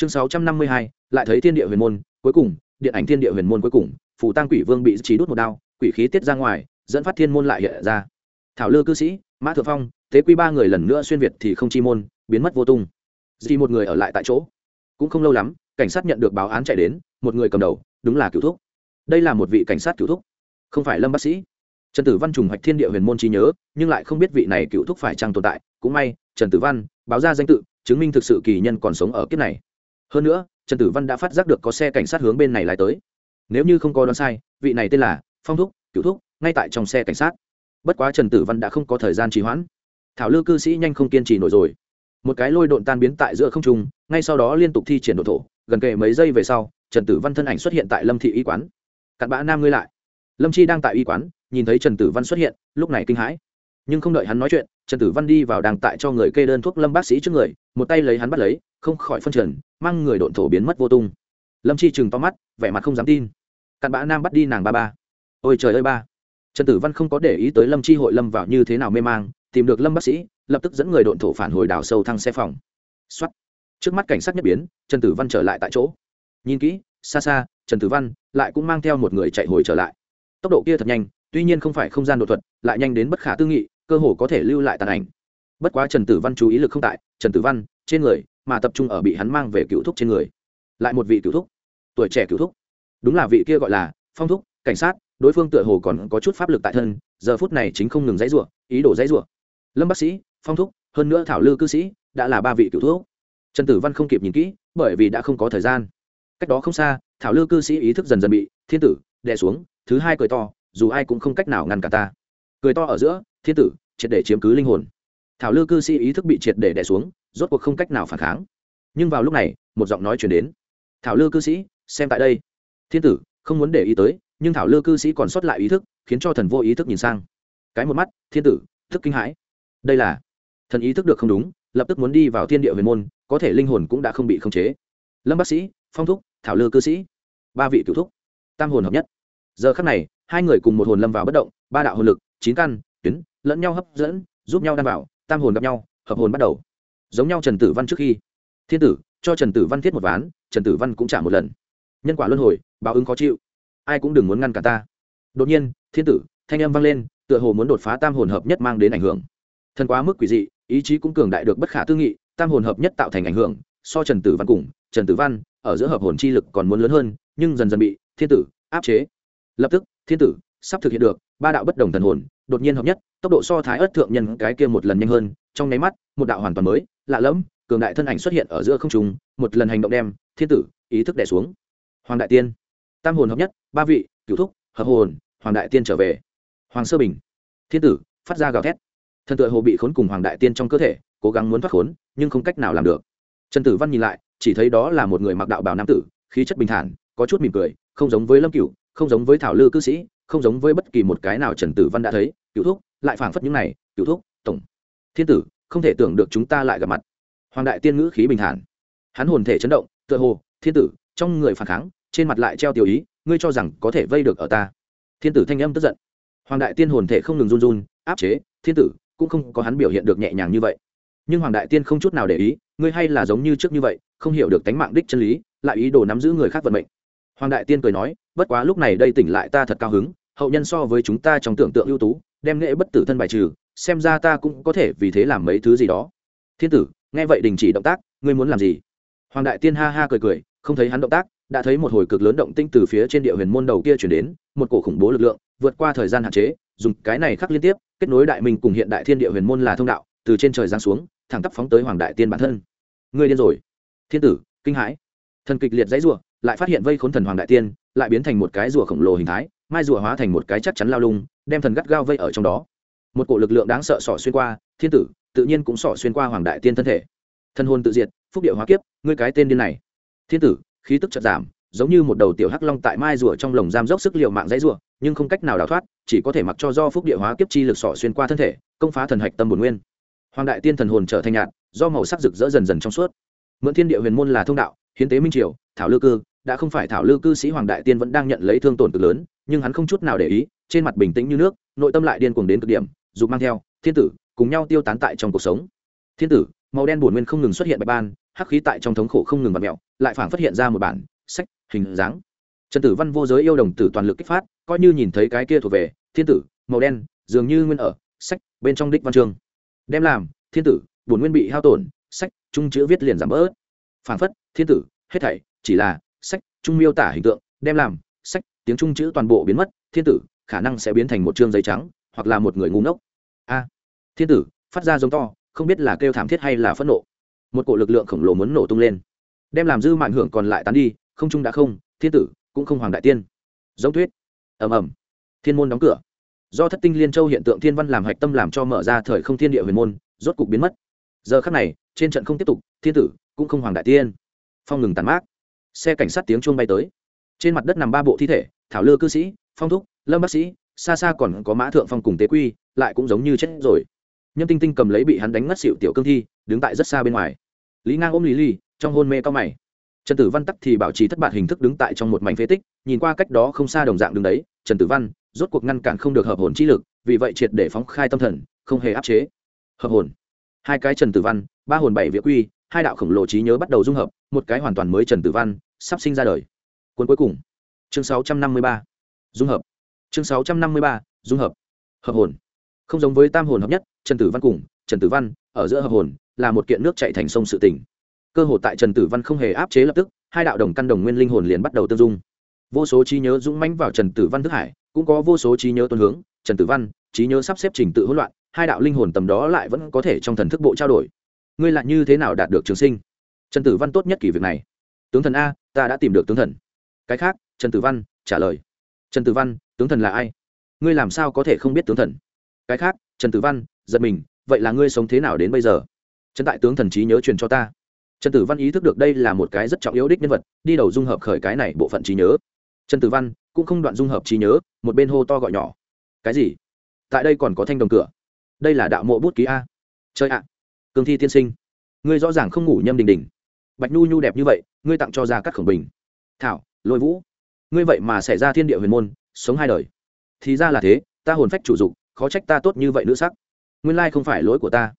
chương sáu trăm năm mươi hai, lại thấy thiên địa huyền môn, cuối cùng, điện ảnh thiên địa huyền môn cuối cùng phủ tăng quỷ vương bị trí đốt một đao, quỷ khí tiết ra ngoài, dẫn phát thiên môn lại hiện ra. Thảo lư cư sĩ, mã thượng phong, thế quy ba người lần nữa xuyên việt thì không chi môn, biến mất vô tung. Dì một người ở lại tại chỗ. Cũng không lâu lắm, cảnh sát nhận được báo án chạy đến, một người cầm đầu, đúng là cựu thúc. Đây là một vị cảnh sát cựu thúc, không phải lâm bác sĩ. Trần tử văn trùng hoạch thiên địa huyền môn trí nhớ, nhưng lại không biết vị này cựu thúc phải chăng tồn tại. Cũng may, trần tử văn báo ra danh tự, chứng minh thực sự kỳ nhân còn sống ở kiếp này hơn nữa, trần tử văn đã phát giác được có xe cảnh sát hướng bên này lái tới. Nếu như không có đoán sai, vị này tên là phong thúc cựu thúc, ngay tại trong xe cảnh sát. Bất quá trần tử văn đã không có thời gian trì hoãn. Thảo lư cư sĩ nhanh không kiên trì nổi rồi. Một cái lôi độn tan biến tại giữa không trung, ngay sau đó liên tục thi triển độ thổ, gần kề mấy giây về sau, trần tử văn thân ảnh xuất hiện tại lâm thị y quán. Cặn bã nam ngươi lại. Lâm chi đang tại y quán, nhìn thấy trần tử văn xuất hiện, lúc này kinh hãi. Nhưng không đợi hắn nói chuyện, trần tử văn đi vào đàng tại cho người kê đơn thuốc lâm bác sĩ trước người, một tay lấy hắn bắt lấy, không khỏi phân trần mang người độn thổ biến mất vô tung. Lâm chi chừng to mắt, vẻ mặt không dám tin. Cặn bã nam bắt đi nàng ba ba. Ôi trời ơi ba. Trần tử văn không có để ý tới lâm chi hội lâm vào như thế nào mê mang, tìm được lâm bác sĩ, lập tức dẫn người độn thổ phản hồi đào sâu thăng xe phòng. Xuất trước mắt cảnh sát nhất biến, trần tử văn trở lại tại chỗ. Nhìn kỹ, xa xa, trần tử văn lại cũng mang theo một người chạy hồi trở lại. Tốc độ kia thật nhanh, tuy nhiên không phải không gian đột thuật, lại nhanh đến bất khả tư nghị, cơ hồ có thể lưu lại tàn ảnh. Bất quá trần tử văn chú ý lực không tại, trần tử văn trên người mà tập trung ở bị hắn mang về cựu thúc trên người. Lại một vị cựu thúc. Tuổi trẻ cựu thúc. Đúng là vị kia gọi là phong thúc, cảnh sát, đối phương tựa hồ còn có chút pháp lực tại thân, giờ phút này chính không ngừng dãy rủa, ý đồ dãy rủa. Lâm bác sĩ, phong thúc, hơn nữa thảo lư cư sĩ, đã là ba vị cựu thuốc trần tử văn không kịp nhìn kỹ, bởi vì đã không có thời gian. Cách đó không xa, thảo lư cư sĩ ý thức dần dần bị thiên tử đè xuống, thứ hai cười to, dù ai cũng không cách nào ngăn cả ta. Cười to ở giữa, thiên tử, triệt để chiếm cứ linh hồn. Thảo lư cư sĩ ý thức bị triệt để đè xuống rốt cuộc không cách nào phản kháng. Nhưng vào lúc này, một giọng nói chuyển đến. Thảo lư cư sĩ, xem tại đây. Thiên tử, không muốn để ý tới, nhưng thảo lư cư sĩ còn sót lại ý thức, khiến cho thần vô ý thức nhìn sang. Cái một mắt, thiên tử, thức kinh hãi. Đây là thần ý thức được không đúng, lập tức muốn đi vào thiên địa huyền môn, có thể linh hồn cũng đã không bị khống chế. Lâm bác sĩ, phong thúc, thảo lư cư sĩ. Ba vị cựu thúc. Tam hồn hợp nhất. Giờ khắc này, hai người cùng một hồn lâm vào bất động, ba đạo hồn lực, chín căn, tuyến, lẫn nhau hấp dẫn, giúp nhau đảm bảo tam hồn gặp nhau, hợp hồn bắt đầu giống nhau trần tử văn trước khi. Thiên tử, cho trần tử văn thiết một ván, trần tử văn cũng trả một lần. Nhân quả luân hồi, báo ứng khó chịu. Ai cũng đừng muốn ngăn cả ta. Đột nhiên, thiên tử, thanh âm vang lên, tựa hồ muốn đột phá tam hồn hợp nhất mang đến ảnh hưởng. Thần quá mức quỷ dị, ý chí cũng cường đại được bất khả tư nghị, tam hồn hợp nhất tạo thành ảnh hưởng, so trần tử văn cùng, trần tử văn, ở giữa hợp hồn chi lực còn muốn lớn hơn, nhưng dần dần bị, thiên tử, áp chế. Lập tức, thiên tử, sắp thực hiện được, ba đạo bất đồng thần hồn, đột nhiên hợp nhất, tốc độ so thái ớt thượng nhân cái kia một lần nhanh hơn, trong nháy mắt, một đạo hoàn toàn mới lạ lẫm, cường đại thân ảnh xuất hiện ở giữa không trung, một lần hành động đem thiên tử ý thức đè xuống. Hoàng đại tiên, tam hồn hợp nhất, ba vị, cửu thúc, hợp hồn, hoàng đại tiên trở về. Hoàng sơ bình, thiên tử, phát ra gào thét. Thần tựa hồ bị khốn cùng hoàng đại tiên trong cơ thể, cố gắng muốn thoát khốn, nhưng không cách nào làm được. Trần tử văn nhìn lại, chỉ thấy đó là một người mặc đạo bào nam tử, khí chất bình thản, có chút mỉm cười, không giống với lâm cửu, không giống với thảo lư cư sĩ, không giống với bất kỳ một cái nào trần tử văn đã thấy. Cựu thúc, lại phảng phất những này cựu thúc, tổng. Thiên tử không thể tưởng được chúng ta lại gặp mặt. Hoàng đại tiên ngữ khí bình thản. Hắn hồn thể chấn động, tựa hồ, thiên tử, trong người phản kháng, trên mặt lại treo tiểu ý, ngươi cho rằng có thể vây được ở ta. Thiên tử thanh âm tức giận. Hoàng đại tiên hồn thể không ngừng run run, áp chế, thiên tử, cũng không có hắn biểu hiện được nhẹ nhàng như vậy. Nhưng hoàng đại tiên không chút nào để ý, ngươi hay là giống như trước như vậy, không hiểu được tánh mạng đích chân lý, lại ý đồ nắm giữ người khác vận mệnh. Hoàng đại tiên cười nói, bất quá lúc này đây tỉnh lại ta thật cao hứng, hậu nhân so với chúng ta trong tưởng tượng ưu tú, đem nghệ bất tử thân bài trừ xem ra ta cũng có thể vì thế làm mấy thứ gì đó. Thiên tử, nghe vậy đình chỉ động tác, ngươi muốn làm gì? Hoàng đại tiên ha ha cười cười, không thấy hắn động tác, đã thấy một hồi cực lớn động tinh từ phía trên địa huyền môn đầu kia chuyển đến, một cổ khủng bố lực lượng, vượt qua thời gian hạn chế, dùng cái này khắc liên tiếp, kết nối đại minh cùng hiện đại thiên địa huyền môn là thông đạo, từ trên trời giáng xuống, thẳng tắp phóng tới hoàng đại tiên bản thân. Ngươi điên rồi. Thiên tử, kinh hãi. Thần kịch liệt dãy rủa, lại phát hiện vây khốn thần hoàng đại tiên, lại biến thành một cái rùa khổng lồ hình thái, mai rùa hóa thành một cái chắc chắn lao lung, đem thần gắt gao vây ở trong đó một cổ lực lượng đáng sợ sỏ xuyên qua, thiên tử, tự nhiên cũng sỏ xuyên qua hoàng đại tiên thân thể. Thân hồn tự diệt, phúc địa hóa kiếp, ngươi cái tên điên này. Thiên tử, khí tức chật giảm, giống như một đầu tiểu hắc long tại mai rùa trong lồng giam dốc sức liệu mạng dãy rùa nhưng không cách nào đào thoát, chỉ có thể mặc cho do phúc địa hóa kiếp chi lực sỏ xuyên qua thân thể, công phá thần hạch tâm bồn nguyên. Hoàng đại tiên thần hồn trở thành nhạt, do màu sắc rực rỡ dần dần trong suốt. Mượn thiên địa huyền môn là thông đạo, hiến tế minh triều, thảo lư cư, đã không phải thảo lư cư sĩ hoàng đại tiên vẫn đang nhận lấy thương tổn cực lớn, nhưng hắn không chút nào để ý, trên mặt bình tĩnh như nước, nội tâm lại điên cuồng đến cực điểm dù mang theo, thiên tử, cùng nhau tiêu tán tại trong cuộc sống. Thiên tử, màu đen bổn nguyên không ngừng xuất hiện bạch ban, hắc khí tại trong thống khổ không ngừng vặt mẹo lại phảng phát hiện ra một bản sách, hình dáng. Trần tử văn vô giới yêu đồng tử toàn lực kích phát, coi như nhìn thấy cái kia thuộc về, thiên tử, màu đen, dường như nguyên ở, sách, bên trong đích văn chương. Đem làm, thiên tử, bổn nguyên bị hao tổn, sách trung chữ viết liền giảm bớt. Phảng phất, thiên tử, hết thảy, chỉ là, sách trung miêu tả hình tượng, đem làm, sách, tiếng trung chữ toàn bộ biến mất, thiên tử, khả năng sẽ biến thành một chương giấy trắng, hoặc là một người ngu ngốc thiên tử, phát ra giống to, không biết là kêu thảm thiết hay là phẫn nộ. Một cổ lực lượng khổng lồ muốn nổ tung lên. Đem làm dư mạng hưởng còn lại tán đi, không trung đã không, thiên tử, cũng không hoàng đại tiên. Giống thuyết ầm ầm. Thiên môn đóng cửa. Do thất tinh liên châu hiện tượng thiên văn làm hạch tâm làm cho mở ra thời không thiên địa huyền môn, rốt cục biến mất. Giờ khắc này, trên trận không tiếp tục, thiên tử, cũng không hoàng đại tiên. Phong ngừng tàn mát. Xe cảnh sát tiếng chuông bay tới. Trên mặt đất nằm ba bộ thi thể, thảo lư cư sĩ, phong thúc, lâm bác sĩ, xa xa còn có mã thượng phong cùng tế quy, lại cũng giống như chết rồi nhâm tinh tinh cầm lấy bị hắn đánh ngất xịu tiểu cương thi, đứng tại rất xa bên ngoài. Lý ngang ôm lý ly trong hôn mê cao mày. Trần tử văn tắc thì bảo trì thất bại hình thức đứng tại trong một mảnh phế tích, nhìn qua cách đó không xa đồng dạng đứng đấy, trần tử văn, rốt cuộc ngăn cản không được hợp hồn chi lực, vì vậy triệt để phóng khai tâm thần, không hề áp chế. Hợp hồn. Hai cái trần tử văn, ba hồn bảy vĩa quy, hai đạo khổng lồ trí nhớ bắt đầu dung hợp, một cái hoàn toàn mới trần tử văn, sắp sinh ra đời. Cuốn cuối cùng. Chương sáu trăm năm mươi ba. Dung hợp. Chương sáu trăm năm mươi ba. Dung hợp. Hợp hồn không giống với tam hồn hợp nhất, trần tử văn cùng trần tử văn, ở giữa hợp hồn, là một kiện nước chạy thành sông sự tỉnh cơ hội tại trần tử văn không hề áp chế lập tức, hai đạo đồng căn đồng nguyên linh hồn liền bắt đầu tương dung. Vô số trí nhớ dũng mãnh vào trần tử văn thức hải, cũng có vô số trí nhớ tuân hướng, trần tử văn, trí nhớ sắp xếp trình tự hỗn loạn, hai đạo linh hồn tầm đó lại vẫn có thể trong thần thức bộ trao đổi. Ngươi lại như thế nào đạt được trường sinh? Trần tử văn tốt nhất kỷ việc này. Tướng thần a, ta đã tìm được tướng thần. Cái khác, trần tử văn, trả lời. Trần tử văn, tướng thần là ai? Ngươi làm sao có thể không biết tướng thần? Cái khác, trần tử văn, giật mình, vậy là ngươi sống thế nào đến bây giờ? Trần đại tướng thần trí nhớ truyền cho ta. Trần tử văn ý thức được đây là một cái rất trọng yếu đích nhân vật, đi đầu dung hợp khởi cái này bộ phận trí nhớ. Trần tử văn cũng không đoạn dung hợp trí nhớ, một bên hô to gọi nhỏ. Cái gì? Tại đây còn có thanh đồng cửa. Đây là đạo mộ bút ký a. Chơi ạ. Cương thi tiên sinh. Ngươi rõ ràng không ngủ nhâm đình đình bạch nhu nhu đẹp như vậy, ngươi tặng cho ra các khổng bình. Thảo, lôi vũ. Ngươi vậy mà xảy ra thiên địa huyền môn, sống hai đời. Thì ra là thế, ta hồn phách chủ dục khó trách ta tốt như vậy nữ sắc. Nguyên lai không phải lỗi của ta.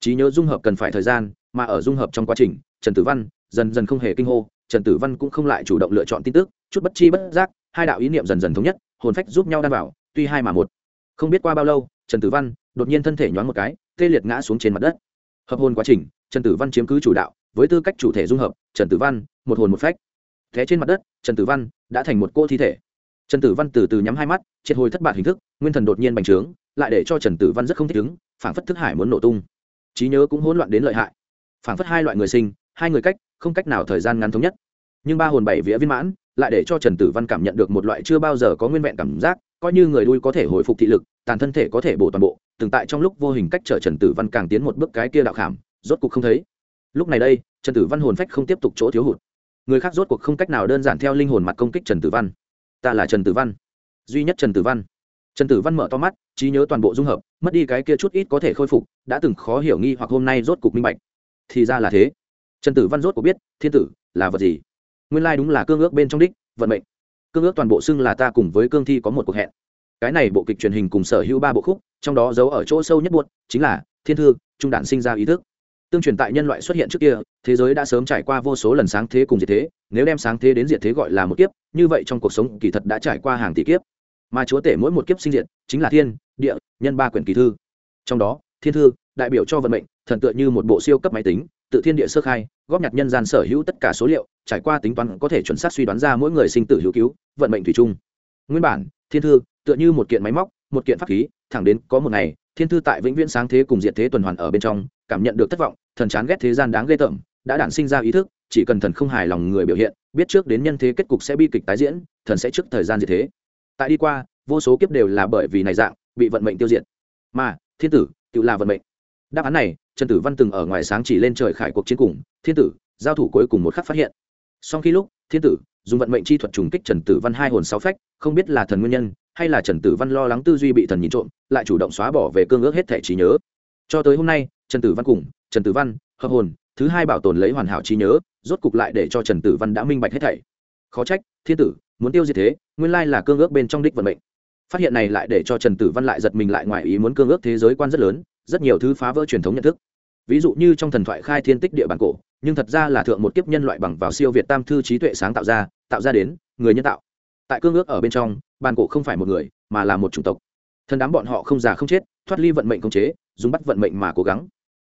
Trí nhớ dung hợp cần phải thời gian, mà ở dung hợp trong quá trình, trần tử văn dần dần không hề kinh hô, trần tử văn cũng không lại chủ động lựa chọn tin tức, chút bất chi bất giác, hai đạo ý niệm dần dần thống nhất, hồn phách giúp nhau đan vào, tuy hai mà một. Không biết qua bao lâu, trần tử văn đột nhiên thân thể nhoáng một cái, tê liệt ngã xuống trên mặt đất. Hợp hồn quá trình, trần tử văn chiếm cứ chủ đạo, với tư cách chủ thể dung hợp, trần tử văn một hồn một phách. Thế trên mặt đất, trần tử văn đã thành một cô thi thể. Trần tử văn từ từ nhắm hai mắt, triệt hồi thất bại hình thức, nguyên thần đột nhiên bành trướng lại để cho trần tử văn rất không thích ứng, phảng phất thức hải muốn nổ tung. Trí nhớ cũng hỗn loạn đến lợi hại. Phảng phất hai loại người sinh, hai người cách, không cách nào thời gian ngắn thống nhất. Nhưng ba hồn bảy vía viên mãn, lại để cho trần tử văn cảm nhận được một loại chưa bao giờ có nguyên vẹn cảm giác, coi như người đuôi có thể hồi phục thị lực, tàn thân thể có thể bổ toàn bộ, từng tại trong lúc vô hình cách trở trần tử văn càng tiến một bước cái kia đạo khảm, rốt cuộc không thấy. Lúc này đây, trần tử văn hồn phách không tiếp tục chỗ thiếu hụt. Người khác rốt cuộc không cách nào đơn giản theo linh hồn mặt công kích trần tử văn. Ta là trần tử văn. Duy nhất trần tử văn trần tử văn mở to mắt, trí nhớ toàn bộ dung hợp, mất đi cái kia chút ít có thể khôi phục, đã từng khó hiểu nghi hoặc hôm nay rốt cục minh bạch. Thì ra là thế. Trần tử văn rốt cuộc biết, thiên tử, là vật gì? Nguyên lai đúng là cương ước bên trong đích, vận mệnh. Cương ước toàn bộ xưng là ta cùng với cương thi có một cuộc hẹn. Cái này bộ kịch truyền hình cùng sở hữu ba bộ khúc, trong đó giấu ở chỗ sâu nhất buốt chính là thiên thư, trung đản sinh ra ý thức. Tương truyền tại nhân loại xuất hiện trước kia, thế giới đã sớm trải qua vô số lần sáng thế cùng diệt thế, nếu đem sáng thế đến diệt thế gọi là một kiếp, như vậy trong cuộc sống kỳ thật đã trải qua hàng tỷ kiếp mà chúa tể mỗi một kiếp sinh diệt, chính là thiên, địa, nhân ba quyển kỳ thư. Trong đó, thiên thư, đại biểu cho vận mệnh, thần tựa như một bộ siêu cấp máy tính, tự thiên địa sơ khai, góp nhặt nhân gian sở hữu tất cả số liệu, trải qua tính toán có thể chuẩn xác suy đoán ra mỗi người sinh tử hữu cứu, vận mệnh thủy chung. Nguyên bản, thiên thư, tựa như một kiện máy móc, một kiện pháp khí, thẳng đến có một ngày, thiên thư tại vĩnh viễn sáng thế cùng diệt thế tuần hoàn ở bên trong, cảm nhận được thất vọng, thần chán ghét thế gian đáng ghê tởm, đã đản sinh ra ý thức, chỉ cần thần không hài lòng người biểu hiện, biết trước đến nhân thế kết cục sẽ bi kịch tái diễn, thần sẽ trước thời gian diệt thế tại đi qua, vô số kiếp đều là bởi vì này dạng, bị vận mệnh tiêu diệt. Mà, thiên tử, tự là vận mệnh. Đáp án này, trần tử văn từng ở ngoài sáng chỉ lên trời khải cuộc chiến cùng, thiên tử, giao thủ cuối cùng một khắc phát hiện. Sau khi lúc, thiên tử, dùng vận mệnh chi thuật trùng kích trần tử văn hai hồn sáu phách, không biết là thần nguyên nhân, hay là trần tử văn lo lắng tư duy bị thần nhìn trộm, lại chủ động xóa bỏ về cương ước hết thể trí nhớ. Cho tới hôm nay, trần tử văn cùng, trần tử văn, hợp hồn, thứ hai bảo tồn lấy hoàn hảo trí nhớ, rốt cục lại để cho trần tử văn đã minh bạch hết thảy. Khó trách, thiên tử muốn tiêu diệt thế, nguyên lai là cương ước bên trong đích vận mệnh. Phát hiện này lại để cho trần tử văn lại giật mình lại ngoài ý muốn cương ước thế giới quan rất lớn, rất nhiều thứ phá vỡ truyền thống nhận thức. Ví dụ như trong thần thoại khai thiên tích địa bản cổ, nhưng thật ra là thượng một kiếp nhân loại bằng vào siêu việt tam thư trí tuệ sáng tạo ra tạo ra đến, người nhân tạo. Tại cương ước ở bên trong, bản cổ không phải một người, mà là một chủng tộc. Thần đám bọn họ không già không chết, thoát ly vận mệnh công chế, dùng bắt vận mệnh mà cố gắng.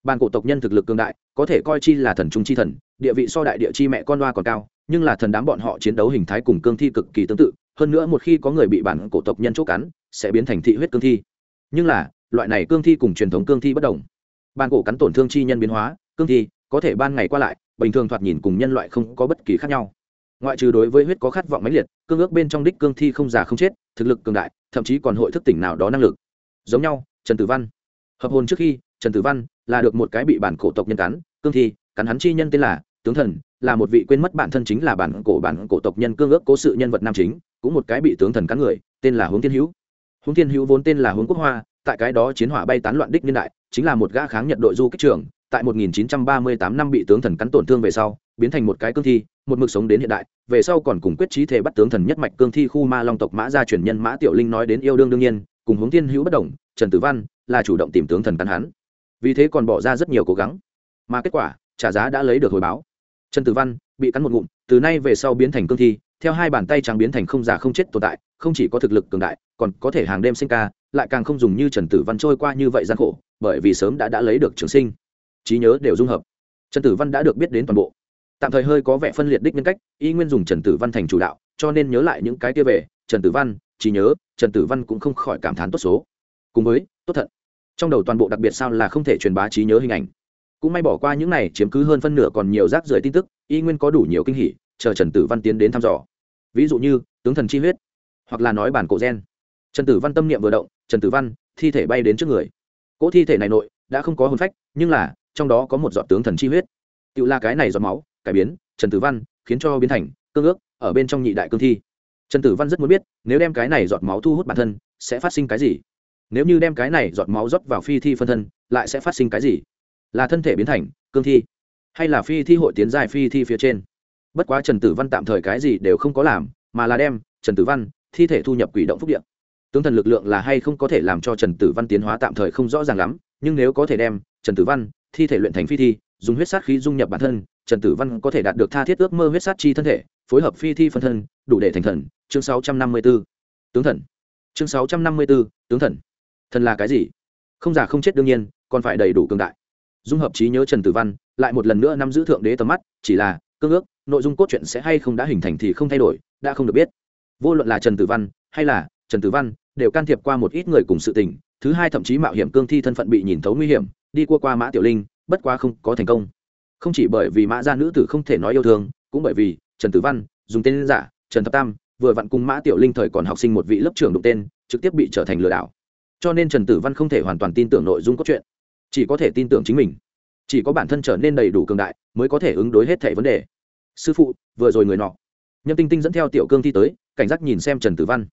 Bản cổ tộc nhân thực lực cường đại, có thể coi chi là thần trung chi thần, địa vị so đại địa chi mẹ con loa còn cao nhưng là thần đám bọn họ chiến đấu hình thái cùng cương thi cực kỳ tương tự, hơn nữa một khi có người bị bản cổ tộc nhân chỗ cắn, sẽ biến thành thị huyết cương thi. Nhưng là, loại này cương thi cùng truyền thống cương thi bất đồng. Bản cổ cắn tổn thương chi nhân biến hóa, cương thi có thể ban ngày qua lại, bình thường thoạt nhìn cùng nhân loại không có bất kỳ khác nhau. Ngoại trừ đối với huyết có khát vọng mãnh liệt, cương ước bên trong đích cương thi không già không chết, thực lực cường đại, thậm chí còn hội thức tỉnh nào đó năng lực. Giống nhau, trần tử văn. Hợp hồn trước khi, trần tử văn là được một cái bị bản cổ tộc nhân cắn, cương thi, cắn hắn chi nhân tên là tướng thần là một vị quên mất bản thân chính là bản cổ bản cổ tộc nhân cương ước cố sự nhân vật nam chính, cũng một cái bị tướng thần cắn người, tên là hướng thiên hữu. Hướng thiên hữu vốn tên là hướng quốc hoa, tại cái đó chiến hỏa bay tán loạn đích niên đại, chính là một gã kháng nhận đội du kích trưởng, tại 1938 năm bị tướng thần cắn tổn thương về sau, biến thành một cái cương thi, một mực sống đến hiện đại, về sau còn cùng quyết trí thể bắt tướng thần nhất mạch cương thi khu ma long tộc mã gia truyền nhân mã tiểu linh nói đến yêu đương đương nhiên, cùng hướng thiên hữu bất đồng, trần tử văn là chủ động tìm tướng thần cắn hắn. Vì thế còn bỏ ra rất nhiều cố gắng. Mà kết quả, trả giá đã lấy được hồi báo trần tử văn bị cắn một ngụm, từ nay về sau biến thành cương thi, theo hai bàn tay trắng biến thành không già không chết tồn tại, không chỉ có thực lực cường đại, còn có thể hàng đêm sinh ca, lại càng không dùng như trần tử văn trôi qua như vậy gian khổ, bởi vì sớm đã đã lấy được trường sinh. Trí nhớ đều dung hợp. Trần tử văn đã được biết đến toàn bộ. Tạm thời hơi có vẻ phân liệt đích nhân cách, y nguyên dùng trần tử văn thành chủ đạo, cho nên nhớ lại những cái kia về, trần tử văn, trí nhớ, trần tử văn cũng không khỏi cảm thán tốt số. Cùng với, tốt thận trong đầu toàn bộ đặc biệt sao là không thể truyền bá trí nhớ hình ảnh cũng may bỏ qua những này, chiếm cứ hơn phân nửa còn nhiều rác rưởi tin tức, y nguyên có đủ nhiều kinh hỉ, chờ trần tử văn tiến đến thăm dò. Ví dụ như, tướng thần chi huyết, hoặc là nói bản cổ gen. Trần tử văn tâm niệm vừa động, trần tử văn, thi thể bay đến trước người. Cỗ thi thể này nội, đã không có hồn phách, nhưng là, trong đó có một giọt tướng thần chi huyết. Tự là cái này giọt máu, cải biến, trần tử văn, khiến cho biến thành cương ước, ở bên trong nhị đại cương thi. Trần tử văn rất muốn biết, nếu đem cái này giọt máu thu hút bản thân, sẽ phát sinh cái gì? Nếu như đem cái này giọt máu rót vào phi thi phân thân, lại sẽ phát sinh cái gì? Là thân thể biến thành cương thi hay là phi thi hội tiến dài phi thi phía trên. Bất quá trần tử văn tạm thời cái gì đều không có làm mà là đem trần tử văn thi thể thu nhập quỷ động phúc điện tướng thần lực lượng là hay không có thể làm cho trần tử văn tiến hóa tạm thời không rõ ràng lắm nhưng nếu có thể đem trần tử văn thi thể luyện thành phi thi dùng huyết sát khí dung nhập bản thân trần tử văn có thể đạt được tha thiết ước mơ huyết sát chi thân thể phối hợp phi thi phân thân đủ để thành thần. Chương 654. tướng thần. Chương 654, tướng thần. Thần là cái gì? Không già không chết đương nhiên còn phải đầy đủ cường đại dung hợp trí nhớ trần tử văn, lại một lần nữa nắm giữ thượng đế tầm mắt, chỉ là, cương ước, nội dung cốt truyện sẽ hay không đã hình thành thì không thay đổi, đã không được biết. Vô luận là trần tử văn, hay là trần tử văn, đều can thiệp qua một ít người cùng sự tình, thứ hai thậm chí mạo hiểm cương thi thân phận bị nhìn thấu nguy hiểm, đi qua qua mã tiểu linh, bất quá không có thành công. Không chỉ bởi vì mã gia nữ tử không thể nói yêu thương, cũng bởi vì trần tử văn dùng tên giả, trần thập tam vừa vặn cùng mã tiểu linh thời còn học sinh một vị lớp trưởng đụng tên, trực tiếp bị trở thành lừa đảo. Cho nên trần tử văn không thể hoàn toàn tin tưởng nội dung cốt truyện chỉ có thể tin tưởng chính mình. Chỉ có bản thân trở nên đầy đủ cường đại mới có thể ứng đối hết thẻ vấn đề. Sư phụ, vừa rồi người nọ. Nhâm tinh tinh dẫn theo tiểu cương thi tới, cảnh giác nhìn xem trần tử văn.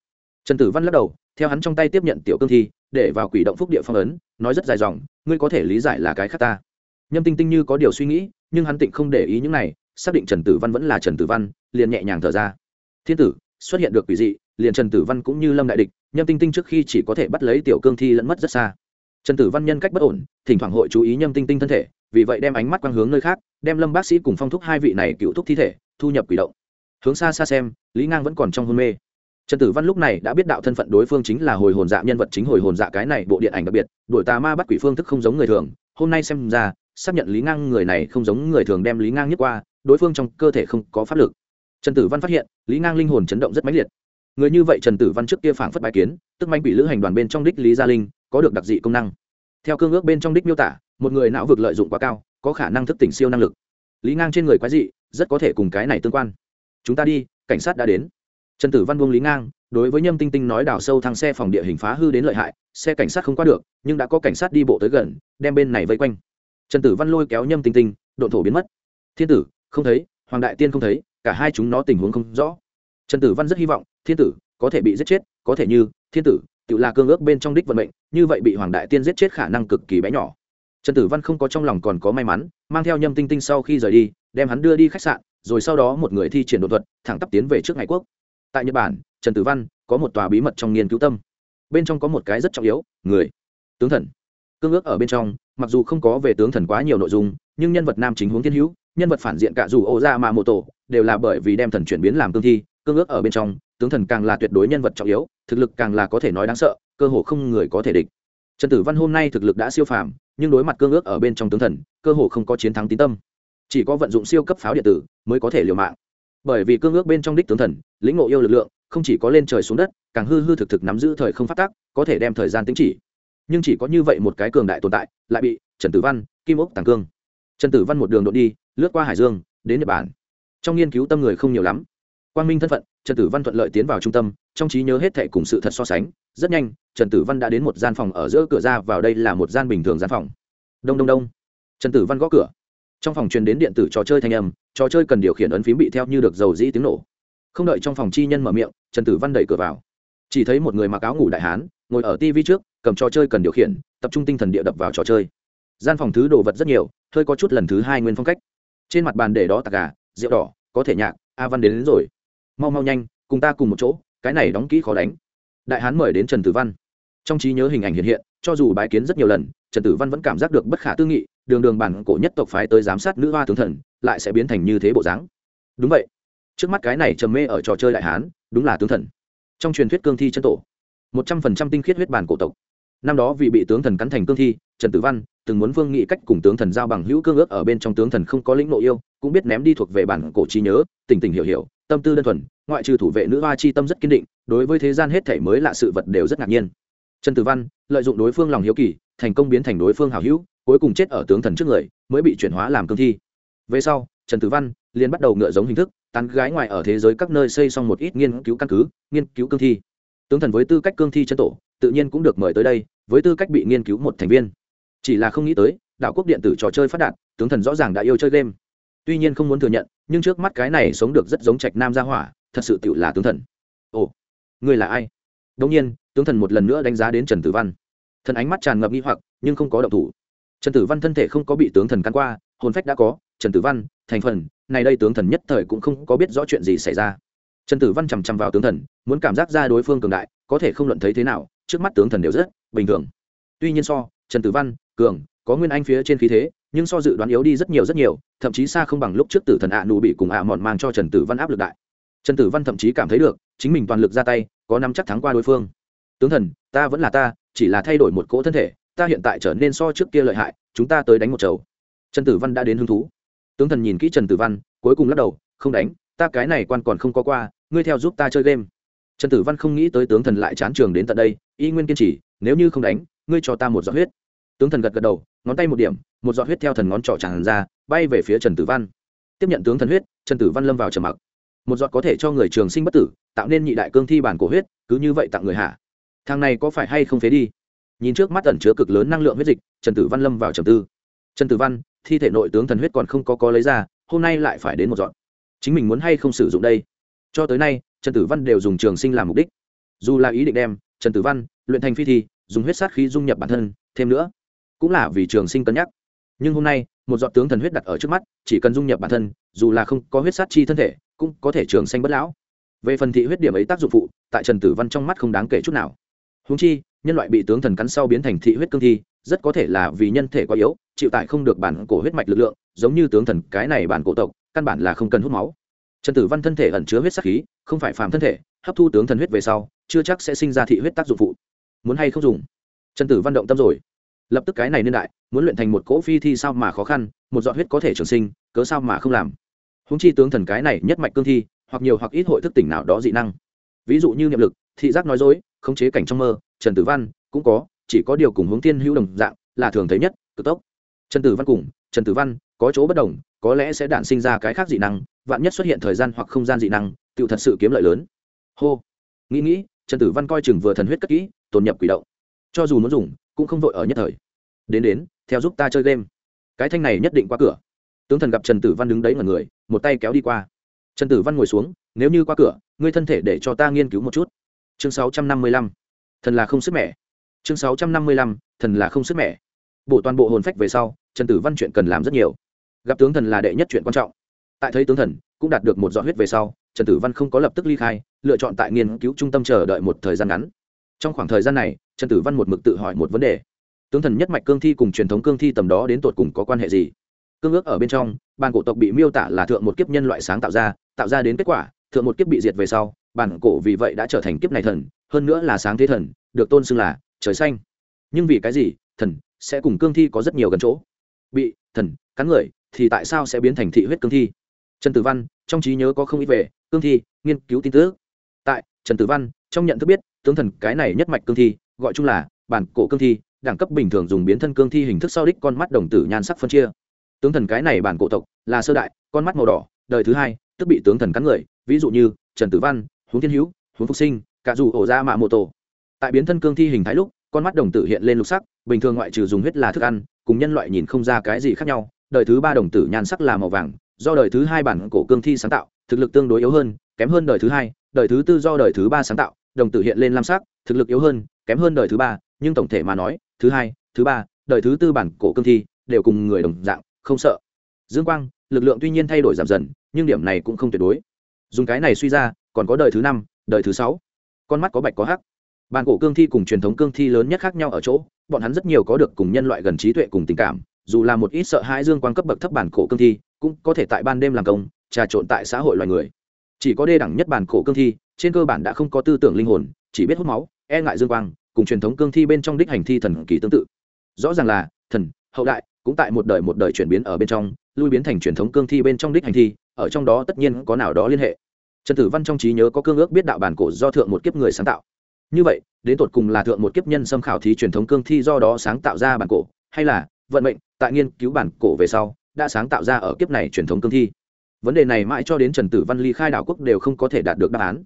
Trần tử văn lắc đầu, theo hắn trong tay tiếp nhận tiểu cương thi, để vào quỷ động phúc địa phong ấn, nói rất dài dòng, ngươi có thể lý giải là cái khác ta. Nhâm tinh tinh như có điều suy nghĩ, nhưng hắn tịnh không để ý những này, xác định trần tử văn vẫn là trần tử văn, liền nhẹ nhàng thở ra. Thiên tử, xuất hiện được quỷ dị, liền trần tử văn cũng như lâm đại địch. Nhâm tinh tinh trước khi chỉ có thể bắt lấy tiểu cương thi lẫn mất rất xa trần tử văn nhân cách bất ổn, thỉnh thoảng hội chú ý nhâm tinh tinh thân thể, vì vậy đem ánh mắt quang hướng nơi khác, đem lâm bác sĩ cùng phong thúc hai vị này cựu thúc thi thể, thu nhập quỷ động. Hướng xa xa xem, lý ngang vẫn còn trong hôn mê. Trần tử văn lúc này đã biết đạo thân phận đối phương chính là hồi hồn dạ nhân vật chính hồi hồn dạ cái này bộ điện ảnh đặc biệt, đuổi tà ma bắt quỷ phương thức không giống người thường. Hôm nay xem ra, xác nhận lý ngang người này không giống người thường đem lý ngang nhất qua, đối phương trong cơ thể không có pháp lực. Trần tử văn phát hiện, lý ngang linh hồn chấn động rất mãnh liệt. Người như vậy trần tử văn trước kia phảng phất bài kiến, tức manh bị lữ hành đoàn bên trong đích lý gia linh có được đặc dị công năng. Theo cương ước bên trong đích miêu tả, một người não vực lợi dụng quá cao, có khả năng thức tỉnh siêu năng lực. Lý ngang trên người quái dị, rất có thể cùng cái này tương quan. Chúng ta đi, cảnh sát đã đến. Trần tử văn buông lý ngang, đối với nhâm tinh tinh nói đào sâu thang xe phòng địa hình phá hư đến lợi hại, xe cảnh sát không qua được, nhưng đã có cảnh sát đi bộ tới gần, đem bên này vây quanh. Trần tử văn lôi kéo nhâm tinh tinh, độn thổ biến mất. Thiên tử, không thấy, hoàng đại tiên không thấy, cả hai chúng nó tình huống không rõ. Trần tử văn rất hy vọng, thiên tử, có thể bị giết chết, có thể như, thiên tử tự là cương ước bên trong đích vận mệnh, như vậy bị hoàng đại tiên giết chết khả năng cực kỳ bé nhỏ. Trần tử văn không có trong lòng còn có may mắn, mang theo nhâm tinh tinh sau khi rời đi, đem hắn đưa đi khách sạn, rồi sau đó một người thi triển đột thuật, thẳng tắp tiến về trước ngày quốc. Tại nhật bản, trần tử văn có một tòa bí mật trong nghiên cứu tâm. Bên trong có một cái rất trọng yếu, người, tướng thần. Cương ước ở bên trong, mặc dù không có về tướng thần quá nhiều nội dung, nhưng nhân vật nam chính huống thiên hữu, nhân vật phản diện cả dù ô ra mà mô tổ đều là bởi vì đem thần chuyển biến làm cương thi, cương ước ở bên trong, tướng thần càng là tuyệt đối nhân vật trọng yếu thực lực càng là có thể nói đáng sợ, cơ hồ không người có thể địch. Trần tử văn hôm nay thực lực đã siêu phàm, nhưng đối mặt cương ước ở bên trong tướng thần, cơ hồ không có chiến thắng tín tâm. Chỉ có vận dụng siêu cấp pháo điện tử mới có thể liều mạng. Bởi vì cương ước bên trong đích tướng thần, lĩnh ngộ yêu lực lượng, không chỉ có lên trời xuống đất, càng hư hư thực thực nắm giữ thời không phát tác, có thể đem thời gian tính chỉ. Nhưng chỉ có như vậy một cái cường đại tồn tại, lại bị trần tử văn, kim ốc tàng cương. Trần tử văn một đường đội đi, lướt qua hải dương, đến nhật bản. Trong nghiên cứu tâm người không nhiều lắm. Quang minh thân phận, trần tử văn thuận lợi tiến vào trung tâm trong trí nhớ hết thệ cùng sự thật so sánh rất nhanh trần tử văn đã đến một gian phòng ở giữa cửa ra vào đây là một gian bình thường gian phòng. Đông đông đông. Trần tử văn gõ cửa. Trong phòng truyền đến điện tử trò chơi thanh âm trò chơi cần điều khiển ấn phím bị theo như được dầu dĩ tiếng nổ. Không đợi trong phòng chi nhân mở miệng trần tử văn đẩy cửa vào. Chỉ thấy một người mặc áo ngủ đại hán ngồi ở tv trước cầm trò chơi cần điều khiển tập trung tinh thần địa đập vào trò chơi. Gian phòng thứ đồ vật rất nhiều hơi có chút lần thứ hai nguyên phong cách. Trên mặt bàn để đó tạc gà rượu đỏ có thể nhạc a văn đến, đến rồi. Mau mau nhanh cùng ta cùng một chỗ cái này đóng kỹ khó đánh. Đại hán mời đến trần tử văn. Trong trí nhớ hình ảnh hiện hiện, cho dù bái kiến rất nhiều lần, trần tử văn vẫn cảm giác được bất khả tư nghị, đường đường bản cổ nhất tộc phái tới giám sát nữ hoa tướng thần, lại sẽ biến thành như thế bộ dáng. Đúng vậy. Trước mắt cái này trầm mê ở trò chơi đại hán, đúng là tướng thần. Trong truyền thuyết cương thi chân tổ, một trăm phần trăm tinh khiết huyết bản cổ tộc. Năm đó vì bị tướng thần cắn thành cương thi, trần tử văn từng muốn vương nghị cách cùng tướng thần giao bằng hữu cương ước ở bên trong tướng thần không có lĩnh nội yêu, cũng biết ném đi thuộc về bản cổ trí nhớ, tình tình hiểu hiểu, tâm tư đơn thuần ngoại trừ thủ vệ nữ hoa chi tâm rất kiên định, đối với thế gian hết thể mới lạ sự vật đều rất ngạc nhiên. Trần tử văn, lợi dụng đối phương lòng hiếu kỳ, thành công biến thành đối phương hảo hữu, cuối cùng chết ở tướng thần trước người, mới bị chuyển hóa làm cương thi. Về sau, trần tử văn liền bắt đầu ngựa giống hình thức, tán gái ngoài ở thế giới các nơi xây xong một ít nghiên cứu căn cứ, nghiên cứu cương thi. Tướng thần với tư cách cương thi chân tổ, tự nhiên cũng được mời tới đây, với tư cách bị nghiên cứu một thành viên. Chỉ là không nghĩ tới, đảo quốc điện tử trò chơi phát đạt, tướng thần rõ ràng đã yêu chơi game. Tuy nhiên không muốn thừa nhận, nhưng trước mắt cái này sống được rất giống trạch nam gia hỏa thật sự tựu là tướng thần. Ồ người là ai? Đông nhiên, tướng thần một lần nữa đánh giá đến trần tử văn. Thần ánh mắt tràn ngập nghi hoặc, nhưng không có động thủ. Trần tử văn thân thể không có bị tướng thần căn qua, hồn phách đã có, trần tử văn, thành phần, này đây tướng thần nhất thời cũng không có biết rõ chuyện gì xảy ra. Trần tử văn chằm chằm vào tướng thần, muốn cảm giác ra đối phương cường đại, có thể không luận thấy thế nào, trước mắt tướng thần đều rất bình thường. Tuy nhiên so, trần tử văn, cường, có nguyên anh phía trên khí thế, nhưng so dự đoán yếu đi rất nhiều rất nhiều, thậm chí xa không bằng lúc trước tử thần ạ nụ bị cùng ạ mòn mang cho trần tử văn áp lực đại trần tử văn thậm chí cảm thấy được, chính mình toàn lực ra tay, có năm chắc thắng qua đối phương. Tướng thần, ta vẫn là ta, chỉ là thay đổi một cỗ thân thể, ta hiện tại trở nên so trước kia lợi hại, chúng ta tới đánh một chầu. Trần tử văn đã đến hứng thú. Tướng thần nhìn kỹ trần tử văn, cuối cùng lắc đầu, không đánh, ta cái này quan còn không có qua, ngươi theo giúp ta chơi game. Trần tử văn không nghĩ tới tướng thần lại chán trường đến tận đây, y nguyên kiên trì, nếu như không đánh, ngươi cho ta một giọt huyết. Tướng thần gật gật đầu, ngón tay một điểm, một giọt huyết theo thần ngón trỏ tràn ra, bay về phía trần tử văn. Tiếp nhận tướng thần huyết, trần tử văn lâm vào trầm mặc một giọt có thể cho người trường sinh bất tử, tạo nên nhị đại cương thi bản cổ huyết, cứ như vậy tặng người hạ thằng này có phải hay không phế đi? Nhìn trước mắt ẩn chứa cực lớn năng lượng huyết dịch, trần tử văn lâm vào trầm tư. Trần tử văn, thi thể nội tướng thần huyết còn không có có lấy ra, hôm nay lại phải đến một dọn chính mình muốn hay không sử dụng đây? Cho tới nay, trần tử văn đều dùng trường sinh làm mục đích. Dù là ý định đem, trần tử văn luyện thành phi thi, dùng huyết sát khí dung nhập bản thân, thêm nữa, cũng là vì trường sinh cân nhắc. Nhưng hôm nay, một giọt tướng thần huyết đặt ở trước mắt, chỉ cần dung nhập bản thân, dù là không có huyết sát chi thân thể cũng có thể trường sanh bất lão. Về phần thị huyết điểm ấy tác dụng phụ, tại trần tử văn trong mắt không đáng kể chút nào. Húng chi, nhân loại bị tướng thần cắn sau biến thành thị huyết cương thi, rất có thể là vì nhân thể quá yếu, chịu tại không được bản cổ huyết mạch lực lượng, giống như tướng thần cái này bản cổ tộc, căn bản là không cần hút máu. Trần tử văn thân thể ẩn chứa huyết sắc khí, không phải phàm thân thể, hấp thu tướng thần huyết về sau, chưa chắc sẽ sinh ra thị huyết tác dụng phụ. Muốn hay không dùng? Trần tử văn động tâm rồi. Lập tức cái này niên đại, muốn luyện thành một cỗ phi thi sao mà khó khăn, một giọt huyết có thể trường sinh, cớ sao mà không làm? Húng chi tướng thần cái này nhất mạch cương thi, hoặc nhiều hoặc ít hội thức tỉnh nào đó dị năng. Ví dụ như niệm lực, thị giác nói dối, khống chế cảnh trong mơ, trần tử văn cũng có, chỉ có điều cùng hướng tiên hữu đồng dạng, là thường thấy nhất, cực tốc. Trần tử văn cùng trần tử văn có chỗ bất đồng, có lẽ sẽ đản sinh ra cái khác dị năng, vạn nhất xuất hiện thời gian hoặc không gian dị năng tự thật sự kiếm lợi lớn. Hô. Nghĩ nghĩ, trần tử văn coi chừng vừa thần huyết cất kỹ, tồn nhập quỷ động. Cho dù muốn dùng, cũng không vội ở nhất thời. Đến đến, theo giúp ta chơi game. Cái thanh này nhất định qua cửa. Tướng thần gặp trần tử văn đứng đấy ngần người một tay kéo đi qua. Trần tử văn ngồi xuống, nếu như qua cửa, ngươi thân thể để cho ta nghiên cứu một chút. Chương sáu trăm năm mươi lăm. Thần là không sức mẻ. Chương sáu trăm năm mươi lăm, thần là không sức mẻ. Bộ toàn bộ hồn phách về sau, trần tử văn chuyện cần làm rất nhiều. Gặp tướng thần là đệ nhất chuyện quan trọng. Tại thấy tướng thần cũng đạt được một giọt huyết về sau, trần tử văn không có lập tức ly khai, lựa chọn tại nghiên cứu trung tâm chờ đợi một thời gian ngắn. Trong khoảng thời gian này, trần tử văn một mực tự hỏi một vấn đề. Tướng thần nhất mạch cương thi cùng truyền thống cương thi tầm đó đến tột cùng có quan hệ gì? Cương ước ở bên trong bản cổ tộc bị miêu tả là thượng một kiếp nhân loại sáng tạo ra tạo ra đến kết quả, thượng một kiếp bị diệt về sau bản cổ vì vậy đã trở thành kiếp này thần, hơn nữa là sáng thế thần, được tôn xưng là trời xanh. Nhưng vì cái gì, thần sẽ cùng cương thi có rất nhiều gần chỗ? Bị, thần, cắn người, thì tại sao sẽ biến thành thị huyết cương thi? Trần tử văn, trong trí nhớ có không ít về, cương thi, nghiên cứu tin tức. Tại, trần tử văn, trong nhận thức biết, tướng thần cái này nhất mạch cương thi, gọi chung là bản cổ cương thi, đẳng cấp bình thường dùng biến thân cương thi hình thức sau đích con mắt đồng tử nhan sắc phân chia tướng thần cái này bản cổ tộc là sơ đại, con mắt màu đỏ, đời thứ hai, tức bị tướng thần cắn người, ví dụ như trần tử văn, huống thiên hữu, huống phục sinh, cả dù ổ ra mạ mô tổ. Tại biến thân cương thi hình thái lúc, con mắt đồng tử hiện lên lục sắc, bình thường ngoại trừ dùng huyết là thức ăn, cùng nhân loại nhìn không ra cái gì khác nhau, đời thứ ba đồng tử nhan sắc là màu vàng, do đời thứ hai bản cổ cương thi sáng tạo, thực lực tương đối yếu hơn, kém hơn đời thứ hai, đời thứ tư do đời thứ ba sáng tạo, đồng tử hiện lên lam sắc, thực lực yếu hơn, kém hơn đời thứ ba, nhưng tổng thể mà nói, thứ hai, thứ ba, đời thứ tư bản cổ cương thi đều cùng người đồng dạng không sợ. Dương quang, lực lượng tuy nhiên thay đổi giảm dần, nhưng điểm này cũng không tuyệt đối. Dùng cái này suy ra, còn có đời thứ năm, đời thứ sáu. Con mắt có bạch có hắc. Bàn cổ cương thi cùng truyền thống cương thi lớn nhất khác nhau ở chỗ, bọn hắn rất nhiều có được cùng nhân loại gần trí tuệ cùng tình cảm, dù là một ít sợ hãi dương quang cấp bậc thấp bản cổ cương thi, cũng có thể tại ban đêm làm công, trà trộn tại xã hội loài người. Chỉ có đê đẳng nhất bản cổ cương thi, trên cơ bản đã không có tư tưởng linh hồn, chỉ biết hút máu e ngại dương quang, cùng truyền thống cương thi bên trong đích hành thi thần kỳ tương tự. Rõ ràng là, thần, hậu đại cũng tại một đời một đời chuyển biến ở bên trong, lui biến thành truyền thống cương thi bên trong đích hành thi, ở trong đó tất nhiên có nào đó liên hệ. Trần tử văn trong trí nhớ có cương ước biết đạo bản cổ do thượng một kiếp người sáng tạo. Như vậy, đến tột cùng là thượng một kiếp nhân xâm khảo thí truyền thống cương thi do đó sáng tạo ra bản cổ, hay là vận mệnh, tại nghiên cứu bản cổ về sau, đã sáng tạo ra ở kiếp này truyền thống cương thi? Vấn đề này mãi cho đến trần tử văn ly khai đảo quốc đều không có thể đạt được đáp án.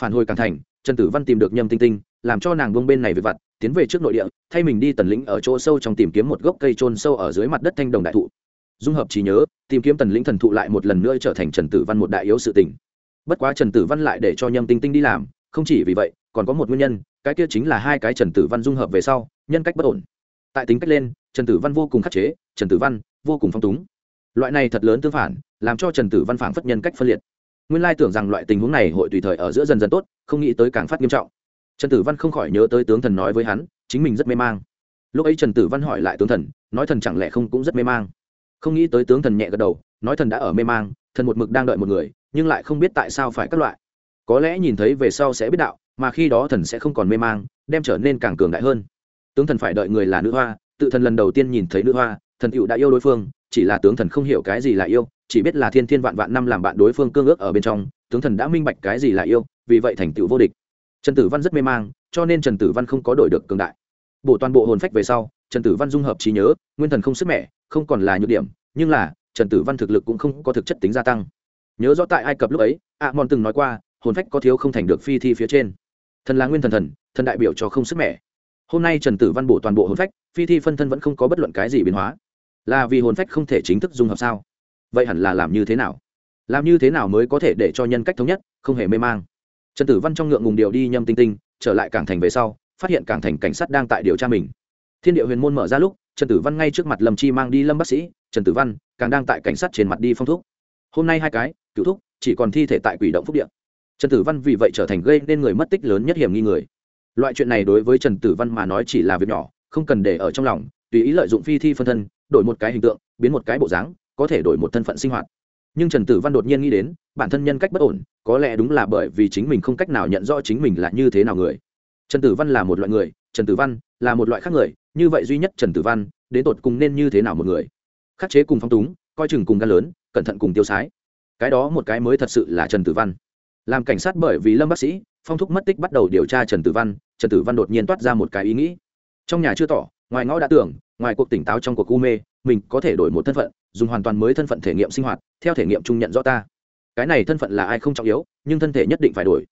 Phản hồi càng thành, trần tử văn tìm được nhâm tinh tinh, làm cho nàng bông bên này về vặt tiến về trước nội địa, thay mình đi tần lĩnh ở chỗ sâu trong tìm kiếm một gốc cây trôn sâu ở dưới mặt đất thanh đồng đại thụ. Dung hợp trí nhớ, tìm kiếm tần lĩnh thần thụ lại một lần nữa trở thành trần tử văn một đại yếu sự tình. Bất quá trần tử văn lại để cho nhâm tinh tinh đi làm, không chỉ vì vậy, còn có một nguyên nhân, cái kia chính là hai cái trần tử văn dung hợp về sau, nhân cách bất ổn. Tại tính cách lên, trần tử văn vô cùng khắc chế, trần tử văn vô cùng phong túng. Loại này thật lớn tương phản, làm cho trần tử văn phản phất nhân cách phân liệt. Nguyên lai tưởng rằng loại tình huống này hội tùy thời ở giữa dần dần tốt, không nghĩ tới càng phát nghiêm trọng trần tử văn không khỏi nhớ tới tướng thần nói với hắn, chính mình rất mê mang. Lúc ấy trần tử văn hỏi lại tướng thần, nói thần chẳng lẽ không cũng rất mê mang? Không nghĩ tới tướng thần nhẹ gật đầu, nói thần đã ở mê mang, thần một mực đang đợi một người, nhưng lại không biết tại sao phải các loại. Có lẽ nhìn thấy về sau sẽ biết đạo, mà khi đó thần sẽ không còn mê mang, đem trở nên càng cường đại hơn. Tướng thần phải đợi người là nữ hoa, tự thần lần đầu tiên nhìn thấy nữ hoa, thần cựu đã yêu đối phương, chỉ là tướng thần không hiểu cái gì là yêu, chỉ biết là thiên thiên vạn vạn năm làm bạn đối phương cương ước ở bên trong, tướng thần đã minh bạch cái gì là yêu, vì vậy thành tựu vô địch trần tử văn rất mê mang, cho nên trần tử văn không có đổi được cường đại. Bổ toàn bộ hồn phách về sau, trần tử văn dung hợp trí nhớ, nguyên thần không sức mẻ, không còn là nhược điểm, nhưng là, trần tử văn thực lực cũng không có thực chất tính gia tăng. Nhớ rõ tại ai cập lúc ấy a mòn từng nói qua, hồn phách có thiếu không thành được phi thi phía trên. Thần là nguyên thần thần thần đại biểu cho không sức mẻ. Hôm nay trần tử văn bổ toàn bộ hồn phách, phi thi phân thân vẫn không có bất luận cái gì biến hóa. Là vì hồn phách không thể chính thức dung hợp sao? Vậy hẳn là làm như thế nào? Làm như thế nào mới có thể để cho nhân cách thống nhất, không hề mê mang? Trần tử văn trong ngượng ngùng điều đi nhâm tinh tinh, trở lại cảng thành về sau, phát hiện cảng thành cảnh sát đang tại điều tra mình. Thiên địa huyền môn mở ra lúc, trần tử văn ngay trước mặt lâm chi mang đi lâm bác sĩ, trần tử văn, càng đang tại cảnh sát trên mặt đi phong thuốc. hôm nay hai cái, cựu thúc, chỉ còn thi thể tại quỷ động phúc điện trần tử văn vì vậy trở thành gây nên người mất tích lớn nhất hiểm nghi người. Loại chuyện này đối với trần tử văn mà nói chỉ là việc nhỏ, không cần để ở trong lòng, tùy ý lợi dụng phi thi phân thân, đổi một cái hình tượng, biến một cái bộ dáng, có thể đổi một thân phận sinh hoạt. Nhưng trần tử văn đột nhiên nghĩ đến, bản thân nhân cách bất ổn có lẽ đúng là bởi vì chính mình không cách nào nhận rõ chính mình là như thế nào người. Trần tử văn là một loại người, trần tử văn là một loại khác người, như vậy duy nhất trần tử văn, đến tột cùng nên như thế nào một người? Khắc chế cùng phong túng, coi chừng cùng gan lớn, cẩn thận cùng tiêu sái. Cái đó một cái mới thật sự là trần tử văn. Làm cảnh sát bởi vì lâm bác sĩ, phong thúc mất tích bắt đầu điều tra trần tử văn, trần tử văn đột nhiên toát ra một cái ý nghĩ. Trong nhà chưa tỏ, ngoài ngõ đã tưởng, ngoài cuộc tỉnh táo trong cuộc u mê, mình có thể đổi một thân phận, dùng hoàn toàn mới thân phận thể nghiệm sinh hoạt, theo thể nghiệm chung nhận rõ ta cái này thân phận là ai không trọng yếu, nhưng thân thể nhất định phải đổi.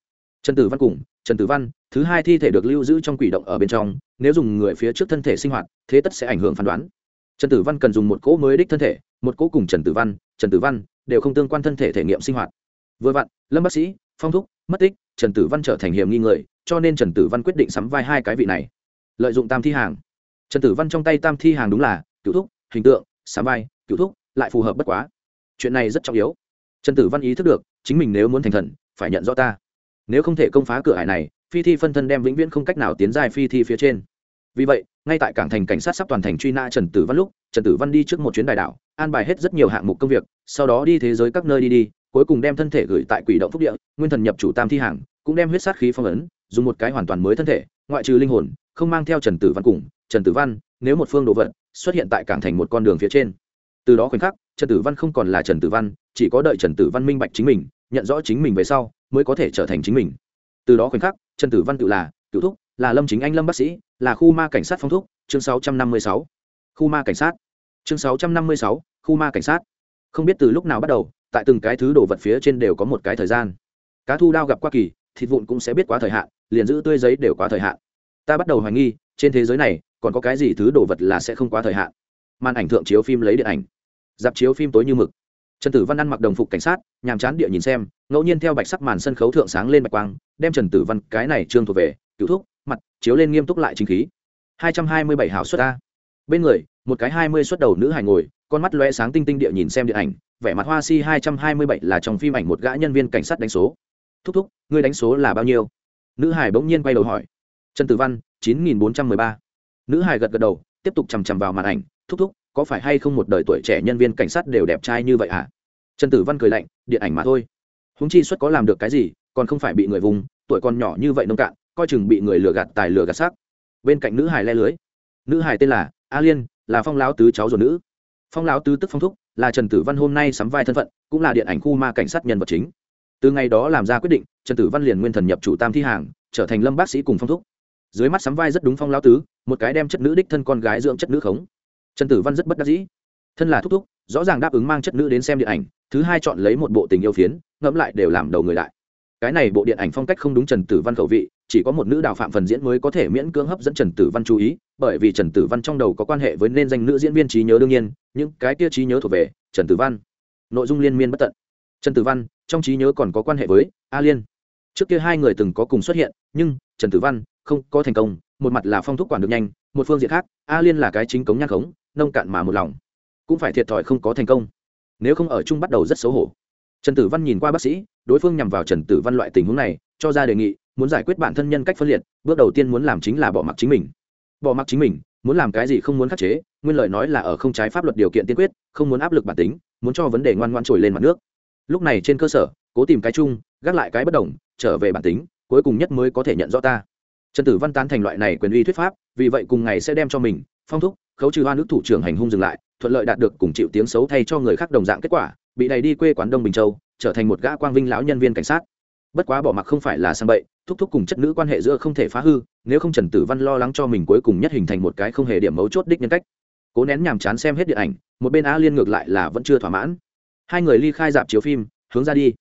Trần tử văn cùng, trần tử văn, thứ hai thi thể được lưu giữ trong quỷ động ở bên trong, nếu dùng người phía trước thân thể sinh hoạt, thế tất sẽ ảnh hưởng phán đoán. Trần tử văn cần dùng một cỗ mới đích thân thể, một cỗ cùng trần tử văn, trần tử văn đều không tương quan thân thể thể nghiệm sinh hoạt. Vừa vặn, lâm bác sĩ, phong thúc, mất tích, trần tử văn trở thành hiểm nghi người, cho nên trần tử văn quyết định sắm vai hai cái vị này. Lợi dụng tam thi hàng. Trần tử văn trong tay tam thi hàng đúng là cựu thúc, hình tượng, sắm vai, cựu thúc, lại phù hợp bất quá. Chuyện này rất trọng yếu trần tử văn ý thức được, chính mình nếu muốn thành thần, phải nhận rõ ta. Nếu không thể công phá cửa hải này, phi thi phân thân đem vĩnh viễn không cách nào tiến dài phi thi phía trên. Vì vậy, ngay tại cảng thành cảnh sát sắp toàn thành truy nã trần tử văn lúc, trần tử văn đi trước một chuyến đài đảo, an bài hết rất nhiều hạng mục công việc, sau đó đi thế giới các nơi đi đi, cuối cùng đem thân thể gửi tại quỷ động phúc địa, nguyên thần nhập chủ tam thi hàng, cũng đem huyết sát khí phong ấn, dùng một cái hoàn toàn mới thân thể, ngoại trừ linh hồn, không mang theo trần tử văn cùng, trần tử văn, nếu một phương đồ vật xuất hiện tại cảng thành một con đường phía trên. Từ đó khoảnh khắc, trần tử văn không còn là trần tử văn chỉ có đợi trần tử văn minh bạch chính mình nhận rõ chính mình về sau mới có thể trở thành chính mình. Từ đó khoảnh khắc trần tử văn tự là cựu thúc là lâm chính anh lâm bác sĩ là khu ma cảnh sát phong thúc chương 656. khu ma cảnh sát. Chương 656, khu ma cảnh sát. Không biết từ lúc nào bắt đầu tại từng cái thứ đồ vật phía trên đều có một cái thời gian. Cá thu đao gặp qua kỳ thịt vụn cũng sẽ biết quá thời hạn liền giữ tươi giấy đều quá thời hạn. Ta bắt đầu hoài nghi trên thế giới này còn có cái gì thứ đồ vật là sẽ không quá thời hạn? Màn ảnh thượng chiếu phim lấy điện ảnh. Dạp chiếu phim tối như mực trần tử văn ăn mặc đồng phục cảnh sát, nhàm chán địa nhìn xem, ngẫu nhiên theo bạch sắc màn sân khấu thượng sáng lên bạch quang, đem trần tử văn cái này trương thuộc về cựu thúc, mặt, chiếu lên nghiêm túc lại chính khí. Hai trăm hai mươi bảy hảo xuất a. Bên người, một cái hai mươi xuất đầu nữ hài ngồi, con mắt loe sáng tinh tinh địa nhìn xem điện ảnh, vẻ mặt hoa si hai trăm hai mươi bảy là trong phim ảnh một gã nhân viên cảnh sát đánh số. Thúc thúc, ngươi đánh số là bao nhiêu? Nữ hải bỗng nhiên quay đầu hỏi. Trần tử văn, chín nghìn bốn trăm mười ba. Nữ hải gật gật đầu, tiếp tục chằm chằm vào màn ảnh. Thúc thúc có phải hay không một đời tuổi trẻ nhân viên cảnh sát đều đẹp trai như vậy hả? À? trần tử văn cười lạnh, điện ảnh mà thôi. Húng chi xuất có làm được cái gì, còn không phải bị người vùng, tuổi còn nhỏ như vậy nông cạn, coi chừng bị người lừa gạt tài lừa gạt xác. Bên cạnh nữ hải le lưới. Nữ hải tên là a liên, là phong lão tứ cháu ruột nữ. Phong lão tứ tức phong thúc, là trần tử văn hôm nay sắm vai thân phận, cũng là điện ảnh khu ma cảnh sát nhân vật chính. Từ ngày đó làm ra quyết định, trần tử văn liền nguyên thần nhập chủ tam thi hàng, trở thành lâm bác sĩ cùng phong thúc. Dưới mắt sắm vai rất đúng phong lão tứ, một cái đem chất nữ đích thân con gái dưỡng chất nữ khống trần tử văn rất bất đắc dĩ. Thân là thúc thúc, rõ ràng đáp ứng mang chất nữ đến xem điện ảnh, thứ hai chọn lấy một bộ tình yêu phiến, ngẫm lại đều làm đầu người lại. Cái này bộ điện ảnh phong cách không đúng trần tử văn khẩu vị, chỉ có một nữ đào phạm phần diễn mới có thể miễn cưỡng hấp dẫn trần tử văn chú ý, bởi vì trần tử văn trong đầu có quan hệ với nên danh nữ diễn viên trí nhớ đương nhiên, những cái kia trí nhớ thuộc về trần tử văn. Nội dung liên miên bất tận. Trần tử văn, trong trí nhớ còn có quan hệ với a liên. Trước kia hai người từng có cùng xuất hiện, nhưng trần tử văn không có thành công, một mặt là phong thúc quản được nhanh, một phương diện khác, a liên là cái chính cống nhang khống nông cạn mà một lòng. Cũng phải thiệt thòi không có thành công. Nếu không ở chung bắt đầu rất xấu hổ. Trần tử văn nhìn qua bác sĩ, đối phương nhằm vào trần tử văn loại tình huống này, cho ra đề nghị, muốn giải quyết bản thân nhân cách phân liệt, bước đầu tiên muốn làm chính là bỏ mặc chính mình. Bỏ mặc chính mình, muốn làm cái gì không muốn khắc chế, nguyên lời nói là ở không trái pháp luật điều kiện tiên quyết, không muốn áp lực bản tính, muốn cho vấn đề ngoan ngoan trồi lên mặt nước. Lúc này trên cơ sở, cố tìm cái chung, gác lại cái bất đồng, trở về bản tính, cuối cùng nhất mới có thể nhận rõ ta. Trần tử văn tán thành loại này quyền uy thuyết pháp, vì vậy cùng ngày sẽ đem cho mình phong thúc khấu trừ hoa nước thủ trưởng hành hung dừng lại, thuận lợi đạt được cùng chịu tiếng xấu thay cho người khác đồng dạng kết quả, bị đẩy đi quê quán đông bình châu, trở thành một gã quang vinh lão nhân viên cảnh sát. Bất quá bỏ mặc không phải là sang bậy, thúc thúc cùng chất nữ quan hệ giữa không thể phá hư, nếu không trần tử văn lo lắng cho mình cuối cùng nhất hình thành một cái không hề điểm mấu chốt đích nhân cách. Cố nén nhàm chán xem hết điện ảnh, một bên a liên ngược lại là vẫn chưa thỏa mãn. Hai người ly khai dạp chiếu phim, hướng ra đi.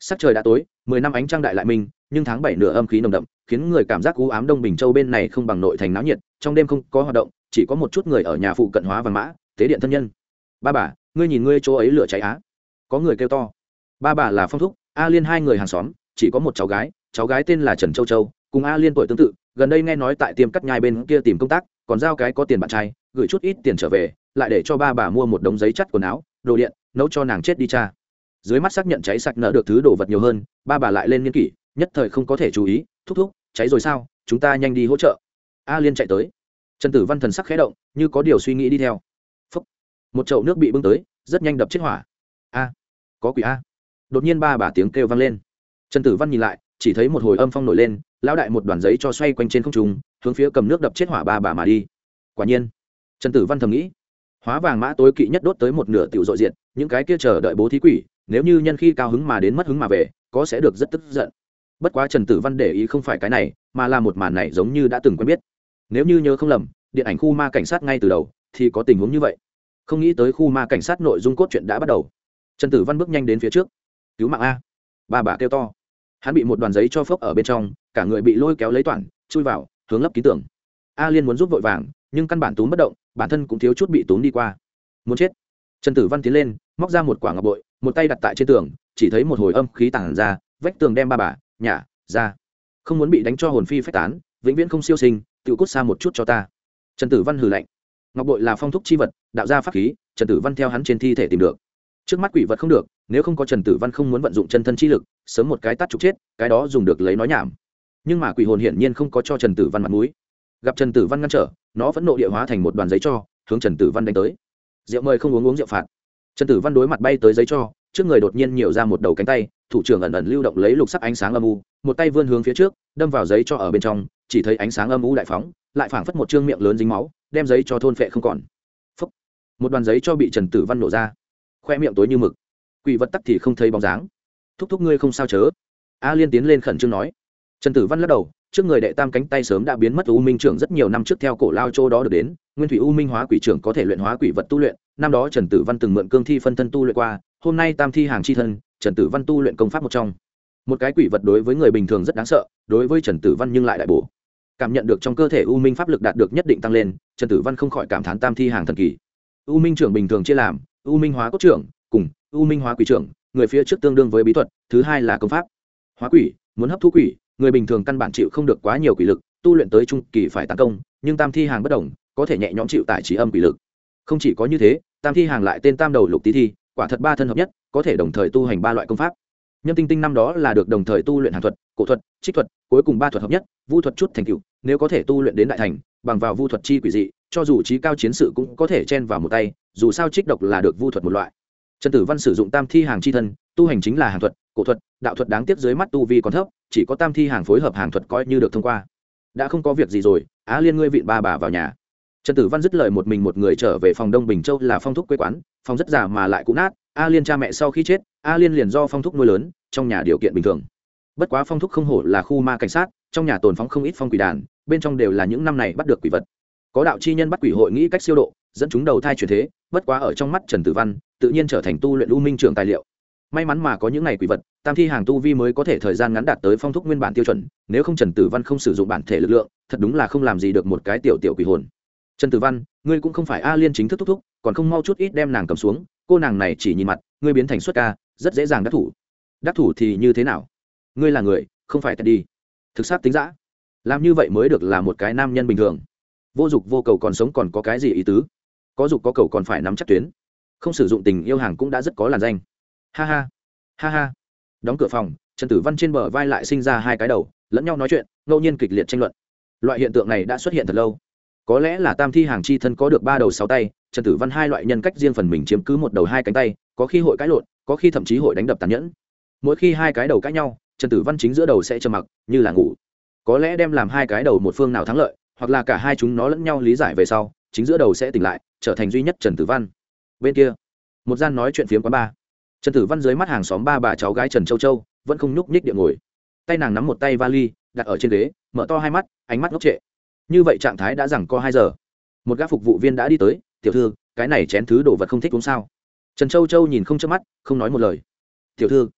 Sắc trời đã tối, mười năm ánh trăng đại lại mình, nhưng tháng bảy nửa âm khí nồng đậm, khiến người cảm giác cú ám đông bình châu bên này không bằng nội thành náo nhiệt, trong đêm không có hoạt động chỉ có một chút người ở nhà phụ cận hóa vàng mã, tế điện thân nhân. Ba bà, ngươi nhìn ngươi chỗ ấy lửa cháy á. Có người kêu to. Ba bà là phong thúc, a liên hai người hàng xóm, chỉ có một cháu gái cháu gái tên là trần châu châu, cùng a liên tuổi tương tự, gần đây nghe nói tại tiêm cắt nhai bên kia tìm công tác, còn giao cái có tiền bạn trai, gửi chút ít tiền trở về, lại để cho ba bà mua một đống giấy chắt quần áo, đồ điện, nấu cho nàng chết đi cha. Dưới mắt xác nhận cháy sạch nợ được thứ đồ vật nhiều hơn, ba bà lại lên nghiên kỷ, nhất thời không có thể chú ý, thúc thúc, cháy rồi sao? Chúng ta nhanh đi hỗ trợ. A liên chạy tới trần tử văn thần sắc khẽ động, như có điều suy nghĩ đi theo. Phúc. một chậu nước bị bưng tới, rất nhanh đập chết hỏa. A. Có quỷ a. Đột nhiên ba bà tiếng kêu vang lên. Trần tử văn nhìn lại, chỉ thấy một hồi âm phong nổi lên, lão đại một đoàn giấy cho xoay quanh trên không trung, hướng phía cầm nước đập chết hỏa ba bà mà đi. Quả nhiên, trần tử văn thầm nghĩ, hóa vàng mã tối kỵ nhất đốt tới một nửa tiểu dội diện những cái kia chờ đợi bố thí quỷ, nếu như nhân khi cao hứng mà đến mất hứng mà về, có sẽ được rất tức giận. Bất quá trần tử văn để ý không phải cái này, mà là một màn này giống như đã từng quen biết nếu như nhớ không lầm, điện ảnh khu ma cảnh sát ngay từ đầu thì có tình huống như vậy. Không nghĩ tới khu ma cảnh sát nội dung cốt truyện đã bắt đầu. Trần tử văn bước nhanh đến phía trước. Cứu mạng a. Ba bà kêu to. Hắn bị một đoàn giấy cho phốc ở bên trong, cả người bị lôi kéo lấy toàn, chui vào, hướng lấp ký tưởng a liên muốn giúp vội vàng, nhưng căn bản túm bất động, bản thân cũng thiếu chút bị túm đi qua. Muốn chết. Trần tử văn tiến lên, móc ra một quả ngọc bội, một tay đặt tại trên tường, chỉ thấy một hồi âm khí tản ra, vách tường đem ba bà nhả ra. Không muốn bị đánh cho hồn phi phách tán, vĩnh viễn không siêu sinh tự cút xa một chút cho ta. Trần tử văn hừ lạnh. Ngọc bội là phong thúc chi vật, đạo gia pháp khí, trần tử văn theo hắn trên thi thể tìm được. Trước mắt quỷ vật không được, nếu không có trần tử văn không muốn vận dụng chân thân chi lực, sớm một cái tắt trục chết, cái đó dùng được lấy nói nhảm. Nhưng mà quỷ hồn hiển nhiên không có cho trần tử văn mặt mũi. Gặp trần tử văn ngăn trở, nó vẫn nộ địa hóa thành một đoàn giấy cho, hướng trần tử văn đánh tới. Rượu mời không uống uống rượu phạt. Trần tử văn đối mặt bay tới giấy cho, trước người đột nhiên nhiều ra một đầu cánh tay thủ trưởng ẩn ẩn lưu động lấy lục sắc ánh sáng âm u, một tay vươn hướng phía trước, đâm vào giấy cho ở bên trong, chỉ thấy ánh sáng âm u đại phóng, lại phảng phất một trương miệng lớn dính máu, đem giấy cho thôn phệ không còn. Phúc. một đoàn giấy cho bị trần tử văn nổ ra. Khoe miệng tối như mực. Quỷ vật tắc thì không thấy bóng dáng. Thúc thúc ngươi không sao chớ. A liên tiến lên khẩn trương nói. Trần tử văn lắc đầu, trước người đệ tam cánh tay sớm đã biến mất, u minh trưởng rất nhiều năm trước theo cổ lao châu đó được đến, nguyên thủy u minh hóa quỷ trưởng có thể luyện hóa quỷ vật tu luyện, năm đó trần tử văn từng mượn cương thi phân thân tu luyện qua, hôm nay tam thi hàng chi thân trần tử văn tu luyện công pháp một trong. Một cái quỷ vật đối với người bình thường rất đáng sợ, đối với trần tử văn nhưng lại đại bổ. Cảm nhận được trong cơ thể u minh pháp lực đạt được nhất định tăng lên, trần tử văn không khỏi cảm thán tam thi hàng thần kỳ. U minh trưởng bình thường chia làm, u minh hóa cốt trưởng, cùng u minh hóa quỷ trưởng, người phía trước tương đương với bí thuật, thứ hai là công pháp. Hóa quỷ, muốn hấp thu quỷ, người bình thường căn bản chịu không được quá nhiều quỷ lực, tu luyện tới trung kỳ phải tấn công, nhưng tam thi hàng bất đồng, có thể nhẹ nhõm chịu tại trí âm quỷ lực. Không chỉ có như thế, tam thi hàng lại tên tam đầu lục tý thi quả thật ba thân hợp nhất, có thể đồng thời tu hành ba loại công pháp. Nhâm tinh tinh năm đó là được đồng thời tu luyện hàn thuật, cổ thuật, trích thuật, cuối cùng ba thuật hợp nhất, vu thuật chút thành cựu nếu có thể tu luyện đến đại thành, bằng vào vu thuật chi quỷ dị, cho dù trí cao chiến sự cũng có thể chen vào một tay, dù sao trích độc là được vu thuật một loại. Trần tử văn sử dụng tam thi hàng chi thân, tu hành chính là hàng thuật, cổ thuật, đạo thuật đáng tiếc dưới mắt tu vi còn thấp, chỉ có tam thi hàng phối hợp hàng thuật coi như được thông qua. Đã không có việc gì rồi, á liên ngươi vịn ba bà vào nhà. Trần tử văn dứt lời một mình một người trở về phòng đông bình châu là phong thúc quê quán phòng rất già mà lại cũng nát, a liên cha mẹ sau khi chết, a liên liền do phong thúc nuôi lớn, trong nhà điều kiện bình thường. Bất quá phong thúc không hổ là khu ma cảnh sát, trong nhà tồn phóng không ít phong quỷ đàn, bên trong đều là những năm này bắt được quỷ vật. Có đạo chi nhân bắt quỷ hội nghĩ cách siêu độ, dẫn chúng đầu thai chuyển thế, bất quá ở trong mắt trần tử văn, tự nhiên trở thành tu luyện u minh trường tài liệu. May mắn mà có những ngày quỷ vật, tam thi hàng tu vi mới có thể thời gian ngắn đạt tới phong thúc nguyên bản tiêu chuẩn, nếu không trần tử văn không sử dụng bản thể lực lượng, thật đúng là không làm gì được một cái tiểu tiểu quỷ hồn trần tử văn, ngươi cũng không phải a liên chính thức thúc thúc, còn không mau chút ít đem nàng cầm xuống, cô nàng này chỉ nhìn mặt, ngươi biến thành xuất ca, rất dễ dàng đắc thủ. Đắc thủ thì như thế nào? Ngươi là người, không phải tật đi thực xác tính giã làm như vậy mới được là một cái nam nhân bình thường. Vô dục vô cầu còn sống còn có cái gì ý tứ? Có dục có cầu còn phải nắm chắc tuyến. Không sử dụng tình yêu hàng cũng đã rất có làn danh. Ha ha. Ha ha. Đóng cửa phòng, trần tử văn trên bờ vai lại sinh ra hai cái đầu, lẫn nhau nói chuyện, ngẫu nhiên kịch liệt tranh luận. Loại hiện tượng này đã xuất hiện thật lâu có lẽ là tam thi hàng chi thân có được ba đầu sáu tay, trần tử văn hai loại nhân cách riêng phần mình chiếm cứ một đầu hai cánh tay, có khi hội cãi lộn, có khi thậm chí hội đánh đập tàn nhẫn. Mỗi khi hai cái đầu cãi nhau, trần tử văn chính giữa đầu sẽ trầm mặc, như là ngủ. Có lẽ đem làm hai cái đầu một phương nào thắng lợi, hoặc là cả hai chúng nó lẫn nhau lý giải về sau, chính giữa đầu sẽ tỉnh lại, trở thành duy nhất trần tử văn. Bên kia, một gian nói chuyện phiếm quá ba trần tử văn dưới mắt hàng xóm ba bà cháu gái trần châu châu, vẫn không nhúc nhích địa ngồi. Tay nàng nắm một tay vali, đặt ở trên ghế, mở to hai mắt, ánh mắt ngốc trệ như vậy trạng thái đã rằng co hai giờ. Một gã phục vụ viên đã đi tới, tiểu thư, cái này chén thứ đồ vật không thích uống sao? Trần châu châu nhìn không chớp mắt, không nói một lời. Tiểu thư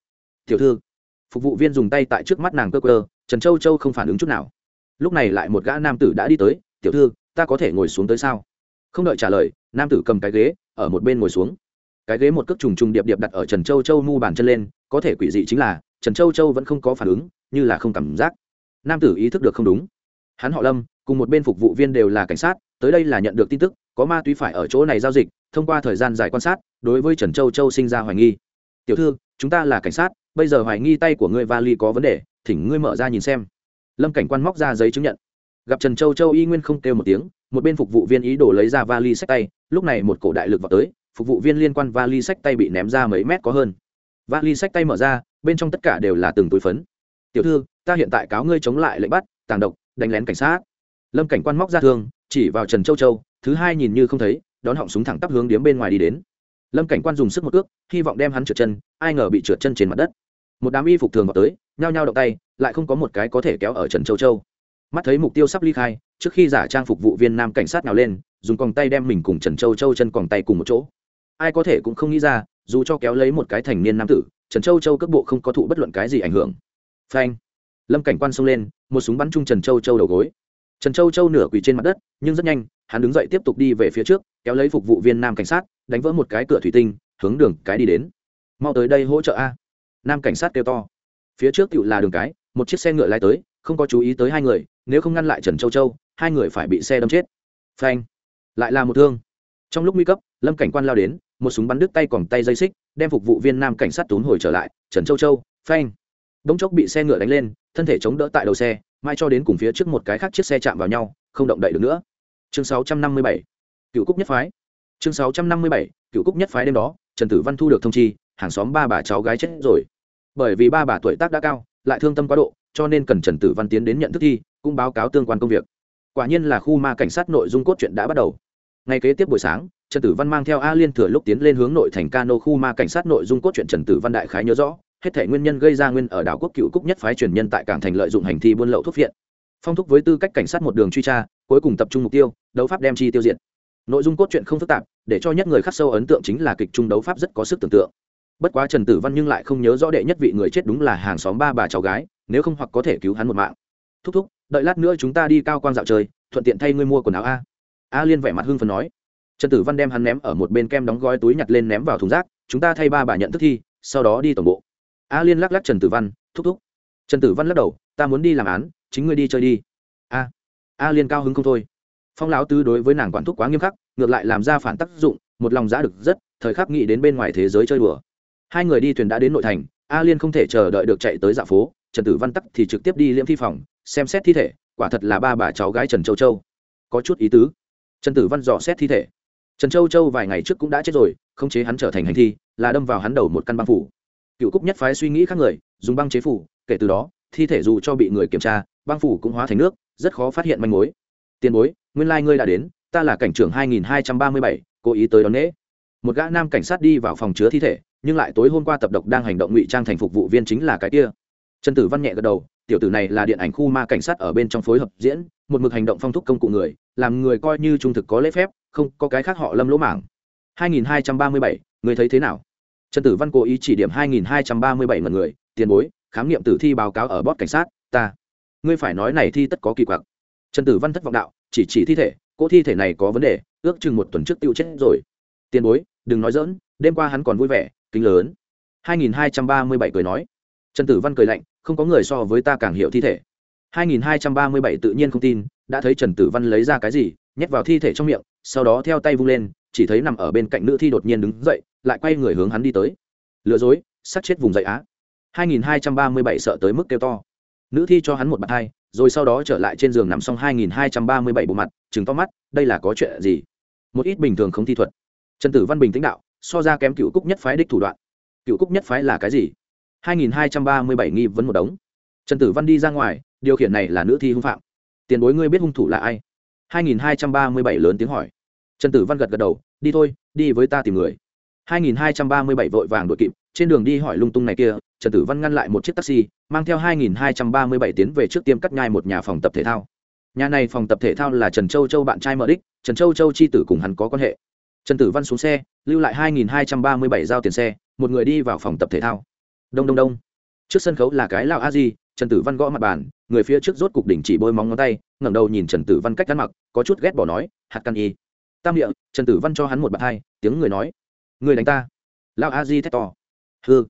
tiểu thư. Phục vụ viên dùng tay tại trước mắt nàng cơ cơ trần châu châu không phản ứng chút nào. Lúc này lại một gã nam tử đã đi tới, tiểu thư, ta có thể ngồi xuống tới sao? Không đợi trả lời, nam tử cầm cái ghế, ở một bên ngồi xuống. Cái ghế một cước trùng trùng điệp điệp đặt ở trần châu châu mu bàn chân lên, có thể quỷ dị chính là, trần châu châu vẫn không có phản ứng, như là không cảm giác. Nam tử ý thức được không đúng. Hắn họ lâm cùng một bên phục vụ viên đều là cảnh sát, tới đây là nhận được tin tức, có ma túy phải ở chỗ này giao dịch, thông qua thời gian dài quan sát, đối với trần châu châu sinh ra hoài nghi. Tiểu thư, chúng ta là cảnh sát, bây giờ hoài nghi tay của ngươi vali có vấn đề, thỉnh ngươi mở ra nhìn xem. Lâm cảnh quan móc ra giấy chứng nhận. Gặp trần châu châu y nguyên không kêu một tiếng, một bên phục vụ viên ý đồ lấy ra vali sách tay, lúc này một cổ đại lực vào tới, phục vụ viên liên quan vali sách tay bị ném ra mấy mét có hơn. Vali sách tay mở ra, bên trong tất cả đều là từng túi phấn. Tiểu thư, ta hiện tại cáo ngươi chống lại lệnh bắt, tàng độc, đánh lén cảnh sát lâm cảnh quan móc ra thương, chỉ vào trần châu châu, thứ hai nhìn như không thấy, đón họng súng thẳng tắp hướng điếm bên ngoài đi đến. Lâm cảnh quan dùng sức một ước hy vọng đem hắn trượt chân, ai ngờ bị trượt chân trên mặt đất. Một đám y phục thường vào tới, nhao nhao động tay, lại không có một cái có thể kéo ở trần châu châu. Mắt thấy mục tiêu sắp ly khai, trước khi giả trang phục vụ viên nam cảnh sát nào lên, dùng còng tay đem mình cùng trần châu châu chân còng tay cùng một chỗ. Ai có thể cũng không nghĩ ra, dù cho kéo lấy một cái thành niên nam tử, trần châu châu cước bộ không có thụ bất luận cái gì ảnh hưởng. Phanh! Lâm cảnh quan xông lên, một súng bắn chung trần châu châu đầu gối trần châu châu nửa quỳ trên mặt đất, nhưng rất nhanh, hắn đứng dậy tiếp tục đi về phía trước, kéo lấy phục vụ viên nam cảnh sát, đánh vỡ một cái cửa thủy tinh, hướng đường cái đi đến. Mau tới đây hỗ trợ a. Nam cảnh sát kêu to. Phía trước tựu là đường cái, một chiếc xe ngựa lái tới, không có chú ý tới hai người, nếu không ngăn lại trần châu châu, hai người phải bị xe đâm chết. Phanh. Lại là một thương. Trong lúc nguy cấp, lâm cảnh quan lao đến, một súng bắn đứt tay còn tay dây xích, đem phục vụ viên nam cảnh sát tốn hồi trở lại, trần châu châu, phanh bỗng chốc bị xe ngựa đánh lên, thân thể chống đỡ tại đầu xe mai cho đến cùng phía trước một cái khác chiếc xe chạm vào nhau, không động đậy được nữa. Chương 657 cựu cúc nhất phái. Chương 657 cựu cúc nhất phái đêm đó, trần tử văn thu được thông chi, hàng xóm ba bà cháu gái chết rồi. Bởi vì ba bà tuổi tác đã cao, lại thương tâm quá độ, cho nên cần trần tử văn tiến đến nhận thức thi, cũng báo cáo tương quan công việc. Quả nhiên là khu ma cảnh sát nội dung cốt truyện đã bắt đầu. Ngay kế tiếp buổi sáng, trần tử văn mang theo a liên thừa lúc tiến lên hướng nội thành cano khu ma cảnh sát nội dung cốt truyện trần tử văn đại khái nhớ rõ hết thể nguyên nhân gây ra nguyên ở đảo quốc cựu cúc nhất phái truyền nhân tại cảng thành lợi dụng hành thi buôn lậu thuốc viện phong thúc với tư cách cảnh sát một đường truy tra, cuối cùng tập trung mục tiêu, đấu pháp đem chi tiêu diệt. Nội dung cốt truyện không phức tạp, để cho nhất người khắc sâu ấn tượng chính là kịch trung đấu pháp rất có sức tưởng tượng. Bất quá trần tử văn nhưng lại không nhớ rõ đệ nhất vị người chết đúng là hàng xóm ba bà cháu gái, nếu không hoặc có thể cứu hắn một mạng. Thúc thúc, đợi lát nữa chúng ta đi cao quan dạo chơi, thuận tiện thay ngươi mua quần áo a. A liên vẻ mặt hưng phần nói. Trần tử văn đem hắn ném ở một bên kem đóng gói túi nhặt lên ném vào thùng rác, chúng ta thay ba bà nhận thức thi, sau đó đi tổng bộ a liên lắc lắc trần tử văn, thúc thúc. Trần tử văn lắc đầu, ta muốn đi làm án, chính ngươi đi chơi đi. A a liên cao hứng không thôi. Phong lão tư đối với nàng quản thúc quá nghiêm khắc, ngược lại làm ra phản tác dụng, một lòng giã được rất, thời khắc nghĩ đến bên ngoài thế giới chơi đùa. Hai người đi thuyền đã đến nội thành, a liên không thể chờ đợi được chạy tới dạ phố, trần tử văn tắc thì trực tiếp đi liễm thi phòng, xem xét thi thể, quả thật là ba bà cháu gái trần châu châu. Có chút ý tứ. Trần tử văn dò xét thi thể. Trần châu châu vài ngày trước cũng đã chết rồi không chế hắn trở thành hành thi, là đâm vào hắn đầu một căn băng phủ cựu cúc nhất phái suy nghĩ khác người dùng băng chế phủ kể từ đó thi thể dù cho bị người kiểm tra băng phủ cũng hóa thành nước rất khó phát hiện manh mối. Tiền bối nguyên lai、like、ngươi đã đến ta là cảnh trưởng hai nghìn hai trăm ba mươi bảy cố ý tới đón lễ. Một gã nam cảnh sát đi vào phòng chứa thi thể nhưng lại tối hôm qua tập độc đang hành động ngụy trang thành phục vụ viên chính là cái kia. Trần tử văn nhẹ gật đầu tiểu tử này là điện ảnh khu ma cảnh sát ở bên trong phối hợp diễn một mực hành động phong thúc công cụ người làm người coi như trung thực có lễ phép không có cái khác họ lâm lỗ mảng. 2237, người thấy thế nào? Trần tử văn cố ý chỉ điểm 2237 ngần người, tiền bối, khám nghiệm tử thi báo cáo ở bót cảnh sát, ta. Ngươi phải nói này thi tất có kỳ quặc. Trần tử văn thất vọng đạo, chỉ chỉ thi thể, cỗ thi thể này có vấn đề, ước chừng một tuần trước tiêu chết rồi. Tiền bối, đừng nói dỡn đêm qua hắn còn vui vẻ, kính lớn 2237 cười nói. Trần tử văn cười lạnh, không có người so với ta càng hiểu thi thể. 2237 tự nhiên không tin, đã thấy trần tử văn lấy ra cái gì, nhét vào thi thể trong miệng, sau đó theo tay vung lên chỉ thấy nằm ở bên cạnh nữ thi đột nhiên đứng dậy, lại quay người hướng hắn đi tới. Lừa dối, sát chết vùng dậy á. 2237 sợ tới mức kêu to. Nữ thi cho hắn một bạt hai, rồi sau đó trở lại trên giường nằm xong 2237 bộ mặt, trừng to mắt, đây là có chuyện gì? Một ít bình thường không thi thuật. Trần tử văn bình tĩnh đạo, so ra kém cựu cúc nhất phái đích thủ đoạn. Cựu cúc nhất phái là cái gì? 2237 nghi vấn một đống. Trần tử văn đi ra ngoài, điều khiển này là nữ thi hung phạm. Tiền bối ngươi biết hung thủ là ai? 2237 lớn tiếng hỏi trần tử văn gật gật đầu, đi thôi, đi với ta tìm người. 2237 vội vàng đuổi kịp, trên đường đi hỏi lung tung này kia, trần tử văn ngăn lại một chiếc taxi, mang theo 2237 tiến về trước tiêm cắt nhai một nhà phòng tập thể thao. Nhà này phòng tập thể thao là trần châu châu bạn trai mở đích, trần châu châu chi tử cùng hắn có quan hệ. Trần tử văn xuống xe, lưu lại 2237 giao tiền xe, một người đi vào phòng tập thể thao. Đông đông đông. Trước sân khấu là cái lão a di, trần tử văn gõ mặt bàn, người phía trước rốt cục đỉnh chỉ bôi móng ngón tay, ngẩng đầu nhìn trần tử văn cách ăn mặc, có chút ghét bỏ nói, hạt căn y tam địa, trần tử văn cho hắn một bạt hai, tiếng người nói, người đánh ta. Lão a di thét to hư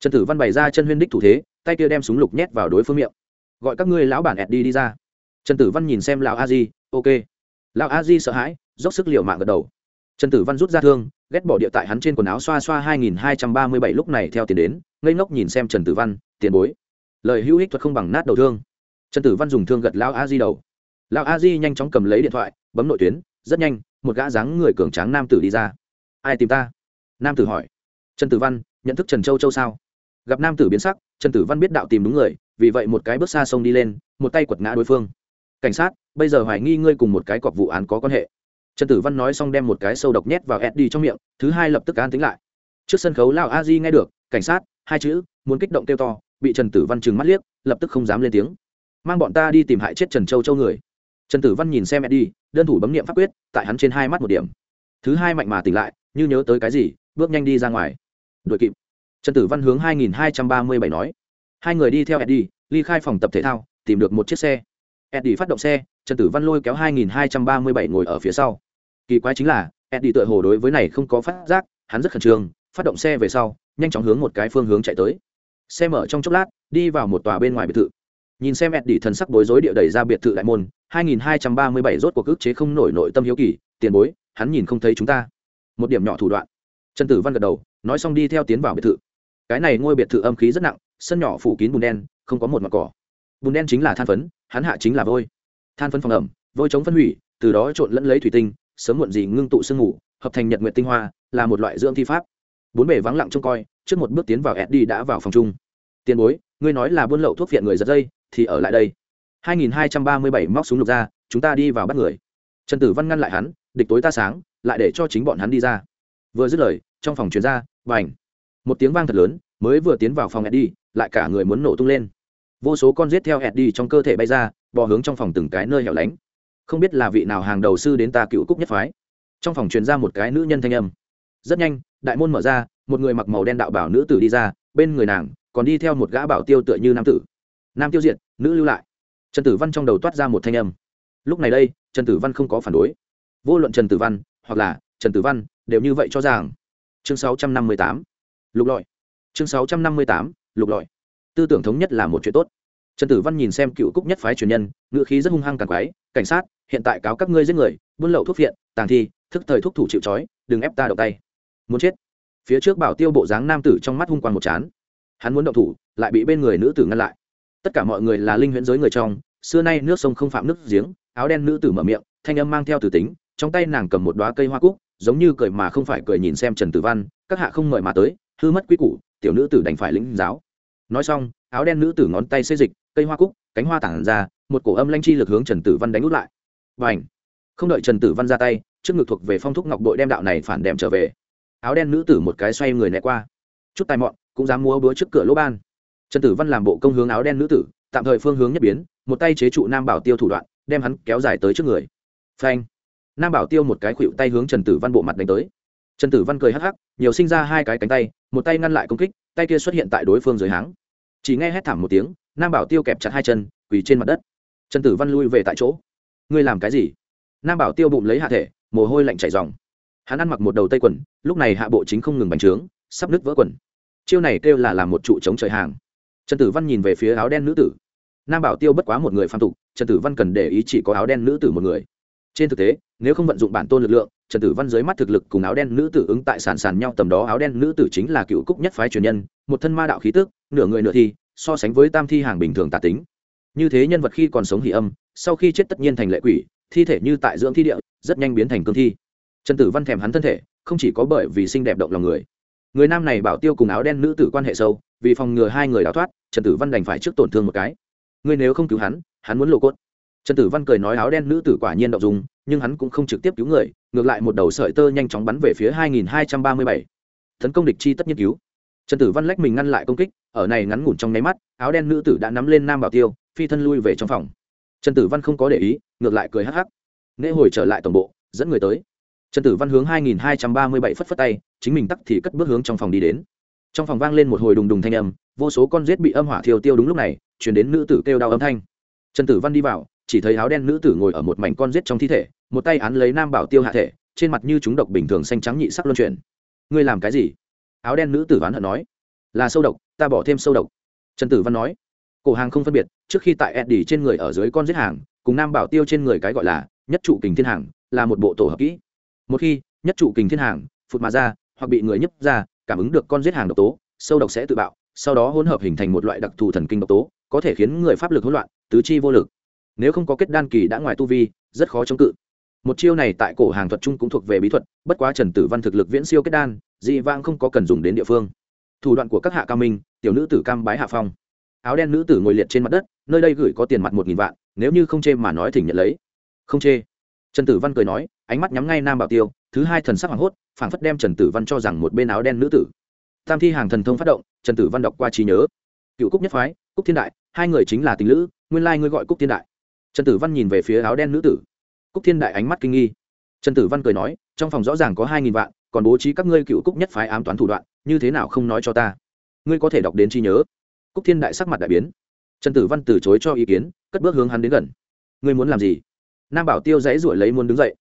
trần tử văn bày ra chân huyên đích thủ thế, tay kia đem súng lục nhét vào đối phương miệng. Gọi các ngươi lão bản ẹt đi đi ra. Trần tử văn nhìn xem lão a di, ok. Lão a di sợ hãi, dốc sức liều mạng gật đầu. Trần tử văn rút ra thương, ghét bỏ địa tại hắn trên quần áo xoa xoa hai nghìn hai trăm ba mươi bảy lúc này theo tiền đến, ngây ngốc nhìn xem trần tử văn, tiền bối. Lời hữu ích thuật không bằng nát đầu thương. Trần tử văn dùng thương gật lão a di đầu. Lão a di nhanh chóng cầm lấy điện thoại, bấm nội tuyến, rất nhanh một gã dáng người cường tráng nam tử đi ra. Ai tìm ta? Nam tử hỏi. Trần tử văn, nhận thức trần châu châu sao? Gặp nam tử biến sắc, trần tử văn biết đạo tìm đúng người, vì vậy một cái bước xa sông đi lên, một tay quật ngã đối phương. Cảnh sát, bây giờ hoài nghi ngươi cùng một cái cọc vụ án có quan hệ. Trần tử văn nói xong đem một cái sâu độc nhét vào eddie trong miệng, thứ hai lập tức an tính lại. Trước sân khấu Lào a di nghe được, cảnh sát, hai chữ, muốn kích động kêu to. Bị trần tử văn trừng mắt liếc, lập tức không dám lên tiếng. Mang bọn ta đi tìm hại chết trần châu châu người trần tử văn nhìn xem eddie, đơn thủ bấm nghiệm pháp quyết, tại hắn trên hai mắt một điểm. Thứ hai mạnh mà tỉnh lại, như nhớ tới cái gì, bước nhanh đi ra ngoài. Đuổi kịp. Trần tử văn hướng hai nghìn hai trăm ba mươi bảy nói. Hai người đi theo eddie, ly khai phòng tập thể thao, tìm được một chiếc xe. Eddie phát động xe, trần tử văn lôi kéo hai nghìn hai trăm ba mươi bảy ngồi ở phía sau. Kỳ quái chính là, eddie tựa hồ đối với này không có phát giác, hắn rất khẩn trương, phát động xe về sau, nhanh chóng hướng một cái phương hướng chạy tới. Xe mở trong chốc lát, đi vào một tòa bên ngoài biệt thự. Nhìn xem eddie thần sắc bối rối địa đẩy ra biệt thự đại môn 2237 rốt cuộc ức chế không nổi nội tâm hiếu kỳ tiền bối hắn nhìn không thấy chúng ta. Một điểm nhỏ thủ đoạn. Trần tử văn gật đầu nói xong đi theo tiến vào biệt thự. Cái này ngôi biệt thự âm khí rất nặng sân nhỏ phủ kín bùn đen không có một mảng cỏ. Bùn đen chính là than phấn hắn hạ chính là vôi. Than phấn phòng ẩm vôi chống phân hủy từ đó trộn lẫn lấy thủy tinh sớm muộn gì ngưng tụ sương ngủ, hợp thành nhật nguyệt tinh hoa là một loại dưỡng thi pháp. Bốn bề vắng lặng trông coi trước một bước tiến vào eddie đã vào phòng chung. Tiền bối ngươi nói là buôn lậu thuốc viện người giật dây thì ở lại đây. 2237 móc súng lục ra, chúng ta đi vào bắt người. Trần tử văn ngăn lại hắn, địch tối ta sáng, lại để cho chính bọn hắn đi ra. Vừa dứt lời, trong phòng truyền ra và một tiếng vang thật lớn, mới vừa tiến vào phòng eddie, lại cả người muốn nổ tung lên. Vô số con giết theo eddie trong cơ thể bay ra, bò hướng trong phòng từng cái nơi hẻo lánh. Không biết là vị nào hàng đầu sư đến ta cựu cúc nhất phái. Trong phòng truyền ra một cái nữ nhân thanh âm. Rất nhanh, đại môn mở ra, một người mặc màu đen đạo bảo nữ tử đi ra, bên người nàng còn đi theo một gã bảo tiêu tựa như nam tử. Nam tiêu diệt, nữ lưu lại trần tử văn trong đầu toát ra một thanh âm. Lúc này đây trần tử văn không có phản đối. Vô luận trần tử văn hoặc là trần tử văn đều như vậy cho rằng. Chương 658, lục lọi. Chương 658, lục lọi. Tư tưởng thống nhất là một chuyện tốt. Trần tử văn nhìn xem cựu cúc nhất phái truyền nhân ngựa khí rất hung hăng càng quái cảnh sát hiện tại cáo các ngươi giết người buôn lậu thuốc viện tàng thi thức thời thuốc thủ chịu trói đừng ép ta động tay. Muốn chết? Phía trước bảo tiêu bộ dáng nam tử trong mắt hung quang một chán. Hắn muốn động thủ lại bị bên người nữ tử ngăn lại tất cả mọi người là linh huyễn giới người trong, xưa nay nước sông không phạm nước giếng, áo đen nữ tử mở miệng, thanh âm mang theo tử tính, trong tay nàng cầm một đoá cây hoa cúc, giống như cười mà không phải cười nhìn xem trần tử văn, các hạ không mời mà tới, hư mất quy củ, tiểu nữ tử đành phải lĩnh giáo. Nói xong, áo đen nữ tử ngón tay xê dịch, cây hoa cúc, cánh hoa tản ra, một cổ âm lanh chi lực hướng trần tử văn đánh út lại. Và ảnh không đợi trần tử văn ra tay, trước ngực thuộc về phong thúc ngọc đội đem đạo này phản đệm trở về. Áo đen nữ tử một cái xoay người né qua. Chút tài mọn, cũng dám mua búa trước cửa lỗ ban trần tử văn làm bộ công hướng áo đen nữ tử, tạm thời phương hướng nhất biến, một tay chế trụ nam bảo tiêu thủ đoạn, đem hắn kéo dài tới trước người. Phanh. Nam bảo tiêu một cái khuỵu tay hướng trần tử văn bộ mặt đánh tới. Trần tử văn cười hắc hắc, nhiều sinh ra hai cái cánh tay, một tay ngăn lại công kích, tay kia xuất hiện tại đối phương dưới háng. Chỉ nghe hét thảm một tiếng, nam bảo tiêu kẹp chặt hai chân, quỳ trên mặt đất. Trần tử văn lui về tại chỗ. Ngươi làm cái gì? Nam bảo tiêu bụng lấy hạ thể, mồ hôi lạnh chảy dòng hắn ăn mặc một đầu tây quần, lúc này hạ bộ chính không ngừng bành trướng, sắp nứt vỡ quần. Chiêu này kêu là làm một trụ chống trời hàng trần tử văn nhìn về phía áo đen nữ tử. Nam bảo tiêu bất quá một người phạm tục, trần tử văn cần để ý chỉ có áo đen nữ tử một người. Trên thực tế, nếu không vận dụng bản tôn lực lượng, trần tử văn dưới mắt thực lực cùng áo đen nữ tử ứng tại sàn sàn nhau tầm đó, áo đen nữ tử chính là cựu cúc nhất phái truyền nhân, một thân ma đạo khí tức, nửa người nửa thi, so sánh với tam thi hàng bình thường tà tính. Như thế nhân vật khi còn sống hỉ âm, sau khi chết tất nhiên thành lệ quỷ, thi thể như tại dưỡng thi địa, rất nhanh biến thành cương thi. Trần tử văn thèm hắn thân thể, không chỉ có bởi vì xinh đẹp động lòng người người nam này bảo tiêu cùng áo đen nữ tử quan hệ sâu, vì phòng ngừa hai người đào thoát, trần tử văn đành phải trước tổn thương một cái. Ngươi nếu không cứu hắn hắn muốn lộ cốt. Trần tử văn cười nói áo đen nữ tử quả nhiên đậu dùng nhưng hắn cũng không trực tiếp cứu người, ngược lại một đầu sợi tơ nhanh chóng bắn về phía 2237. tấn công địch chi tất nhiên cứu. Trần tử văn lách mình ngăn lại công kích, ở này ngắn ngủn trong nháy mắt, áo đen nữ tử đã nắm lên nam bảo tiêu, phi thân lui về trong phòng. Trần tử văn không có để ý, ngược lại cười hắc hắc. Nễ hồi trở lại tổng bộ, dẫn người tới trần tử văn hướng 2237 phất phất tay, chính mình tắt thì cất bước hướng trong phòng đi đến. Trong phòng vang lên một hồi đùng đùng thanh âm, vô số con rết bị âm hỏa thiêu tiêu đúng lúc này chuyển đến nữ tử kêu đau âm thanh. Trần tử văn đi vào, chỉ thấy áo đen nữ tử ngồi ở một mảnh con rết trong thi thể, một tay án lấy nam bảo tiêu hạ thể, trên mặt như chúng độc bình thường xanh trắng nhị sắc luân chuyển. Ngươi làm cái gì? Áo đen nữ tử oán hận nói. Là sâu độc, ta bỏ thêm sâu độc. Trần tử văn nói. Cổ hàng không phân biệt, trước khi tại eddie trên người ở dưới con giết hàng, cùng nam bảo tiêu trên người cái gọi là nhất trụ kình thiên hàng, là một bộ tổ hợp kỹ một khi nhất trụ kình thiên hàng, phụt mà ra, hoặc bị người nhấp ra, cảm ứng được con giết hàng độc tố, sâu độc sẽ tự bạo, sau đó hỗn hợp hình thành một loại đặc thù thần kinh độc tố, có thể khiến người pháp lực hỗn loạn, tứ chi vô lực. Nếu không có kết đan kỳ đã ngoài tu vi, rất khó chống cự. Một chiêu này tại cổ hàng thuật chung cũng thuộc về bí thuật, bất quá trần tử văn thực lực viễn siêu kết đan, dị vang không có cần dùng đến địa phương. Thủ đoạn của các hạ cao minh, tiểu nữ tử cam bái hạ phong. Áo đen nữ tử ngồi liệt trên mặt đất, nơi đây gửi có tiền mặt một nghìn vạn, nếu như không chê mà nói thỉnh nhận lấy. Không chê. Trần tử văn cười nói ánh mắt nhắm ngay nam bảo tiêu, thứ hai thần sắc hoảng hốt, phảng phất đem trần tử văn cho rằng một bên áo đen nữ tử. Tam thi hàng thần thông phát động, trần tử văn đọc qua trí nhớ. Cựu cúc nhất phái, cúc thiên đại, hai người chính là tình lữ, nguyên lai ngươi gọi cúc thiên đại. Trần tử văn nhìn về phía áo đen nữ tử. Cúc thiên đại ánh mắt kinh nghi. Trần tử văn cười nói, trong phòng rõ ràng có hai nghìn vạn, còn bố trí các ngươi cựu cúc nhất phái ám toán thủ đoạn, như thế nào không nói cho ta? Ngươi có thể đọc đến trí nhớ. Cúc thiên đại sắc mặt đại biến. Trần tử văn từ chối cho ý kiến, cất bước hướng hắn đến gần. Ngươi muốn làm gì? Nam bảo tiêu dãy ruổi lấy muốn đứng dậy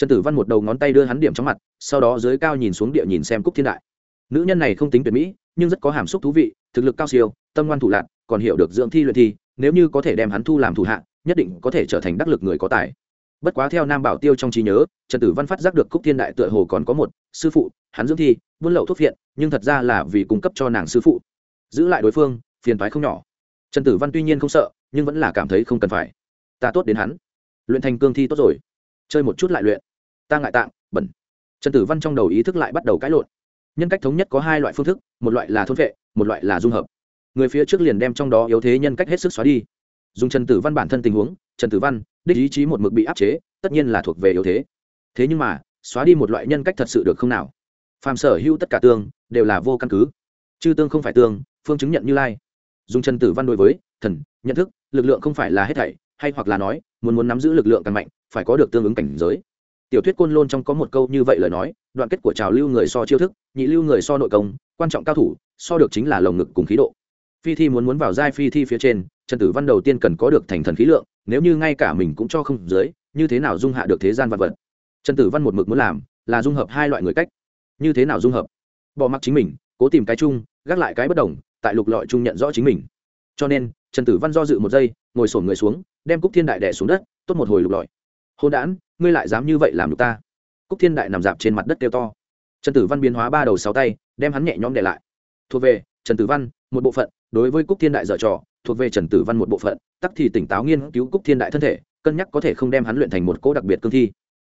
trần tử văn một đầu ngón tay đưa hắn điểm trong mặt, sau đó dưới cao nhìn xuống địa nhìn xem cúc thiên đại. Nữ nhân này không tính tuyệt mỹ, nhưng rất có hàm xúc thú vị, thực lực cao siêu, tâm ngoan thủ lạc còn hiểu được dưỡng thi luyện thi, nếu như có thể đem hắn thu làm thủ hạ, nhất định có thể trở thành đắc lực người có tài. Bất quá theo nam bảo tiêu trong trí nhớ, trần tử văn phát giác được cúc thiên đại tựa hồ còn có một, sư phụ, hắn dưỡng thi, buôn lậu thuốc viện, nhưng thật ra là vì cung cấp cho nàng sư phụ. Giữ lại đối phương, phiền thoái không nhỏ. Trần tử văn tuy nhiên không sợ, nhưng vẫn là cảm thấy không cần phải. Ta tốt đến hắn. Luyện thành cương thi tốt rồi. Chơi một chút lại luyện ta ngại tạng bẩn. Trần tử văn trong đầu ý thức lại bắt đầu cãi lộn. Nhân cách thống nhất có hai loại phương thức, một loại là thôn vệ, một loại là dung hợp. Người phía trước liền đem trong đó yếu thế nhân cách hết sức xóa đi. Dùng trần tử văn bản thân tình huống, trần tử văn, đích ý chí một mực bị áp chế, tất nhiên là thuộc về yếu thế. Thế nhưng mà, xóa đi một loại nhân cách thật sự được không nào? Phàm sở hữu tất cả tương, đều là vô căn cứ. Chư tương không phải tương, phương chứng nhận như lai. Dùng trần tử văn đối với, thần, nhận thức, lực lượng không phải là hết thảy, hay hoặc là nói, muốn muốn nắm giữ lực lượng càng mạnh, phải có được tương ứng cảnh giới tiểu thuyết côn lôn trong có một câu như vậy lời nói, đoạn kết của trào lưu người so chiêu thức, nhị lưu người so nội công, quan trọng cao thủ, so được chính là lồng ngực cùng khí độ. Phi thi muốn muốn vào giai phi thi phía trên, trần tử văn đầu tiên cần có được thành thần khí lượng, nếu như ngay cả mình cũng cho không dưới, như thế nào dung hạ được thế gian vật vật? Trần tử văn một mực muốn làm là dung hợp hai loại người cách. Như thế nào dung hợp? Bỏ mặc chính mình, cố tìm cái chung, gác lại cái bất đồng, tại lục lọi chung nhận rõ chính mình. Cho nên, trần tử văn do dự một giây, ngồi sổn người xuống, đem cúc thiên đại đẻ xuống đất, tốt một hồi lục lọi. Hôn đản ngươi lại dám như vậy làm được ta? Cúc thiên đại nằm dạp trên mặt đất kêu to. Trần tử văn biến hóa ba đầu sáu tay, đem hắn nhẹ nhõm để lại. Thuộc về trần tử văn, một bộ phận, đối với cúc thiên đại dở trò, thuộc về trần tử văn một bộ phận, tắc thì tỉnh táo nghiên cứu cúc thiên đại thân thể, cân nhắc có thể không đem hắn luyện thành một cỗ đặc biệt cương thi.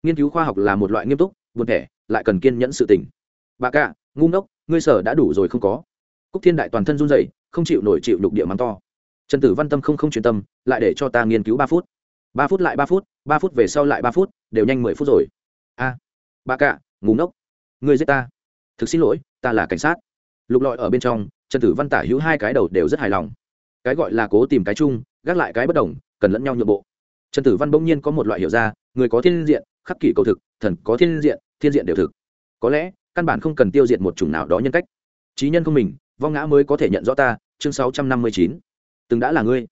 Nghiên cứu khoa học là một loại nghiêm túc, buồn thẻ lại cần kiên nhẫn sự tỉnh bà cả, ngu ngốc, ngươi sở đã đủ rồi không có. Cúc thiên đại toàn thân run rẩy, không chịu nổi chịu đục địa mắng to. Trần tử văn tâm không không chuyên tâm, lại để cho ta nghiên cứu ba phút ba phút lại ba phút ba phút về sau lại ba phút, đều nhanh mười phút rồi. A, bà cả ngủ ngốc. Ngươi giết ta. Thực xin lỗi, ta là cảnh sát. Lục lọi ở bên trong, trần tử văn tả hữu hai cái đầu đều rất hài lòng. Cái gọi là cố tìm cái chung, gác lại cái bất đồng, cần lẫn nhau nhượng bộ. Trần tử văn bỗng nhiên có một loại hiểu ra, người có thiên diện, khắc kỷ cầu thực, thần có thiên diện thiên diện đều thực. Có lẽ, căn bản không cần tiêu diệt một chủng nào đó nhân cách. Trí nhân không mình, vong ngã mới có thể nhận rõ ta, chương sáu trăm năm mươi chín. Từng đã là ngươi.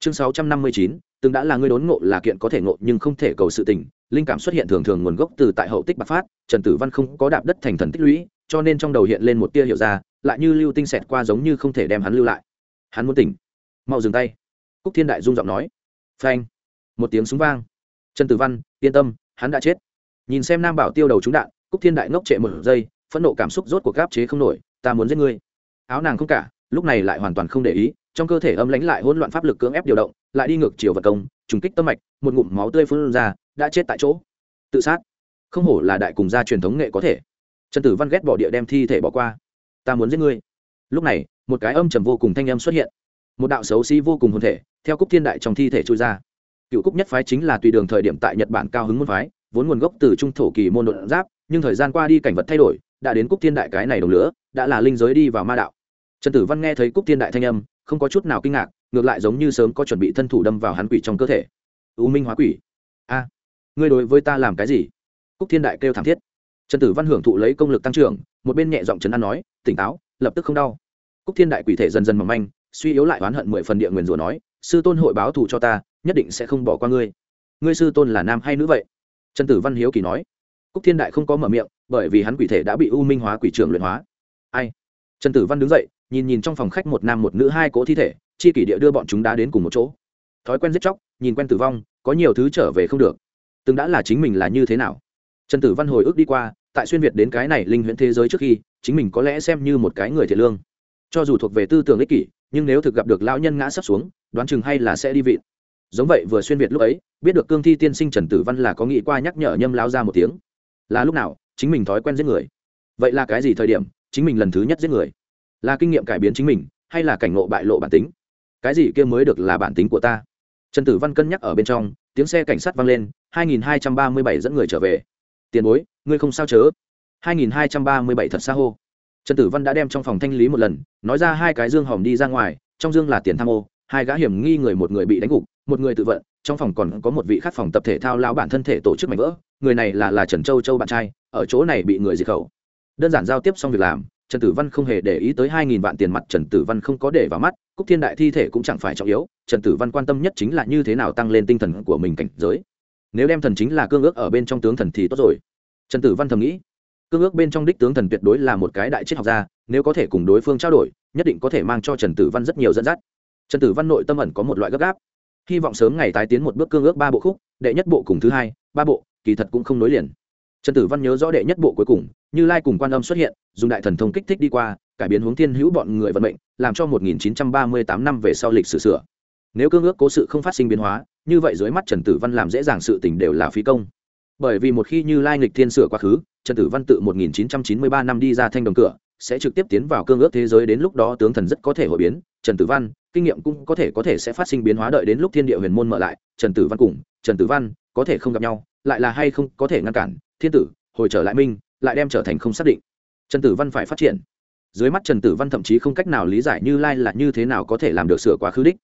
Chương sáu trăm năm mươi chín từng đã là ngươi đốn ngộ là kiện có thể ngộ nhưng không thể cầu sự tình, linh cảm xuất hiện thường thường nguồn gốc từ tại hậu tích bạc phát, trần tử văn không có đạp đất thành thần tích lũy, cho nên trong đầu hiện lên một tia hiểu ra, lại như lưu tinh xẹt qua giống như không thể đem hắn lưu lại. Hắn muốn tỉnh. Mau dừng tay. Cúc thiên đại dung giọng nói. Phanh. Một tiếng súng vang. Trần tử văn, yên tâm, hắn đã chết. Nhìn xem nam bảo tiêu đầu trúng đạn, cúc thiên đại ngốc trệ một giây, phẫn nộ cảm xúc rốt cuộc gáp chế không nổi, ta muốn giết ngươi. Áo nàng không cả, lúc này lại hoàn toàn không để ý trong cơ thể âm lãnh lại hỗn loạn pháp lực cưỡng ép điều động, lại đi ngược chiều vật công, trùng kích tâm mạch, một ngụm máu tươi phun ra, đã chết tại chỗ. Tự sát. Không hổ là đại cùng gia truyền thống nghệ có thể. Trần tử văn ghét bỏ địa đem thi thể bỏ qua. Ta muốn giết ngươi. Lúc này, một cái âm trầm vô cùng thanh âm xuất hiện. Một đạo xấu xí vô cùng hồn thể, theo cúc thiên đại trong thi thể trôi ra. Cựu cúc nhất phái chính là tùy đường thời điểm tại nhật bản cao hứng môn phái, vốn nguồn gốc từ trung thổ kỳ môn đột giáp, nhưng thời gian qua đi cảnh vật thay đổi, đã đến cúc thiên đại cái này đồng lửa, đã là linh giới đi vào ma đạo. Trần tử văn nghe thấy cúc thiên đại thanh âm không có chút nào kinh ngạc, ngược lại giống như sớm có chuẩn bị thân thủ đâm vào hắn quỷ trong cơ thể. U minh hóa quỷ. A, ngươi đối với ta làm cái gì? Cúc thiên đại kêu thảm thiết. Trần tử văn hưởng thụ lấy công lực tăng trưởng, một bên nhẹ giọng trấn an nói, tỉnh táo, lập tức không đau. Cúc thiên đại quỷ thể dần dần mỏng manh, suy yếu lại oán hận mười phần địa nguyền rủa nói, sư tôn hội báo thù cho ta, nhất định sẽ không bỏ qua ngươi. Ngươi sư tôn là nam hay nữ vậy? Trần tử văn hiếu kỳ nói. Cúc thiên đại không có mở miệng, bởi vì hắn quỷ thể đã bị u minh hóa quỷ trường luyện hóa. Ai? Trần tử văn đứng dậy nhìn nhìn trong phòng khách một nam một nữ hai cỗ thi thể, chi kỷ địa đưa bọn chúng đã đến cùng một chỗ. Thói quen giết chóc, nhìn quen tử vong, có nhiều thứ trở về không được. Từng đã là chính mình là như thế nào? Trần tử văn hồi ức đi qua, tại xuyên việt đến cái này linh huyễn thế giới trước khi, chính mình có lẽ xem như một cái người thiệt lương. Cho dù thuộc về tư tưởng ích kỷ, nhưng nếu thực gặp được lão nhân ngã sắp xuống, đoán chừng hay là sẽ đi vịn. Giống vậy vừa xuyên việt lúc ấy, biết được cương thi tiên sinh trần tử văn là có nghĩ qua nhắc nhở nhâm lao ra một tiếng. Là lúc nào, chính mình thói quen giết người. Vậy là cái gì thời điểm, chính mình lần thứ nhất giết người? Là kinh nghiệm cải biến chính mình, hay là cảnh ngộ bại lộ bản tính? Cái gì kia mới được là bản tính của ta? Trần tử văn cân nhắc ở bên trong, tiếng xe cảnh sát vang lên 2237 dẫn người trở về. Tiền bối, ngươi không sao chớ. 2237 thật xa hô. Trần tử văn đã đem trong phòng thanh lý một lần, nói ra hai cái dương hòm đi ra ngoài, trong dương là tiền tham ô, hai gã hiểm nghi người một người bị đánh gục, một người tự vận, trong phòng còn có một vị khắc phòng tập thể thao lao bản thân thể tổ chức mảnh vỡ, người này là là trần châu châu bạn trai, ở chỗ này bị người diệt khẩu. Đơn giản giao tiếp xong việc làm trần tử văn không hề để ý tới hai nghìn vạn tiền mặt trần tử văn không có để vào mắt, cúc thiên đại thi thể cũng chẳng phải trọng yếu, trần tử văn quan tâm nhất chính là như thế nào tăng lên tinh thần của mình cảnh giới. Nếu đem thần chính là cương ước ở bên trong tướng thần thì tốt rồi. Trần tử văn thầm nghĩ, cương ước bên trong đích tướng thần tuyệt đối là một cái đại triết học gia, nếu có thể cùng đối phương trao đổi, nhất định có thể mang cho trần tử văn rất nhiều dẫn dắt. Trần tử văn nội tâm ẩn có một loại gấp gáp. Hy vọng sớm ngày tái tiến một bước cương ước ba bộ khúc, đệ nhất bộ cùng thứ hai, ba bộ, kỳ thật cũng không nối liền trần tử văn nhớ rõ đệ nhất bộ cuối cùng, như lai cùng quan âm xuất hiện, dùng đại thần thông kích thích đi qua, cải biến hướng thiên hữu bọn người vận mệnh, làm cho 1938 năm về sau lịch sử sửa. Nếu cương ước cố sự không phát sinh biến hóa, như vậy dưới mắt trần tử văn làm dễ dàng sự tình đều là phí công. Bởi vì một khi như lai nghịch thiên sửa quá khứ, trần tử văn tự 1993 năm đi ra thanh đồng cửa, sẽ trực tiếp tiến vào cương ước thế giới đến lúc đó tướng thần rất có thể hội biến. Trần tử văn, kinh nghiệm cũng có thể có thể sẽ phát sinh biến hóa đợi đến lúc thiên địa huyền môn mở lại, trần tử văn cùng trần tử văn có thể không gặp nhau lại là hay không có thể ngăn cản, thiên tử, hồi trở lại minh, lại đem trở thành không xác định. Trần tử văn phải phát triển. Dưới mắt trần tử văn thậm chí không cách nào lý giải như lai là như thế nào có thể làm được sửa quá khứ đích.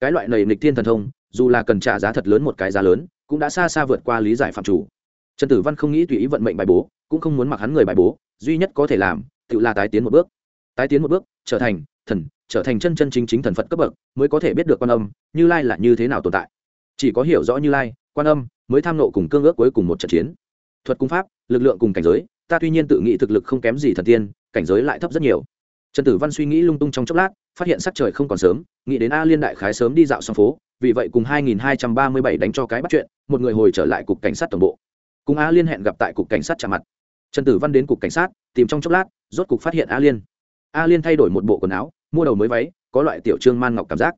Cái loại này nịch thiên thần thông, dù là cần trả giá thật lớn một cái giá lớn, cũng đã xa xa vượt qua lý giải phạm chủ. Trần tử văn không nghĩ tùy ý vận mệnh bài bố, cũng không muốn mặc hắn người bài bố, duy nhất có thể làm, tự là tái tiến một bước. Tái tiến một bước, trở thành thần, trở thành chân chân chính chính thần phật cấp bậc, mới có thể biết được quan âm, như lai là như thế nào tồn tại. Chỉ có hiểu rõ như lai, quan âm mới tham nộ cùng cương ước cuối cùng một trận chiến. Thuật cung pháp, lực lượng cùng cảnh giới, ta tuy nhiên tự nghĩ thực lực không kém gì thần tiên, cảnh giới lại thấp rất nhiều. Trần tử văn suy nghĩ lung tung trong chốc lát, phát hiện sắc trời không còn sớm, nghĩ đến a liên đại khái sớm đi dạo xong phố, vì vậy cùng 2237 đánh cho cái bắt chuyện, một người hồi trở lại cục cảnh sát tổng bộ. Cùng a liên hẹn gặp tại cục cảnh sát chạm mặt. Trần tử văn đến cục cảnh sát, tìm trong chốc lát, rốt cục phát hiện a liên. A liên thay đổi một bộ quần áo, mua đầu mới váy, có loại tiểu trương man ngọc cảm giác.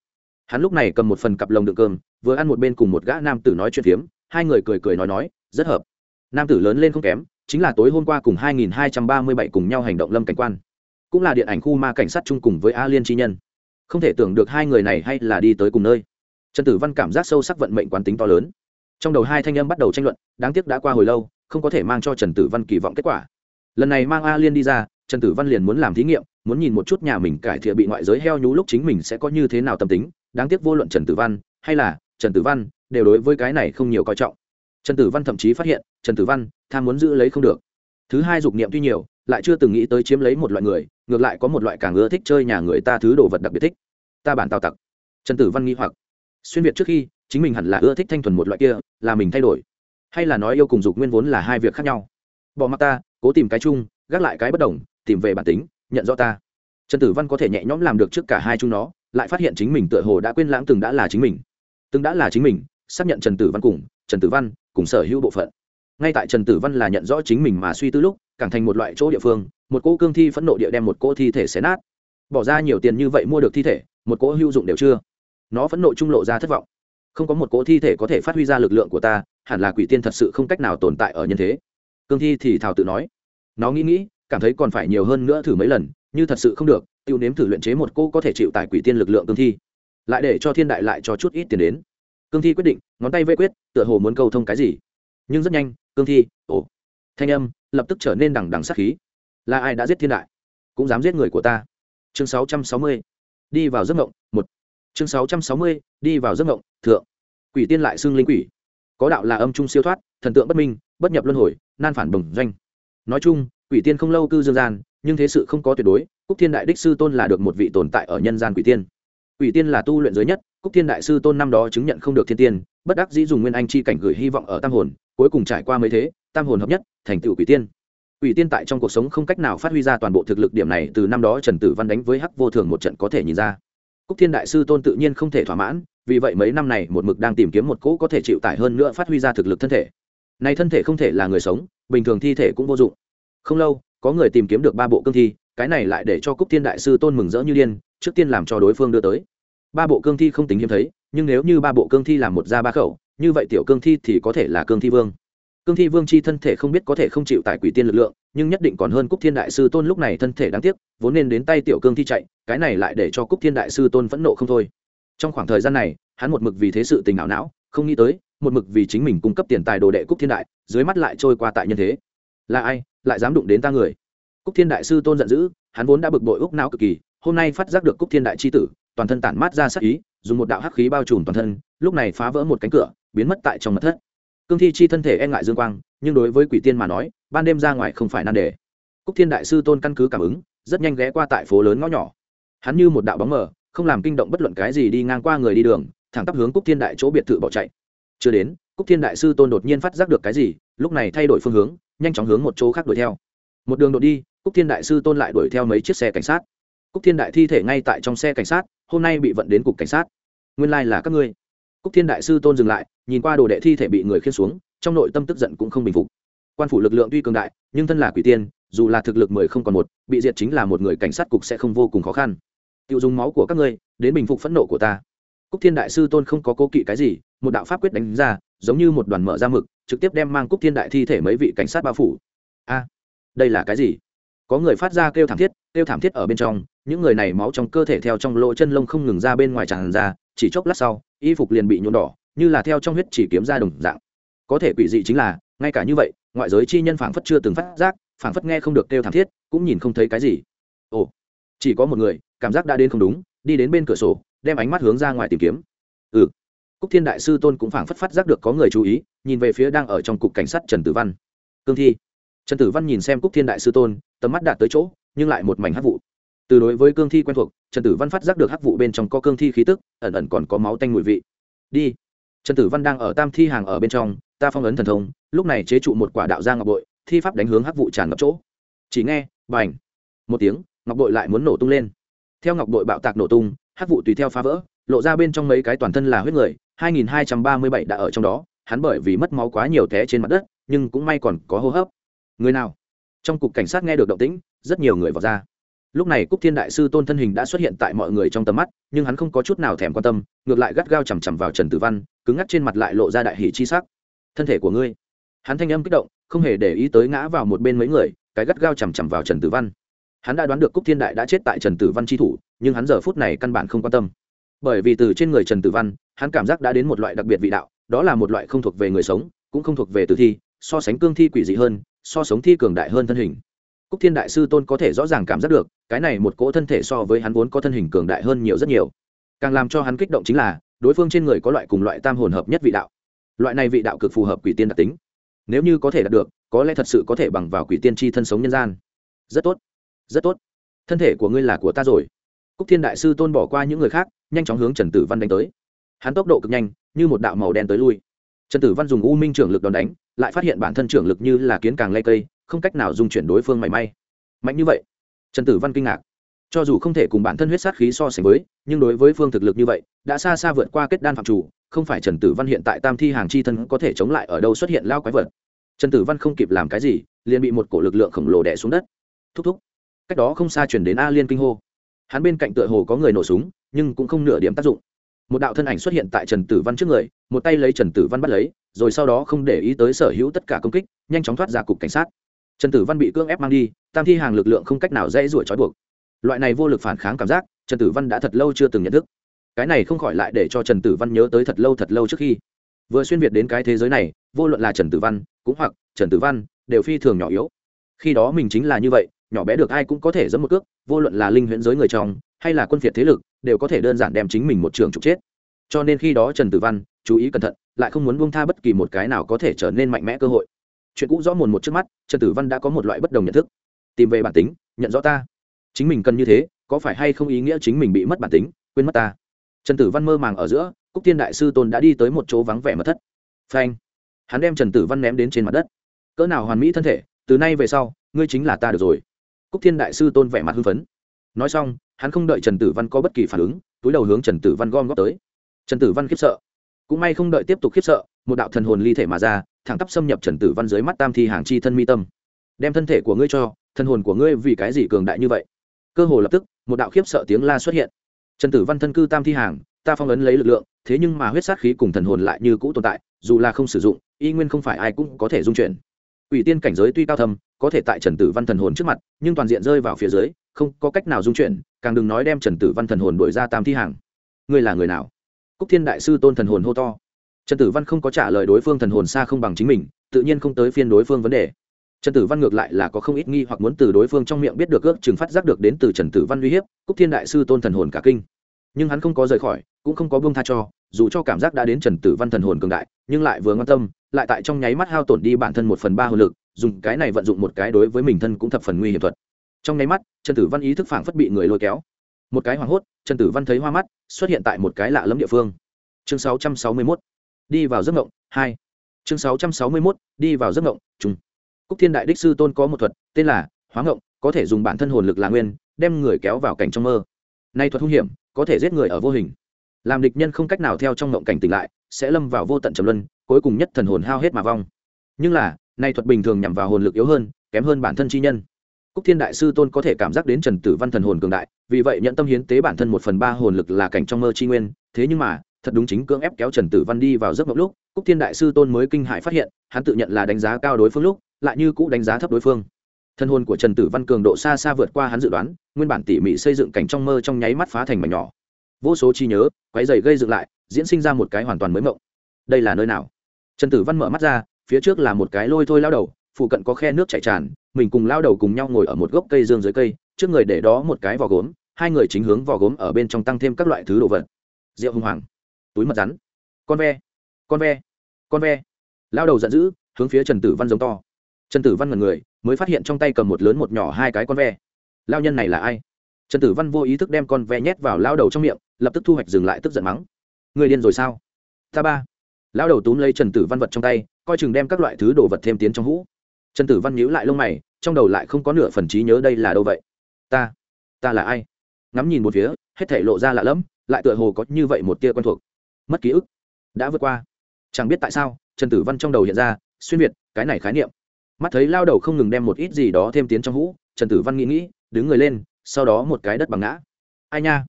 Hắn lúc này cầm một phần cặp lồng đựng cơm, vừa ăn một bên cùng một gã nam tử nói chuyện phiếm hai người cười cười nói nói, rất hợp. Nam tử lớn lên không kém, chính là tối hôm qua cùng 2237 cùng nhau hành động lâm cảnh quan. Cũng là điện ảnh khu ma cảnh sát chung cùng với a liên chi nhân. Không thể tưởng được hai người này hay là đi tới cùng nơi. Trần tử văn cảm giác sâu sắc vận mệnh quán tính to lớn. Trong đầu hai thanh âm bắt đầu tranh luận, đáng tiếc đã qua hồi lâu, không có thể mang cho trần tử văn kỳ vọng kết quả. Lần này mang a liên đi ra, trần tử văn liền muốn làm thí nghiệm, muốn nhìn một chút nhà mình cải thiện bị ngoại giới heo nhú lúc chính mình sẽ có như thế nào tâm tính. Đáng tiếc vô luận trần tử văn, hay là trần tử văn đều đối với cái này không nhiều coi trọng. Trần tử văn thậm chí phát hiện, trần tử văn tham muốn giữ lấy không được. Thứ hai dục niệm tuy nhiều, lại chưa từng nghĩ tới chiếm lấy một loại người, ngược lại có một loại càng ưa thích chơi nhà người ta thứ đồ vật đặc biệt thích. Ta bản tào tặc. Trần tử văn nghi hoặc. Xuyên việt trước khi, chính mình hẳn là ưa thích thanh thuần một loại kia, là mình thay đổi. Hay là nói yêu cùng dục nguyên vốn là hai việc khác nhau. Bỏ mặc ta, cố tìm cái chung, gác lại cái bất đồng, tìm về bản tính, nhận rõ ta. Trần tử văn có thể nhẹ nhõm làm được trước cả hai chung nó, lại phát hiện chính mình tựa hồ đã quên lãng từng đã là chính mình. Từng đã là chính mình xác nhận trần tử văn cùng, trần tử văn cùng sở hữu bộ phận. Ngay tại trần tử văn là nhận rõ chính mình mà suy tư lúc, càng thành một loại chỗ địa phương, một cỗ cương thi phẫn nộ địa đem một cỗ thi thể xé nát. Bỏ ra nhiều tiền như vậy mua được thi thể, một cỗ hữu dụng đều chưa. Nó phẫn nộ trung lộ ra thất vọng. Không có một cỗ thi thể có thể phát huy ra lực lượng của ta, hẳn là quỷ tiên thật sự không cách nào tồn tại ở nhân thế. Cương thi thì thảo tự nói. Nó nghĩ nghĩ, cảm thấy còn phải nhiều hơn nữa thử mấy lần, như thật sự không được, tiêu nếm thử luyện chế một cô có thể chịu tại quỷ tiên lực lượng cương thi. Lại để cho thiên đại lại cho chút ít tiền đến cương thi quyết định, ngón tay vây quyết, tựa hồ muốn câu thông cái gì. Nhưng rất nhanh, cương thi, ồ, thanh âm lập tức trở nên đằng đằng sát khí. Là ai đã giết thiên đại? Cũng dám giết người của ta. Chương 660. đi vào giấc ngộng một. Chương 660. đi vào giấc ngộng thượng. Quỷ tiên lại xưng linh quỷ. Có đạo là âm trung siêu thoát, thần tượng bất minh, bất nhập luân hồi, nan phản bồng doanh. Nói chung, quỷ tiên không lâu cư dương gian, nhưng thế sự không có tuyệt đối, cúc thiên đại đích sư tôn là được một vị tồn tại ở nhân gian quỷ tiên quỷ tiên là tu luyện giới nhất, cúc thiên đại sư tôn năm đó chứng nhận không được thiên tiên, bất đắc dĩ dùng nguyên anh chi cảnh gửi hy vọng ở tam hồn, cuối cùng trải qua mấy thế, tam hồn hợp nhất, thành tựu quỷ tiên. Quỷ tiên tại trong cuộc sống không cách nào phát huy ra toàn bộ thực lực điểm này, từ năm đó trần tử văn đánh với hắc vô thường một trận có thể nhìn ra. Cúc thiên đại sư tôn tự nhiên không thể thỏa mãn, vì vậy mấy năm này một mực đang tìm kiếm một cỗ có thể chịu tải hơn nữa phát huy ra thực lực thân thể. Này thân thể không thể là người sống, bình thường thi thể cũng vô dụng. Không lâu, có người tìm kiếm được ba bộ cương thi, cái này lại để cho cúc thiên đại sư tôn mừng rỡ như điên trước tiên làm cho đối phương đưa tới. Ba bộ cương thi không tính hiếm thấy, nhưng nếu như ba bộ cương thi làm một ra ba khẩu, như vậy tiểu cương thi thì có thể là cương thi vương. Cương thi vương chi thân thể không biết có thể không chịu tại quỷ tiên lực lượng, nhưng nhất định còn hơn cúc thiên đại sư tôn lúc này thân thể đáng tiếc, vốn nên đến tay tiểu cương thi chạy, cái này lại để cho cúc thiên đại sư tôn phẫn nộ không thôi. Trong khoảng thời gian này, hắn một mực vì thế sự tình ảo não, không nghĩ tới, một mực vì chính mình cung cấp tiền tài đồ đệ cúc thiên đại, dưới mắt lại trôi qua tại nhân thế. Là ai, lại dám đụng đến ta người? Cúc thiên đại sư tôn giận dữ, hắn vốn đã bực bội úc não cực kỳ hôm nay phát giác được cúc thiên đại c h i tử, toàn thân tản mát ra sắc ý, dùng một đạo hắc khí bao trùm toàn thân, lúc này phá vỡ một cánh cửa, biến mất tại trong mật thất. Cương thi chi thân thể e ngại dương quang, nhưng đối với quỷ tiên mà nói, ban đêm ra ngoài không phải nan đề. Cúc thiên đại sư tôn căn cứ cảm ứng, rất nhanh ghé qua tại phố lớn ngõ nhỏ. Hắn như một đạo bóng mờ, không làm kinh động bất luận cái gì đi ngang qua người đi đường, thẳng tắp hướng cúc thiên đại chỗ biệt thự bỏ chạy. Chưa đến, cúc thiên đại sư tôn đột nhiên phát giác được cái gì, lúc này thay đổi phương hướng, nhanh chóng hướng một chỗ khác đuổi theo. Một đường đột đi, cúc thiên đại sư tôn lại đuổi theo mấy chiếc xe cảnh sát cúc thiên đại thi thể ngay tại trong xe cảnh sát, hôm nay bị vận đến cục cảnh sát. Nguyên lai、like、là các ngươi. Cúc thiên đại sư tôn dừng lại, nhìn qua đồ đệ thi thể bị người khiên xuống, trong nội tâm tức giận cũng không bình phục. Quan phủ lực lượng tuy cường đại, nhưng thân là quỷ tiên, dù là thực lực mười không còn một, bị diệt chính là một người cảnh sát cục sẽ không vô cùng khó khăn. Tiêu dùng máu của các ngươi, đến bình phục phẫn nộ của ta. Cúc thiên đại sư tôn không có cố kỵ cái gì, một đạo pháp quyết đánh ra, giống như một đoàn mở ra mực, trực tiếp đem mang cúc thiên đại thi thể mấy vị cảnh sát bao phủ. A, đây là cái gì? Có người phát ra kêu thảm thiết, kêu thảm thiết ở bên trong, những người này máu trong cơ thể theo trong lỗ chân lông không ngừng ra bên ngoài tràn ra, chỉ chốc lát sau, y phục liền bị nhuộm đỏ, như là theo trong huyết chỉ kiếm ra đồng dạng. Có thể quỷ dị chính là, ngay cả như vậy, ngoại giới chi nhân phảng phất chưa từng phát giác, phảng phất nghe không được kêu thảm thiết, cũng nhìn không thấy cái gì. Ồ, chỉ có một người, cảm giác đã đến không đúng, đi đến bên cửa sổ, đem ánh mắt hướng ra ngoài tìm kiếm. Ừ. Cúc thiên đại sư tôn cũng phảng phất phát giác được có người chú ý, nhìn về phía đang ở trong cục cảnh sát trần tử văn. Cương thi trần tử văn nhìn xem cúc thiên đại sư tôn, tầm mắt đạt tới chỗ, nhưng lại một mảnh hắc vụ. Từ đối với cương thi quen thuộc, trần tử văn phát giác được hắc vụ bên trong có cương thi khí tức, ẩn ẩn còn có máu tanh mùi vị. Đi. Trần tử văn đang ở tam thi hàng ở bên trong, ta phong ấn thần thông, lúc này chế trụ một quả đạo ra ngọc bội, thi pháp đánh hướng hắc vụ tràn ngập chỗ. Chỉ nghe b à n h một tiếng, ngọc bội lại muốn nổ tung lên. Theo ngọc bội bạo tạc nổ tung, hắc vụ tùy theo phá vỡ, lộ ra bên trong mấy cái toàn thân là huyết người, hai nghìn hai trăm ba mươi bảy đã ở trong đó, hắn bởi vì mất máu quá nhiều té trên mặt đất, nhưng cũng may còn có hô hấp người nào? Trong cục cảnh sát nghe được động tĩnh, rất nhiều người vào ra. Lúc này cúc thiên đại sư tôn thân hình đã xuất hiện tại mọi người trong tầm mắt, nhưng hắn không có chút nào thèm quan tâm, ngược lại gắt gao chằm chằm vào trần tử văn, cứng ngắc trên mặt lại lộ ra đại hỷ chi sắc. Thân thể của ngươi. Hắn thanh âm kích động, không hề để ý tới ngã vào một bên mấy người, cái gắt gao chằm chằm vào trần tử văn. Hắn đã đoán được cúc thiên đại đã chết tại trần tử văn tri thủ, nhưng hắn giờ phút này căn bản không quan tâm. Bởi vì từ trên người trần tử văn, hắn cảm giác đã đến một loại đặc biệt vị đạo, đó là một loại không thuộc về người sống, cũng không thuộc về tử thi, so sánh cương thi quỷ dị hơn so sống thi cường đại hơn thân hình. Cúc thiên đại sư tôn có thể rõ ràng cảm giác được, cái này một cỗ thân thể so với hắn vốn có thân hình cường đại hơn nhiều rất nhiều. Càng làm cho hắn kích động chính là, đối phương trên người có loại cùng loại tam hồn hợp nhất vị đạo. Loại này vị đạo cực phù hợp quỷ tiên đặc tính. Nếu như có thể đạt được, có lẽ thật sự có thể bằng vào quỷ tiên tri thân sống nhân gian. Rất tốt rất tốt. Thân thể của ngươi là của ta rồi. Cúc thiên đại sư tôn bỏ qua những người khác, nhanh chóng hướng trần tử văn đánh tới. Hắn tốc độ cực nhanh, như một đạo màu đen tới lui trần tử văn dùng u minh trưởng lực đòn đánh, lại phát hiện bản thân trưởng lực như là kiến càng lây cây, không cách nào dùng chuyển đối phương mảy may. Mạnh như vậy? Trần tử văn kinh ngạc. Cho dù không thể cùng bản thân huyết sát khí so sánh với, nhưng đối với phương thực lực như vậy, đã xa xa vượt qua kết đan phạm chủ, không phải trần tử văn hiện tại tam thi hàng chi thân có thể chống lại ở đâu xuất hiện lao quái vật. Trần tử văn không kịp làm cái gì, liền bị một cổ lực lượng khổng lồ đẻ xuống đất. Thúc thúc. Cách đó không xa chuyển đến a liên kinh hô. Hắn bên cạnh tựa hồ có người nổ súng, nhưng cũng không nửa điểm tác dụng một đạo thân ảnh xuất hiện tại trần tử văn trước người, một tay lấy trần tử văn bắt lấy, rồi sau đó không để ý tới sở hữu tất cả công kích, nhanh chóng thoát ra cục cảnh sát. Trần tử văn bị cưỡng ép mang đi, tam thi hàng lực lượng không cách nào dễ ruổi trói buộc. Loại này vô lực phản kháng cảm giác, trần tử văn đã thật lâu chưa từng nhận thức. Cái này không khỏi lại để cho trần tử văn nhớ tới thật lâu thật lâu trước khi. Vừa xuyên việt đến cái thế giới này, vô luận là trần tử văn, cũng hoặc trần tử văn, đều phi thường nhỏ yếu. Khi đó mình chính là như vậy, nhỏ bé được ai cũng có thể dẫn một cước, vô luận là linh huyễn giới người trong, hay là quân phiệt thế lực đều có thể đơn giản đem chính mình một trường trục chết. Cho nên khi đó trần tử văn, chú ý cẩn thận, lại không muốn buông tha bất kỳ một cái nào có thể trở nên mạnh mẽ cơ hội. Chuyện cũ rõ mồn một trước mắt, trần tử văn đã có một loại bất đồng nhận thức. Tìm về bản tính, nhận rõ ta. Chính mình cần như thế, có phải hay không ý nghĩa chính mình bị mất bản tính, quên mất ta? Trần tử văn mơ màng ở giữa, cúc tiên đại sư tôn đã đi tới một chỗ vắng vẻ mất thất. Phanh! Hắn đem trần tử văn ném đến trên mặt đất. Cỡ nào hoàn mỹ thân thể, từ nay về sau, ngươi chính là ta được rồi. Cúc thiên đại sư tôn vẻ mặt hưng phấn nói xong, hắn không đợi trần tử văn có bất kỳ phản ứng, túi đầu hướng trần tử văn gom góp tới. Trần tử văn khiếp sợ. Cũng may không đợi tiếp tục khiếp sợ, một đạo thần hồn ly thể mà ra, thẳng tắp xâm nhập trần tử văn dưới mắt tam thi hàng chi thân mi tâm. Đem thân thể của ngươi cho thân hồn của ngươi vì cái gì cường đại như vậy? Cơ hồ lập tức, một đạo khiếp sợ tiếng la xuất hiện. Trần tử văn thân cư tam thi hàng, ta phong ấn lấy lực lượng, thế nhưng mà huyết sát khí cùng thần hồn lại như cũ tồn tại, dù là không sử dụng, y nguyên không phải ai cũng có thể dung chuyển ủy tiên cảnh giới tuy cao thâm, có thể tại trần tử văn thần hồn trước mặt, nhưng toàn diện rơi vào phía dưới, không có cách nào dung chuyển, càng đừng nói đem trần tử văn thần hồn đổi ra tam thi hàng. Ngươi là người nào? Cúc thiên đại sư tôn thần hồn hô to. Trần tử văn không có trả lời đối phương thần hồn xa không bằng chính mình, tự nhiên không tới phiên đối phương vấn đề. Trần tử văn ngược lại là có không ít nghi hoặc muốn từ đối phương trong miệng biết được ước chừng phát giác được đến từ trần tử văn uy hiếp, cúc thiên đại sư tôn thần hồn cả kinh. Nhưng hắn không có rời khỏi, cũng không có buông tha cho dù cho cảm giác đã đến trần tử văn thần hồn cường đại, nhưng lại vừa ngon tâm, lại tại trong nháy mắt hao tổn đi bản thân một phần ba hồn lực, dùng cái này vận dụng một cái đối với mình thân cũng thập phần nguy hiểm thuật. Trong nháy mắt, trần tử văn ý thức phảng phất bị người lôi kéo. Một cái hoảng hốt, trần tử văn thấy hoa mắt, xuất hiện tại một cái lạ lẫm địa phương. Chương 661 đi vào giấc ngộng hai. Chương 661 đi vào giấc ngộng chung cúc thiên đại đích sư tôn có một thuật, tên là hóa ngộng, có thể dùng bản thân hồn lực là nguyên, đem người kéo vào cảnh trong mơ. Nay thuật hung hiểm, có thể giết người ở vô hình làm địch nhân không cách nào theo trong ngộng cảnh tỉnh lại, sẽ lâm vào vô tận trầm luân, cuối cùng nhất thần hồn hao hết mà vong. Nhưng là, nay thuật bình thường nhằm vào hồn lực yếu hơn, kém hơn bản thân chi nhân. Cúc thiên đại sư tôn có thể cảm giác đến trần tử văn thần hồn cường đại, vì vậy nhận tâm hiến tế bản thân một phần ba hồn lực là cảnh trong mơ chi nguyên. Thế nhưng mà, thật đúng chính cưỡng ép kéo trần tử văn đi vào giấc mộng lúc, cúc thiên đại sư tôn mới kinh hại phát hiện, hắn tự nhận là đánh giá cao đối phương lúc, lại như cũ đánh giá thấp đối phương. Thân hồn của trần tử văn cường độ xa xa vượt qua hắn dự đoán, nguyên bản tỉ mỉ xây dựng cảnh trong mơ trong nháy mắt phá thành mảnh nhỏ vô số chi nhớ quái dày gây dựng lại, diễn sinh ra một cái hoàn toàn mới mộng. Đây là nơi nào? Trần tử văn mở mắt ra, phía trước là một cái lôi thôi lao đầu, phụ cận có khe nước chảy tràn, mình cùng lao đầu cùng nhau ngồi ở một gốc cây dương dưới cây, trước người để đó một cái vỏ gốm, hai người chính hướng vỏ gốm ở bên trong tăng thêm các loại thứ đồ vật. Rượu hưng hoàng, túi mật rắn, con ve con ve con ve. Lao đầu giận dữ, hướng phía trần tử văn giống to. Trần tử văn ngần người, mới phát hiện trong tay cầm một lớn một nhỏ hai cái con ve. Lao nhân này là ai? Trần tử văn vô ý thức đem con ve nhét vào lao đầu trong miệng, lập tức thu hoạch dừng lại tức giận mắng. Người điên rồi sao? Ta ba. Lao đầu túm lấy trần tử văn vật trong tay, coi chừng đem các loại thứ đồ vật thêm tiến trong hũ. Trần tử văn nhíu lại lông mày, trong đầu lại không có nửa phần trí nhớ đây là đâu vậy? Ta ta là ai? Ngắm nhìn một phía, hết thể lộ ra lạ lẫm, lại tựa hồ có như vậy một tia quen thuộc. Mất ký ức. Đã vượt qua. Chẳng biết tại sao, trần tử văn trong đầu hiện ra, xuyên việt, cái này khái niệm. Mắt thấy lao đầu không ngừng đem một ít gì đó thêm tiến trong hũ, trần tử văn nghĩ nghĩ, đứng người lên sau đó một cái đất bằng ngã. Ai nha?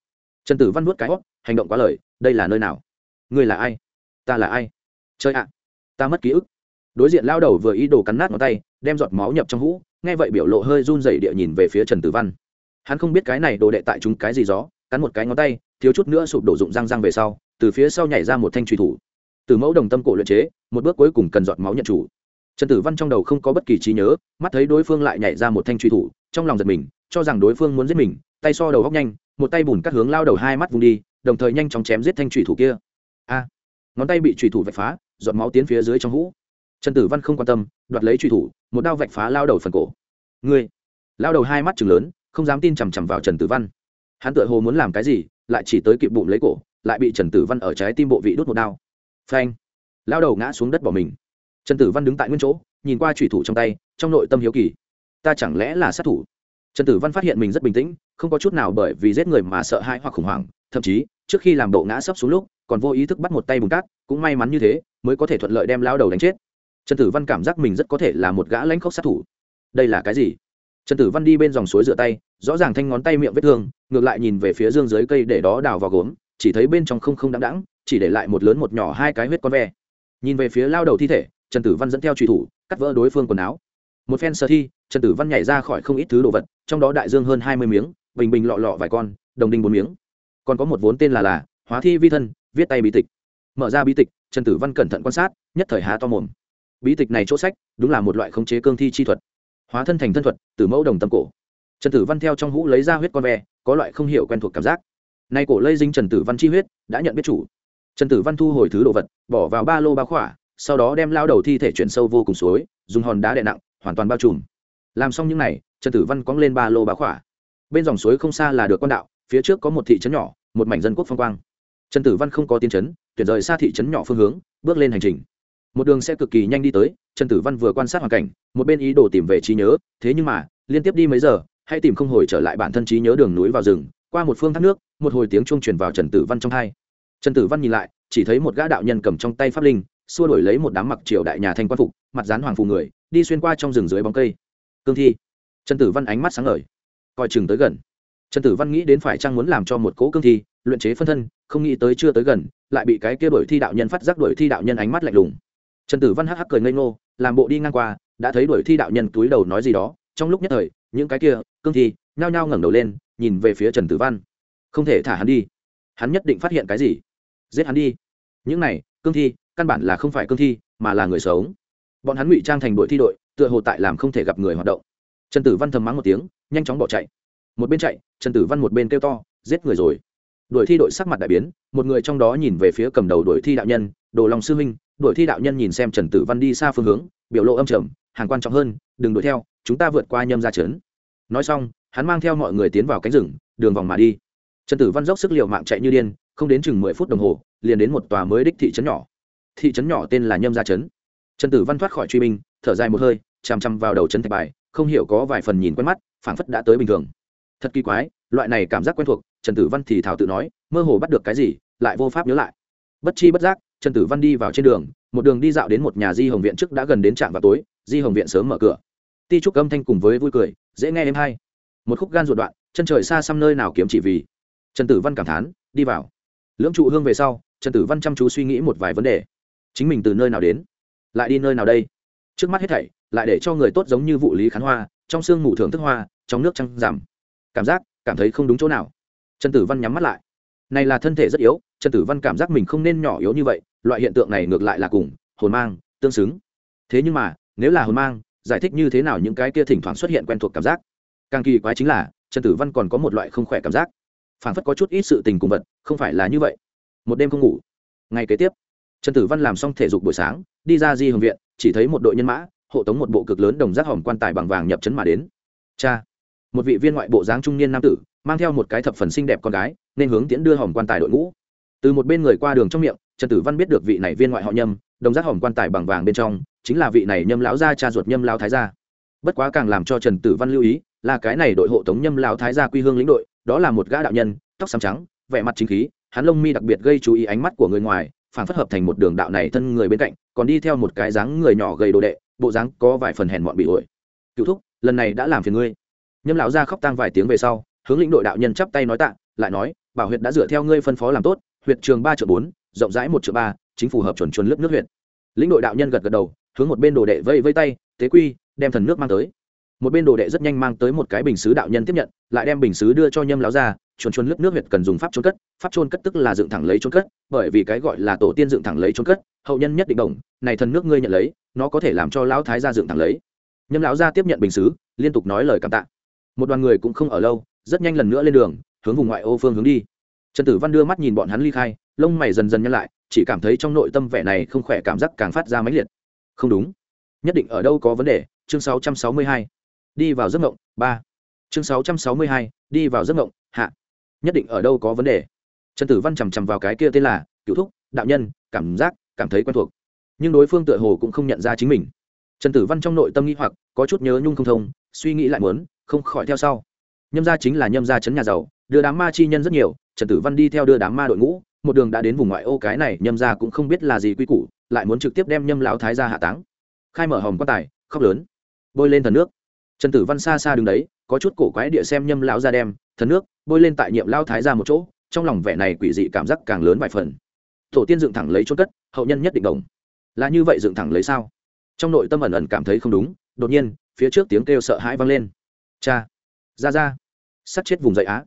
Trần tử văn nuốt cái hót hành động quá lời, đây là nơi nào? Ngươi là ai? Ta là ai? Chơi ạ! Ta mất ký ức. Đối diện lao đầu vừa ý đồ cắn nát ngón tay, đem giọt máu nhập trong hũ, nghe vậy biểu lộ hơi run rẩy địa nhìn về phía trần tử văn. Hắn không biết cái này đồ đệ tại chúng cái gì gió, cắn một cái ngón tay, thiếu chút nữa sụp đổ dụng răng răng về sau, từ phía sau nhảy ra một thanh truy thủ. Từ mẫu đồng tâm cổ luyện chế, một bước cuối cùng cần giọt máu nhận chủ. Trần tử văn trong đầu không có bất kỳ trí nhớ, mắt thấy đối phương lại nhảy ra một thanh truy thủ, trong lòng giật mình cho rằng đối phương muốn giết mình, tay so đầu góc nhanh, một tay bùn cắt hướng lao đầu hai mắt vùng đi, đồng thời nhanh chóng chém giết thanh trùy thủ kia. A, ngón tay bị trùy thủ vạch phá, giọt máu tiến phía dưới trong hũ. Trần tử văn không quan tâm, đoạt lấy truy thủ, một đao vạch phá lao đầu phần cổ. Ngươi, lao đầu hai mắt chừng lớn, không dám tin chằm chằm vào trần tử văn. Hắn tựa hồ muốn làm cái gì, lại chỉ tới kịp bụng lấy cổ, lại bị trần tử văn ở trái tim bộ vị đốt một đao. Phanh, lao đầu ngã xuống đất bỏ mình. Trần tử văn đứng tại nguyên chỗ, nhìn qua trùy thủ trong tay, trong nội tâm hiếu kỳ. Ta chẳng lẽ là sát thủ? Trần tử văn phát hiện mình rất bình tĩnh, không có chút nào bởi vì giết người mà sợ hãi hoặc khủng hoảng, thậm chí, trước khi làm bộ ngã sấp xuống lúc, còn vô ý thức bắt một tay bùn cát, cũng may mắn như thế, mới có thể thuận lợi đem lao đầu đánh chết. Trần tử văn cảm giác mình rất có thể là một gã lãnh khốc sát thủ. Đây là cái gì? Trần tử văn đi bên dòng suối rửa tay, rõ ràng thanh ngón tay miệng vết thương, ngược lại nhìn về phía dương dưới cây để đó đào vào gốm, chỉ thấy bên trong không không đáng đáng chỉ để lại một lớn một nhỏ hai cái huyết con ve. Nhìn về phía lao đầu thi thể, trần tử văn dẫn theo truy thủ, cắt vỡ đối phương quần áo. Một phen sơ thi, trần tử văn nhảy ra khỏi không ít thứ đồ vật trong đó đại dương hơn hai mươi miếng, bình bình lọ lọ vài con, đồng đinh bốn miếng. Còn có một vốn tên là là hóa thi vi thân, viết tay bí tịch. Mở ra bí tịch, trần tử văn cẩn thận quan sát, nhất thời há to mồm. Bí tịch này chỗ sách, đúng là một loại khống chế cương thi chi thuật. Hóa thân thành thân thuật, từ mẫu đồng tâm cổ. Trần tử văn theo trong hũ lấy ra huyết con ve, có loại không hiểu quen thuộc cảm giác. Nay cổ lây dinh trần tử văn chi huyết, đã nhận biết chủ. Trần tử văn thu hồi thứ đồ vật, bỏ vào ba lô ba khỏa, sau đó đem lao đầu thi thể chuyển sâu vô cùng suối, dùng hòn đá đè nặng, hoàn toàn bao trùm. Làm xong những này trần tử văn cóng lên ba lô bá khỏa. Bên dòng suối không xa là được quan đạo, phía trước có một thị trấn nhỏ, một mảnh dân quốc phong quang. Trần tử văn không có tiến trấn, tuyển rời xa thị trấn nhỏ phương hướng, bước lên hành trình. Một đường sẽ cực kỳ nhanh đi tới, trần tử văn vừa quan sát hoàn cảnh, một bên ý đồ tìm về trí nhớ, thế nhưng mà, liên tiếp đi mấy giờ, hay tìm không hồi trở lại bản thân trí nhớ đường núi vào rừng, qua một phương thác nước, một hồi tiếng chuông truyền vào trần tử văn trong hai trần tử văn nhìn lại, chỉ thấy một gã đạo nhân cầm trong tay pháp linh, xua đổi lấy một đám mặc triều đại nhà thanh quan phục, mặt dán hoàng phù người, đi xuyên qua trong rừng dưới bóng cây. Cương thi trần tử văn ánh mắt sáng ngời. Coi chừng tới gần. Trần tử văn nghĩ đến phải chăng muốn làm cho một cỗ cương thi, luyện chế phân thân, không nghĩ tới chưa tới gần, lại bị cái kia đổi thi đạo nhân phát giác đổi thi đạo nhân ánh mắt lạnh lùng. Trần tử văn hắc hắc cười ngây ngô, làm bộ đi ngang qua, đã thấy đổi thi đạo nhân túi đầu nói gì đó, trong lúc nhất thời, những cái kia, cương thi, nhao nhao ngẩng đầu lên, nhìn về phía trần tử văn. Không thể thả hắn đi. Hắn nhất định phát hiện cái gì? Giết hắn đi. Những này, cương thi, căn bản là không phải cương thi, mà là người sống bọn hắn ngụy trang thành đội thi đội, tựa hồ tại làm không thể gặp người hoạt động trần tử văn thầm mắng một tiếng, nhanh chóng bỏ chạy. Một bên chạy, trần tử văn một bên kêu to, giết người rồi. Đội thi đội sắc mặt đại biến, một người trong đó nhìn về phía cầm đầu đội thi đạo nhân, đồ lòng sư huynh đội thi đạo nhân nhìn xem trần tử văn đi xa phương hướng, biểu lộ âm trầm, hàng quan trọng hơn, đừng đuổi theo, chúng ta vượt qua nhâm ra trấn. Nói xong, hắn mang theo mọi người tiến vào cánh rừng, đường vòng mà đi. Trần tử văn dốc sức liệu mạng chạy như điên, không đến chừng mười phút đồng hồ, liền đến một tòa mới đích thị trấn nhỏ. Thị trấn nhỏ tên là nhâm gia trấn. Trần tử văn thoát khỏi truy binh, thở dài một hơi, chằm chằm vào đầu trấn thạch bài không hiểu có vài phần nhìn quen mắt, phảng phất đã tới bình thường. Thật kỳ quái, loại này cảm giác quen thuộc, trần tử văn thì thảo tự nói, mơ hồ bắt được cái gì, lại vô pháp nhớ lại. Bất chi bất giác, trần tử văn đi vào trên đường, một đường đi dạo đến một nhà di hồng viện trước đã gần đến trạm vào tối, di hồng viện sớm mở cửa. Ti trúc âm thanh cùng với vui cười, dễ nghe em hay. Một khúc gan ruột đoạn, chân trời xa xăm nơi nào kiếm chỉ vì. Trần tử văn cảm thán, đi vào. Lưỡng trụ hương về sau, trần tử văn chăm chú suy nghĩ một vài vấn đề. Chính mình từ nơi nào đến? Lại đi nơi nào đây? Trước mắt hết thảy, lại để cho người tốt giống như vụ lý khán hoa, trong sương mù thưởng thức hoa, trong nước trăng giảm cảm giác, cảm thấy không đúng chỗ nào. Trần tử văn nhắm mắt lại. Này là thân thể rất yếu, trần tử văn cảm giác mình không nên nhỏ yếu như vậy, loại hiện tượng này ngược lại là cùng, hồn mang, tương xứng. Thế nhưng mà, nếu là hồn mang, giải thích như thế nào những cái kia thỉnh thoảng xuất hiện quen thuộc cảm giác? Càng kỳ quái chính là, trần tử văn còn có một loại không khỏe cảm giác. Phản phất có chút ít sự tình cùng vật, không phải là như vậy. Một đêm không ngủ. Ngày kế tiếp, trần tử văn làm xong thể dục buổi sáng, đi ra di hồng viện chỉ thấy một đội nhân mã, hộ tống một bộ cực lớn đồng rác hòm quan tài bằng vàng nhập chấn mà đến. Cha, một vị viên ngoại bộ dáng trung niên nam tử, mang theo một cái thập phần xinh đẹp con gái, nên hướng tiễn đưa hòm quan tài đội ngũ. Từ một bên người qua đường trong miệng, trần tử văn biết được vị này viên ngoại họ nhâm, đồng rác hòm quan tài bằng vàng bên trong, chính là vị này nhâm lão gia cha ruột nhâm lao thái gia. Bất quá càng làm cho trần tử văn lưu ý, là cái này đội hộ tống nhâm lao thái gia quy hương lĩnh đội, đó là một gã đạo nhân, tóc xám trắng, vẻ mặt chính khí, hắn lông mi đặc biệt gây chú ý ánh mắt của người ngoài phản phất hợp thành một đường đạo này thân người bên cạnh, còn đi theo một cái dáng người nhỏ gầy đồ đệ, bộ dáng có vài phần hèn mọn bị ổi. Cựu thúc, lần này đã làm phiền ngươi. Nhâm lão gia khóc tang vài tiếng về sau, hướng lĩnh đội đạo nhân chắp tay nói tạ, lại nói, bảo huyệt đã dựa theo ngươi phân phó làm tốt huyện trường ba triệu bốn, rộng rãi một triệu ba, chính phù hợp chuẩn chuẩn lớp nước huyện lĩnh đội đạo nhân gật gật đầu, hướng một bên đồ đệ vây vây tay, tế quy, đem thần nước mang tới một bên đồ đệ rất nhanh mang tới một cái bình xứ đạo nhân tiếp nhận, lại đem bình xứ đưa cho nhâm lão ra chuồn chuồn lớp nước huyệt cần dùng pháp trôn cất, pháp trôn cất tức là dựng thẳng lấy trôn cất, bởi vì cái gọi là tổ tiên dựng thẳng lấy trôn cất, hậu nhân nhất định đồng, này thần nước ngươi nhận lấy, nó có thể làm cho lão thái gia dựng thẳng lấy. Nhâm lão gia tiếp nhận bình xứ, liên tục nói lời cảm tạ. Một đoàn người cũng không ở lâu, rất nhanh lần nữa lên đường, hướng vùng ngoại ô phương hướng đi. Trần tử văn đưa mắt nhìn bọn hắn ly khai, lông mày dần dần nhăn lại, chỉ cảm thấy trong nội tâm vẻ này không khỏe cảm giác càng phát ra mãnh liệt. Không đúng. Nhất định ở đâu có vấn đề, chương 662 đi vào giấc mộng, ba. Chương 662. đi vào giấc mộng, hạ. Nhất định ở đâu có vấn đề. Trần tử văn chằm chằm vào cái kia tên là cựu thúc, đạo nhân, cảm giác, cảm thấy quen thuộc. Nhưng đối phương tựa hồ cũng không nhận ra chính mình. Trần tử văn trong nội tâm nghĩ hoặc, có chút nhớ nhung không thông, suy nghĩ lại muốn, không khỏi theo sau. Nhâm gia chính là nhâm gia chấn nhà giàu, đưa đám ma chi nhân rất nhiều, trần tử văn đi theo đưa đám ma đội ngũ, một đường đã đến vùng ngoại ô cái này, nhâm gia cũng không biết là gì quy củ, lại muốn trực tiếp đem nhâm lão thái ra hạ táng. Khai mở hòm quan tài, khóc lớn. Bôi lên thần nước trần tử văn xa xa đứng đấy, có chút cổ quái địa xem nhâm lão ra đem, thần nước, bôi lên tại nhiệm lao thái ra một chỗ, trong lòng vẻ này quỷ dị cảm giác càng lớn vài phần. Tổ tiên dựng thẳng lấy chốt cất, hậu nhân nhất định đồng. Là như vậy dựng thẳng lấy sao? Trong nội tâm ẩn ẩn cảm thấy không đúng, đột nhiên, phía trước tiếng kêu sợ hãi vang lên. Cha! Ra ra! Sắt chết vùng dậy á!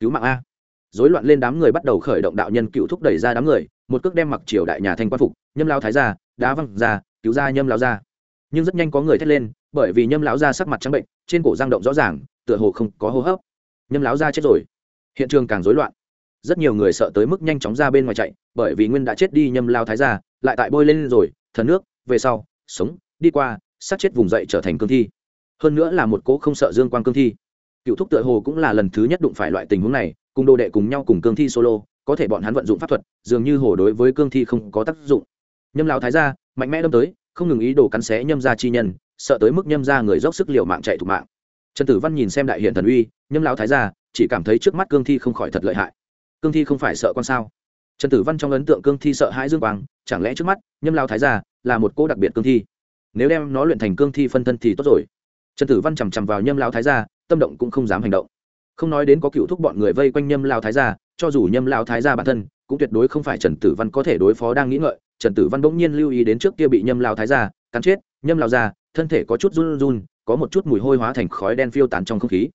Cứu mạng a! Rối loạn lên đám người bắt đầu khởi động đạo nhân cựu thúc đẩy ra đám người, một cước đem mặc triều đại nhà thanh quan phục, nhâm lao thái ra đá văng ra, cứu ra nhâm lao ra nhưng rất nhanh có người thét lên bởi vì nhâm lão ra sắc mặt trắng bệnh, trên cổ giang động rõ ràng, tựa hồ không có hô hấp. Nhâm lão ra chết rồi. Hiện trường càng rối loạn. Rất nhiều người sợ tới mức nhanh chóng ra bên ngoài chạy, bởi vì nguyên đã chết đi nhâm lao thái ra lại tại bôi lên rồi, thần nước, về sau, sống, đi qua sát chết vùng dậy trở thành cương thi. Hơn nữa là một cỗ không sợ dương quang cương thi. Cựu thúc tựa hồ cũng là lần thứ nhất đụng phải loại tình huống này, cùng đồ đệ cùng nhau cùng cương thi solo, có thể bọn hắn vận dụng pháp thuật, dường như hồ đối với cương thi không có tác dụng. Nhâm lao thái ra mạnh mẽ đâm tới, không ngừng ý đồ cắn xé nhâm ra chi nhân sợ tới mức nhâm ra người dốc sức liều mạng chạy thục mạng. Trần tử văn nhìn xem đại hiện thần uy, nhâm lão thái gia, chỉ cảm thấy trước mắt cương thi không khỏi thật lợi hại. Cương thi không phải sợ con sao? Trần tử văn trong ấn tượng cương thi sợ hãi dương quang, chẳng lẽ trước mắt nhâm lão thái gia là một cô đặc biệt cương thi? Nếu đem nó luyện thành cương thi phân thân thì tốt rồi. Trần tử văn chằm chằm vào nhâm lão thái gia, tâm động cũng không dám hành động. Không nói đến có cựu thúc bọn người vây quanh nhâm lão thái gia, cho dù nhâm lão thái gia bản thân, cũng tuyệt đối không phải trần tử văn có thể đối phó đang nghĩ ngợi. Trần tử văn bỗng nhiên lưu ý đến trước kia bị nhâm lão thái gia cắn chết, nhâm lão gia thân thể có chút run run, có một chút mùi hôi hóa thành khói đen phiêu tán trong không khí.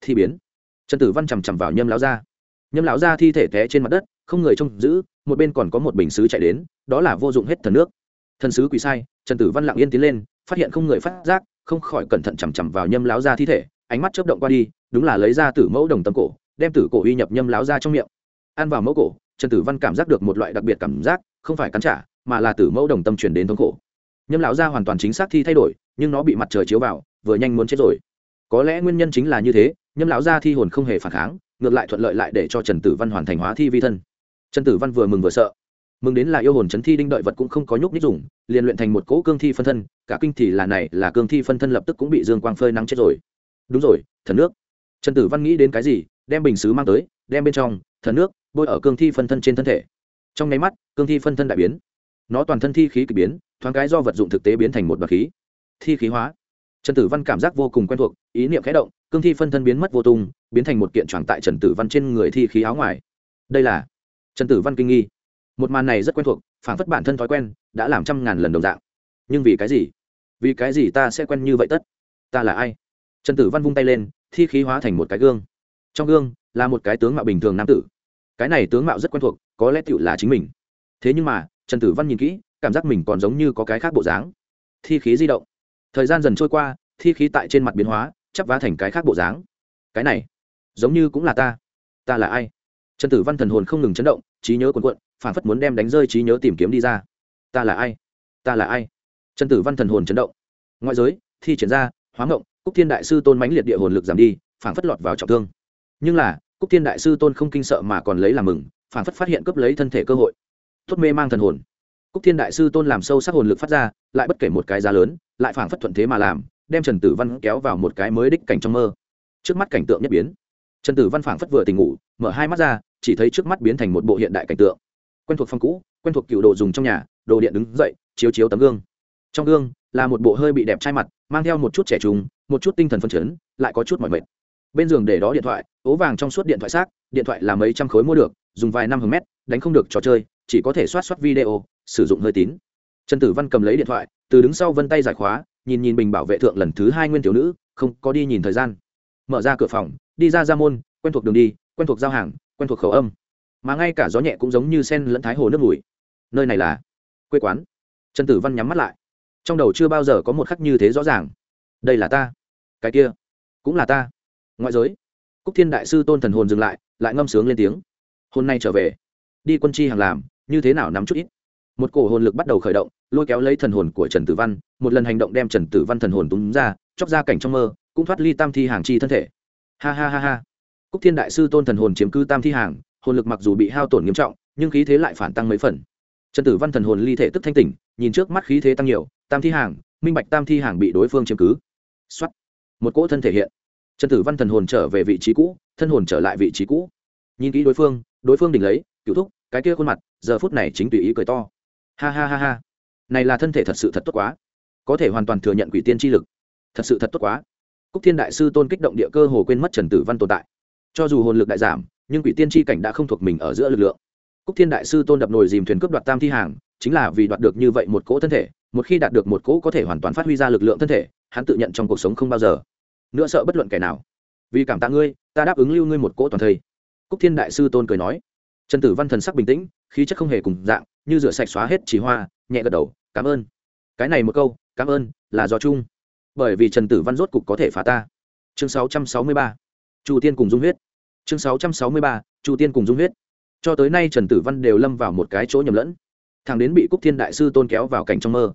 Thi biến. Trần tử văn chằm chằm vào nhâm lão gia. Nhâm lão gia thi thể té trên mặt đất, không người trông giữ, một bên còn có một bình xứ chạy đến, đó là vô dụng hết thần nước. Thần sứ quỳ sai, trần tử văn lặng yên tiến lên, phát hiện không người phát giác, không khỏi cẩn thận chằm chằm vào nhâm lão gia thi thể, ánh mắt chớp động qua đi, đúng là lấy ra tử mẫu đồng tâm cổ, đem tử cổ uy nhập nhâm lão gia trong miệng. Ăn vào mẫu cổ, trần tử văn cảm giác được một loại đặc biệt cảm giác, không phải cắn trả, mà là tử mẫu đồng tâm truyền đến thống khổ. Nhâm lão gia hoàn toàn chính xác thi thay đổi nhưng nó bị mặt trời chiếu vào, vừa nhanh muốn chết rồi. Có lẽ nguyên nhân chính là như thế, nhâm lão gia thi hồn không hề phản kháng, ngược lại thuận lợi lại để cho trần tử văn hoàn thành hóa thi vi thân. Trần tử văn vừa mừng vừa sợ. Mừng đến là yêu hồn chấn thi đinh đợi vật cũng không có nhúc nhích dùng, liền luyện thành một cỗ cương thi phân thân, cả kinh thì là này, là cương thi phân thân lập tức cũng bị dương quang phơi nắng chết rồi. Đúng rồi, thần nước. Trần tử văn nghĩ đến cái gì, đem bình xứ mang tới, đem bên trong, thần nước, bôi ở cương thi phân thân trên thân thể. Trong nháy mắt, cương thi phân thân đại biến. Nó toàn thân thi khí k ỳ biến, thoáng cái do vật dụng thực tế biến thành một bậc khí thi khí hóa. Trần tử văn cảm giác vô cùng quen thuộc, ý niệm khẽ động, cương thi phân thân biến mất vô tung, biến thành một kiện tròn tại trần tử văn trên người thi khí áo ngoài. Đây là trần tử văn kinh nghi. Một màn này rất quen thuộc phản phất bản thân thói quen, đã làm trăm ngàn lần đồng dạng. Nhưng vì cái gì? Vì cái gì ta sẽ quen như vậy tất? Ta là ai? Trần tử văn vung tay lên, thi khí hóa thành một cái gương. Trong gương là một cái tướng mạo bình thường nam tử. Cái này tướng mạo rất quen thuộc, có lẽ tựu là chính mình. Thế nhưng mà, trần tử văn nhìn kỹ, cảm giác mình còn giống như có cái khác bộ dáng. Thi khí di động thời gian dần trôi qua, thi khí tại trên mặt biến hóa, chắp vá thành cái khác bộ dáng. Cái này, giống như cũng là ta. Ta là ai? Trần tử văn thần hồn không ngừng chấn động, trí nhớ cuồn cuộn phản phất muốn đem đánh rơi trí nhớ tìm kiếm đi ra. Ta là ai? Ta là ai? Trần tử văn thần hồn chấn động. Ngoại giới, thi triển ra, hóa ngộng, cúc thiên đại sư tôn mãnh liệt địa hồn lực giảm đi phản phất lọt vào trọng thương. Nhưng là, cúc thiên đại sư tôn không kinh sợ mà còn lấy làm mừng phản phất phát hiện cướp lấy thân thể cơ hội. Tốt mê mang thần hồn cúc thiên đại sư tôn làm sâu sắc hồn lực phát ra lại bất kể một cái giá lớn lại phản phất thuận thế mà làm đem trần tử văn kéo vào một cái mới đích cảnh trong mơ. Trước mắt cảnh tượng nhất biến. Trần tử văn phản phất vừa tỉnh ngủ mở hai mắt ra chỉ thấy trước mắt biến thành một bộ hiện đại cảnh tượng. Quen thuộc phong cũ quen thuộc cựu đồ dùng trong nhà đồ điện đứng dậy chiếu chiếu tấm gương. Trong gương là một bộ hơi bị đẹp trai mặt mang theo một chút trẻ trung, một chút tinh thần phân chấn lại có chút mỏi mệt. Bên giường để đó điện thoại ố vàng trong suốt điện thoại xác điện thoại là mấy trăm khối mua được dùng vài năm hầm mét đánh không được trò chơi chỉ có thể soát soát video sử dụng hơi tín. Trần tử văn cầm lấy điện thoại, từ đứng sau vân tay giải khóa, nhìn nhìn bình bảo vệ thượng lần thứ hai nguyên tiểu nữ, không có đi nhìn thời gian. Mở ra cửa phòng, đi ra ra môn, quen thuộc đường đi, quen thuộc giao hàng, quen thuộc khẩu âm. Mà ngay cả gió nhẹ cũng giống như sen lẫn thái hồ nước mùi nơi này là quê quán. Trần tử văn nhắm mắt lại. Trong đầu chưa bao giờ có một khắc như thế rõ ràng. Đây là ta. Cái kia cũng là ta. Ngoại giới. Cúc thiên đại sư tôn thần hồn dừng lại lại ngâm sướng lên tiếng. Hôm nay trở về. Đi quân chi hàng làm, như thế nào nắm chút ít? Một cổ hồn lực bắt đầu khởi động, lôi kéo lấy thần hồn của trần tử văn, một lần hành động đem trần tử văn thần hồn túm ra, chóc ra cảnh trong mơ, cũng thoát ly tam thi hàng chi thân thể. Ha ha ha ha. Cúc thiên đại sư tôn thần hồn chiếm cư tam thi hàng, hồn lực mặc dù bị hao tổn nghiêm trọng, nhưng khí thế lại phản tăng mấy phần. Trần tử văn thần hồn ly thể tức thanh tỉnh, nhìn trước mắt khí thế tăng nhiều, tam thi hàng, minh bạch tam thi hàng bị đối phương chiếm cứ. Xuất một cỗ thân thể hiện. Trần tử văn thần hồn trở về vị trí cũ, thân hồn trở lại vị trí cũ. Nhìn kỹ đối phương đối phương đỉnh lấy cựu thúc, cái kia khuôn mặt, giờ phút này chính tùy ý cười to ha ha ha ha. Này là thân thể thật sự thật tốt quá. Có thể hoàn toàn thừa nhận quỷ tiên chi lực. Thật sự thật tốt quá. Cúc thiên đại sư tôn kích động địa cơ hồ quên mất trần tử văn tồn tại. Cho dù hồn lực đại giảm, nhưng quỷ tiên chi cảnh đã không thuộc mình ở giữa lực lượng. Cúc thiên đại sư tôn đập nồi dìm thuyền cướp đoạt tam thi hàng, chính là vì đoạt được như vậy một cỗ thân thể, một khi đạt được một cỗ có thể hoàn toàn phát huy ra lực lượng thân thể, hắn tự nhận trong cuộc sống không bao giờ. Nữa sợ bất luận kẻ nào. Vì cảm tạ ngươi, ta đáp ứng lưu ngươi một cỗ toàn thây. Cúc thiên đại sư tôn cười nói. Trần tử văn thần sắc bình tĩnh, khí chất không hề cùng dạng như rửa sạch xóa hết chỉ hoa, nhẹ gật đầu, cảm ơn. Cái này một câu, cảm ơn là do chung bởi vì trần tử văn rốt cục có thể phá ta. Chương 663. chu tiên cùng dung huyết. Chương 663. chu tiên cùng dung huyết. Cho tới nay trần tử văn đều lâm vào một cái chỗ nhầm lẫn. Thằng đến bị cúc thiên đại sư tôn kéo vào cảnh trong mơ.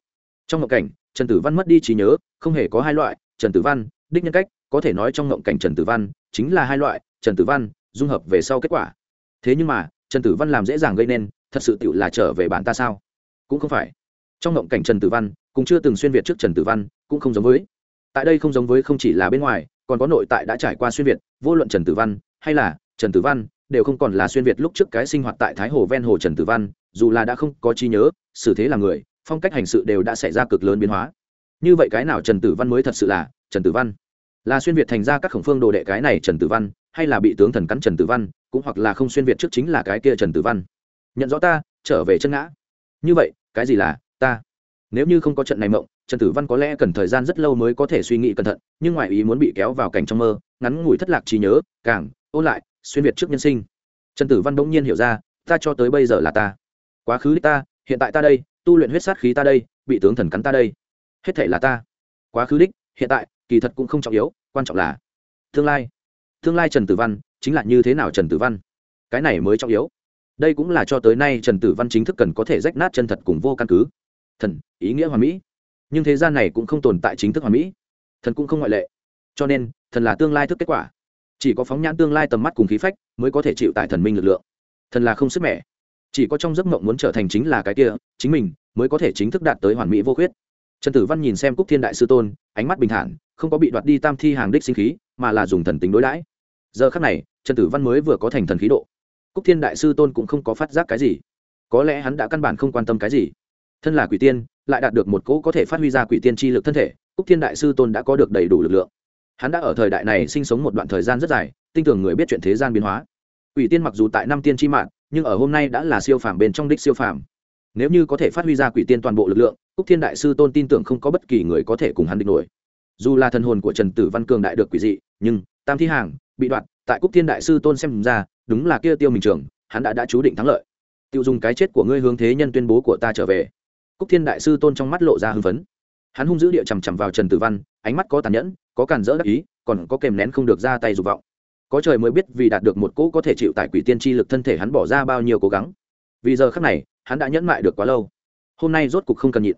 Trong ngộng cảnh, trần tử văn mất đi trí nhớ, không hề có hai loại, trần tử văn, đích nhân cách, có thể nói trong ngộng cảnh trần tử văn, chính là hai loại, trần tử văn, dung hợp về sau kết quả. Thế nhưng mà, trần tử văn làm dễ dàng gây nên thật sự tự là trở về bản ta sao cũng không phải trong ngộng cảnh trần tử văn cũng chưa từng xuyên việt trước trần tử văn cũng không giống với tại đây không giống với không chỉ là bên ngoài còn có nội tại đã trải qua xuyên việt vô luận trần tử văn hay là trần tử văn đều không còn là xuyên việt lúc trước cái sinh hoạt tại thái hồ ven hồ trần tử văn dù là đã không có trí nhớ xử thế là người phong cách hành sự đều đã xảy ra cực lớn biến hóa như vậy cái nào trần tử văn mới thật sự là trần tử văn là xuyên việt thành ra các khổng phương đồ đệ cái này trần tử văn hay là bị tướng thần cắn trần tử văn cũng hoặc là không xuyên việt trước chính là cái kia trần tử văn nhận rõ ta, trở về chân ngã. Như vậy, cái gì là ta? Nếu như không có trận này mộng, trần tử văn có lẽ cần thời gian rất lâu mới có thể suy nghĩ cẩn thận, nhưng ngoại ý muốn bị kéo vào cảnh trong mơ, ngắn ngủi thất lạc trí nhớ, càng ôn lại, xuyên việt trước nhân sinh. Trần tử văn bỗng nhiên hiểu ra, ta cho tới bây giờ là ta. Quá khứ đích ta, hiện tại ta đây, tu luyện huyết sát khí ta đây, bị tướng thần cắn ta đây. Hết thể là ta. Quá khứ đích, hiện tại, kỳ thật cũng không trọng yếu, quan trọng là tương lai. Tương lai trần tử văn chính là như thế nào trần tử văn? Cái này mới trọng yếu đây cũng là cho tới nay trần tử văn chính thức cần có thể rách nát chân thật cùng vô căn cứ. Thần, ý nghĩa hoàn mỹ. Nhưng thế gian này cũng không tồn tại chính thức hoàn mỹ. Thần cũng không ngoại lệ. Cho nên, thần là tương lai thức kết quả. Chỉ có phóng nhãn tương lai tầm mắt cùng khí phách mới có thể chịu tại thần minh lực lượng. Thần là không sức mẻ. Chỉ có trong giấc mộng muốn trở thành chính là cái kia, chính mình mới có thể chính thức đạt tới hoàn mỹ vô khuyết. Trần tử văn nhìn xem cúc thiên đại sư tôn, ánh mắt bình thản, không có bị đoạt đi tam thi hàng đích sinh khí, mà là dùng thần tính đối đãi. Giờ khắc này, trần tử văn mới vừa có thành thần khí độ cúc thiên đại sư tôn cũng không có phát giác cái gì. Có lẽ hắn đã căn bản không quan tâm cái gì. Thân là quỷ tiên, lại đạt được một cỗ có thể phát huy ra quỷ tiên tri lực thân thể, cúc thiên đại sư tôn đã có được đầy đủ lực lượng. Hắn đã ở thời đại này sinh sống một đoạn thời gian rất dài, tin tưởng người biết chuyện thế gian biến hóa. Quỷ tiên mặc dù tại năm tiên tri mạng, nhưng ở hôm nay đã là siêu phàm bên trong đích siêu phàm. Nếu như có thể phát huy ra quỷ tiên toàn bộ lực lượng, cúc thiên đại sư tôn tin tưởng không có bất kỳ người có thể cùng hắn địch nổi. Dù là thần hồn của trần tử văn cường đại được quỷ dị, nhưng tam thi hàng bị đoạn tại cúc thiên đại sư tôn xem ra, đúng là kia tiêu mình trường, hắn đã đã chú định thắng lợi. Tiêu dùng cái chết của ngươi hướng thế nhân tuyên bố của ta trở về. Cúc thiên đại sư tôn trong mắt lộ ra hưng phấn. Hắn hung dữ địa chằm chằm vào trần tử văn, ánh mắt có tàn nhẫn, có càn rỡ đắc ý, còn có kèm nén không được ra tay dục vọng. Có trời mới biết vì đạt được một cỗ có thể chịu tại quỷ tiên tri lực thân thể hắn bỏ ra bao nhiêu cố gắng. Vì giờ khắc này, hắn đã nhẫn mại được quá lâu. Hôm nay rốt cục không cần nhịn.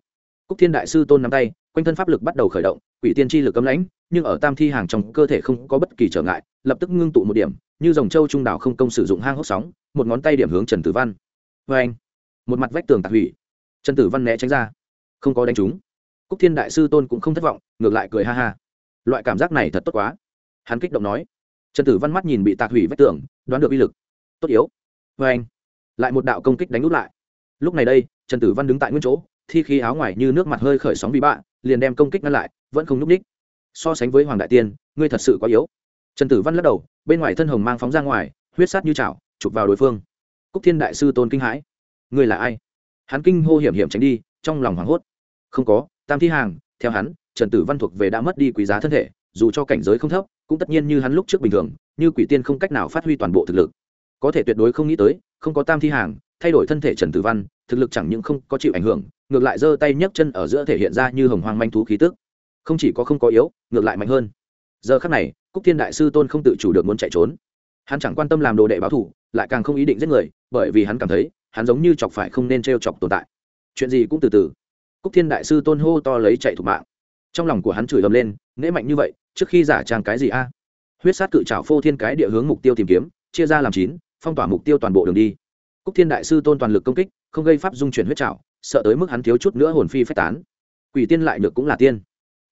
Cúc thiên đại sư tôn nắm tay, quanh thân pháp lực bắt đầu khởi động quỷ tiên tri lực cấm lãnh, nhưng ở tam thi hàng trong cơ thể không có bất kỳ trở ngại, lập tức ngưng tụ một điểm, như dòng châu trung đảo không công sử dụng hang hốc sóng, một ngón tay điểm hướng trần tử văn. Vê anh, một mặt vách tường tạc hủy. Trần tử văn né tránh ra, không có đánh trúng. Cúc thiên đại sư tôn cũng không thất vọng, ngược lại cười ha ha. Loại cảm giác này thật tốt quá. Hắn kích động nói. Trần tử văn mắt nhìn bị tạc hủy vách tường, đoán được uy lực. Tốt yếu. Vê anh, lại một đạo công kích đánh úp lại. Lúc này đây, trần tử văn đứng tại nguyên chỗ, thi khí áo ngoài như nước mặt hơi khởi sóng bị bạ liền đem công kích ngăn lại, vẫn không n ú c ních. So sánh với hoàng đại tiên, ngươi thật sự quá yếu. Trần tử văn lắc đầu, bên ngoài thân hồng mang phóng ra ngoài, huyết sát như chảo, chụp vào đối phương. Cúc thiên đại sư tôn kinh hãi. Ngươi là ai? Hắn kinh hô hiểm hiểm tránh đi, trong lòng hoảng hốt. Không có, tam thi hàng, theo hắn, trần tử văn thuộc về đã mất đi quý giá thân thể, dù cho cảnh giới không thấp, cũng tất nhiên như hắn lúc trước bình thường, như quỷ tiên không cách nào phát huy toàn bộ thực lực. Có thể tuyệt đối không nghĩ tới, không có tam thi hàng, thay đổi thân thể trần tử văn, thực lực chẳng những không có chịu ảnh hưởng ngược lại giơ tay nhấc chân ở giữa thể hiện ra như hồng hoang manh thú khí tức. Không chỉ có không có yếu, ngược lại mạnh hơn. Giờ khắc này, cúc thiên đại sư tôn không tự chủ được muốn chạy trốn. Hắn chẳng quan tâm làm đồ đệ báo thủ lại càng không ý định giết người, bởi vì hắn cảm thấy, hắn giống như chọc phải không nên t r e o chọc tồn tại. Chuyện gì cũng từ từ. Cúc thiên đại sư tôn hô to lấy chạy thục mạng. Trong lòng của hắn chửi ầm lên nễ mạnh như vậy, trước khi giả trang cái gì a? Huyết sát cự trào phô thiên cái địa hướng mục tiêu tìm kiếm, chia ra làm chín, phong tỏa mục tiêu toàn bộ đường đi. Cúc thiên đại sư tôn toàn lực công kích, không gây pháp dung chuyển huyết trào sợ tới mức hắn thiếu chút nữa hồn phi phách tán. Quỷ tiên lại được cũng là tiên.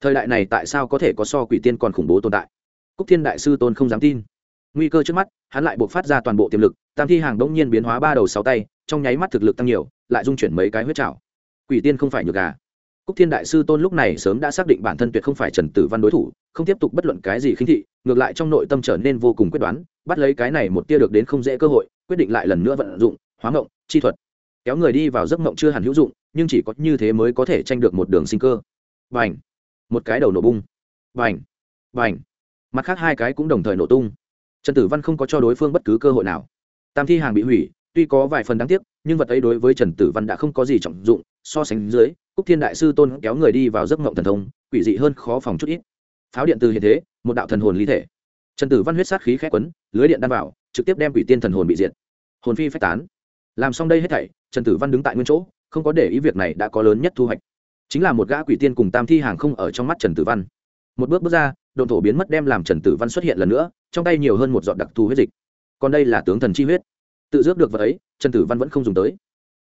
Thời đại này tại sao có thể có so quỷ tiên còn khủng bố tồn tại? Cúc thiên đại sư tôn không dám tin. Nguy cơ trước mắt, hắn lại buộc phát ra toàn bộ tiềm lực, tam thi hàng đống nhiên biến hóa ba đầu sáu tay, trong nháy mắt thực lực tăng nhiều, lại dung chuyển mấy cái huyết trào quỷ tiên không phải nhược gà. Cúc thiên đại sư tôn lúc này sớm đã xác định bản thân tuyệt không phải trần tử văn đối thủ, không tiếp tục bất luận cái gì khinh thị, ngược lại trong nội tâm trở nên vô cùng quyết đoán, bắt lấy cái này một tia được đến không dễ cơ hội, quyết định lại lần nữa vận dụng, hóa ngộng, chi thuật kéo người đi vào giấc mộng chưa hẳn hữu dụng, nhưng chỉ có như thế mới có thể tranh được một đường sinh cơ. B à n h một cái đầu nổ bung. B à n h b à n h mặt khác hai cái cũng đồng thời nổ tung. Trần tử văn không có cho đối phương bất cứ cơ hội nào. Tam thi hàng bị hủy, tuy có vài phần đáng tiếc, nhưng vật ấy đối với trần tử văn đã không có gì trọng dụng, so sánh dưới, cúc thiên đại sư tôn kéo người đi vào giấc mộng thần thông, quỷ dị hơn khó phòng chút ít. Pháo điện từ hiện thế, một đạo thần hồn ly thể. Trần tử văn huyết sát khí khét quấn, lưới điện đan vào, trực tiếp đem quỷ tiên thần hồn bị diệt. Hồn phi phách tán. Làm xong đây hết thảy trần tử văn đứng tại nguyên chỗ, không có để ý việc này đã có lớn nhất thu hoạch. Chính là một gã quỷ tiên cùng tam thi hàng không ở trong mắt trần tử văn. Một bước bước ra đồn thổ biến mất đem làm trần tử văn xuất hiện lần nữa, trong tay nhiều hơn một giọt đặc thù huyết dịch. Còn đây là tướng thần chi huyết. Tự dước được vật ấy, trần tử văn vẫn không dùng tới.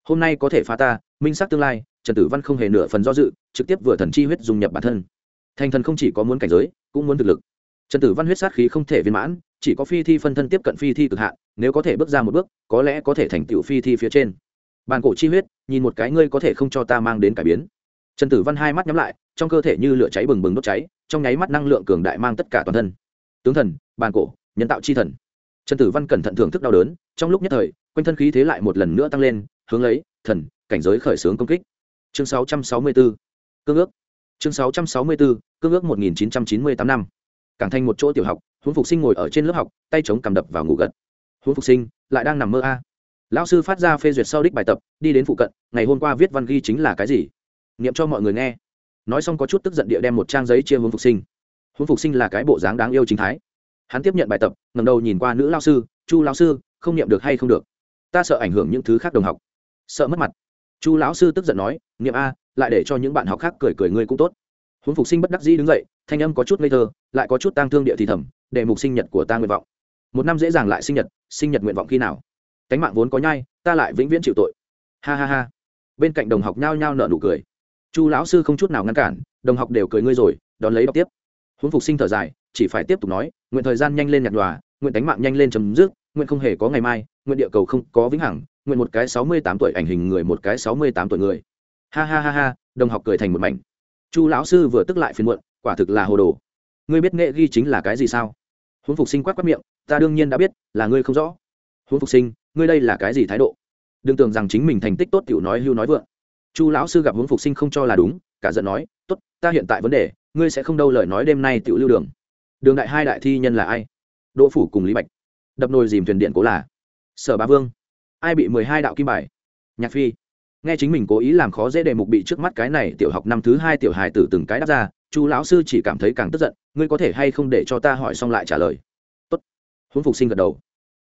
Hôm nay có thể phá ta, minh sắc tương lai, trần tử văn không hề nửa phần do dự, trực tiếp vừa thần chi huyết dùng nhập bản thân. Thành thần không chỉ có muốn cảnh giới, cũng muốn thực lực. Trần tử văn huyết sát khí không thể viên mãn, chỉ có phi thi phân thân tiếp cận phi thi cực hạn, nếu có thể bước ra một bước, có lẽ có thể thành tựu phi thi phía trên bàn cổ chi huyết, nhìn một cái ngươi có thể không cho ta mang đến cải biến. Trần tử văn hai mắt nhắm lại, trong cơ thể như lửa cháy bừng bừng đốt cháy, trong nháy mắt năng lượng cường đại mang tất cả toàn thân. Tướng thần bàn cổ, nhân tạo chi thần. Trần tử văn cẩn thận thưởng thức đau đớn, trong lúc nhất thời, quanh thân khí thế lại một lần nữa tăng lên, hướng lấy, thần, cảnh giới khởi xướng công kích. Chương 664 cương ước. Chương 664 cương ước 1998 năm. Cảng thành một chỗ tiểu học, huống phục sinh ngồi ở trên lớp học, tay chống cầm đập vào ngủ gật. Huống phục sinh, lại đang nằm mơ a lão sư phát ra phê duyệt sau đích bài tập, đi đến phụ cận, ngày hôm qua viết văn ghi chính là cái gì? Nghiệm cho mọi người nghe. Nói xong có chút tức giận địa đem một trang giấy chia hướng phục sinh. Hướng phục sinh là cái bộ dáng đáng yêu chính thái. Hắn tiếp nhận bài tập ngầm đầu nhìn qua nữ lao sư, chu lao sư, không nghiệm được hay không được? Ta sợ ảnh hưởng những thứ khác đồng học. Sợ mất mặt. Chu lão sư tức giận nói nghiệm a, lại để cho những bạn học khác cười cười ngươi cũng tốt. Huống phục sinh bất đắc dĩ đứng dậy, thanh âm có chút ngây thơ, lại có chút tang thương địa thì thầm, để mục sinh nhật của ta nguyện vọng. Một năm dễ dàng lại sinh nhật sinh nhật nguyện vọng khi nào? Cánh mạng vốn có nhai, ta lại vĩnh viễn chịu tội. Ha ha ha. Bên cạnh đồng học nhao nhao nợ nụ cười. Chu lão sư không chút nào ngăn cản, đồng học đều cười ngươi rồi, đón lấy đọc tiếp. Huống phục sinh thở dài, chỉ phải tiếp tục nói, nguyện thời gian nhanh lên nhạt nhòa, nguyện cánh mạng nhanh lên chấm dứt, nguyện không hề có ngày mai, nguyện địa cầu không có vĩnh hằng, nguyện một cái sáu mươi tám tuổi ảnh hình người, một cái sáu mươi tám tuổi người. Ha ha ha ha, đồng học cười thành một mảnh. Chu lão sư vừa tức lại phiền muộn, quả thực là hồ đồ. Ngươi biết nghệ ghi chính là cái gì sao? Huống phục sinh quát quát miệng, ta đương nhiên đã biết, là ngươi không rõ. Huống phục sinh ngươi đây là cái gì thái độ? Đừng tưởng rằng chính mình thành tích tốt tiểu nói hưu nói vượng. Chu lão sư gặp huống phục sinh không cho là đúng, cả giận nói, tốt, ta hiện tại vấn đề, ngươi sẽ không đâu lời nói đêm nay tiểu lưu đường. Đường đại hai đại thi nhân là ai? Đỗ phủ cùng lý bạch. Đập nồi dìm thuyền điện cố là sở bá vương. Ai bị mười hai đạo kim bài? Nhạc phi. Nghe chính mình cố ý làm khó dễ đề mục bị trước mắt cái này tiểu học năm thứ hai tiểu hài tử từng cái đáp ra, chu lão sư chỉ cảm thấy càng tức giận, ngươi có thể hay không để cho ta hỏi xong lại trả lời? Tốt. Huống phục sinh gật đầu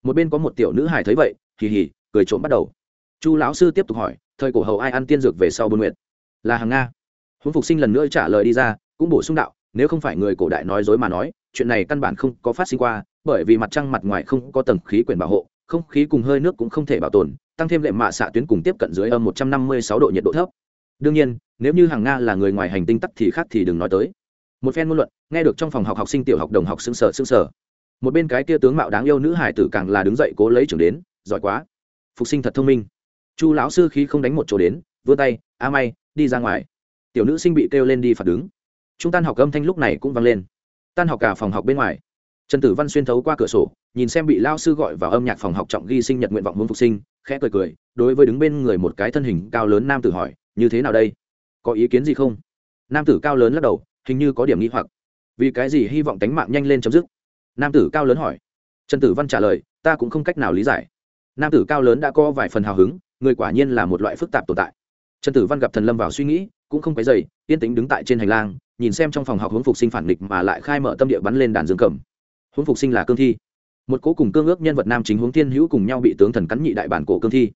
một bên có một tiểu nữ hài thấy vậy, hì hì, cười trộm bắt đầu. Chu lão sư tiếp tục hỏi, thời cổ hầu ai ăn tiên dược về sau buôn nguyện là hàng nga. Huống phục sinh lần nữa trả lời đi ra, cũng bổ sung đạo, nếu không phải người cổ đại nói dối mà nói, chuyện này căn bản không có phát sinh qua, bởi vì mặt trăng mặt ngoài không có tầng khí quyển bảo hộ, không khí cùng hơi nước cũng không thể bảo tồn, tăng thêm lệ mạ xạ tuyến cùng tiếp cận dưới âm một trăm năm mươi sáu độ nhiệt độ thấp. Đương nhiên, nếu như hàng nga là người ngoài hành tinh tắc thì khác thì đừng nói tới. Một phen ngôn luận, nghe được trong phòng học học sinh tiểu học đồng học xứng sở xứng sở một bên cái kia tướng mạo đáng yêu nữ hải tử càng là đứng dậy cố lấy trưởng đến, giỏi quá. Phục sinh thật thông minh. Chu lão sư khi không đánh một chỗ đến, vươn tay, a may, đi ra ngoài. Tiểu nữ sinh bị kêu lên đi phạt đứng. Trung tan học âm thanh lúc này cũng vang lên. Tan học cả phòng học bên ngoài. Trần tử văn xuyên thấu qua cửa sổ, nhìn xem bị lao sư gọi vào âm nhạc phòng học trọng ghi sinh nhật nguyện vọng muốn phục sinh, khẽ cười cười, đối với đứng bên người một cái thân hình cao lớn nam tử hỏi, như thế nào đây? Có ý kiến gì không? Nam tử cao lớn lắc đầu, hình như có điểm nghi hoặc. Vì cái gì hy vọng tánh mạng nhanh lên chấm dứt? Nam tử cao lớn hỏi. Trần tử văn trả lời, ta cũng không cách nào lý giải. Nam tử cao lớn đã có vài phần hào hứng, người quả nhiên là một loại phức tạp tồn tại. Trần tử văn gặp thần lâm vào suy nghĩ, cũng không cái dày yên tĩnh đứng tại trên hành lang, nhìn xem trong phòng học hướng phục sinh phản nghịch mà lại khai mở tâm địa bắn lên đàn dương cầm. Hướng phục sinh là cương thi. Một cố cùng cương ước nhân vật nam chính hướng thiên hữu cùng nhau bị tướng thần cắn nhị đại bản cổ cương thi.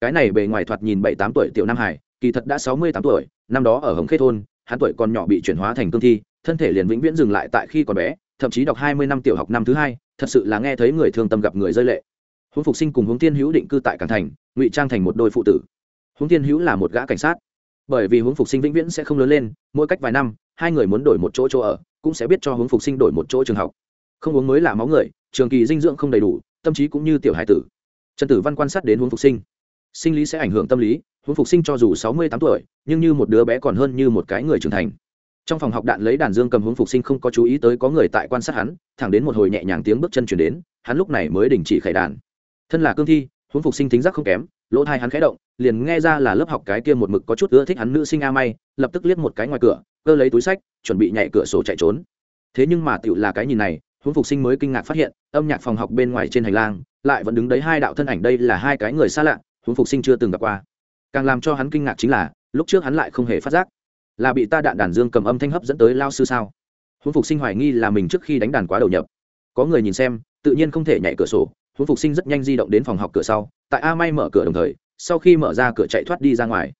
Cái này bề ngoài thoạt nhìn bảy tám tuổi tiểu nam hải, kỳ thật đã sáu mươi tám tuổi, năm đó ở hồng khê thôn, hắn tuổi còn nhỏ bị chuyển hóa thành cương thi, thân thể liền vĩnh viễn dừng lại tại khi còn bé thậm chí đọc hai mươi năm tiểu học năm thứ hai, thật sự là nghe thấy người thương tâm gặp người rơi lệ. Huống phục sinh cùng Huống thiên hữu định cư tại cảng thành, ngụy trang thành một đôi phụ tử. Huống thiên hữu là một gã cảnh sát. Bởi vì Huống phục sinh vĩnh viễn sẽ không lớn lên, mỗi cách vài năm, hai người muốn đổi một chỗ chỗ ở, cũng sẽ biết cho Huống phục sinh đổi một chỗ trường học. Không uống mới là máu người, trường kỳ dinh dưỡng không đầy đủ, tâm trí cũng như tiểu hải tử. Trần tử văn quan sát đến Huống phục sinh. Sinh lý sẽ ảnh hưởng tâm lý, Huống phục sinh cho dù sáu mươi tám tuổi, nhưng như một đứa bé còn hơn như một cái người trưởng thành trong phòng học đạn lấy đàn dương cầm hướng phục sinh không có chú ý tới có người tại quan sát hắn, thẳng đến một hồi nhẹ nhàng tiếng bước chân chuyển đến, hắn lúc này mới đình chỉ khải đàn. Thân là cương thi, hướng phục sinh tính giác không kém, lỗ thai hắn khẽ động, liền nghe ra là lớp học cái kia một mực có chút ưa thích hắn nữ sinh a may, lập tức liếc một cái ngoài cửa, cơ lấy túi sách, chuẩn bị nhảy cửa sổ chạy trốn. Thế nhưng mà tựu là cái nhìn này, hướng phục sinh mới kinh ngạc phát hiện, âm nhạc phòng học bên ngoài trên hành lang, lại vẫn đứng đấy hai đạo thân ảnh, đây là hai cái người xa lạ, hướng phục sinh chưa từng gặp qua. Càng làm cho hắn kinh ngạc chính là, lúc trước hắn lại không hề phát giác là bị ta đạn đàn dương cầm âm thanh hấp dẫn tới lao sư sao? Huống phục sinh hoài nghi là mình trước khi đánh đàn quá đầu nhập. Có người nhìn xem, tự nhiên không thể nhảy cửa sổ. Huống phục sinh rất nhanh di động đến phòng học cửa sau, tại a may mở cửa đồng thời, sau khi mở ra cửa chạy thoát đi ra ngoài.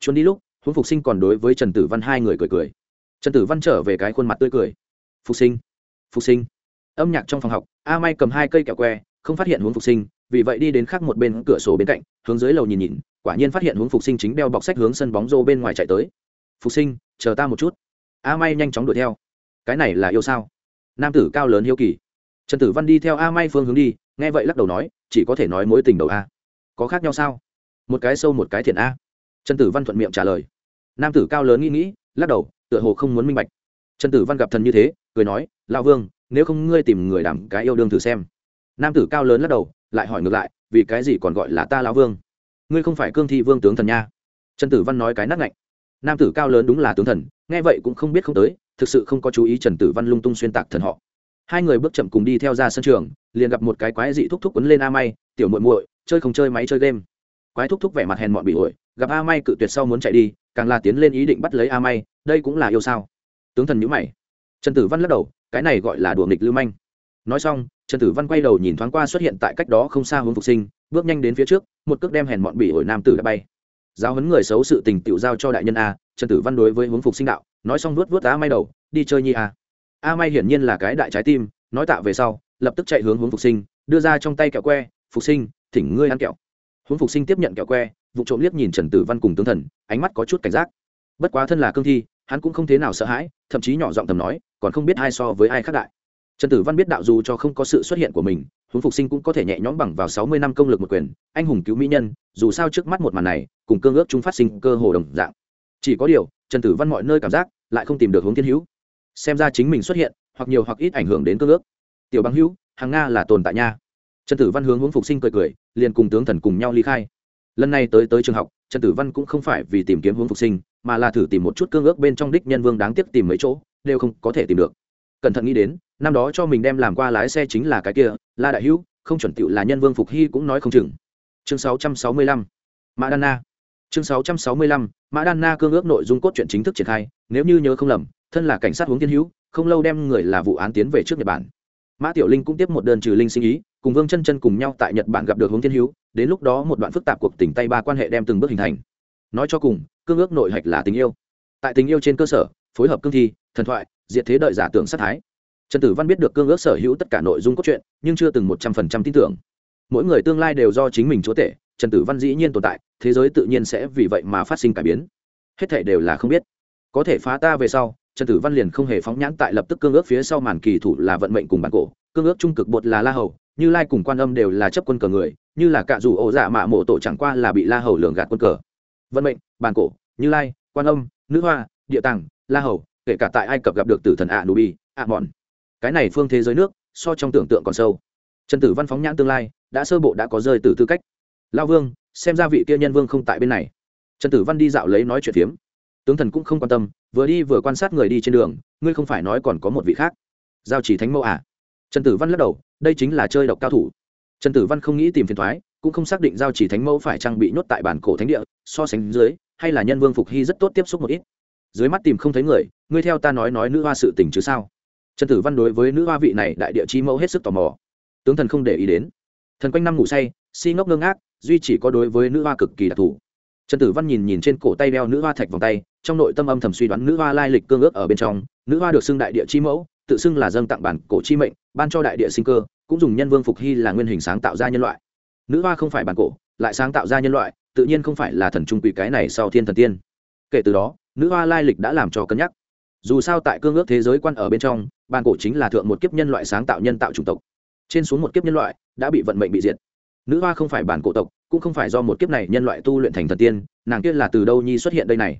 Trốn đi lúc, huống phục sinh còn đối với trần tử văn hai người cười cười. Trần tử văn trở về cái khuôn mặt tươi cười. Phục sinh phục sinh. Âm nhạc trong phòng học, a may cầm hai cây kẹo que, không phát hiện huống phục sinh, vì vậy đi đến khác một bên cửa sổ bên cạnh, hướng dưới lầu nhìn nhìn, quả nhiên phát hiện huống phục sinh chính đeo bọc sách hướng sân bóng rô bên ngoài chạy tới phục sinh, chờ ta một chút. A may nhanh chóng đuổi theo. Cái này là yêu sao? Nam tử cao lớn hiếu kỳ. Trần tử văn đi theo a may phương hướng đi, nghe vậy lắc đầu nói, chỉ có thể nói mối tình đầu a. Có khác nhau sao? Một cái sâu một cái thiện a. Trần tử văn thuận miệng trả lời. Nam tử cao lớn nghĩ nghĩ, lắc đầu, tựa hồ không muốn minh bạch. Trần tử văn gặp thần như thế, cười nói lao vương, nếu không ngươi tìm người đảm cái yêu đương thử xem. Nam tử cao lớn lắc đầu, lại hỏi ngược lại, vì cái gì còn gọi là ta lao vương? Ngươi không phải cương thi vương tướng thần nha? Trần tử văn nói cái nát ngạnh nam tử cao lớn đúng là tướng thần, nghe vậy cũng không biết không tới, thực sự không có chú ý trần tử văn lung tung xuyên tạc thần họ. Hai người bước chậm cùng đi theo ra sân trường, liền gặp một cái quái dị thúc thúc quấn lên a may tiểu muội muội, chơi không chơi máy chơi game? Quái thúc thúc vẻ mặt hèn mọn bị ổi, gặp a may cự tuyệt sau muốn chạy đi, càng là tiến lên ý định bắt lấy a may đây cũng là yêu sao? Tướng thần nhữ mày. Trần tử văn lắc đầu, cái này gọi là đùa nghịch lưu manh. Nói xong, trần tử văn quay đầu nhìn thoáng qua xuất hiện tại cách đó không xa hướng phục sinh, bước nhanh đến phía trước, một cước đem hèn mọn bị ổi nam tử đã bay giáo huấn người xấu sự tình tiểu giao cho đại nhân a, trần tử văn đối với huấn phục sinh đạo, nói xong vuốt vuốt a may đầu, đi chơi nhi a. A may hiển nhiên là cái đại trái tim, nói tạ về sau, lập tức chạy hướng huấn phục sinh, đưa ra trong tay kẹo que, phục sinh, thỉnh ngươi ăn kẹo. Huấn phục sinh tiếp nhận kẹo que, vụ trộm liếc nhìn trần tử văn cùng tướng thần, ánh mắt có chút cảnh giác. Bất quá thân là cương thi, hắn cũng không thế nào sợ hãi, thậm chí nhỏ giọng thầm nói, còn không biết ai so với ai khác đại trần tử văn biết đạo dù cho không có sự xuất hiện của mình, huống phục sinh cũng có thể nhẹ nhõm bằng vào sáu mươi năm công lực một quyền, anh hùng cứu mỹ nhân, dù sao trước mắt một màn này, cùng cương ước chúng phát sinh cơ hồ đồng dạng. Chỉ có điều, trần tử văn mọi nơi cảm giác, lại không tìm được hướng thiên hữu. Xem ra chính mình xuất hiện, hoặc nhiều hoặc ít ảnh hưởng đến cơ ước. Tiểu băng hữu, hàng nga là tồn tại nha. Trần tử văn hướng hướng phục sinh cười cười, liền cùng tướng thần cùng nhau ly khai. Lần này tới tới trường học, trần tử văn cũng không phải vì tìm kiếm hướng phục sinh, mà là thử tìm một chút cương ước bên trong đích nhân vương đáng tiếc tìm mấy chỗ, đều không có thể tìm được. Cẩn thận nghĩ đến năm đó cho mình đem làm qua lái xe chính là cái kia la đại hữu không chuẩn tựu là nhân vương phục hy cũng nói không chừng. Chương 665, mã đan na. Chương 665, mã đan na cương ước nội dung cốt truyện chính thức triển khai nếu như nhớ không lầm thân là cảnh sát hướng thiên hữu không lâu đem người là vụ án tiến về trước nhật bản. Mã tiểu linh cũng tiếp một đơn trừ linh sinh ý cùng vương chân chân cùng nhau tại nhật bản gặp được hướng thiên hữu đến lúc đó một đoạn phức tạp cuộc tình tay ba quan hệ đem từng bước hình thành. Nói cho cùng cương ước nội hạch là tình yêu. Tại tình yêu trên cơ sở phối hợp cương thi thần thoại diệt thế đợi giả tưởng sát thái trần tử văn biết được cương ước sở hữu tất cả nội dung cốt truyện, nhưng chưa từng một trăm phần trăm tin tưởng. Mỗi người tương lai đều do chính mình chúa tể, trần tử văn dĩ nhiên tồn tại, thế giới tự nhiên sẽ vì vậy mà phát sinh cải biến. Hết thể đều là không biết. Có thể phá ta về sau, trần tử văn liền không hề phóng nhãn tại lập tức cương ước phía sau màn kỳ thủ là vận mệnh cùng bản cổ, cương ước trung cực bột là la hầu, như lai cùng quan âm đều là chấp quân cờ người, như là cạ dù ổ dạ mạ mộ tổ chẳng qua là bị la hầu lường gạt quân cờ. Vận mệnh, bản cổ, như lai, quan âm, nữ hoa, địa tàng, la hầu, kể cả tại ai cập gặp được tử thần ạ nụ bi ạ mòn cái này phương thế giới nước, so trong tưởng tượng còn sâu. Trần tử văn phóng nhãn tương lai, đã sơ bộ đã có rơi từ tư cách. Lao vương, xem ra vị kia nhân vương không tại bên này. Trần tử văn đi dạo lấy nói chuyện phiếm. Tướng thần cũng không quan tâm, vừa đi vừa quan sát người đi trên đường, ngươi không phải nói còn có một vị khác. Giao chỉ thánh mẫu à? Trần tử văn lắc đầu, đây chính là chơi độc cao thủ. Trần tử văn không nghĩ tìm phiền thoái, cũng không xác định giao chỉ thánh mẫu phải trang bị nhốt tại bản cổ thánh địa, so sánh dưới, hay là nhân vương phục hy rất tốt tiếp xúc một ít. Dưới mắt tìm không thấy người, ngươi theo ta nói nói nữ hoa sự tình chứ sao? Trần tử văn đối với nữ hoa vị này đại địa chi mẫu hết sức tò mò. Tướng thần không để ý đến. Thần quanh năm ngủ say, si ngốc ngơ ngác, duy chỉ có đối với nữ hoa cực kỳ đặc thù. Trần tử văn nhìn nhìn trên cổ tay đeo nữ hoa thạch vòng tay, trong nội tâm âm thầm suy đoán nữ hoa lai lịch cương ước ở bên trong, nữ hoa được xưng đại địa chi mẫu, tự xưng là dâng tặng bản cổ chi mệnh, ban cho đại địa sinh cơ, cũng dùng nhân vương phục hy là nguyên hình sáng tạo ra nhân loại. Nữ hoa không phải bản cổ, lại sáng tạo ra nhân loại, tự nhiên không phải là thần trung quỷ cái này sau thiên thần tiên. Kể từ đó, nữ hoa lai lịch đã làm cho cân nhắc. Dù sao tại cương ước thế giới quan ở bên trong bản cổ chính là thượng một kiếp nhân loại sáng tạo nhân tạo chủng tộc. Trên xuống một kiếp nhân loại, đã bị vận mệnh bị diệt. Nữ hoa không phải bản cổ tộc, cũng không phải do một kiếp này nhân loại tu luyện thành thần tiên, nàng kia là từ đâu nhi xuất hiện đây này?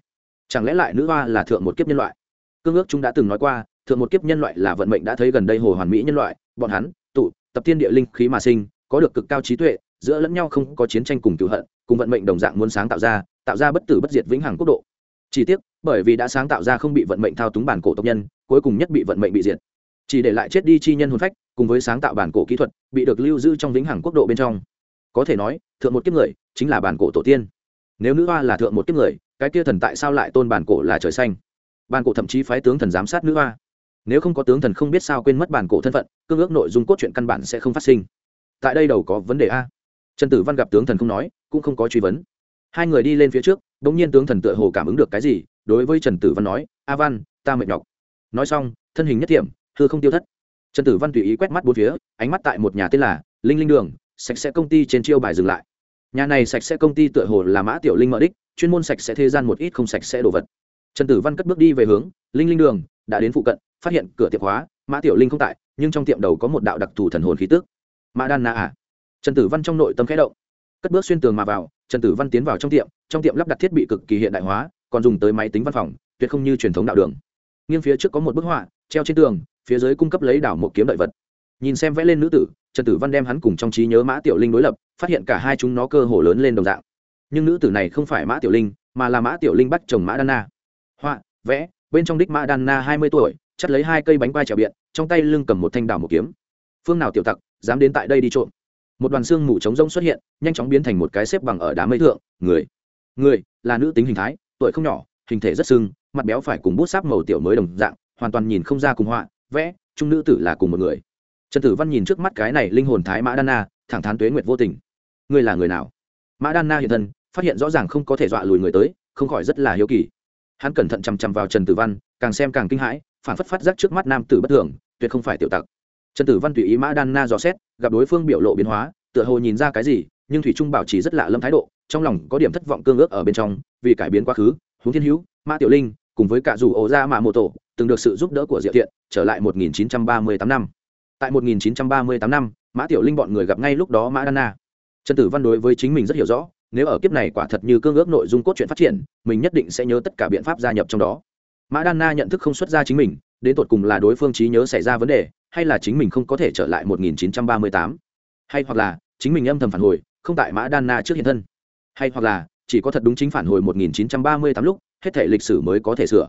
Chẳng lẽ lại nữ hoa là thượng một kiếp nhân loại? Cương ước chúng đã từng nói qua, thượng một kiếp nhân loại là vận mệnh đã thấy gần đây hồ hoàn mỹ nhân loại, bọn hắn, tụ, tập tiên địa linh khí mà sinh, có được cực cao trí tuệ, giữa lẫn nhau không có chiến tranh cùng cựu hận, cùng vận mệnh đồng dạng muốn sáng tạo ra tạo ra bất tử bất diệt vĩnh hằng quốc độ. Chỉ tiếc, bởi vì đã sáng tạo ra không bị vận mệnh thao túng bản cổ tộc nhân cuối cùng nhất bị vận mệnh bị diệt. Chỉ để lại chết đi chi nhân hồn phách, cùng với sáng tạo bản cổ kỹ thuật, bị được lưu giữ trong vĩnh hằng quốc độ bên trong. Có thể nói, thượng một kiếp người, chính là bản cổ tổ tiên. Nếu nữ hoa là thượng một kiếp người, cái kia thần tại sao lại tôn bản cổ là trời xanh? Bản cổ thậm chí phái tướng thần giám sát nữ hoa. Nếu không có tướng thần không biết sao quên mất bản cổ thân phận, cương ước nội dung cốt truyện căn bản sẽ không phát sinh. Tại đây đầu có vấn đề a. Trần tử văn gặp tướng thần không nói, cũng không có truy vấn. Hai người đi lên phía trước đ ỗ n g nhiên tướng thần tựa hồ cảm ứng được cái gì, đối với trần tử văn nói, a văn, ta mệt nhọc nói xong, thân hình nhất thiểm thưa không tiêu thất. Trần tử văn tùy ý quét mắt bốn phía, ánh mắt tại một nhà tên là linh linh đường, sạch sẽ công ty trên chiêu bài dừng lại. Nhà này sạch sẽ công ty tựa hồ là mã tiểu linh mở đích, chuyên môn sạch sẽ thế gian một ít không sạch sẽ đồ vật. Trần tử văn cất bước đi về hướng, linh linh đường, đã đến phụ cận, phát hiện cửa tiệm hóa, mã tiểu linh không tại, nhưng trong tiệm đầu có một đạo đặc thù thần hồn khí tước mã đan na à? Trần tử văn trong nội tâm khẽ động. Cất bước xuyên tường mà vào, trần tử văn tiến vào trong tiệm trong tiệm lắp đặt thiết bị cực kỳ hiện đại hóa, còn dùng tới máy tính văn phòng, tuyệt không như truyền thống đạo đường nghiêng phía trước có một bức họa, treo trên tường, phía dưới cung cấp lấy đảo một kiếm đợi vật. Nhìn xem vẽ lên nữ tử, trần tử văn đem hắn cùng trong trí nhớ mã tiểu linh đối lập, phát hiện cả hai chúng nó cơ hồ lớn lên đồng dạng. Nhưng nữ tử này không phải mã tiểu linh, mà là mã tiểu linh bắt chồng mã đan na. Họa, vẽ, bên trong đích mã đan na hai mươi tuổi, chắt lấy hai cây bánh quai trèo biện, trong tay lưng cầm một thanh đảo một kiếm. Phương nào tiểu tặc, dám đến tại đây đi trộm. Một đoàn xương mù trống rông xuất hiện, nhanh chóng biến thành một cái xếp bằng ở đá mây thượng, người. Người, là nữ tính hình thái, tuổi không nhỏ hình thể rất sưng, mặt béo phải cùng bút sáp màu tiểu mới đồng dạng, hoàn toàn nhìn không ra cùng họa, vẽ trung nữ tử là cùng một người. Trần tử văn nhìn trước mắt cái này linh hồn thái mã đan na thẳng thắn tuế nguyệt vô tình. Ngươi là người nào? Mã đan na hiện thân, phát hiện rõ ràng không có thể dọa lùi người tới, không khỏi rất là hiếu kỳ. Hắn cẩn thận chằm chằm vào trần tử văn, càng xem càng kinh hãi, phản phất phát giác trước mắt nam tử bất thường, tuyệt không phải tiểu tặc. Trần tử văn tùy ý mã đan na dò xét, gặp đối phương biểu lộ biến hóa, tựa hồ nhìn ra cái gì, nhưng thủy trung bảo trì rất lạ lâm thái độ, trong lòng có điểm thất vọng cương ước ở bên trong, vì cải biến quá khứ huống thiên hữu mã tiểu linh cùng với cả dù ổ ra mạ mô tổ từng được sự giúp đỡ của diệu thiện trở lại 1938 năm. Tại 1938 năm mã tiểu linh bọn người gặp ngay lúc đó mã đan na. Trần tử văn đối với chính mình rất hiểu rõ nếu ở kiếp này quả thật như cương ước nội dung cốt truyện phát triển mình nhất định sẽ nhớ tất cả biện pháp gia nhập trong đó. Mã đan na nhận thức không xuất ra chính mình đến tột cùng là đối phương trí nhớ xảy ra vấn đề hay là chính mình không có thể trở lại 1938, hay hoặc là chính mình âm thầm phản hồi không tại mã đan na trước hiện thân? Hay hoặc là chỉ có thật đúng chính phản hồi 1938 lúc, hết thể lịch sử mới có thể sửa.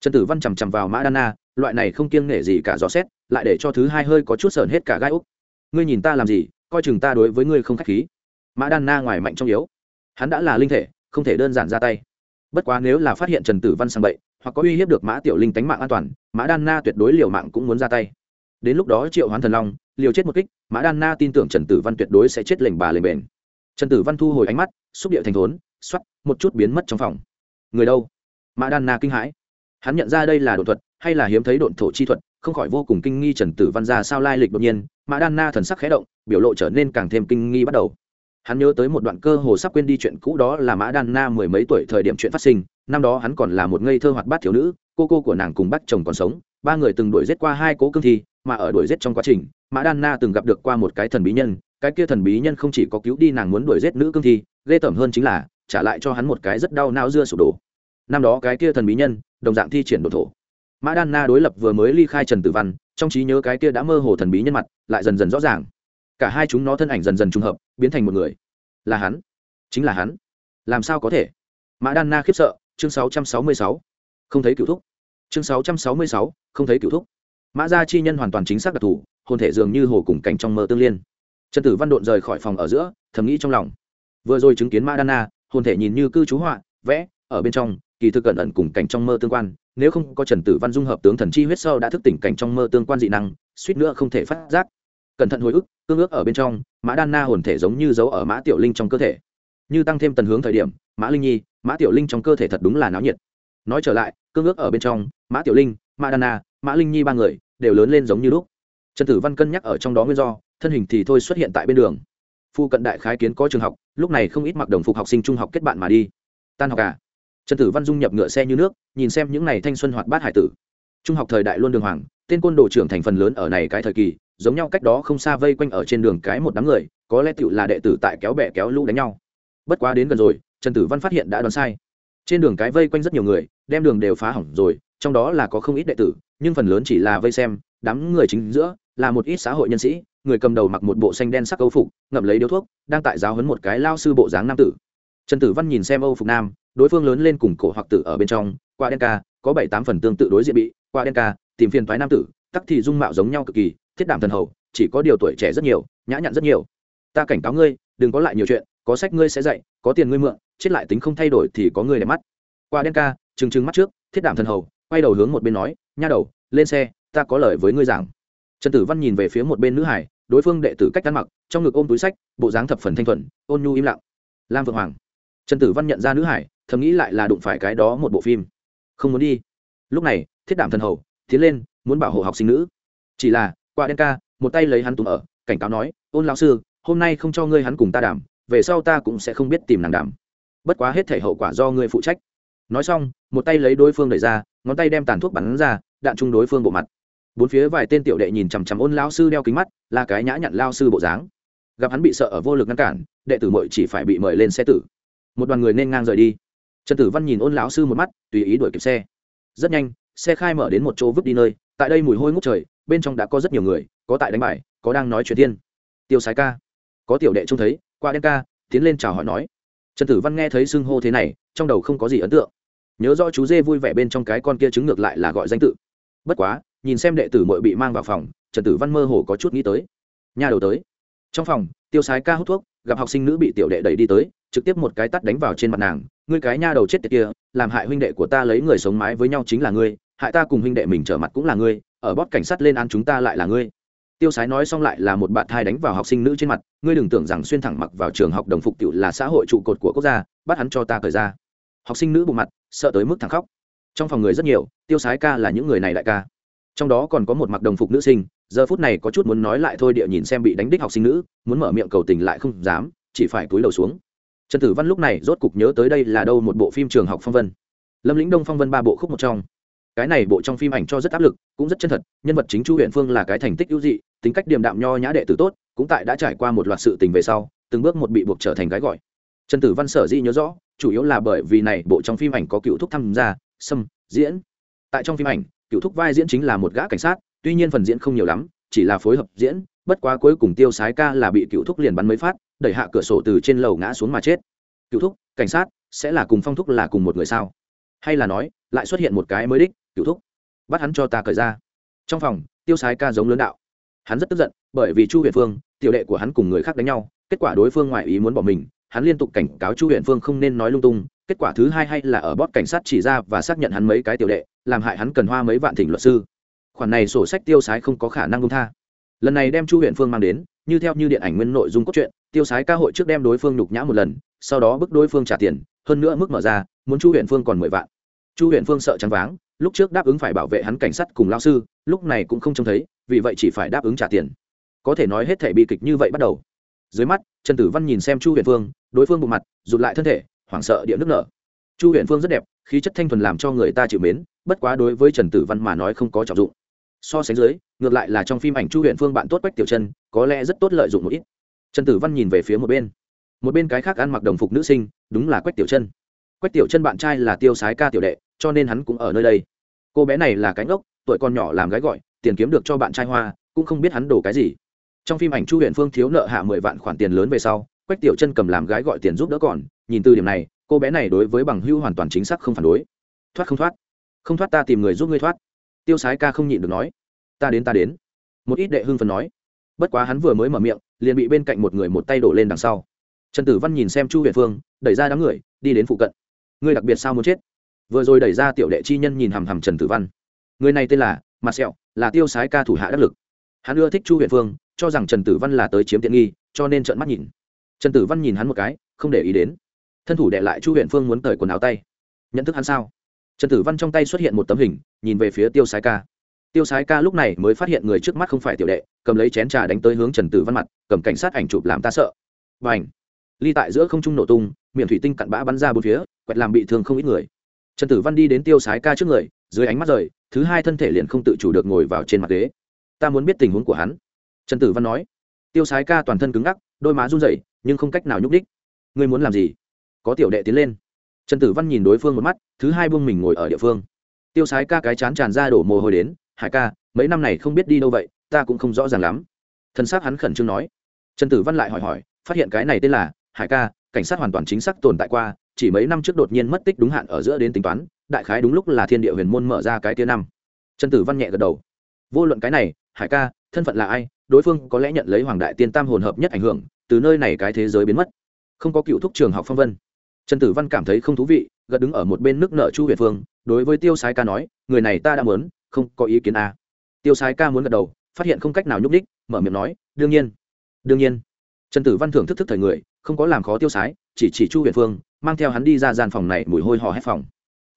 Trần tử văn chằm chằm vào mã đan na loại này không kiêng nể gì cả rõ xét, lại để cho thứ hai hơi có chút sờn hết cả gai úc. Ngươi nhìn ta làm gì, coi chừng ta đối với ngươi không khách khí. Mã đan na ngoài mạnh trong yếu. Hắn đã là linh thể, không thể đơn giản ra tay. Bất quá nếu là phát hiện trần tử văn sang bậy, hoặc có uy hiếp được mã tiểu linh tánh mạng an toàn mã đan na tuyệt đối liều mạng cũng muốn ra tay. Đến lúc đó triệu hoán thần long, liều chết một kích mã đan na tin tưởng trần tử văn tuyệt đối sẽ chết lệnh bà lệnh bền. Trần tử văn thu hồi ánh mắt, xúc điệu thành thốn xoắt một chút biến mất trong phòng. Người đâu? Mã đan na kinh hãi. Hắn nhận ra đây là đột thuật, hay là hiếm thấy độn thổ chi thuật, không khỏi vô cùng kinh nghi trần tử văn ra sao lai lịch đột nhiên, mã đan na thần sắc khé động, biểu lộ trở nên càng thêm kinh nghi bắt đầu. Hắn nhớ tới một đoạn cơ hồ sắp quên đi chuyện cũ đó là mã đan na mười mấy tuổi thời điểm chuyện phát sinh, năm đó hắn còn là một ngây thơ hoạt bát thiếu nữ, cô cô của nàng cùng bác chồng còn sống, ba người từng đuổi giết qua hai cố cương thi, mà ở đuổi giết trong quá trình, mã đan na từng gặp được qua một cái thần bí nhân, cái kia thần bí nhân không chỉ có cứu đi nàng muốn đuổi giết nữ cương thi, ghê tởm hơn chính là trả lại cho hắn một cái rất đau não dưa sụp đổ. Năm đó cái kia thần bí nhân đồng dạng thi triển đồ thổ. Mã đan na đối lập vừa mới ly khai trần tử văn trong trí nhớ cái kia đã mơ hồ thần bí nhân mặt lại dần dần rõ ràng. Cả hai chúng nó thân ảnh dần dần trùng hợp biến thành một người. Là hắn. Chính là hắn. Làm sao có thể? Mã đan na khiếp sợ chương 666. không thấy cựu thúc. Chương 666, không thấy cựu thúc. Mã gia chi nhân hoàn toàn chính xác đặc thù hồn thể dường như hồ cùng cảnh trong mơ tương liên. Trần tử văn độn rời khỏi phòng ở giữa thầm nghĩ trong lòng. Vừa rồi chứng kiến mã đan na hồn thể nhìn như cư trú họa, vẽ, ở bên trong, kỳ thực cẩn ẩn cùng cảnh trong mơ tương quan, nếu không có trần tử văn dung hợp tướng thần chi huyết sơ đã thức tỉnh cảnh trong mơ tương quan dị năng, suýt nữa không thể phát giác. Cẩn thận hồi ức, tương ước ở bên trong, mã đan na hồn thể giống như giấu ở mã tiểu linh trong cơ thể. Như tăng thêm tần hướng thời điểm, mã linh nhi, mã tiểu linh trong cơ thể thật đúng là náo nhiệt. Nói trở lại cương ước ở bên trong, mã tiểu linh, mã đan na, mã linh nhi ba người đều lớn lên giống như lúc. Trần tử văn cân nhắc ở trong đó nguyên do, thân hình thì thôi xuất hiện tại bên đường. Phu cận đại khái kiến có trường học lúc này không ít mặc đồng phục học sinh trung học kết bạn mà đi. Tan học à? Trần tử văn dung nhập ngựa xe như nước, nhìn xem những n à y thanh xuân hoạt bát hải tử. Trung học thời đại luôn đường hoàng, tên quân đồ trưởng thành phần lớn ở này cái thời kỳ, giống nhau cách đó không xa vây quanh ở trên đường cái một đám người, có lẽ tựu là đệ tử tại kéo bè kéo lũ đánh nhau. Bất quá đến gần rồi, trần tử văn phát hiện đã đoán sai. Trên đường cái vây quanh rất nhiều người, đem đường đều phá hỏng rồi, trong đó là có không ít đệ tử, nhưng phần lớn chỉ là vây xem, đám người chính giữa là một ít xã hội nhân sĩ người cầm đầu mặc một bộ xanh đen sắc âu phục, ngậm lấy điếu thuốc, đang tại giáo hấn một cái lao sư bộ dáng nam tử. Trần tử văn nhìn xem âu phục nam, đối phương lớn lên cùng cổ hoặc tử ở bên trong, qua đen ca, có bảy tám phần tương tự đối diện bị, qua đen ca, tìm phiền thoái nam tử, tắc thì dung mạo giống nhau cực kỳ, thiết đảm thần hầu chỉ có điều tuổi trẻ rất nhiều, nhã nhặn rất nhiều. Ta cảnh cáo ngươi, đừng có lại nhiều chuyện, có sách ngươi sẽ dạy, có tiền ngươi mượn, chết lại tính không thay đổi thì có ngươi để mắt. Qua đen ca, trừng trừng mắt trước, thiết đảm thần hầu quay đầu hướng một bên nói, nha đầu, lên xe, ta có lời với ngươi giảng trần tử văn nhìn về phía một bên nữ hải, đối phương đệ tử cách ăn mặc, trong ngực ôm túi sách, bộ dáng thập phần thanh thuần, ôn nhu im lặng. Lam vượng hoàng. Trần tử văn nhận ra nữ hải, thầm nghĩ lại là đụng phải cái đó một bộ phim. Không muốn đi. Lúc này, thiết đảm thần hầu tiến lên, muốn bảo hộ học sinh nữ. Chỉ là, qua đen ca, một tay lấy hắn tùng ở, cảnh cáo nói, ôn lão sư, hôm nay không cho ngươi hắn cùng ta đảm về sau ta cũng sẽ không biết tìm nàng đảm bất quá hết thể hậu quả do ngươi phụ trách. Nói xong, một tay lấy đối phương đẩy ra, ngón tay đem tàn thuốc bắn ra, đạn chung đối phương bộ mặt bốn phía vài tên tiểu đệ nhìn chằm chằm ôn lao sư đeo kính mắt, là cái nhã nhặn lao sư bộ dáng. Gặp hắn bị sợ ở vô lực ngăn cản, đệ tử mội chỉ phải bị mời lên xe tử. Một đoàn người nên ngang rời đi. Trần tử văn nhìn ôn lão sư một mắt, tùy ý đuổi kịp xe. Rất nhanh, xe khai mở đến một chỗ vứt đi nơi, tại đây mùi hôi ngút trời, bên trong đã có rất nhiều người, có tại đánh bài, có đang nói chuyện tiên tiêu sái ca. Có tiểu đệ trông thấy, qua đen ca, tiến lên chào hỏi nói. Trần tử văn nghe thấy xưng hô thế này, trong đầu không có gì ấn tượng. Nhớ rõ chú dê vui vẻ bên trong cái con kia chứng ngược lại là gọi danh tự. Bất quá nhìn xem đệ tử mội bị mang vào phòng, trần tử văn mơ hồ có chút nghĩ tới. Nhà đầu tới. Trong phòng, tiêu sái ca hút thuốc, gặp học sinh nữ bị tiểu đệ đẩy đi tới, trực tiếp một cái tắt đánh vào trên mặt nàng. Ngươi cái nha đầu chết tiệt kia, làm hại huynh đệ của ta lấy người sống mái với nhau chính là ngươi, hại ta cùng huynh đệ mình trở mặt cũng là ngươi, ở bót cảnh sát lên án chúng ta lại là ngươi. Tiêu sái nói xong lại là một bạn thai đánh vào học sinh nữ trên mặt, ngươi đừng tưởng rằng xuyên thẳng mặc vào trường học đồng phục tiểu là xã hội trụ cột của quốc gia, bắt hắn cho ta cởi ra. Học sinh nữ bộ mặt, sợ tới mức thẳng khóc. Trong phòng người rất nhiều, tiêu sái ca là những người này đại ca trong đó còn có một mặc đồng phục nữ sinh, giờ phút này có chút muốn nói lại thôi địa nhìn xem bị đánh đích học sinh nữ, muốn mở miệng cầu tình lại không dám, chỉ phải túi đầu xuống. Trần tử văn lúc này rốt cục nhớ tới đây là đâu một bộ phim trường học phong vân. Lâm lĩnh đông phong vân ba bộ khúc một trong. Cái này bộ trong phim ảnh cho rất áp lực, cũng rất chân thật, nhân vật chính chu huyện phương là cái thành tích ưu dị, tính cách điềm đạm nho nhã đệ tử tốt, cũng tại đã trải qua một loạt sự tình về sau, từng bước một bị buộc trở thành gái gọi. Trần tử văn sở dĩ nhớ rõ, chủ yếu là bởi vì này bộ trong phim ảnh có cựu thúc tham gia xâm diễn. Tại trong phim ảnh cựu thúc vai diễn chính là một gã cảnh sát, tuy nhiên phần diễn không nhiều lắm, chỉ là phối hợp diễn, bất quá cuối cùng tiêu sái ca là bị cựu thúc liền bắn mấy phát, đẩy hạ cửa sổ từ trên lầu ngã xuống mà chết. Cựu thúc, cảnh sát, sẽ là cùng phong thúc là cùng một người sao? Hay là nói, lại xuất hiện một cái mới đích, cựu thúc? Bắt hắn cho ta cởi ra. Trong phòng, tiêu sái ca giống lớn đạo. Hắn rất tức giận, bởi vì chu huyền phương, tiểu đệ của hắn cùng người khác đánh nhau, kết quả đối phương ngoại ý muốn bỏ mình, hắn liên tục cảnh cáo chu huyền phương không nên nói lung tung kết quả thứ hai hay là ở bót cảnh sát chỉ ra và xác nhận hắn mấy cái tiểu đệ, làm hại hắn cần hoa mấy vạn thỉnh luật sư. Khoản này sổ sách tiêu sái không có khả năng công tha. Lần này đem chu huyện phương mang đến, như theo như điện ảnh nguyên nội dung cốt truyện, tiêu sái ca hội trước đem đối phương nhục nhã một lần, sau đó bức đối phương trả tiền, hơn nữa mức mở ra, muốn chu huyện phương còn mười vạn. Chu huyện phương sợ trắng váng, lúc trước đáp ứng phải bảo vệ hắn cảnh sát cùng lao sư, lúc này cũng không trông thấy, vì vậy chỉ phải đáp ứng trả tiền. Có thể nói hết thể bi kịch như vậy bắt đầu. Dưới mắt, trần tử văn nhìn xem chu huyện phương, đối phương bộ mặt, rụt lại thân thể hoảng sợ địa nước nở. Chu huyện phương rất đẹp, khí chất thanh thuần làm cho người ta chịu mến, bất quá đối với trần tử văn mà nói không có trọng dụng. So sánh dưới, ngược lại là trong phim ảnh chu huyện phương bạn tốt quách tiểu chân có lẽ rất tốt lợi dụng một ít. Trần tử văn nhìn về phía một bên. Một bên cái khác ăn mặc đồng phục nữ sinh, đúng là quách tiểu chân quách tiểu chân bạn trai là tiêu sái ca tiểu đệ, cho nên hắn cũng ở nơi đây. Cô bé này là cánh ốc tuổi còn nhỏ làm gái gọi, tiền kiếm được cho bạn trai hoa, cũng không biết hắn đổ cái gì. Trong phim ảnh chu huyện phương thiếu nợ hạ mười vạn khoản tiền lớn về sau, quách tiểu chân cầm làm gái gọi tiền giúp đỡ còn nhìn từ điểm này, cô bé này đối với bằng hưu hoàn toàn chính xác không phản đối. Thoát không thoát. Không thoát ta tìm người giúp ngươi thoát. Tiêu sái ca không nhịn được nói. Ta đến ta đến. Một ít đệ hưng phần nói. Bất quá hắn vừa mới mở miệng, liền bị bên cạnh một người một tay đổ lên đằng sau. Trần tử văn nhìn xem chu huyền phương, đẩy ra đám người, đi đến phụ cận. Ngươi đặc biệt sao muốn chết? Vừa rồi đẩy ra tiểu đệ chi nhân nhìn hằm hằm trần tử văn. Người này tên là mặt sẹo, là tiêu sái ca thủ hạ đắc lực. Hắn ưa thích chu huyền phương, cho rằng trần tử văn là tới chiếm tiện nghi, cho nên trợn mắt nhìn. Trần tử văn nhìn hắn một cái, không để ý đến thân thủ đệ lại chu huyện phương muốn cởi quần áo tay nhận thức hắn sao trần tử văn trong tay xuất hiện một tấm hình nhìn về phía tiêu sái ca tiêu sái ca lúc này mới phát hiện người trước mắt không phải tiểu đệ cầm lấy chén trà đánh tới hướng trần tử văn mặt cầm cảnh sát ảnh chụp làm ta sợ và ảnh ly tại giữa không trung nổ tung miệng thủy tinh cặn bã bắn ra bốn phía quẹt làm bị thương không ít người trần tử văn đi đến tiêu sái ca trước người dưới ánh mắt rời thứ hai thân thể liền không tự chủ được ngồi vào trên mặt ghế ta muốn biết tình huống của hắn trần tử văn nói tiêu sái ca toàn thân cứng ngắc đôi má run rẩy nhưng không cách nào nhúc đích ngươi muốn làm gì có tiểu đệ tiến lên. Trần tử văn nhìn đối phương một mắt, thứ hai buông mình ngồi ở địa phương. Tiêu sái ca cái chán tràn ra đổ mồ hôi đến, hải ca, mấy năm này không biết đi đâu vậy, ta cũng không rõ ràng lắm. Thân xác hắn khẩn trương nói. Trần tử văn lại hỏi hỏi, phát hiện cái này tên là, hải ca, cảnh sát hoàn toàn chính xác tồn tại qua, chỉ mấy năm trước đột nhiên mất tích đúng hạn ở giữa đến tính toán, đại khái đúng lúc là thiên địa huyền môn mở ra cái tia năm. Trần tử văn nhẹ gật đầu. Vô luận cái này, hải ca, thân phận là ai, đối phương có lẽ nhận lấy hoàng đại tiên tam hồn hợp nhất ảnh hưởng, từ nơi này cái thế giới biến mất. Không có cựu thúc trường học phong vân trần tử văn cảm thấy không thú vị, gật đứng ở một bên nước nợ chu huyền phương, đối với tiêu sái ca nói, người này ta đã muốn, không có ý kiến à. tiêu sái ca muốn gật đầu, phát hiện không cách nào nhúc đích mở miệng nói, đương nhiên đương nhiên. Trần tử văn thưởng thức thức thời người, không có làm khó tiêu sái, chỉ chỉ chu huyền phương, mang theo hắn đi ra gian phòng này mùi hôi hò hét phòng.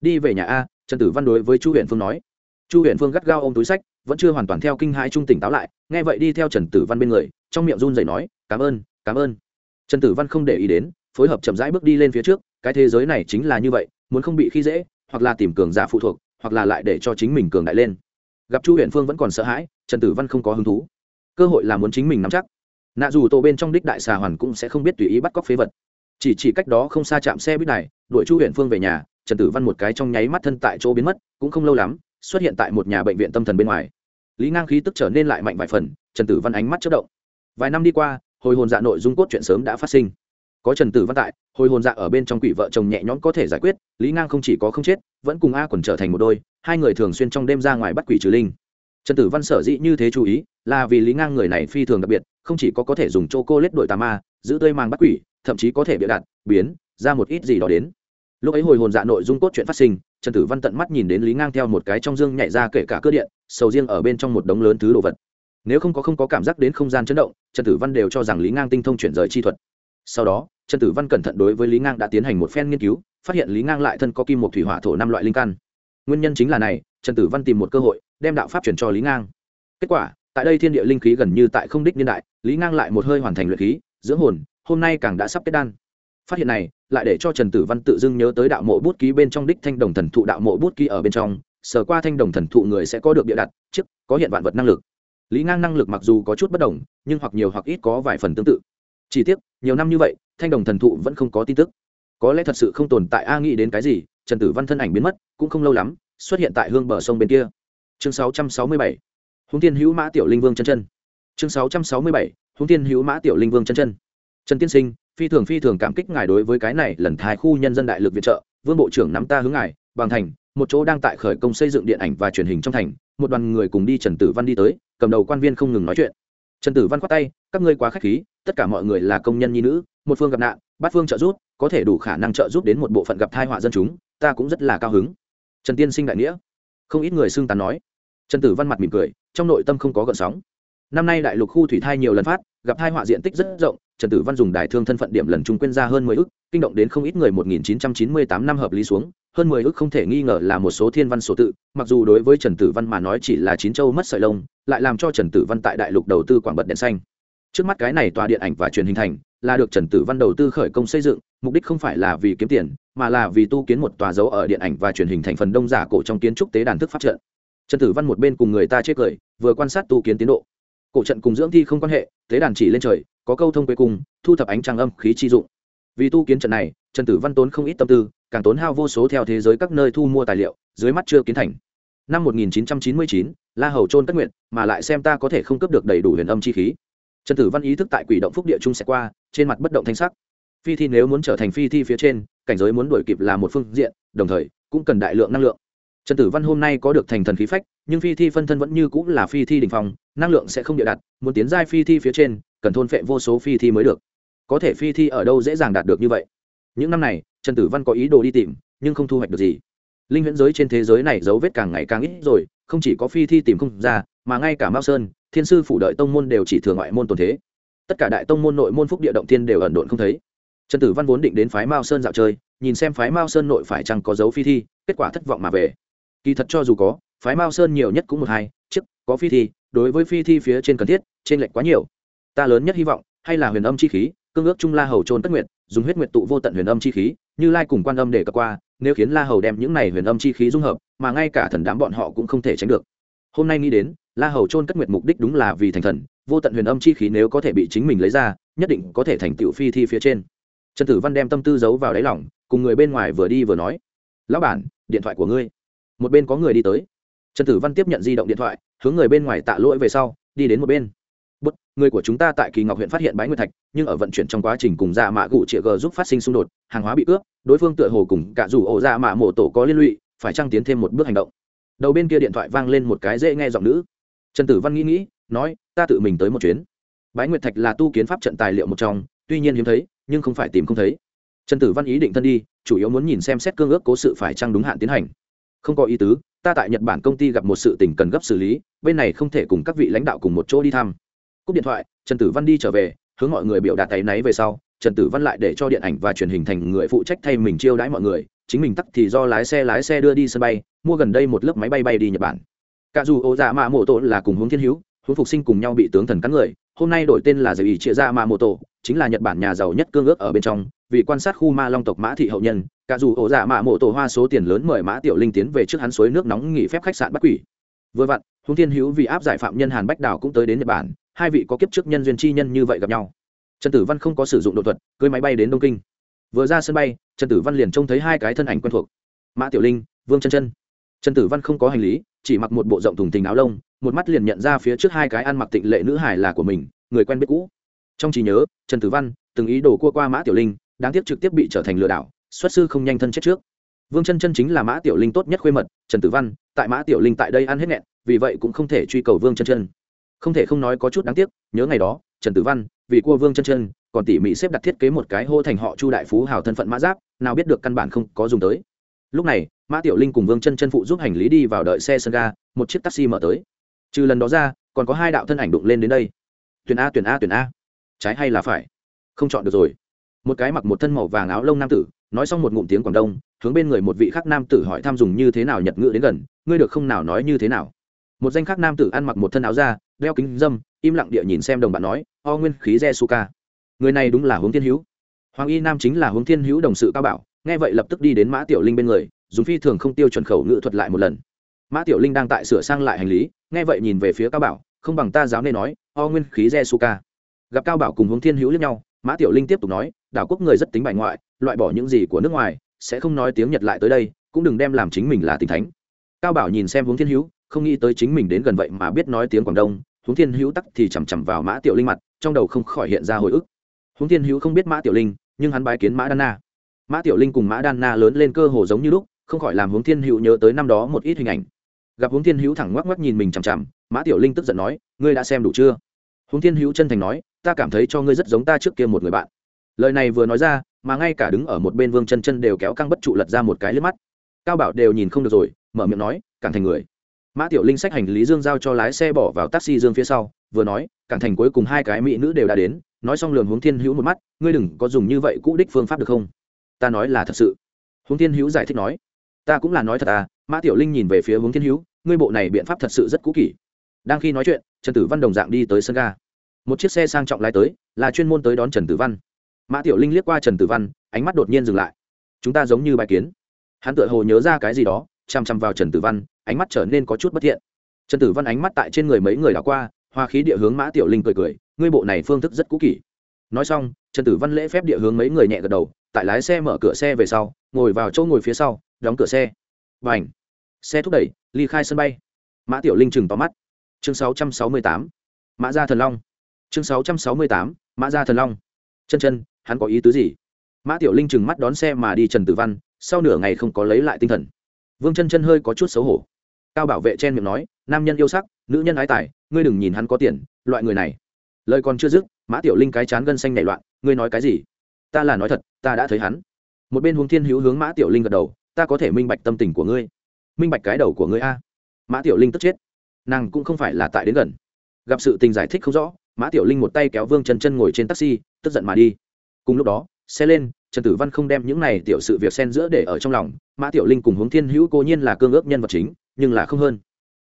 Đi về nhà a, trần tử văn đối với chu huyền phương nói. Chu huyền phương gắt gao ôm túi sách, vẫn chưa hoàn toàn theo kinh hãi trung tỉnh táo lại, nghe vậy đi theo trần tử văn bên người, trong miệng run rẩy nói, cảm ơn cảm ơn. Trần tử văn không để ý đến phối hợp chậm rãi bước đi lên phía trước, cái thế giới này chính là như vậy, muốn không bị khi dễ, hoặc là tìm cường giả phụ thuộc, hoặc là lại để cho chính mình cường đại lên. Gặp chu huyền phương vẫn còn sợ hãi, trần tử văn không có hứng thú. Cơ hội là muốn chính mình nắm chắc. Nạ dù tổ bên trong đích đại xà hoàn cũng sẽ không biết tùy ý bắt cóc phế vật. Chỉ chỉ cách đó không xa chạm xe buýt này, đuổi chu huyện phương về nhà, trần tử văn một cái trong nháy mắt thân tại chỗ biến mất, cũng không lâu lắm, xuất hiện tại một nhà bệnh viện tâm thần bên ngoài. Lý ngang khí tức trở nên lại mạnh vài phần, trần tử văn ánh mắt chất động. Vài năm đi qua, hồi hồn dạ nội dung cốt chuyện sớm đã phát sinh có trần tử văn tại, hồi hồn dạ ở bên trong quỷ vợ chồng nhẹ nhõm có thể giải quyết, lý ngang không chỉ có không chết, vẫn cùng a quần trở thành một đôi, hai người thường xuyên trong đêm ra ngoài bắt quỷ trừ linh. Trần tử văn sở dĩ như thế chú ý, là vì lý ngang người này phi thường đặc biệt, không chỉ có có thể dùng chô cô lết đội tà ma, giữ tươi mang bắt quỷ, thậm chí có thể bịa đặt, biến, ra một ít gì đó đến. Lúc ấy hồi hồn dạ nội dung cốt chuyện phát sinh, trần tử văn tận mắt nhìn đến lý ngang theo một cái trong dương nhảy ra kể cả cơ điện, sầu riêng ở bên trong một đống lớn thứ đồ vật. Nếu không có không có cảm giác đến không gian chấn động, trần tử văn đều cho rằng lý ngang tinh thông chuyển rời chi thuật sau đó, trần tử văn cẩn thận đối với lý ngang đã tiến hành một phen nghiên cứu, phát hiện lý ngang lại thân có kim một thủy hỏa thổ năm loại linh căn. Nguyên nhân chính là này, trần tử văn tìm một cơ hội, đem đạo pháp chuyển cho lý ngang. Kết quả, tại đây thiên địa linh khí gần như tại không đích niên đại, lý ngang lại một hơi hoàn thành luyện khí, dưỡng hồn, hôm nay càng đã sắp kết đan. Phát hiện này, lại để cho trần tử văn tự dưng nhớ tới đạo mộ bút ký bên trong đích thanh đồng thần thụ đạo mộ bút ký ở bên trong sở qua thanh đồng thần thụ người sẽ có được bịa đặt trước có hiện vạn vật năng lực. Lý ngang năng lực mặc dù có chút bất đồng, nhưng hoặc nhiều hoặc ít có vài phần tương tự chỉ tiếc, nhiều năm như vậy, thanh đồng thần thụ vẫn không có tin tức. Có lẽ thật sự không tồn tại a nghĩ đến cái gì, trần tử văn thân ảnh biến mất, cũng không lâu lắm, xuất hiện tại hương bờ sông bên kia. Chương 667. húng tiên hữu mã tiểu linh vương chân chân. Chương 667. húng tiên hữu mã tiểu linh vương chân chân. Trần tiên sinh, phi thường phi thường cảm kích ngài đối với cái này lần thái khu nhân dân đại lực viện trợ. Vương bộ trưởng nắm ta hướng ngài, bằng thành, một chỗ đang tại khởi công xây dựng điện ảnh và truyền hình trong thành. Một đoàn người cùng đi trần tử văn đi tới, cầm đầu quan viên không ngừng nói chuyện. Trần tử văn khoát tay, các ngươi quá khách khí tất cả mọi người là công nhân nhi nữ, một phương gặp nạn, bát phương trợ giúp, có thể đủ khả năng trợ giúp đến một bộ phận gặp thai họa dân chúng, ta cũng rất là cao hứng. Trần tiên sinh đại nghĩa. Không ít người xưng tán nói. Trần tử văn mặt mỉm cười, trong nội tâm không có gợn sóng. Năm nay đại lục khu thủy thai nhiều lần phát, gặp thai họa diện tích rất rộng, trần tử văn dùng đại thương thân phận điểm lần chung quên ra hơn mười ước kinh động đến không ít người một nghìn chín trăm chín mươi tám năm hợp lý xuống, hơn mười ước không thể nghi ngờ là một số thiên văn số tự, mặc dù đối với trần tử văn mà nói chỉ là chín châu mất sợi lông, lại làm cho trần tử văn tại đại lục đầu tư quảng bật đèn xanh trước mắt cái này tòa điện ảnh và truyền hình thành là được trần tử văn đầu tư khởi công xây dựng mục đích không phải là vì kiếm tiền mà là vì tu kiến một tòa dấu ở điện ảnh và truyền hình thành phần đông giả cổ trong kiến trúc tế đàn thức pháp trận. Trần tử văn một bên cùng người ta chết cười vừa quan sát tu kiến tiến độ. Cổ trận cùng dưỡng thi không quan hệ tế đàn chỉ lên trời có câu thông quê cùng thu thập ánh trăng âm khí chi dụng. Vì tu kiến trận này trần tử văn tốn không ít tâm tư càng tốn hao vô số theo thế giới các nơi thu mua tài liệu dưới mắt chưa kiến thành. Năm 1999, la hầu trôn cất nguyện mà lại xem ta có thể không cấp được đầy đủ huyền âm chi khí trần tử văn ý thức tại quỷ động phúc địa trung sẽ qua, trên mặt bất động thanh sắc. Phi thi nếu muốn trở thành phi thi phía trên, cảnh giới muốn đuổi kịp là một phương diện, đồng thời, cũng cần đại lượng năng lượng. Trần tử văn hôm nay có được thành thần khí phách, nhưng phi thi phân thân vẫn như cũng là phi thi đình phòng năng lượng sẽ không địa đặt, muốn tiến giai phi thi phía trên, cần thôn phệ vô số phi thi mới được. Có thể phi thi ở đâu dễ dàng đạt được như vậy? Những năm này, trần tử văn có ý đồ đi tìm, nhưng không thu hoạch được gì. Linh huyễn giới trên thế giới này dấu vết càng ngày càng ít rồi, không chỉ có phi thi tìm không ra, mà ngay cả mao sơn thiên sư phủ đợi tông môn đều chỉ thường ngoại môn tồn thế. Tất cả đại tông môn nội môn phúc địa động thiên đều ẩn độn không thấy. Trần tử văn vốn định đến phái mao sơn dạo chơi, nhìn xem phái mao sơn nội phải chăng có dấu phi thi, kết quả thất vọng mà về. Kỳ thật cho dù có, phái mao sơn nhiều nhất cũng một hai chiếc có phi thi, đối với phi thi phía trên cần thiết, trên lệch quá nhiều. Ta lớn nhất hy vọng, hay là huyền âm chi khí, cương ước trung la hầu trôn tất nguyện dùng huyết nguyện tụ vô tận huyền âm chi khí, như lai cùng quan âm để cập qua, nếu khiến la hầu đem những này huyền âm chi khí dung hợp, mà ngay cả thần đám bọn họ cũng không thể tránh được. Hôm nay nghĩ đến la hầu trôn cất nguyệt mục đích đúng là vì thành thần vô tận huyền âm chi khí nếu có thể bị chính mình lấy ra nhất định có thể thành tựu phi thi phía trên trần tử văn đem tâm tư giấu vào đáy lỏng cùng người bên ngoài vừa đi vừa nói lão bản điện thoại của ngươi một bên có người đi tới trần tử văn tiếp nhận di động điện thoại hướng người bên ngoài tạ lỗi về sau đi đến một bên Bút, người của chúng ta tại Kỳ Ngọc huyện phát hiện bãi nguyệt thạch, nhưng ở vận chuyển trong quá trình cùng dạ mạ gụ triệu g giúp phát sinh xung đột, hàng hóa bị cướp, đối phương tựa hồ cùng cả dù ổ dạ mạ mổ tổ có liên lụy, phải trăng tiến thêm một bước hành động. Đầu bên kia điện thoại vang lên một cái dễ nghe giọng nữ. Trần Tử Văn nghĩ nghĩ, nói, ta tự mình tới một chuyến. Bái nguyệt thạch là tu kiến pháp trận tài liệu một trong, tuy nhiên hiếm thấy, nhưng không phải tìm không thấy. Trần Tử Văn ý định thân đi, chủ yếu muốn nhìn xem xét cương ước cố sự phải chăng đúng hạn tiến hành. Không có ý tứ, ta tại Nhật Bản công ty gặp một sự tình cần gấp xử lý, bên này không thể cùng các vị lãnh đạo cùng một chỗ đi thăm cúp điện thoại trần tử văn đi trở về hướng mọi người biểu đạt tay náy về sau trần tử văn lại để cho điện ảnh và truyền hình thành người phụ trách thay mình chiêu đãi mọi người chính mình tắt thì do lái xe lái xe đưa đi sân bay mua gần đây một lớp máy bay bay đi nhật bản cả dù ô dạ mạ mộ tổ là cùng hướng thiên hữu, hướng phục sinh cùng nhau bị tướng thần cắn người. Hôm nay đổi tên là giải ủy chia ra mạ mộ tổ, chính là nhật bản nhà giàu nhất cương ước ở bên trong. Vì quan sát khu ma long tộc mã thị hậu nhân, cả dù ổ dạ mạ mộ tổ hoa số tiền lớn mời mã tiểu linh tiến về trước hắn suối nước nóng nghỉ phép khách sạn bắt quỷ. Vừa vặn, hướng thiên hữu vì áp giải phạm nhân hàn bách đào cũng tới đến nhật bản, hai vị có kiếp trước nhân duyên chi nhân như vậy gặp nhau. Trần tử văn không có sử dụng đột thuật cưới máy bay đến đông kinh. Vừa ra sân bay, trần tử văn liền trông thấy hai cái thân ảnh quen thuộc. Mã tiểu linh, vương chân chân. Trần tử văn không có hành lý chỉ mặc một bộ rộng thùng tình áo lông, một mắt liền nhận ra phía trước hai cái ăn mặc tịnh lệ nữ hải là của mình, người quen biết cũ. Trong trí nhớ, trần tử văn, từng ý đồ cua qua mã tiểu linh, đáng tiếc trực tiếp bị trở thành lừa đảo, xuất sư không nhanh thân chết trước. Vương chân chân chính là mã tiểu linh tốt nhất khuê mật, trần tử văn, tại mã tiểu linh tại đây ăn hết nghẹn, vì vậy cũng không thể truy cầu vương chân chân. Không thể không nói có chút đáng tiếc, nhớ ngày đó, trần tử văn, vì cua vương chân chân, còn tỉ mỉ xếp đặt thiết kế một cái hô thành họ chu đại phú hào thân phận mã giáp, nào biết được căn bản không có dùng tới. Lúc này mã tiểu linh cùng vương chân chân phụ giúp hành lý đi vào đợi xe sân ga, một chiếc taxi mở tới. Trừ lần đó ra, còn có hai đạo thân ảnh đụng lên đến đây. Tuyển a tuyển a tuyển a. Trái hay là phải? Không chọn được rồi. Một cái mặc một thân màu vàng áo lông nam tử, nói xong một ngụm tiếng quảng đông, hướng bên người một vị khác nam tử hỏi thăm dùng như thế nào nhật ngữ đến gần, ngươi được không nào nói như thế nào? Một danh khác nam tử ăn mặc một thân áo da, đeo kính dâm, im lặng địa nhìn xem đồng bạn nói, o nguyên khí jesuka. Người này đúng là hướng thiên hữu. Hoàng y nam chính là hướng thiên hữu đồng sự cao bảo nghe vậy lập tức đi đến mã tiểu linh bên người, dùng phi thường không tiêu chuẩn khẩu ngữ thuật lại một lần. Mã tiểu linh đang tại sửa sang lại hành lý, nghe vậy nhìn về phía cao bảo, không bằng ta giáo nên nói, o nguyên khí rê su ca. gặp cao bảo cùng hướng thiên hữu lẫn nhau, mã tiểu linh tiếp tục nói, đảo quốc người rất tính bài ngoại, loại bỏ những gì của nước ngoài, sẽ không nói tiếng nhật lại tới đây, cũng đừng đem làm chính mình là tình thánh. Cao bảo nhìn xem hướng thiên hữu, không nghĩ tới chính mình đến gần vậy mà biết nói tiếng quảng đông hướng thiên hữu tắc thì chằm chằm vào mã tiểu linh mặt, trong đầu không khỏi hiện ra hồi ức. Hướng thiên hữu không biết mã tiểu linh, nhưng hắn bái kiến mã đan na mã tiểu linh cùng mã đan na lớn lên cơ hồ giống như lúc, không khỏi làm hướng thiên hữu nhớ tới năm đó một ít hình ảnh. Gặp hướng thiên hữu thẳng ngoắc ngoắc nhìn mình chằm chằm, mã tiểu linh tức giận nói, ngươi đã xem đủ chưa? Hướng thiên hữu chân thành nói, ta cảm thấy cho ngươi rất giống ta trước kia một người bạn. Lời này vừa nói ra, mà ngay cả đứng ở một bên vương chân chân đều kéo căng bất trụ lật ra một cái lướt mắt. Cao bảo đều nhìn không được rồi, mở miệng nói cản thành người. Mã tiểu linh sách hành lý dương giao cho lái xe bỏ vào taxi dương phía sau, vừa nói cản thành cuối cùng hai cái mỹ nữ đều đã đến. Nói xong lường hướng thiên hữu một mắt, ngươi đừng có dùng như vậy cũ đích phương pháp được không? Ta nói là thật sự. Hướng thiên hữu giải thích nói, ta cũng là nói thật à mã tiểu linh nhìn về phía hướng thiên hữu, ngươi bộ này biện pháp thật sự rất cũ kỷ. Đang khi nói chuyện, trần tử văn đồng dạng đi tới sân ga. Một chiếc xe sang trọng lái tới, là chuyên môn tới đón trần tử văn. Mã tiểu linh liếc qua trần tử văn, ánh mắt đột nhiên dừng lại. Chúng ta giống như bài kiến. Hắn tựa hồ nhớ ra cái gì đó chằm chằm vào trần tử văn, ánh mắt trở nên có chút bất thiện. Trần tử văn ánh mắt tại trên người mấy người đã qua, hoa khí địa hướng mã tiểu linh cười cười, ngươi bộ này phương thức rất cũ kỷ. Nói xong, trần tử văn lễ phép địa hướng mấy người nhẹ gật đầu tại lái xe mở cửa xe về sau, ngồi vào chỗ ngồi phía sau, đóng cửa xe. Và ảnh xe thúc đẩy, ly khai sân bay. Mã tiểu linh chừng tóm mắt. Chương 668. mã gia thần long. Chương 668. mã gia thần long. Chân chân, hắn có ý tứ gì? Mã tiểu linh chừng mắt đón xe mà đi trần tử văn, sau nửa ngày không có lấy lại tinh thần. Vương chân chân hơi có chút xấu hổ. Cao bảo vệ chen miệng nói, nam nhân yêu sắc, nữ nhân ái tài, ngươi đừng nhìn hắn có tiền, loại người này. Lời còn chưa dứt, mã tiểu linh cái chán gân xanh nảy loạn, ngươi nói cái gì? Ta là nói thật, ta đã thấy hắn. Một bên huống thiên hữu hướng mã tiểu linh gật đầu, ta có thể minh bạch tâm tình của ngươi. Minh bạch cái đầu của ngươi a. Mã tiểu linh tức chết. Nàng cũng không phải là tại đến gần. Gặp sự tình giải thích không rõ, mã tiểu linh một tay kéo vương chân chân ngồi trên taxi, tức giận mà đi. Cùng lúc đó, xe lên, trần tử văn không đem những này tiểu sự việc xen giữa để ở trong lòng. Mã tiểu linh cùng hướng thiên hữu cố nhiên là cương ước nhân vật chính, nhưng là không hơn.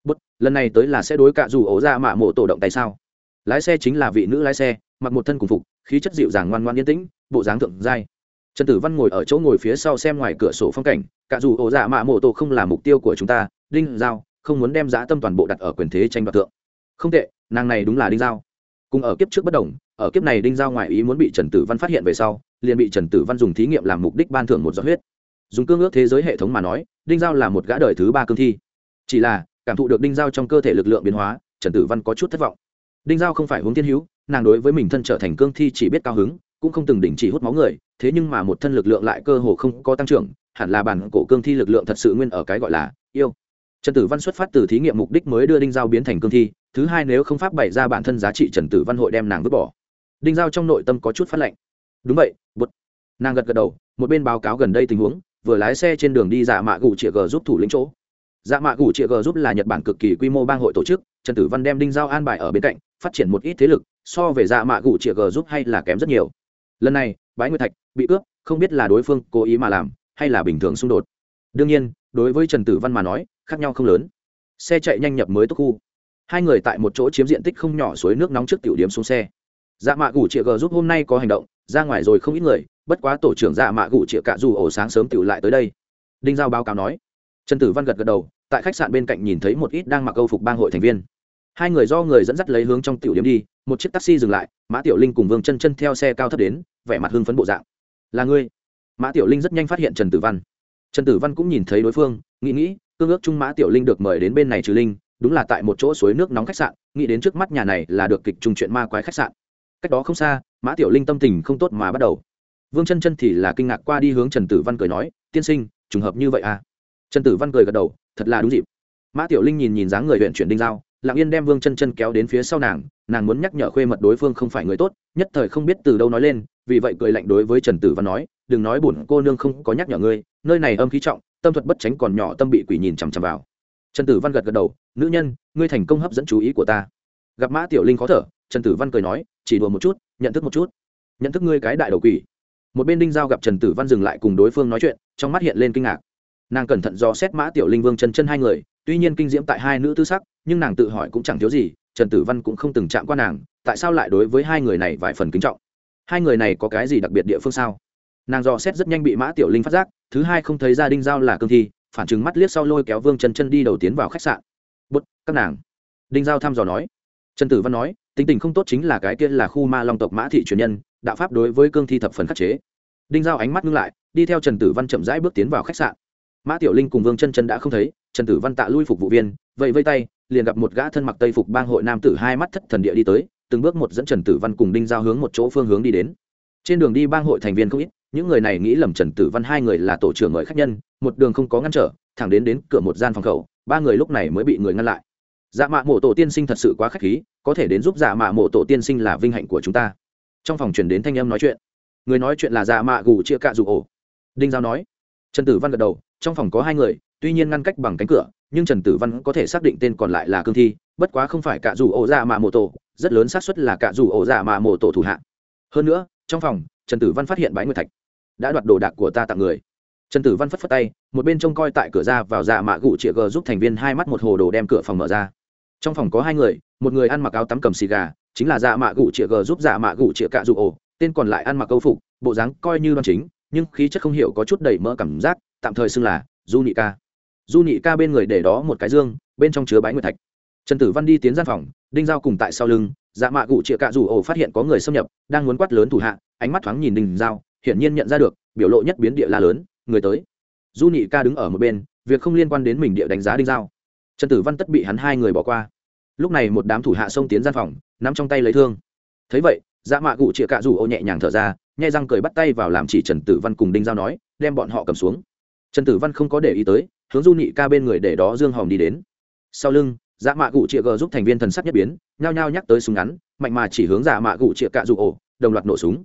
Bút, lần này tới là sẽ đối cạ dù ổ ra mạ mộ tổ động tại sao? Lái xe chính là vị nữ lái xe, mặc một thân cùng phục khí chất dịu dàng ngoan ngoan yên tĩnh, bộ dáng thượng giai. Trần tử văn ngồi ở chỗ ngồi phía sau xem ngoài cửa sổ phong cảnh, Cả dù ổ dạ mạ mộ tổ không là mục tiêu của chúng ta, đinh giao không muốn đem giá tâm toàn bộ đặt ở quyền thế tranh đoạt tượng không tệ, nàng này đúng là đinh giao. Cùng ở kiếp trước bất đồng, ở kiếp này đinh giao ngoại ý muốn bị trần tử văn phát hiện về sau, liền bị trần tử văn dùng thí nghiệm làm mục đích ban thưởng một giọt huyết. Dùng cương ước thế giới hệ thống mà nói, đinh giao là một gã đời thứ ba cương thi. Chỉ là, cảm thụ được đinh giao trong cơ thể lực lượng biến hóa, trần tử văn có chút thất vọng. Đinh giao không phải hướng thiên hữu nàng đối với mình thân trở thành cương thi chỉ biết cao hứng, cũng không từng đỉnh chỉ hút máu người, thế nhưng mà một thân lực lượng lại cơ hồ không có tăng trưởng, hẳn là bản cổ cương thi lực lượng thật sự nguyên ở cái gọi là yêu. Trần tử văn xuất phát từ thí nghiệm mục đích mới đưa đinh giao biến thành cương thi, thứ hai nếu không pháp bày ra bản thân giá trị trần tử văn hội đem nàng vứt bỏ. Đinh giao trong nội tâm có chút phát lệnh đúng vậy bút nàng gật gật đầu, một bên báo cáo gần đây tình huống, vừa lái xe trên đường đi dạ mạ gù chĩa g giúp thủ lĩnh chỗ. Dạ mạ gù chĩa g giúp là nhật bản cực kỳ quy mô bang hội tổ chức, trần tử văn đem đinh giao an bài ở bên cạnh, phát triển một ít thế lực so về dạ mạ gù chĩa g giúp hay là kém rất nhiều. Lần này, bái nguyệt thạch bị cướp, không biết là đối phương cố ý mà làm, hay là bình thường xung đột. Đương nhiên, đối với trần tử văn mà nói, khác nhau không lớn. Xe chạy nhanh nhập mới tốc khu. Hai người tại một chỗ chiếm diện tích không nhỏ suối nước nóng trước tiểu điểm xuống xe. Dạ mạ gủ chĩa g giúp hôm nay có hành động, ra ngoài rồi không ít người, bất quá tổ trưởng dạ mạ gủ chĩa cả dù ổ sáng sớm tiểu lại tới đây. Đinh giao báo cáo nói. Trần tử văn gật gật đầu, tại khách sạn bên cạnh nhìn thấy một ít đang mặc âu phục bang hội thành viên. Hai người do người dẫn dắt lấy hướng trong tiểu điểm đi một chiếc taxi dừng lại, mã tiểu linh cùng vương chân chân theo xe cao thấp đến, vẻ mặt hưng phấn bộ dạng. Là ngươi? Mã tiểu linh rất nhanh phát hiện trần tử văn. Trần tử văn cũng nhìn thấy đối phương, nghĩ nghĩ, cương ước chung mã tiểu linh được mời đến bên này trừ linh, đúng là tại một chỗ suối nước nóng khách sạn, nghĩ đến trước mắt nhà này là được kịch trùng chuyện ma quái khách sạn. Cách đó không xa, mã tiểu linh tâm tình không tốt mà bắt đầu. Vương chân chân thì là kinh ngạc qua đi hướng trần tử văn cười nói, tiên sinh, trùng hợp như vậy à? Trần tử văn cười gật đầu, thật là đúng dịp. Mã tiểu linh nhìn nhìn dáng người huyện chuyển đinh giao lặng yên đem vương chân chân kéo đến phía sau nàng nàng muốn nhắc nhở khuê mật đối phương không phải người tốt, nhất thời không biết từ đâu nói lên, vì vậy cười lạnh đối với trần tử văn nói, đừng nói bổn cô nương không có nhắc nhở ngươi, nơi này âm khí trọng, tâm thuật bất tránh còn nhỏ tâm bị quỷ nhìn chằm chằm vào. Trần tử văn gật gật đầu, nữ nhân, ngươi thành công hấp dẫn chú ý của ta. Gặp mã tiểu linh khó thở, trần tử văn cười nói, chỉ đùa một chút, nhận thức một chút. Nhận thức ngươi cái đại đầu quỷ. Một bên đinh giao gặp trần tử văn dừng lại cùng đối phương nói chuyện, trong mắt hiện lên kinh ngạc. Nàng cẩn thận do xét mã tiểu linh vương chân chân hai người, tuy nhiên kinh diễm tại hai nữ tư sắc nhưng nàng tự hỏi cũng chẳng thiếu gì, trần tử văn cũng không từng chạm qua nàng, tại sao lại đối với hai người này vài phần kính trọng? Hai người này có cái gì đặc biệt địa phương sao? Nàng dò xét rất nhanh bị mã tiểu linh phát giác, thứ hai không thấy gia đinh giao là cương thi, phản chứng mắt liếc sau lôi kéo vương chân chân đi đầu tiến vào khách sạn. Bút, các nàng. Đinh giao thăm dò nói. Trần tử văn nói, tính tình không tốt chính là cái kia là khu ma long tộc mã thị truyền nhân, đạo pháp đối với cương thi thập phần khắc chế. Đinh giao ánh mắt ngưng lại, đi theo trần tử văn chậm rãi bước tiến vào khách sạn. Mã tiểu linh cùng vương chân chân đã không thấy trần tử văn tạ lui phục vụ viên vậy vây tay, liền gặp một gã thân mặc tây phục bang hội nam tử hai mắt thất thần địa đi tới, từng bước một dẫn trần tử văn cùng đinh giao hướng một chỗ phương hướng đi đến. Trên đường đi bang hội thành viên không ít, những người này nghĩ lầm trần tử văn hai người là tổ trưởng mời khách nhân, một đường không có ngăn trở, thẳng đến đến cửa một gian phòng khẩu, ba người lúc này mới bị người ngăn lại. Dạ mạ mộ tổ tiên sinh thật sự quá k h á c h khí, có thể đến giúp dạ mạ mộ tổ tiên sinh là vinh hạnh của chúng ta. Trong phòng chuyển đến thanh âm nói chuyện. Người nói chuyện là dạ mạ gù chia cạ dù ổ. Đinh giao nói. Trần tử văn gật đầu, trong phòng có hai người tuy nhiên ngăn cách bằng cánh cửa, nhưng trần tử văn có thể xác định tên còn lại là cương thi, bất quá không phải Cả dù ổ dạ mạ mộ tổ, rất lớn xác suất là Cả dù ổ dạ mạ mộ tổ thủ hạ. Hơn nữa, trong phòng, trần tử văn phát hiện bái nguyệt thạch đã đoạt đồ đạc của ta tặng người. Trần tử văn phất phất tay, một bên trông coi tại cửa ra vào dạ mạ gụ chĩa g giúp thành viên hai mắt một hồ đồ đem cửa phòng mở ra. Trong phòng có hai người, một người ăn mặc áo tắm cầm xì gà, chính là dạ mạ gụ chĩa g giúp dạ mạ gụ chĩa cạ dụ ổ, tên còn lại ăn mặc câu phục, bộ dáng coi như đoan chính, nhưng khí chất không hiểu có chút đầy mỡ cảm giác, tạm thời xưng là du nị ca du nhị ca bên người để đó một cái dương, bên trong chứa bãi nguyệt thạch. Trần tử văn đi tiến gian phòng, đinh giao cùng tại sau lưng dạ mạ cụ chịa cạ rủ ổ phát hiện có người xâm nhập, đang muốn quát lớn thủ hạ, ánh mắt thoáng nhìn đinh giao, hiển nhiên nhận ra được, biểu lộ nhất biến địa la lớn, người tới. Du nhị ca đứng ở một bên, việc không liên quan đến mình địa đánh giá đinh giao. Trần tử văn tất bị hắn hai người bỏ qua. Lúc này một đám thủ hạ xông tiến gian phòng, nắm trong tay lấy thương. Thấy vậy dạ mạ cụ chịa cạ rủ ô nhẹ nhàng thở ra nhai răng cười bắt tay vào làm chỉ trần tử văn cùng đinh giao nói, đem bọn họ cầm xuống. Trần tử văn không có để ý tới hướng du Nhị ca bên người để đó dương hòm đi đến. Sau lưng dạ mạ gụ chĩa gờ giúp thành viên thần sắc nhất biến, nhao nhao nhắc tới súng ngắn, mạnh mà chỉ hướng dạ mạ gụ chĩa cạ dụ ổ, đồng loạt nổ súng.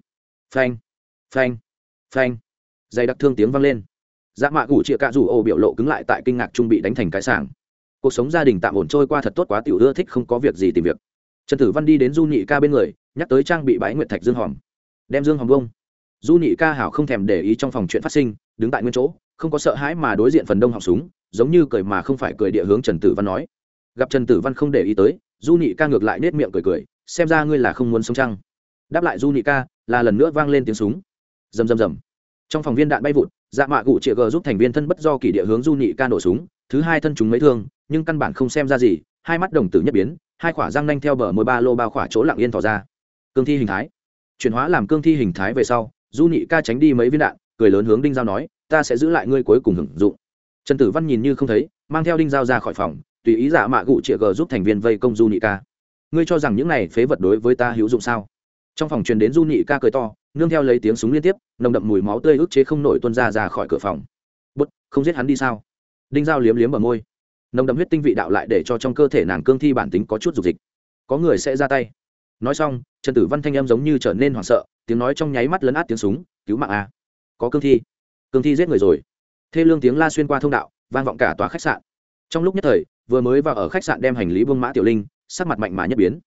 Phanh phanh phanh. Dày đặc thương tiếng vang lên. Dạ mạ gụ chĩa cạ dụ ổ biểu lộ cứng lại tại kinh ngạc trung bị đánh thành cái sảng. Cuộc sống gia đình tạm ổn trôi qua thật tốt quá tiểu ưa thích không có việc gì tìm việc. Trần tử văn đi đến du nhị ca bên người, nhắc tới trang bị bãi nguyệt thạch dương hòm. Đem dương hòm bông. Du nhị ca hảo không thèm để ý trong phòng chuyện phát sinh, đứng tại nguyên chỗ không có sợ hãi mà đối diện phần đông họng súng, giống như cười mà không phải cười địa hướng trần tử văn nói. Gặp trần tử văn không để ý tới, du nhị ca ngược lại nết miệng cười cười, xem ra ngươi là không muốn sống trăng đáp lại du nhị ca, là lần nữa vang lên tiếng súng. Rầm rầm rầm. Trong phòng viên đạn bay vụt dạ mạ gụ chĩa g giúp thành viên thân bất do kỷ địa hướng du nhị ca nổ súng, thứ hai thân chúng mấy thương, nhưng căn bản không xem ra gì, hai mắt đồng tử nhất biến, hai khỏa răng nanh theo bờ môi ba lô bao khỏa chỗ lặng yên tỏ ra. Cương thi hình thái. Chuyển hóa làm cương thi hình thái về sau, du nhị ca tránh đi mấy viên đạn, cười lớn hướng đinh giao nói ta sẽ giữ lại ngươi cuối cùng hưởng dụng. Trần tử văn nhìn như không thấy, mang theo đinh dao ra khỏi phòng, tùy ý giả mạ gụ chĩa g giúp thành viên vây công du nhị ca. Ngươi cho rằng những này phế vật đối với ta hữu dụng sao? Trong phòng truyền đến du nhị ca cười to, nương theo lấy tiếng súng liên tiếp, nồng đậm mùi máu tươi ức chế không nổi tuôn ra ra khỏi cửa phòng. Bút không giết hắn đi sao? Đinh dao liếm liếm ở môi. Nồng đậm huyết tinh vị đạo lại để cho trong cơ thể nàng cương thi bản tính có chút dục dịch. Có người sẽ ra tay. Nói xong, trần tử văn thanh em giống như trở nên hoảng sợ, tiếng nói trong nháy mắt lấn át tiếng súng, cứu mạng a, có cương thi cương thi giết người rồi. Thê lương tiếng la xuyên qua thông đạo, vang vọng cả tòa khách sạn. Trong lúc nhất thời, vừa mới vào ở khách sạn đem hành lý buông mã tiểu linh, sắc mặt mạnh mã nhất biến.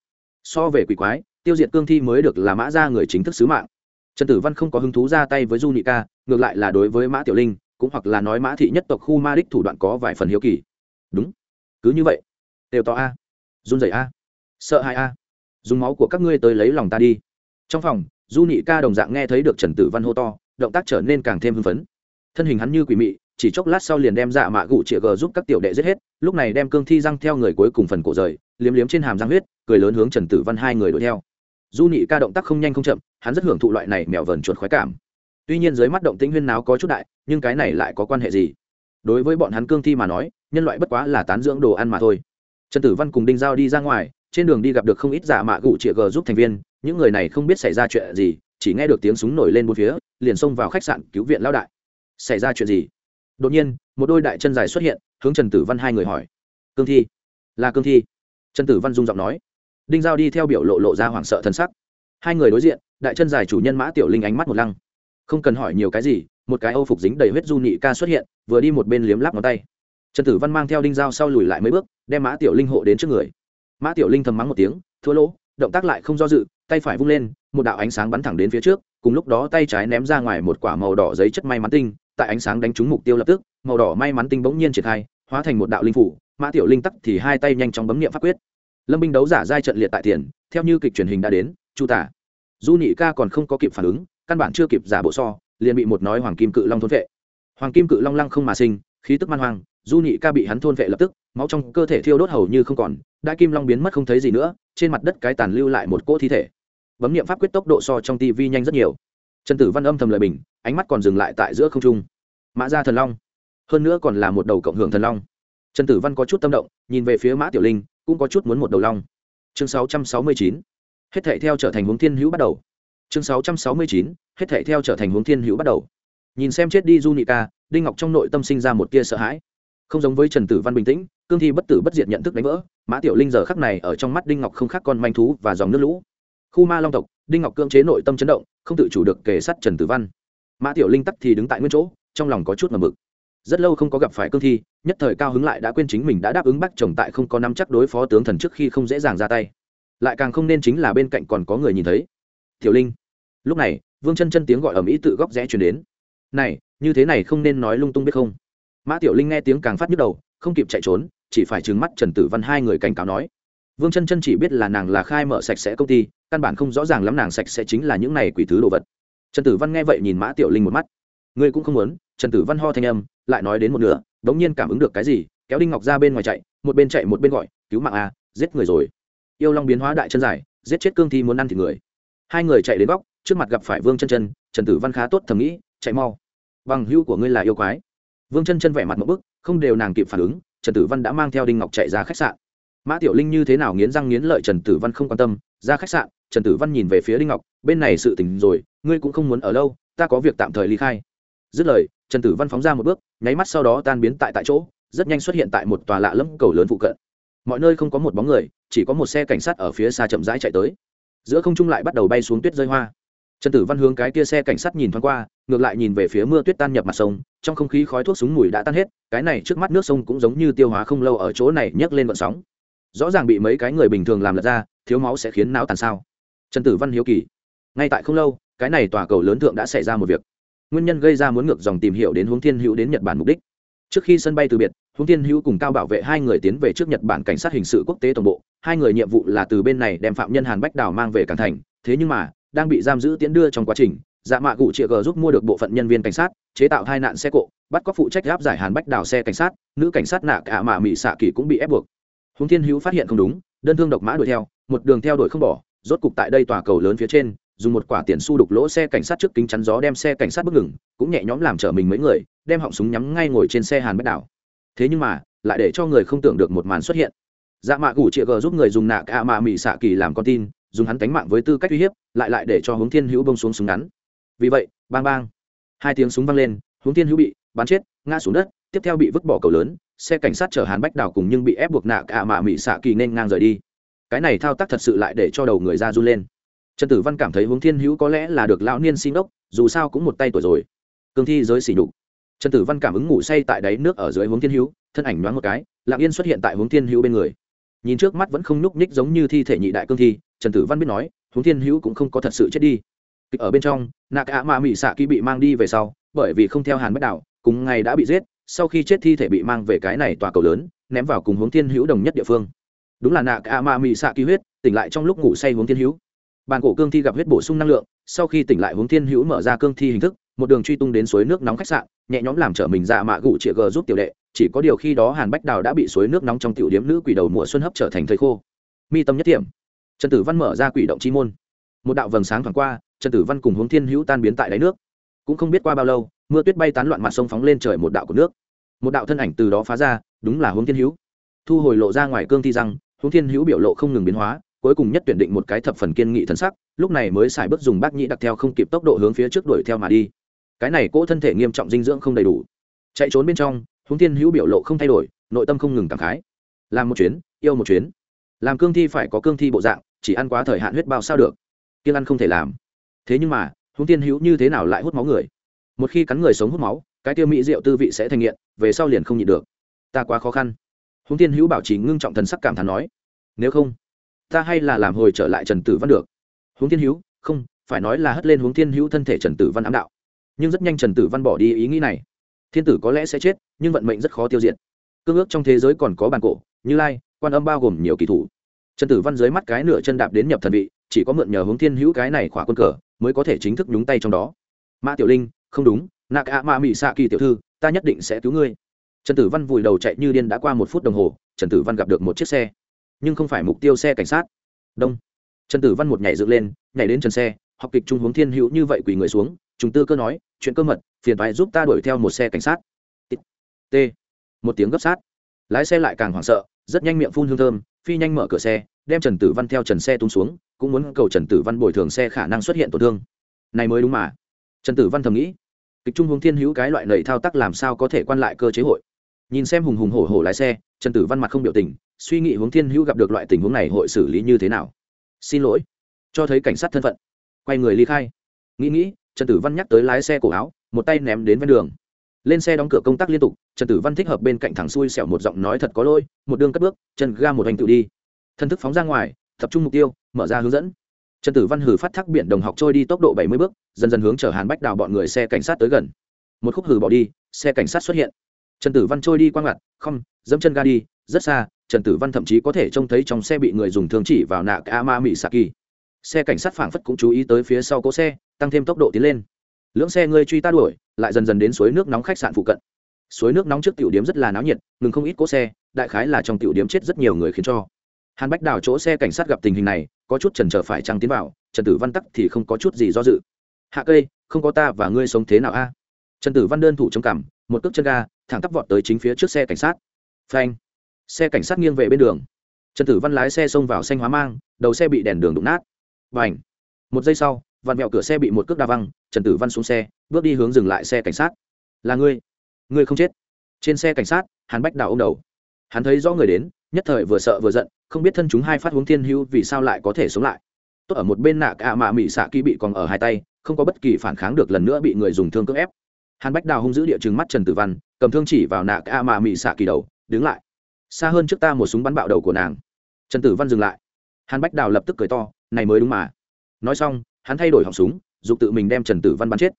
So về quỷ quái, tiêu diệt cương thi mới được là mã ra người chính thức sứ mạng. Trần tử văn không có hứng thú ra tay với du nhị ca, ngược lại là đối với mã tiểu linh, cũng hoặc là nói mã thị nhất tộc khu ma đích thủ đoạn có vài phần hiếu kỳ. Đúng. Cứ như vậy. Đều to a. Run rẩy a. Sợ hãi a. Dùng máu của các ngươi tới lấy lòng ta đi. Trong phòng, du nhị ca đồng dạng nghe thấy được trần tử văn hô to, động tác trở nên càng thêm hưng phấn thân hình hắn như quỷ mị, chỉ chốc lát sau liền đem dạ mạ gụ chĩa gờ giúp các tiểu đệ giết hết, lúc này đem cương thi răng theo người cuối cùng phần cổ rời, liếm liếm trên hàm răng huyết, cười lớn hướng trần tử văn hai người đuổi theo. Du nhị ca động tác không nhanh không chậm, hắn rất hưởng thụ loại này mèo vờn chuột khoái cảm. Tuy nhiên dưới mắt động tĩnh huyên náo có chút đại, nhưng cái này lại có quan hệ gì? Đối với bọn hắn cương thi mà nói, nhân loại bất quá là tán dưỡng đồ ăn mà thôi. Trần tử văn cùng đinh giao đi ra ngoài, trên đường đi gặp được không ít giả mạ gụ chĩa g giúp thành viên, những người này không biết xảy ra chuyện gì, chỉ nghe được tiếng súng nổi lên bốn phía, liền xông vào khách sạn cứu viện lao đại xảy ra chuyện gì? Đột nhiên, một đôi đại chân dài xuất hiện, hướng trần tử văn hai người hỏi. Cương thi. Là cương thi. Trần tử văn dung giọng nói. Đinh giao đi theo biểu lộ lộ ra hoảng sợ thân sắc. Hai người đối diện, đại chân dài chủ nhân mã tiểu linh ánh mắt một lăng. Không cần hỏi nhiều cái gì, một cái âu phục dính đầy huyết du nhị ca xuất hiện, vừa đi một bên liếm lắp ngón tay. Trần tử văn mang theo đinh dao sau lùi lại mấy bước, đem mã tiểu linh hộ đến trước người. Mã tiểu linh thầm mắng một tiếng, thua lỗ, động tác lại không do dự, tay phải vung lên, một đạo ánh sáng bắn thẳng đến phía trước, cùng lúc đó tay trái ném ra ngoài một quả màu đỏ giấy chất may mắn tinh tại ánh sáng đánh trúng mục tiêu lập tức, màu đỏ may mắn tinh bỗng nhiên triển khai, hóa thành một đạo linh phủ, mã tiểu linh tắc thì hai tay nhanh chóng bấm nghiệm pháp quyết. Lâm binh đấu giả giai trận liệt tại tiền, theo như kịch truyền hình đã đến, chu tả. Du nhị ca còn không có kịp phản ứng, căn bản chưa kịp giả bộ so, liền bị một nói hoàng kim cự long thôn vệ. Hoàng kim cự long lăng không mà sinh, khí tức man hoang du nhị ca bị hắn thôn vệ lập tức, máu trong cơ thể thiêu đốt hầu như không còn đã kim long biến mất không thấy gì nữa, trên mặt đất cái tàn lưu lại một cỗ thi thể. Bấm nghiệm pháp quyết tốc độ so trong tivi nhanh rất nhiều trần tử văn âm thầm lời bình, ánh mắt còn dừng lại tại giữa không trung. Mã gia thần long. Hơn nữa còn là một đầu cộng hưởng thần long. Trần tử văn có chút tâm động, nhìn về phía mã tiểu linh, cũng có chút muốn một đầu long. Chương 669. hết thể theo trở thành hướng thiên hữu bắt đầu. Chương 669. hết thể theo trở thành hướng thiên hữu bắt đầu. Nhìn xem chết đi du nhị ca, đinh ngọc trong nội tâm sinh ra một tia sợ hãi. Không giống với trần tử văn bình tĩnh, cương thi bất tử bất diệt nhận thức đánh vỡ, mã tiểu linh giờ khắc này ở trong mắt đinh ngọc không khác con manh thú và dòng nước lũ khu ma long tộc, đinh ngọc cưỡng chế nội tâm chấn động, không tự chủ được kề sát trần tử văn. Mã tiểu linh tắc thì đứng tại nguyên chỗ, trong lòng có chút mờ mực. Rất lâu không có gặp phải cương thi, nhất thời cao hứng lại đã quên chính mình đã đáp ứng bác chồng tại không có nắm chắc đối phó tướng thần trước khi không dễ dàng ra tay. Lại càng không nên chính là bên cạnh còn có người nhìn thấy. Tiểu linh. Lúc này, vương chân chân tiếng gọi ở mỹ tự góc rẽ chuyển đến. Này, như thế này không nên nói lung tung biết không? Mã tiểu linh nghe tiếng càng phát nhức đầu, không kịp chạy trốn, chỉ phải trừng mắt trần tử văn hai người cảnh cáo nói. Vương chân chân chỉ biết là nàng là khai mở sạch sẽ công ty căn bản không rõ ràng lắm nàng sạch sẽ chính là những này quỷ thứ đồ vật. Trần tử văn nghe vậy nhìn mã tiểu linh một mắt. Ngươi cũng không muốn? Trần tử văn ho thanh âm, lại nói đến một nửa, đống nhiên cảm ứng được cái gì, kéo đinh ngọc ra bên ngoài chạy, một bên chạy một bên gọi, cứu mạng a, giết người rồi. Yêu long biến hóa đại chân dài, giết chết cương thi muốn ăn thịt người. Hai người chạy đến góc, trước mặt gặp phải vương chân chân, trần tử văn khá tốt thầm nghĩ, chạy mau. Bằng hữu của ngươi là yêu quái. Vương chân chân vẻ mặt một bức, không đều nàng kịp phản ứng, trần tử văn đã mang theo đinh ngọc chạy ra khách sạn. Mã tiểu linh như thế nào nghiến răng nghiến lợi trần tử văn không quan tâm, ra khách sạn trần tử văn nhìn về phía đinh ngọc, bên này sự tình rồi, ngươi cũng không muốn ở lâu, ta có việc tạm thời ly khai. Dứt lời, trần tử văn phóng ra một bước, nháy mắt sau đó tan biến tại tại chỗ, rất nhanh xuất hiện tại một tòa lạ lẫm cầu lớn phụ cận. Mọi nơi không có một bóng người, chỉ có một xe cảnh sát ở phía xa chậm rãi chạy tới. Giữa không trung lại bắt đầu bay xuống tuyết rơi hoa. Trần tử văn hướng cái kia xe cảnh sát nhìn thoáng qua, ngược lại nhìn về phía mưa tuyết tan nhập mặt sông, trong không khí khói thuốc súng mùi đã tan hết, cái này trước mắt nước sông cũng giống như tiêu hóa không lâu ở chỗ này nhấc lên vận sóng. Rõ ràng bị mấy cái người bình thường làm lật ra, thiếu máu sẽ khiến não tàn sao trần tử văn hiếu kỳ. Ngay tại không lâu, cái này tòa cầu lớn thượng đã xảy ra một việc. Nguyên nhân gây ra muốn ngược dòng tìm hiểu đến hướng thiên hữu đến nhật bản mục đích. Trước khi sân bay từ biệt hướng thiên hữu cùng cao bảo vệ hai người tiến về trước nhật bản cảnh sát hình sự quốc tế tổng bộ. Hai người nhiệm vụ là từ bên này đem phạm nhân hàn bách đào mang về cảng thành. Thế nhưng mà, đang bị giam giữ tiến đưa trong quá trình dạ mạ cụ chịa g giúp mua được bộ phận nhân viên cảnh sát, chế tạo hai nạn xe cộ, bắt có phụ trách áp giải hàn bách đào xe cảnh sát, nữ cảnh sát nạ cả mạ mỹ xạ kỳ cũng bị ép buộc. Hướng thiên hữu phát hiện không đúng, đơn thương độc mã đuổi theo, một đường theo đuổi không bỏ rốt cục tại đây tòa cầu lớn phía trên, dùng một quả tiền su đục lỗ xe cảnh sát trước kính chắn gió đem xe cảnh sát bước ngừng, cũng nhẹ nhõm làm trở mình mấy người, đem họng súng nhắm ngay ngồi trên xe hàn bách đảo. Thế nhưng mà, lại để cho người không tưởng được một màn xuất hiện. Dạ mạ gủ chịa g giúp người dùng nạ cả mạ mỹ xạ kỳ làm con tin, dùng hắn cánh mạng với tư cách uy hiếp, lại lại để cho hướng thiên hữu bông xuống súng ngắn. Vì vậy, bang bang. Hai tiếng súng vang lên, hướng thiên hữu bị bắn chết, ngã xuống đất, tiếp theo bị vứt bỏ cầu lớn, xe cảnh sát chở hàn bách đảo cùng nhưng bị ép buộc nạ cả mạ mỹ xạ kỳ nên ngang rời đi cái này thao tác thật sự lại để cho đầu người ra run lên. Trần tử văn cảm thấy hướng thiên hữu có lẽ là được lão niên xin ốc dù sao cũng một tay tuổi rồi. Cương thi giới xỉ nhục. Trần tử văn cảm ứng ngủ say tại đáy nước ở dưới hướng thiên hữu, thân ảnh nhoáng một cái lạng yên xuất hiện tại hướng thiên hữu bên người. Nhìn trước mắt vẫn không nhúc nhích giống như thi thể nhị đại cương thi, trần tử văn biết nói hướng thiên hữu cũng không có thật sự chết đi. Kịch ở bên trong, nạc ạ mạ mỹ xạ kỳ bị mang đi về sau, bởi vì không theo hàn bất đạo, cùng ngày đã bị giết, sau khi chết thi thể bị mang về cái này tòa cầu lớn, ném vào cùng hướng thiên hữu đồng nhất địa phương đúng là nạc cả ma mị xạ ký huyết, tỉnh lại trong lúc ngủ say huống thiên hữu. Bàn cổ cương thi gặp huyết bổ sung năng lượng, sau khi tỉnh lại huống thiên hữu mở ra cương thi hình thức, một đường truy tung đến suối nước nóng khách sạn, nhẹ nhõm làm trở mình dạ mạ gụ chĩa g giúp tiểu đệ, chỉ có điều khi đó hàn bách đào đã bị suối nước nóng trong tiểu điếm nữ quỷ đầu mùa xuân hấp trở thành thầy khô. Mi tâm nhất tiệm. Trần tử văn mở ra quỷ động chi môn. Một đạo vầng sáng thoảng qua, trần tử văn cùng huống thiên hữu tan biến tại đáy nước. Cũng không biết qua bao lâu, mưa tuyết bay tán loạn mặt sông phóng lên trời một đạo của nước. Một đạo thân ảnh từ đó phá ra, đúng là huống thiên hữu. Thu hồi lộ ra ngoài cương thi rằng hướng thiên hữu biểu lộ không ngừng biến hóa, cuối cùng nhất tuyển định một cái thập phần kiên nghị thân sắc, lúc này mới xài bước dùng bác nhĩ đặc theo không kịp tốc độ hướng phía trước đuổi theo mà đi. Cái này cỗ thân thể nghiêm trọng dinh dưỡng không đầy đủ. Chạy trốn bên trong hướng thiên hữu biểu lộ không thay đổi, nội tâm không ngừng cảm khái. Làm một chuyến, yêu một chuyến. Làm cương thi phải có cương thi bộ dạng, chỉ ăn quá thời hạn huyết bao sao được. Kiên ăn không thể làm. Thế nhưng mà hướng thiên hữu như thế nào lại hút máu người? Một khi cắn người sống hút máu, cái tiêu mỹ rượu tư vị sẽ thành nghiện, về sau liền không nhịn được. Ta quá khó khăn hướng thiên hữu bảo trì ngưng trọng thần sắc cảm thán nói, nếu không, ta hay là làm hồi trở lại trần tử văn được. Húng thiên hữu, không, phải nói là hất lên húng thiên hữu thân thể trần tử văn ám đạo. Nhưng rất nhanh trần tử văn bỏ đi ý nghĩ này. Thiên tử có lẽ sẽ chết, nhưng vận mệnh rất khó tiêu diệt. Cương ước trong thế giới còn có bàn cổ, như lai, quan âm bao gồm nhiều kỳ thủ. Trần tử văn dưới mắt cái nửa chân đạp đến nhập thần vị, chỉ có mượn nhờ hướng thiên hữu cái này khỏa quân cờ, mới có thể chính thức nhúng tay trong đó. Mã tiểu linh, không đúng, nạc ạ mạ mị xạ kỳ tiểu thư, ta nhất định sẽ cứu ngươi trần tử văn vùi đầu chạy như điên đã qua một phút đồng hồ, trần tử văn gặp được một chiếc xe. Nhưng không phải mục tiêu xe cảnh sát. Đông. Trần tử văn một nhảy dựng lên, nhảy đến trần xe, học kịch trung hướng thiên hữu như vậy quỳ người xuống chúng tư cơ nói, chuyện cơ mật, phiền thoại giúp ta đuổi theo một xe cảnh sát. T một tiếng gấp sát. Lái xe lại càng hoảng sợ, rất nhanh miệng phun hương thơm, phi nhanh mở cửa xe, đem trần tử văn theo trần xe tung xuống, cũng muốn cầu trần tử văn bồi thường xe khả năng xuất hiện tổn thương. Này mới đúng mà. Trần tử văn thầm nghĩ, kịch trung hướng thiên hữu cái loại lầy thao tác làm sao có thể quan lại cơ chế hội? Nhìn xem hùng hùng hổ hổ lái xe, trần tử văn mặt không biểu tình, suy nghĩ hướng thiên hữu gặp được loại tình huống này hội xử lý như thế nào. Xin lỗi. Cho thấy cảnh sát thân phận. Quay người ly khai. Nghĩ nghĩ, trần tử văn nhắc tới lái xe cổ áo, một tay ném đến ven đường. Lên xe đóng cửa công tác liên tục, trần tử văn thích hợp bên cạnh thẳng xuôi xẻo một giọng nói thật có lỗi, một đường cất bước, chân ga một hành tự đi. Thân thức phóng ra ngoài, tập trung mục tiêu, mở ra hướng dẫn. Trần tử văn hử phát thác biển đồng học trôi đi tốc độ bảy mươi bước, dần dần hướng chở hàn bách đào bọn người xe cảnh sát tới gần. Một khúc hử bỏ đi, xe cảnh sát xuất hiện trần tử văn trôi đi quang ngặt không, dẫm chân ga đi, rất xa, trần tử văn thậm chí có thể trông thấy trong xe bị người dùng thương chỉ vào nạ ca ma mỹ saki xe cảnh sát phảng phất cũng chú ý tới phía sau cỗ xe, tăng thêm tốc độ tiến lên. Lưỡng xe ngươi truy ta đuổi, lại dần dần đến suối nước nóng khách sạn phụ cận. Suối nước nóng trước tiểu điếm rất là náo nhiệt, ngừng không ít cỗ xe, đại khái là trong tiểu điếm chết rất nhiều người khiến cho. Hàn bách đào chỗ xe cảnh sát gặp tình hình này, có chút trần trở phải trăng tiến vào, trần tử văn tắc thì không có chút gì do dự. Hạ cây, không có ta và ngươi sống thế nào a? Trần tử văn đơn thủ chống cằm, một cước chân ga, thẳng tắp vọt tới chính phía trước xe cảnh sát. Phanh. Xe cảnh sát nghiêng về bên đường. Trần tử văn lái xe xông vào xanh hóa mang, đầu xe bị đèn đường đụng nát. Và ảnh một giây sau, vặn mẹo cửa xe bị một cước đa văng, trần tử văn xuống xe, bước đi hướng dừng lại xe cảnh sát. Là ngươi? Ngươi không chết? Trên xe cảnh sát hắn bách đào ô m đầu. Hắn thấy rõ người đến, nhất thời vừa sợ vừa giận, không biết thân chúng hai phát huống thiên hưu vì sao lại có thể sống lại. Tốt ở một bên nạ cả mạ mỹ xạ kỹ bị còn ở hai tay, không có bất kỳ phản kháng được lần nữa bị người dùng thương cưỡng ép hàn bách đào hung giữ địa chừng mắt trần tử văn, cầm thương chỉ vào nạ ca mạ mị xạ kỳ đầu, đứng lại. Xa hơn trước ta một súng bắn bạo đầu của nàng. Trần tử văn dừng lại. Hàn bách đào lập tức cười to, này mới đúng mà. Nói xong, hắn thay đổi họng súng, dục tự mình đem trần tử văn bắn chết.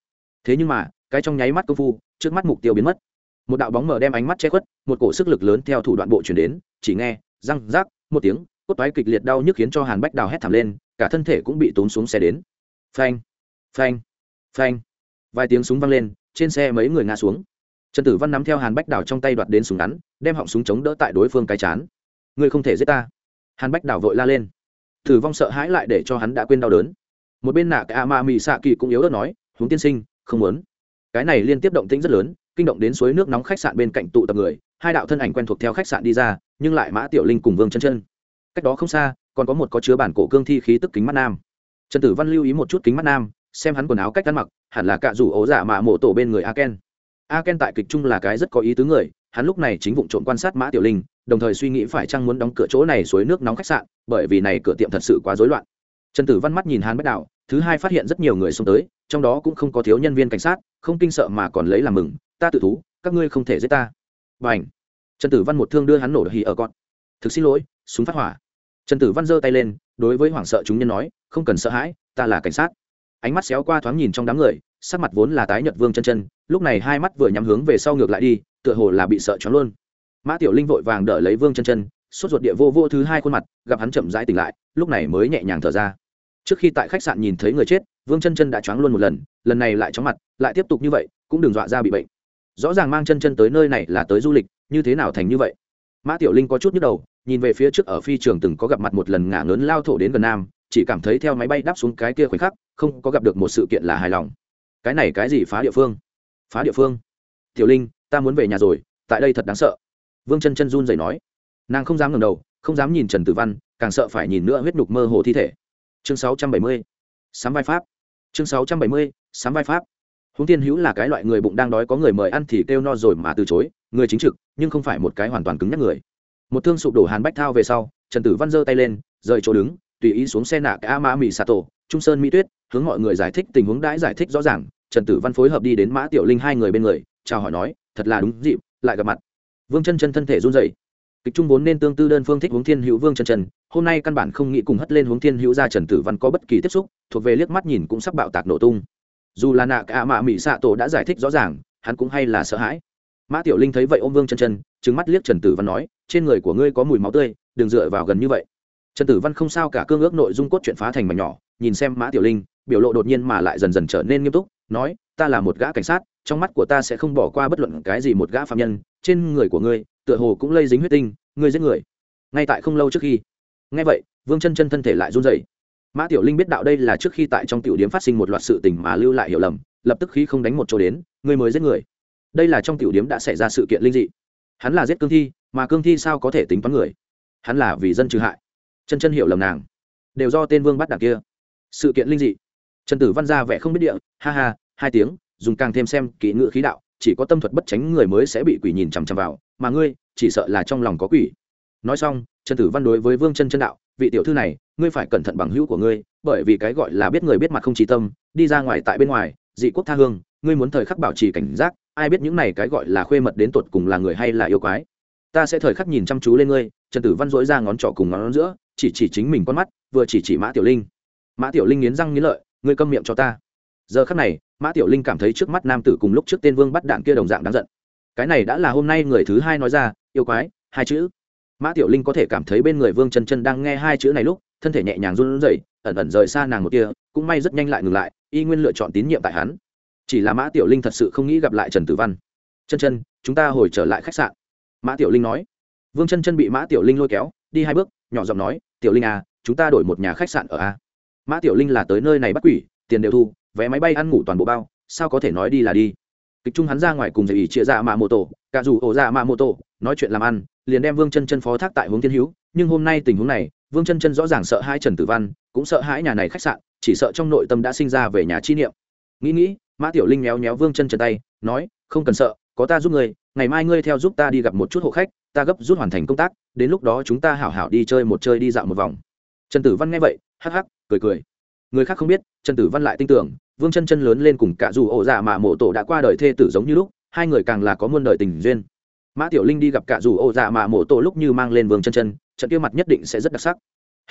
Thế nhưng mà, cái trong nháy mắt công phu, trước mắt mục tiêu biến mất. Một đạo bóng mờ đem ánh mắt che khuất, một cổ sức lực lớn theo thủ đoạn bộ chuyển đến, chỉ nghe, răng rác một tiếng, cốt toái kịch liệt đau nhức khiến cho hàn bách đào hét thảm lên, cả thân thể cũng bị tốn xuống xe đến. Phanh phanh phanh. Vài tiếng súng vang lên trên xe mấy người ngã xuống. Trần tử văn nắm theo hàn bách đào trong tay đoạt đến súng ngắn, đem họng súng chống đỡ tại đối phương cái chán. Ngươi không thể giết ta. Hàn bách đào vội la lên. Thử vong sợ hãi lại để cho hắn đã quên đau đớn. Một bên nạ cả ma mị xạ kỳ cũng yếu ớt nói, huống tiên sinh, không muốn. Cái này liên tiếp động tĩnh rất lớn, kinh động đến suối nước nóng khách sạn bên cạnh tụ tập người, hai đạo thân ảnh quen thuộc theo khách sạn đi ra, nhưng lại mã tiểu linh cùng vương chân chân. Cách đó không xa, còn có một có chứa bản cổ cương thi khí tức kính mắt nam. Trần tử văn lưu ý một chút kính mắt nam, xem hắn quần áo cách ăn mặc hẳn là cạ rủ ố giả dạ mạ mộ tổ bên người a ken a ken tại kịch trung là cái rất có ý tứ người, hắn lúc này chính vụng trộm quan sát mã tiểu linh, đồng thời suy nghĩ phải chăng muốn đóng cửa chỗ này suối nước nóng khách sạn, bởi vì này cửa tiệm thật sự quá rối loạn. Trần tử văn mắt nhìn hàn bách đạo, thứ hai phát hiện rất nhiều người xông tới, trong đó cũng không có thiếu nhân viên cảnh sát, không kinh sợ mà còn lấy làm mừng, ta tự thú, các ngươi không thể giết ta. Và ảnh trần tử văn một thương đưa hắn nổ hì ở con thực xin lỗi, súng phát hỏa. Trần tử văn giơ tay lên, đối với hoảng sợ chúng nhân nói, không cần sợ hãi, ta là cảnh sát ánh mắt xéo qua thoáng nhìn trong đám người, sắc mặt vốn là tái nhật vương chân chân, lúc này hai mắt vừa nhắm hướng về sau ngược lại đi, tựa hồ là bị sợ choáng luôn. Mã tiểu linh vội vàng đỡ lấy vương chân chân, sốt ruột địa vô vô thứ hai khuôn mặt, gặp hắn chậm rãi tỉnh lại, lúc này mới nhẹ nhàng thở ra. Trước khi tại khách sạn nhìn thấy người chết, vương chân chân đã choáng luôn một lần lần này lại chóng mặt, lại tiếp tục như vậy, cũng đừng dọa ra bị bệnh. Rõ ràng mang chân chân tới nơi này là tới du lịch, như thế nào thành như vậy? Mã tiểu linh có chút nhức đầu, nhìn về phía trước ở phi trường từng có gặp mặt một lần ngả lớn lao thổ đến gần nam chỉ cảm thấy theo máy bay đáp xuống cái kia khoảnh khắc, không có gặp được một sự kiện là hài lòng. Cái này cái gì phá địa phương? Phá địa phương? Tiểu linh, ta muốn về nhà rồi, tại đây thật đáng sợ. Vương chân chân run rẩy nói. Nàng không dám ngẩng đầu, không dám nhìn trần tử văn, càng sợ phải nhìn nữa huyết nhục mơ hồ thi thể. Chương 670. sám vai pháp. Chương 670. sám vai pháp. Húng tiên hữu là cái loại người bụng đang đói có người mời ăn thì kêu no rồi mà từ chối, người chính trực, nhưng không phải một cái hoàn toàn cứng nhắc người. Một thương sụp đổ hàn bách thao về sau, trần tử văn giơ tay lên, rời chỗ đứng tùy ý xuống xe nạ a mã mỹ sato, trung sơn mỹ tuyết, hướng mọi người giải thích tình huống đãi giải thích rõ ràng. Trần tử văn phối hợp đi đến mã tiểu linh hai người bên người, chào hỏi nói, thật là đúng dịp, lại gặp mặt. Vương chân chân thân thể run dậy kịch trung vốn nên tương tư đơn phương thích hướng thiên hữu vương chân chân, hôm nay căn bản không nghĩ cùng hất lên hướng thiên hữu ra trần tử văn có bất kỳ tiếp xúc, thuộc về liếc mắt nhìn cũng sắp bạo tạc nổ tung. Dù là nạ cả mạ mỹ xạ tổ đã giải thích rõ ràng, hắn cũng hay là sợ hãi. Mã tiểu linh thấy vậy ôm vương chân chân trứng mắt liếc trần tử văn nói, trên người của ngươi có mùi máu tươi, đừng dựa vào gần như vậy trần tử văn không sao cả cương ước nội dung cốt chuyện phá thành mảnh nhỏ, nhìn xem mã tiểu linh, biểu lộ đột nhiên mà lại dần dần trở nên nghiêm túc, nói, ta là một gã cảnh sát, trong mắt của ta sẽ không bỏ qua bất luận cái gì một gã phạm nhân, trên người của ngươi, tựa hồ cũng lây dính huyết tinh, ngươi giết người. Ngay tại không lâu trước khi ngay vậy, vương chân chân thân thể lại run rẩy. Mã tiểu linh biết đạo đây là trước khi tại trong tiểu điếm phát sinh một loạt sự tình mà lưu lại hiểu lầm, lập tức khi không đánh một chỗ đến người mới giết người. Đây là trong tiểu điếm đã xảy ra sự kiện linh dị. Hắn là giết cương thi, mà cương thi sao có thể tính toán người? Hắn là vì dân trừ hại chân chân hiểu lầm nàng. Đều do tên vương bắt đảng kia. Sự kiện linh dị. Trần tử văn ra vẻ không biết địa, ha ha, hai tiếng, dùng càng thêm xem kỹ ngự khí đạo, chỉ có tâm thuật bất tránh người mới sẽ bị quỷ nhìn chằm chằm vào, mà ngươi, chỉ sợ là trong lòng có quỷ. Nói xong, trần tử văn đối với vương chân chân đạo, vị tiểu thư này, ngươi phải cẩn thận bằng hữu của ngươi, bởi vì cái gọi là biết người biết mặt không trí tâm, đi ra ngoài tại bên ngoài, dị quốc tha hương, ngươi muốn thời khắc bảo trì cảnh giác, ai biết những này cái gọi là khuê mật đến tột cùng là người hay là yêu quái. Ta sẽ thời khắc nhìn chăm chú lên ngươi, trần tử văn dỗi ra ngón trỏ cùng ngón giữa chỉ chỉ chính mình con mắt, vừa chỉ chỉ mã tiểu linh. Mã tiểu linh nghiến răng nghiến lợi, ngươi câm miệng cho ta. Giờ khắc này, mã tiểu linh cảm thấy trước mắt nam tử cùng lúc trước tên vương bắt đạn kia đồng dạng đáng giận. Cái này đã là hôm nay người thứ hai nói ra, yêu quái, hai chữ. Mã tiểu linh có thể cảm thấy bên người vương chân chân đang nghe hai chữ này lúc, thân thể nhẹ nhàng run rẩy, ẩn ẩn rời xa nàng một kia cũng may rất nhanh lại ngừng lại, y nguyên lựa chọn tín nhiệm tại hắn. Chỉ là mã tiểu linh thật sự không nghĩ gặp lại trần tử văn. Chân chân, chúng ta hồi trở lại khách sạn. Mã tiểu linh nói. Vương chân chân bị mã tiểu linh lôi kéo, đi hai bước, nhỏ giọng nói tiểu linh à chúng ta đổi một nhà khách sạn ở a. Mã tiểu linh là tới nơi này bắt quỷ, tiền đều thu, vé máy bay ăn ngủ toàn bộ bao, sao có thể nói đi là đi. Kịch trung hắn ra ngoài cùng dạy ý chia ra dạ mạ mô tổ, cả dù ổ ra mạ mô tổ, nói chuyện làm ăn, liền đem vương chân chân phó thác tại hướng thiên hữu, nhưng hôm nay tình huống này, vương chân chân rõ ràng sợ hai trần tử văn, cũng sợ hãi nhà này khách sạn, chỉ sợ trong nội tâm đã sinh ra về nhà chi niệm. Nghĩ nghĩ, mã tiểu linh méo méo vương chân chân tay, nói, không cần sợ có ta giúp ngươi, ngày mai ngươi theo giúp ta đi gặp một chút hộ khách, ta gấp rút hoàn thành công tác, đến lúc đó chúng ta hảo hảo đi chơi một chơi đi dạo một vòng. Trần tử văn nghe vậy, hắc hắc, cười cười. Người khác không biết, trần tử văn lại tin tưởng, vương chân chân lớn lên cùng cả dù ổ dạ mà mộ tổ đã qua đời thê tử giống như lúc, hai người càng là có muôn đời tình duyên. Mã tiểu linh đi gặp cả dù ổ dạ mà mộ tổ lúc như mang lên vương chân chân, trận kia mặt nhất định sẽ rất đặc sắc.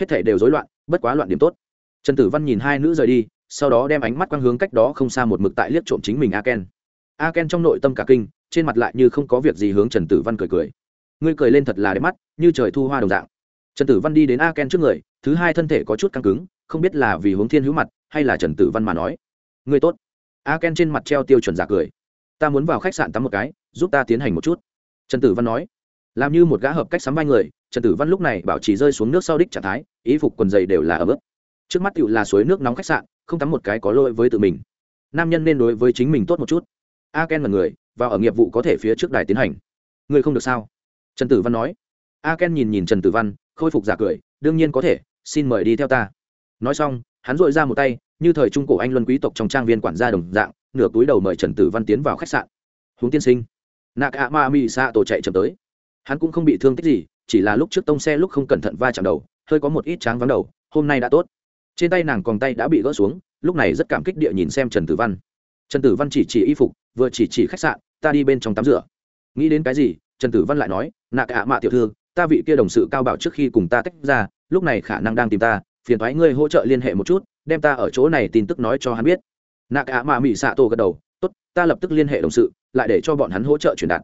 Hết thể đều rối loạn, bất quá loạn điểm tốt. Trần tử văn nhìn hai nữ rời đi, sau đó đem ánh mắt quang hướng cách đó không xa một mực tại liếc trộm chính mình a ken. A ken trong nội tâm cả kinh trên mặt lại như không có việc gì hướng trần tử văn cười cười. Ngươi cười lên thật là đẹp mắt, như trời thu hoa đồng dạng. Trần tử văn đi đến a ken trước người, thứ hai thân thể có chút căng cứng, không biết là vì hướng thiên hữu mặt, hay là trần tử văn mà nói. Ngươi tốt. A ken trên mặt treo tiêu chuẩn giả cười. Ta muốn vào khách sạn tắm một cái, giúp ta tiến hành một chút. Trần tử văn nói. Làm như một gã hợp cách sắm vai người, trần tử văn lúc này bảo trì rơi xuống nước sau đích trạng thái ý phục quần dày đều là ấm bước trước mắt tựu là suối nước nóng khách sạn, không tắm một cái có lỗi với tự mình. Nam nhân nên đối với chính mình tốt một chút. A ken là người và ở nghiệp vụ có thể phía trước đài tiến hành. Người không được sao? Trần tử văn nói. A ken nhìn nhìn trần tử văn, khôi phục giả cười, đương nhiên có thể, xin mời đi theo ta. Nói xong, hắn dội ra một tay, như thời trung cổ anh luân quý tộc trong trang viên quản gia đồng dạng, nửa túi đầu mời trần tử văn tiến vào khách sạn. Huống tiên sinh. Nạc a ma mi sa tổ chạy chậm tới. Hắn cũng không bị thương tích gì, chỉ là lúc trước tông xe lúc không cẩn thận va chạm đầu, hơi có một ít tráng vắng đầu, hôm nay đã tốt. Trên tay nàng còn tay đã bị gỡ xuống, lúc này rất cảm kích địa nhìn xem trần tử văn trần tử văn chỉ chỉ y phục, vừa chỉ chỉ khách sạn, ta đi bên trong tắm rửa. Nghĩ đến cái gì, trần tử văn lại nói, nạ cả mạ tiểu thư, ta vị kia đồng sự cao bảo trước khi cùng ta tách ra, lúc này khả năng đang tìm ta, phiền thoái ngươi hỗ trợ liên hệ một chút, đem ta ở chỗ này tin tức nói cho hắn biết. Nạ cả mạ mỹ xạ tổ gật đầu, tốt, ta lập tức liên hệ đồng sự, lại để cho bọn hắn hỗ trợ truyền đạt.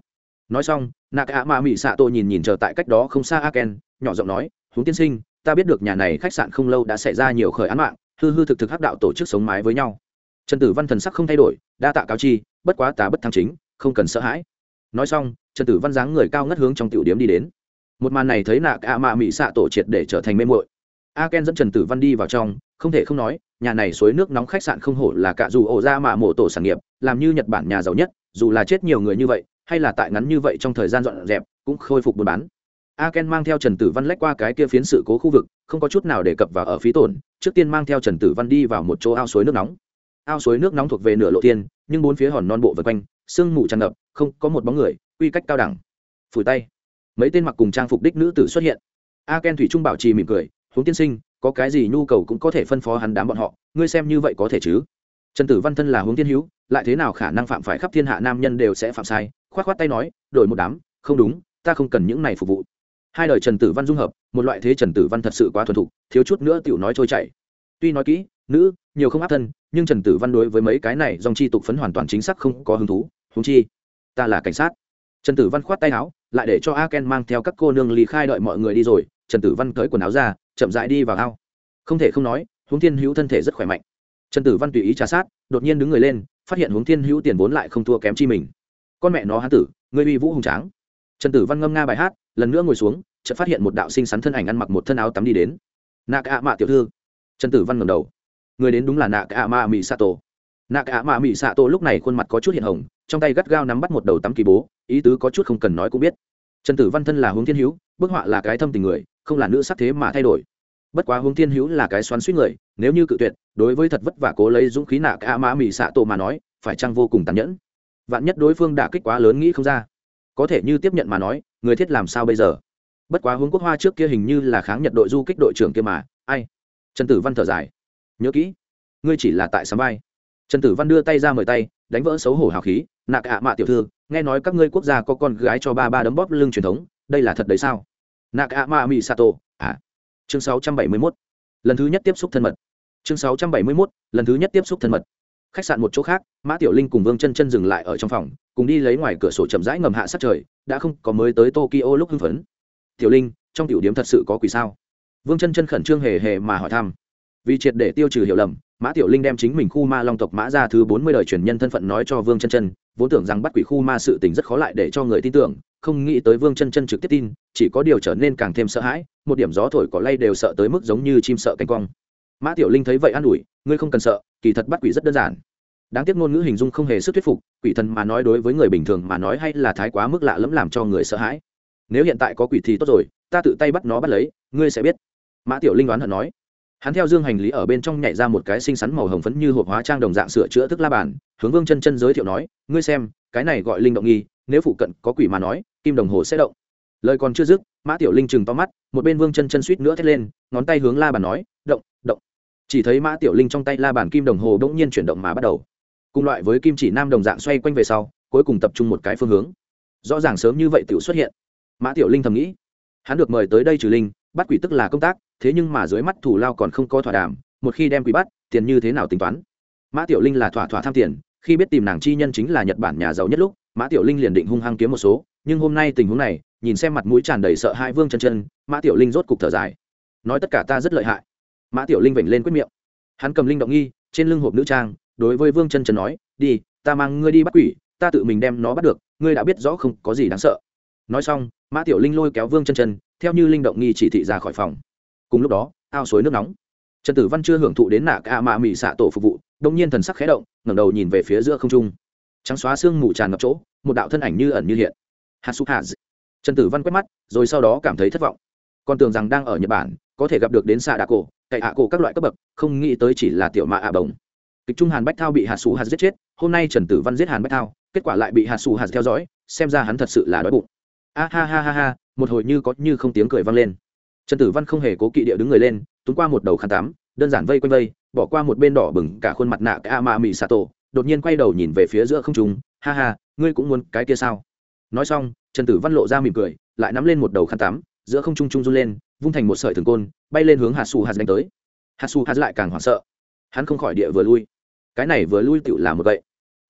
Nói xong, nạ cả mạ mỹ xạ tổ nhìn nhìn chờ tại cách đó không xa aken, nhỏ giọng nói, huống tiên sinh, ta biết được nhà này khách sạn không lâu đã xảy ra nhiều khởi án mạng, hư hư thực thực hắc đạo tổ chức sống mái với nhau trần tử văn thần sắc không thay đổi, đa tạ cáo chi, bất quá tá bất thăng chính, không cần sợ hãi. Nói xong, trần tử văn dáng người cao ngất hướng trong tiểu điếm đi đến. Một màn này thấy nạ ạ mạ mị xạ tổ triệt để trở thành mê muội. A ken dẫn trần tử văn đi vào trong, không thể không nói, nhà này suối nước nóng khách sạn không hổ là cả dù ổ ra mạ mổ tổ sản nghiệp, làm như nhật bản nhà giàu nhất, dù là chết nhiều người như vậy, hay là tại ngắn như vậy trong thời gian dọn dẹp, cũng khôi phục buôn bán. A ken mang theo trần tử văn lách qua cái kia phiến sự cố khu vực, không có chút nào để cập vào ở phí tổn, trước tiên mang theo trần tử văn đi vào một chỗ ao suối nước nóng ao suối nước nóng thuộc về nửa lộ thiên, nhưng bốn phía hòn non bộ vượt quanh sương mù tràn ngập không có một bóng người quy cách cao đẳng. Phủi tay. Mấy tên mặc cùng trang phục đích nữ tử xuất hiện. A ken thủy trung bảo trì mỉm cười huống tiên sinh có cái gì nhu cầu cũng có thể phân phó hắn đám bọn họ ngươi xem như vậy có thể chứ? Trần tử văn thân là huống tiên hữu lại thế nào khả năng phạm phải khắp thiên hạ nam nhân đều sẽ phạm sai khoát khoát tay nói đổi một đám không đúng ta không cần những này phục vụ. Hai đời trần tử văn dung hợp một loại thế trần tử văn thật sự quá thuần thục thiếu chút nữa tiểu nói trôi chảy tuy nói kỹ, nữ, nhiều không áp thân, nhưng trần tử văn đối với mấy cái này dòng chi tục phấn hoàn toàn chính xác không có hứng thú húng chi, ta là cảnh sát. Trần tử văn khoát tay áo, lại để cho a ken mang theo các cô nương lý khai đợi mọi người đi rồi, trần tử văn cởi quần áo ra, chậm dại đi vào ao. Không thể không nói, huống thiên hữu thân thể rất khỏe mạnh. Trần tử văn tùy ý trà sát, đột nhiên đứng người lên, phát hiện huống thiên hữu tiền vốn lại không thua kém chi mình. Con mẹ nó hán tử người uy vũ hùng tráng. Trần tử văn ngâm nga bài hát, lần nữa ngồi xuống, chợt phát hiện một đạo sinh sắn thân ảnh ăn mặc một thân áo tắm đi đến. Nạc ạ mạ tiểu thư trần tử văn ngầm đầu. Người đến đúng là nạ cả ma mỹ xạ tổ. Nạ cả ma mỹ xạ tổ lúc này khuôn mặt có chút hiện hồng, trong tay gắt gao nắm bắt một đầu tắm kỳ bố, ý tứ có chút không cần nói cũng biết. Trần tử văn thân là hướng thiên hữu, bức họa là cái thâm tình người, không là nữ sắc thế mà thay đổi. Bất quá hướng thiên hữu là cái xoắn suýt người, nếu như cự tuyệt, đối với thật vất vả cố lấy dũng khí nạ cả ma mỹ xạ tổ mà nói, phải chăng vô cùng tàn nhẫn? Vạn nhất đối phương đã kích quá lớn nghĩ không ra. Có thể như tiếp nhận mà nói, người thiết làm sao bây giờ? Bất quá hướng quốc hoa trước kia hình như là kháng nhật đội du kích đội trưởng kia mà, ai? Trần tử văn thở dài. Nhớ kỹ ngươi chỉ là tại sắm vai. Trần tử văn đưa tay ra mời tay đánh vỡ xấu hổ hào khí. Nạc ạ mạ tiểu thư nghe nói các ngươi quốc gia có con gái cho ba ba đấm bóp lưng truyền thống đây là thật đấy sao? Nạc ạ mạ mỹ sato à. Chương 671. lần thứ nhất tiếp xúc thân mật. Chương 671, lần thứ nhất tiếp xúc thân mật. Khách sạn một chỗ khác mã tiểu linh cùng vương chân chân dừng lại ở trong phòng cùng đi lấy ngoài cửa sổ chậm rãi ngầm hạ sát trời đã không có mới tới tokyo lúc hưng phấn. Tiểu linh trong tiểu điếm thật sự có quỷ sao? Vương chân chân khẩn trương hề hề mà hỏi thăm. Vì triệt để tiêu trừ hiểu lầm, mã tiểu linh đem chính mình khu ma long tộc mã ra thứ bốn mươi đời truyền nhân thân phận nói cho vương chân chân, vốn tưởng rằng bắt quỷ khu ma sự tình rất khó lại để cho người tin tưởng, không nghĩ tới vương chân chân trực tiếp tin, chỉ có điều trở nên càng thêm sợ hãi, một điểm gió thổi có lay đều sợ tới mức giống như chim sợ cánh cong. Mã tiểu linh thấy vậy an ủi, ngươi không cần sợ, kỳ thật bắt quỷ rất đơn giản. Đáng tiếc ngôn ngữ hình dung không hề sức thuyết phục, quỷ thần mà nói đối với người bình thường mà nói hay là thái quá mức lạ lẫm làm cho người sợ hãi. Nếu hiện tại có quỷ thì tốt rồi, ta tự tay bắt nó bắt lấy, ngươi sẽ biết mã tiểu linh đoán hận nói. Hắn theo dương hành lý ở bên trong nhảy ra một cái xinh xắn màu hồng phấn như hộp hóa trang đồng dạng sửa chữa thức la bàn, hướng vương chân chân giới thiệu nói, ngươi xem, cái này gọi linh động nghi, nếu phụ cận có quỷ mà nói, kim đồng hồ sẽ động. Lời còn chưa dứt, mã tiểu linh chừng to mắt, một bên vương chân chân suýt nữa thét lên, ngón tay hướng la bàn nói, động động. Chỉ thấy mã tiểu linh trong tay la bàn kim đồng hồ đ ỗ n g nhiên chuyển động mà bắt đầu. Cùng loại với kim chỉ nam đồng dạng xoay quanh về sau, cuối cùng tập trung một cái phương hướng. Rõ ràng sớm như vậy t xuất hiện. Mã tiểu linh thầm nghĩ. Hắn được mời tới đây trừ linh bắt quỷ tức là công tác, thế nhưng mà dưới mắt thủ lao còn không có thỏa đàm, một khi đem quỷ bắt, tiền như thế nào tính toán? Mã tiểu linh là thỏa thỏa tham tiền, khi biết tìm nàng chi nhân chính là nhật bản nhà giàu nhất lúc, mã tiểu linh liền định hung hăng kiếm một số, nhưng hôm nay tình huống này, nhìn xem mặt mũi tràn đầy sợ hai vương chân chân, mã tiểu linh rốt cục thở dài. Nói tất cả ta rất lợi hại. Mã tiểu linh vểnh lên quyết miệng. Hắn cầm linh động nghi, trên lưng hộp nữ trang, đối với vương chân chân nói, đi, ta mang ngươi đi bắt quỷ, ta tự mình đem nó bắt được, ngươi đã biết rõ không có gì đáng sợ. Nói xong mã tiểu linh lôi kéo vương chân chân, theo như linh động nghi chỉ thị ra khỏi phòng. Cùng lúc đó, ao suối nước nóng. Trần tử văn chưa hưởng thụ đến nạ ca mạ mỹ xạ tổ phục vụ đông nhiên thần sắc khé động, ngẩng đầu nhìn về phía giữa không trung. Trắng xóa xương mù tràn ngập chỗ, một đạo thân ảnh như ẩn như hiện. Hạt sụp hạt trần tử văn quét mắt, rồi sau đó cảm thấy thất vọng. Còn tưởng rằng đang ở nhật bản, có thể gặp được đến xạ đạ cổ cậy hạ cổ các loại cấp bậc, không nghĩ tới chỉ là tiểu mạ ạ bồng kịch trung hàn bách thao bị hạt xù hạt giết chết, hôm nay trần tử văn giết hàn bách thao, kết quả lại bị hạt xù hạt theo dõi, xem ra hắn thật sự là đói bụng a, ha ha ha ha, một hồi như có như không tiếng cười vang lên. Trần tử văn không hề cố kỵ địa đứng người lên, túm qua một đầu khăn tắm, đơn giản vây quanh vây, bỏ qua một bên đỏ bừng cả khuôn mặt nạ cái a ma mỹ xà tổ đột nhiên quay đầu nhìn về phía giữa không trung, ha ha, ngươi cũng muốn cái kia sao? Nói xong, trần tử văn lộ ra mỉm cười, lại nắm lên một đầu khăn tắm, giữa không trung trung run lên, vung thành một sợi thường côn, bay lên hướng hạt su hạt đánh tới. Hạt su hạt lại càng hoảng sợ. Hắn không khỏi địa vừa lui. Cái này vừa lui tựu là một vậy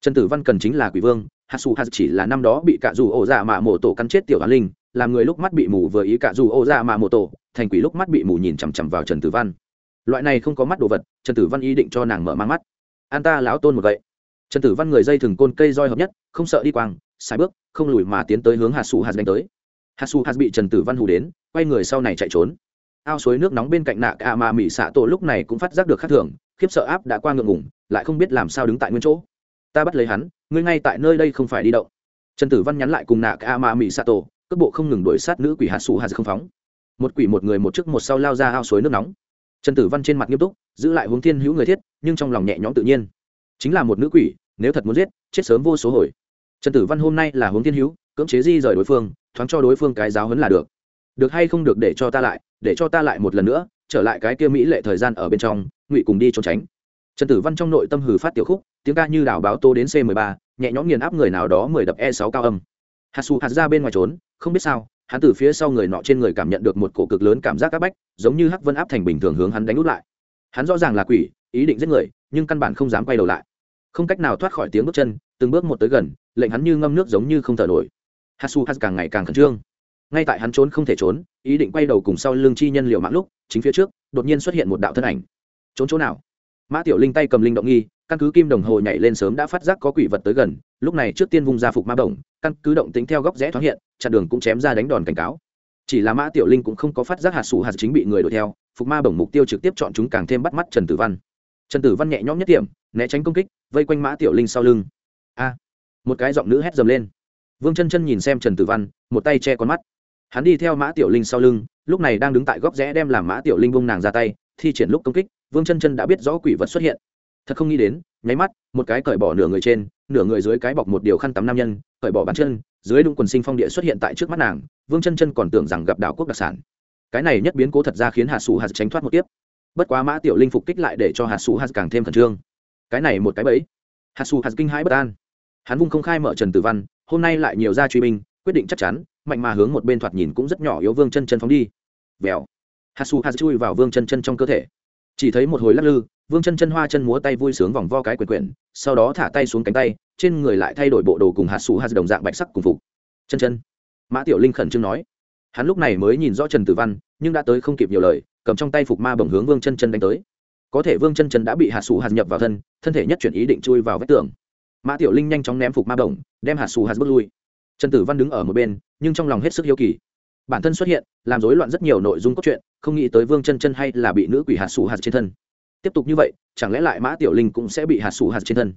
trần tử văn cần chính là quỷ vương Hạ Sủ Hạ chỉ là năm đó bị cả dù ổ dạ mạ mổ tổ cắn chết tiểu hoàn linh, làm người lúc mắt bị mù vừa ý cả dù ổ dạ mạ mổ tổ, thành quỷ lúc mắt bị mù nhìn chằm chằm vào trần tử văn. Loại này không có mắt đồ vật, trần tử văn ý định cho nàng mở mang mắt. An ta lão tôn một vậy trần tử văn người dây thừng côn cây roi hợp nhất, không sợ đi quang sai bước, không lùi mà tiến tới hướng hạt Sủ hạt đánh tới. Hạt Sủ hạt bị trần tử văn hù đến, quay người sau này chạy trốn. Ao suối nước nóng bên cạnh nạ cả mà mỹ xạ tổ lúc này cũng phát giác được khác thường, khiếp sợ áp đã qua ngượng ngủng lại không biết làm sao đứng tại nguyên chỗ ta bắt lấy hắn, ngươi ngay tại nơi đây không phải đi động. Trần tử văn nhắn lại cùng nạ cả ma mỹ xạ tổ, cước bộ không ngừng đuổi sát nữ quỷ hạt xù hạt không phóng. Một quỷ một người một trước một sau lao ra ao suối nước nóng. Trần tử văn trên mặt nghiêm túc, giữ lại hướng thiên hữu người thiết, nhưng trong lòng nhẹ nhõm tự nhiên. Chính là một nữ quỷ, nếu thật muốn giết, chết sớm vô số hồi. Trần tử văn hôm nay là hướng thiên hữu, cưỡng chế di rời đối phương, thoáng cho đối phương cái giáo hấn là được. Được hay không được để cho ta lại, để cho ta lại một lần nữa, trở lại cái kia mỹ lệ thời gian ở bên trong, ngụy cùng đi trốn tránh trần tử văn trong nội tâm hử phát tiểu khúc, tiếng ca như đảo báo tô đến c 13 nhẹ nhõm nghiền áp người nào đó mười đập e sáu cao âm. Hạt xù hạt ra bên ngoài trốn, không biết sao, hắn từ phía sau người nọ trên người cảm nhận được một cổ cực lớn cảm giác áp bách, giống như hắc vân áp thành bình thường hướng hắn đánh út lại. Hắn rõ ràng là quỷ, ý định giết người, nhưng căn bản không dám quay đầu lại. Không cách nào thoát khỏi tiếng bước chân, từng bước một tới gần, lệnh hắn như ngâm nước giống như không thở nổi. Hạt su hạt càng ngày càng khẩn trương. Ngay tại hắn trốn không thể trốn, ý định quay đầu cùng sau lưng chi nhân liều mạng lúc, chính phía trước, đột nhiên xuất hiện một đạo thân ảnh. Trốn chỗ nào? Mã tiểu linh tay cầm linh động nghi, căn cứ kim đồng hồ nhảy lên sớm đã phát giác có quỷ vật tới gần, lúc này trước tiên vung ra phục ma bổng, căn cứ động tính theo góc rẽ thoáng hiện, chặn đường cũng chém ra đánh đòn cảnh cáo. Chỉ là mã tiểu linh cũng không có phát giác hạt sủ hạt chính bị người đuổi theo, phục ma bổng mục tiêu trực tiếp chọn chúng càng thêm bắt mắt trần tử văn. Trần tử văn nhẹ nhõm nhất điểm, né tránh công kích, vây quanh mã tiểu linh sau lưng. A! Một cái giọng nữ hét dầm lên. Vương chân chân nhìn xem trần tử văn, một tay che con mắt. Hắn đi theo mã tiểu linh sau lưng, lúc này đang đứng tại góc rẽ đem làm mã tiểu linh bông nàng ra tay, thi triển lúc công kích vương chân chân đã biết rõ quỷ vật xuất hiện. Thật không nghĩ đến, nháy mắt, một cái cởi bỏ nửa người trên, nửa người dưới cái bọc một điều khăn tắm nam nhân, cởi bỏ bàn chân, dưới đúng quần sinh phong địa xuất hiện tại trước mắt nàng, vương chân chân còn tưởng rằng gặp đảo quốc đặc sản. Cái này nhất biến cố thật ra khiến hạ sủ hạt tránh thoát một tiếp bất quá mã tiểu linh phục kích lại để cho hạ sủ hạt càng thêm khẩn trương. Cái này một cái bẫy. Hạ sủ hạt kinh hãi bất an. Hắn vung không khai mở trần tử văn, hôm nay lại nhiều ra truy binh, quyết định chắc chắn, mạnh mà hướng một bên thoạt nhìn cũng rất nhỏ yếu vương chân chân phóng đi. Vèo. Hạ sủ hạt chui vào vương chân chân trong cơ thể chỉ thấy một hồi lắc lư, vương chân chân hoa chân múa tay vui sướng vòng vo cái quyền quyển sau đó thả tay xuống cánh tay, trên người lại thay đổi bộ đồ cùng hạt sủ hạt đồng dạng bạch sắc cùng phục. Chân chân. Mã tiểu linh khẩn trương nói. Hắn lúc này mới nhìn rõ trần tử văn, nhưng đã tới không kịp nhiều lời, cầm trong tay phục ma bồng hướng vương chân chân đánh tới. Có thể vương chân chân đã bị hạt sủ hạt nhập vào thân thân thể nhất chuyển ý định chui vào vách tường. Mã tiểu linh nhanh chóng ném phục ma bồng đem hạt sủ hạt bước lui. Trần tử văn đứng ở một bên, nhưng trong lòng hết sức hiếu kỳ. Bản thân xuất hiện, làm rối loạn rất nhiều nội dung cốt truyện không nghĩ tới vương chân chân hay là bị nữ quỷ hạt sủ hạt trên thân. Tiếp tục như vậy, chẳng lẽ lại mã tiểu linh cũng sẽ bị hạt sủ hạt trên thân?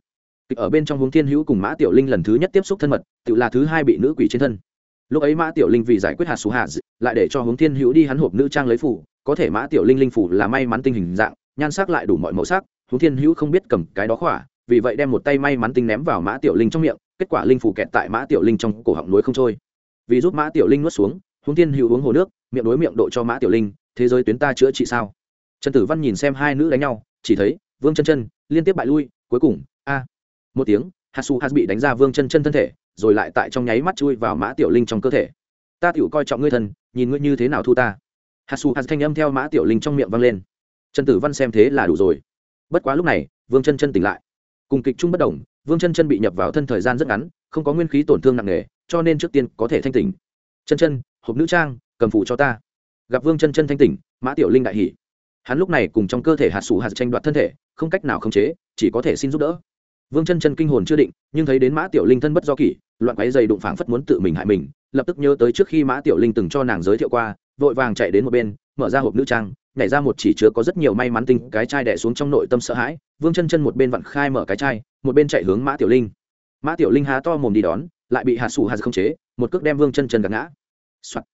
Ở bên trong hướng thiên hữu cùng mã tiểu linh lần thứ nhất tiếp xúc thân mật tự là thứ hai bị nữ quỷ trên thân. Lúc ấy mã tiểu linh vì giải quyết hạt sủ hạt, lại để cho hướng thiên hữu đi hắn hộp nữ trang lấy phủ, có thể mã tiểu linh linh phủ là may mắn tinh hình dạng, nhan sắc lại đủ mọi màu sắc hướng thiên hữu không biết cầm cái đó khỏa, vì vậy đem một tay may mắn tinh ném vào mã tiểu linh trong miệng, kết quả linh phủ kẹt tại mã tiểu linh trong cổ họng núi không trôi. Vì giúp mã tiểu linh nuốt xuống hướng thiên hữu uống hồ nước, miệng đối miệng độ cho mã tiểu linh thế giới tuyến ta chữa trị sao? Trần tử văn nhìn xem hai nữ đánh nhau, chỉ thấy, vương chân chân, liên tiếp bại lui, cuối cùng, a. Một tiếng hạt su hạt bị đánh ra vương chân chân thân thể, rồi lại tại trong nháy mắt chui vào mã tiểu linh trong cơ thể. Ta tiểu coi trọng ngươi thần, nhìn ngươi như thế nào thu ta. Hạt su hạt thanh âm theo mã tiểu linh trong miệng vang lên. Trần tử văn xem thế là đủ rồi. Bất quá lúc này, vương chân chân tỉnh lại. Cùng kịch chung bất đồng, vương chân chân bị nhập vào thân thời gian rất ngắn, không có nguyên khí tổn thương nặng nề, cho nên trước tiên có thể thanh tỉnh. Chân chân, hộp nữ trang, cầm phụ cho ta gặp vương chân chân thanh tỉnh, mã tiểu linh đại hỉ. Hắn lúc này cùng trong cơ thể hạt sủ hạt tranh đoạt thân thể, không cách nào khống chế, chỉ có thể xin giúp đỡ. Vương chân chân kinh hồn chưa định, nhưng thấy đến mã tiểu linh thân bất do kỷ, loạn quáy dày đụng phảng phất muốn tự mình hại mình, lập tức nhớ tới trước khi mã tiểu linh từng cho nàng giới thiệu qua, vội vàng chạy đến một bên, mở ra hộp nữ trang, nhảy ra một chỉ chứa có rất nhiều may mắn tinh cái chai đẻ xuống trong nội tâm sợ hãi. Vương chân chân một bên vặn khai mở cái chai, một bên chạy hướng mã tiểu linh. Mã tiểu linh há to mồm đi đón, lại bị hạt sủ hạt không chế, một cước đem vương chân chân gạt ngã、Soạn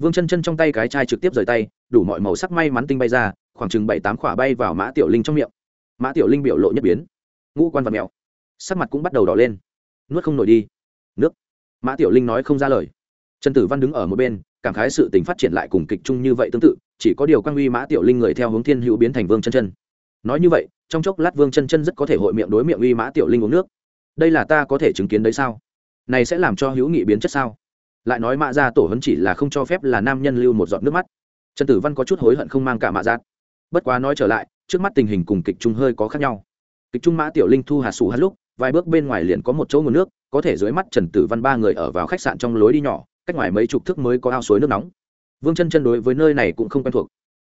vương chân chân trong tay cái chai trực tiếp rời tay, đủ mọi màu sắc may mắn tinh bay ra, khoảng chừng bảy tám khỏa bay vào mã tiểu linh trong miệng. Mã tiểu linh biểu lộ nhất biến. Ngũ quan vật mèo. Sắc mặt cũng bắt đầu đỏ lên. Nuốt không nổi đi. Nước. Mã tiểu linh nói không ra lời. Trần tử văn đứng ở một bên, cảm khái sự tình phát triển lại cùng kịch chung như vậy tương tự, chỉ có điều quan uy mã tiểu linh người theo hướng thiên hữu biến thành vương chân chân. Nói như vậy, trong chốc lát vương chân chân rất có thể hội miệng đối miệng uy mã tiểu linh uống nước. Đây là ta có thể chứng kiến đấy sao? Này sẽ làm cho hữu nghị biến chất sao? Lại nói mã ra tổ hấn chỉ là không cho phép là nam nhân lưu một giọt nước mắt. Trần tử văn có chút hối hận không mang cả mạ giác bất quá nói trở lại, trước mắt tình hình cùng kịch trung hơi có khác nhau. Kịch trung mã tiểu linh thu hạt sủ hát lúc, vài bước bên ngoài liền có một chỗ nguồn nước, có thể dưới mắt trần tử văn ba người ở vào khách sạn trong lối đi nhỏ, cách ngoài mấy chục thước mới có ao suối nước nóng. Vương chân chân đối với nơi này cũng không quen thuộc.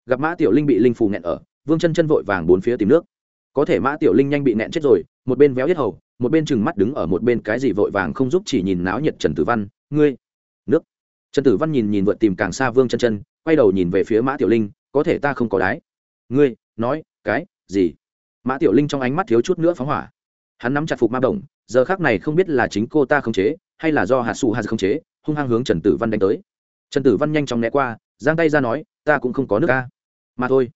Gặp mã tiểu linh bị linh phù nghẹn ở, vương chân chân vội vàng bốn phía tìm nước. Có thể mã tiểu linh nhanh bị nẹn chết rồi, một bên véo yết hầu, một bên chừng mắt đứng ở một bên cái gì vội vàng không giúp chỉ nhìn náo nhiệt trần tử văn, ngươi trần tử văn nhìn nhìn vượt tìm càng xa vương chân chân, quay đầu nhìn về phía mã tiểu linh, có thể ta không có đái? Ngươi, nói, cái gì? Mã tiểu linh trong ánh mắt thiếu chút nữa phóng hỏa. Hắn nắm chặt phục ma bổng, giờ khác này không biết là chính cô ta không chế, hay là do hạt sụ hạt không chế, hung hăng hướng trần tử văn đánh tới. Trần tử văn nhanh chóng né qua, giang tay ra nói, ta cũng không có nước ca mà thôi.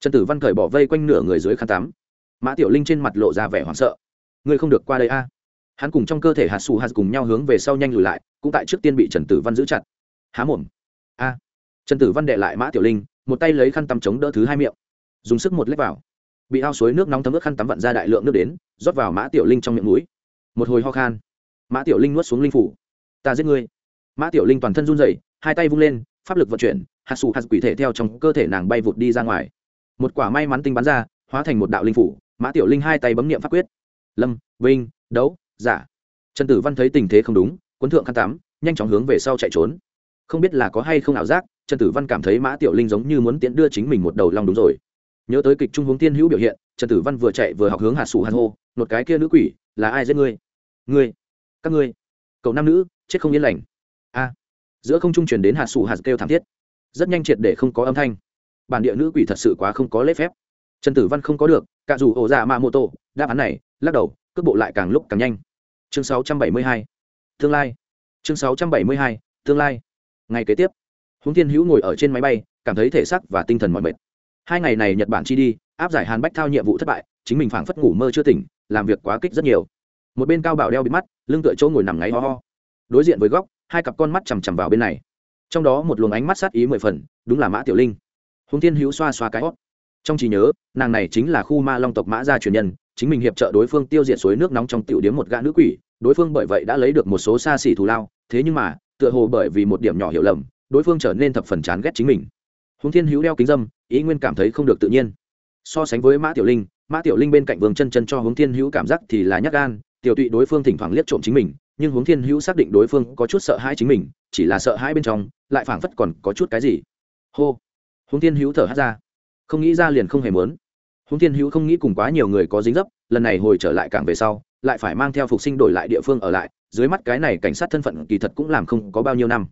Trần tử văn cởi bỏ vây quanh nửa người dưới khăn tắm. Mã tiểu linh trên mặt lộ ra vẻ hoảng sợ. Ngươi không được qua đây a. Hắn cùng trong cơ thể hạt sụ hạt cùng nhau hướng về sau nhanh lùi lại, cũng tại trước tiên bị trần tử văn giữ chặt há mồm. A. Trần tử văn đệ lại mã tiểu linh, một tay lấy khăn tắm chống đỡ thứ hai miệng. Dùng sức một lép vào. Bị ao suối nước nóng thấm ướt khăn tắm vặn ra đại lượng nước đến, rót vào mã tiểu linh trong miệng mũi. Một hồi ho khan. Mã tiểu linh nuốt xuống linh phủ. Ta giết ngươi. Mã tiểu linh toàn thân run rẩy, hai tay vung lên, pháp lực vận chuyển, hạt sụ hạt quỷ thể theo trong cơ thể nàng bay vụt đi ra ngoài. Một quả may mắn tinh bắn ra, hóa thành một đạo linh phủ. Mã tiểu linh hai tay bấm niệm pháp quyết. Lâm, vinh, đấu, giả. Trần tử văn thấy tình thế không đúng quấn thượng khăn tắm, nhanh chóng hướng về sau chạy trốn không biết là có hay không ảo giác, trần tử văn cảm thấy mã tiểu linh giống như muốn tiễn đưa chính mình một đầu lòng đúng rồi. Nhớ tới kịch trung hướng tiên hữu biểu hiện, trần tử văn vừa chạy vừa học hướng hạ sủ hàn hô một cái kia nữ quỷ, là ai giết ngươi? Ngươi, các ngươi, cậu nam nữ, chết không yên lành. A. Giữa không trung truyền đến hạ sủ hạt kêu thảm thiết. Rất nhanh triệt để không có âm thanh. Bản địa nữ quỷ thật sự quá không có lễ phép. Trần tử văn không có được, cả dù ổ dạ mạ mô tô, đáp án này, lắc đầu, cước bộ lại càng lúc càng nhanh. Chương 672. tương lai. Chương 672. tương lai ngày kế tiếp húng thiên hữu ngồi ở trên máy bay, cảm thấy thể xác và tinh thần mọi mệt. Hai ngày này nhật bản chi đi, áp giải hàn bách thao nhiệm vụ thất bại, chính mình phảng phất ngủ mơ chưa tỉnh, làm việc quá kích rất nhiều. Một bên cao bảo đeo bị mắt, lưng tựa chỗ ngồi nằm ngáy ho ho. Đối diện với góc, hai cặp con mắt chằm chằm vào bên này. Trong đó một luồng ánh mắt sát ý mười phần, đúng là mã tiểu linh. Hùng thiên hữu xoa xoa cái hót trong trí nhớ, nàng này chính là khu ma long tộc mã gia truyền nhân, chính mình hiệp trợ đối phương tiêu diệt suối nước nóng trong tiểu điếm một gã nữ quỷ, đối phương bởi vậy đã lấy được một số xa xỉ thù lao, thế nhưng mà tựa hồ bởi vì một điểm nhỏ hiểu lầm, đối phương trở nên thập phần chán ghét chính mình. Húng thiên hữu đeo kính dâm, ý nguyên cảm thấy không được tự nhiên. So sánh với mã tiểu linh, mã tiểu linh bên cạnh vương chân chân cho hướng thiên hữu cảm giác thì là nhắc gan, tiểu tụy đối phương thỉnh thoảng liếc trộm chính mình, nhưng hướng thiên hữu xác định đối phương có chút sợ hãi chính mình, chỉ là sợ hãi bên trong, lại phảng phất còn có chút cái gì. Hô! Hướng thiên hữu thở hát ra. Không nghĩ ra liền không hề muốn. Hướng thiên hữu không nghĩ cùng quá nhiều người có dính dấp, lần này hồi trở lại càng về sau, lại phải mang theo phục sinh đổi lại địa phương ở lại dưới mắt cái này cảnh sát thân phận kỳ thật cũng làm không có bao nhiêu năm.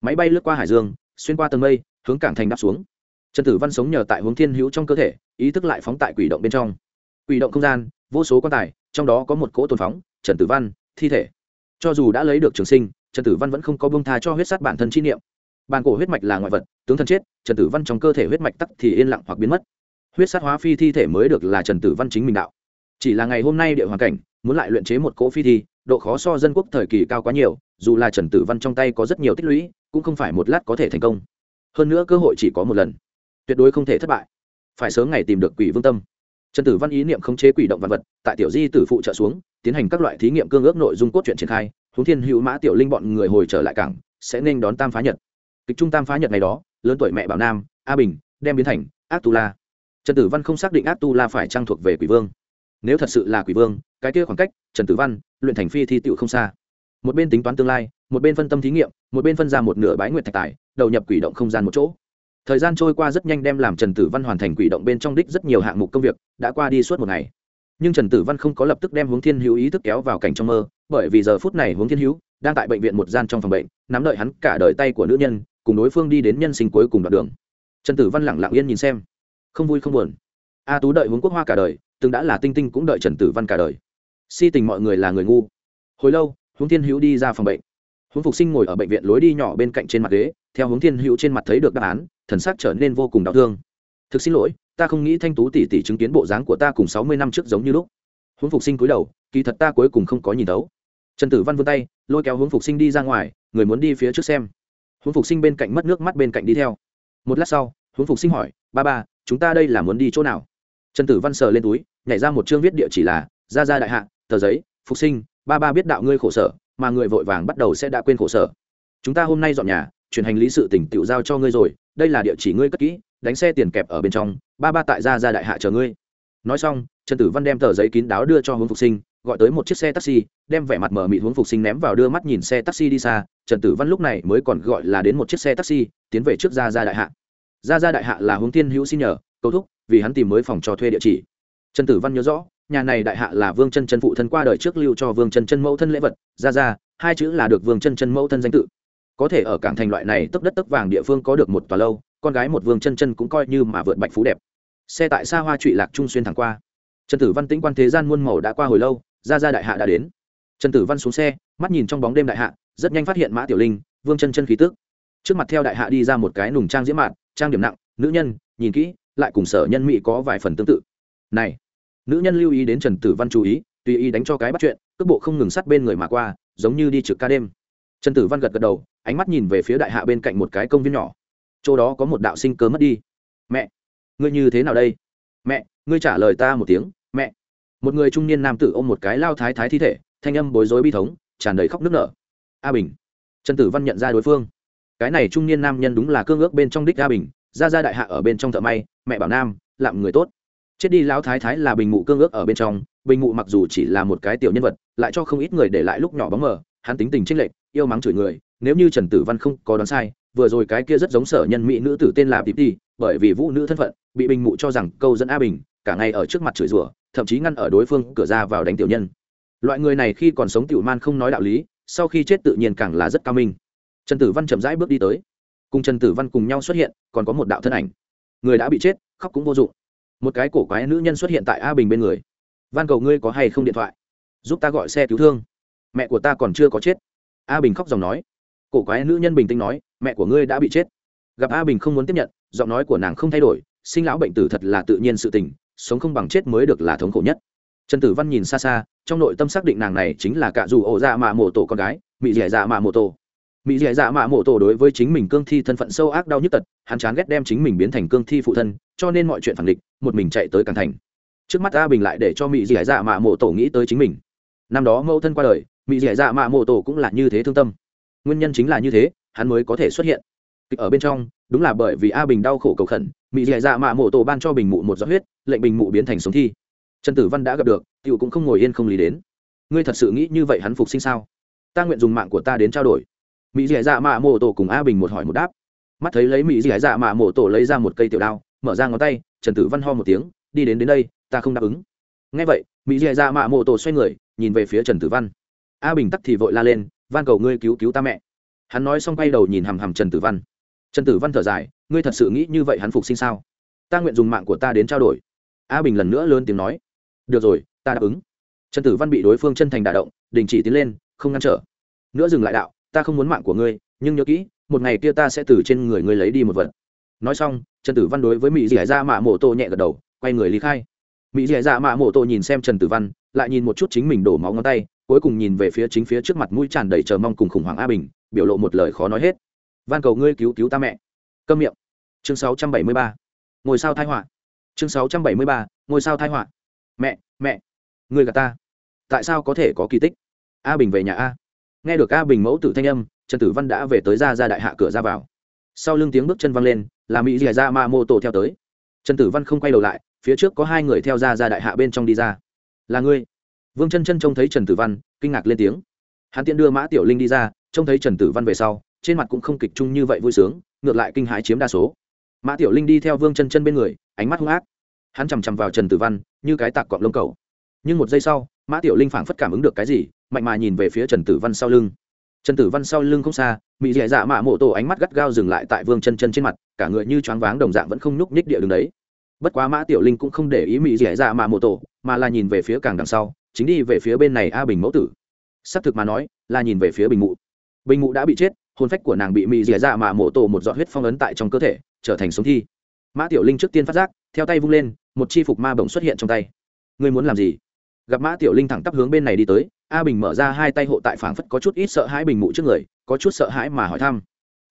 Máy bay lướt qua hải dương, xuyên qua tầng mây, hướng cảng thành đáp xuống. Trần tử văn sống nhờ tại hướng thiên hữu trong cơ thể, ý thức lại phóng tại quỷ động bên trong. Quỷ động không gian, vô số quan tài, trong đó có một cỗ tồn phóng, trần tử văn, thi thể. Cho dù đã lấy được trường sinh, trần tử văn vẫn không có bông tha cho huyết sát bản thân chi niệm. Bàn cổ huyết mạch là ngoại vật, tướng thân chết, trần tử văn trong cơ thể huyết mạch tắc thì yên lặng hoặc biến mất. Huyết sát hóa phi thi thể mới được là trần tử văn chính mình đạo. Chỉ là ngày hôm nay địa hoàn cảnh, muốn lại luyện chế một cỗ phi thi độ khó so dân quốc thời kỳ cao quá nhiều, dù là trần tử văn trong tay có rất nhiều tích lũy, cũng không phải một lát có thể thành công. Hơn nữa cơ hội chỉ có một lần. Tuyệt đối không thể thất bại. Phải sớm ngày tìm được quỷ vương tâm. Trần tử văn ý niệm khống chế quỷ động vật vật, tại tiểu di tử phụ trợ xuống, tiến hành các loại thí nghiệm cương ước nội dung cốt truyện triển khai, huống thiên hữu mã tiểu linh bọn người hồi trở lại cảng, sẽ nên đón tam phá nhật. Kịch trung tam phá nhật ngày đó, lớn tuổi mẹ bảo nam, a bình, đem biến thành ác tu la. Trần tử văn không xác định ác tu la phải trang thuộc về quỷ vương. Nếu thật sự là quỷ vương cái kia khoảng cách, trần tử văn, luyện thành phi thi tựu không xa. Một bên tính toán tương lai, một bên phân tâm thí nghiệm, một bên phân ra một nửa bái nguyệt thạch tài, đầu nhập quỷ động không gian một chỗ. Thời gian trôi qua rất nhanh đem làm trần tử văn hoàn thành quỷ động bên trong đích rất nhiều hạng mục công việc, đã qua đi suốt một ngày. Nhưng trần tử văn không có lập tức đem hướng thiên hữu ý thức kéo vào cảnh trong mơ, bởi vì giờ phút này hướng thiên hữu đang tại bệnh viện một gian trong phòng bệnh, nắm đợi hắn cả đời tay của nữ nhân, cùng đối phương đi đến nhân sinh cuối cùng đoạn đường. Trần tử văn lẳng lặng yên nhìn xem. Không vui không buồn. A tú đợi hướng quốc hoa cả đời, từng đã là tinh tinh cũng đợi trần tử văn cả đời si tình mọi người là người ngu. Hồi lâu, hướng thiên hữu đi ra phòng bệnh. Hướng phục sinh ngồi ở bệnh viện lối đi nhỏ bên cạnh trên mặt ghế, theo hướng thiên hữu trên mặt thấy được đáp án, thần sắc trở nên vô cùng đau thương. Thực xin lỗi, ta không nghĩ thanh tú tỷ tỷ chứng kiến bộ dáng của ta cùng sáu mươi năm trước giống như lúc. Hướng phục sinh cúi đầu, kỳ thật ta cuối cùng không có nhìn thấu. Trần tử văn vươn tay, lôi kéo hướng phục sinh đi ra ngoài, người muốn đi phía trước xem. Hướng phục sinh bên cạnh mất nước mắt bên cạnh đi theo. Một lát sau, hướng phục sinh hỏi, ba ba, chúng ta đây là muốn đi chỗ nào? Trần tử văn sờ lên túi, nhảy ra một chương viết địa chỉ là ra ra đại hạ tờ giấy, phục sinh, ba ba biết đạo ngươi khổ sở, mà người vội vàng bắt đầu sẽ đã quên khổ sở. Chúng ta hôm nay dọn nhà, chuyển hành lý sự tỉnh tự giao cho ngươi rồi, đây là địa chỉ ngươi cất kỹ, đánh xe tiền kẹp ở bên trong, ba ba tại gia ra đại hạ chờ ngươi. Nói xong, trần tử văn đem tờ giấy kín đáo đưa cho hướng phục sinh, gọi tới một chiếc xe taxi, đem vẻ mặt mở mịt hướng phục sinh ném vào đưa mắt nhìn xe taxi đi xa. Trần tử văn lúc này mới còn gọi là đến một chiếc xe taxi, tiến về trước gia gia đại hạ. Gia gia đại hạ là hướng tiên hữu xin nhờ, cầu thúc, vì hắn tìm mới phòng cho thuê địa chỉ. Trần tử văn nhớ rõ nhà này đại hạ là vương chân chân phụ thân qua đời trước lưu cho vương chân chân mẫu thân lễ vật gia gia hai chữ là được vương chân chân mẫu thân danh tự. Có thể ở cảng thành loại này tấp đất tấp vàng địa phương có được một tòa lâu, con gái một vương chân chân cũng coi như mà vượt bạch phú đẹp. Xe tại xa hoa trụy lạc trung xuyên thẳng qua. Trần tử văn tĩnh quan thế gian muôn màu đã qua hồi lâu, ra ra đại hạ đã đến. Trần tử văn xuống xe, mắt nhìn trong bóng đêm đại hạ, rất nhanh phát hiện mã tiểu linh, vương chân chân khí tức. Trước mặt theo đại hạ đi ra một cái nùng trang diễm mạn, trang điểm nặng, nữ nhân, nhìn kỹ, lại cùng sở nhân mỹ có vài phần tương tự. Này nữ nhân lưu ý đến trần tử văn chú ý, tùy ý đánh cho cái bắt chuyện, cước bộ không ngừng sát bên người mà qua, giống như đi trực ca đêm. Trần tử văn gật gật đầu, ánh mắt nhìn về phía đại hạ bên cạnh một cái công viên nhỏ. Chỗ đó có một đạo sinh cơ mất đi. Mẹ, ngươi như thế nào đây? Mẹ, ngươi trả lời ta một tiếng, mẹ. Một người trung niên nam tử ôm một cái lao thái thái thi thể, thanh âm bối rối bi thống, tràn đầy khóc nức nở. A bình. Trần tử văn nhận ra đối phương. Cái này trung niên nam nhân đúng là cương ước bên trong đích a bình, ra ra đại hạ ở bên trong thợ may, mẹ bảo nam, lạm người tốt chết đi lão thái thái là bình Ngụ cương ước ở bên trong, bình Ngụ mặc dù chỉ là một cái tiểu nhân vật, lại cho không ít người để lại lúc nhỏ bóng mờ, hắn tính tình trích lệch, yêu mắng chửi người, nếu như trần tử văn không có đoán sai, vừa rồi cái kia rất giống sở nhân mỹ nữ tử tên là tịp đi bởi vì vũ nữ thân phận, bị bình mụ cho rằng câu dẫn a bình, cả ngày ở trước mặt chửi rủa, thậm chí ngăn ở đối phương cửa ra vào đánh tiểu nhân. Loại người này khi còn sống tiểu man không nói đạo lý, sau khi chết tự nhiên càng là rất cao minh. Trần tử văn chậm rãi bước đi tới. Cùng trần tử văn cùng nhau xuất hiện, còn có một đạo thân ảnh. Người đã bị chết, khóc cũng vô dụng một cái cổ quái nữ nhân xuất hiện tại a bình bên người. Van cầu ngươi có hay không điện thoại? Giúp ta gọi xe cứu thương. Mẹ của ta còn chưa có chết. A bình khóc dòng nói. Cổ quái nữ nhân bình tĩnh nói, mẹ của ngươi đã bị chết. Gặp a bình không muốn tiếp nhận, giọng nói của nàng không thay đổi, sinh lão bệnh tử thật là tự nhiên sự tình, sống không bằng chết mới được là thống khổ nhất. Trần tử văn nhìn xa xa, trong nội tâm xác định nàng này chính là cả dù ổ dạ mạ mộ tổ con gái, mị dẻ dạ mạ mộ tổ mỹ dạy dạ mạ mộ tổ đối với chính mình cương thi thân phận sâu ác đau nhức tật, hắn chán ghét đem chính mình biến thành cương thi phụ thân, cho nên mọi chuyện phản địch, một mình chạy tới càng thành. Trước mắt a bình lại để cho mỹ dạy dạ mạ mộ tổ nghĩ tới chính mình. Năm đó mẫu thân qua đời, mỹ dạy dạ mạ mộ tổ cũng là như thế thương tâm. Nguyên nhân chính là như thế, hắn mới có thể xuất hiện. Kịch ở bên trong, đúng là bởi vì a bình đau khổ cầu khẩn, mỹ dạy dạ mạ mộ tổ ban cho bình mụ một giọt huyết, lệnh bình mụ biến thành sống thi. Trần tử văn đã gặp được cựu cũng không ngồi yên không lý đến. Ngươi thật sự nghĩ như vậy hắn phục sinh sao? Ta nguyện dùng mạng của ta đến trao đổi mỹ dẻ dạ mạ mộ tổ cùng a bình một hỏi một đáp. Mắt thấy lấy mỹ dẻ dạ mạ mộ tổ lấy ra một cây tiểu đao, mở ra ngón tay, trần tử văn ho một tiếng, đi đến đến đây, ta không đáp ứng. Ngay vậy, mỹ dẻ dạ mạ mộ tổ xoay người, nhìn về phía trần tử văn. A bình tắc thì vội la lên, van cầu ngươi cứu cứu ta mẹ. Hắn nói xong quay đầu nhìn hằm hằm trần tử văn. Trần tử văn thở dài, ngươi thật sự nghĩ như vậy hắn phục sinh sao? Ta nguyện dùng mạng của ta đến trao đổi. A bình lần nữa lớn tiếng nói, được rồi, ta đáp ứng. Trần tử văn bị đối phương chân thành đả động, đình chỉ tiến lên, không ngăn trở. Nữa dừng lại đạo ta không muốn mạng của ngươi, nhưng nhớ kỹ, một ngày kia ta sẽ từ trên người ngươi lấy đi một vật. Nói xong, trần tử văn đối với mỹ dì ra dạ mạ mộ tô nhẹ gật đầu, quay người lý khai. Mỹ dì ra dạ mạ mộ tô nhìn xem trần tử văn, lại nhìn một chút chính mình đổ máu ngón tay, cuối cùng nhìn về phía chính phía trước mặt mũi tràn đầy chờ mong cùng khủng hoảng a bình, biểu lộ một lời khó nói hết. Van cầu ngươi cứu cứu ta mẹ. Câm miệng. Chương 673. ngôi sao thai họa. Chương 673. ngôi sao thai họa. Mẹ mẹ người gà ta. Tại sao có thể có kỳ tích? A bình về nhà a nghe được a bình mẫu tử thanh âm, trần tử văn đã về tới ra ra đại hạ cửa ra vào. Sau lưng tiếng bước chân văng lên, là mỹ dìa dạ ra ma mô tổ theo tới. Trần tử văn không quay đầu lại, phía trước có hai người theo ra ra đại hạ bên trong đi ra. Là ngươi? Vương chân chân trông thấy trần tử văn, kinh ngạc lên tiếng. Hắn tiện đưa mã tiểu linh đi ra, trông thấy trần tử văn về sau, trên mặt cũng không kịch chung như vậy vui sướng, ngược lại kinh hãi chiếm đa số. Mã tiểu linh đi theo vương chân chân bên người, ánh mắt hung ác. Hắn chằm chằm vào trần tử văn, như cái tạc cọp lông cầu. Nhưng một giây sau, mã tiểu linh phảng phất cảm ứng được cái gì mạnh mà nhìn về phía trần tử văn sau lưng. Trần tử văn sau lưng không xa mỹ dẻ dạ, dạ mạ mộ tổ ánh mắt gắt gao dừng lại tại vương chân chân trên mặt, cả người như choáng váng đồng dạng vẫn không nhúc nhích địa đường đấy. Bất quá mã tiểu linh cũng không để ý mỹ dẻ dạ, dạ mạ mộ tổ, mà là nhìn về phía càng đằng sau, chính đi về phía bên này a bình mẫu tử. Xác thực mà nói, là nhìn về phía bình mụ. Bình mụ đã bị chết, hồn phách của nàng bị mỹ dẻ dạ, dạ mạ mộ tổ một giọt huyết phong ấn tại trong cơ thể, trở thành sống thi. Mã tiểu linh trước tiên phát giác, theo tay vung lên, một chi phục ma bổng xuất hiện trong tay. Ngươi muốn làm gì? Gặp mã tiểu linh thẳng tắp hướng bên này đi tới a bình mở ra hai tay hộ tại phảng phất có chút ít sợ hãi bình mụ trước người, có chút sợ hãi mà hỏi thăm.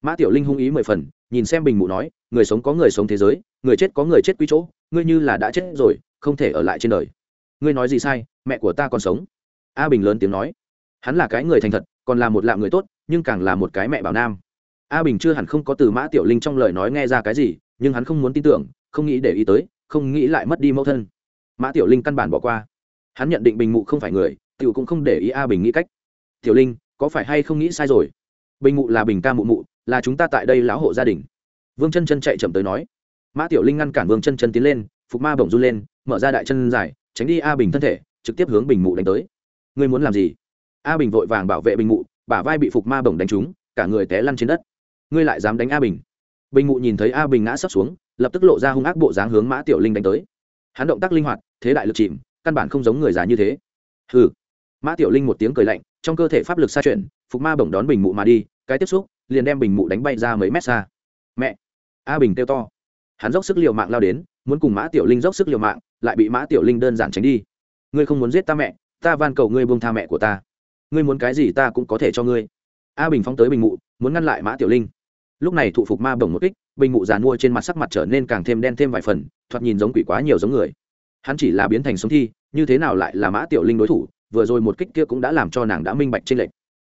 Mã tiểu linh hung ý mười phần, nhìn xem bình mụ nói, người sống có người sống thế giới, người chết có người chết quy chỗ, ngươi như là đã chết rồi, không thể ở lại trên đời. Ngươi nói gì sai, mẹ của ta còn sống. A bình lớn tiếng nói, hắn là cái người thành thật, còn là một lạ người tốt, nhưng càng là một cái mẹ bảo nam. A bình chưa hẳn không có từ mã tiểu linh trong lời nói nghe ra cái gì, nhưng hắn không muốn tin tưởng, không nghĩ để ý tới, không nghĩ lại mất đi mẫu thân. Mã tiểu linh căn bản bỏ qua. Hắn nhận định bình mụ không phải người tiểu cũng không để ý a bình nghĩ cách. Tiểu linh, có phải hay không nghĩ sai rồi? Bình mụ là bình ca mụ mụ, là chúng ta tại đây lão hộ gia đình. Vương chân chân chạy chậm tới nói. Mã tiểu linh ngăn cản vương chân chân tiến lên, phục ma bổng run lên, mở ra đại chân dài, tránh đi a bình thân thể, trực tiếp hướng bình mụ đánh tới. Ngươi muốn làm gì? A bình vội vàng bảo vệ bình mụ, bả vai bị phục ma bổng đánh trúng, cả người té lăn trên đất. Ngươi lại dám đánh a bình. Bình mụ nhìn thấy a bình ngã sấp xuống, lập tức lộ ra hung ác bộ dáng hướng mã tiểu linh đánh tới. Hắn động tác linh hoạt, thế đại lực chìm, căn bản không giống người già như thế. Hừ mã tiểu linh một tiếng cười lạnh, trong cơ thể pháp lực xa chuyển, phục ma bổng đón bình mụ mà đi, cái tiếp xúc, liền đem bình mụ đánh bay ra mấy mét xa. Mẹ! A bình kêu to. Hắn dốc sức liều mạng lao đến, muốn cùng mã tiểu linh dốc sức liều mạng, lại bị mã tiểu linh đơn giản tránh đi. Ngươi không muốn giết ta mẹ, ta van cầu ngươi buông tha mẹ của ta. Ngươi muốn cái gì ta cũng có thể cho ngươi. A bình phóng tới bình mụ, muốn ngăn lại mã tiểu linh. Lúc này thụ phục ma bổng một kích, bình mụ giàn mua trên mặt sắc mặt trở nên càng thêm đen thêm vài phần, thoạt nhìn giống quỷ quá nhiều giống người. Hắn chỉ là biến thành sống thi, như thế nào lại là mã tiểu linh đối thủ vừa rồi một kích kia cũng đã làm cho nàng đã minh bạch trên lệnh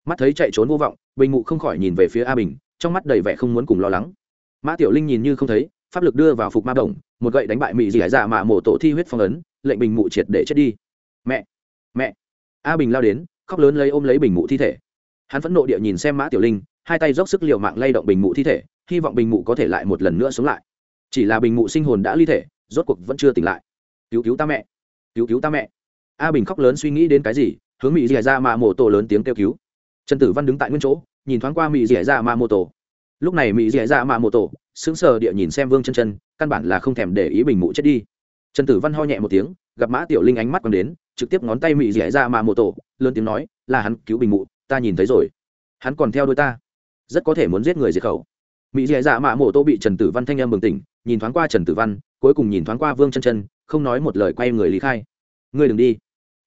mắt thấy chạy trốn vô vọng, bình mụ không khỏi nhìn về phía a bình, trong mắt đầy vẻ không muốn cùng lo lắng. Mã tiểu linh nhìn như không thấy, pháp lực đưa vào phục ma đồng một gậy đánh bại mỹ dì hải dạ mà mổ tổ thi huyết phong ấn, lệnh bình mụ triệt để chết đi. Mẹ! Mẹ! A bình lao đến, khóc lớn lấy ôm lấy bình mụ thi thể. Hắn phẫn nộ địa nhìn xem mã tiểu linh, hai tay dốc sức l i ề u mạng lay động bình mụ thi thể, hy vọng bình mụ có thể lại một lần nữa sống lại. Chỉ là bình mụ sinh hồn đã ly thể, rốt cuộc vẫn chưa tỉnh lại. Cứu cứu ta mẹ! Cứu cứu ta mẹ! A bình khóc lớn suy nghĩ đến cái gì, hướng mỹ dì ra mạ mô tổ lớn tiếng kêu cứu. Trần tử văn đứng tại nguyên chỗ, nhìn thoáng qua mỹ dì ra mạ mô tổ. Lúc này mỹ dì dạ mạ mô tổ, sững sờ địa nhìn xem vương chân chân, căn bản là không thèm để ý bình mụ chết đi. Trần tử văn ho nhẹ một tiếng, gặp mã tiểu linh ánh mắt còn đến, trực tiếp ngón tay mỹ dì dạ mạ mô tổ, lớn tiếng nói, là hắn cứu bình mụ, ta nhìn thấy rồi. Hắn còn theo đuôi ta. Rất có thể muốn giết người diệt khẩu. Mỹ dì dạ mạ mô tổ bị trần tử văn thanh em bừng tỉnh, nhìn thoáng qua trần tử văn, cuối cùng nhìn thoáng qua vương chân chân, không nói một lời quay người lý khai. Ngươi đừng đi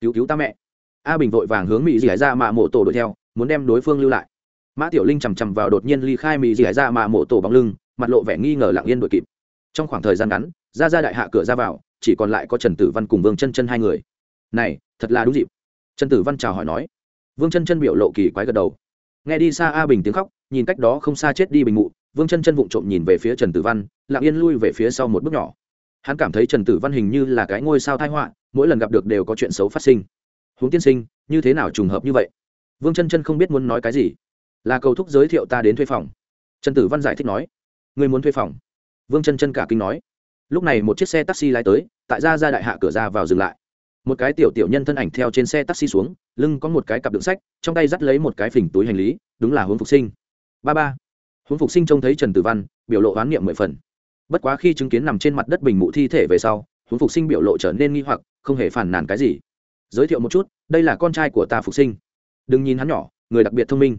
cứu cứu ta mẹ. A bình vội vàng hướng mỹ dì ra mạ mộ tổ đuổi theo, muốn đem đối phương lưu lại. Mã tiểu linh chằm chằm vào đột nhiên ly khai mỹ dì ra mà mộ tổ bóng lưng, mặt lộ vẻ nghi ngờ lặng yên đuổi kịp. Trong khoảng thời gian ngắn ra ra đại hạ cửa ra vào, chỉ còn lại có trần tử văn cùng vương chân chân hai người. Này, thật là đúng dịp. Trần tử văn chào hỏi nói. Vương chân chân biểu lộ kỳ quái gật đầu. Nghe đi xa a bình tiếng khóc, nhìn cách đó không xa chết đi bình mụ, vương chân chân vụng trộm nhìn về phía trần tử văn, lặng yên lui về phía sau một bước nhỏ hắn cảm thấy trần tử văn hình như là cái ngôi sao thai họa, mỗi lần gặp được đều có chuyện xấu phát sinh. Huống tiên sinh, như thế nào trùng hợp như vậy? Vương chân chân không biết muốn nói cái gì. Là cầu thúc giới thiệu ta đến thuê phòng. Trần tử văn giải thích nói. Người muốn thuê phòng? Vương chân chân cả kinh nói. Lúc này một chiếc xe taxi lái tới, tại ra ra đại hạ cửa ra vào dừng lại. Một cái tiểu tiểu nhân thân ảnh theo trên xe taxi xuống, lưng có một cái cặp đựng sách, trong tay dắt lấy một cái phình túi hành lý, đúng là hướng phục sinh. Ba ba. Hướng phục sinh trông thấy trần tử văn, biểu lộ oán niệm mười phần bất quá khi chứng kiến nằm trên mặt đất bình mụ thi thể về sau hướng phục sinh biểu lộ trở nên nghi hoặc, không hề phản nàn cái gì. Giới thiệu một chút, đây là con trai của ta phục sinh. Đừng nhìn hắn nhỏ, người đặc biệt thông minh.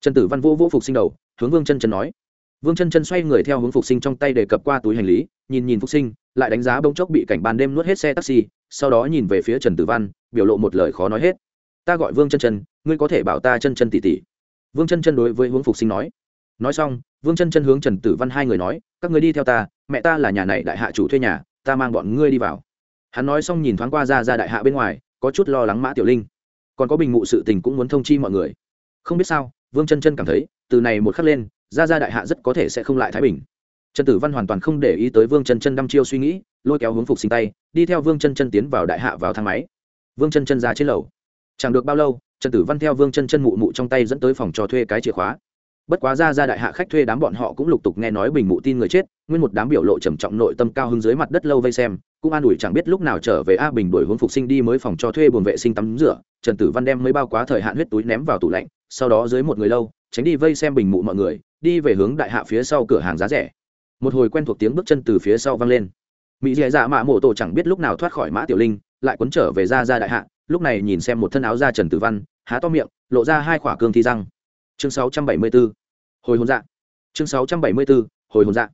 Trần tử văn vô vô phục sinh đầu, hướng vương chân chân nói. Vương chân chân xoay người theo hướng phục sinh trong tay để cập qua túi hành lý, nhìn nhìn phục sinh, lại đánh giá bông chốc bị cảnh ban đêm nuốt hết xe taxi, sau đó nhìn về phía trần tử văn, biểu lộ một lời khó nói hết. Ta gọi vương chân chân, ngươi có thể bảo ta chân chân tỉ tỉ vương chân chân đối với hướng phục sinh nói nói xong, vương chân chân hướng trần tử văn hai người nói, các người đi theo ta, mẹ ta là nhà này đại hạ chủ thuê nhà, ta mang bọn ngươi đi vào. Hắn nói xong nhìn thoáng qua ra ra đại hạ bên ngoài, có chút lo lắng mã tiểu linh. Còn có bình ngụ sự tình cũng muốn thông chi mọi người. Không biết sao, vương chân chân cảm thấy, từ này một khắc lên, ra ra đại hạ rất có thể sẽ không lại thái bình. Trần tử văn hoàn toàn không để ý tới vương chân chân đăm chiêu suy nghĩ, lôi kéo hướng phục sinh tay, đi theo vương chân chân tiến vào đại hạ vào thang máy. Vương chân chân ra trên lầu. Chẳng được bao lâu, trần tử văn theo vương chân chân mụ mụ trong tay dẫn tới phòng trò thuê cái chìa khóa bất quá ra ra đại hạ khách thuê đám bọn họ cũng lục tục nghe nói bình mụ tin người chết, nguyên một đám biểu lộ trầm trọng nội tâm cao hứng dưới mặt đất lâu vây xem, cũng an ủi chẳng biết lúc nào trở về a bình đuổi hướng phục sinh đi mới phòng cho thuê buồng vệ sinh tắm rửa, trần tử văn đem mấy bao quá thời hạn huyết túi ném vào tủ lạnh, sau đó dưới một người lâu, tránh đi vây xem bình mụ mọi người, đi về hướng đại hạ phía sau cửa hàng giá rẻ. Một hồi quen thuộc tiếng bước chân từ phía sau vang lên. Mỹ dì dạ mạ mộ tổ chẳng biết lúc nào thoát khỏi mã tiểu linh, lại quấn trở về ra ra đại hạ, lúc này nhìn xem một thân áo da trần tử văn, há to miệng, lộ ra hai khỏa cương thi răng. Chương 674 hồi hồn dạ. Chương 674. hồi hồn dạ.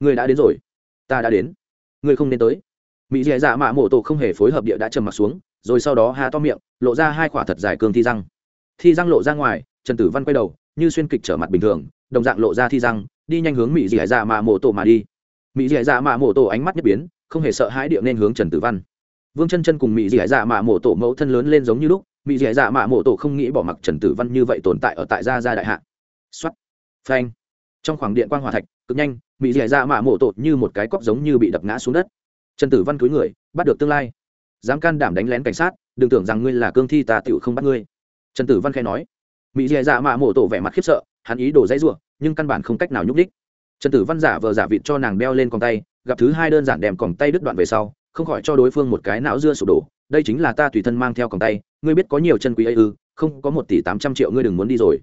Người đã đến rồi. Ta đã đến. Người không nên tới. Mỹ dì dạ mạ mổ tổ không hề phối hợp địa đã trầm mặt xuống, rồi sau đó há to miệng, lộ ra hai quả thật dài cương thi răng. Thi răng lộ ra ngoài, trần tử văn quay đầu, như xuyên kịch trở mặt bình thường, đồng dạng lộ ra thi răng, đi nhanh hướng mỹ dì dạ mạ mổ tổ mà đi. Mỹ dì dạ mạ mổ tổ ánh mắt nhất biến, không hề sợ hãi địa nên hướng trần tử văn. Vương chân chân cùng mỹ dì dạ mạ mổ tổ mẫu thân lớn lên giống như lúc, mỹ dì dạ mạ mổ tổ không nghĩ bỏ mặc trần tử văn như vậy tồn tại ở tại gia gia đại hạ. Xuất phanh. Trong khoảng điện quan hòa thạch, cực nhanh, mỹ dì dạ mạ mộ tổ như một cái cóc giống như bị đập ngã xuống đất. Trần tử văn cúi người, bắt được tương lai. Dám can đảm đánh lén cảnh sát, đừng tưởng rằng ngươi là cương thi ta tựu không bắt ngươi. Trần tử văn khai nói. Mỹ dì dạ mạ mộ tổ vẻ mặt khiếp sợ, hắn ý đổ dãy r u ộ nhưng căn bản không cách nào nhúc đích trần tử văn giả vờ giả vịt cho nàng đeo lên con tay, gặp thứ hai đơn giản đèm còng tay đứt đoạn về sau, không khỏi cho đối phương một cái não dưa sụp đổ. Đây chính là ta tùy thân mang theo còng tay, ngươi biết có nhiều chân quý ấy ư, không có một tỷ tám trăm triệu ngươi đừng muốn đi rồi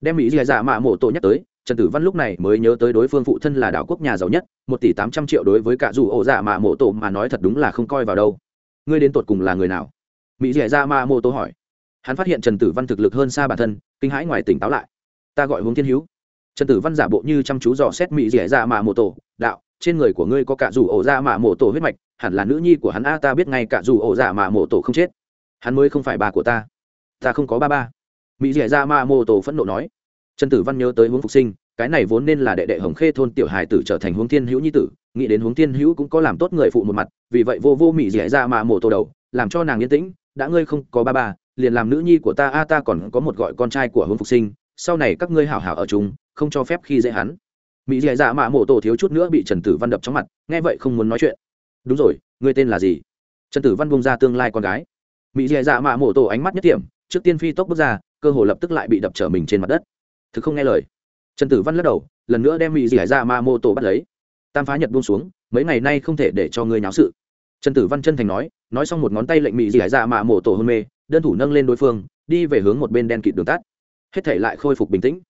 đem mỹ dì dạ mạ mộ tổ nhắc tới, trần tử văn lúc này mới nhớ tới đối phương phụ thân là đảo quốc nhà giàu nhất, một tỷ tám trăm triệu đối với cả dù ổ dạ mạ mộ tổ mà nói thật đúng là không coi vào đâu. Ngươi đến tột cùng là người nào? Mỹ dì dạ mạ mộ tổ hỏi. Hắn phát hiện trần tử văn thực lực hơn xa bản thân, kinh hãi ngoài tỉnh táo lại. Ta gọi hướng thiên hữu trần tử văn giả bộ như chăm chú dò xét mỹ dẻ dạ mạ mộ tổ, đạo, trên người của ngươi có cả dù ổ dạ mạ mộ tổ huyết mạch, hẳn là nữ nhi của hắn a, ta biết ngay cả dù ổ giả mạ mộ tổ không chết. Hắn mới không phải bà của ta. Ta không có ba ba mỹ dẻ ra mạ mộ tổ phẫn nộ nói. Trần tử văn nhớ tới hướng phục sinh, cái này vốn nên là đệ đệ hồng khê thôn tiểu hài tử trở thành hướng thiên hữu nhi tử, nghĩ đến hướng thiên hữu cũng có làm tốt người phụ một mặt, vì vậy vô vô mỹ dẻ ra mạ mộ tổ đầu, làm cho nàng yên tĩnh, đã ngươi không có ba ba, liền làm nữ nhi của ta, a ta còn có một gọi con trai của hướng phục sinh, sau này các ngươi hảo hảo ở chung, không cho phép khi dễ hắn. Mỹ dẻ dạ mạ mộ tổ thiếu chút nữa bị trần tử văn đập trong mặt, nghe vậy không muốn nói chuyện. Đúng rồi, ngươi tên là gì? Trần tử văn bung ra tương lai con gái. Mỹ dẻ dạ mạ mộ tổ ánh mắt nhất điểm trước tiên phi tốc bước ra cơ hồ lập tức lại bị đập trở mình trên mặt đất. Thực không nghe lời. Trần tử văn lắc đầu, lần nữa đem mỹ dạy ra ma mô tổ bắt lấy. Tam phá nhật buông xuống, mấy ngày nay không thể để cho ngươi nháo sự. Trần tử văn chân thành nói nói xong một ngón tay lệnh mỹ dạy ra ma mô tổ hôn mê, đơn thủ nâng lên đối phương, đi về hướng một bên đen kịt đường tắt. Hết thể lại khôi phục bình tĩnh.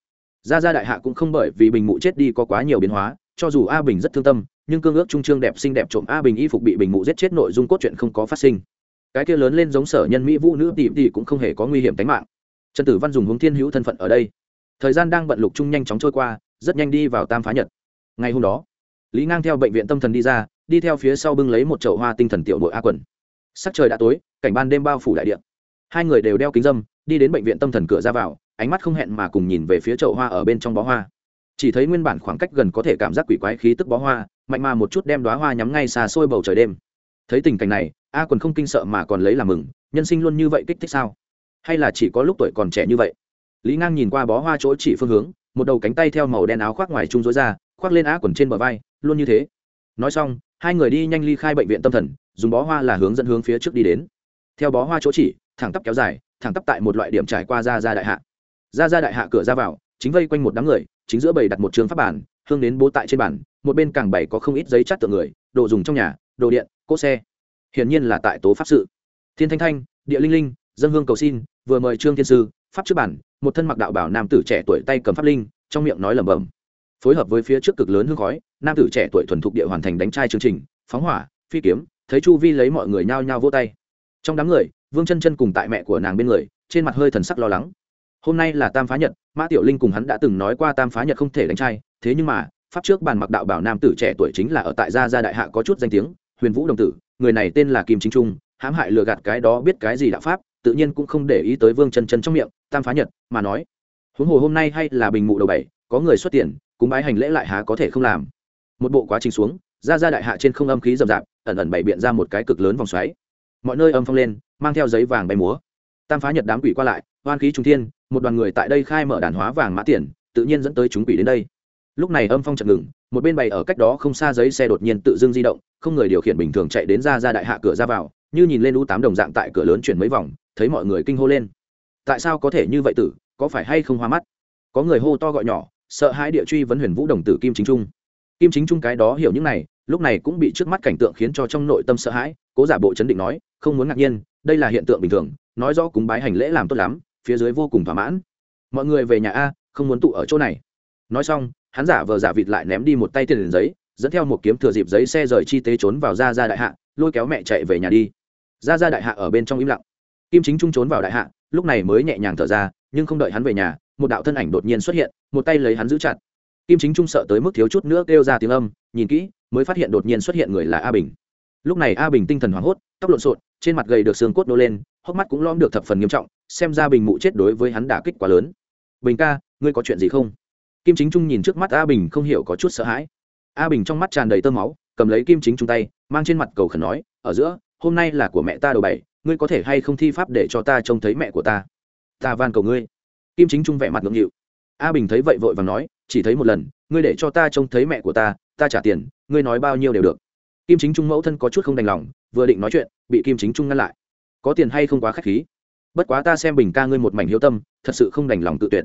Gia gia đại hạ cũng không bởi vì bình mụ chết đi có quá nhiều biến hóa, cho dù a bình rất thương tâm, nhưng cương ước trung trương đẹp xinh đẹp trộm a bình y phục bị bình mụ giết chết nội dung cốt truyện không có phát sinh. Cái kia lớn lên giống sở nhân mỹ vũ nữ tỷ tỷ cũng không hề có nguy hiểm tính mạng trần tử văn dùng hướng thiên hữu thân phận ở đây. Thời gian đang bận lục chung nhanh chóng trôi qua, rất nhanh đi vào tam phá nhật. Ngày hôm đó, lý ngang theo bệnh viện tâm thần đi ra, đi theo phía sau bưng lấy một chậu hoa tinh thần tiểu nội a quần. Sắc trời đã tối, cảnh ban đêm bao phủ đại điện hai người đều đeo kính dâm, đi đến bệnh viện tâm thần cửa ra vào, ánh mắt không hẹn mà cùng nhìn về phía chậu hoa ở bên trong bó hoa. Chỉ thấy nguyên bản khoảng cách gần có thể cảm giác quỷ quái khí tức bó hoa, mạnh mà một chút đem đoá hoa nhắm ngay xa xôi bầu trời đêm. Thấy tình cảnh này, a quần không kinh sợ mà còn lấy làm mừng, nhân sinh luôn như vậy kích thích sao? Hay là chỉ có lúc tuổi còn trẻ như vậy? Lý ngang nhìn qua bó hoa chỗ chỉ phương hướng, một đầu cánh tay theo màu đen áo khoác ngoài trung dối ra, khoác lên á quần trên bờ vai, luôn như thế. Nói xong, hai người đi nhanh ly khai bệnh viện tâm thần, dùng bó hoa là hướng dẫn hướng phía trước đi đến. Theo bó hoa chỗ chỉ, thẳng tắp kéo dài, thẳng tắp tại một loại điểm trải qua ra ra đại hạ. Ra ra đại hạ cửa ra vào, chính vây quanh một đám người, chính giữa bầy đặt một trường pháp bản hương đến bố tại trên bản một bên càng bày có không ít giấy chát tượng người, đồ dùng trong nhà, đồ điện, cỗ xe. Hiển nhiên là tại tố pháp sự. Thiên thanh thanh, địa linh linh dân hương cầu xin, vừa mời trương thiên sư, pháp trước bản, một thân mặc đạo bảo nam tử trẻ tuổi tay cầm pháp linh, trong miệng nói lẩm bẩm. Phối hợp với phía trước cực lớn hương khói, nam tử trẻ tuổi thuần thục địa hoàn thành đánh trai chương trình, phóng hỏa, phi kiếm, thấy chu vi lấy mọi người nhao nhao vô tay. Trong đám người, vương chân chân cùng tại mẹ của nàng bên người, trên mặt hơi thần sắc lo lắng. Hôm nay là tam phá nhật, mã tiểu linh cùng hắn đã từng nói qua tam phá nhật không thể đánh trai, thế nhưng mà, pháp trước bàn mặc đạo bảo nam tử trẻ tuổi chính là ở tại gia gia đại hạ có chút danh tiếng, huyền vũ đồng tử, người này tên là kim chính trung, hãm hại lừa gạt cái đó biết cái gì đạo pháp tự nhiên cũng không để ý tới vương chân chân trong miệng, tam phá nhật, mà nói, huống hồ hôm nay hay là bình mụ đầu bảy, có người xuất tiền, cúng bái hành lễ lại há có thể không làm. Một bộ quá trình xuống, ra ra đại hạ trên không âm khí rậm rạp, ẩn ẩn bày biện ra một cái cực lớn vòng xoáy. Mọi nơi âm phong lên, mang theo giấy vàng bay múa. Tam phá nhật đám quỷ qua lại, oan khí trung thiên, một đoàn người tại đây khai mở đàn hóa vàng mã tiền, tự nhiên dẫn tới chúng quỷ đến đây. Lúc này âm phong chật ngừng, một bên bày ở cách đó không xa giấy xe đột nhiên tự dưng di động, không người điều khiển bình thường chạy đến ra ra đại hạ cửa ra vào, như nhìn lên u tám đồng dạng tại cửa lớn chuyển mấy vòng thấy mọi người kinh hô lên. Tại sao có thể như vậy tử, có phải hay không hoa mắt? Có người hô to gọi nhỏ, sợ hãi địa truy vấn huyền vũ đồng tử kim chính trung. Kim chính trung cái đó hiểu những này, lúc này cũng bị trước mắt cảnh tượng khiến cho trong nội tâm sợ hãi, cố giả bộ chấn định nói, không muốn ngạc nhiên, đây là hiện tượng bình thường, nói rõ cúng bái hành lễ làm tốt lắm, phía dưới vô cùng thỏa mãn. Mọi người về nhà a, không muốn tụ ở chỗ này. Nói xong, hắn giả vờ giả vịt lại ném đi một tay tiền liền giấy, dẫn theo một kiếm thừa dịp giấy xe rời chi tế trốn vào ra ra đại hạ, lôi kéo mẹ chạy về nhà đi. Ra ra đại hạ ở bên trong im lặng kim chính trung trốn vào đại hạ, lúc này mới nhẹ nhàng thở ra, nhưng không đợi hắn về nhà, một đạo thân ảnh đột nhiên xuất hiện, một tay lấy hắn giữ chặt. Kim chính trung sợ tới mức thiếu chút nữa kêu ra tiếng âm, nhìn kỹ, mới phát hiện đột nhiên xuất hiện người là a bình. Lúc này a bình tinh thần hoảng hốt, tóc lộn xộn, trên mặt gầy được xương cốt nô lên, hốc mắt cũng lõm được thập phần nghiêm trọng, xem ra bình mụ chết đối với hắn đả kích quá lớn. Bình ca, ngươi có chuyện gì không? Kim chính trung nhìn trước mắt a bình không hiểu có chút sợ hãi. A bình trong mắt tràn đầy tơ máu, cầm lấy kim chính trung tay, mang trên mặt cầu khẩn nói, ở giữa, hôm nay là của mẹ ta đầu bảy ngươi có thể hay không thi pháp để cho ta trông thấy mẹ của ta? Ta van cầu ngươi. Kim chính trung vẻ mặt ngượng nghịu. A bình thấy vậy vội và nói, chỉ thấy một lần, ngươi để cho ta trông thấy mẹ của ta ta trả tiền, ngươi nói bao nhiêu đều được. Kim chính trung mẫu thân có chút không đành lòng, vừa định nói chuyện, bị kim chính trung ngăn lại. Có tiền hay không quá k h á c h khí. Bất quá ta xem bình ca ngươi một mảnh hiếu tâm, thật sự không đành lòng tự tuyệt.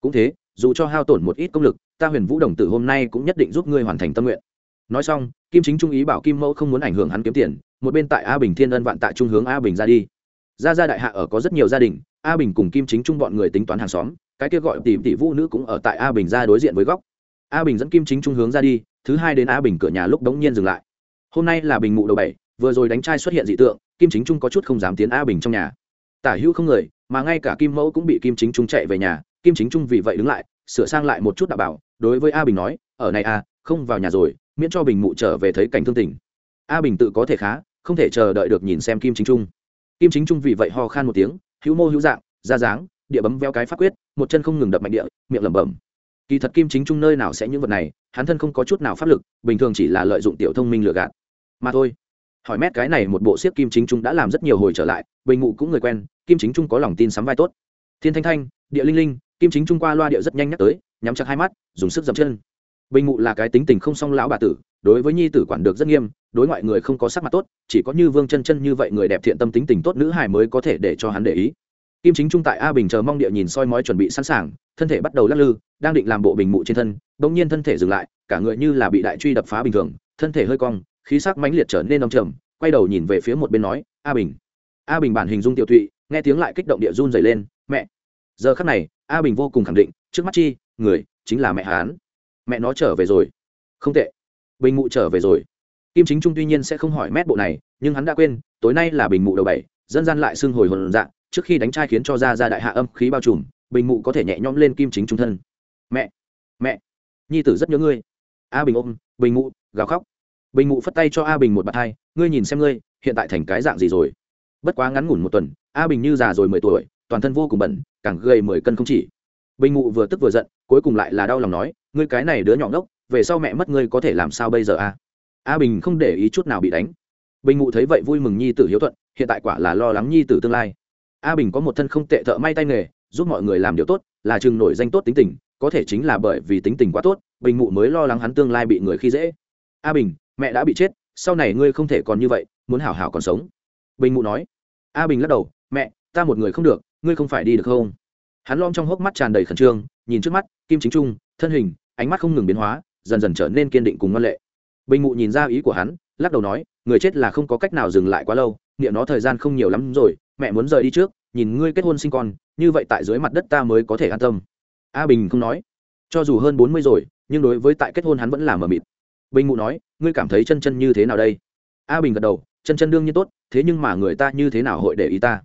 Cũng thế, dù cho hao tổn một ít công lực, ta huyền vũ đồng tử hôm nay cũng nhất định giúp ngươi hoàn thành tâm nguyện. Nói xong, kim chính trung ý bảo kim mẫu không muốn ảnh hưởng hắn kiếm tiền một bên tại a bình thiên ân vạn tại trung hướng a bình ra đi. Ra ra đại hạ ở có rất nhiều gia đình, a bình cùng kim chính trung bọn người tính toán hàng xóm, cái kia gọi tỷ tỷ vũ nữ cũng ở tại a bình ra đối diện với góc. A bình dẫn kim chính trung hướng ra đi, thứ hai đến a bình cửa nhà lúc đống nhiên dừng lại. Hôm nay là bình mụ đầu bảy, vừa rồi đánh trai xuất hiện dị tượng, kim chính trung có chút không dám tiến a bình trong nhà. Tả hữu không người, mà ngay cả kim mẫu cũng bị kim chính trung chạy về nhà, kim chính trung vì vậy đứng lại, sửa sang lại một chút đạo bảo, đối với a bình nói, ở này a không vào nhà rồi, miễn cho bình mụ trở về thấy cảnh thương tình a bình tự có thể khá, không thể chờ đợi được nhìn xem kim chính trung. Kim chính trung vì vậy ho khan một tiếng, hữu mô hữu dạng, ra dáng, địa bấm veo cái phát quyết, một chân không ngừng đập mạnh địa, miệng lẩm bẩm. Kỳ thật kim chính trung nơi nào sẽ những vật này, hắn thân không có chút nào pháp lực, bình thường chỉ là lợi dụng tiểu thông minh lừa gạt. Mà thôi. Hỏi mét cái này một bộ siếc kim chính trung đã làm rất nhiều hồi trở lại, bình ngụ cũng người quen, kim chính trung có lòng tin sắm vai tốt. Thiên thanh thanh, địa linh linh, kim chính trung qua loa điệu rất nhanh nhắc tới, nhắm chặt hai mắt, dùng sức dậm chân bình ngụ là cái tính tình không song lão bà tử, đối với nhi tử quản được rất nghiêm, đối ngoại người không có sắc mặt tốt, chỉ có như vương chân chân như vậy người đẹp thiện tâm tính tình tốt nữ hài mới có thể để cho hắn để ý. Kim chính trung tại a bình chờ mong địa nhìn soi mói chuẩn bị sẵn sàng, thân thể bắt đầu lắc lư, đang định làm bộ bình mụ trên thân, bỗng nhiên thân thể dừng lại, cả người như là bị đại truy đập phá bình thường, thân thể hơi cong, khí sắc mãnh liệt trở nên đông trầm, quay đầu nhìn về phía một bên nói, a bình. A bình bản hình dung tiểu thụy, nghe tiếng lại kích động địa run dày lên, mẹ. Giờ khắc này, a bình vô cùng khẳng định, trước mắt chi, người chính là mẹ hắn mẹ nó trở về rồi. Không tệ. Bình mụ trở về rồi. Kim chính trung tuy nhiên sẽ không hỏi mét bộ này, nhưng hắn đã quên, tối nay là bình mụ đầu bảy, dân gian lại xưng hồi hồn dạng trước khi đánh trai khiến cho ra ra đại hạ âm khí bao trùm, bình mụ có thể nhẹ nhõm lên kim chính trung thân. Mẹ mẹ, nhi tử rất nhớ ngươi. A bình ôm, bình mụ, gào khóc. Bình mụ phất tay cho a bình một bạt thai ngươi nhìn xem ngươi, hiện tại thành cái dạng gì rồi? Bất quá ngắn ngủn một tuần, a bình như già rồi mười tuổi, toàn thân vô cùng bẩn, càng gầy mười cân không chỉ bình Ngụ vừa tức vừa giận, cuối cùng lại là đau lòng nói, ngươi cái này đứa nhỏ ngốc, về sau mẹ mất ngươi có thể làm sao bây giờ a a bình không để ý chút nào bị đánh. Bình Ngụ thấy vậy vui mừng nhi tử hiếu thuận, hiện tại quả là lo lắng nhi tử tương lai. A bình có một thân không tệ thợ may tay nghề, giúp mọi người làm điều tốt, là chừng nổi danh tốt tính tình, có thể chính là bởi vì tính tình quá tốt, bình Ngụ mới lo lắng hắn tương lai bị người khi dễ. A bình, mẹ đã bị chết, sau này ngươi không thể còn như vậy, muốn hảo hảo còn sống. Bình Ngụ nói. A bình lắc đầu, mẹ, ta một người không được, ngươi không phải đi được không? Hắn lom trong hốc mắt tràn đầy khẩn trương, nhìn trước mắt, kim chính trung, thân hình, ánh mắt không ngừng biến hóa, dần dần trở nên kiên định cùng ngoan lệ. Bình Ngụ nhìn ra ý của hắn, lắc đầu nói, người chết là không có cách nào dừng lại quá lâu, niệm nó thời gian không nhiều lắm rồi, mẹ muốn rời đi trước, nhìn ngươi kết hôn sinh con, như vậy tại dưới mặt đất ta mới có thể an tâm. A bình không nói. Cho dù hơn bốn mươi rồi, nhưng đối với tại kết hôn hắn vẫn là mờ mịt. Bình Ngụ nói, ngươi cảm thấy chân chân như thế nào đây? A bình gật đầu, chân chân đương nhiên tốt, thế nhưng mà người ta như thế nào hội để ý ta?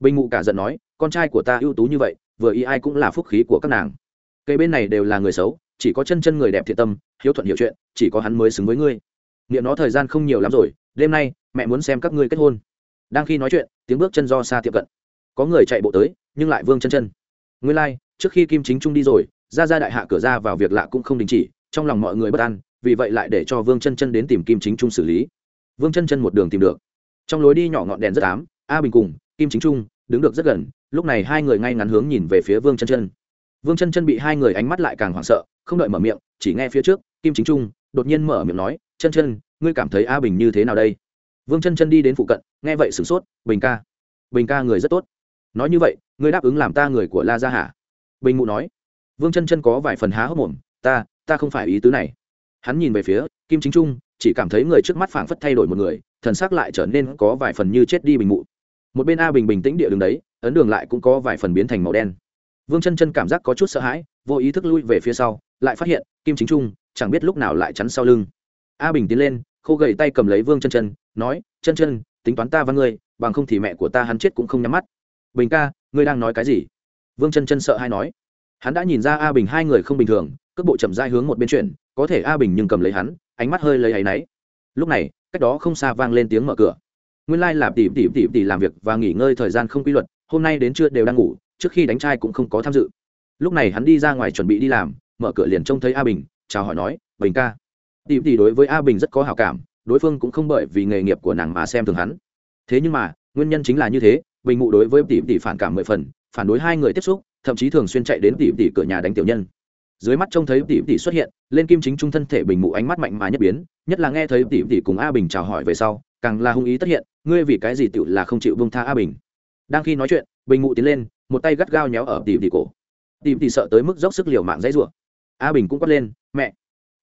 Bình Ngụ cả giận nói, con trai của ta ưu tú như vậy vừa ý ai cũng là phúc khí của các nàng. Cây bên này đều là người xấu chỉ có chân chân người đẹp thiện tâm hiếu thuận hiểu chuyện chỉ có hắn mới xứng với ngươi. Nghiệm nó thời gian không nhiều lắm rồi đêm nay mẹ muốn xem các ngươi kết hôn. Đang khi nói chuyện tiếng bước chân do xa tiệm cận. Có người chạy bộ tới nhưng lại vương chân chân. Nguyên lai、like, trước khi kim chính trung đi rồi ra ra đại hạ cửa ra vào việc lạ cũng không đình chỉ trong lòng mọi người bất an vì vậy lại để cho vương chân chân đến tìm kim chính trung xử lý. Vương chân chân một đường tìm được. Trong lối đi nhỏ ngọn đèn rất ám a bình cùng kim chính trung đứng được rất gần, lúc này hai người ngay ngắn hướng nhìn về phía vương chân chân. Vương chân chân bị hai người ánh mắt lại càng hoảng sợ, không đợi mở miệng, chỉ nghe phía trước, kim chính trung đột nhiên mở miệng nói, chân chân, ngươi cảm thấy a bình như thế nào đây? Vương chân chân đi đến phụ cận, nghe vậy sửng sốt, bình ca bình ca người rất tốt. Nói như vậy, ngươi đáp ứng làm ta người của la gia hả? Bình mụ nói. Vương chân chân có vài phần há hốc mồm, ta ta không phải ý tứ này. Hắn nhìn về phía kim chính trung, chỉ cảm thấy người trước mắt phảng phất thay đổi một người, thần sắc lại trở nên có vài phần như chết đi bình mụ một bên a bình bình tĩnh địa đường đấy, ấn đường lại cũng có vài phần biến thành màu đen. Vương chân chân cảm giác có chút sợ hãi, vô ý thức lui về phía sau, lại phát hiện, kim chính trung chẳng biết lúc nào lại chắn sau lưng. A bình tiến lên, khô gầy tay cầm lấy vương chân chân, nói, chân chân, tính toán ta văn ngươi, bằng không thì mẹ của ta hắn chết cũng không nhắm mắt. Bình ca, ngươi đang nói cái gì? Vương chân chân sợ hay nói. Hắn đã nhìn ra a bình hai người không bình thường, cước bộ chậm dai hướng một bên chuyển, có thể a bình nhưng cầm lấy hắn, ánh mắt hơi lấy áy náy. Lúc này, cách đó không xa vang lên tiếng mở cửa nguyên lai、like、là tỉ tỉ tỉ tỉ làm việc và nghỉ ngơi thời gian không quy luật, hôm nay đến trưa đều đang ngủ, trước khi đánh trai cũng không có tham dự. Lúc này hắn đi ra ngoài chuẩn bị đi làm, mở cửa liền trông thấy a bình, chào hỏi nói, bình ca. Tỉ tỉ đối với a bình rất có hào cảm, đối phương cũng không bởi vì nghề nghiệp của nàng mà xem thường hắn. Thế nhưng mà, nguyên nhân chính là như thế, bình mụ đối với tỷ tỷ phản cảm mười phần, phản đối hai người tiếp xúc, thậm chí thường xuyên chạy đến tỷ tỷ cửa nhà đánh tiểu nhân. Dưới mắt trông thấy tỷ tỷ xuất hiện, lên kim chính trung thân thể bình mụ ánh mắt mạnh mà nhất biến, nhất là nghe thấy tỷ tỷ cùng a bình chào hỏi về sau càng là hung ý tất hiện, ngươi vì cái gì tựu là không chịu bông tha a bình? Đang khi nói chuyện, bình Ngụ tiến lên, một tay gắt gao nhéo ở tìm tỉ cổ. Tìm tỉ sợ tới mức dốc sức liều mạng dãy rủa. A bình cũng quát lên, mẹ!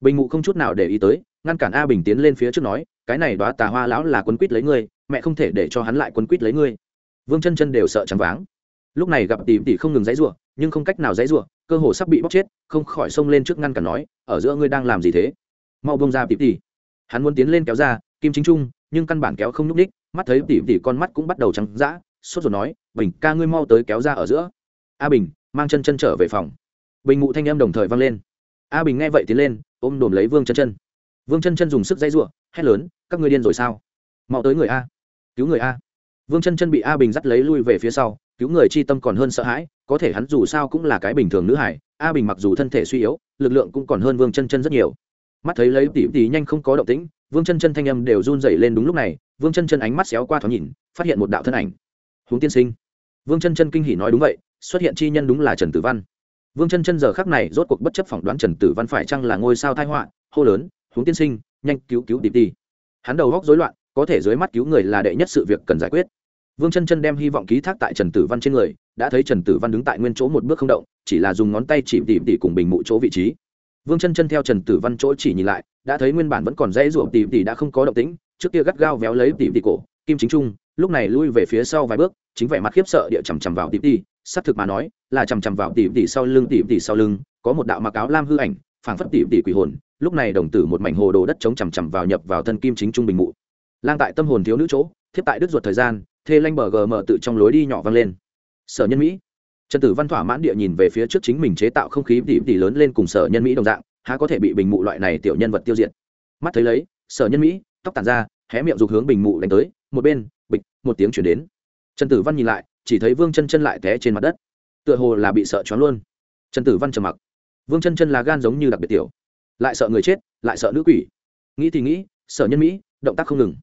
Bình Ngụ không chút nào để ý tới, ngăn cản a bình tiến lên phía trước nói, cái này đoá tà hoa lão là quấn quýt lấy ngươi, mẹ không thể để cho hắn lại quấn quýt lấy ngươi. Vương chân chân đều sợ chán váng. Lúc này gặp tìm tỉ không ngừng dãy rủa, nhưng không cách nào dãy rủa, cơ hồ sắp bị bóc chết, không khỏi xông lên trước ngăn cản nói, ở giữa ngươi đang làm gì thế? Mau bông ra tìm tỉ. Hắn muốn tiến lên kéo ra kim chính trung, nhưng căn bản kéo không nhúc ních mắt thấy tỉ tỉ con mắt cũng bắt đầu trắng dã, sốt rồi nói, bình, ca ngươi mau tới kéo ra ở giữa. A bình, mang chân chân trở về phòng. Bình ngụ thanh em đồng thời vang lên. A bình nghe vậy tiến lên, ôm đồm lấy vương chân chân. Vương chân chân dùng sức dãy ruộng hét lớn, các ngươi điên rồi sao? Mau tới người a, cứu người a. Vương chân chân bị a bình dắt lấy lui về phía sau, cứu người chi tâm còn hơn sợ hãi, có thể hắn dù sao cũng là cái bình thường nữ hải a bình mặc dù thân thể suy yếu, lực lượng cũng còn hơn vương chân chân rất nhiều. Mắt thấy lấy tỉ tỉ nhanh không có động tĩnh vương chân chân thanh âm đều run rẩy lên đúng lúc này, vương chân chân ánh mắt xéo qua thoáng nhìn, phát hiện một đạo thân ảnh. Huống tiên sinh. Vương chân chân kinh hỉ nói đúng vậy, xuất hiện chi nhân đúng là trần tử văn. Vương chân chân giờ khắc này rốt cuộc bất chấp phỏng đoán trần tử văn phải chăng là ngôi sao thai họa, hô lớn, huống tiên sinh, nhanh cứu cứu điệp đi hắn đầu góc rối loạn, có thể dưới mắt cứu người là đệ nhất sự việc cần giải quyết. Vương chân chân đem hy vọng ký thác tại trần tử văn trên người, đã thấy trần tử văn đứng tại nguyên chỗ một bước không động, chỉ là dùng ngón tay chỉ tỉ tỉ cùng bình mụ chỗ vị trí. Vương chân chân theo trần tử văn chỗ chỉ nhìn lại đã thấy nguyên bản vẫn còn dễ ruộng tỉ tỉ đã không có động tĩnh, trước kia gắt gao véo lấy tỉ tỉ cổ, kim chính trung, lúc này lui về phía sau vài bước, chính vẻ mặt khiếp sợ địa chằm chằm vào tỉ tỉ, xác thực mà nói, là chằm chằm vào tỉ tỉ sau lưng tỉ tỉ sau lưng, có một đạo mặc áo lam hư ảnh, phảng phất tỉ tỉ quỷ hồn, lúc này đồng tử một mảnh hồ đồ đất chống chằm chằm vào nhập vào thân kim chính trung bình mụ. Lang tại tâm hồn thiếu nữ chỗ, thiếp tại đứt ruột thời gian, thê lanh bờ gm tự trong lối đi nhỏ vang lên. Sở nhân mỹ. Trần tử văn thỏa mãn địa nhìn về phía trước chính mình chế tạo không khí tỉ tỉ lớn lên cùng sở nhân mỹ đồng dạng há có thể bị bình mụ loại này tiểu nhân vật tiêu diệt. Mắt thấy lấy, sở nhân mỹ, tóc tàn ra, hé miệng dục hướng bình mụ đánh tới, một bên, bịch, một tiếng chuyển đến. Trần tử văn nhìn lại, chỉ thấy vương chân chân lại té trên mặt đất. Tựa hồ là bị sợ choáng luôn. Trần tử văn trầm mặc. Vương chân chân là gan giống như đặc biệt tiểu. Lại sợ người chết, lại sợ nữ quỷ. Nghĩ thì nghĩ, sở nhân mỹ, động tác không ngừng.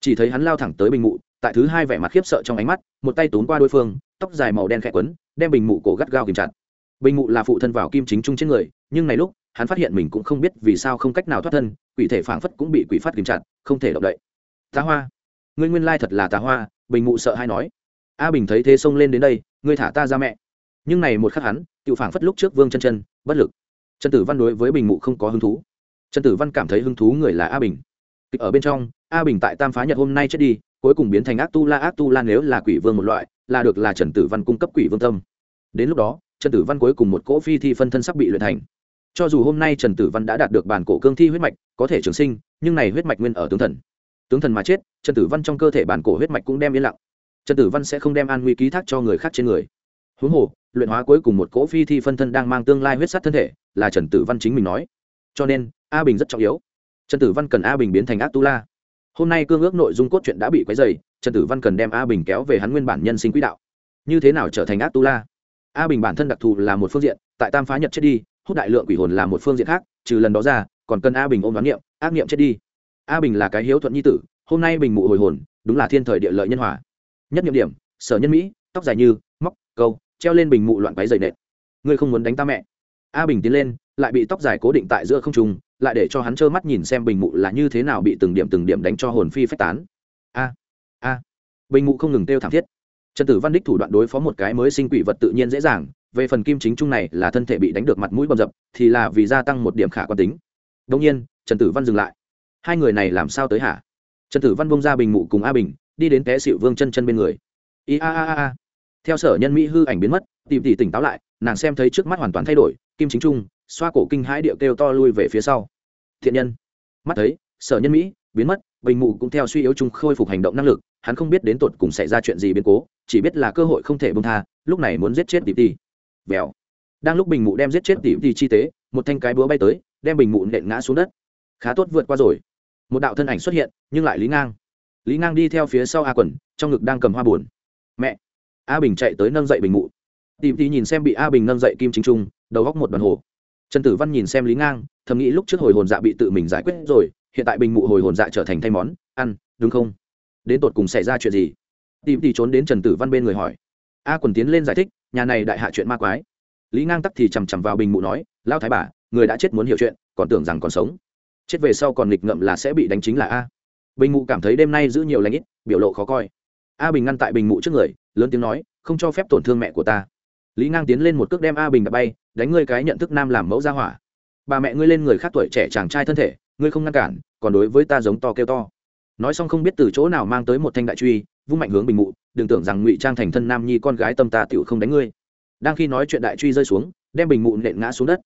Chỉ thấy hắn lao thẳng tới bình mụ, tại thứ hai vẻ mặt khiếp sợ trong ánh mắt, một tay tốn qua đối phương, tóc dài màu đen khẽ quấn, đem bình mụ cổ gắt gao kìm chặt. Bình mụ là phụ thân vào kim chính trung trên người, nhưng này lúc hắn phát hiện mình cũng không biết vì sao không cách nào thoát thân, quỷ thể phảng phất cũng bị quỷ phát kìm chặt, không thể động đậy. Tá hoa, ngươi nguyên lai thật là tá hoa, bình mụ sợ hay nói. A bình thấy thế xông lên đến đây, ngươi thả ta ra mẹ. Nhưng này một khắc hắn tự phảng phất lúc trước vương chân chân, bất lực. Trần tử văn đối với bình mụ không có hứng thú. Trần tử văn cảm thấy hứng thú người là a bình. Kịch ở bên trong, a bình tại tam phá nhật hôm nay chết đi, cuối cùng biến thành ác tu la, ác tu la nếu là quỷ vương một loại, là được là trần tử văn cung cấp quỷ vương tâm. Đến lúc đó trần tử văn cuối cùng một cỗ phi thi phân thân sắp bị luyện thành cho dù hôm nay trần tử văn đã đạt được bản cổ cương thi huyết mạch, có thể trường sinh, nhưng này huyết mạch nguyên ở tướng thần. Tướng thần mà chết, trần tử văn trong cơ thể bản cổ huyết mạch cũng đem yên lặng. Trần tử văn sẽ không đem an nguy ký thác cho người khác trên người. Huống hồ, luyện hóa cuối cùng một cỗ phi thi phân thân đang mang tương lai huyết sát thân thể, là trần tử văn chính mình nói. Cho nên, a bình rất trọng yếu. Trần tử văn cần a bình biến thành ác tu la. Hôm nay cương ước nội dung cốt truyện đã bị quấy dày trần tử văn cần đem a bình kéo về hắn nguyên bản nhân sinh quỹ đạo. Như thế nào trở thành ác tu la? A bình bản thân đặc thù là một phương diện, tại tam phá nhật chết đi hút đại lượng quỷ hồn là một phương diện khác, trừ lần đó ra, còn cần a bình ôm đoán niệm, ác niệm chết đi. A bình là cái hiếu thuận nhi tử, hôm nay bình mụ hồi hồn, đúng là thiên thời địa lợi nhân hòa. Nhất nhiệm điểm, sở nhân mỹ, tóc dài như, móc, câu, treo lên bình mụ loạn váy dày nện. Ngươi không muốn đánh ta mẹ. A bình tiến lên, lại bị tóc dài cố định tại giữa không trung, lại để cho hắn trơ mắt nhìn xem bình mụ là như thế nào bị từng điểm từng điểm đánh cho hồn phi phách tán. A a. Bình mụ không ngừng kêu thảm thiết. Trần tử văn đích thủ đoạn đối phó một cái mới sinh quỷ vật tự nhiên dễ dàng về phần kim chính trung này là thân thể bị đánh được mặt mũi bầm dập, thì là vì gia tăng một điểm khả quan tính. Đông nhiên, trần tử văn dừng lại. Hai người này làm sao tới hả? Trần tử văn bông ra bình mụ cùng a bình, đi đến té xịu vương chân chân bên người. I a a a theo sở nhân mỹ hư ảnh biến mất, tìm tỉ tỉnh táo lại, nàng xem thấy trước mắt hoàn toàn thay đổi, kim chính trung, xoa cổ kinh hãi điệu kêu to lui về phía sau. Thiện nhân. Mắt thấy, sở nhân mỹ biến mất, bình mụ cũng theo suy yếu chung khôi phục hành động năng lực, hắn không biết đến tột cùng xảy ra chuyện gì biến cố, chỉ biết là cơ hội không thể bông tha, lúc này muốn giết chết tỉ tỉ vèo. Đang lúc bình mụ đem giết chết tỉ thì chi tế, một thanh cái búa bay tới, đem bình mụ nện ngã xuống đất. Khá tốt vượt qua rồi. Một đạo thân ảnh xuất hiện, nhưng lại lý ngang. Lý ngang đi theo phía sau a quần, trong ngực đang cầm hoa buồn. Mẹ! A bình chạy tới nâng dậy bình mụ. Tìm tí nhìn xem bị a bình nâng dậy kim chính trung, đầu góc một đoàn hồ. Trần tử văn nhìn xem lý ngang, thầm nghĩ lúc trước hồi hồn dạ bị tự mình giải quyết rồi, hiện tại bình mụ hồi hồn dạ trở thành thay món, ăn, đúng không? Đến tột cùng xảy ra chuyện gì? Tìm tí trốn đến trần tử văn bên người hỏi. A quần tiến lên giải thích nhà này đại hạ chuyện ma quái. Lý ngang tắc thì chằm chằm vào bình mụ nói lao thái bà, người đã chết muốn hiểu chuyện, còn tưởng rằng còn sống. Chết về sau còn nghịch ngậm là sẽ bị đánh chính là a. Bình mụ cảm thấy đêm nay giữ nhiều lãnh ít, biểu lộ khó coi. A bình ngăn tại bình mụ trước người, lớn tiếng nói, không cho phép tổn thương mẹ của ta. Lý ngang tiến lên một cước đem a bình đã bay, đánh ngươi cái nhận thức nam làm mẫu ra hỏa. Bà mẹ ngươi lên người khác tuổi trẻ chàng trai thân thể, ngươi không ngăn cản, còn đối với ta giống to kêu to. Nói xong không biết từ chỗ nào mang tới một thanh đại truy vung mạnh hướng bình mụ, đừng tưởng rằng ngụy trang thành thân nam nhi con gái tâm ta tựu không đánh ngươi. Đang khi nói chuyện đại truy rơi xuống, đem bình mụ nện ngã xuống đất.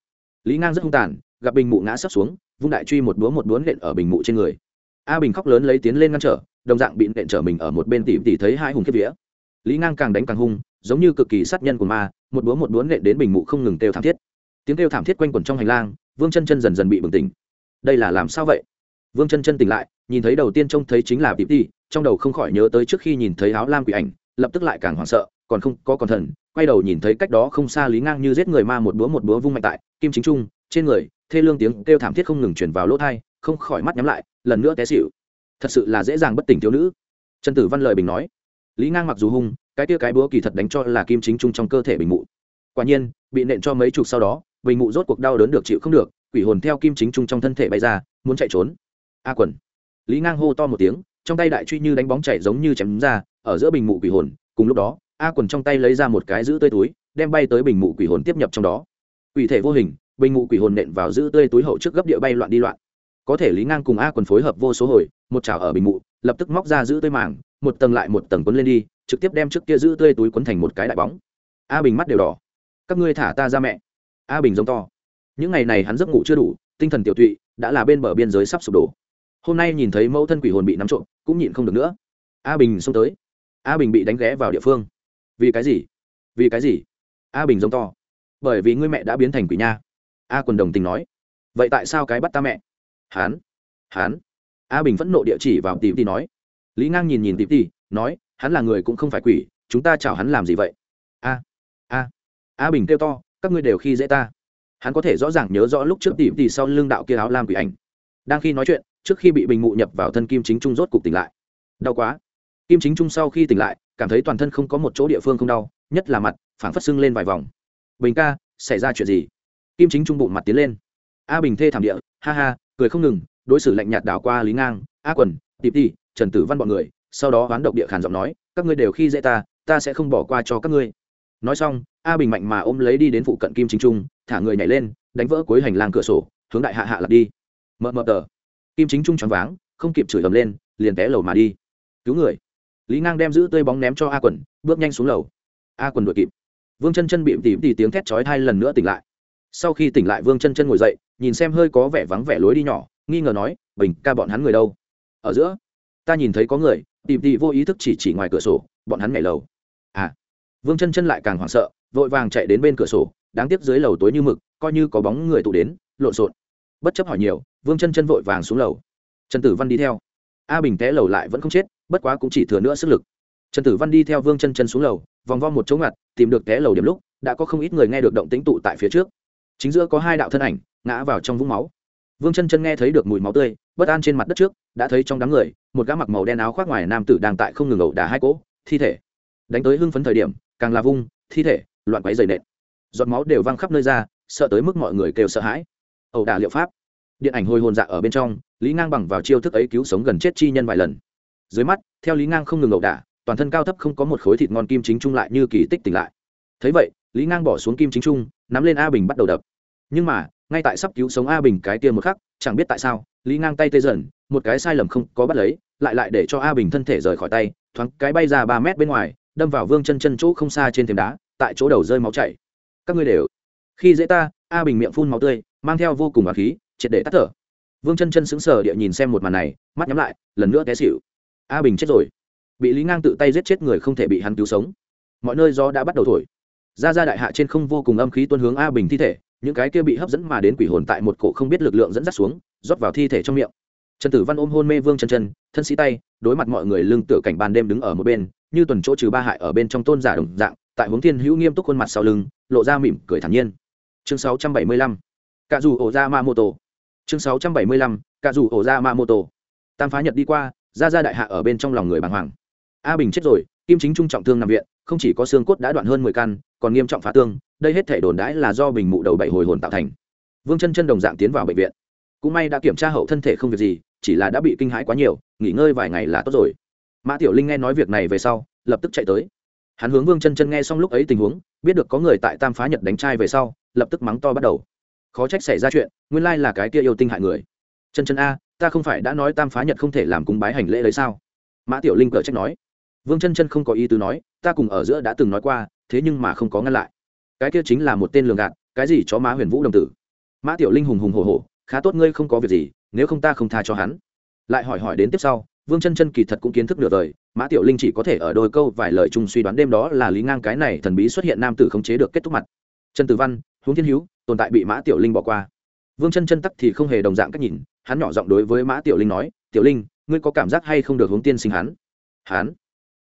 Lý ngang rất hung tàn, gặp bình mụ ngã sấp xuống, vung đại truy một búa một búa nện ở bình mụ trên người. A bình khóc lớn lấy tiến lên ngăn trở, đồng dạng bị nện trở mình ở một bên tỉ tỉ thấy hai hùng kiếp vía. Lý ngang càng đánh càng hung, giống như cực kỳ sát nhân của ma, một búa một búa nện đến bình mụ không ngừng kêu thảm thiết. Tiếng kêu thảm thiết quanh quẩn trong hành lang, vương chân chân dần dần bị bừng tỉnh. Đây là làm sao vậy? Vương chân chân tỉnh lại, nhìn thấy đầu tiên trông thấy chính là tỉ tỉ trong đầu không khỏi nhớ tới trước khi nhìn thấy áo lam quỷ ảnh, lập tức lại càng hoảng sợ, còn không có còn thần, quay đầu nhìn thấy cách đó không xa lý ngang như giết người ma một búa một búa vung mạnh tại kim chính trung, trên người, thê lương tiếng kêu thảm thiết không ngừng chuyển vào lỗ thai không khỏi mắt nhắm lại, lần nữa té xịu thật sự là dễ dàng bất tỉnh thiếu nữ. Trần tử văn lời bình nói. Lý ngang mặc dù hung, cái tia cái búa kỳ thật đánh cho là kim chính trung trong cơ thể bình mụ. Quả nhiên, bị nện cho mấy chục sau đó, bình mụ rốt cuộc đau đớn được chịu không được, quỷ hồn theo kim chính trung trong thân thể bay ra, muốn chạy trốn. A quần. Lý ngang hô to một tiếng trong tay đại truy như đánh bóng chảy giống như chém ra, ở giữa bình mụ quỷ hồn, cùng lúc đó, a quần trong tay lấy ra một cái giữ tươi túi, đem bay tới bình mụ quỷ hồn tiếp nhập trong đó. Quỷ thể vô hình, bình mụ quỷ hồn nện vào giữ tươi túi hậu trước gấp địa bay loạn đi loạn. Có thể lý ngang cùng a quần phối hợp vô số hồi, một chảo ở bình mụ, lập tức móc ra giữ tươi màng, một tầng lại một tầng quấn lên đi, trực tiếp đem trước kia giữ tươi túi quấn thành một cái đại bóng. A bình mắt đều đỏ. Các ngươi thả ta ra mẹ. A bình giống to. Những ngày này hắn giấc ngủ chưa đủ, tinh thần tiểu tụy, đã là bên bờ biên giới sắp sụp đổ. Hôm nay nhìn thấy mẫu thân quỷ hồn bị nắm trộm cũng nhịn không được nữa. A bình xông tới. A bình bị đánh ghé vào địa phương. Vì cái gì? Vì cái gì? A bình giống to. Bởi vì ngươi mẹ đã biến thành quỷ nha. A quần đồng tình nói. Vậy tại sao cái bắt ta mẹ? Hán. Hán. A bình vẫn nộ địa chỉ vào tìm tì nói. Lý ngang nhìn nhìn tìm tì, nói, hắn là người cũng không phải quỷ, chúng ta chào hắn làm gì vậy? A a. A bình kêu to, các ngươi đều khi dễ ta. Hắn có thể rõ ràng nhớ rõ lúc trước tìm tì sau lưng đạo kia áo lam quỷ ảnh. Đang khi nói chuyện trước khi bị bình mụ nhập vào thân kim chính trung rốt cục tỉnh lại. Đau quá. Kim chính trung sau khi tỉnh lại, cảm thấy toàn thân không có một chỗ địa phương không đau, nhất là mặt, phảng phất sưng lên vài vòng. Bình ca, xảy ra chuyện gì? Kim chính trung bụng mặt tiến lên. A bình thê thảm địa, ha ha, cười không ngừng, đối xử lạnh nhạt đảo qua lý ngang, a quần, tịp ti trần tử văn b ọ n người, sau đó oán độc địa khàn giọng nói, các ngươi đều khi dễ ta ta sẽ không bỏ qua cho các ngươi. Nói xong, a bình mạnh mà ôm lấy đi đến phụ cận kim chính trung, thả người nhảy lên, đánh vỡ cuối hành lang cửa sổ, hướng đại hạ hạ lật đi. Mờ mờ tờ kim chính trung choáng váng, không kịp chửi ầm lên, liền té lầu mà đi. Cứu người. Lý ngang đem giữ tươi bóng ném cho a quần, bước nhanh xuống lầu. A quần đuổi kịp. Vương chân chân bị tỉ tỉ tiếng thét chói thai lần nữa tỉnh lại. Sau khi tỉnh lại, vương chân chân ngồi dậy, nhìn xem hơi có vẻ vắng vẻ lối đi nhỏ, nghi ngờ nói, bình ca bọn hắn người đâu? Ở giữa. Ta nhìn thấy có người. Tỉ tỉ vô ý thức chỉ chỉ ngoài cửa sổ, bọn hắn nhảy lầu. À. Vương chân chân lại càng hoảng sợ, vội vàng chạy đến bên cửa sổ, đáng tiếc dưới lầu tối như mực, coi như có bóng người tụ đến, lộn xộn. Bất chấp hỏi nhiều vương chân chân vội vàng xuống lầu. Trần tử văn đi theo. A bình té lầu lại vẫn không chết, bất quá cũng chỉ thừa nữa sức lực. Trần tử văn đi theo vương chân chân xuống lầu, vòng vo một chỗ ngặt, tìm được té lầu điểm lúc, đã có không ít người nghe được động tĩnh tụ tại phía trước. Chính giữa có hai đạo thân ảnh, ngã vào trong vũng máu. Vương chân chân nghe thấy được mùi máu tươi, bất an trên mặt đất trước, đã thấy trong đám người, một gã mặc màu đen áo khoác ngoài nam tử đang tại không ngừng ẩu đả hai cỗ, thi thể. Đánh tới hưng phấn thời điểm, càng là vung, thi thể, loạn quấy dày nện. Giọt máu đều văng khắp nơi ra, sợ tới mức mọi người kêu sợ hãi. Ẩu đả liệu pháp điện ảnh hồi hồn dạ ở bên trong, lý ngang bằng vào chiêu thức ấy cứu sống gần chết chi nhân vài lần. Dưới mắt, theo lý ngang không ngừng ẩu đả, toàn thân cao thấp không có một khối thịt ngon kim chính trung lại như kỳ tích tỉnh lại. Thấy vậy, lý ngang bỏ xuống kim chính trung, nắm lên a bình bắt đầu đập. Nhưng mà, ngay tại sắp cứu sống a bình cái kia một khắc, chẳng biết tại sao, lý ngang tay tê dần, một cái sai lầm không có bắt lấy, lại lại để cho a bình thân thể rời khỏi tay, thoáng cái bay ra ba mét bên ngoài, đâm vào vương chân chân chỗ không xa trên thềm đá, tại chỗ đầu rơi máu chảy. Các ngươi đều, khi dễ ta, a bình miệng phun máu tươi, mang theo vô cùng bà khí triệt để tắt thở. Vương chân chân sững sờ địa nhìn xem một màn này mắt nhắm lại lần nữa té xịu a bình chết rồi. Bị lý ngang tự tay giết chết người không thể bị hắn cứu sống. Mọi nơi gió đã bắt đầu thổi. Ra ra đại hạ trên không vô cùng âm khí tuân hướng a bình thi thể những cái kia bị hấp dẫn mà đến quỷ hồn tại một cổ không biết lực lượng dẫn dắt xuống rót vào thi thể trong miệng. Trần tử văn ôm hôn mê vương chân chân thân sĩ tay đối mặt mọi người lưng tựa cảnh ban đêm đứng ở một bên như tuần chỗ trừ ba hại ở bên trong tôn giả đồng dạng tại hướng thiên hữu nghiêm túc khuôn mặt sau lưng lộ ra mỉm cười thản nhiên. Chương sáu trăm bảy mươi lăm, cả dù ổ ra ma mô tô chương 675 cả dù ổ ra ma mô tô tam phá nhật đi qua ra ra đại hạ ở bên trong lòng người bàng hoàng. A bình chết rồi, kim chính trung trọng thương nằm viện, không chỉ có xương cốt đã đoạn hơn mười căn, còn nghiêm trọng phá tương, đây hết thể đồn đãi là do bình mụ đầu bảy hồi hồn tạo thành. Vương chân chân đồng dạng tiến vào bệnh viện. Cũng may đã kiểm tra hậu thân thể không việc gì, chỉ là đã bị kinh hãi quá nhiều, nghỉ ngơi vài ngày là tốt rồi. Mã tiểu linh nghe nói việc này về sau, lập tức chạy tới. Hắn hướng vương chân chân nghe xong lúc ấy tình huống, biết được có người tại tam phá nhật đánh trai về sau, lập tức mắng to bắt đầu khó trách xảy ra chuyện, nguyên lai là cái kia yêu tinh hại người. Chân chân a, ta không phải đã nói tam phá nhật không thể làm cúng bái hành lễ đấy sao? Mã tiểu linh cờ trách nói. Vương chân chân không có ý tứ nói, ta cùng ở giữa đã từng nói qua, thế nhưng mà không có ngăn lại. Cái kia chính là một tên lường gạt, cái gì cho má huyền vũ đồng tử. Mã tiểu linh hùng hùng hồ hồ khá tốt ngươi không có việc gì, nếu không ta không tha cho hắn. Lại hỏi hỏi đến tiếp sau, vương chân chân kỳ thật cũng kiến thức nửa đời, mã tiểu linh chỉ có thể ở đôi câu vài lời chung suy đoán đêm đó là lý ngang cái này thần bí xuất hiện nam tử khống chế được kết thúc mặt. Trần tử văn huống thiên hữu tồn tại bị mã tiểu linh bỏ qua. Vương chân chân tắc thì không hề đồng dạng cách nhìn, hắn nhỏ giọng đối với mã tiểu linh nói, tiểu linh, ngươi có cảm giác hay không được hướng tiên sinh hắn? Hắn?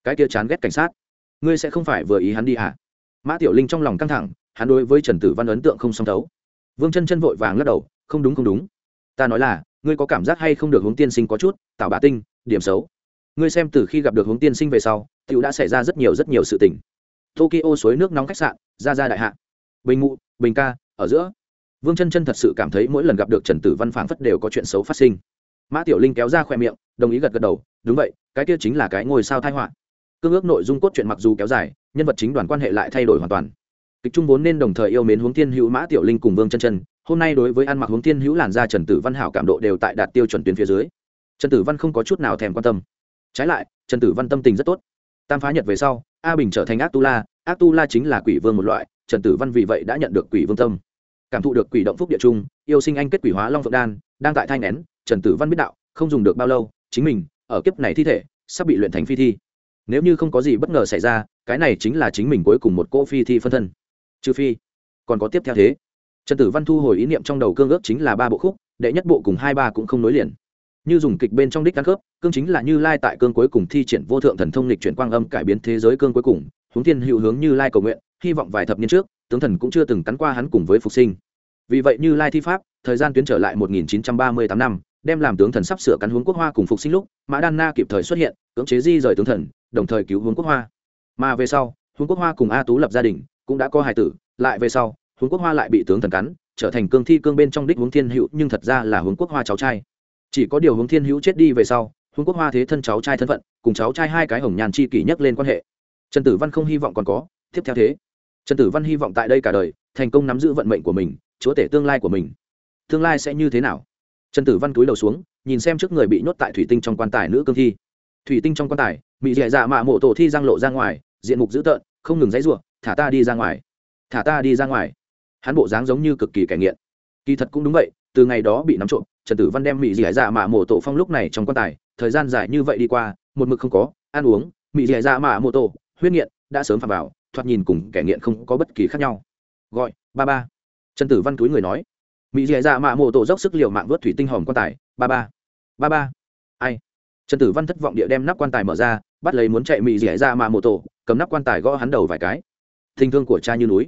Cái kia chán ghét cảnh sát. Ngươi sẽ không phải vừa ý hắn đi hả? Mã tiểu linh trong lòng căng thẳng, hắn đối với trần tử văn ấn tượng không song thấu. Vương chân chân vội vàng lắc đầu, không đúng không đúng. Ta nói là, ngươi có cảm giác hay không được hướng tiên sinh có chút tạo bà tinh, điểm xấu. Ngươi xem từ khi gặp được hướng tiên sinh về sau t i ể u đã xảy ra rất nhiều rất nhiều sự tình. Tokyo suối nước nóng khách sạn, ra ra đại hạ. Bình ngụ bình ca ở giữa. Vương chân chân thật sự cảm thấy mỗi lần gặp được trần tử văn phảng phất đều có chuyện xấu phát sinh. Mã tiểu linh kéo ra khoe miệng, đồng ý gật gật đầu, đúng vậy, cái kia chính là cái ngôi sao thai họa. Cương ước nội dung cốt truyện mặc dù kéo dài, nhân vật chính đoàn quan hệ lại thay đổi hoàn toàn. Kịch trung vốn nên đồng thời yêu mến hướng tiên hữu, mã tiểu linh cùng vương chân chân. Hôm nay đối với ăn mặc hướng tiên hữu làn da trần tử văn hảo cảm độ đều tại đạt tiêu chuẩn tuyến phía dưới. Trần tử văn không có chút nào thèm quan tâm. Trái lại, trần tử văn tâm tình rất tốt. Tam phá nhật về sau, a bình trở thành ác tu la. Ác tu la chính là quỷ vương một loại trần tử văn vì vậy đã nhận được quỷ vương tâm. Cảm thụ được quỷ động phúc địa trung, yêu sinh anh kết quỷ hóa long phượng đan, đang tại thanh nén trần tử văn biết đạo, không dùng được bao lâu, chính mình, ở kiếp này thi thể, sắp bị luyện thành phi thi. Nếu như không có gì bất ngờ xảy ra, cái này chính là chính mình cuối cùng một cô phi thi phân thân. Trừ phi, còn có tiếp theo thế. Trần tử văn thu hồi ý niệm trong đầu cương ước chính là ba bộ khúc, đệ nhất bộ cùng hai ba cũng không nối liền. Như dùng kịch bên trong đích căn khớp, cương chính là như lai tại cương cuối cùng thi triển vô thượng thần thông lịch chuyển quang âm cải biến thế giới cương cuối cùng, huống thiên hữu hướng như lai cầu nguyện hy vọng vài thập niên trước, tướng thần cũng chưa từng cắn qua hắn cùng với phục sinh. Vì vậy như lai thi pháp, thời gian tuyến trở lại 1938 năm, đem làm tướng thần sắp sửa cắn hướng quốc hoa cùng phục sinh lúc, mã đan na kịp thời xuất hiện, cưỡng chế di rời tướng thần, đồng thời cứu hướng quốc hoa. Mà về sau hướng quốc hoa cùng a tú lập gia đình, cũng đã có hài tử, lại về sau hướng quốc hoa lại bị tướng thần cắn, trở thành cương thi cương bên trong đích hướng thiên hữu, nhưng thật ra là hướng quốc hoa cháu trai. Chỉ có điều hướng thiên hữu chết đi về sau hướng quốc hoa thế thân cháu trai thân phận, cùng cháu trai hai cái hồng nhàn chi kỷ nhắc lên quan hệ. Trần tử văn không hy vọng còn có, tiếp theo thế trần tử văn hy vọng tại đây cả đời, thành công nắm giữ vận mệnh của mình, chúa tể tương lai của mình. Tương lai sẽ như thế nào? Trần tử văn cúi đầu xuống, nhìn xem trước người bị nhốt tại thủy tinh trong quan tài nữ cương thi. Thủy tinh trong quan tài bị dẻ dạ, dạ mạ mộ tổ thi giang lộ ra ngoài, diện mục dữ tợn, không ngừng dãy ruộng thả ta đi ra ngoài, thả ta đi ra ngoài. Hắn bộ dáng giống như cực kỳ kẻ nghiện. Kỳ thật cũng đúng vậy, từ ngày đó bị nắm trộm, trần tử văn đem mỹ dẻ dạ, dạ mạ mộ tổ phong lúc này trong quan tài, thời gian dài như vậy đi qua, một mực không có, ăn uống mỹ dẻ dạ, dạ mạ mộ tổ, huyết nghiện, đã sớm phạm vào thoạt nhìn cùng kẻ nghiện không có bất kỳ khác nhau. Gọi, ba ba. Trần tử văn túi người nói, mỹ dẻ dạ mạ mộ tổ dốc sức liều mạng vớt thủy tinh hòm quan tài, ba ba. Ba ba. Ai? Trần tử văn thất vọng địa đem nắp quan tài mở ra, bắt lấy muốn chạy mỹ dẻ dạ mạ mộ tổ, cầm nắp quan tài gõ hắn đầu vài cái. Thinh thương của cha như núi.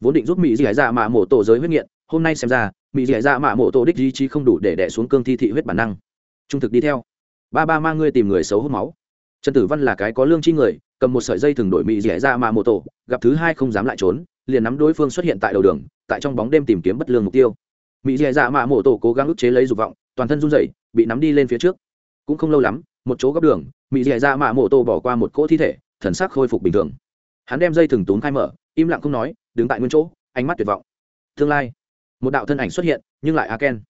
Vốn định giúp mỹ dẻ dạ mạ mộ tổ giới huyết nghiện, hôm nay xem ra, mỹ dẻ dạ mạ mộ tổ đích duy trí không đủ để đẻ xuống cương thi thị huyết bản năng. Trung thực đi theo. Ba ba mang ngươi tìm người xấu hút máu. Trần tử văn là cái có lương chi người cầm một sợi dây thừng đổi mỹ rẻ ra mà mô tổ gặp thứ hai không dám lại trốn, liền nắm đối phương xuất hiện tại đầu đường, tại trong bóng đêm tìm kiếm bất lương mục tiêu. Mỹ rẻ ra mà mô tổ cố gắng ức chế lấy dục vọng, toàn thân run rẩy, bị nắm đi lên phía trước. Cũng không lâu lắm, một chỗ góc đường, mỹ rẻ ra mà mô tổ bỏ qua một cỗ thi thể, thần sắc khôi phục bình thường. Hắn đem dây thừng túm khai mở, im lặng không nói, đứng tại nguyên chỗ, ánh mắt tuyệt vọng. Tương lai, một đạo thân ảnh xuất hiện, nhưng lại aken.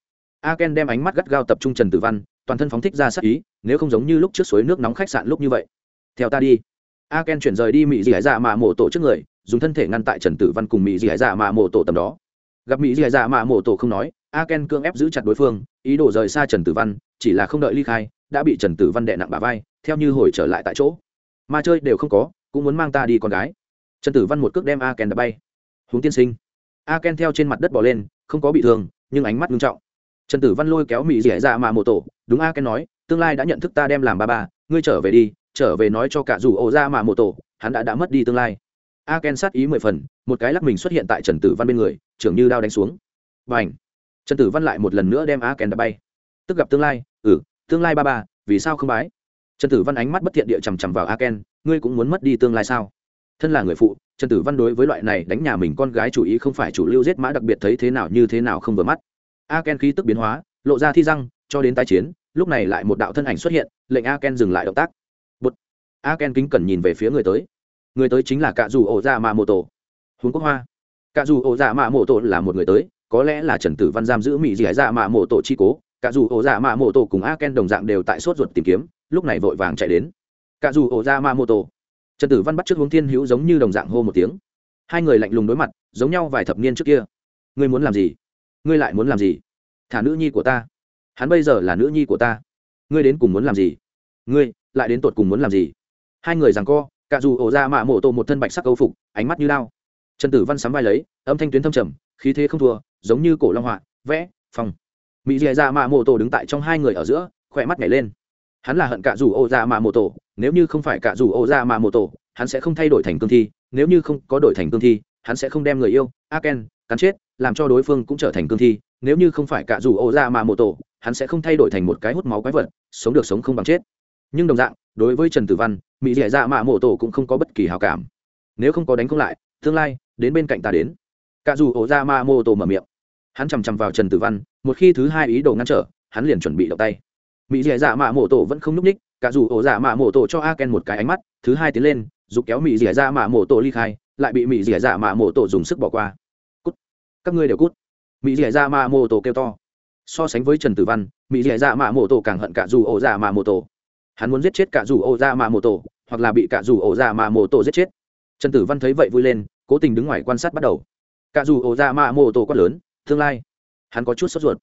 Aken đem ánh mắt gắt gao tập trung trần tử văn, toàn thân phóng thích ra sắc ý, nếu không giống như lúc trước suối nước nóng khách sạn lúc như vậy. Theo ta đi a ken chuyển rời đi mỹ dị hải dạ mạ mộ tổ trước người, dùng thân thể ngăn tại trần tử văn cùng mỹ dị hải dạ mạ mộ tổ tầm đó. Gặp mỹ dị hải dạ mạ mộ tổ không nói a ken cưỡng ép giữ chặt đối phương, ý đồ rời xa trần tử văn, chỉ là không đợi ly khai, đã bị trần tử văn đệ nặng bà vai, theo như hồi trở lại tại chỗ. Ma chơi đều không có, cũng muốn mang ta đi con gái. Trần tử văn một cước đem a ken đã bay. Huống tiên sinh. A ken theo trên mặt đất bỏ lên, không có bị thương, nhưng ánh mắt nghiêm trọng. Trần tử văn lôi kéo mỹ dẻ dạ mạ mộ tổ, đúng a ken nói, tương lai đã nhận thức ta đem làm ba ba, ngươi trở về đi trở về nói cho cả dù ổ ra mà mộ tổ, hắn đã đã mất đi tương lai. A ken sát ý mười phần, một cái lắc mình xuất hiện tại trần tử văn bên người, trưởng như đao đánh xuống. Và ảnh trần tử văn lại một lần nữa đem a ken đã bay. Tức gặp tương lai ừ tương lai ba ba, vì sao không bái? Trần tử văn ánh mắt bất thiện địa chằm chằm vào a ken ngươi cũng muốn mất đi tương lai sao? Thân là người phụ, trần tử văn đối với loại này đánh nhà mình con gái chủ ý không phải chủ lưu giết mã đặc biệt thấy thế nào như thế nào không vừa mắt. A ken khí tức biến hóa, lộ ra thi răng, cho đến tái chiến, lúc này lại một đạo thân ảnh xuất hiện, lệnh a ken dừng lại động tác a ken kính cẩn nhìn về phía người tới. Người tới chính là cạ dù ổ dạ mạ mộ tổ huống quốc hoa. Cạ dù ổ dạ mạ mộ tổ là một người tới, có lẽ là trần tử văn giam giữ mỹ dì dạ mạ mộ tổ chi cố. Cạ dù ổ dạ mạ mộ tổ cùng a ken đồng dạng đều tại sốt ruột tìm kiếm, lúc này vội vàng chạy đến. Cạ dù ổ dạ mạ mộ tổ trần tử văn bắt trước hướng thiên hữu giống như đồng dạng hô một tiếng. Hai người lạnh lùng đối mặt, giống nhau vài thập niên trước kia. Ngươi muốn làm gì? Ngươi lại muốn làm gì? Thả nữ nhi của ta. Hắn bây giờ là nữ nhi của ta. Ngươi đến cùng muốn làm gì? Ngươi lại đến tột cùng muốn làm gì? Hai người rằng co, cả dù ổ ra mạ mộ tổ một thân bạch sắc câu phục, ánh mắt như lao trần tử văn sắm vai lấy, âm thanh tuyến thâm trầm, khí thế không thua, giống như cổ long họa, vẽ, phòng. Mỹ dì ra mạ mộ tổ đứng tại trong hai người ở giữa, khỏe mắt nhảy lên. Hắn là hận cả dù ổ ra mạ mộ tổ, nếu như không phải cả dù ổ ra mạ mộ tổ, hắn sẽ không thay đổi thành cương thi, nếu như không có đổi thành cương thi, hắn sẽ không đem người yêu aken cắn chết, làm cho đối phương cũng trở thành cương thi, nếu như không phải cả dù ổ ra mạ mộ tổ, hắn sẽ không thay đổi thành một cái hút máu quái vật, sống được sống không bằng chết. Nhưng đồng dạng đối với trần tử văn mỹ dẻ dạ mạ mộ tổ cũng không có bất kỳ hào cảm nếu không có đánh không lại tương lai đến bên cạnh ta đến cả dù ổ ra mạ mộ tổ mở miệng hắn chằm chằm vào trần tử văn một khi thứ hai ý đồ ngăn trở hắn liền chuẩn bị động tay mỹ dẻ dạ mạ mộ tổ vẫn không n ú c ních cả dù ổ dạ mạ mộ tổ cho a ken một cái ánh mắt thứ hai tiến lên giục kéo mỹ dẻ dạ mạ mộ tổ ly khai lại bị mỹ dẻ dạ mạ mộ tổ dùng sức bỏ qua cút các ngươi đều cút mỹ dẻ dạ mạ mộ tổ kêu to so sánh với trần tử văn mỹ dẻ dạ mạ mộ tổ càng hận cả dù ổ dạ mạ mộ tổ hắn muốn giết chết cả dù ô ra mà mô tổ hoặc là bị cả dù ô ra mà mô tổ giết chết. Trần tử văn thấy vậy vui lên, cố tình đứng ngoài quan sát bắt đầu. Cả dù ô ra mà mô tổ quát lớn, tương lai, hắn có chút sốt ruột.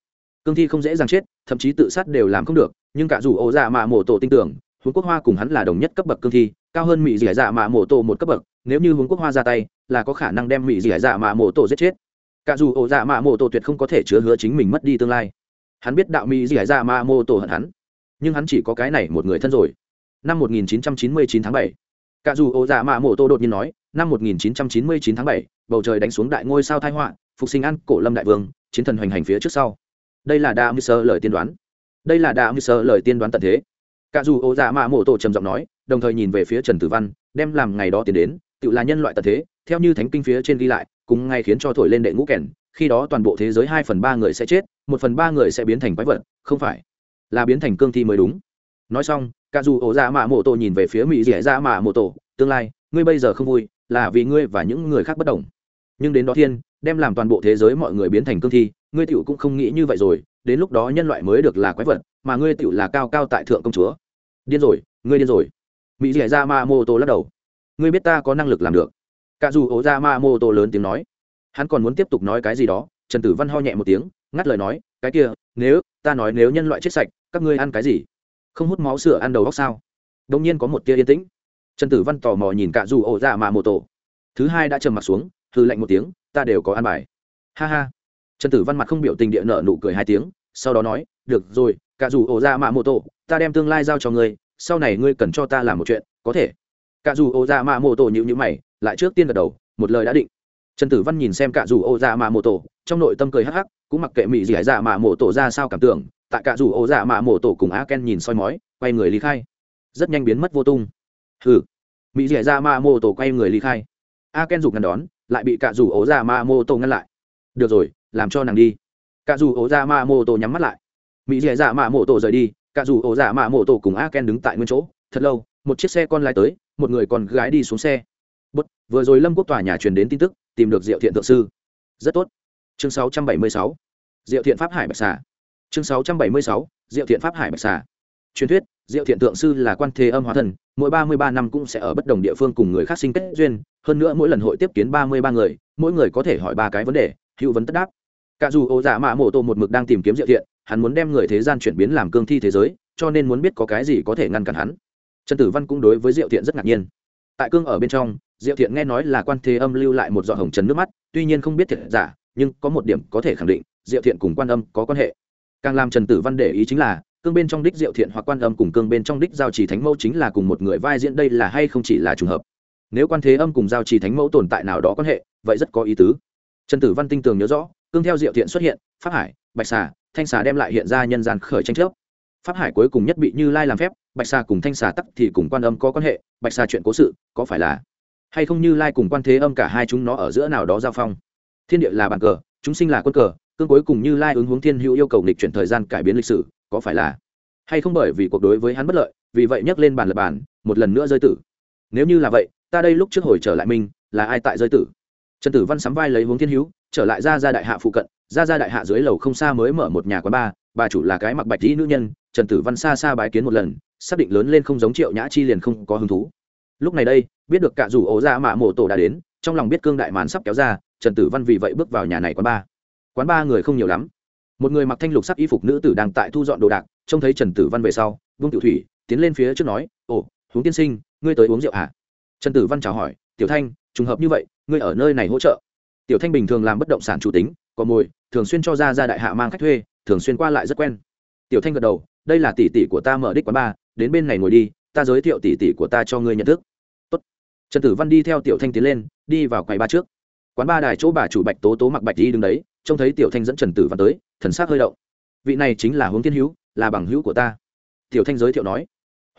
Cương thi không dễ dàng chết, thậm chí tự sát đều làm không được, nhưng cả dù ô ra mà mô tổ tin tưởng huống quốc hoa cùng hắn là đồng nhất cấp bậc cương thi, cao hơn mỹ dỉa dạ mà mô tổ một cấp bậc, nếu như huống quốc hoa ra tay, là có khả năng đem mỹ dỉa dạ mà mô tổ giết chết. Cả dù ô dạ mà mô tổ tuyệt không có thể chứa hứa chính mình mất đi tương lai. Hắn biết đạo mỹ dỉa dạ mà mô tổ hận hắn nhưng hắn chỉ có cái này một người thân rồi. Năm 1999 tháng 7 cả dù Ô dạ mạ Mộ tô đột nhiên nói, năm 1999 tháng 7 bầu trời đánh xuống đại ngôi sao thái họa, phục sinh an cổ lâm đại vương, chiến thần hoành hành phía trước sau. Đây là đa mưu sơ lời tiên đoán. Đây là đa mưu sơ lời tiên đoán tận thế. Cả dù Ô dạ mạ Mộ tô trầm giọng nói, đồng thời nhìn về phía trần tử văn, đem làm ngày đó tiến đến, tự là nhân loại tận thế, theo như thánh kinh phía trên ghi lại, cùng ngay khiến cho thổi lên đệ ngũ kèn, khi đó toàn bộ thế giới hai phần ba người sẽ chết, một phần ba người sẽ biến thành quái vật, không phải là biến thành cương thi mới đúng. Nói xong, cả dù ổ dạ mạ mộ tổ nhìn về phía mỹ dẻ dạ mạ mộ tổ, tương lai, ngươi bây giờ không vui, là vì ngươi và những người khác bất đồng. Nhưng đến đó thiên, đem làm toàn bộ thế giới mọi người biến thành cương thi, ngươi tựu cũng không nghĩ như vậy rồi, đến lúc đó nhân loại mới được là quái vật, mà ngươi tựu là cao cao tại thượng công chúa. Điên rồi, ngươi điên rồi. Mỹ dẻ ra ma mô tô lắc đầu. Ngươi biết ta có năng lực làm được. Cả dù ổ ra mạ mô tô lớn tiếng nói. Hắn còn muốn tiếp tục nói cái gì đó, trần tử văn ho nhẹ một tiếng, ngắt lời nói, cái kia nếu, ta nói nếu nhân loại chết sạch, các ngươi ăn cái gì? Không hút máu sữa ăn đầu góc sao? Đông nhiên có một tia yên tĩnh. Trần tử văn tò mò nhìn cả dù ổ ra mà mô tổ. Thứ hai đã trầm mặt xuống thư lạnh một tiếng, ta đều có ăn bài. Ha ha. Trần tử văn mặt không biểu tình địa nợ nụ cười hai tiếng, sau đó nói, được rồi, cả dù ổ ra mạ mô tổ, ta đem tương lai giao cho ngươi, sau này ngươi cần cho ta làm một chuyện, có thể. Cả dù ổ dạ mạ mô tổ nhịu nhữ mày, lại trước tiên gật đầu, một lời đã định trần tử văn nhìn xem cả dù ô dạ mạ mô tổ trong nội tâm cười hắc hắc cũng mặc kệ mỹ dì dạ mạ mô tổ ra sao cảm tưởng tại cả dù ô dạ mạ mô tổ cùng A ken nhìn soi mói quay người ly khai. Rất nhanh biến mất vô tung. Hừ. Mỹ dì dạ mạ mô tổ quay người ly khai. A ken giục ngăn đón lại bị cả dù ô dạ mạ mô tổ ngăn lại. Được rồi làm cho nàng đi. Cả dù ô dạ mạ mô tổ nhắm mắt lại. Mỹ dì dạ mạ mô tổ rời đi cả dù ổ dạ mạ mộ tổ cùng a ken đứng tại nguyên chỗ. Thật lâu một chiếc xe con lái tới một người còn gái đi xuống xe. Bút, vừa rồi lâm quốc tòa nhà truyền đến tin tức tìm được diệu thiện thượng sư. Rất tốt. Chương 676. diệu thiện pháp hải bạch xà. Chương 676. diệu thiện pháp hải bạch xà. Truyền thuyết, diệu thiện thượng sư là quan thế âm hóa thần, mỗi ba mươi ba năm cũng sẽ ở bất đồng địa phương cùng người khác sinh kết duyên, hơn nữa mỗi lần hội tiếp kiến ba mươi ba người, mỗi người có thể hỏi ba cái vấn đề, hữu vấn tất đáp. Cả dù ô dạ mạ mộ tô một mực đang tìm kiếm diệu thiện, hắn muốn đem người thế gian chuyển biến làm cương thi thế giới, cho nên muốn biết có cái gì có thể ngăn cản hắn. Trần tử văn cũng đối với diệu thiện rất ngạc nhiên. Tại cương ở bên trong diệu thiện nghe nói là quan thế âm lưu lại một giọt hồng trần nước mắt, tuy nhiên không biết thiệt giả, nhưng có một điểm có thể khẳng định, diệu thiện cùng quan âm có quan hệ. Càng làm trần tử văn để ý chính là, cương bên trong đích diệu thiện hoặc quan âm cùng cương bên trong đích giao trì thánh mẫu chính là cùng một người vai diễn đây là hay không chỉ là trùng hợp. Nếu quan thế âm cùng giao trì thánh mẫu tồn tại nào đó quan hệ, vậy rất có ý tứ. Trần tử văn tinh tường nhớ rõ, cương theo diệu thiện xuất hiện, pháp hải, bạch xà, thanh xà đem lại hiện ra nhân gian khởi tranh chấp. Pháp hải cuối cùng nhất bị như lai làm phép, bạch xà cùng thanh xà tắc thì cùng quan âm có quan hệ, bạch xà chuyện cố sự, có phải là hay không như lai cùng quan thế âm cả hai chúng nó ở giữa nào đó giao phong. Thiên địa là bàn cờ, chúng sinh là quân cờ, cương cuối cùng như lai ứng hướng thiên hữu yêu cầu nghịch chuyển thời gian cải biến lịch sử, có phải là? Hay không bởi vì cuộc đối với hắn bất lợi, vì vậy nhắc lên bàn lập bàn, một lần nữa rơi tử. Nếu như là vậy, ta đây lúc trước hồi trở lại mình, là ai tại rơi tử? Trần tử văn sắm vai lấy hướng thiên hữu, trở lại ra ra đại hạ phụ cận ra ra đại hạ dưới lầu không xa mới mở một nhà quán bar bà chủ là cái mặc bạch dĩ nữ nhân, trần tử văn xa xa bái kiến một lần, xác định lớn lên không giống triệu nhã chi liền không có hứng thú lúc này đây, biết được cả rủ ổ ra mạ mộ tổ đã đến, trong lòng biết cương đại màn sắp kéo ra, trần tử văn vì vậy bước vào nhà này quán ba. Quán ba người không nhiều lắm. Một người mặc thanh lục sắc y phục nữ tử đang tại thu dọn đồ đạc, trông thấy trần tử văn về sau vương tiểu thủy, tiến lên phía trước nói, ồ, huống tiên sinh, ngươi tới uống rượu à? Trần tử văn chào hỏi, tiểu thanh, trùng hợp như vậy, ngươi ở nơi này hỗ trợ? Tiểu thanh bình thường làm bất động sản chủ tính, có mồi, thường xuyên cho ra ra đại hạ mang khách thuê, thường xuyên qua lại rất quen. Tiểu thanh gật đầu, đây là tỷ tỷ của ta mở đích quán ba, đến bên này ngồi đi ta giới thiệu tỷ tỷ của ta cho ngươi nhận thức. Tốt. trần tử văn đi theo tiểu thanh tiến lên, đi vào quầy ba trước. Quán ba đài chỗ bà chủ bạch tố tố mặc bạch đi đứng đấy, trông thấy tiểu thanh dẫn trần tử văn tới, thần s ắ c hơi động. Vị này chính là Huống tiên hữu, là bằng hữu của ta. Tiểu thanh giới thiệu nói.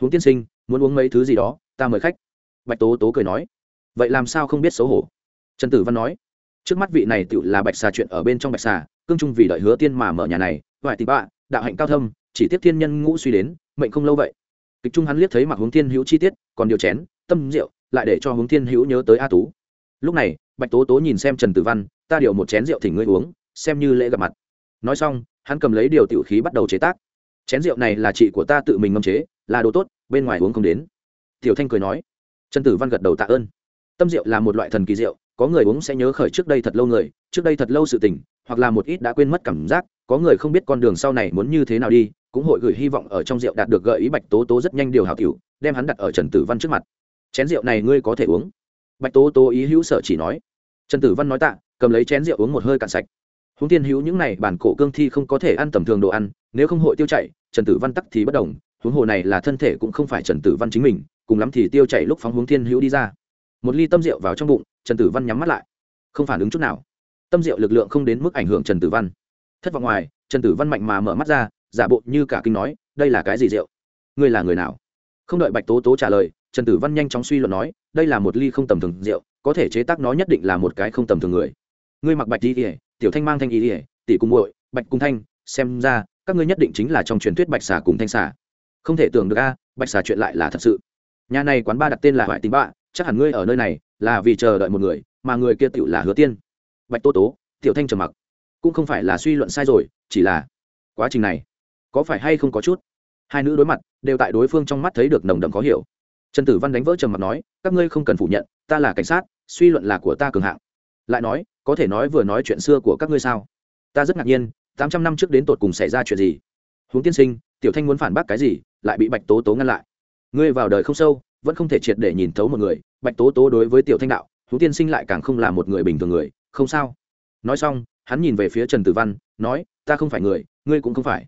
Huống tiên sinh, muốn uống mấy thứ gì đó, ta mời khách. Bạch tố tố cười nói. Vậy làm sao không biết xấu hổ? Trần tử văn nói. Trước mắt vị này tự là bạch xà chuyện ở bên trong bạch xà, cương trung vì đợi hứa tiên mà mở nhà này. Hoại tị bạ, đạo hạnh cao thâm, chỉ tiếp thiên nhân ngũ suy đến, mệnh không lâu vậy kịch trung hắn liếc thấy mặc hướng thiên hữu chi tiết, còn điều chén, tâm rượu, lại để cho hướng thiên hữu nhớ tới a tú. Lúc này, bạch tố tố nhìn xem trần tử văn, ta điều một chén rượu thỉnh ngươi uống, xem như lễ gặp mặt. Nói xong, hắn cầm lấy điều tiểu khí bắt đầu chế tác. Chén rượu này là chị của ta tự mình ngâm chế, là đồ tốt, bên ngoài uống không đến. Tiểu thanh cười nói. Trần tử văn gật đầu tạ ơn. Tâm rượu là một loại thần kỳ rượu, có người uống sẽ nhớ khởi trước đây thật lâu người, trước đây thật lâu sự tình, hoặc là một ít đã quên mất cảm giác, có người không biết con đường sau này muốn như thế nào đi cũng hội gửi hy vọng ở trong rượu đạt được gợi ý bạch tố tố rất nhanh điều hảo tiểu đem hắn đặt ở trần tử văn trước mặt. Chén rượu này ngươi có thể uống. Bạch tố tố ý hữu sở chỉ nói. Trần tử văn nói tạ, cầm lấy chén rượu uống một hơi cạn sạch. Húng tiên hữu những này bản cổ cương thi không có thể ăn tầm thường đồ ăn, nếu không hội tiêu chảy, trần tử văn tắc thì bất đồng, huống hồ này là thân thể cũng không phải trần tử văn chính mình, cùng lắm thì tiêu chảy lúc phóng hướng thiên hữu đi ra. Một ly tâm rượu vào trong bụng, trần tử văn nhắm mắt lại. Không phản ứng chút nào. Tâm rượu lực lượng không đến mức ảnh hưởng trần tử văn. Thất vọng ngoài, trần tử văn mạnh mà mở mắt ra giả bộ như cả kinh nói, đây là cái gì rượu? Ngươi là người nào? Không đợi bạch tố tố trả lời, trần tử văn nhanh chóng suy luận nói, đây là một ly không tầm thường rượu, có thể chế tác nó nhất định là một cái không tầm thường người. Ngươi mặc bạch y ỉa tiểu thanh mang thanh y ỉa tỷ cung muội, bạch cung thanh, xem ra, các ngươi nhất định chính là trong truyền thuyết bạch xà cùng thanh xà. Không thể tưởng được a, bạch xà chuyện lại là thật sự. Nhà này quán ba đặt tên là hoại tình bạ chắc hẳn ngươi ở nơi này, là vì chờ đợi một người, mà người kia tựu là hứa tiên. Bạch tô tố, tiểu thanh trầm mặc. Cũng không phải là suy luận sai rồi, chỉ là quá trình này có phải hay không có chút? Hai nữ đối mặt, đều tại đối phương trong mắt thấy được nồng đậm khó hiểu. Trần tử văn đánh vỡ trầm mặt nói, các ngươi không cần phủ nhận, ta là cảnh sát, suy luận là của ta cường hạng. Lại nói, có thể nói vừa nói chuyện xưa của các ngươi sao? Ta rất ngạc nhiên, tám trăm năm trước đến tột cùng xảy ra chuyện gì? Huống tiên sinh, tiểu thanh muốn phản bác cái gì, lại bị bạch tố tố ngăn lại. Ngươi vào đời không sâu, vẫn không thể triệt để nhìn thấu một người. Bạch tố tố đối với tiểu thanh đạo, huống tiên sinh lại càng không là một người bình thường người, không sao. Nói xong, hắn nhìn về phía trần tử văn, nói, ta không phải người, ngươi cũng không phải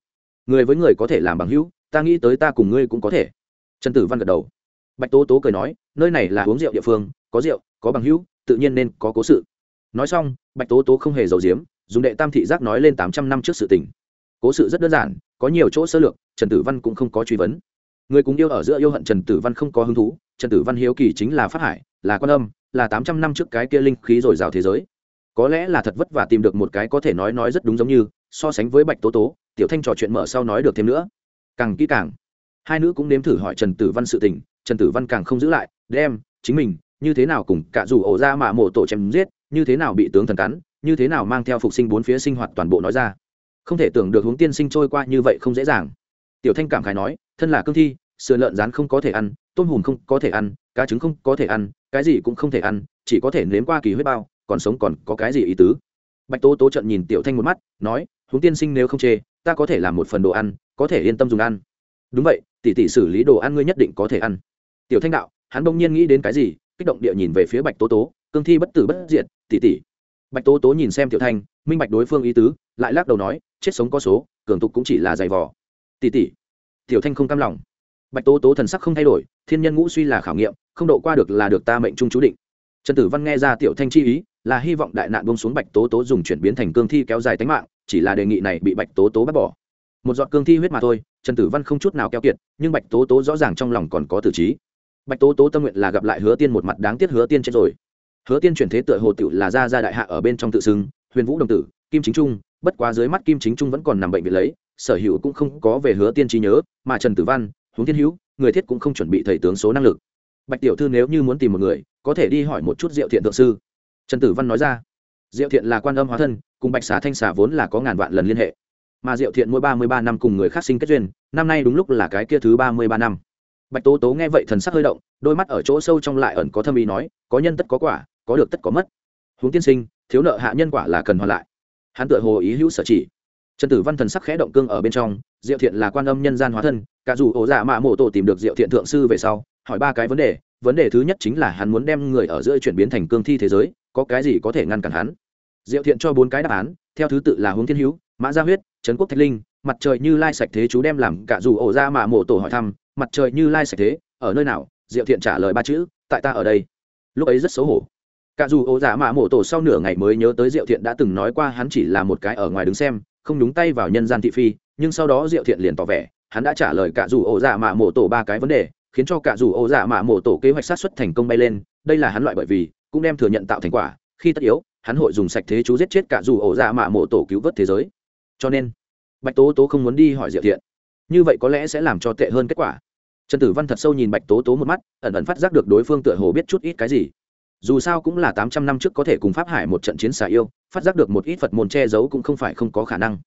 người với người có thể làm bằng hữu, ta nghĩ tới ta cùng ngươi cũng có thể. Trần tử văn gật đầu. Bạch tố tố cười nói, nơi này là uống rượu địa phương, có rượu, có bằng hữu, tự nhiên nên có cố sự. Nói xong, bạch tố tố không hề giấu diếm dùng đệ tam thị giác nói lên tám trăm năm trước sự tình. Cố sự rất đơn giản, có nhiều chỗ sơ lược, trần tử văn cũng không có truy vấn. Người cùng yêu ở giữa yêu hận trần tử văn không có hứng thú, trần tử văn hiếu kỳ chính là phát hải, là quan âm, là tám trăm năm trước cái kia linh khí dồi dào thế giới. Có lẽ là thật vất vả tìm được một cái có thể nói nói rất đúng giống như, so sánh với bạch tố tố tiểu thanh trò chuyện mở sau nói được thêm nữa. Càng kỹ càng, hai nữ cũng nếm thử hỏi trần tử văn sự tình, trần tử văn càng không giữ lại, đem, chính mình, như thế nào cùng cả dù ổ ra mà mổ tổ chém giết, như thế nào bị tướng thần cắn, như thế nào mang theo phục sinh bốn phía sinh hoạt toàn bộ nói ra. Không thể tưởng được hướng tiên sinh trôi qua như vậy không dễ dàng. Tiểu thanh cảm khái nói, thân là cương thi sườn lợn rán không có thể ăn, tôm hùm không có thể ăn, cá trứng không có thể ăn, cái gì cũng không thể ăn, chỉ có thể nếm qua kỳ huyết bao, còn sống còn có cái gì ý tứ? Bạch tố tố trận nhìn tiểu thanh một mắt, nói, hướng tiên sinh nếu không chê ta có thể làm một phần đồ ăn, có thể yên tâm dùng ăn. Đúng vậy, tỷ tỷ xử lý đồ ăn ngươi nhất định có thể ăn. Tiểu thanh đạo, hắn bỗng nhiên nghĩ đến cái gì, kích động địa nhìn về phía bạch tố tố, cương thi bất tử bất diệt, tỷ tỷ. Bạch tố tố nhìn xem tiểu thanh, minh bạch đối phương ý tứ, lại lắc đầu nói, chết sống có số, cường tục cũng chỉ là giày vò. Tỷ tỷ. Tiểu thanh không cam lòng. Bạch tố tố thần sắc không thay đổi, thiên nhân ngũ suy là khảo nghiệm, không độ qua được là được ta mệnh trung chú định trần tử văn nghe ra tiểu thanh chi ý, là hy vọng đại nạn bông xuống bạch tố tố dùng chuyển biến thành cương thi kéo dài tính mạng, chỉ là đề nghị này bị bạch tố tố bắt bỏ. Một giọt cương thi huyết mà thôi, trần tử văn không chút nào keo kiệt, nhưng bạch tố tố rõ ràng trong lòng còn có tử trí. Bạch tố tố tâm nguyện là gặp lại hứa tiên một mặt đáng tiếc hứa tiên chết rồi. Hứa tiên chuyển thế tựa hồ tựu là Ra Ra đại hạ ở bên trong tự xưng, huyền vũ đồng tử, kim chính trung, bất quá dưới mắt kim chính trung vẫn còn nằm bệnh viện lấy, sở hữu cũng không có về hứa tiên trí nhớ, mà trần tử văn huống thiên hữu, người thiết cũng không chuẩn bị thầy tướng số năng lực. Bạch tiểu thư nếu như muốn tìm một người có thể đi hỏi một chút diệu thiện thượng sư. Trần tử văn nói ra, diệu thiện là quan âm hóa thân, cùng bạch xà thanh xà vốn là có ngàn vạn lần liên hệ. Mà diệu thiện mỗi ba mươi ba năm cùng người khác sinh kết duyên, năm nay đúng lúc là cái kia thứ ba mươi ba năm. Bạch tố tố nghe vậy thần sắc hơi động, đôi mắt ở chỗ sâu trong lại ẩn có thâm ý nói, có nhân tất có quả, có được tất có mất. Huống tiên sinh, thiếu nợ hạ nhân quả là cần hoàn lại. Hắn tự hồ ý hữu sở chỉ trần tử văn thần sắc khẽ động cương ở bên trong, diệu thiện là quan âm nhân gian hóa thân, cả dù ổ dạ mạ mộ tổ tìm được diệu thiện thượng sư về sau, hỏi ba cái vấn đề vấn đề thứ nhất chính là hắn muốn đem người ở giữa chuyển biến thành cương thi thế giới, có cái gì có thể ngăn cản hắn? Diệu thiện cho bốn cái đáp án, theo thứ tự là hướng thiên hữu, mã gia huyết, trấn quốc thạch linh, mặt trời như lai sạch thế chú đem làm cả dù ổ ra mạ mộ tổ hỏi thăm, mặt trời như lai sạch thế, ở nơi nào? Diệu thiện trả lời ba chữ, tại ta ở đây. Lúc ấy rất xấu hổ. Cả dù ổ giả mạ mộ tổ sau nửa ngày mới nhớ tới diệu thiện đã từng nói qua hắn chỉ là một cái ở ngoài đứng xem không nhúng tay vào nhân gian thị phi, nhưng sau đó diệu thiện liền tỏ vẻ, hắn đã trả lời cả dù ổ dạ mạ mộ tổ ba cái vấn đề, khiến cho cả dù ổ dạ mạ mộ tổ kế hoạch sát xuất thành công bay lên, đây là hắn loại bởi vì, cũng đem thừa nhận tạo thành quả, khi tất yếu, hắn hội dùng sạch thế chú giết chết cả dù ổ dạ mạ mộ tổ cứu vớt thế giới. Cho nên, bạch tố tố không muốn đi hỏi diệu thiện. Như vậy có lẽ sẽ làm cho tệ hơn kết quả. Trần tử văn thật sâu nhìn bạch tố tố một mắt, ẩn ẩn phát giác được đối phương tựa hồ biết chút ít cái gì dù sao cũng là tám trăm năm trước có thể cùng pháp hải một trận chiến xả yêu, phát giác được một ít phật môn che giấu cũng không phải không có khả năng.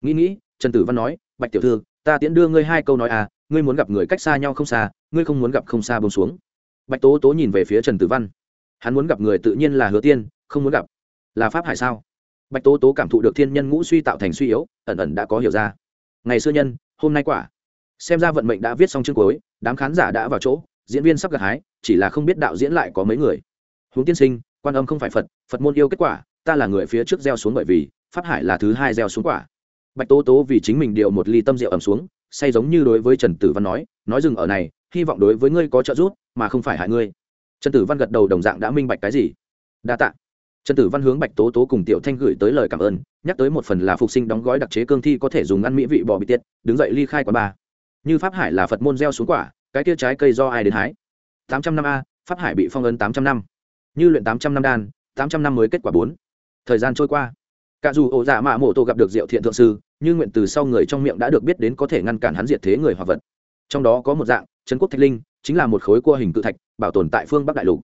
Nghĩ nghĩ, trần tử văn nói, bạch tiểu thư, ta tiễn đưa ngươi hai câu nói à ngươi muốn gặp người cách xa nhau không xa, ngươi không muốn gặp không xa bông xuống. Bạch tố tố nhìn về phía trần tử văn. Hắn muốn gặp người tự nhiên là hứa tiên, không muốn gặp. Là pháp hải sao? Bạch tố tố cảm thụ được thiên nhân ngũ suy tạo thành suy yếu, ẩn ẩn đã có hiểu ra. Ngày xưa nhân, hôm nay quả. Xem ra vận mệnh đã viết xong chương cuối, đám khán giả đã vào chỗ, diễn viên sắp gặt hái, chỉ là không biết đạo diễn lại có mấy người huống tiên sinh, quan âm không phải phật phật môn yêu kết quả, ta là người phía trước gieo xuống bởi vì, pháp hải là thứ hai gieo xuống quả. Bạch tố tố vì chính mình điều một ly tâm rượu ẩm xuống, say giống như đối với trần tử văn nói nói dừng ở này, hy vọng đối với ngươi có trợ giúp, mà không phải hại ngươi. Trần tử văn gật đầu đồng dạng đã minh bạch cái gì? Đa t ạ trần tử văn hướng bạch tố tố cùng tiểu thanh gửi tới lời cảm ơn, nhắc tới một phần là phục sinh đóng gói đặc chế cương thi có thể dùng ăn mỹ vị bò bị tiết đứng dậy ly khai quán ba như pháp hải là phật môn gieo xuống quả, cái kia trái cây do ai đến hái? Tám trăm năm a, pháp hải bị phong ấn tám trăm năm như luyện tám trăm năm đan, tám trăm năm mới kết quả bốn. Thời gian trôi qua. Cả dù ổ dạ mạ mộ tổ gặp được diệu thiện thượng sư, nhưng nguyện từ sau người trong miệng đã được biết đến có thể ngăn cản hắn diệt thế người hoặc vật. Trong đó có một dạng, trấn quốc thạch linh, chính là một khối cua hình cự thạch, bảo tồn tại phương bắc đại lục.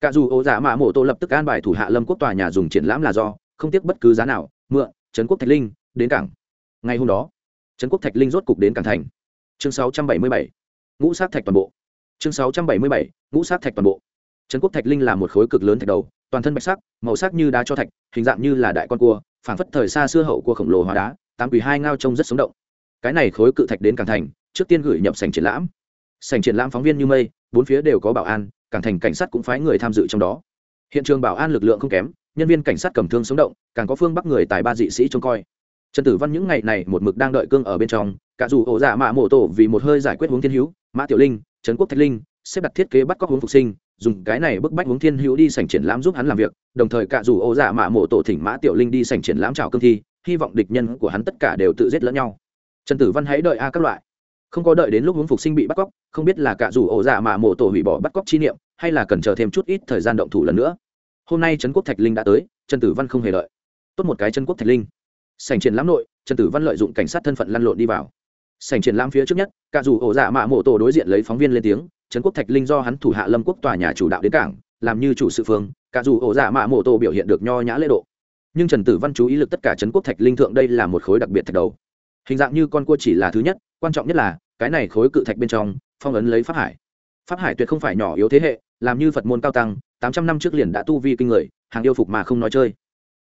Cả dù ổ dạ mạ mộ tổ lập tức an bài thủ hạ lâm quốc tòa nhà dùng triển lãm là do, không tiếc bất cứ giá nào, mượn, trấn quốc thạch linh, đến cảng. Ngày hôm đó, trấn quốc thạch linh rốt cục đến cảng thành. Chương 677. ngũ sát thạch toàn bộ. Chương 677. ngũ sát thạch toàn bộ trấn quốc thạch linh là một khối cực lớn thạch đầu, toàn thân bạch sắc, màu sắc như đá cho thạch, hình dạng như là đại con cua, phảng phất thời xa xưa hậu cua khổng lồ hóa đá, tám quỷ hai ngao trông rất sống động. Cái này khối cự thạch đến cảng thành, trước tiên gửi nhập sành triển lãm. Sành triển lãm phóng viên như mây, bốn phía đều có bảo an, cảng thành cảnh sát cũng phái người tham dự trong đó. Hiện trường bảo an lực lượng không kém, nhân viên cảnh sát cầm thương sống động, càng có phương bắc người tài ba dị sĩ trông coi. Trần tử văn những ngày này một mực đang đợi cương ở bên trong, cả dù ổ dạ mạ mộ tổ vì một hơi giải quyết hướng thiên hữu, mã tiểu linh, trấn quốc thạch linh, xếp đặt thiết kế bắt cóc hướng phục sinh dùng cái này bức bách hướng thiên hữu đi sảnh triển lãm giúp hắn làm việc, đồng thời cả dù ổ dạ mạ mộ tổ thỉnh mã tiểu linh đi sảnh triển lãm chào cương thi, hy vọng địch nhân của hắn tất cả đều tự giết lẫn nhau. Trần tử văn hãy đợi a các loại. Không có đợi đến lúc hướng phục sinh bị bắt cóc, không biết là cả dù ổ dạ mạ mộ tổ hủy bỏ bắt cóc chi niệm, hay là cần chờ thêm chút ít thời gian động thủ lần nữa. Hôm nay trấn quốc thạch linh đã tới, trần tử văn không hề đợi. Tốt một cái trấn quốc thạch linh. Sảnh triển lãm nội, trần tử văn lợi dụng cảnh sát thân phận lăn lộn đi vào. Sảnh triển lãm phía trước nhất, cả dù ổ dạ mạ mộ tổ đối diện lấy phóng viên lên tiếng trấn quốc thạch linh do hắn thủ hạ lâm quốc tòa nhà chủ đạo đến cảng, làm như chủ sự phương, cả dù ổ giả mạ mộ tổ biểu hiện được nho nhã lễ độ. Nhưng trần tử văn chú ý lực tất cả trấn quốc thạch linh thượng đây là một khối đặc biệt thạch đầu. Hình dạng như con cua chỉ là thứ nhất, quan trọng nhất là, cái này khối cự thạch bên trong, phong ấn lấy pháp hải. Pháp hải tuyệt không phải nhỏ yếu thế hệ, làm như phật môn cao tăng, tám trăm năm trước liền đã tu vi kinh người, hàng yêu phục mà không nói chơi.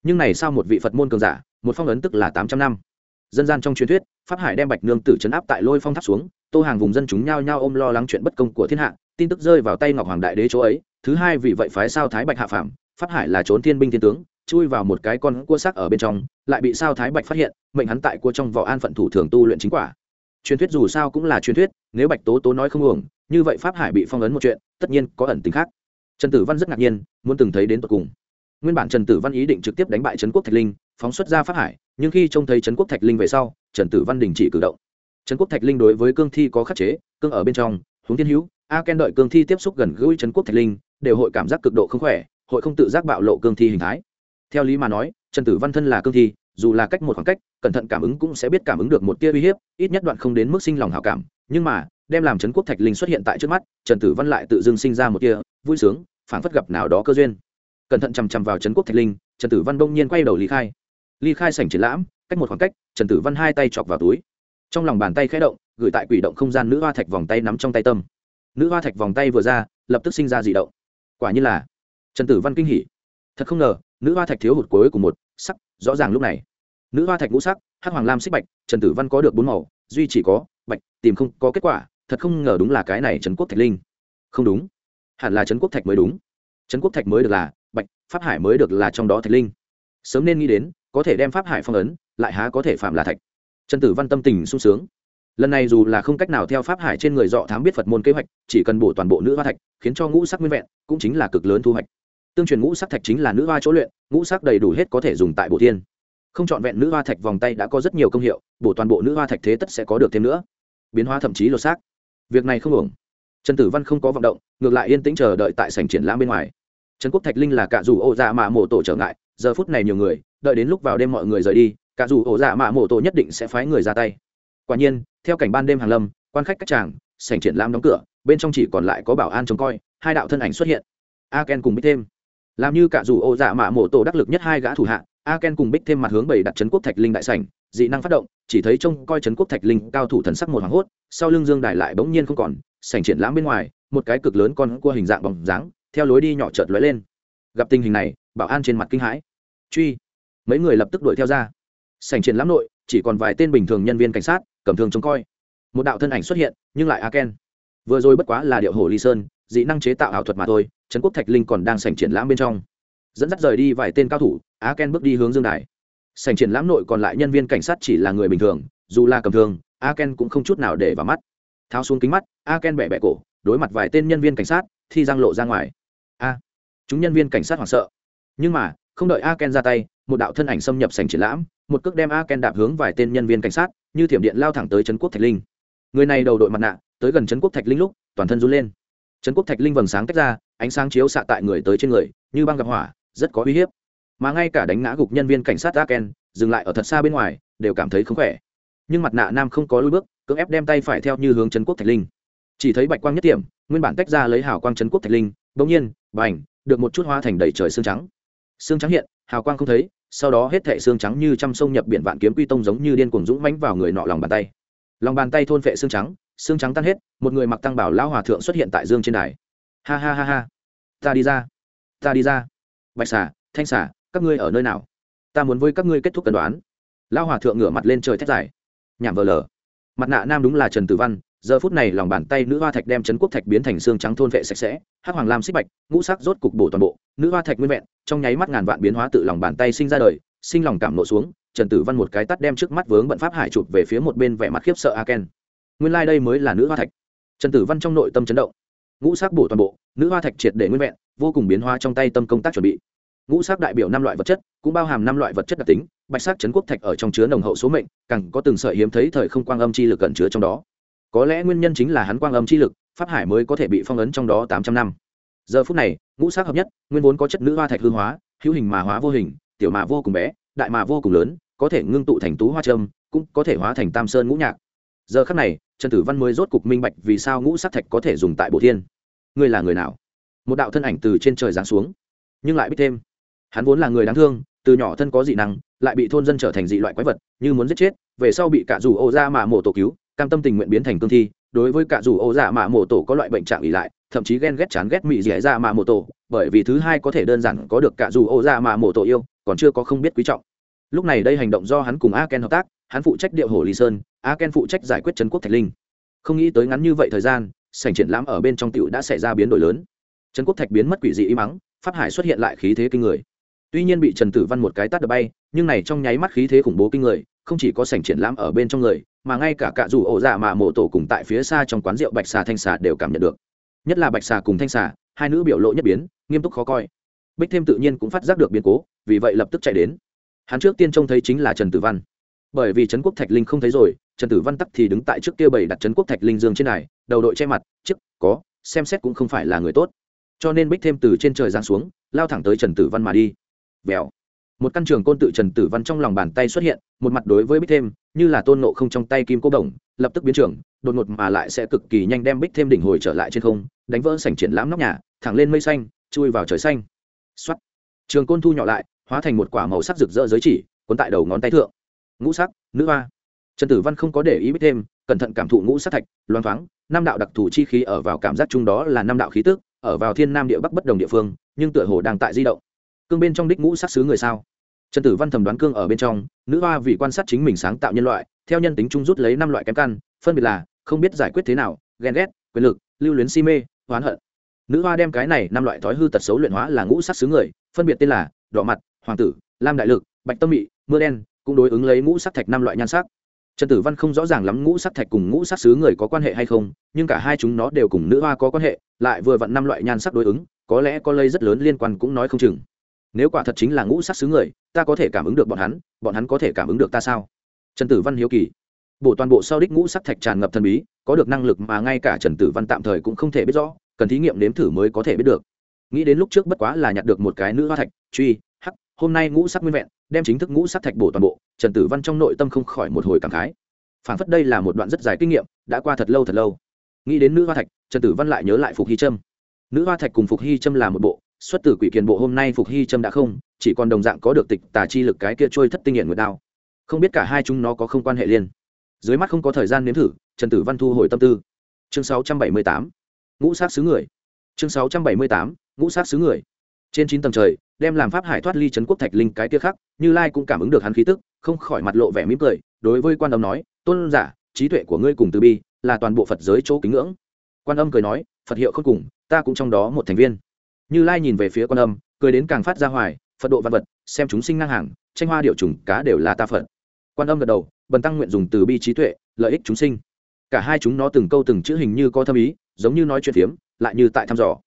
Nhưng này sao một vị phật môn cường giả, một phong ấn tức là tám trăm năm? Dân gian trong truyền thuyết, pháp hải đem bạch nương tử chấn áp tại lôi phong tháp xuống, tô hàng vùng dân chúng nhao nhao ôm lo lắng chuyện bất công của thiên hạ, tin tức rơi vào tay ngọc hoàng đại đế chỗ ấy, thứ hai vì vậy phái sao thái bạch hạ phạm pháp hải là trốn thiên binh thiên tướng, chui vào một cái con cua sắc ở bên trong, lại bị sao thái bạch phát hiện, mệnh hắn tại cua trong vỏ an phận thủ thường tu luyện chính quả. Truyền thuyết dù sao cũng là truyền thuyết, nếu bạch tố tố nói không uổng, như vậy pháp hải bị phong ấn một chuyện, tất nhiên có ẩn tính khác. Trần tử văn rất ngạc nhiên, muốn từng thấy đến tận cùng. Nguyên bản trần tử văn ý định trực tiếp đánh bại trấn quốc thạch linh, phóng xuất ra pháp hải nhưng khi trông thấy trấn quốc thạch linh về sau, trần tử văn đình chỉ cử động. Trấn quốc thạch linh đối với cương thi có khắc chế, cương ở bên trong, huống tiên hữu, a ken đợi cương thi tiếp xúc gần gũi trấn quốc thạch linh, đều hội cảm giác cực độ không khỏe, hội không tự giác bạo lộ cương thi hình thái. Theo lý mà nói, trần tử văn thân là cương thi, dù là cách một khoảng cách, cẩn thận cảm ứng cũng sẽ biết cảm ứng được một tia uy hiếp, ít nhất đoạn không đến mức sinh lòng hảo cảm. Nhưng mà, đem làm trấn quốc thạch linh xuất hiện tại trước mắt, trần tử văn lại tự dưng sinh ra một tia vui sướng, phảng phất gặp nào đó cơ duyên. Cẩn thận chằm chằm vào trấn quốc thạch linh, trần tử văn bỗng nhiên quay đầu lý khai ly khai sảnh triển lãm, cách một khoảng cách, trần tử văn hai tay chọc vào túi. Trong lòng bàn tay khẽ động, gửi tại quỷ động không gian nữ hoa thạch vòng tay nắm trong tay tâm. Nữ hoa thạch vòng tay vừa ra, lập tức sinh ra dị động. Quả như là, trần tử văn kinh hỉ. Thật không ngờ, nữ hoa thạch thiếu hụt cuối cùng một sắc, rõ ràng lúc này. Nữ hoa thạch ngũ sắc, hắc hoàng lam xích bạch, trần tử văn có được bốn màu, duy chỉ có bạch, tìm không có kết quả, thật không ngờ đúng là cái này trần quốc thạch linh. Không đúng. Hẳn là trấn quốc thạch mới đúng. Trấn quốc thạch mới được là bạch, pháp hải mới được là trong đó thạch linh. Sớm nên nghĩ đến có thể đem pháp hải phong ấn, lại há có thể phạm là thạch. Trần tử văn tâm tình sung sướng. Lần này dù là không cách nào theo pháp hải trên người dọ thám biết phật môn kế hoạch, chỉ cần bổ toàn bộ nữ hoa thạch, khiến cho ngũ sắc nguyên vẹn, cũng chính là cực lớn thu hoạch. Tương truyền ngũ sắc thạch chính là nữ hoa chỗ luyện, ngũ sắc đầy đủ hết có thể dùng tại bộ thiên. Không c h ọ n vẹn nữ hoa thạch vòng tay đã có rất nhiều công hiệu, bổ toàn bộ nữ hoa thạch thế tất sẽ có được thêm nữa. Biến hóa thậm chí lột xác. Việc này không ổn. Trần tử văn không có vọng động, ngược lại yên tĩnh chờ đợi tại sảnh triển lãm bên ngoài. Trần quốc thạch linh là cả dù ô dạ mạ mộ tổ trở ngại giờ phút này nhiều người, đợi đến lúc vào đêm mọi người rời đi, cả dù ổ dạ mạ mộ tổ nhất định sẽ phái người ra tay. Quả nhiên, theo cảnh ban đêm hàng lâm, quan khách các tràng, sảnh triển lãm đóng cửa, bên trong chỉ còn lại có bảo an trông coi, hai đạo thân ảnh xuất hiện. A ken cùng bích thêm. Làm như cả dù ổ dạ mạ mộ tổ đắc lực nhất hai gã thủ hạ a ken cùng bích thêm mặt hướng bảy đặt trấn quốc thạch linh đại sảnh, dị năng phát động, chỉ thấy trông coi trấn quốc thạch linh cao thủ thần sắc một hoàng hốt, sau lưng dương đài lại bỗng nhiên không còn, sảnh triển lãm bên ngoài, một cái cực lớn con cua hình dạng bóng dáng, theo lối đi nhỏ chợt lóe lên. Gặp tình hình này, bảo an trên mặt kinh hãi truy. Mấy người lập tức đuổi theo ra. Sảnh triển lãm nội, chỉ còn vài tên bình thường nhân viên cảnh sát, cầm thường trông coi. Một đạo thân ảnh xuất hiện, nhưng lại a ken. Vừa rồi bất quá là điệu hồ ly sơn, dị năng chế tạo ảo thuật mà thôi, trấn quốc thạch linh còn đang sảnh triển lãm bên trong. Dẫn dắt rời đi vài tên cao thủ, a ken bước đi hướng dương đài. Sảnh triển lãm nội còn lại nhân viên cảnh sát chỉ là người bình thường, dù là cầm thường a ken cũng không chút nào để vào mắt. Tháo xuống kính mắt, a ken bẻ bẻ cổ, đối mặt vài tên nhân viên cảnh sát, thi giang lộ ra ngoài. A, chúng nhân viên cảnh sát hoảng sợ. Nhưng mà không đợi a ken ra tay, một đạo thân ảnh xâm nhập sảnh triển lãm, một cước đem a ken đạp hướng vài tên nhân viên cảnh sát, như thiểm điện lao thẳng tới trấn quốc thạch linh. Người này đầu đội mặt nạ, tới gần trấn quốc thạch linh lúc, toàn thân run lên. Trấn quốc thạch linh vầng sáng tách ra, ánh sáng chiếu xạ tại người tới trên người, như băng gặp hỏa, rất có uy hiếp. Mà ngay cả đánh ngã gục nhân viên cảnh sát a ken dừng lại ở thật xa bên ngoài, đều cảm thấy không khỏe. Nhưng mặt nạ nam không có lùi bước, cưỡng ép đem tay phải theo như hướng trấn quốc thạch linh. Chỉ thấy bạch quang nhất điểm nguyên bản tách ra lấy hào quang trấn quốc thạch linh, bỗng nhiên, bành, được một chút hoa thành đầy trời xương trắng xương trắng hiện, hào quang không thấy, sau đó hết thệ xương trắng như trăm sông nhập biển vạn kiếm quy tông giống như điên cuồng dũng mãnh vào người nọ lòng bàn tay. Lòng bàn tay thôn phệ xương trắng xương trắng tan hết, một người mặc tăng bảo lão hòa thượng xuất hiện tại dương trên đài. Ha ha ha ha. Ta đi ra. Ta đi ra. Bạch xà, thanh xà, các ngươi ở nơi nào? Ta muốn với các ngươi kết thúc cân đoán. Lão hòa thượng ngửa mặt lên trời thét dài. Nhảm vờ lờ. Mặt nạ nam đúng là trần tử văn giờ phút này lòng bàn tay nữ hoa thạch đem trấn quốc thạch biến thành xương trắng thôn vệ sạch sẽ, hắc hoàng lam xích bạch, ngũ sắc rốt cục bổ toàn bộ. Nữ hoa thạch nguyên vẹn, trong nháy mắt ngàn vạn biến hóa tự lòng bàn tay sinh ra đời, sinh lòng cảm nộ xuống, trần tử văn một cái tắt đem trước mắt vướng bận pháp hải chụp về phía một bên vẻ mặt khiếp sợ a ken nguyên lai、like、đây mới là nữ hoa thạch. Trần tử văn trong nội tâm chấn động. Ngũ sắc bổ toàn bộ, nữ hoa thạch triệt để nguyên vẹn, vô cùng biến hóa trong tay tâm công tác chuẩn bị. Ngũ sắc đại biểu năm loại vật chất, cũng bao hàm năm loại vật chất đặc tính, bạch sắc chấn quốc thạch ở trong chứa nồng hậu số mệnh, càng có từng sợi hiếm thấy thời không quang âm chi lực cẩn chứa trong đó có lẽ nguyên nhân chính là hắn quang âm chi lực, pháp hải mới có thể bị phong ấn trong đó tám trăm năm. Giờ phút này, ngũ sắc hợp nhất, nguyên vốn có chất nữ hoa thạch hương hóa, hữu hình mà hóa vô hình, tiểu mà vô cùng bé, đại mà vô cùng lớn, có thể ngưng tụ thành tú hoa trâm, cũng có thể hóa thành tam sơn ngũ nhạc. Giờ khắc này, trần tử văn mới rốt cục minh bạch vì sao ngũ sắc thạch có thể dùng tại bộ thiên. Ngươi là người nào? Một đạo thân ảnh từ trên trời giáng xuống. Nhưng lại biết thêm, hắn vốn là người đáng thương, từ nhỏ thân có dị năng, lại bị thôn dân trở thành dị loại quái vật, như muốn giết chết, về sau bị cả dù ô ra mà mổ tổ cứu cam tâm tình nguyện biến thành cương thi, đối với cả dù ô dạ mạ mô tổ có loại bệnh trạng ỉ lại, thậm chí ghen ghét chán ghét mị dẻ dạ mạ mô tổ, bởi vì thứ hai có thể đơn giản có được cả dù ô dạ mạ mô tổ yêu, còn chưa có không biết quý trọng. Lúc này đây hành động do hắn cùng a ken hợp tác, hắn phụ trách điệu hồ lý sơn a ken phụ trách giải quyết trấn quốc thạch linh. Không nghĩ tới ngắn như vậy thời gian, sảnh triển lãm ở bên trong tiểu đã xảy ra biến đổi lớn. Trấn quốc thạch biến mất quỷ dị y mắng, pháp hải xuất hiện lại khí thế kinh người. Tuy nhiên bị trần tử văn một cái tát đập bay, nhưng này trong nháy mắt khí thế khủng bố kinh người không chỉ có sảnh triển lãm ở bên trong người, mà ngay cả cả dù ổ dạ mà mộ tổ cùng tại phía xa trong quán rượu bạch xà thanh xà đều cảm nhận được. Nhất là bạch xà cùng thanh xà, hai nữ biểu lộ nhất biến, nghiêm túc khó coi. Bích thêm tự nhiên cũng phát giác được biến cố, vì vậy lập tức chạy đến. Hắn trước tiên trông thấy chính là trần tử văn. Bởi vì trấn quốc thạch linh không thấy rồi, trần tử văn tắc thì đứng tại trước kia bảy đặt trấn quốc thạch linh dương trên này đầu đội che mặt trước có, xem xét cũng không phải là người tốt. Cho nên bích thêm từ trên trời giáng xuống, lao thẳng tới trần tử văn mà đi. Vèo một căn trường côn tự trần tử văn trong lòng bàn tay xuất hiện, một mặt đối với bích thêm, như là tôn nộ không trong tay kim cô đồng, lập tức biến trưởng, đột ngột mà lại sẽ cực kỳ nhanh đem bích thêm đỉnh hồi trở lại trên không, đánh vỡ sảnh triển lãm nóc nhà, thẳng lên mây xanh, chui vào trời xanh. X trường côn thu nhỏ lại, hóa thành một quả màu sắc rực rỡ giới chỉ, cuốn tại đầu ngón tay thượng. Ngũ sắc, nữ hoa. Trần tử văn không có để ý bích thêm, cẩn thận cảm thụ ngũ sắc thạch loan thoáng, năm đạo đặc thù chi khí ở vào cảm giác chung đó là năm đạo khí tức, ở vào thiên nam địa bắc bất đồng địa phương, nhưng tựa hồ đang tại di động cương bên trong đích ngũ sắc xứ người sao? Trần tử văn thầm đoán cương ở bên trong, nữ hoa vì quan sát chính mình sáng tạo nhân loại, theo nhân tính chung rút lấy năm loại kém căn, phân biệt là không biết giải quyết thế nào, ghen ghét, quyền lực, lưu luyến si mê hoán hận. Nữ hoa đem cái này năm loại thói hư tật xấu luyện hóa là ngũ sắc xứ người, phân biệt tên là đỏ mặt, hoàng tử, lam đại lực, bạch tâm mị, mưa đen, cũng đối ứng lấy ngũ sắc thạch năm loại nhan sắc. Trần tử văn không rõ ràng lắm ngũ sắc thạch cùng ngũ sắc xứ người có quan hệ hay không, nhưng cả hai chúng nó đều cùng nữ hoa có quan hệ, lại vừa vặn năm loại nhan sắc đối ứng, có lẽ có lây rất lớn liên quan cũng nói không chừng nếu quả thật chính là ngũ sắc xứ người, ta có thể cảm ứng được bọn hắn bọn hắn có thể cảm ứng được ta sao? Trần tử văn hiếu kỳ. Bộ toàn bộ sau đích ngũ sắc thạch tràn ngập thần bí, có được năng lực mà ngay cả trần tử văn tạm thời cũng không thể biết rõ, cần thí nghiệm nếm thử mới có thể biết được. Nghĩ đến lúc trước bất quá là nhặt được một cái nữ hoa thạch, truy, hắc, hôm nay ngũ sắc nguyên vẹn, đem chính thức ngũ sắc thạch bổ toàn bộ, trần tử văn trong nội tâm không khỏi một hồi cảm khái. Phản phất đây là một đoạn rất dài kinh nghiệm, đã qua thật lâu thật lâu. Nghĩ đến nữ hoa thạch, trần tử văn lại nhớ lại phục hy trâm. Nữ hoa thạch cùng phục hy trâm là một bộ xuất từ quỷ kiền bộ hôm nay phục hy trâm đã không chỉ còn đồng dạng có được tịch tà chi lực cái kia trôi thất tinh hiện nguyệt đao. Không biết cả hai chúng nó có không quan hệ liên. Dưới mắt không có thời gian nếm thử trần tử văn thu hồi tâm tư. Chương 678, ngũ sát xứ người. Chương 678, ngũ sát xứ người. Trên chín tầng trời đem làm pháp hải thoát ly trấn quốc thạch linh cái kia khác như lai cũng cảm ứng được hắn khí tức không khỏi mặt lộ vẻ mỉm cười đối với quan âm nói tôn giả trí tuệ của ngươi cùng từ bi là toàn bộ phật giới chỗ kính ngưỡng. Quan âm cười nói phật hiệu không cùng ta cũng trong đó một thành viên như lai nhìn về phía quan âm, cười đến càng phát ra hoài, phật độ văn vật, xem chúng sinh ngang hàng, tranh hoa điệu trùng, cá đều là ta phật. Quan âm gật đầu, bần tăng nguyện dùng từ bi trí tuệ, lợi ích chúng sinh. Cả hai chúng nó từng câu từng chữ hình như có thâm ý, giống như nói chuyện phiếm, lại như tại thăm dò.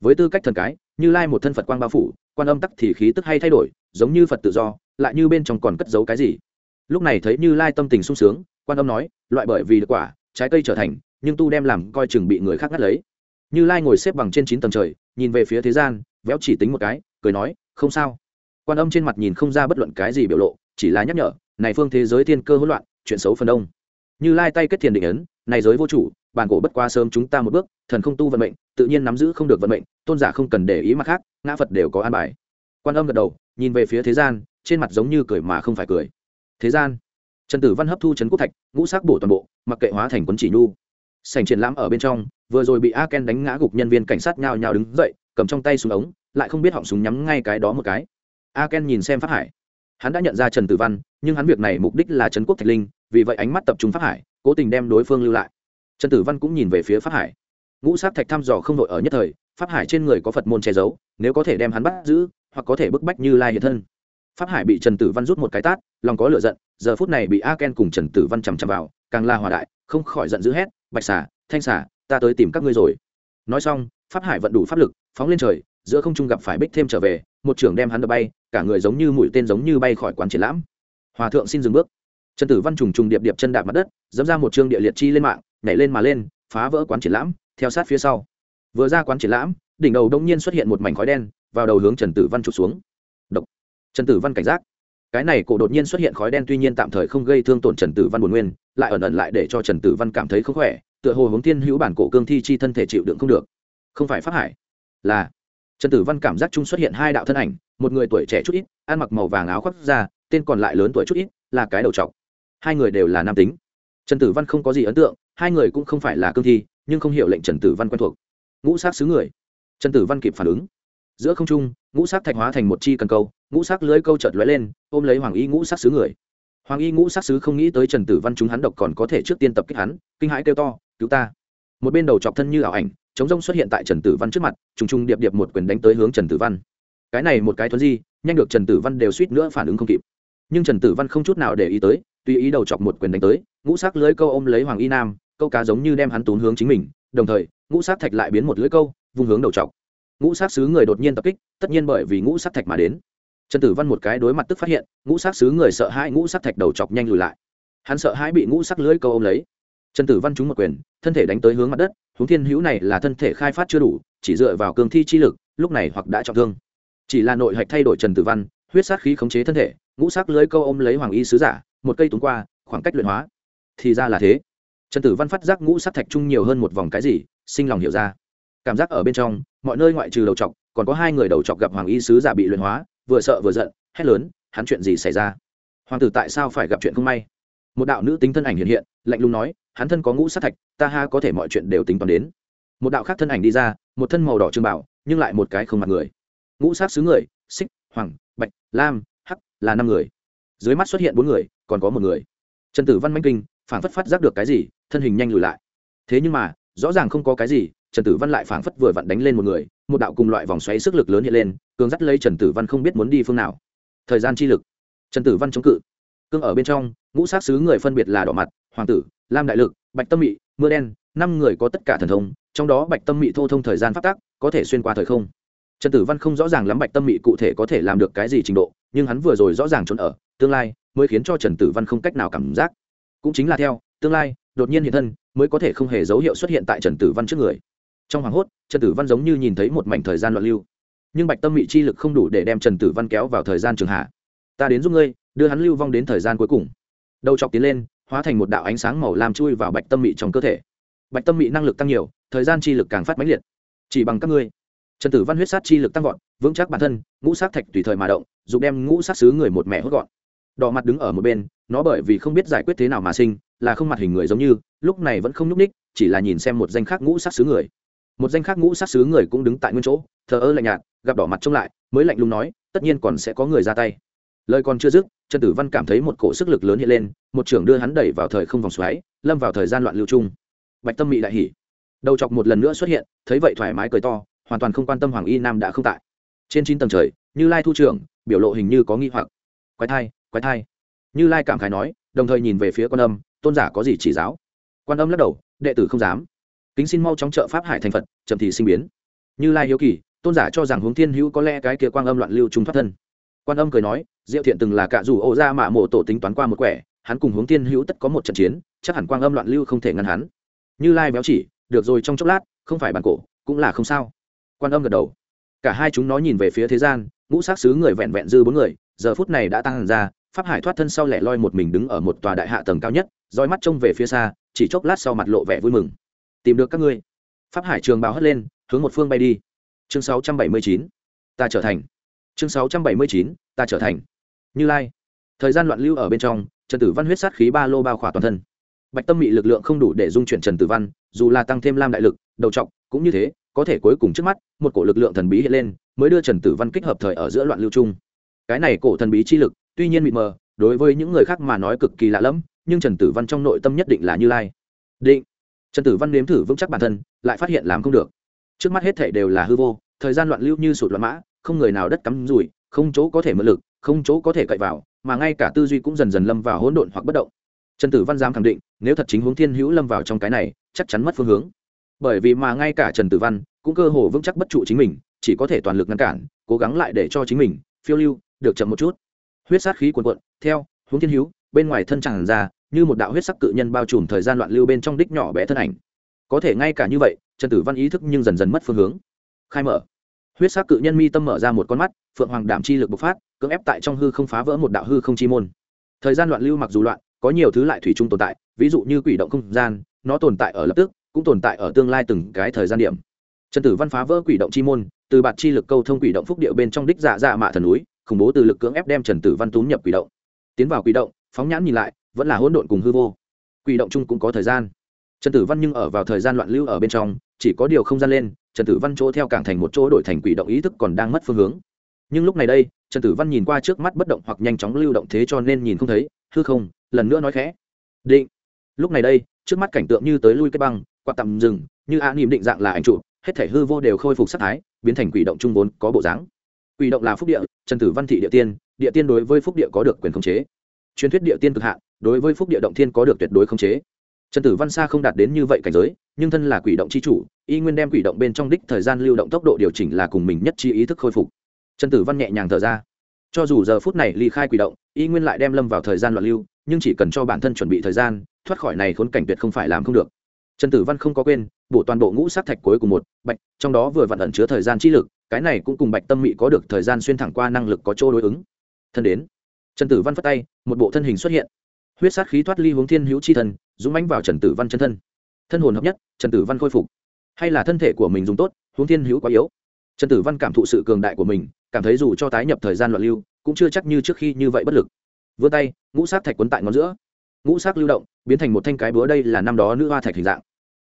Với tư cách thần cái, như lai một thân phật quang bao phủ, quan âm tắc thì khí tức hay thay đổi, giống như phật tự do, lại như bên trong còn cất giấu cái gì. Lúc này thấy như lai tâm tình sung sướng, quan âm nói, loại bởi vì quả, trái cây trở thành, nhưng tu đem làm coi chừng bị người khác ngắt lấy như lai ngồi xếp bằng trên chín tầng trời, nhìn về phía thế gian, véo chỉ tính một cái, cười nói, không sao. Quan âm trên mặt nhìn không ra bất luận cái gì biểu lộ, chỉ là nhắc nhở, này phương thế giới thiên cơ hỗn loạn, chuyện xấu phần đông. Như lai tay kết thiền định ấn, này giới vô chủ, bản cổ bất qua sớm chúng ta một bước, thần không tu vận mệnh, tự nhiên nắm giữ không được vận mệnh, tôn giả không cần để ý mặt khác, ngã phật đều có an bài. Quan âm gật đầu, nhìn về phía thế gian, trên mặt giống như cười mà không phải cười. Thế gian, trần tử văn hấp thu trấn quốc thạch, ngũ sắc bổ toàn bộ, mặc kệ hóa thành quấn chỉ nhu. Sành triển lãm ở bên trong vừa rồi bị a ken đánh ngã gục nhân viên cảnh sát nhào nhào đứng dậy, cầm trong tay súng ống, lại không biết họng súng nhắm ngay cái đó một cái. A ken nhìn xem phát hải. Hắn đã nhận ra trần tử văn, nhưng hắn việc này mục đích là trấn quốc thạch linh, vì vậy ánh mắt tập trung phát hải, cố tình đem đối phương lưu lại. Trần tử văn cũng nhìn về phía phát hải. Ngũ sát thạch thăm dò không đội ở nhất thời, pháp hải trên người có phật môn che giấu, nếu có thể đem hắn bắt giữ, hoặc có thể bức bách như lai hiện thân. Pháp hải bị trần tử văn rút một cái tát, lòng có lựa giận, giờ phút này bị a ken cùng trần tử văn chằm chằm vào, càng la hòa đại, không khỏi giận dữ hét, bạch xả thanh xả ta tới tìm các ngươi rồi. Nói xong, pháp hải vận đủ pháp lực, phóng lên trời, giữa không trung gặp phải bích thêm trở về, một trưởng đem hắn đập bay, cả người giống như mũi tên giống như bay khỏi quán triển lãm. Hòa thượng xin dừng bước. Trần tử văn trùng trùng điệp điệp chân đạp mặt đất, dẫm ra một chương địa liệt chi lên mạng, nhảy lên mà lên, phá vỡ quán triển lãm, theo sát phía sau. Vừa ra quán triển lãm, đỉnh đầu đông nhiên xuất hiện một mảnh khói đen, vào đầu hướng trần tử văn trục xuống. Độc. trần tử văn cảnh giác. Cái này cổ đột nhiên xuất hiện khói đen tuy nhiên tạm thời không gây thương tổn trần tử văn buồn nguyên, lại ẩn ẩn lại để cho trần tử văn cảm thấy không khỏe tựa hồ hướng tiên hữu bản cổ cương thi chi thân thể chịu đựng không được. Không phải pháp hải, là. Trần tử văn cảm giác chung xuất hiện hai đạo thân ảnh, một người tuổi trẻ chút ít, ăn mặc màu vàng áo khoác ra tên còn lại lớn tuổi chút ít, là cái đầu trọc. Hai người đều là nam tính. Trần tử văn không có gì ấn tượng, hai người cũng không phải là cương thi, nhưng không hiểu lệnh trần tử văn quen thuộc. Ngũ sát xứ người. Trần tử văn kịp phản ứng. Giữa không trung, ngũ sắc thạch hóa thành một chi cần câu, ngũ sắc lưới câu chợt lóe lên, ôm lấy hoàng y ngũ sắc xứ người. Hoàng y ngũ sắc xứ không nghĩ tới trần tử văn chúng hắn độc còn có thể trước tiên tập kích hắn, kinh hãi kêu to cứu ta. Một bên đầu chọc thân như ảo ảnh chống rông xuất hiện tại trần tử văn trước mặt, trùng trùng điệp điệp một quyền đánh tới hướng trần tử văn. Cái này một cái thuấn di, nhanh được trần tử văn đều suýt nữa phản ứng không kịp. Nhưng trần tử văn không chút nào để ý tới, tùy ý đầu chọc một quyền đánh tới, ngũ sắc lưới câu ôm lấy hoàng y nam, câu cá giống như đem hắn tốn hướng chính mình, đồng thời, ngũ sắc thạch lại biến một lưới câu, vung hướng đầu chọc. ngũ sắc sứ người đột nhiên tập kích, tất nhiên bởi vì ngũ sắc thạch mà đến. Trần tử văn một cái đối mặt tức phát hiện, ngũ sắc sứ người sợ hãi ngũ sắc thạch đầu chọc nhanh lùi lại. Hắn sợ hãi bị ngũ sắc lưới câu ôm lấy trần tử văn trúng một quyền, thân thể đánh tới hướng mặt đất, huống thiên hữu này là thân thể khai phát chưa đủ, chỉ dựa vào cường thi chi lực, lúc này hoặc đã trọng thương. Chỉ là nội hạch thay đổi trần tử văn, huyết sát khí khống chế thân thể, ngũ sắc lưới câu ôm lấy hoàng y sứ giả, một cây túng qua, khoảng cách luyện hóa. Thì ra là thế. Trần tử văn phát giác ngũ sắc thạch chung nhiều hơn một vòng cái gì, sinh lòng hiểu ra. Cảm giác ở bên trong, mọi nơi ngoại trừ đầu trọc, còn có hai người đầu trọc gặp hoàng y sứ giả bị luyện hóa, vừa sợ vừa giận, hét lớn, hắn chuyện gì xảy ra? Hoàng tử tại sao phải gặp chuyện không may? Một đạo nữ tính thân ảnh hiện hiện, lạnh lùng nói, hắn thân có ngũ sát thạch, ta ha có thể mọi chuyện đều tính toán đến. Một đạo khác thân ảnh đi ra, một thân màu đỏ trương bảo, nhưng lại một cái không mặt người. Ngũ sát xứ người xích hoàng, bạch, lam, hắc, là năm người. Dưới mắt xuất hiện bốn người, còn có một người. Trần tử văn manh kinh, phảng phất phát giác được cái gì, thân hình nhanh lùi lại. Thế nhưng mà, rõ ràng không có cái gì, trần tử văn lại phảng phất vừa vặn đánh lên một người, một đạo cùng loại vòng xoáy sức lực lớn hiện lên, cường dắt lấy trần tử văn không biết muốn đi phương nào. Thời gian chi lực. Trần tử văn chống cự cương ở bên trong, ngũ sát xứ người phân biệt là đỏ mặt, hoàng tử, lam đại lực, bạch tâm mị, mưa đen, năm người có tất cả thần thông, trong đó bạch tâm mị thô thông thời gian phát tác có thể xuyên qua thời không. Trần tử văn không rõ ràng lắm bạch tâm mị cụ thể có thể làm được cái gì trình độ, nhưng hắn vừa rồi rõ ràng trốn ở tương lai, mới khiến cho trần tử văn không cách nào cảm giác. Cũng chính là theo, tương lai, đột nhiên hiện thân, mới có thể không hề dấu hiệu xuất hiện tại trần tử văn trước người. Trong hoàng hốt, trần tử văn giống như nhìn thấy một mảnh thời gian loạn lưu. Nhưng bạch tâm mị chi lực không đủ để đem trần tử văn kéo vào thời gian trường hạ. Ta đến giúp ngươi đưa hắn lưu vong đến thời gian cuối cùng. Đầu chọc tiến lên, hóa thành một đạo ánh sáng màu làm chui vào bạch tâm mị trong cơ thể. Bạch tâm mị năng lực tăng nhiều, thời gian chi lực càng phát mãnh liệt. Chỉ bằng các ngươi, trần tử văn huyết sát chi lực tăng vọt, vững chắc bản thân, ngũ sát thạch tùy thời mà động dùng đem ngũ sát xứ người một mẹ hốt gọn. Đỏ mặt đứng ở một bên, nó bởi vì không biết giải quyết thế nào mà sinh, là không mặt hình người giống như, lúc này vẫn không nhúc ních chỉ là nhìn xem một danh khác ngũ sát xứ người. Một danh khác ngũ sát sứ người cũng đứng tại nguyên chỗ, thờ ơ lạnh nhạt, gặp đỏ mặt trông lại, mới lạnh lùng nói, tất nhiên còn sẽ có người ra tay lời còn chưa dứt, trần tử văn cảm thấy một cổ sức lực lớn hiện lên, một trưởng đưa hắn đẩy vào thời không vòng xoáy, lâm vào thời gian loạn lưu trung. Bạch tâm mị đại hỉ. Đầu chọc một lần nữa xuất hiện, thấy vậy thoải mái cười to, hoàn toàn không quan tâm hoàng y nam đã không tại. Trên chín tầng trời, như lai thu trưởng, biểu lộ hình như có nghi hoặc. Quái thai quái thai. Như lai cảm khái nói, đồng thời nhìn về phía quan âm, tôn giả có gì chỉ giáo? Quan âm lắc đầu, đệ tử không dám. Kính xin mau chóng trợ pháp hải thành phật, chậm thì sinh biến. Như lai hiếu kỳ, tôn giả cho rằng hướng thiên hữu có lẽ cái kia quang âm loạn lưu trung thoát thân. Quan âm cười nói diệu thiện từng là cạ rủ ô ra mạ mộ tổ tính toán qua một quẻ, hắn cùng hướng thiên hữu tất có một trận chiến, chắc hẳn quang âm loạn lưu không thể ngăn hắn. Như lai béo chỉ, được rồi trong chốc lát, không phải bản cổ, cũng là không sao. Quan âm gật đầu. Cả hai chúng nó nhìn về phía thế gian, ngũ sát xứ người vẹn vẹn dư bốn người, giờ phút này đã tăng hẳn ra, pháp hải thoát thân sau lẻ loi một mình đứng ở một tòa đại hạ tầng cao nhất, roi mắt trông về phía xa, chỉ chốc lát sau mặt lộ vẻ vui mừng. Tìm được các ngươi. Pháp hải trường bào hất lên, hướng một phương bay đi. Chương 679. ta trở thành. Chương 679. ta trở thành như lai. Thời gian loạn lưu ở bên trong, trần tử văn huyết sát khí ba lô bao khỏa toàn thân. Bạch tâm mị lực lượng không đủ để dung chuyển trần tử văn, dù là tăng thêm lam đại lực, đầu trọng cũng như thế, có thể cuối cùng trước mắt, một cổ lực lượng thần bí hiện lên, mới đưa trần tử văn kích hợp thời ở giữa loạn lưu chung. Cái này cổ thần bí chi lực, tuy nhiên mịt mờ, đối với những người khác mà nói cực kỳ lạ lẫm, nhưng trần tử văn trong nội tâm nhất định là như lai. Định. Trần tử văn nếm thử vững chắc bản thân, lại phát hiện làm không được. Trước mắt hết thể đều là hư vô, thời gian loạn lưu như sụt loạn mã, không người nào đất cắm rủi, không chỗ có thể mượn lực không chỗ có thể cậy vào, mà ngay cả tư duy cũng dần dần lâm vào hỗn độn hoặc bất động. Trần tử văn dám khẳng định, nếu thật chính hướng thiên hữu lâm vào trong cái này, chắc chắn mất phương hướng. Bởi vì mà ngay cả trần tử văn cũng cơ hồ vững chắc bất trụ chính mình, chỉ có thể toàn lực ngăn cản, cố gắng lại để cho chính mình, phiêu lưu, được chậm một chút. Huyết sát khí cuồn cuộn, theo, hướng thiên hữu, bên ngoài thân tràn ra, như một đạo huyết sắc cự nhân bao trùm thời gian loạn lưu bên trong đích nhỏ bé thân ảnh. Có thể ngay cả như vậy, trần tử văn ý thức nhưng dần dần mất phương hướng. Khai mở huyết sắc cự nhân mi tâm mở ra một con mắt, phượng hoàng đảm chi lực bộc phát, cưỡng ép tại trong hư không phá vỡ một đạo hư không chi môn. Thời gian loạn lưu mặc dù loạn, có nhiều thứ lại thủy chung tồn tại, ví dụ như quỷ động không gian, nó tồn tại ở lập tức, cũng tồn tại ở tương lai từng cái thời gian điểm. Trần tử văn phá vỡ quỷ động chi môn, từ bạt chi lực câu thông quỷ động phúc điệu bên trong đích dạ dạ mạ thần núi, khủng bố từ lực cưỡng ép đem trần tử văn túm nhập quỷ động. Tiến vào quỷ động, phóng nhãn nhìn lại, vẫn là hỗn độn cùng hư vô. Quỷ động chung cũng có thời gian. Trần tử văn nhưng ở vào thời gian loạn lưu ở bên trong, chỉ có điều không gian lên trần tử văn chỗ theo cảng thành một chỗ đổi thành quỷ động ý thức còn đang mất phương hướng. Nhưng lúc này đây, trần tử văn nhìn qua trước mắt bất động hoặc nhanh chóng lưu động thế cho nên nhìn không thấy, hư không, lần nữa nói khẽ. Định. Lúc này đây, trước mắt cảnh tượng như tới lui cái băng, quạt tầm rừng như a niệm định dạng là ảnh trụ, hết thể hư vô đều khôi phục sắc thái, biến thành quỷ động trung vốn có bộ dáng. Quỷ động là phúc địa, trần tử văn thị địa tiên địa tiên đối với phúc địa có được quyền khống chế. Truyền thuyết địa tiên cực hạn, đối với phúc địa động thiên có được tuyệt đối khống chế trần tử văn xa không đạt đến như vậy cảnh giới, nhưng thân là quỷ động c h i chủ, y nguyên đem quỷ động bên trong đích thời gian lưu động tốc độ điều chỉnh là cùng mình nhất chi ý thức khôi phục. Trần tử văn nhẹ nhàng thở ra. Cho dù giờ phút này ly khai quỷ động, y nguyên lại đem lâm vào thời gian loạn lưu, nhưng chỉ cần cho bản thân chuẩn bị thời gian, thoát khỏi này khốn cảnh tuyệt không phải làm không được. Trần tử văn không có quên, bổ toàn bộ ngũ sát thạch cuối cùng một, bạch, trong đó vừa vặn ẩn chứa thời gian trí lực, cái này cũng cùng bạch tâm mị có được thời gian xuyên thẳng qua năng lực có chỗ đối ứng. Thân đến. Trần tử văn phất tay, một bộ thân hình xuất hiện huyết sát khí thoát ly hướng thiên hữu chi thần dũng mãnh vào trần tử văn chân thân. Thân hồn hợp nhất, trần tử văn khôi phục. Hay là thân thể của mình dùng tốt, hướng thiên hữu quá yếu. Trần tử văn cảm thụ sự cường đại của mình, cảm thấy dù cho tái nhập thời gian loạn lưu, cũng chưa chắc như trước khi như vậy bất lực. Vươn tay, ngũ sát thạch quấn tại ngón giữa. Ngũ sát lưu động, biến thành một thanh cái búa đây là năm đó nữ hoa thạch hình dạng.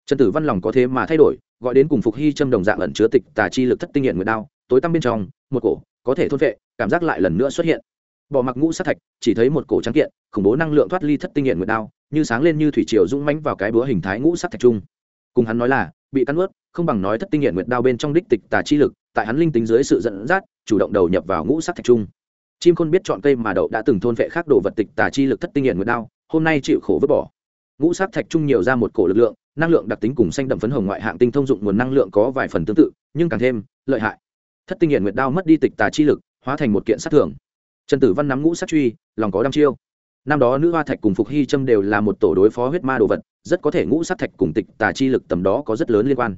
Trần tử văn lòng có thế mà thay đổi, gọi đến cùng phục hy châm đồng dạng ẩn chứa tịch tà chi lực thất tinh hiện nguyệt đao, tối tăm bên trong, một cổ, có thể thôn vệ cảm giác lại lần nữa xuất hiện bỏ mặc ngũ sát thạch, chỉ thấy một cổ trắng kiện, khủng bố năng lượng thoát ly thất tinh nghiện nguyệt đao, như sáng lên như thủy triều rung mãnh vào cái búa hình thái ngũ sát thạch trung cùng hắn nói là, bị cắn ướt không bằng nói thất tinh nghiện nguyệt đao bên trong đích tịch tà chi lực, tại hắn linh tính dưới sự dẫn dắt, chủ động đầu nhập vào ngũ sát thạch trung chim khôn biết chọn cây mà đậu đã từng thôn vệ khác đồ vật tịch tà chi lực thất tinh nghiện nguyệt đao, hôm nay chịu khổ vứt bỏ. Ngũ sát thạch trung nhiều ra một cổ lực lượng, năng lượng đặc tính cùng xanh đậm phấn hồng ngoại hạng tinh thông dụng nguồn năng lượng có vài phần tương tự, nhưng càng thêm lợi hại. Thất tinh nghiện nguyệt đao mất đi tịch tà chi lực, hóa thành một kiện sát thường trần tử văn nắm ngũ sát truy, lòng có đăm chiêu. Năm đó nữ hoa thạch cùng phục hy trâm đều là một tổ đối phó huyết ma đồ vật, rất có thể ngũ sát thạch cùng tịch tà chi lực tầm đó có rất lớn liên quan.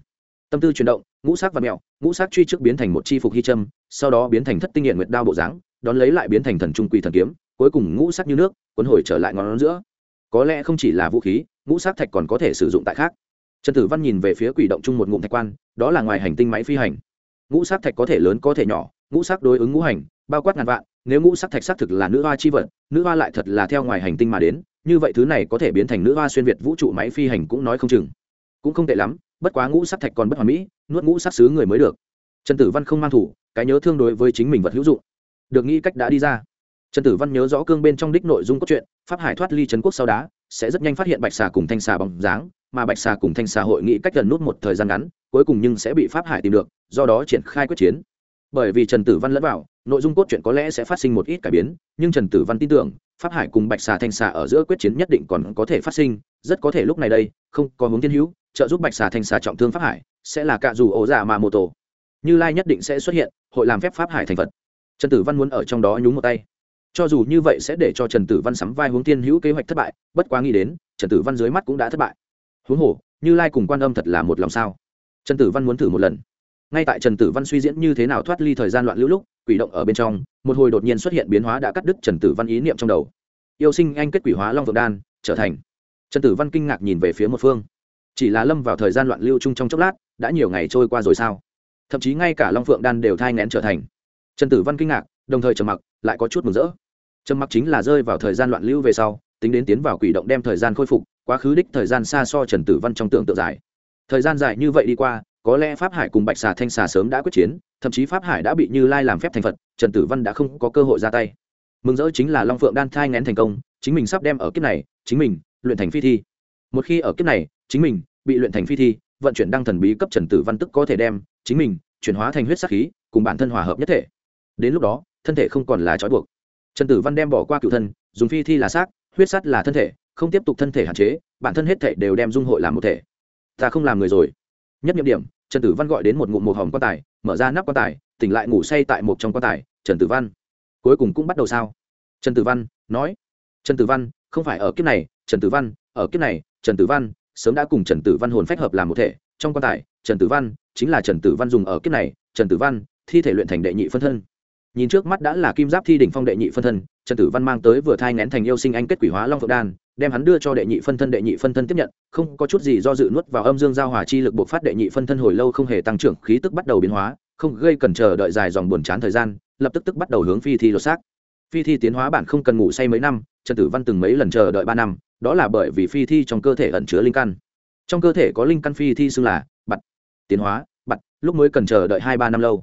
Tâm tư chuyển động, ngũ sát và mẹo, ngũ sát truy trước biến thành một chi phục hy trâm, sau đó biến thành thất tinh hiện nguyệt đao bộ dáng, đón lấy lại biến thành thần trung quỳ thần kiếm, cuối cùng ngũ sắc như nước, cuốn hồi trở lại ngón giữa. Có lẽ không chỉ là vũ khí, ngũ sắc thạch còn có thể sử dụng tại khác. Trần tử văn nhìn về phía quỷ động chung một ngụm thạch quan, đó là ngoài hành tinh máy phi hành. Ngũ sắc thạch có thể lớn có thể nhỏ, ngũ sắc đối ứng ngũ hành, bao quát ngàn vạn nếu ngũ sắc thạch xác thực là nữ hoa chi vật, nữ hoa lại thật là theo ngoài hành tinh mà đến, như vậy thứ này có thể biến thành nữ hoa xuyên việt vũ trụ máy phi hành cũng nói không chừng. Cũng không tệ lắm, bất quá ngũ sắc thạch còn bất hoàn mỹ, nuốt ngũ sắc xứ người mới được. Trần tử văn không mang thủ, cái nhớ thương đối với chính mình vật hữu dụng. Được nghĩ cách đã đi ra. Trần tử văn nhớ rõ cương bên trong đích nội dung cốt truyện, pháp hải thoát ly trấn quốc sau đá, sẽ rất nhanh phát hiện bạch xà cùng thanh xà bóng dáng, mà bạch xà cùng thanh xà hội nghị cách gần nút một thời gian ngắn, cuối cùng nhưng sẽ bị pháp hải tìm được, do đó triển khai quyết chiến. Bởi vì trần tử văn lẫn vào nội dung cốt truyện có lẽ sẽ phát sinh một ít cải biến, nhưng trần tử văn tin tưởng, pháp hải cùng bạch xà thanh xà ở giữa quyết chiến nhất định còn có thể phát sinh, rất có thể lúc này đây, không có hướng tiên hữu, trợ giúp bạch xà thanh xà trọng thương pháp hải, sẽ là cạ dù ổ giả mà mô tổ. Như lai nhất định sẽ xuất hiện, hội làm phép pháp hải thành phật. Trần tử văn muốn ở trong đó nhúng một tay. Cho dù như vậy sẽ để cho trần tử văn sắm vai hướng tiên hữu kế hoạch thất bại, bất quá nghĩ đến, trần tử văn dưới mắt cũng đã thất bại. Huống hồ, như lai cùng quan âm thật là một lòng sao? Trần tử văn muốn thử một lần. Ngay tại trần tử văn suy diễn như thế nào thoát ly thời gian loạn lưu lúc quỷ động ở bên trong, một hồi đột nhiên xuất hiện biến hóa đã cắt đứt trần tử văn ý niệm trong đầu. Yêu sinh anh kết quỷ hóa long vượng đan, trở thành. Trần tử văn kinh ngạc nhìn về phía một phương. Chỉ là lâm vào thời gian loạn lưu chung trong chốc lát, đã nhiều ngày trôi qua rồi sao? Thậm chí ngay cả long phượng đan đều thai ngén trở thành. Trần tử văn kinh ngạc, đồng thời trầm mặc, lại có chút mừng rỡ. Trầm mặc chính là rơi vào thời gian loạn lưu về sau, tính đến tiến vào quỷ động đem thời gian khôi phục, quá khứ đích thời gian xa so trần tử văn trong tưởng tượng dài. Thời gian dài như vậy đi qua, có lẽ pháp hải cùng bạch xà thanh xà sớm đã quyết chiến thậm chí pháp hải đã bị như lai làm phép thành phật trần tử văn đã không có cơ hội ra tay mừng rỡ chính là long phượng đan thai ngén thành công chính mình sắp đem ở kiếp này chính mình luyện thành phi thi một khi ở kiếp này chính mình bị luyện thành phi thi vận chuyển đăng thần bí cấp trần tử văn tức có thể đem chính mình chuyển hóa thành huyết sắc khí cùng bản thân hòa hợp nhất thể đến lúc đó thân thể không còn là trói buộc trần tử văn đem bỏ qua cựu thân dùng phi thi là xác huyết sắt là thân thể không tiếp tục thân thể hạn chế bản thân hết thể đều đem dung hội làm một thể ta không làm người rồi nhất nhiệm điểm trần tử văn gọi đến một ngụm một hồng quan tài mở ra nắp quan tài tỉnh lại ngủ say tại một trong quan tài trần tử văn cuối cùng cũng bắt đầu sao trần tử văn nói trần tử văn không phải ở kiếp này trần tử văn ở kiếp này trần tử văn sớm đã cùng trần tử văn hồn phách hợp làm một thể trong quan tài trần tử văn chính là trần tử văn dùng ở kiếp này trần tử văn thi thể luyện thành đệ nhị phân thân nhìn trước mắt đã là kim giáp thi đỉnh phong đệ nhị phân thân trần tử văn mang tới vừa thai ngén thành yêu sinh anh kết quỷ hóa long phượng đan đem hắn đưa cho đệ nhị phân thân, đệ nhị phân thân tiếp nhận, không có chút gì do dự nuốt vào âm dương giao hòa chi lực buộc phát đệ nhị phân thân hồi lâu không hề tăng trưởng, khí tức bắt đầu biến hóa, không gây cần chờ đợi dài dòng buồn chán thời gian, lập tức tức bắt đầu hướng phi thi lột xác. Phi thi tiến hóa bản không cần ngủ say mấy năm, trần tử văn từng mấy lần chờ đợi ba năm, đó là bởi vì phi thi trong cơ thể ẩn chứa linh căn. Trong cơ thể có linh căn phi thi xưng là bặt tiến hóa bặt lúc mới cần chờ đợi hai ba năm lâu.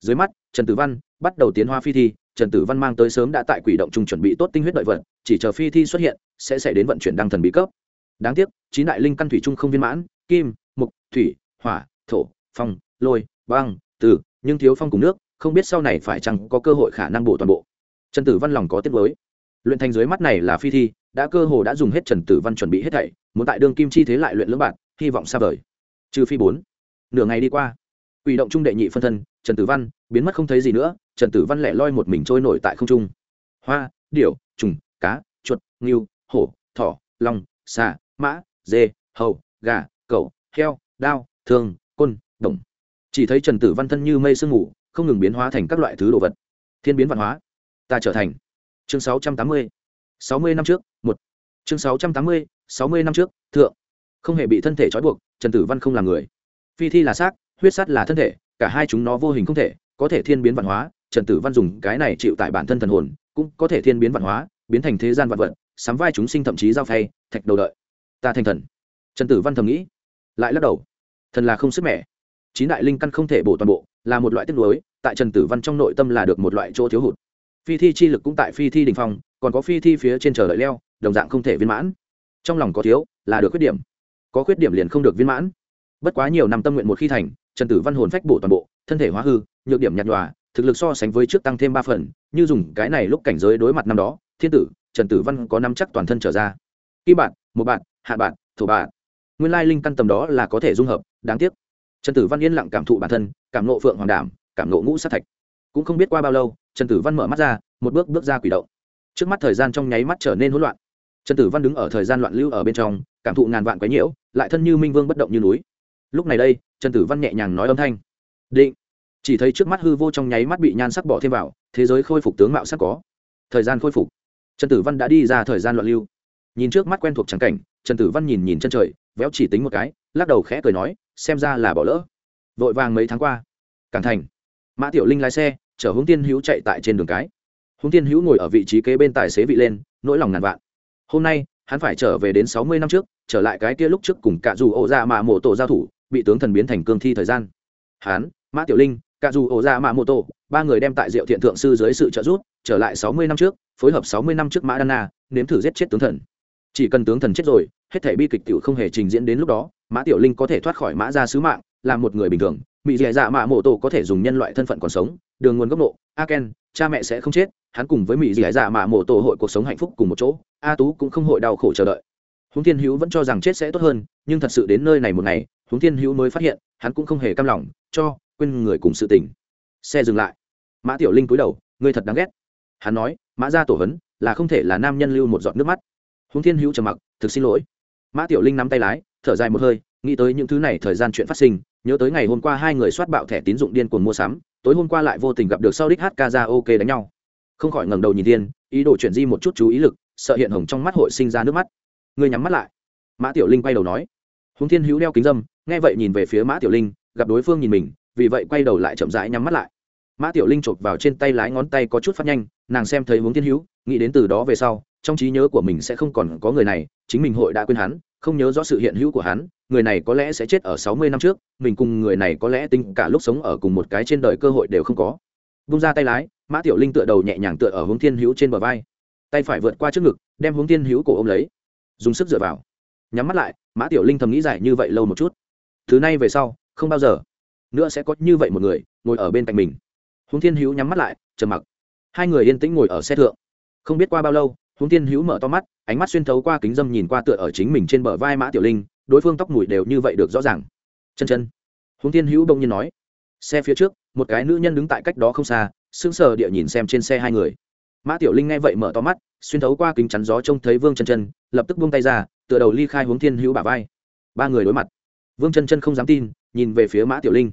Dưới mắt, trần tử văn bắt đầu tiến hóa phi thi trần tử văn mang tới sớm đã tại quỷ động trung chuẩn bị tốt tinh huyết đợi vật chỉ chờ phi thi xuất hiện sẽ xảy đến vận chuyển đăng thần bí cấp. Đáng tiếc chín đại linh căn thủy trung không viên mãn kim mục thủy hỏa thổ phong lôi băng từ nhưng thiếu phong cùng nước không biết sau này phải chăng có cơ hội khả năng bổ toàn bộ. Trần tử văn lòng có tiết mới, luyện thành dưới mắt này là phi thi đã cơ hồ đã dùng hết trần tử văn chuẩn bị hết thảy muốn tại đương kim chi thế lại luyện lưỡng bạt, hy vọng xa vời. Trừ phi bốn nửa ngày đi qua quỷ động trung đệ nhị phân thân, trần tử văn, biến mất không thấy gì nữa, trần tử văn lẻ loi một mình trôi nổi tại không trung. Hoa, điểu, trùng, cá, chuột, ngưu, hổ, thỏ, long, xà, mã, dê, hầu, gà, cẩu, heo, đao, thương, côn, đồng. Chỉ thấy trần tử văn thân như mây sương mù, không ngừng biến hóa thành các loại thứ đồ vật. Thiên biến văn hóa. Ta trở thành. Chương sáu trăm tám mươi. sáu mươi năm trước, một. Chương sáu trăm tám mươi, sáu mươi năm trước, thượng. Không hề bị thân thể trói buộc, trần tử văn không là người. Phi thi là xác huyết sắt là thân thể, cả hai chúng nó vô hình không thể, có thể thiên biến văn hóa, trần tử văn dùng cái này chịu tại bản thân thần hồn, cũng có thể thiên biến văn hóa, biến thành thế gian vật vật, sắm vai chúng sinh thậm chí giao phay, thạch đầu đợi. Ta thành thần. Trần tử văn thầm nghĩ, lại lắc đầu. Thần là không sức mẻ. Chín đại linh căn không thể bổ toàn bộ, là một loại tiếc nuối, tại trần tử văn trong nội tâm là được một loại chỗ thiếu hụt. Phi thi chi lực cũng tại phi thi đình phong, còn có phi thi phía trên chờ đợi leo, đồng dạng không thể viên mãn. Trong lòng có thiếu, là được khuyết điểm. Có khuyết điểm liền không được viên mãn. Bất quá nhiều năm tâm nguyện một khi thành trần tử văn hồn phách bổ toàn bộ, thân thể hóa hư, nhược điểm nhạt nhòa, thực lực so sánh với trước tăng thêm ba phần, như dùng cái này lúc cảnh giới đối mặt năm đó, thiên tử, trần tử văn có năm chắc toàn thân trở ra. Kim bạn, một bạn, hạ bạn, thổ bạn. Nguyên lai linh căn tầm đó là có thể dung hợp, đáng tiếc. Trần tử văn yên lặng cảm thụ bản thân, cảm nộ phượng hoàng đảm, cảm nộ ngũ sát thạch. Cũng không biết qua bao lâu, trần tử văn mở mắt ra, một bước bước ra quỷ động. Trước mắt thời gian trong nháy mắt trở nên hỗn loạn. Trần tử văn đứng ở thời gian loạn lưu ở bên trong, cảm thụ ngàn vạn quái nhiễu, lại thân như minh vương bất động như núi lúc này đây, trần tử văn nhẹ nhàng nói âm thanh. Định. Chỉ thấy trước mắt hư vô trong nháy mắt bị nhan sắc bỏ thêm vào, thế giới khôi phục tướng mạo sắc có. Thời gian khôi phục. Trần tử văn đã đi ra thời gian loạn lưu. Nhìn trước mắt quen thuộc trắng cảnh, trần tử văn nhìn nhìn chân trời, véo chỉ tính một cái, lắc đầu khẽ cười nói, xem ra là bỏ lỡ. Vội vàng mấy tháng qua. Cảng thành. Mã tiểu linh lái xe, chở hướng tiên hữu chạy tại trên đường cái. Hướng tiên hữu ngồi ở vị trí kế bên tài xế vị lên, nỗi lòng ngàn vạn. Hôm nay, hắn phải trở về đến sáu mươi năm trước, trở lại cái kia lúc trước cùng cả dù ổ dạ ra mà mổ tổ giao thủ bị tướng thần biến thành cương thi thời gian. Hán, mã tiểu linh cả dù ổ ra mạ mô tô ba người đem tại diệu thiện thượng sư dưới sự trợ giúp, trở lại sáu mươi năm trước, phối hợp sáu mươi năm trước mã đan na, nếm thử giết chết tướng thần. Chỉ cần tướng thần chết rồi, hết thể bi kịch tiểu không hề trình diễn đến lúc đó, mã tiểu linh có thể thoát khỏi mã ra sứ mạng, là một người bình thường. Bị dẻ dạ, dạ mạ mộ tô có thể dùng nhân loại thân phận còn sống, đường nguồn gốc nộ, a ken, cha mẹ sẽ không chết, hắn cùng với mỹ dẻ dạ, dạ mạ mộ tổ hội cuộc sống hạnh phúc cùng một chỗ, a tú cũng không hội đau khổ chờ đợi. Huống thiên hữu vẫn cho rằng chết sẽ tốt hơn, nhưng thật sự đến nơi này một ngày huống thiên hữu mới phát hiện, hắn cũng không hề cam lòng, cho quên người cùng sự tình. Xe dừng lại. Mã tiểu linh cúi đầu, ngươi thật đáng ghét. Hắn nói, mã ra tổ hấn, là không thể là nam nhân lưu một giọt nước mắt. Huống thiên hữu trầm mặc, thực xin lỗi. Mã tiểu linh nắm tay lái, thở dài một hơi, nghĩ tới những thứ này thời gian chuyện phát sinh, nhớ tới ngày hôm qua hai người soát bạo thẻ tín dụng điên cuồng mua sắm, tối hôm qua lại vô tình gặp được sau đích hát ca ra ok đánh nhau. Không khỏi ngẩng đầu nhìn thiên, ý đồ chuyển di một chút chú ý lực, sợ hiện hồng trong mắt hội sinh ra nước mắt. Ngươi nhắm mắt lại. Mã tiểu linh quay đầu nói húng thiên hữu đeo kính dâm, nghe vậy nhìn về phía mã tiểu linh, gặp đối phương nhìn mình, vì vậy quay đầu lại chậm rãi nhắm mắt lại. Mã tiểu linh chộp vào trên tay lái ngón tay có chút phát nhanh, nàng xem thấy hướng thiên hữu, nghĩ đến từ đó về sau, trong trí nhớ của mình sẽ không còn có người này, chính mình hội đã quên hắn, không nhớ rõ sự hiện hữu của hắn, người này có lẽ sẽ chết ở sáu mươi năm trước, mình cùng người này có lẽ tính cả lúc sống ở cùng một cái trên đời cơ hội đều không có. Vung ra tay lái, mã tiểu linh tựa đầu nhẹ nhàng tựa ở hướng thiên hữu trên bờ vai. Tay phải vượt qua trước ngực, đem hướng thiên hữu cổ ôm lấy. Dùng sức dựa vào nhắm mắt lại, mã tiểu linh thầm nghĩ dài như vậy lâu một chút. Thứ này về sau, không bao giờ nữa sẽ có như vậy một người ngồi ở bên cạnh mình. Húng thiên hữu nhắm mắt lại, trầm mặc. Hai người yên tĩnh ngồi ở xe thượng. Không biết qua bao lâu húng thiên hữu mở to mắt, ánh mắt xuyên thấu qua kính dâm nhìn qua tựa ở chính mình trên bờ vai mã tiểu linh, đối phương tóc mùi đều như vậy được rõ ràng. Chân chân. Húng thiên hữu đông nhiên nói. Xe phía trước, một cái nữ nhân đứng tại cách đó không xa, sững sờ địa nhìn xem trên xe hai người. Mã tiểu linh nghe vậy mở to mắt, xuyên thấu qua kính chắn gió trông thấy vương chân chân, lập tức buông tay ra tựa đầu ly khai hướng thiên hữu bả vai. Ba người đối mặt. Vương chân chân không dám tin, nhìn về phía mã tiểu linh.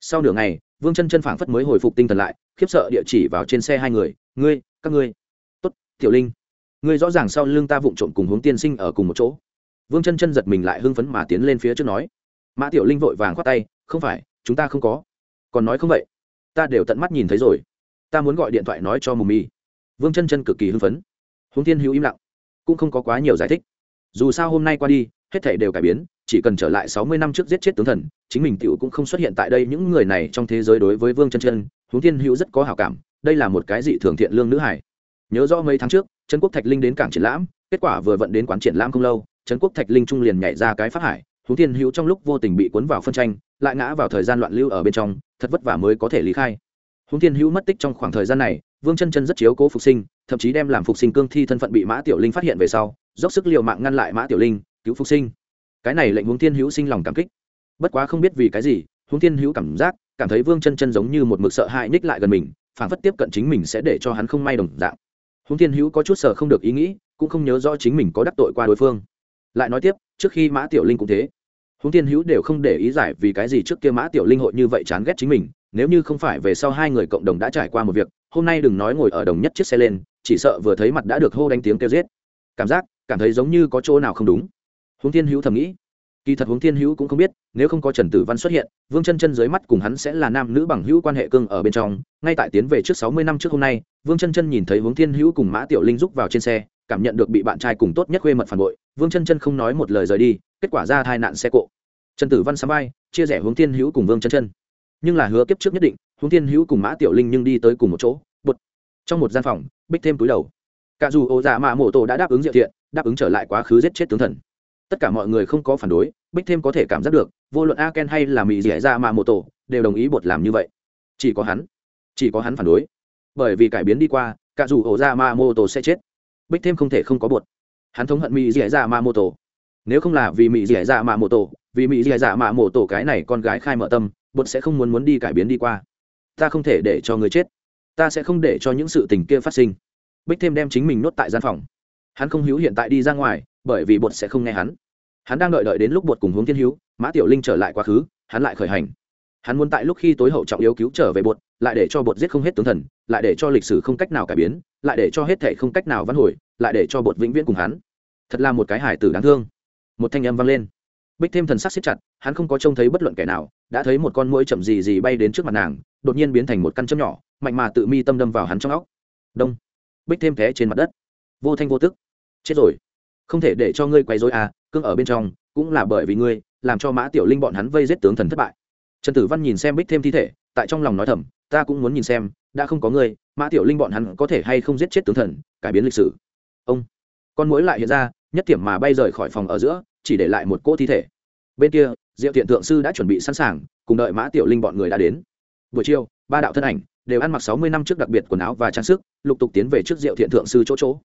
Sau nửa ngày, vương chân chân phảng phất mới hồi phục tinh thần lại, khiếp sợ địa chỉ vào trên xe hai người. Ngươi, các ngươi. Tốt, tiểu linh. Ngươi rõ ràng sau lưng ta vụng trộm cùng hướng tiên sinh ở cùng một chỗ. Vương chân chân giật mình lại hưng phấn mà tiến lên phía trước nói. Mã tiểu linh vội vàng khoát tay. Không phải, chúng ta không có. Còn nói không vậy? Ta đều tận mắt nhìn thấy rồi. Ta muốn gọi điện thoại nói cho mù mì vương chân chân cực kỳ hưng phấn. Hướng tiên hữu im lặng, cũng không có quá nhiều giải thích dù sao hôm nay qua đi, hết thể đều cải biến, chỉ cần trở lại sáu mươi năm trước giết chết tướng thần, chính mình tiểu cũng không xuất hiện tại đây những người này trong thế giới đối với vương chân chân hướng tiên hữu rất có hảo cảm, đây là một cái dị thường thiện lương nữ hải nhớ rõ mấy tháng trước, trấn quốc thạch linh đến cảng triển lãm, kết quả vừa vận đến quán triển lãm không lâu, trấn quốc thạch linh trung liền nhảy ra cái phát hải hướng tiên hữu trong lúc vô tình bị cuốn vào phân tranh, lại ngã vào thời gian loạn lưu ở bên trong, thật vất vả mới có thể lý khai. Hướng tiên hữu mất tích trong khoảng thời gian này vương chân chân rất chiếu cố phục sinh, thậm chí đem làm phục sinh cương thi thân phận bị mã tiểu linh phát hiện về sau, dốc sức l i ề u mạng ngăn lại mã tiểu linh, cứu phục sinh. Cái này lệnh hướng Thiên hữu sinh lòng cảm kích. Bất quá không biết vì cái gì hướng Thiên hữu cảm giác, cảm thấy vương chân chân giống như một mực sợ hãi ních lại gần mình, phản phất tiếp cận chính mình sẽ để cho hắn không may đồng dạng. Hướng Thiên hữu có chút sợ không được ý nghĩ, cũng không nhớ rõ chính mình có đắc tội qua đối phương. Lại nói tiếp, trước khi mã tiểu linh cũng thế. Hướng Thiên hữu đều không để ý giải vì cái gì trước kia mã tiểu linh hội như vậy chán ghét chính mình, nếu như không phải về sau hai người cộng đồng đã trải qua một việc hôm nay đừng nói ngồi ở đồng nhất chiếc xe lên, chỉ sợ vừa thấy mặt đã được hô đánh tiếng kêu giết. Cảm giác, cảm thấy giống như có chỗ nào không đúng. Huống thiên hữu thầm nghĩ. Kỳ thật huống thiên hữu cũng không biết, nếu không có trần tử văn xuất hiện, vương chân chân dưới mắt cùng hắn sẽ là nam nữ bằng hữu quan hệ cương ở bên trong. Ngay tại tiến về trước sáu mươi năm trước hôm nay, vương chân chân nhìn thấy huống thiên hữu cùng mã tiểu linh rúc vào trên xe, cảm nhận được bị bạn trai cùng tốt nhất khuê mật phản bội. Vương chân chân không nói một lời rời đi, kết quả ra tai nạn xe cộ. Trần tử văn sắm vai, chia rẽ huống thiên hữu cùng vương chân chân. Nhưng là hứa kiếp trước nhất định huống thiên hữu cùng mã tiểu linh nhưng đi tới cùng một chỗ bột trong một gian phòng, bích thêm túi đầu. Cả dù Ô dạ mạ mộ tổ đã đáp ứng diệu thiện, đáp ứng trở lại quá khứ giết chết tướng thần. Tất cả mọi người không có phản đối, bích thêm có thể cảm giác được, vô luận a ken hay là mỹ dẻ ra mạ mộ tổ, đều đồng ý bột làm như vậy. Chỉ có hắn, chỉ có hắn phản đối. Bởi vì cải biến đi qua, cả dù ổ ra dạ mạ mộ tổ sẽ chết. Bích thêm không thể không có bột hắn thống hận mỹ dẻ ra mạ mộ tổ. Nếu không là vì mỹ dẻ ra mạ mộ tổ, vì mỹ dẻ ra mạ mộ tổ cái này con gái khai mở tâm bột sẽ không muốn muốn đi cải biến đi qua ta không thể để cho người chết. Ta sẽ không để cho những sự tình kia phát sinh. Bích thêm đem chính mình nuốt tại gian phòng. Hắn không hiếu hiện tại đi ra ngoài, bởi vì bột sẽ không nghe hắn. Hắn đang đợi đợi đến lúc bột cùng hướng thiên hữu, mã tiểu linh trở lại quá khứ, hắn lại khởi hành. Hắn muốn tại lúc khi tối hậu trọng yếu cứu trở về bột, lại để cho bột giết không hết tướng thần, lại để cho lịch sử không cách nào cải biến, lại để cho hết thể không cách nào văn hồi, lại để cho bột vĩnh viễn cùng hắn. Thật là một cái hải tử đáng thương. Một thanh âm vang lên. Bích thêm thần sắc xếp chặt, hắn không có trông thấy bất luận kẻ nào, đã thấy một con mũi chậm gì gì bay đến trước mặt nàng đột nhiên biến thành một căn châm nhỏ mạnh mà tự mi tâm đâm vào hắn trong óc. Đông. Bích thêm thế trên mặt đất. Vô thanh vô tức. Chết rồi. Không thể để cho ngươi quấy rối à cương ở bên trong cũng là bởi vì ngươi làm cho mã tiểu linh bọn hắn vây giết tướng thần thất bại. Trần tử văn nhìn xem bích thêm thi thể tại trong lòng nói thầm ta cũng muốn nhìn xem đã không có ngươi, mã tiểu linh bọn hắn có thể hay không giết chết tướng thần cải biến lịch sử. Ông. Con mối lại hiện ra nhất điểm mà bay rời khỏi phòng ở giữa chỉ để lại một cỗ thi thể. Bên kia diệu thiện thượng sư đã chuẩn bị sẵn sàng cùng đợi mã tiểu linh bọn người đã đến buổi chiều, ba đạo thân ảnh đều ăn mặc sáu mươi năm trước đặc biệt quần áo và trang sức, lục tục tiến về trước diệu thiện thượng sư chỗ chỗ.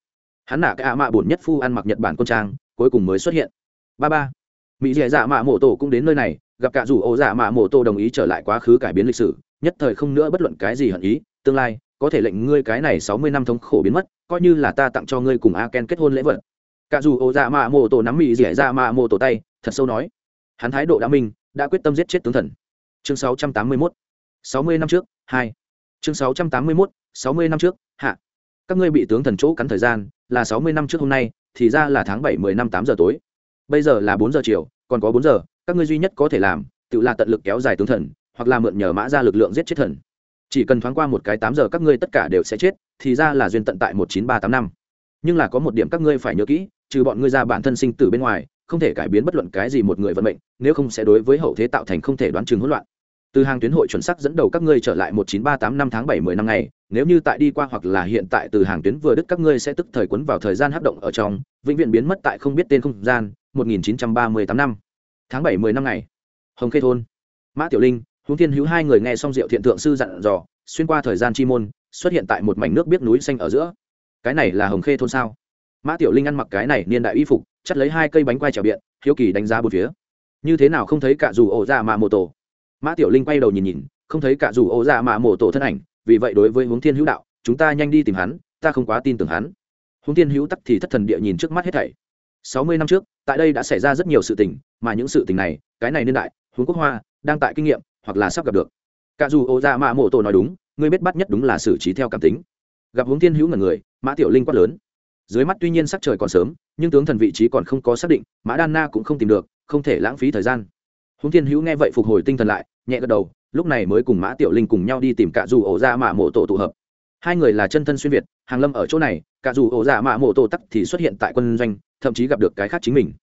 Hắn nạ cái ạ mạ bổn nhất phu ăn mặc nhật bản quân trang, cuối cùng mới xuất hiện. Ba ba. Mỹ dẻ dạ mạ mộ tổ cũng đến nơi này, gặp cả dù ô dạ mạ mộ tổ đồng ý trở lại quá khứ cải biến lịch sử, nhất thời không nữa bất luận cái gì hận ý, tương lai, có thể lệnh ngươi cái này sáu mươi năm thống khổ biến mất, coi như là ta tặng cho ngươi cùng a ken kết hôn lễ vật. Cả dù ô dạ mạ mộ tổ nắm mỹ dẻ dạ mạ mộ tổ tay, thật sâu nói. Hắn thái độ đã minh, đã quyết tâm giết chết tướng thần. Chương sáu trăm tám mươi mốt sáu mươi năm trước, hai. Chương sáu trăm tám mươi mốt, sáu mươi năm trước, hạ. Các ngươi bị tướng thần chỗ cắn thời gian là sáu mươi năm trước hôm nay, thì ra là tháng bảy mười năm tám giờ tối. Bây giờ là bốn giờ chiều, còn có bốn giờ, các ngươi duy nhất có thể làm, tự là tận lực kéo dài tướng thần, hoặc là mượn nhờ mã ra lực lượng giết chết thần. Chỉ cần thoáng qua một cái tám giờ các ngươi tất cả đều sẽ chết, thì ra là duyên tận tại một chín ba tám năm. Nhưng là có một điểm các ngươi phải nhớ kỹ, trừ bọn ngươi ra bản thân sinh tử bên ngoài, không thể cải biến bất luận cái gì một người vận mệnh, nếu không sẽ đối với hậu thế tạo thành không thể đoán chừng hỗn loạn từ hàng tuyến hội chuẩn sắc dẫn đầu các ngươi trở lại một chín ba tám năm tháng bảy mười năm ngày, nếu như tại đi qua hoặc là hiện tại từ hàng tuyến vừa đứt các ngươi sẽ tức thời quấn vào thời gian hấp động ở trong, vĩnh viễn biến mất tại không biết tên không gian, một nghìn chín trăm ba mươi tám năm. Tháng bảy mười năm ngày. Hồng khê thôn. Mã tiểu linh huống thiên hữu hai người nghe xong diệu thiện thượng sư dặn dò, xuyên qua thời gian chi môn, xuất hiện tại một mảnh nước biết núi xanh ở giữa. Cái này là hồng khê thôn sao? Mã tiểu linh ăn mặc cái này niên đại y phục, chắt lấy hai cây bánh quai trèo biện, hiếu kỳ đánh giá bốn phía. Như thế nào không thấy cả dù ổ ra mà mồ tổ? Mã tiểu linh quay đầu nhìn nhìn, không thấy cả dù ô dạ mà mổ tổ thân ảnh, vì vậy đối với hướng thiên hữu đạo, chúng ta nhanh đi tìm hắn, ta không quá tin tưởng hắn. Hướng thiên hữu tắc thì thất thần địa nhìn trước mắt hết thảy. Sáu mươi năm trước, tại đây đã xảy ra rất nhiều sự tình, mà những sự tình này, cái này niên đại, hướng quốc hoa, đang tại kinh nghiệm, hoặc là sắp gặp được. Cả dù ô dạ mà mổ tổ nói đúng, người biết bắt nhất đúng là xử trí theo cảm tính. Gặp hướng thiên hữu ngần người, mã tiểu linh quát lớn. Dưới mắt tuy nhiên sắc trời còn sớm, nhưng tướng thần vị trí còn không có xác định, mã đan na cũng không tìm được, không thể lãng phí thời gian húng thiên hữu nghe vậy phục hồi tinh thần lại, nhẹ gật đầu, lúc này mới cùng mã tiểu linh cùng nhau đi tìm cả dù ổ ra mạ mộ tổ tụ hợp. Hai người là chân thân xuyên việt, hàng lâm ở chỗ này cả dù ổ ra mạ mộ tổ tắc thì xuất hiện tại quân doanh, thậm chí gặp được cái khác chính mình.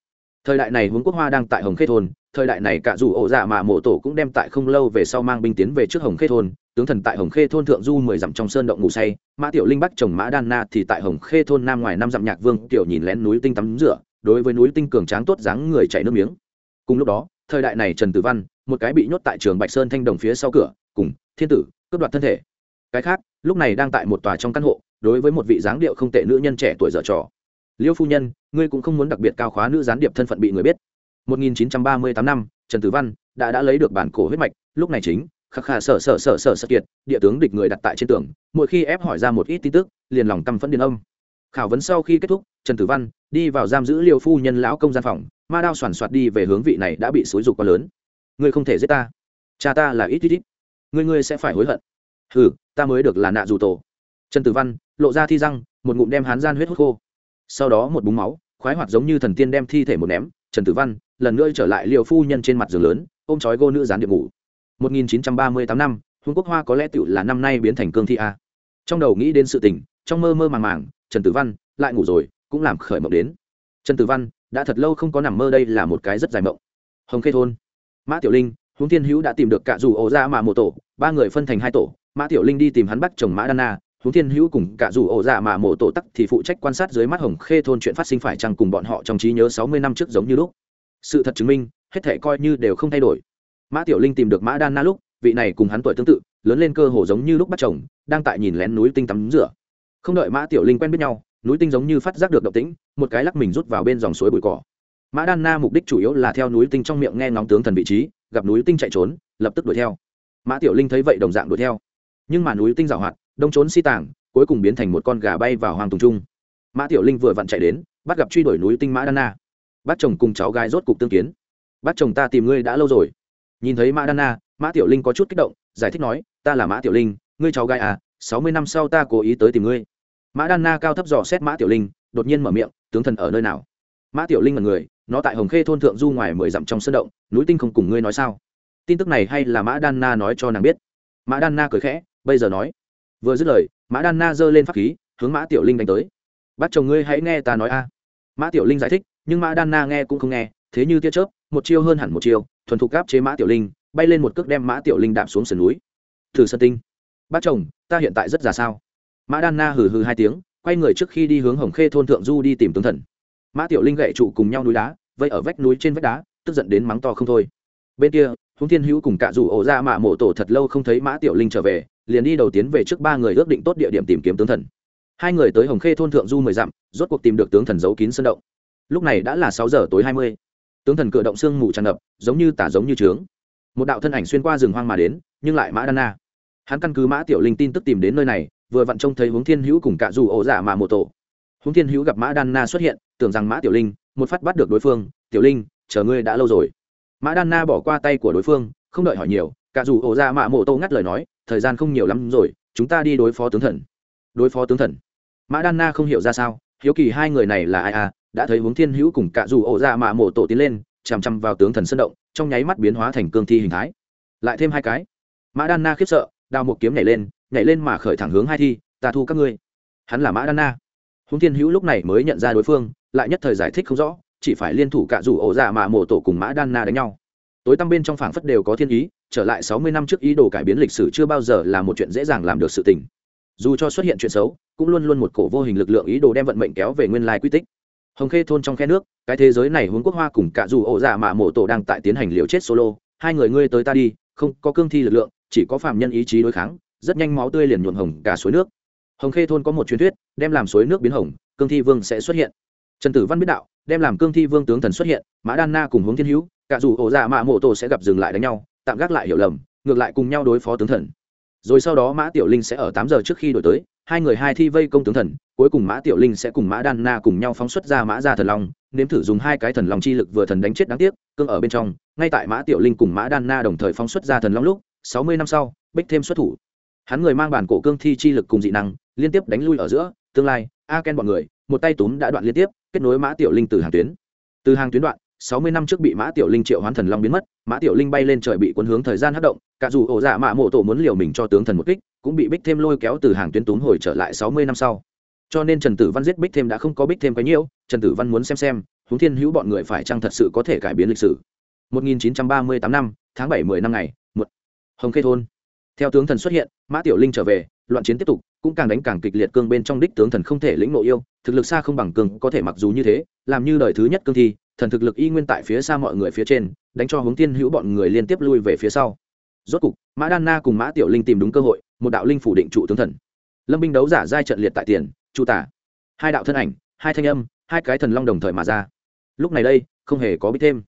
Thời đại này hướng quốc hoa đang tại hồng khê thôn, thời đại này cả dù ổ dạ mạ mộ tổ cũng đem tại không lâu về sau mang binh tiến về trước hồng khê thôn, tướng thần tại hồng khê thôn thượng du mười dặm trong sơn động ngủ say, mã tiểu linh bắt chồng mã đan na thì tại hồng khê thôn nam ngoài năm dặm nhạc vương tiểu nhìn lén núi tinh tắm rửa, đối với núi tinh cường tráng tốt dáng người chảy nước miếng. Cùng lúc đó thời đại này trần tử văn, một cái bị nhốt tại trường bạch sơn thanh đồng phía sau cửa, cùng thiên tử, cướp đoạt thân thể. Cái khác, lúc này đang tại một tòa trong căn hộ, đối với một vị dáng điệu không tệ nữ nhân trẻ tuổi dở trò. Liêu phu nhân, ngươi cũng không muốn đặc biệt cao khóa nữ gián điệp thân phận bị người biết. 1938 năm, trần tử văn đã đã lấy được bản cổ huyết mạch, lúc này chính khắc khả sở sở sở sở sở kiệt, địa tướng địch người đặt tại trên tường, mỗi khi ép hỏi ra một ít tin tức, liền lòng căm phẫn điên âm khảo vấn sau khi kết thúc trần tử văn đi vào giam giữ liêu phu nhân lão công gian phòng ma đao soàn soạt đi về hướng vị này đã bị xối rục quá lớn. Ngươi không thể giết ta. Cha ta là ít ít ít. Ngươi ngươi sẽ phải hối hận. Ừ ta mới được là nạ dù tổ. Trần tử văn lộ ra thi răng một ngụm đem hán gian huyết hút khô. Sau đó một búng máu khoái hoạt giống như thần tiên đem thi thể một ném trần tử văn lần nữa trở lại liều phu nhân trên mặt giường lớn ôm chói gô nữ gián điệp ngủ. 1938 năm Hùng Quốc Hoa có lẽ tiểu là năm nay biến thành cương thi a. Trong đầu nghĩ đến sự tình, trong mơ mơ màng màng, Trần Tử Văn lại ngủ rồi, cũng làm khởi mộng đến. Trần Tử Văn đã thật lâu không có nằm mơ đây là một cái rất dài mộng. Hồng Khê thôn, Mã Tiểu Linh, Huống Thiên Hữu đã tìm được cả dù ổ ra mà một tổ, ba người phân thành hai tổ, Mã Tiểu Linh đi tìm hắn bắt chồng Mã Đan Na, Huống Thiên Hữu cùng cả dù ổ ra mà mộ tổ tắc thì phụ trách quan sát dưới mắt Hồng Khê thôn chuyện phát sinh phải chăng cùng bọn họ trong trí nhớ 60 năm trước giống như lúc. Sự thật chứng minh, hết thảy coi như đều không thay đổi. Mã Tiểu Linh tìm được Mã Đan Na lúc, vị này cùng hắn tuổi tương tự lớn lên cơ hồ giống như lúc bắt chồng đang tại nhìn lén núi tinh tắm rửa không đợi mã tiểu linh quen biết nhau, núi tinh giống như phát giác được động tĩnh, một cái lắc mình rút vào bên dòng suối bụi cỏ. Mã đan na mục đích chủ yếu là theo núi tinh trong miệng nghe ngóng tướng thần vị trí, gặp núi tinh chạy trốn, lập tức đuổi theo. Mã tiểu linh thấy vậy đồng dạng đuổi theo. Nhưng mà núi tinh giảo hoạt, đông trốn si tàng cuối cùng biến thành một con gà bay vào hoàng tùng trung. Mã tiểu linh vừa vặn chạy đến, bắt gặp truy đuổi núi tinh mã đan na. Bắt chồng cùng cháu gái rốt cục tương kiến. Bắt chồng ta tìm ngươi đã lâu rồi. Nhìn thấy mã đan na, mã tiểu linh có chút kích động, giải thích nói, ta là mã tiểu linh, ngươi cháu gái à sáu mươi năm sau ta cố ý tới tìm ngươi mã đan na cao thấp dò xét mã tiểu linh, đột nhiên mở miệng, tướng thần ở nơi nào? Mã tiểu linh là người, nó tại hồng khê thôn thượng du ngoài mười dặm trong sân động, núi tinh không cùng ngươi nói sao? Tin tức này hay là mã đan na nói cho nàng biết? Mã đan na cười khẽ, bây giờ nói. Vừa dứt lời, mã đan na giơ lên pháp khí, hướng mã tiểu linh đánh tới. Bắt chồng ngươi hãy nghe ta nói a. Mã tiểu linh giải thích, nhưng mã đan na nghe cũng không nghe, thế như tia chớp, một chiêu hơn hẳn một chiêu, thuần thục gáp chế mã tiểu linh, bay lên một cước đem mã tiểu linh đạp xuống sườn núi. Thử sân tinh bác chồng, ta hiện tại rất già sao? Mã đan na hừ hừ hai tiếng, quay người trước khi đi hướng hồng khê thôn thượng du đi tìm tướng thần. Mã tiểu linh gậy trụ cùng nhau núi đá, vây ở vách núi trên vách đá, tức giận đến mắng to không thôi. Bên kia, húng thiên hữu cùng cả rủ ổ ra mạ mộ tổ thật lâu không thấy mã tiểu linh trở về, liền đi đầu tiến về trước ba người ước định tốt địa điểm tìm kiếm tướng thần. Hai người tới hồng khê thôn thượng du mười dặm, rốt cuộc tìm được tướng thần giấu kín sân động. Lúc này đã là sáu giờ tối hai mươi. Tướng thần cựa động sương mù tràn ngập, giống như tả giống như trướng. Một đạo thân ảnh xuyên qua rừng hoang mà đến, nhưng lại mã đan na. Hắn căn cứ mã tiểu linh tin tức tìm đến nơi này vừa vặn trông thấy hướng thiên hữu cùng cả dù ổ giả mà một tổ. Hướng thiên hữu gặp mã đan na xuất hiện, tưởng rằng mã tiểu linh, một phát bắt được đối phương, tiểu linh, chờ ngươi đã lâu rồi. Mã đan na bỏ qua tay của đối phương, không đợi hỏi nhiều, cả dù ổ giả mà mộ tô ngắt lời nói, thời gian không nhiều lắm rồi, chúng ta đi đối phó tướng thần. Đối phó tướng thần. Mã đan na không hiểu ra sao, hiếu kỳ hai người này là ai à đã thấy hướng thiên hữu cùng cả dù ổ ra mạ mộ tổ tiến lên, chằm chằm vào tướng thần sân động, trong nháy mắt biến hóa thành cương thi hình thái. Lại thêm hai cái. Mã đan na khiếp sợ, đào một kiếm nhảy lên nhảy lên mà khởi thẳng hướng hai thi, ta thu các ngươi. Hắn là mã đan na húng thiên hữu lúc này mới nhận ra đối phương, lại nhất thời giải thích không rõ, chỉ phải liên thủ cả rủ ổ dạ mà mổ tổ cùng mã đan na đánh nhau. Tối tăm bên trong phảng phất đều có thiên ý, trở lại sáu mươi năm trước ý đồ cải biến lịch sử chưa bao giờ là một chuyện dễ dàng làm được sự tình. Dù cho xuất hiện chuyện xấu, cũng luôn luôn một cổ vô hình lực lượng ý đồ đem vận mệnh kéo về nguyên lai quy tích. Hồng khê thôn trong khe nước, cái thế giới này hướng quốc hoa cùng cả dù ổ dạ mà mổ tổ đang tại tiến hành liều chết solo. Hai người ngươi tới ta đi, không có cương thi lực lượng, chỉ có phạm nhân ý chí đối kháng rất nhanh máu tươi liền nhuộm hồng cả suối nước. Hồng khê thôn có một truyền thuyết, đem làm suối nước biến hồng, cương thi vương sẽ xuất hiện. Trần tử văn biết đạo, đem làm cương thi vương tướng thần xuất hiện, mã đan na cùng hướng thiên hữu, cả dù ổ dạ mạ mộ tổ sẽ gặp dừng lại đánh nhau, tạm gác lại hiểu lầm, ngược lại cùng nhau đối phó tướng thần. Rồi sau đó mã tiểu linh sẽ ở tám giờ trước khi đổi tới, hai người hai thi vây công tướng thần, cuối cùng mã tiểu linh sẽ cùng mã đan na cùng nhau phóng xuất ra mã ra thần long, nếm thử dùng hai cái thần long chi lực vừa thần đánh chết đáng tiếc, cương ở bên trong, ngay tại mã tiểu linh cùng mã đan na đồng thời phóng xuất ra thần long lúc, sáu mươi năm sau, bích thêm xuất thủ hắn người mang bản cổ cương thi chi lực cùng dị năng, liên tiếp đánh lui ở giữa, tương lai, a ken bọn người, một tay túm đã đoạn liên tiếp, kết nối mã tiểu linh từ hàng tuyến. Từ hàng tuyến đoạn, sáu mươi năm trước bị mã tiểu linh triệu hoán thần long biến mất, mã tiểu linh bay lên trời bị cuốn hướng thời gian hất động, cả dù ổ dạ mạ mộ tổ muốn liều mình cho tướng thần một kích, cũng bị bích thêm lôi kéo từ hàng tuyến túm hồi trở lại sáu mươi năm sau. Cho nên trần tử văn giết bích thêm đã không có bích thêm cái nhiễu, trần tử văn muốn xem xem, huống thiên hữu bọn người phải chăng thật sự có thể cải biến lịch sử. 1938 năm, tháng 7 10 năm ngày, một. Hồng khê thôn theo tướng thần xuất hiện, mã tiểu linh trở về, loạn chiến tiếp tục, cũng càng đánh càng kịch liệt cương bên trong đích tướng thần không thể lĩnh nội yêu, thực lực xa không bằng cương có thể mặc dù như thế, làm như đời thứ nhất cương thi, thần thực lực y nguyên tại phía xa mọi người phía trên, đánh cho hướng tiên hữu bọn người liên tiếp lui về phía sau. Rốt cục, mã đan na cùng mã tiểu linh tìm đúng cơ hội, một đạo linh phủ định trụ tướng thần. Lâm binh đấu giả giai trận liệt tại tiền, trụ tả. Hai đạo thân ảnh, hai thanh âm, hai cái thần long đồng thời mà ra. Lúc này đây, không hề có biết thêm.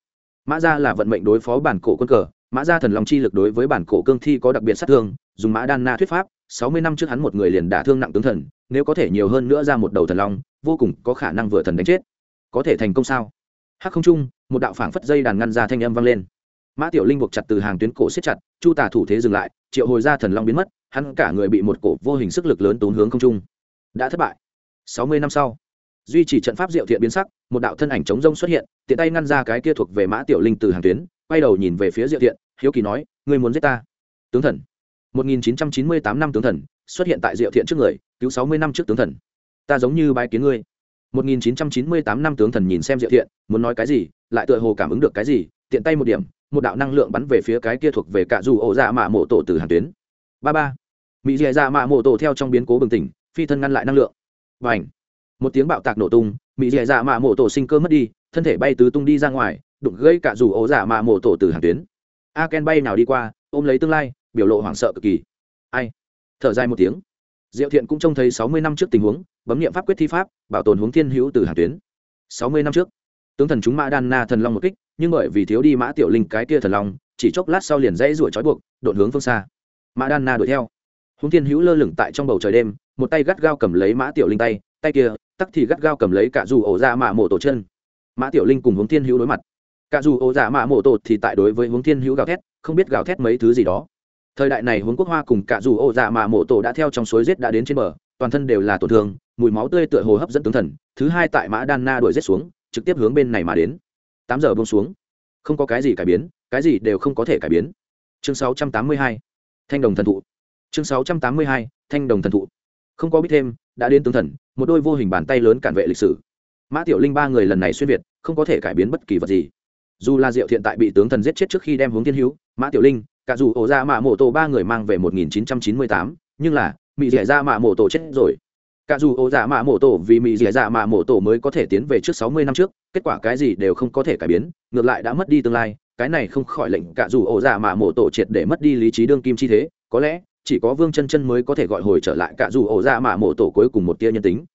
Mã ra là vận mệnh đối phó bản cổ quân cờ mã ra thần long chi lực đối với bản cổ cương thi có đặc biệt sát thương, dùng mã đan na thuyết pháp, sáu mươi năm trước hắn một người liền đả thương nặng tướng thần, nếu có thể nhiều hơn nữa ra một đầu thần long, vô cùng có khả năng vừa thần đánh chết. Có thể thành công sao? Hắc không trung, một đạo phảng phất dây đàn ngăn ra thanh âm vang lên. Mã tiểu linh buộc chặt từ hàng tuyến cổ siết chặt, chu tả thủ thế dừng lại, triệu hồi ra thần long biến mất, hắn cả người bị một cổ vô hình sức lực lớn tốn hướng không trung. Đã thất bại. Sáu mươi năm sau, duy trì trận pháp diệu thiện biến sắc, một đạo thân ảnh chống rông xuất hiện, tiện tay ngăn ra cái kia thuộc về mã tiểu linh từ hàng tuyến quay đầu nhìn về phía diệu thiện, hiếu kỳ nói, ngươi muốn giết ta? Tướng thần. 1998 năm tướng thần, xuất hiện tại diệu thiện trước người, cứu 60 năm trước tướng thần. Ta giống như bái kiến ngươi. 1998 năm tướng thần nhìn xem diệu thiện, muốn nói cái gì, lại tựa hồ cảm ứng được cái gì, tiện tay một điểm, một đạo năng lượng bắn về phía cái kia thuộc về cả dù ổ dạ mạ mộ tổ từ hàn tuyến. Ba ba. Mỹ dì dạ, dạ mạ mộ tổ theo trong biến cố bừng tỉnh, phi thân ngăn lại năng lượng. Và ảnh một tiếng bạo tạc nổ tung mỹ dì dạ, dạ mạ mộ tổ sinh cơ mất đi, thân thể bay tứ tung đi ra ngoài đụng gây cả dù ổ giả mạ mổ tổ từ hàng tuyến. A ken bay nào đi qua, ôm lấy tương lai, biểu lộ hoảng sợ cực kỳ. Ai? Thở dài một tiếng. Diệu thiện cũng trông thấy sáu mươi năm trước tình huống, bấm nghiệm pháp quyết thi pháp, bảo tồn hướng thiên hữu từ hàng tuyến. sáu mươi năm trước, tướng thần chúng mã đan na thần long một kích, nhưng bởi vì thiếu đi mã tiểu linh cái kia thần long, chỉ chốc lát sau liền dãy ruổi trói buộc, đột hướng phương xa. Mã đan na đuổi theo. Hướng thiên hữu lơ lửng tại trong bầu trời đêm, một tay gắt gao cầm lấy mã tiểu linh tay tay kia, tắc thì gắt gao cầm lấy cả dù ổ ra mạ mổ tổ chân. Mã tiểu linh cùng hướng thiên hữu đối mặt cả dù ô dạ mạ mổ tổ thì tại đối với hướng thiên hữu gào thét, không biết gào thét mấy thứ gì đó. Thời đại này hướng quốc hoa cùng cả dù ô dạ mạ mổ tổ đã theo trong suối rết đã đến trên bờ, toàn thân đều là tổn thương, mùi máu tươi tựa hồ hấp dẫn tướng thần, thứ hai tại mã đan na đuổi rết xuống, trực tiếp hướng bên này mà đến. Tám giờ bông xuống. Không có cái gì cải biến, cái gì đều không có thể cải biến. Chương sáu trăm tám mươi hai. Thanh đồng thần thụ. Chương sáu trăm tám mươi hai, thanh đồng thần thụ. Không có biết thêm, đã đến tướng thần, một đôi vô hình bàn tay lớn cản vệ lịch sử. Mã tiểu linh ba người lần này xuyên việt, không có thể cải biến bất kỳ vật gì dù là diệu thiện tại bị tướng thần giết chết trước khi đem hướng thiên hữu mã tiểu linh cả dù ổ ra mạ mộ tổ ba người mang về 1998, nhưng là mỹ dẻ ra mạ mộ tổ chết rồi. Cả dù ổ dạ mạ mộ tổ vì mỹ dẻ dạ mạ mộ tổ mới có thể tiến về trước 60 năm trước kết quả cái gì đều không có thể cải biến ngược lại đã mất đi tương lai cái này không khỏi lệnh cả dù ổ dạ mạ mộ tổ triệt để mất đi lý trí đương kim chi thế có lẽ chỉ có vương chân chân mới có thể gọi hồi trở lại cả dù ổ dạ mạ mộ tổ cuối cùng một tia nhân tính.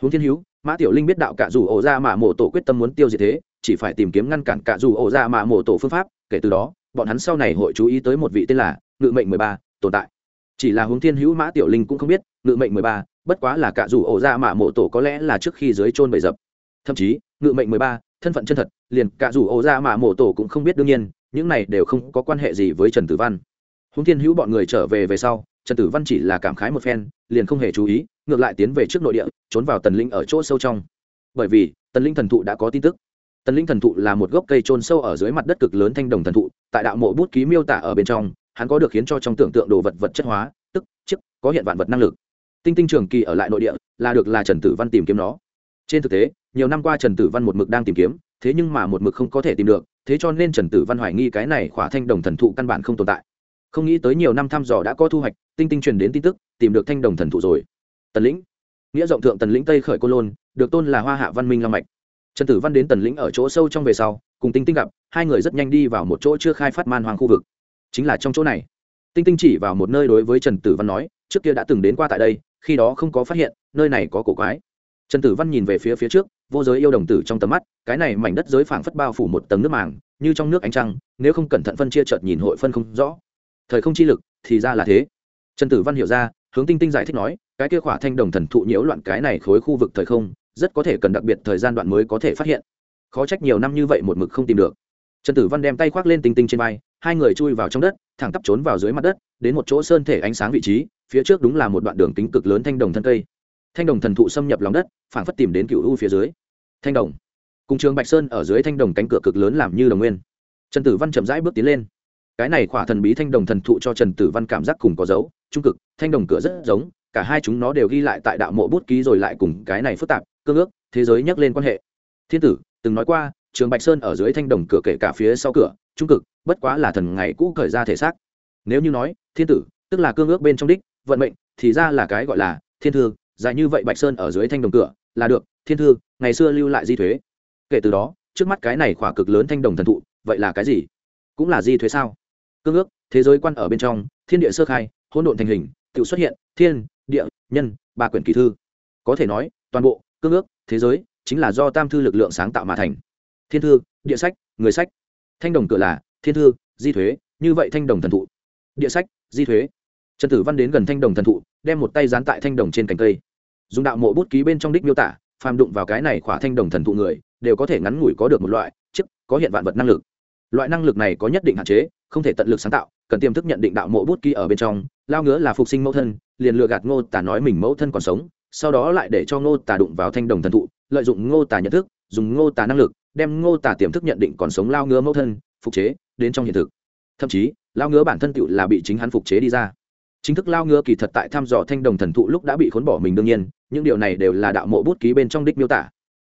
Hướng thiên hữu mã tiểu linh biết đạo cả dù ổ ra mạ mộ tổ quyết tâm muốn tiêu diệt thế chỉ phải tìm kiếm ngăn cản cả dù ổ dạ mạ mộ tổ phương pháp, kể từ đó, bọn hắn sau này hội chú ý tới một vị tên là ngự mệnh mười ba, tồn tại. Chỉ là hướng thiên hữu mã tiểu linh cũng không biết, ngự mệnh mười ba, bất quá là cả dù ổ dạ mạ mộ tổ có lẽ là trước khi dưới trôn bầy dập. Thậm chí, ngự mệnh mười ba, thân phận chân thật, liền cả dù ổ dạ mạ mộ tổ cũng không biết đương nhiên, những này đều không có quan hệ gì với trần tử văn. Hướng thiên hữu bọn người trở về về sau, trần tử văn chỉ là cảm khái một phen, liền không hề chú ý, ngược lại tiến về trước nội địa, trốn vào tần linh ở chỗ sâu trong. Bởi vì, tần linh thần thụ đã có tin tức tần linh thần thụ là một gốc cây trôn sâu ở dưới mặt đất cực lớn thanh đồng thần thụ, tại đạo mộ bút ký miêu tả ở bên trong, hắn có được khiến cho trong tưởng tượng đồ vật vật chất hóa, tức, chức, có hiện vạn vật năng lực. Tinh tinh trường kỳ ở lại nội địa, là được là trần tử văn tìm kiếm nó. Trên thực tế, nhiều năm qua trần tử văn một mực đang tìm kiếm, thế nhưng mà một mực không có thể tìm được, thế cho nên trần tử văn hoài nghi cái này khỏa thanh đồng thần thụ căn bản không tồn tại. Không nghĩ tới nhiều năm thăm dò đã có thu hoạch, tinh tinh truyền đến tin tức, tìm được thanh đồng thần thụ rồi. Tần lĩnh nghĩa rộng thượng tần lĩnh tây khởi côn lôn, được tôn là hoa hạ văn minh long mạch trần tử văn đến tần lĩnh ở chỗ sâu trong về sau, cùng tinh tinh gặp, hai người rất nhanh đi vào một chỗ chưa khai phát man hoang khu vực. Chính là trong chỗ này. Tinh tinh chỉ vào một nơi đối với trần tử văn nói, trước kia đã từng đến qua tại đây, khi đó không có phát hiện, nơi này có cổ quái. Trần tử văn nhìn về phía phía trước, vô giới yêu đồng tử trong tầm mắt, cái này mảnh đất giới phảng phất bao phủ một tầng nước màng, như trong nước ánh trăng, nếu không cẩn thận phân chia chợt nhìn hội phân không rõ. Thời không chi lực thì ra là thế. Trần tử văn hiểu ra, hướng tinh tinh giải thích nói, cái kia khỏa thanh đồng thần thụ nhiễu loạn cái này khối khu vực thời không rất có thể cần đặc biệt thời gian đoạn mới có thể phát hiện. Khó trách nhiều năm như vậy một mực không tìm được. Trần tử văn đem tay khoác lên tinh tinh trên vai, hai người chui vào trong đất, thẳng tắp trốn vào dưới mặt đất, đến một chỗ sơn thể ánh sáng vị trí, phía trước đúng là một đoạn đường kính cực lớn thanh đồng thân cây. Thanh đồng thần thụ xâm nhập lòng đất, phảng phất tìm đến cựu u phía dưới. Thanh đồng. Cùng trường bạch sơn ở dưới thanh đồng cánh cửa cực lớn làm như đồng nguyên. Trần tử văn chậm rãi bước tiến lên. Cái này khỏa thần bí thanh đồng thần thụ cho trần tử văn cảm giác cùng có dấu, trung cực, thanh đồng cửa rất giống, cả hai chúng nó đều ghi lại tại đạo mộ bút ký rồi lại cùng cái này phức tạp cương ước, thế giới nhắc lên quan hệ. Thiên tử, từng nói qua, trường bạch sơn ở dưới thanh đồng cửa kể cả phía sau cửa, trung cực, bất quá là thần ngày cũ khởi ra thể xác. Nếu như nói, thiên tử, tức là cương ước bên trong đích, vận mệnh, thì ra là cái gọi là thiên thư, dài như vậy bạch sơn ở dưới thanh đồng cửa, là được, thiên thư, ngày xưa lưu lại di thuế. Kể từ đó, trước mắt cái này khỏa cực lớn thanh đồng thần thụ, vậy là cái gì? Cũng là di thuế sao? Cương ước, thế giới quan ở bên trong, thiên địa sơ khai, hỗn độn thành hình, tự xuất hiện, thiên, địa, nhân, ba quyển kỳ thư. Có thể nói, toàn bộ cương ước, thế giới, chính là do tam thư lực lượng sáng tạo mà thành. Thiên thư, địa sách, người sách. Thanh đồng cửa là, thiên thư, di thuế, như vậy thanh đồng thần thụ. Địa sách, di thuế. Trần tử văn đến gần thanh đồng thần thụ, đem một tay dán tại thanh đồng trên cành cây. Dùng đạo mộ bút ký bên trong đích miêu tả, phàm đụng vào cái này khỏa thanh đồng thần thụ người, đều có thể ngắn ngủi có được một loại, chức, có hiện vạn vật năng lực. Loại năng lực này có nhất định hạn chế, không thể tận lực sáng tạo, cần tiềm thức nhận định đạo mộ bút ký ở bên trong, lao ngứa là phục sinh mẫu thân, liền lừa gạt ngô tả nói mình mẫu thân còn sống sau đó lại để cho ngô tả đụng vào thanh đồng thần thụ, lợi dụng ngô tả nhận thức, dùng ngô tả năng lực, đem ngô tả tiềm thức nhận định còn sống lao ngứa mẫu thân, phục chế, đến trong hiện thực. Thậm chí, lao ngứa bản thân tựu là bị chính hắn phục chế đi ra. Chính thức lao ngứa kỳ thật tại thăm dò thanh đồng thần thụ lúc đã bị khốn bỏ mình đương nhiên, những điều này đều là đạo mộ bút ký bên trong đích miêu tả.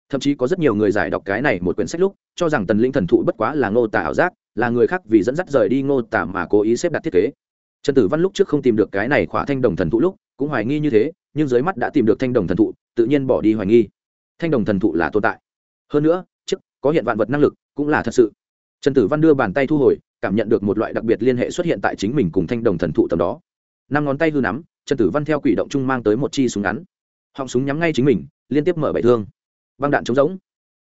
Thậm chí có rất nhiều người giải đọc cái này một quyển sách lúc, cho rằng tần linh thần thụ bất quá là ngô tả ảo giác, là người khác vì dẫn dắt rời đi ngô tả mà cố ý xếp đặt thiết kế. Trần tử văn lúc trước không tìm được cái này khỏa thanh đồng thần thụ lúc, cũng hoài nghi như thế nhưng dưới mắt đã tìm được thanh đồng thần thụ, tự nhiên bỏ đi hoài nghi. Thanh đồng thần thụ là tồn tại. Hơn nữa chức có hiện vạn vật năng lực, cũng là thật sự. Trần tử văn đưa bàn tay thu hồi, cảm nhận được một loại đặc biệt liên hệ xuất hiện tại chính mình cùng thanh đồng thần thụ tầm đó. Năm ngón tay hư nắm, trần tử văn theo quỷ động chung mang tới một chi súng ngắn. Họng súng nhắm ngay chính mình, liên tiếp mở bảy thương. Băng đạn trống rỗng.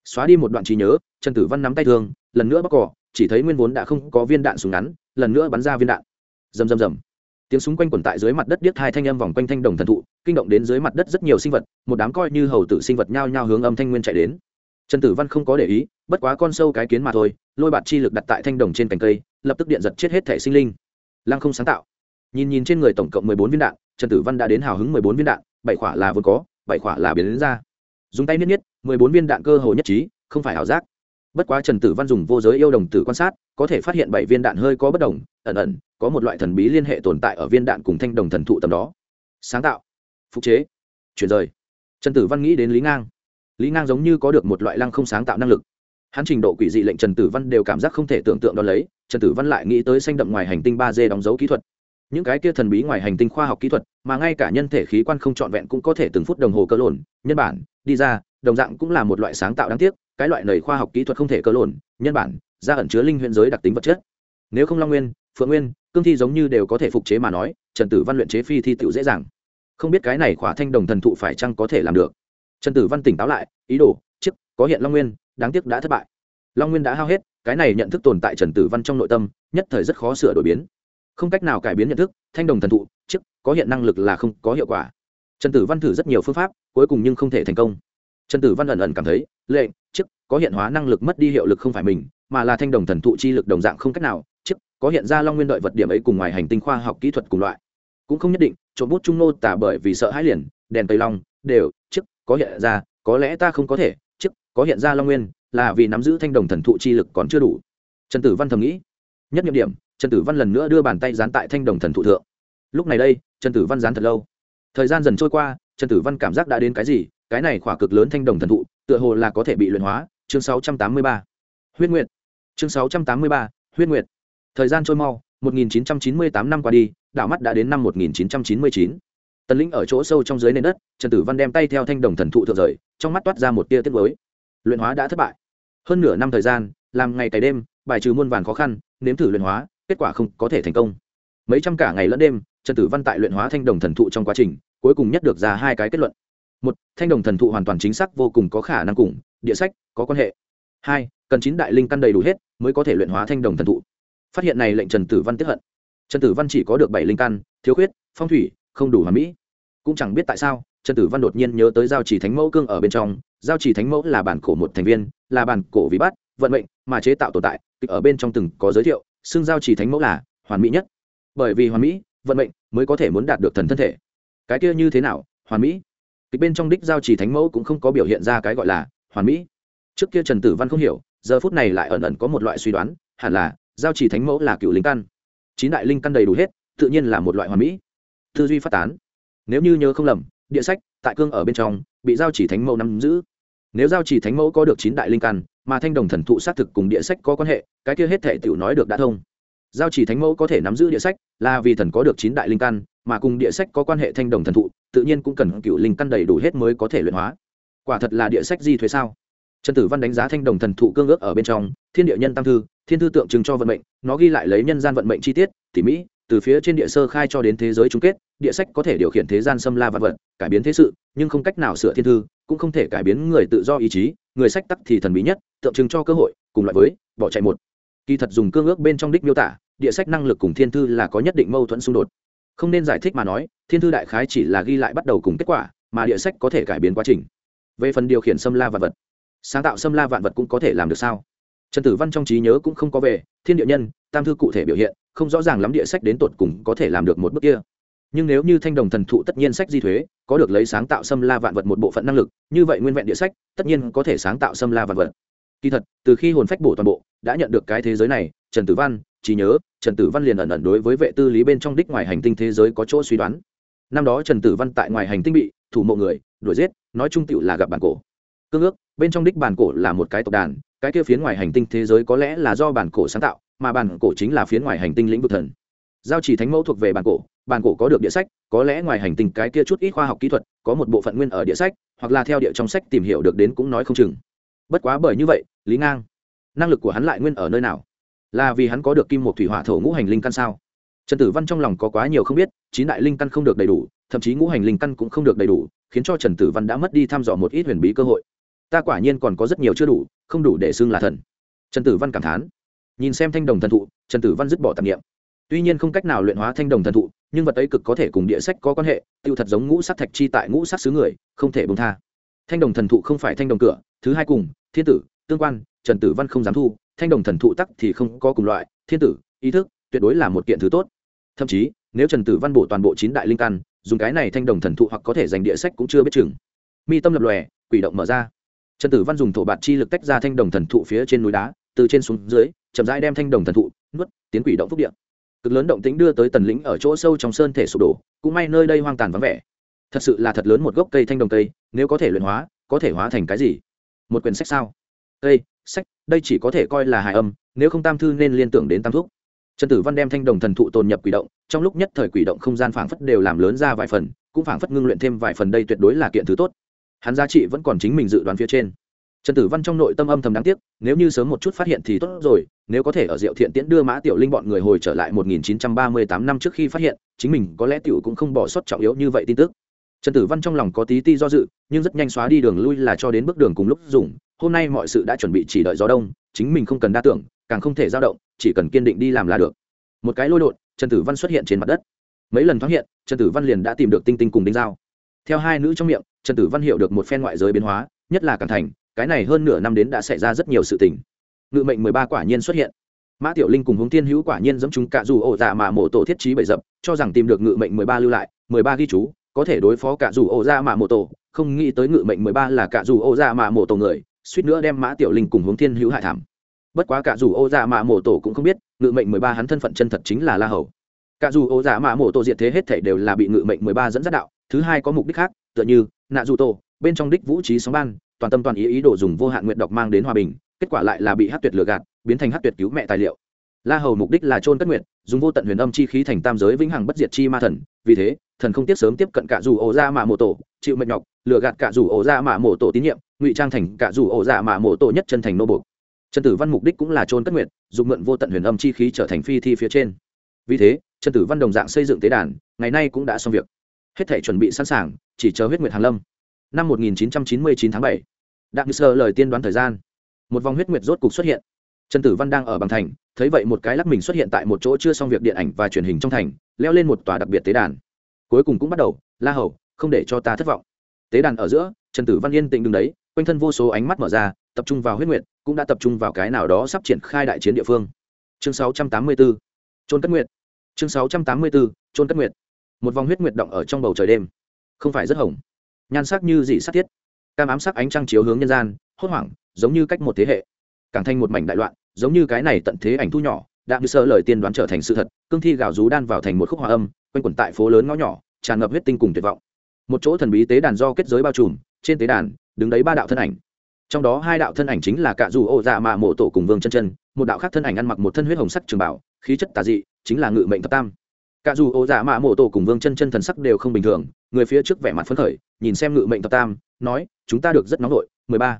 Xóa đi một đoạn trí nhớ, trần tử văn nắm tay thương, lần nữa bóc cỏ, chỉ thấy nguyên vốn đã không có viên đạn súng ngắn, lần nữa bắn ra viên đạn. Rầm rầm rầm tiếng súng quanh quẩn tại dưới mặt đất điếc hai thanh âm vòng quanh thanh đồng thần thụ, kinh động đến dưới mặt đất rất nhiều sinh vật, một đám coi như hầu tử sinh vật nhao nhao hướng âm thanh nguyên chạy đến. Trần tử văn không có để ý, bất quá con sâu cái kiến mà thôi, lôi bạt chi lực đặt tại thanh đồng trên cành cây, lập tức điện giật chết hết thể sinh linh. Lăng không sáng tạo. Nhìn nhìn trên người tổng cộng mười bốn viên đạn, trần tử văn đã đến hào hứng mười bốn viên đạn, bảy khỏa là vốn có, bảy khỏa là biến đến ra. Dùng tay niết niết, mười bốn viên đạn cơ hồ nhất trí, không phải ảo giác bất quá trần tử văn dùng vô giới yêu đồng tử quan sát, có thể phát hiện bảy viên đạn hơi có bất đồng, ẩn ẩn, có một loại thần bí liên hệ tồn tại ở viên đạn cùng thanh đồng thần thụ tầm đó. Sáng tạo. Phục chế. Chuyển rời. Trần tử văn nghĩ đến lý ngang. Lý ngang giống như có được một loại lăng không sáng tạo năng lực. Hắn trình độ quỷ dị lệnh trần tử văn đều cảm giác không thể tưởng tượng đ ó lấy, trần tử văn lại nghĩ tới xanh đậm ngoài hành tinh ba d đóng dấu kỹ thuật. Những cái kia thần bí ngoài hành tinh khoa học kỹ thuật, mà ngay cả nhân thể khí quan không trọn vẹn cũng có thể từng phút đồng hồ cơ lồn, nhân bản, đi ra, đồng dạng cũng là một loại sáng tạo đáng tiếc cái loại nầy khoa học kỹ thuật không thể cơ lồn nhân bản ra ẩn chứa linh huyện giới đặc tính vật chất. Nếu không long nguyên, phượng nguyên, cương thi giống như đều có thể phục chế mà nói, trần tử văn luyện chế phi thi tựu dễ dàng. Không biết cái này khỏa thanh đồng thần thụ phải chăng có thể làm được? Trần tử văn tỉnh táo lại, ý đồ chức có hiện long nguyên, đáng tiếc đã thất bại. Long nguyên đã hao hết, cái này nhận thức tồn tại trần tử văn trong nội tâm, nhất thời rất khó sửa đổi biến. Không cách nào cải biến nhận thức, thanh đồng thần thụ chức có hiện năng lực là không có hiệu quả. Trần tử văn thử rất nhiều phương pháp, cuối cùng nhưng không thể thành công. Trần tử văn ẩn ẩn cảm thấy lệnh có hiện hóa năng lực mất đi hiệu lực không phải mình, mà là thanh đồng thần thụ chi lực đồng dạng không cách nào chức có hiện ra long nguyên đợi vật điểm ấy cùng ngoài hành tinh khoa học kỹ thuật cùng loại. Cũng không nhất định, trộm bút trung nô tả bởi vì sợ hãi liền, đèn tây long, đều chức có hiện ra, có lẽ ta không có thể chức có hiện ra long nguyên, là vì nắm giữ thanh đồng thần thụ chi lực còn chưa đủ. Trần tử văn thầm nghĩ. Nhất nhiệm điểm, trần tử văn lần nữa đưa bàn tay dán tại thanh đồng thần thụ thượng. Lúc này đây, trần tử văn dán thật lâu. Thời gian dần trôi qua, trần tử văn cảm giác đã đến cái gì, cái này khỏa cực lớn thanh đồng thần thụ, tựa hồ là có thể bị luyện hóa chương 683. huyết nguyệt. Chương 683, huyết nguyệt. Thời gian trôi mau 1998 năm qua đi đảo mắt đã đến năm 1999. tần lĩnh ở chỗ sâu trong dưới nền đất trần tử văn đem tay theo thanh đồng thần thụ thượng rời trong mắt toát ra một tia tiếc mới luyện hóa đã thất bại. Hơn nửa năm thời gian làm ngày cày đêm bài trừ muôn vàn khó khăn nếm thử luyện hóa kết quả không có thể thành công. Mấy trăm cả ngày lẫn đêm trần tử văn tại luyện hóa thanh đồng thần thụ trong quá trình cuối cùng nhất được ra hai cái kết luận. Một thanh đồng thần thụ hoàn toàn chính xác vô cùng có khả năng cùng địa sách, có quan hệ. Hai, cần chín đại linh căn đầy đủ hết mới có thể luyện hóa thanh đồng thần thụ. Phát hiện này lệnh trần tử văn tiếp hận. Trần tử văn chỉ có được bảy linh căn, thiếu khuyết, phong thủy, không đủ hoàn mỹ. Cũng chẳng biết tại sao, trần tử văn đột nhiên nhớ tới giao chỉ thánh mẫu cương ở bên trong. Giao chỉ thánh mẫu là bản cổ một thành viên, là bản cổ vì bắt vận mệnh mà chế tạo tồn tại, kịch ở bên trong từng có giới thiệu, xưng giao chỉ thánh mẫu là hoàn mỹ nhất. Bởi vì hoàn mỹ, vận mệnh mới có thể muốn đạt được thần thân thể. Cái kia như thế nào, hoàn mỹ? Kịch bên trong đích giao chỉ thánh mẫu cũng không có biểu hiện ra cái gọi là hoàn mỹ. Trước kia trần tử văn không hiểu, giờ phút này lại ẩn ẩn có một loại suy đoán, hẳn là giao chỉ thánh mẫu là cựu linh căn. Chín đại linh căn đầy đủ hết, tự nhiên là một loại hoàn mỹ. Tư duy phát tán. Nếu như nhớ không lầm, địa sách, tại cương ở bên trong, bị giao chỉ thánh mẫu nắm giữ. Nếu giao chỉ thánh mẫu có được chín đại linh căn, mà thanh đồng thần thụ xác thực cùng địa sách có quan hệ, cái kia hết thể tiểu nói được đã thông. Giao chỉ thánh mẫu có thể nắm giữ địa sách, là vì thần có được chín đại linh căn, mà cùng địa sách có quan hệ thanh đồng thần thụ, tự nhiên cũng cần cựu linh căn đầy đủ hết mới có thể luyện hóa quả thật là địa sách di thuế sao? Trần tử văn đánh giá thanh đồng thần thụ cương ước ở bên trong, thiên địa nhân tam thư, thiên thư tượng trưng cho vận mệnh, nó ghi lại lấy nhân gian vận mệnh chi tiết, tỉ mỹ từ phía trên địa sơ khai cho đến thế giới chung kết, địa sách có thể điều khiển thế gian xâm la vật vật, cải biến thế sự, nhưng không cách nào sửa thiên thư, cũng không thể cải biến người tự do ý chí, người sách tắc thì thần bí nhất, tượng trưng cho cơ hội, cùng loại với, bỏ chạy một. Kỳ thật dùng cương ước bên trong đích miêu tả, địa sách năng lực cùng thiên thư là có nhất định mâu thuẫn xung đột. Không nên giải thích mà nói, thiên thư đại khái chỉ là ghi lại bắt đầu cùng kết quả, mà địa sách có thể cải biến quá trình về phần điều khiển xâm la vạn vật, sáng tạo xâm la vạn vật cũng có thể làm được sao? Trần tử văn trong trí nhớ cũng không có về, thiên địa nhân, tam thư cụ thể biểu hiện, không rõ ràng lắm địa sách đến tột cùng có thể làm được một bước kia. Nhưng nếu như thanh đồng thần thụ tất nhiên sách di thuế, có được lấy sáng tạo xâm la vạn vật một bộ phận năng lực, như vậy nguyên vẹn địa sách, tất nhiên có thể sáng tạo xâm la vạn vật. Kỳ thật, từ khi hồn phách bổ toàn bộ, đã nhận được cái thế giới này, trần tử văn, trí nhớ, trần tử văn liền ẩn ẩn đối với vệ tư lý bên trong đích ngoài hành tinh thế giới có chỗ suy đoán. Năm đó trần tử văn tại ngoài hành tinh bị thủ mộ người đuổi giết, nói chung tựu là gặp bản cổ. Cương ước, bên trong đích bản cổ là một cái tộc đàn, cái kia phiến ngoài hành tinh thế giới có lẽ là do bản cổ sáng tạo, mà bản cổ chính là phiến ngoài hành tinh lĩnh vực thần. Giao chỉ thánh mẫu thuộc về bản cổ bản cổ có được địa sách, có lẽ ngoài hành tinh cái kia chút ít khoa học kỹ thuật, có một bộ phận nguyên ở địa sách, hoặc là theo địa trong sách tìm hiểu được đến cũng nói không chừng. Bất quá bởi như vậy, lý ngang, năng lực của hắn lại nguyên ở nơi nào? Là vì hắn có được kim một thủy hỏa thổ ngũ hành linh căn sao? Trần tử văn trong lòng có quá nhiều không biết, chín đại linh căn không được đầy đủ thậm chí ngũ hành linh căn cũng không được đầy đủ, khiến cho trần tử văn đã mất đi thăm dò một ít huyền bí cơ hội. Ta quả nhiên còn có rất nhiều chưa đủ, không đủ để xưng là thần. Trần tử văn cảm thán. Nhìn xem thanh đồng thần thụ, trần tử văn dứt bỏ tạp nghiệm tuy nhiên không cách nào luyện hóa thanh đồng thần thụ, nhưng vật ấy cực có thể cùng địa sách có quan hệ, tiêu thật giống ngũ sát thạch chi tại ngũ sát xứ người, không thể bông tha. Thanh đồng thần thụ không phải thanh đồng cửa, thứ hai cùng, thiên tử, tương quan, trần tử văn không dám thu, thanh đồng thần thụ tắc thì không có cùng loại, thiên tử, ý thức tuyệt đối là một kiện thứ tốt. Thậm chí, nếu trần tử văn bổ toàn bộ chín đại linh căn dùng cái này thanh đồng thần thụ hoặc có thể giành địa sách cũng chưa biết chừng. Mi tâm lập lòe, quỷ động mở ra. Trần tử văn dùng thổ bạt chi lực tách ra thanh đồng thần thụ phía trên núi đá, từ trên xuống dưới, chậm rãi đem thanh đồng thần thụ nuốt, tiến quỷ động phúc điện cực lớn động tính đưa tới tần lĩnh ở chỗ sâu trong sơn thể sụp đổ, cũng may nơi đây hoang tàn vắng vẻ. Thật sự là thật lớn một gốc cây thanh đồng cây, nếu có thể luyện hóa, có thể hóa thành cái gì? Một quyển sách sao? Cây, sách, đây chỉ có thể coi là hài âm, nếu không tam thư nên liên tưởng đến tam thuốc trần tử văn đem thanh đồng thần thụ tồn nhập quỷ động, trong lúc nhất thời quỷ động không gian phảng phất đều làm lớn ra vài phần, cũng phảng phất ngưng luyện thêm vài phần đây tuyệt đối là kiện thứ tốt. Hắn giá trị vẫn còn chính mình dự đoán phía trên. Trần tử văn trong nội tâm âm thầm đáng tiếc, nếu như sớm một chút phát hiện thì tốt rồi, nếu có thể ở diệu thiện tiễn đưa mã tiểu linh bọn người hồi trở lại 1938 năm trước khi phát hiện, chính mình có lẽ tiểu cũng không bỏ sót trọng yếu như vậy tin tức. Trần tử văn trong lòng có tí ti do dự, nhưng rất nhanh xóa đi đường lui là cho đến bước đường cùng lúc dùng, hôm nay mọi sự đã chuẩn bị chỉ đợi gió đông, chính mình không cần đa tưởng, càng không thể dao động chỉ cần kiên định đi làm là được. Một cái lôi đột, trần tử văn xuất hiện trên mặt đất. Mấy lần thoáng hiện, trần tử văn liền đã tìm được tinh tinh cùng đinh dao theo hai nữ trong miệng, trần tử văn hiểu được một phen ngoại giới biến hóa, nhất là càn thành, cái này hơn nửa năm đến đã xảy ra rất nhiều sự tình. Ngự mệnh mười ba quả nhiên xuất hiện. Mã tiểu linh cùng hướng tiên hữu quả nhiên dẫm chúng cả dù ổ dạ mà mổ tổ thiết trí bậy dập, cho rằng tìm được ngự mệnh mười ba lưu lại, mười ba ghi chú, có thể đối phó cả dù ổ dạ mà mổ tổ, không nghĩ tới ngự mệnh mười ba là cả dù ổ dạ mà mổ tổ người, suýt nữa đem mã tiểu linh cùng hướng tiên hữu hại thảm bất quá cả dù ô dạ Mạ mộ tổ cũng không biết, ngự mệnh mười ba hắn thân phận chân thật chính là la hầu. Cả dù ô dạ Mạ mộ tổ diệt thế hết thể đều là bị ngự mệnh mười ba dẫn dắt đạo, thứ hai có mục đích khác, tựa như, nạ dù tổ, bên trong đích vũ trí sóng ban, toàn tâm toàn ý ý đồ dùng vô hạn nguyện độc mang đến hòa bình, kết quả lại là bị hát tuyệt lừa gạt, biến thành hát tuyệt cứu mẹ tài liệu. La hầu mục đích là trôn cất nguyện, dùng vô tận huyền âm chi khí thành tam giới vĩnh hằng bất diệt chi ma thần, vì thế, thần không tiếp sớm tiếp cận cả dù ổ ra dạ mạ mộ tổ, chịu mệnh nhọc, lừa gạt cả dù ổ ra dạ mạ mộ tổ tín nhiệm, ngụy trang thành cả dù ổ ra dạ mạ mộ tổ nhất chân thành nô buộc trần tử văn mục đích cũng là trôn cất nguyện dùng mượn vô tận huyền âm chi khí trở thành phi thi phía trên. Vì thế trần tử văn đồng dạng xây dựng tế đàn ngày nay cũng đã xong việc. Hết thể chuẩn bị sẵn sàng chỉ chờ huyết nguyệt hàn lâm. Năm 1999 tháng 7, đặng sơ lời tiên đoán thời gian. Một vòng huyết nguyệt rốt cục xuất hiện. Trần tử văn đang ở bằng thành thấy vậy một cái lắc mình xuất hiện tại một chỗ chưa xong việc điện ảnh và truyền hình trong thành leo lên một tòa đặc biệt tế đàn. Cuối cùng cũng bắt đầu la hầu không để cho ta thất vọng. Tế đàn ở giữa trần tử văn yên tĩnh đứng đấy quanh thân vô số ánh mắt mở ra tập trung vào huyết nguyệt cũng đã tập trung vào cái nào đó sắp triển khai đại chiến địa phương. Chương 684, trôn cất nguyệt. Chương 684, trôn cất nguyệt. Một vòng huyết nguyệt động ở trong bầu trời đêm. Không phải rất hồng nhan sắc như dị sát thiết. Cam ám sắc ánh trăng chiếu hướng nhân gian hốt hoảng giống như cách một thế hệ. Càng thành một mảnh đại loạn giống như cái này tận thế ảnh thu nhỏ đã như sơ lời tiên đoán trở thành sự thật cương thi gào rú đan vào thành một khúc hòa âm quanh quẩn tại phố lớn ngõ nhỏ tràn ngập huyết tinh cùng tuyệt vọng. Một chỗ thần bí tế đàn do kết giới bao trùm trên tế đàn đứng đấy ba đạo thân ảnh trong đó hai đạo thân ảnh chính là cạ dù ô dạ mạ mộ tổ cùng vương chân chân, một đạo khác thân ảnh ăn mặc một thân huyết hồng sắc trường bảo, khí chất tà dị, chính là ngự mệnh thập tam. Cả dù ô dạ mạ mộ tổ cùng vương chân chân thần sắc đều không bình thường, người phía trước vẻ mặt phấn khởi, nhìn xem ngự mệnh thập tam, nói, chúng ta được rất nóng nổi mười ba.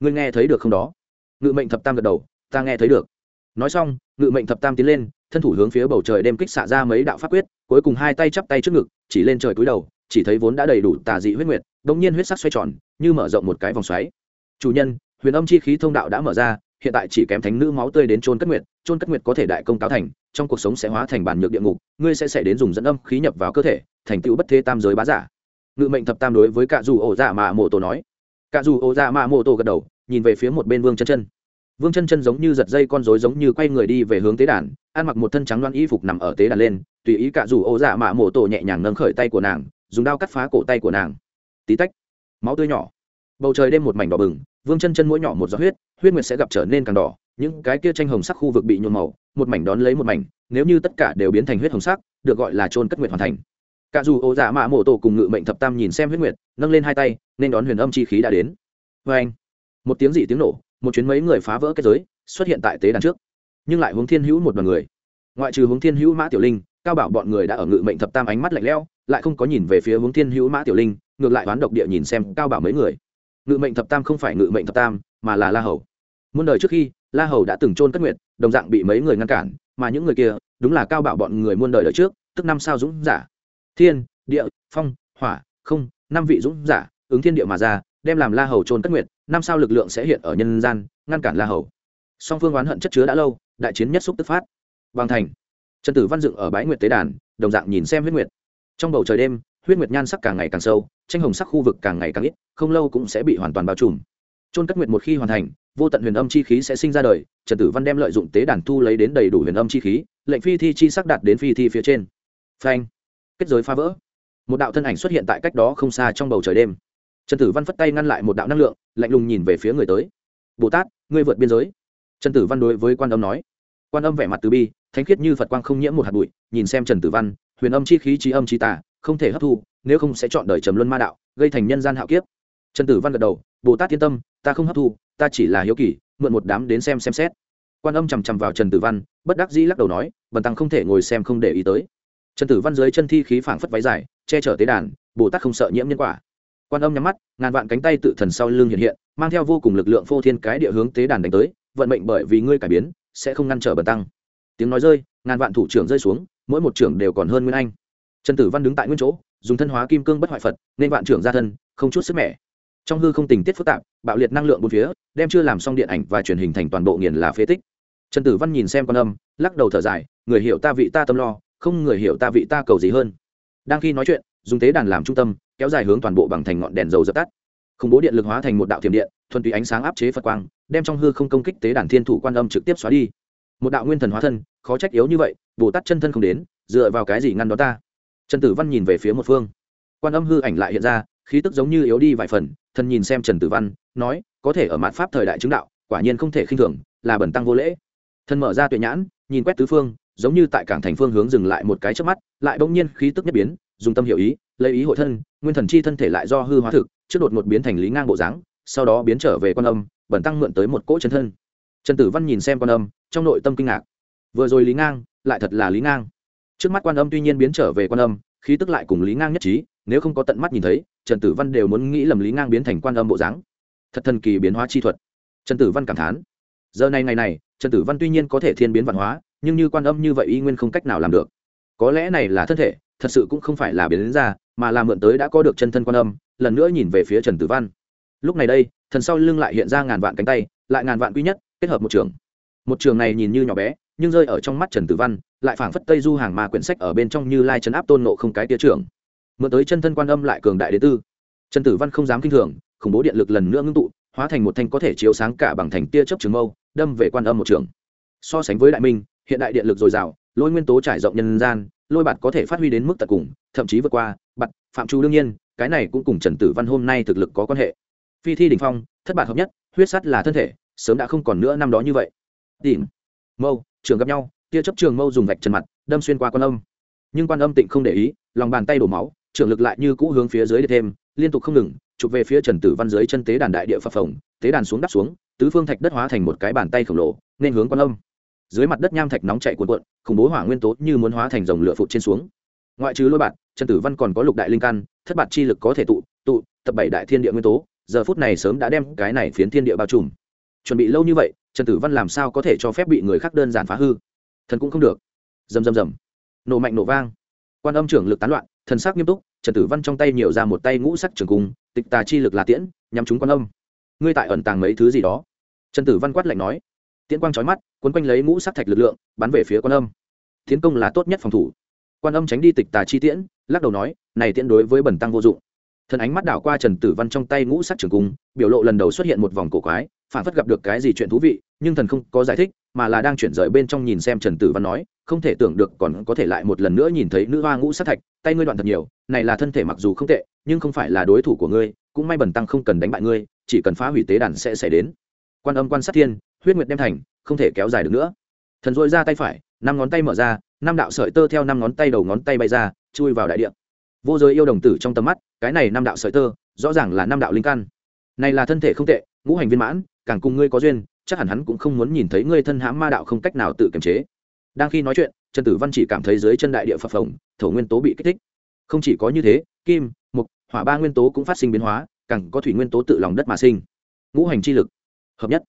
Ngươi nghe thấy được không đó? Ngự mệnh thập tam gật đầu, ta nghe thấy được. Nói xong, ngự mệnh thập tam tiến lên, thân thủ hướng phía bầu trời đem kích xạ ra mấy đạo pháp quyết, cuối cùng hai tay chắp tay trước ngực, chỉ lên trời cúi đầu, chỉ thấy vốn đã đầy đủ tà dị huyết nguyệt đống nhiên huyết sắc xoay tròn, như mở rộng một cái vòng xoáy chủ nhân, huyền âm chi khí thông đạo đã mở ra, hiện tại chỉ kém thánh nữ máu tươi đến trôn cất nguyệt trôn cất nguyệt có thể đại công cáo thành, trong cuộc sống sẽ hóa thành bản nhược địa ngục, ngươi sẽ xảy đến dùng dẫn âm khí nhập vào cơ thể, thành tựu bất thế tam giới bá giả. Ngự mệnh thập tam đối với cả dù ổ dạ mạ mộ tổ nói. Cả dù ổ dạ mạ mộ tổ gật đầu, nhìn về phía một bên vương chân chân. Vương chân chân giống như giật dây con rối giống như quay người đi về hướng tế đàn, ăn mặc một thân trắng loan y phục nằm ở tế đàn lên, tùy ý cả dù ổ dạ mạ mộ tổ nhẹ nhàng nâng khởi tay của nàng, dùng đao cắt phá cổ tay của nàng. Tí tách, máu tươi nhỏ bầu trời đêm một mảnh đỏ bừng, vương chân chân mũi nhỏ một giọt huyết huyết nguyệt sẽ gặp trở nên càng đỏ, những cái kia tranh hồng sắc khu vực bị nhuộm màu, một mảnh đón lấy một mảnh, nếu như tất cả đều biến thành huyết hồng sắc, được gọi là trôn cất nguyệt hoàn thành. Cả dù ô dạ mạ mộ tổ cùng ngự mệnh thập tam nhìn xem huyết nguyệt, nâng lên hai tay, nên đón huyền âm chi khí đã đến. Vê anh, một tiếng dị tiếng nổ, một chuyến mấy người phá vỡ kết giới, xuất hiện tại tế đàn trước. Nhưng lại hướng thiên hữu một đoàn người. Ngoại trừ hướng thiên hữu mã tiểu linh, cao bảo bọn người đã ở ngự mệnh thập tam ánh mắt lạnh lẽo, lại không có nhìn về phía hướng thiên hữu mã tiểu linh, ngược lại đoán độc địa nhìn xem cao bảo mấy người ngự mệnh thập tam không phải ngự mệnh thập tam, mà là la hầu. Muôn đời trước khi, la hầu đã từng trôn cất nguyện đồng dạng bị mấy người ngăn cản, mà những người kia, đúng là cao bảo bọn người muôn đời đời trước, tức năm sao dũng giả. Thiên, địa, phong, hỏa, không, năm vị dũng giả, ứng thiên địa mà ra, đem làm la hầu trôn cất nguyện năm sao lực lượng sẽ hiện ở nhân gian, ngăn cản la hầu. Song phương oán hận chất chứa đã lâu, đại chiến nhất xúc tức phát. Bằng thành. Trần tử văn dựng ở bãi nguyệt tế đàn, đồng dạng nhìn xem huyết nguyệt. Trong bầu trời đêm huyết nguyệt nhan sắc càng ngày càng sâu, tranh hồng sắc khu vực càng ngày càng ít, không lâu cũng sẽ bị hoàn toàn bao trùm. Trôn cất nguyệt một khi hoàn thành, vô tận huyền âm chi khí sẽ sinh ra đời, trần tử văn đem lợi dụng tế đàn thu lấy đến đầy đủ huyền âm chi khí, lệnh phi thi chi sắc đạt đến phi thi phía trên. Phanh. Kết giới phá vỡ. Một đạo thân ảnh xuất hiện tại cách đó không xa trong bầu trời đêm. Trần tử văn phất tay ngăn lại một đạo năng lượng, lạnh lùng nhìn về phía người tới. Bồ tát, ngươi vượt biên giới. Trần tử văn đối với quan âm nói. Quan âm vẻ mặt từ bi, thánh khiết như phật quang không nhiễm một hạt bụi, nhìn xem trần tử văn, huyền âm chi khí trí âm chi tả không thể hấp thu, nếu không sẽ chọn đời trầm luân ma đạo, gây thành nhân gian hạo kiếp. Trần tử văn gật đầu, bồ tát thiên tâm, ta không hấp thu, ta chỉ là hiếu kỳ, mượn một đám đến xem xem xét. Quan âm chằm chằm vào trần tử văn, bất đắc dĩ lắc đầu nói bần tăng không thể ngồi xem không để ý tới. Trần tử văn dưới chân thi khí phảng phất váy dài, che chở tế đàn, bồ tát không sợ nhiễm nhân quả. Quan âm nhắm mắt, ngàn vạn cánh tay tự thần sau lưng hiện hiện, mang theo vô cùng lực lượng phô thiên cái địa hướng tế đàn đánh tới, vận mệnh bởi vì ngươi cải biến, sẽ không ngăn trở bần tăng. Tiếng nói rơi, ngàn vạn thủ trưởng rơi xuống, mỗi một trưởng đều còn hơn nguyên anh trần tử văn đứng tại nguyên chỗ, dùng thân hóa kim cương bất hoại phật, nên vạn trưởng ra thân, không chút sức mẻ. Trong hư không tình tiết phức tạp, bạo liệt năng lượng bốn phía, đem chưa làm xong điện ảnh và truyền hình thành toàn bộ nghiền là phế tích. Trần tử văn nhìn xem con âm, lắc đầu thở dài, người hiểu ta vị ta tâm lo, không người hiểu ta vị ta cầu gì hơn. Đang khi nói chuyện, dùng tế đàn làm trung tâm, kéo dài hướng toàn bộ bằng thành ngọn đèn dầu dập tắt. Khủng bố điện lực hóa thành một đạo thiểm điện, thuần túy ánh sáng áp chế phật quang, đem trong hư không công kích tế đàn thiên thủ quan âm trực tiếp xóa đi. Một đạo nguyên thần hóa thân, khó trách yếu như vậy, bồ tát chân thân không đến, dựa vào cái gì ngăn đó ta? Trần tử văn nhìn về phía một phương. Quan âm hư ảnh lại hiện ra, khí tức giống như yếu đi vài phần, thân nhìn xem trần tử văn, nói, có thể ở mạn pháp thời đại chứng đạo, quả nhiên không thể khinh thường, là bẩn tăng vô lễ. Thân mở ra tuệ nhãn, nhìn quét tứ phương, giống như tại cảng thành phương hướng dừng lại một cái trước mắt, lại bỗng nhiên khí tức nhất biến, dùng tâm hiểu ý, lấy ý hội thân, nguyên thần chi thân thể lại do hư hóa thực, trước đột một biến thành lý ngang bộ dáng, sau đó biến trở về quan âm, bẩn tăng mượn tới một cỗ chân thân. Trần tử văn nhìn xem quan âm, trong nội tâm kinh ngạc. Vừa rồi lý ngang, lại thật là lý ngang trước mắt quan âm tuy nhiên biến trở về quan âm, khí tức lại cùng lý ngang nhất trí, nếu không có tận mắt nhìn thấy, trần tử văn đều muốn nghĩ lầm lý ngang biến thành quan âm bộ dáng. Thật thần kỳ biến hóa chi thuật. Trần tử văn cảm thán. Giờ này ngày này, trần tử văn tuy nhiên có thể thiên biến văn hóa, nhưng như quan âm như vậy y nguyên không cách nào làm được. Có lẽ này là thân thể, thật sự cũng không phải là biến đến ra, mà là mượn tới đã có được chân thân quan âm, lần nữa nhìn về phía trần tử văn. Lúc này đây, thần sau lưng lại hiện ra ngàn vạn cánh tay, lại ngàn vạn quy nhất, kết hợp một trường. Một trường này nhìn như nhỏ bé nhưng rơi ở trong mắt trần tử văn, lại phảng phất tây du hàng mà quyển sách ở bên trong như lai chấn áp tôn nộ không cái tia trưởng. Mượn tới chân thân quan âm lại cường đại đế tư. Trần tử văn không dám kinh thường, khủng bố điện lực lần nữa ngưng tụ, hóa thành một thanh có thể chiếu sáng cả bằng thành tia chớp trường mâu, đâm về quan âm một trường. So sánh với đại minh, hiện đại điện lực dồi dào, lôi nguyên tố trải rộng nhân gian, lôi bạt có thể phát huy đến mức tận cùng, thậm chí vượt qua bặt phạm chu đương nhiên, cái này cũng cùng trần tử văn hôm nay thực lực có quan hệ. Phi thi đình phong, thất bạt hợp nhất, huyết sắt là thân thể, sớm đã không còn nữa năm đó như vậy. Đỉnh mâu trường gặp nhau, tia chấp trường mâu dùng vạch trần mặt, đâm xuyên qua quan âm. Nhưng quan âm tịnh không để ý, lòng bàn tay đổ máu, trường lực lại như cũ hướng phía dưới để thêm, liên tục không ngừng, chụp về phía trần tử văn dưới chân tế đàn đại địa phập phồng, tế đàn xuống đắp xuống, tứ phương thạch đất hóa thành một cái bàn tay khổng lồ, nên hướng quan âm. Dưới mặt đất nham thạch nóng chạy cuộn cuộn, khủng bố hỏa nguyên tố như muốn hóa thành dòng lửa phụt trên xuống. Ngoại trừ lôi bạt, trần tử văn còn có lục đại linh căn, thất bạt chi lực có thể tụ tụ, tập bảy đại thiên địa nguyên tố, giờ phút này sớm đã đem cái này phiến thiên địa bao trùm. Chuẩn bị lâu như vậy trần tử văn làm sao có thể cho phép bị người khác đơn giản phá hư? Thần cũng không được. Rầm rầm rầm. Nổ mạnh nổ vang. Quan âm trưởng lực tán loạn, thần sắc nghiêm túc, trần tử văn trong tay nhiều ra một tay ngũ sắc trường cung, tịch tà chi lực là tiễn, nhắm chúng quan âm. Ngươi tại ẩn tàng mấy thứ gì đó? Trần tử văn quát lạnh nói. Tiễn quang trói mắt quấn quanh lấy ngũ sắc thạch lực lượng, bắn về phía quan âm. Tiến công là tốt nhất phòng thủ. Quan âm tránh đi tịch tà chi tiễn, lắc đầu nói, này tiễn đối với bẩn tăng vô dụng. Thần ánh mắt đảo qua trần tử văn trong tay ngũ sắc trường cung, biểu lộ lần đầu xuất hiện một vòng cổ quái, phản phất gặp được cái gì chuyện thú vị nhưng thần không có giải thích, mà là đang chuyển rời bên trong nhìn xem trần tử văn nói, không thể tưởng được còn có thể lại một lần nữa nhìn thấy nữ hoa ngũ sát thạch, tay ngươi đoạn thật nhiều, này là thân thể mặc dù không tệ, nhưng không phải là đối thủ của ngươi, cũng may bẩn tăng không cần đánh bại ngươi, chỉ cần phá hủy tế đàn sẽ xảy đến. Quan âm quan sát thiên, huyết nguyệt đem thành, không thể kéo dài được nữa. Thần dội ra tay phải, năm ngón tay mở ra, năm đạo sợi tơ theo năm ngón tay đầu ngón tay bay ra, chui vào đại địa. Vô giới yêu đồng tử trong tầm mắt, cái này năm đạo sợi tơ, rõ ràng là năm đạo linh căn. Này là thân thể không tệ, ngũ hành viên mãn, càng cùng ngươi có duyên chắc hẳn hắn cũng không muốn nhìn thấy ngươi thân hãm ma đạo không cách nào tự kiềm chế. Đang khi nói chuyện, trần tử văn chỉ cảm thấy dưới chân đại địa phập phồng, thổ nguyên tố bị kích thích. Không chỉ có như thế, kim mục hỏa ba nguyên tố cũng phát sinh biến hóa, càng có thủy nguyên tố tự lòng đất mà sinh. Ngũ hành chi lực, hợp nhất.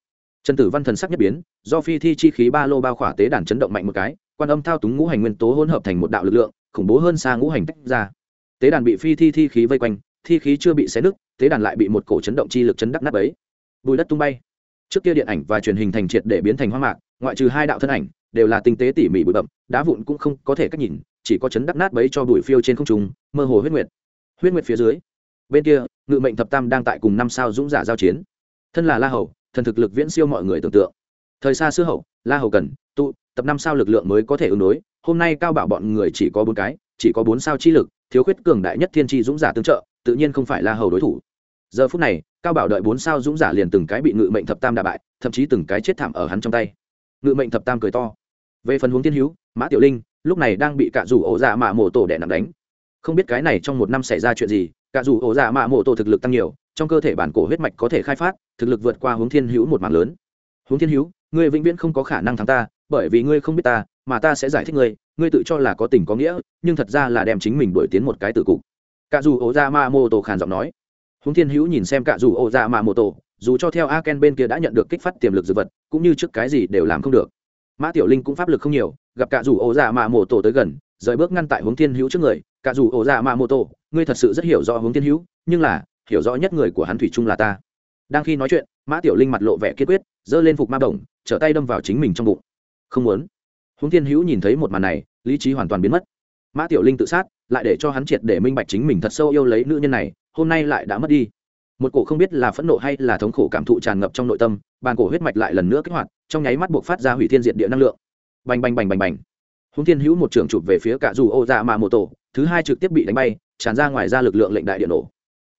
Trần tử văn thần sắc nhất biến, do phi thi chi khí ba lô bao khỏa tế đàn chấn động mạnh một cái, quan âm thao túng ngũ hành nguyên tố hỗn hợp thành một đạo lực lượng, khủng bố hơn xa ngũ hành tách ra. Tế đàn bị phi thi thi khí vây quanh, thi khí chưa bị xé nứt, tế đàn lại bị một cổ chấn động chi lực chấn đắc nát ấy bùi đất tung bay trước kia điện ảnh và truyền hình thành triệt để biến thành hoang mạc, ngoại trừ hai đạo thân ảnh, đều là tinh tế tỉ mỉ bụi bậm đá vụn cũng không có thể cách nhìn, chỉ có chấn đắc nát bấy cho bụi phiêu trên không trung, mơ hồ huyết nguyệt. Huyết nguyệt phía dưới, bên kia, ngự mệnh thập tam đang tại cùng năm sao dũng giả giao chiến. Thân là la hầu, thần thực lực viễn siêu mọi người tưởng tượng. Thời xa xưa hậu, la hầu cần, tụ, tập năm sao lực lượng mới có thể ứng đối, hôm nay cao bảo bọn người chỉ có bốn cái, chỉ có bốn sao chi lực, thiếu khuyết cường đại nhất thiên tri dũng giả tương trợ, tự nhiên không phải la hầu đối thủ giờ phút này, cao bảo đợi bốn sao dũng giả liền từng cái bị ngự mệnh thập tam đà bại, thậm chí từng cái chết thảm ở hắn trong tay. Ngự mệnh thập tam cười to. Về phần huống thiên hữu, mã tiểu linh, lúc này đang bị cạ rủ ổ dạ mạ mổ tổ đẻ nặng đánh. Không biết cái này trong một năm xảy ra chuyện gì, cạ rủ ổ dạ mạ mổ tổ thực lực tăng nhiều, trong cơ thể bản cổ huyết mạch có thể khai phát, thực lực vượt qua hướng thiên hữu một mảng lớn. Huống thiên hữu, ngươi vĩnh viễn không có khả năng thắng ta, bởi vì ngươi không biết ta, mà ta sẽ giải thích ngươi ngươi tự cho là có tình có nghĩa, nhưng thật ra là đem chính mình đuổi tiến một cái tự cục. Cạ dù ổ ra ma mô tổ khàn giọng nói huống thiên hữu nhìn xem cả dù ổ Dạ Mạ mô tổ, dù cho theo a ken bên kia đã nhận được kích phát tiềm lực dược vật, cũng như trước cái gì đều làm không được. Mã tiểu linh cũng pháp lực không nhiều, gặp cả dù ổ Dạ Mạ mô tổ tới gần, rời bước ngăn tại huống thiên hữu trước người, cả dù ổ Dạ Mạ mô tổ, ngươi thật sự rất hiểu rõ huống thiên hữu, nhưng là, hiểu rõ nhất người của hắn thủy chung là ta. Đang khi nói chuyện, mã tiểu linh mặt lộ vẻ kiên quyết, giơ lên phục ma bổng, trở tay đâm vào chính mình trong bụng. Không muốn. Huống thiên hữu nhìn thấy một màn này, lý trí hoàn toàn biến mất. Mã tiểu linh tự sát lại để cho hắn triệt để minh bạch chính mình thật sâu yêu lấy nữ nhân này, hôm nay lại đã mất đi. Một cổ không biết là phẫn nộ hay là thống khổ cảm thụ tràn ngập trong nội tâm, bàn cổ huyết mạch lại lần nữa kích hoạt, trong nháy mắt buộc phát ra hủy thiên diệt địa năng lượng. Bành bành bành bành bành. Húng thiên hữu một trường chụp về phía cả dù ô dạ mà mô tổ, thứ hai trực tiếp bị đánh bay, tràn ra ngoài ra lực lượng lệnh đại điện nổ.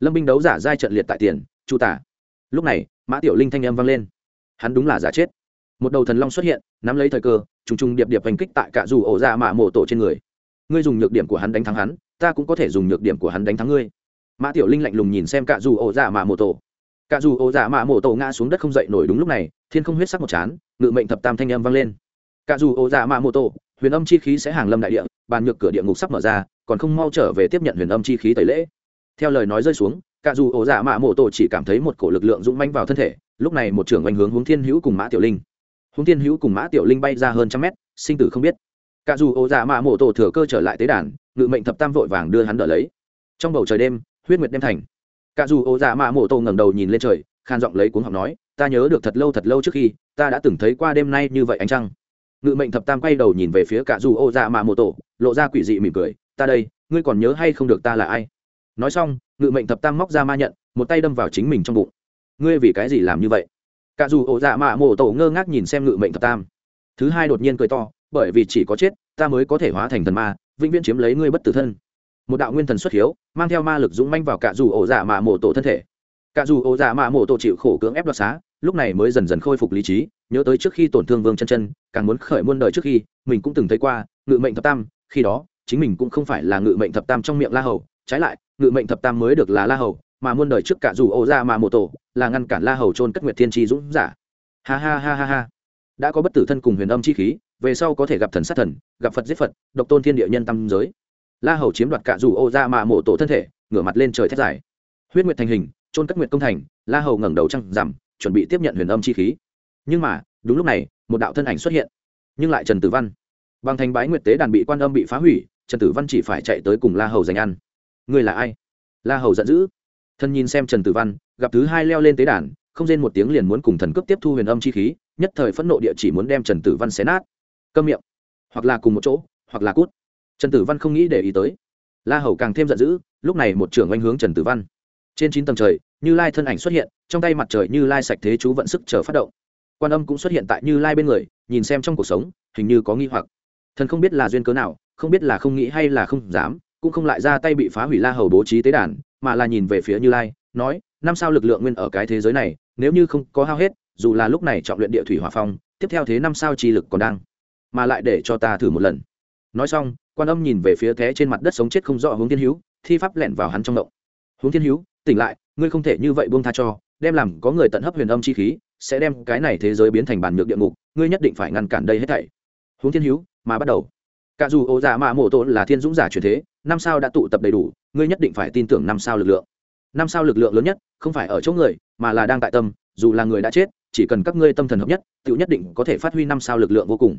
Lâm binh đấu giả giai trận liệt tại tiền, chu tả. Lúc này, mã tiểu linh thanh âm vang lên. Hắn đúng là giả chết. Một đầu thần long xuất hiện, nắm lấy thời cơ, trùng trùng điệp điệp hành kích tại cả dù ổ dạ mạ mổ tổ trên người ngươi dùng nhược điểm của hắn đánh thắng hắn, ta cũng có thể dùng nhược điểm của hắn đánh thắng ngươi. Mã tiểu linh lạnh lùng nhìn xem cả dù ổ dạ mạ mô tổ. Cả dù ổ dạ mạ mô tổ ngã xuống đất không dậy nổi đúng lúc này, thiên không huyết sắc một chán, ngự mệnh thập tam thanh âm vang lên. Cả dù ổ dạ mạ mô tổ, huyền âm chi khí sẽ hàng lâm đại địa, bàn nhược cửa địa ngục sắp mở ra, còn không mau trở về tiếp nhận huyền âm chi khí tẩy lễ. Theo lời nói rơi xuống cả dù ổ dạ mạ mô tổ chỉ cảm thấy một cổ lực lượng dũng manh vào thân thể, lúc này một trưởng oanh hướng hướng thiên hữu cùng mã tiểu linh. Hướng thiên hữu cùng mã tiểu linh bay ra hơn trăm mét, sinh tử không biết cả dù Ô dạ mạ Mộ tổ thừa cơ trở lại tế đàn, ngự mệnh thập tam vội vàng đưa hắn đỡ lấy. Trong bầu trời đêm, huyết nguyệt đêm thành. Cả dù Ô dạ mạ Mộ tổ ngẩng đầu nhìn lên trời, khan giọng lấy cuốn học nói, ta nhớ được thật lâu thật lâu trước khi, ta đã từng thấy qua đêm nay như vậy ánh trăng. Ngự mệnh thập tam quay đầu nhìn về phía cả dù Ô dạ mạ Mộ tổ, lộ ra quỷ dị mỉm cười, ta đây, ngươi còn nhớ hay không được ta là ai? Nói xong, ngự mệnh thập tam móc ra ma nhận, một tay đâm vào chính mình trong bụng. Ngươi vì cái gì làm như vậy? Cả dù ổ dạ mạ Mộ tổ ngơ ngác nhìn xem ngự mệnh thập tam. Thứ hai đột nhiên cười to bởi vì chỉ có chết, ta mới có thể hóa thành thần ma, vĩnh viễn chiếm lấy ngươi bất tử thân. Một đạo nguyên thần xuất hiếu, mang theo ma lực dũng manh vào cả dù ổ dạ mạ mổ tổ thân thể. Cả dù ổ dạ mạ mổ tổ chịu khổ cưỡng ép đoạt xá, lúc này mới dần dần khôi phục lý trí, nhớ tới trước khi tổn thương vương chân chân, càng muốn khởi muôn đời trước khi, mình cũng từng thấy qua, ngự mệnh thập tam, khi đó, chính mình cũng không phải là ngự mệnh thập tam trong miệng la hầu, trái lại, ngự mệnh thập tam mới được là la hầu, mà muôn đời trước cả dù ổ ra mà mộ tổ, là ngăn cản la hầu trôn cất nguyệt thiên tri dũng giả. Ha ha ha ha ha. Đã có bất tử thân cùng huyền âm chi khí về sau có thể gặp thần sát thần, gặp phật giết phật, độc tôn thiên địa nhân tâm giới. La hầu chiếm đoạt cả dù ô ra mà mộ tổ thân thể, ngửa mặt lên trời thét dài. Huyết nguyệt thành hình trôn cất nguyệt công thành, la hầu ngẩng đầu trăng rằm, chuẩn bị tiếp nhận huyền âm chi khí. Nhưng mà, đúng lúc này, một đạo thân ảnh xuất hiện, nhưng lại trần tử văn. Bằng thành bái nguyệt tế đàn bị quan âm bị phá hủy, trần tử văn chỉ phải chạy tới cùng la hầu giành ăn. Ngươi là ai? La hầu giận dữ. Thân nhìn xem trần tử văn, gặp thứ hai leo lên tế đàn, không rên một tiếng liền muốn cùng thần cướp tiếp thu huyền âm chi khí, nhất thời phẫn nộ địa chỉ muốn đem trần tử văn xé nát câm miệng. Hoặc là cùng một chỗ, hoặc là cút. Trần tử văn không nghĩ để ý tới. La hầu càng thêm giận dữ, lúc này một trưởng oanh hướng trần tử văn. Trên chín tầng trời, như lai thân ảnh xuất hiện, trong tay mặt trời như lai sạch thế chú vận sức chờ phát động. Quan âm cũng xuất hiện tại như lai bên người, nhìn xem trong cuộc sống, hình như có nghi hoặc. Thần không biết là duyên cớ nào, không biết là không nghĩ hay là không dám, cũng không lại ra tay bị phá hủy la hầu bố trí tế đàn, mà là nhìn về phía như lai, nói, năm sao lực lượng nguyên ở cái thế giới này, nếu như không có hao hết, dù là lúc này trọng luyện địa thủy hỏa phong, tiếp theo thế năm sao chi lực còn đang mà lại để cho ta thử một lần. Nói xong, quan âm nhìn về phía thế trên mặt đất sống chết không rõ hướng thiên hữu, thi pháp lẹn vào hắn trong động. Hướng thiên hữu, tỉnh lại, ngươi không thể như vậy buông tha cho, đem làm có người tận hấp huyền âm chi khí, sẽ đem cái này thế giới biến thành bản nhược địa ngục, ngươi nhất định phải ngăn cản đây hết thảy. Hướng thiên hữu, mà bắt đầu. Cả dù ô dạ mạ mộ tổ là thiên dũng giả truyền thế, năm sao đã tụ tập đầy đủ, ngươi nhất định phải tin tưởng năm sao lực lượng. Năm sao lực lượng lớn nhất, không phải ở chỗ người, mà là đang tại tâm, dù là người đã chết, chỉ cần các ngươi tâm thần hợp nhất tự nhất định có thể phát huy năm sao lực lượng vô cùng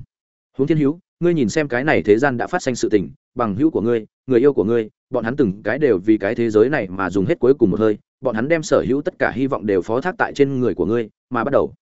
huống thiên hữu, ngươi nhìn xem cái này thế gian đã phát sinh sự tình, bằng hữu của ngươi, người yêu của ngươi, bọn hắn từng cái đều vì cái thế giới này mà dùng hết cuối cùng một hơi, bọn hắn đem sở hữu tất cả hy vọng đều phó thác tại trên người của ngươi, mà bắt đầu.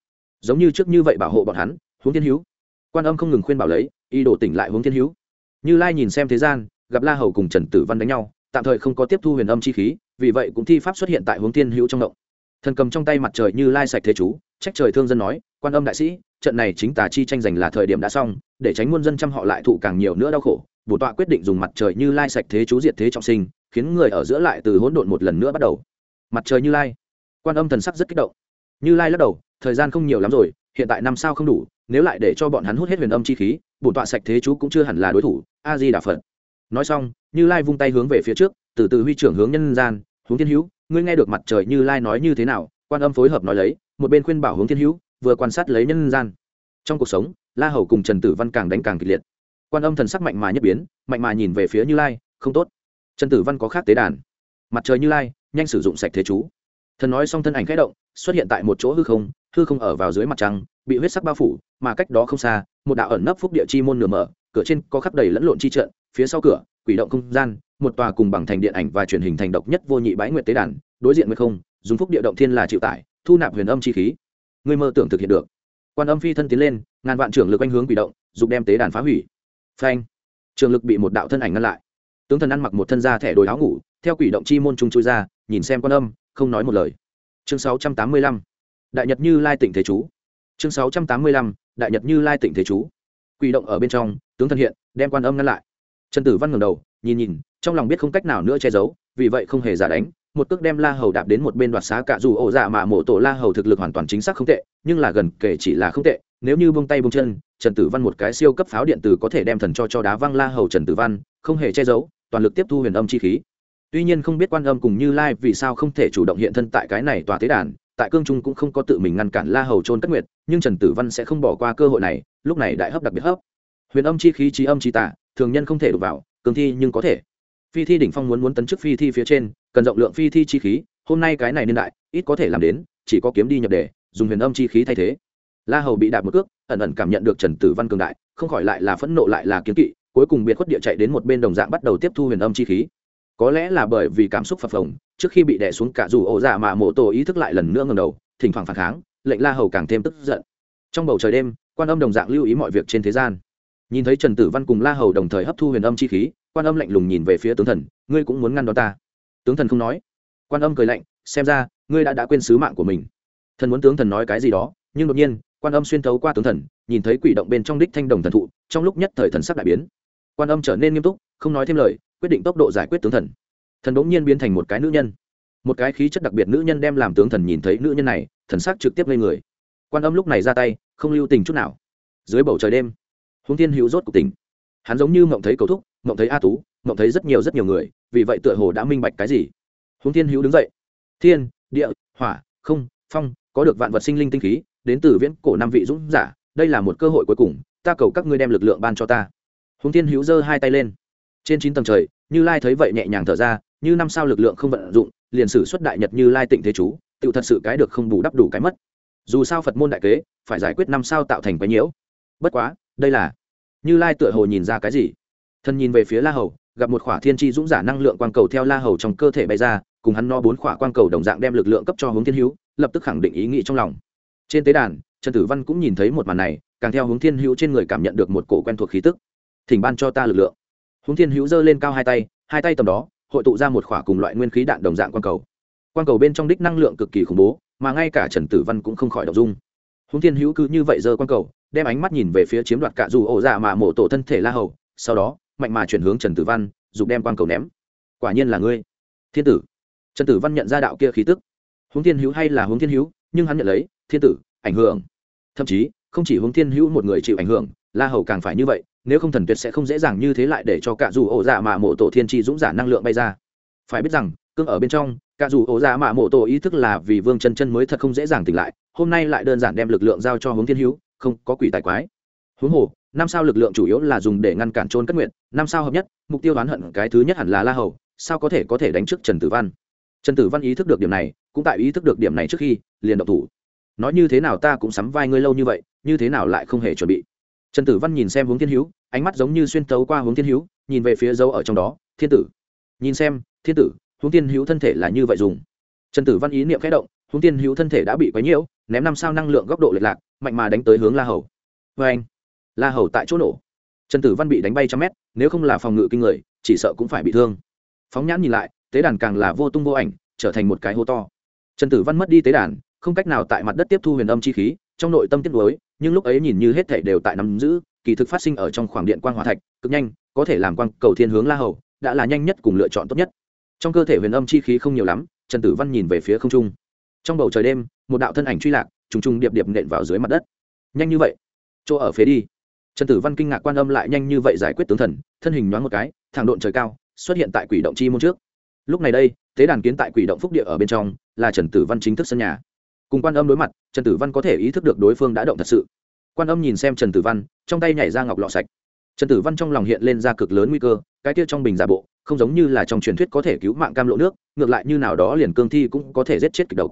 Giống như trước như vậy bảo hộ bọn hắn, huống thiên hữu. Quan âm không ngừng khuyên bảo lấy y đổ tỉnh lại huống thiên hữu. Như lai nhìn xem thế gian, gặp la hầu cùng trần tử văn đánh nhau, tạm thời không có tiếp thu huyền âm chi khí, vì vậy cũng thi pháp xuất hiện tại huống thiên hữu trong động. Thần cầm trong tay mặt trời như lai sạch thế chú, trách trời thương dân nói quan âm đại sĩ, trận này chính tà chi tranh giành là thời điểm đã xong, để tránh muôn dân chăm họ lại thụ càng nhiều nữa đau khổ, bổ tọa quyết định dùng mặt trời như lai sạch thế chú diệt thế trọng sinh, khiến người ở giữa lại từ hỗn độn một lần nữa bắt đầu. Mặt trời như lai. Quan âm thần sắc rất kích động. Như lai lắc đầu, thời gian không nhiều lắm rồi, hiện tại năm sao không đủ, nếu lại để cho bọn hắn hút hết huyền âm chi khí bổn tọa sạch thế chú cũng chưa hẳn là đối thủ a di đà phật. Nói xong, như lai vung tay hướng về phía trước, từ từ huy trưởng hướng nhân gian, hướng thiên hữu, ngươi nghe được mặt trời như lai nói như thế nào? Quan âm phối hợp nói lấy, một bên khuyên bảo hướng thiên hữu vừa quan sát lấy nhân gian. Trong cuộc sống, la hầu cùng trần tử văn càng đánh càng kịch liệt. Quan âm thần sắc mạnh mà nhất biến, mạnh mà nhìn về phía như lai, không tốt. Trần tử văn có khác tế đàn. Mặt trời như lai, nhanh sử dụng sạch thế chú. Thần nói xong thân ảnh khẽ động, xuất hiện tại một chỗ hư không hư không ở vào dưới mặt trăng, bị huyết sắc bao phủ, mà cách đó không xa, một đạo ẩn nấp phúc địa chi môn nửa mở, cửa trên có khắc đầy lẫn lộn chi trận, phía sau cửa, quỷ động không gian, một tòa cùng bằng thành điện ảnh và truyền hình thành độc nhất vô nhị bái nguyệt tế đàn, đối diện với không, dùng phúc địa động thiên là chịu tải, thu nạp huyền âm chi khí. Ngươi mơ tưởng thực hiện được. Quan âm phi thân tiến lên, ngàn vạn trưởng lực anh hướng quỷ động, dục đem tế đàn phá hủy. Phanh! Trường lực bị một đạo thân ảnh ngăn lại. Tướng thần ăn mặc một thân da thẻ đồi áo ngủ, theo quỷ động chi môn trung chui ra, nhìn xem quan âm, không nói một lời. Chương 685. đại nhật như lai tỉnh thế chú. Chương 685. đại nhật như lai tỉnh thế chú. Quỷ động ở bên trong, tướng thần hiện, đem quan âm ngăn lại. Trần tử văn ngẩng đầu, nhìn nhìn, trong lòng biết không cách nào nữa che giấu, vì vậy không hề giả đánh một cước đem la hầu đạp đến một bên đoạt xá cả dù ổ dạ mà mộ tổ la hầu thực lực hoàn toàn chính xác không tệ, nhưng là gần kể chỉ là không tệ, nếu như bông tay bông chân, trần tử văn một cái siêu cấp pháo điện tử có thể đem thần cho cho đá văng la hầu trần tử văn, không hề che giấu, toàn lực tiếp thu huyền âm chi khí. Tuy nhiên không biết quan âm cùng như lai vì sao không thể chủ động hiện thân tại cái này tòa tế đàn, tại cương trung cũng không có tự mình ngăn cản la hầu trôn cất nguyệt, nhưng trần tử văn sẽ không bỏ qua cơ hội này, lúc này đại hấp đặc biệt hấp. Huyền âm chi khí trí âm trí tả thường nhân không thể đụng vào cương thi nhưng có thể. Phi thi đỉnh phong muốn muốn tấn chức phi thi phía trên cần rộng lượng phi thi chi khí, hôm nay cái này niên đại, ít có thể làm đến, chỉ có kiếm đi nhập đề, dùng huyền âm chi khí thay thế. La hầu bị đạp một cước, ẩn ẩn cảm nhận được trần tử văn cường đại, không khỏi lại là phẫn nộ lại là kiếm kỵ, cuối cùng biệt khuất địa chạy đến một bên đồng dạng bắt đầu tiếp thu huyền âm chi khí. Có lẽ là bởi vì cảm xúc phập phồng, trước khi bị đè xuống cả dù ổ dạ mà mộ tổ ý thức lại lần nữa ngầm đầu, thỉnh thoảng phản kháng, lệnh la hầu càng thêm tức giận. Trong bầu trời đêm, quan âm đồng dạng lưu ý mọi việc trên thế gian. Nhìn thấy trần tử văn cùng la hầu đồng thời hấp thu huyền âm chi khí, quan âm lạnh lùng nhìn về phía tướng thần, ngươi cũng muốn ngăn đón ta? Tướng thần không nói. Quan âm cười lạnh, xem ra, ngươi đã đã quên sứ mạng của mình. Thần muốn tướng thần nói cái gì đó, nhưng đột nhiên, quan âm xuyên thấu qua tướng thần, nhìn thấy quỷ động bên trong đích thanh đồng thần thụ, trong lúc nhất thời thần sắc đại biến. Quan âm trở nên nghiêm túc, không nói thêm lời, quyết định tốc độ giải quyết tướng thần. Thần bỗng nhiên biến thành một cái nữ nhân. Một cái khí chất đặc biệt nữ nhân đem làm tướng thần nhìn thấy nữ nhân này, thần sắc trực tiếp lên người. Quan âm lúc này ra tay, không lưu tình chút nào. Dưới bầu trời đêm húng thiên hữu rốt cuộc tình hắn giống như mộng thấy cầu thúc mộng thấy a tú, mộng thấy rất nhiều rất nhiều người, vì vậy tựa hồ đã minh bạch cái gì. Huống thiên hữu đứng dậy. Thiên, địa, hỏa, không, phong, có được vạn vật sinh linh tinh khí, đến từ viễn cổ năm vị dũng giả, đây là một cơ hội cuối cùng, ta cầu các ngươi đem lực lượng ban cho ta. Huống thiên hữu giơ hai tay lên. Trên chín tầng trời, như lai thấy vậy nhẹ nhàng thở ra, như năm sao lực lượng không vận dụng, liền sử xuất đại nhật như lai tịnh thế chú tự thật sự cái được không bù đắp đủ cái mất. Dù sao phật môn đại kế, phải giải quyết năm sao tạo thành quái nhiễu. Bất quá, đây là như lai tựa hồ nhìn ra cái gì? Thân nhìn về phía la hầu, gặp một khỏa thiên tri dũng giả năng lượng quang cầu theo la hầu trong cơ thể bay ra, cùng hắn no bốn khỏa quang cầu đồng dạng đem lực lượng cấp cho hướng thiên hữu, lập tức khẳng định ý nghĩ trong lòng. Trên tế đàn, trần tử văn cũng nhìn thấy một màn này, càng theo hướng thiên hữu trên người cảm nhận được một cổ quen thuộc khí tức. Thỉnh ban cho ta lực lượng. Hướng thiên hữu giơ lên cao hai tay hai tay tầm đó, hội tụ ra một khỏa cùng loại nguyên khí đạn đồng dạng quang cầu. Quang cầu bên trong đích năng lượng cực kỳ khủng bố, mà ngay cả trần tử văn cũng không khỏi đọc dung. Hướng thiên hữu cứ như vậy giơ quang cầu, đem ánh mắt nhìn về phía chiếm đoạt cả dù ổ dạ mà mổ tổ thân thể la hầu, sau đó mạnh mà chuyển hướng trần tử văn, dục đem quang cầu ném. Quả nhiên là ngươi. Thiên tử. Trần tử văn nhận ra đạo kia khí tức. Hướng thiên hữu hay là hướng thiên hữu, nhưng hắn nhận lấy, thiên tử, ảnh hưởng. Thậm chí, không chỉ hướng thiên hữu một người chịu ảnh hưởng, la hầu càng phải như vậy, nếu không thần tuyệt sẽ không dễ dàng như thế lại để cho cả dù ổ dạ mà mộ tổ thiên tri dũng giả năng lượng bay ra. Phải biết rằng, cương ở bên trong cả dù ổ dạ mà mộ tổ ý thức là vì vương chân chân mới thật không dễ dàng tỉnh lại, hôm nay lại đơn giản đem lực lượng giao cho hướng thiên hữu, không có quỷ tài quái. Huống hồ, năm sao lực lượng chủ yếu là dùng để ngăn cản trôn cất nguyện năm sao hợp nhất, mục tiêu đoán hận cái thứ nhất hẳn là la hầu, sao có thể có thể đánh trước trần tử văn? Trần tử văn ý thức được điểm này, cũng tại ý thức được điểm này trước khi, liền độc thủ. Nói như thế nào ta cũng sắm vai ngươi lâu như vậy, như thế nào lại không hề chuẩn bị? Trần tử văn nhìn xem hướng thiên hữu ánh mắt giống như xuyên tấu qua hướng thiên hữu nhìn về phía dấu ở trong đó, thiên tử. Nhìn xem, thiên tử, hướng thiên hữu thân thể là như vậy dùng. Trần tử văn ý niệm khẽ động, hướng thiên hữu thân thể đã bị quấy nhiễu, ném năm sao năng lượng góc độ lệch lạc, mạnh mà đánh tới hướng la hầu. Vê anh la hầu tại chỗ nổ trần tử văn bị đánh bay trăm mét, nếu không là phòng ngự kinh người, chỉ sợ cũng phải bị thương. Phóng nhãn nhìn lại, tế đàn càng là vô tung vô ảnh, trở thành một cái hố to. Trần tử văn mất đi tế đàn, không cách nào tại mặt đất tiếp thu huyền âm chi khí, trong nội tâm tiết đối nhưng lúc ấy nhìn như hết thảy đều tại nắm giữ, kỳ thực phát sinh ở trong khoảng điện quang hòa thạch, cực nhanh, có thể làm quang cầu thiên hướng la hầu, đã là nhanh nhất cùng lựa chọn tốt nhất. Trong cơ thể huyền âm chi khí không nhiều lắm, trần tử văn nhìn về phía không trung. Trong bầu trời đêm, một đạo thân ảnh truy lạc, trùng trùng điệp điệp nện vào dưới mặt đất. Nhanh như vậy, chỗ ở phía đi trần tử văn kinh ngạc quan âm lại nhanh như vậy giải quyết tướng thần, thân hình nhoáng một cái, thẳng độn trời cao, xuất hiện tại quỷ động chi môn trước. Lúc này đây, tế đàn kiến tại quỷ động phúc địa ở bên trong, là trần tử văn chính thức sân nhà. Cùng quan âm đối mặt, trần tử văn có thể ý thức được đối phương đã động thật sự. Quan âm nhìn xem trần tử văn, trong tay nhảy ra ngọc lọ sạch. Trần tử văn trong lòng hiện lên ra cực lớn nguy cơ, cái tiết trong bình giả bộ, không giống như là trong truyền thuyết có thể cứu mạng cam lộ nước, ngược lại như nào đó liền cương thi cũng có thể giết chết kịch độc.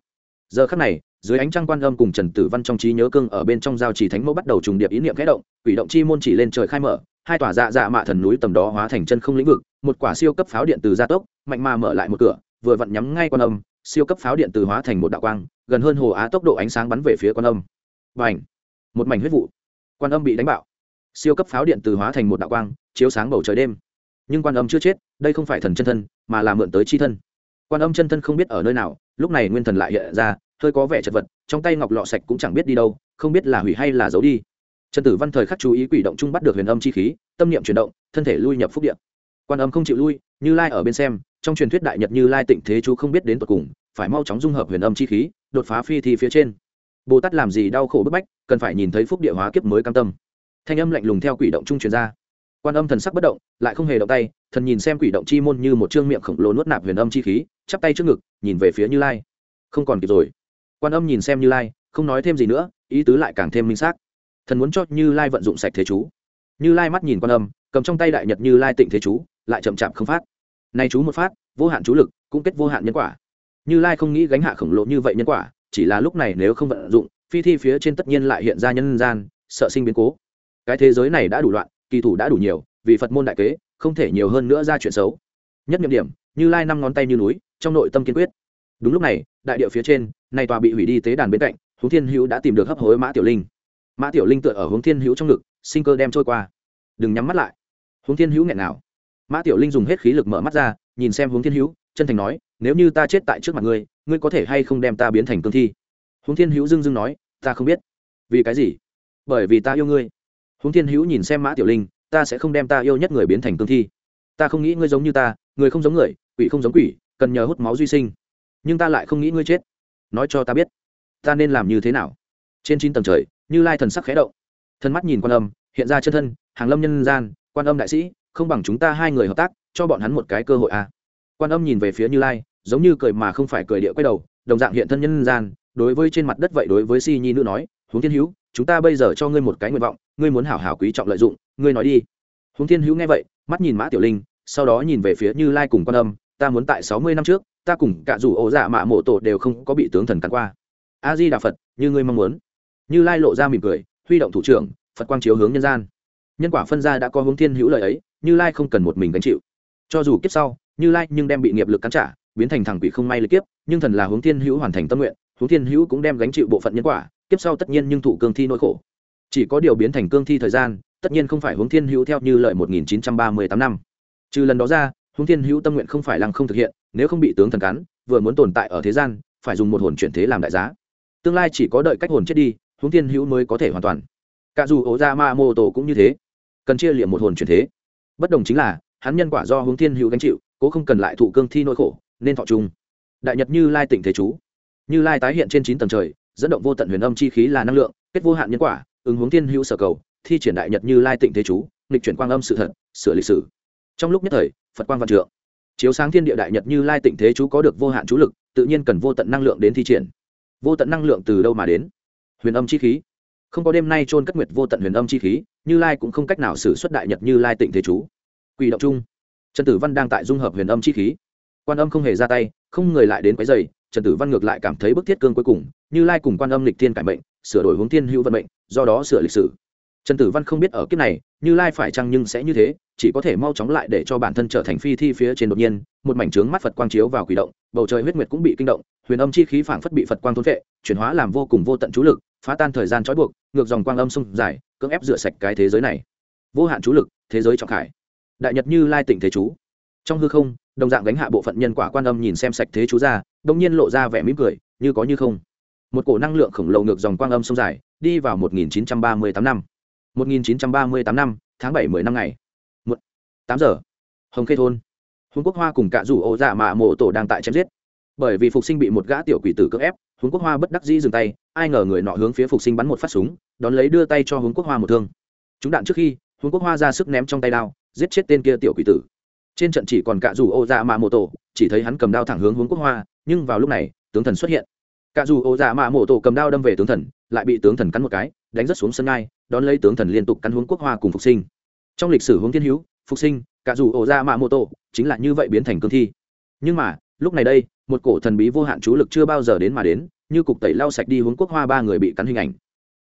Giờ khắc này dưới ánh trăng quan âm cùng trần tử văn trong trí nhớ cương ở bên trong giao trì thánh mẫu bắt đầu trùng điệp ý niệm khẽ động, quỷ động chi môn chỉ lên trời khai mở, hai tòa dạ dạ mạ thần núi tầm đó hóa thành chân không lĩnh vực, một quả siêu cấp pháo điện từ gia tốc, mạnh mà mở lại một cửa, vừa vặn nhắm ngay quan âm, siêu cấp pháo điện từ hóa thành một đạo quang, gần hơn hồ á tốc độ ánh sáng bắn về phía quan âm. Và ảnh một mảnh huyết vụ. Quan âm bị đánh bạo. Siêu cấp pháo điện từ hóa thành một đạo quang, chiếu sáng bầu trời đêm. Nhưng quan âm chưa chết, đây không phải thần chân thân, mà là mượn tới chi thân. Quan âm chân thân không biết ở nơi nào, lúc này nguyên thần lại hiện ra hơi có vẻ chật vật, trong tay ngọc lọ sạch cũng chẳng biết đi đâu, không biết là hủy hay là giấu đi. Trần tử văn thời khắc chú ý quỷ động chung bắt được huyền âm chi khí, tâm niệm chuyển động, thân thể lui nhập phúc điện quan âm không chịu lui, như lai ở bên xem, trong truyền thuyết đại nhật như lai tịnh thế chú không biết đến tột cùng, phải mau chóng dung hợp huyền âm chi khí, đột phá phi thi phía trên. Bồ tát làm gì đau khổ bức bách, cần phải nhìn thấy phúc địa hóa kiếp mới cam tâm. Thanh âm lạnh lùng theo quỷ động trung truyền ra. Quan âm thần sắc bất động, lại không hề động tay, thần nhìn xem quỷ động chi môn như một trương miệng khổng lồ nuốt nạp huyền âm chi khí, chắp tay trước ngực, nhìn về phía như lai. Không còn kịp rồi quan âm nhìn xem như lai, không nói thêm gì nữa, ý tứ lại càng thêm minh xác. Thần muốn cho như lai vận dụng sạch thế chú. Như lai mắt nhìn quan âm, cầm trong tay đại nhật như lai tịnh thế chú, lại chậm chạp không phát. Nay chú một phát, vô hạn chú lực, cũng kết vô hạn nhân quả. Như lai không nghĩ gánh hạ khổng lồ như vậy nhân quả, chỉ là lúc này nếu không vận dụng, phi thi phía trên tất nhiên lại hiện ra nhân gian, sợ sinh biến cố. Cái thế giới này đã đủ loạn, kỳ thủ đã đủ nhiều, vì phật môn đại kế, không thể nhiều hơn nữa ra chuyện xấu. Nhất nhiệm điểm, như lai năm ngón tay như núi, trong nội tâm kiên quyết. Đúng lúc này, đại địa phía trên nay tòa bị hủy đi tế đàn bên cạnh, hướng thiên hữu đã tìm được hấp hối mã tiểu linh. Mã tiểu linh tựa ở hướng thiên hữu trong ngực, sinh cơ đem trôi qua. Đừng nhắm mắt lại. Hướng thiên hữu nghẹn nào mã tiểu linh dùng hết khí lực mở mắt ra, nhìn xem hướng thiên hữu, chân thành nói, nếu như ta chết tại trước mặt ngươi ngươi có thể hay không đem ta biến thành cương thi? Hướng thiên hữu dưng dưng nói, ta không biết. Vì cái gì? Bởi vì ta yêu ngươi. Hướng thiên hữu nhìn xem mã tiểu linh, ta sẽ không đem ta yêu nhất người biến thành cương thi. Ta không nghĩ ngươi giống như ta, người không giống người, quỷ không giống quỷ, cần nhờ hút máu duy sinh. Nhưng ta lại không nghĩ ngươi chết nói cho ta biết. Ta nên làm như thế nào? Trên chín tầng trời, như lai thần sắc khẽ động. Thân mắt nhìn quan âm, hiện ra chân thân, hàng lâm nhân gian, quan âm đại sĩ, không bằng chúng ta hai người hợp tác, cho bọn hắn một cái cơ hội à. quan âm nhìn về phía như lai, giống như cười mà không phải cười địa quay đầu, đồng dạng hiện thân nhân gian, đối với trên mặt đất vậy đối với si nhi nữ nói, huống thiên hữu, chúng ta bây giờ cho ngươi một cái nguyện vọng, ngươi muốn hảo hảo quý trọng lợi dụng, ngươi nói đi. Huống thiên hữu nghe vậy, mắt nhìn mã tiểu linh, sau đó nhìn về phía như lai cùng quan âm, ta muốn tại sáu mươi năm trước ta cùng cả dù ổ dạ mạ mộ tổ đều không có bị tướng thần cắn qua. A di đà phật, như ngươi mong muốn. Như lai lộ ra mỉm cười, huy động thủ trưởng, phật quang chiếu hướng nhân gian. Nhân quả phân ra đã có hướng thiên hữu lời ấy, như lai không cần một mình gánh chịu. Cho dù kiếp sau, như lai nhưng đem bị nghiệp lực cắn trả, biến thành thằng quỷ không may lịch kiếp, nhưng thần là hướng thiên hữu hoàn thành tâm nguyện, hướng thiên hữu cũng đem gánh chịu bộ phận nhân quả, kiếp sau tất nhiên nhưng thụ cương thi nỗi khổ. Chỉ có điều biến thành cương thi thời gian, tất nhiên không phải hướng thiên hữu theo như lời một nghìn chín trăm ba mươi tám năm. Trừ lần đó ra hướng thiên hữu tâm nguyện không phải lăng không thực hiện, nếu không bị tướng thần cắn, vừa muốn tồn tại ở thế gian, phải dùng một hồn chuyển thế làm đại giá. Tương lai chỉ có đợi cách hồn chết đi hướng thiên hữu mới có thể hoàn toàn. Cả dù ổ ra ma mô tổ cũng như thế, cần chia liệm một hồn chuyển thế. Bất đồng chính là, hắn nhân quả do hướng thiên hữu gánh chịu, cố không cần lại thụ cương thi nỗi khổ, nên thọ chung. Đại nhật như lai tỉnh thế chú. Như lai tái hiện trên chín tầng trời, dẫn động vô tận huyền âm chi khí là năng lượng, kết vô hạn nhân quả, ứng hướng thiên hữu sở cầu, thi triển đại nhật như lai tịnh thế chú, nghịch chuyển quang âm sự thật, sửa lịch sử. Trong lúc nhất thời phật quang văn trượng. Chiếu sáng thiên địa đại nhật như lai tịnh thế chú có được vô hạn chú lực, tự nhiên cần vô tận năng lượng đến thi triển. Vô tận năng lượng từ đâu mà đến? Huyền âm chi khí. Không có đêm nay trôn cất nguyệt vô tận huyền âm chi khí, như lai cũng không cách nào xử xuất đại nhật như lai tịnh thế chú. Quỷ động chung. Trần tử văn đang tại dung hợp huyền âm chi khí. Quan âm không hề ra tay, không người lại đến quấy dày trần tử văn ngược lại cảm thấy bức thiết cương cuối cùng, như lai cùng quan âm lịch thiên cải mệnh, sửa đổi hướng thiên hữu vận mệnh, do đó sửa lịch sử trần tử văn không biết ở kiếp này, như lai phải chăng nhưng sẽ như thế, chỉ có thể mau chóng lại để cho bản thân trở thành phi thi phía trên đột nhiên, một mảnh trướng mắt phật quang chiếu vào quỷ động, bầu trời huyết nguyệt cũng bị kinh động, huyền âm chi khí phảng phất bị phật quang thôn vệ chuyển hóa làm vô cùng vô tận chú lực, phá tan thời gian trói buộc, ngược dòng quang âm sông dài, cưỡng ép rửa sạch cái thế giới này. Vô hạn chú lực, thế giới trọng khải. Đại nhật như lai tỉnh thế chú. Trong hư không, đồng dạng gánh hạ bộ phận nhân quả quan âm nhìn xem sạch thế chú ra đông nhiên lộ ra vẻ mỉm cười, như có như không. Một cổ năng lượng khổng lồ ngược dòng quang âm sông dài, đi vào 1938 năm. 1938 năm, tháng 7 10 năm ngày. Một giờ. Hồng khê thôn. Hùng quốc hoa cùng cả rủ ổ dạ mạ mộ tổ đang tại chém giết. Bởi vì phục sinh bị một gã tiểu quỷ tử cưỡng ép, Hùng quốc hoa bất đắc dĩ dừng tay, ai ngờ người nọ hướng phía phục sinh bắn một phát súng, đón lấy đưa tay cho Hùng quốc hoa một thương. Chúng đạn trước khi, Hùng quốc hoa ra sức ném trong tay đao, giết chết tên kia tiểu quỷ tử. Trên trận chỉ còn cả rủ ổ dạ mạ mộ tổ, chỉ thấy hắn cầm đao thẳng hướng Hùng quốc hoa, nhưng vào lúc này, tướng thần xuất hiện. Cả dù ổ dạ mạ Mộ tổ cầm đao đâm về tướng thần, lại bị tướng thần cắn một cái, đánh rất xuống sân ngay đón lấy tướng thần liên tục cắn hướng quốc hoa cùng phục sinh. Trong lịch sử hướng thiên hữu, phục sinh, cả dù ổ ra mạ mô tô, chính là như vậy biến thành cương thi. Nhưng mà, lúc này đây, một cổ thần bí vô hạn chú lực chưa bao giờ đến mà đến, như cục tẩy lau sạch đi hướng quốc hoa ba người bị cắn hình ảnh.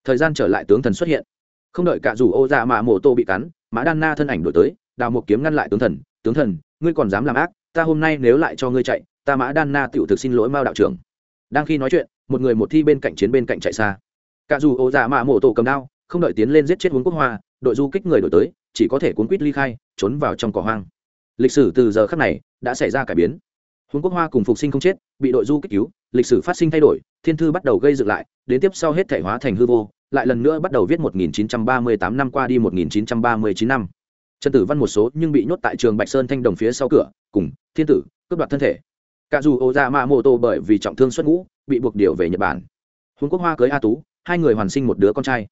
Thời gian trở lại tướng thần xuất hiện. Không đợi cả dù ô ra mạ mô tô bị cắn, mã đan na thân ảnh đổi tới, đào một kiếm ngăn lại tướng thần tướng thần, ngươi còn dám làm ác, ta hôm nay nếu lại cho ngươi chạy, ta mã đan na tựu thực xin lỗi mao đạo trưởng. Đang khi nói chuyện, một người một thi bên cạnh chiến bên cạnh chạy xa. Cả dù ô dạ mạ mổ tổ cầm đao không đợi tiến lên giết chết huống quốc hoa, đội du kích người đổi tới, chỉ có thể cuốn quýt ly khai, trốn vào trong cỏ hoang. Lịch sử từ giờ khắc này đã xảy ra cải biến. Huống quốc hoa cùng phục sinh không chết, bị đội du kích cứu, lịch sử phát sinh thay đổi, thiên thư bắt đầu gây dựng lại, đến tiếp sau hết thể hóa thành hư vô, lại lần nữa bắt đầu viết 1938 năm qua đi 1939 năm. Trần tử văn một số nhưng bị nhốt tại trường bạch sơn thanh đồng phía sau cửa, cùng thiên tử, cướp đoạt thân thể. Cả dù ô ra mạ mô tô bởi vì trọng thương xuất ngũ, bị buộc điều về nhật bản. Huống quốc hoa cưới a tú, hai người hoàn sinh một đứa con trai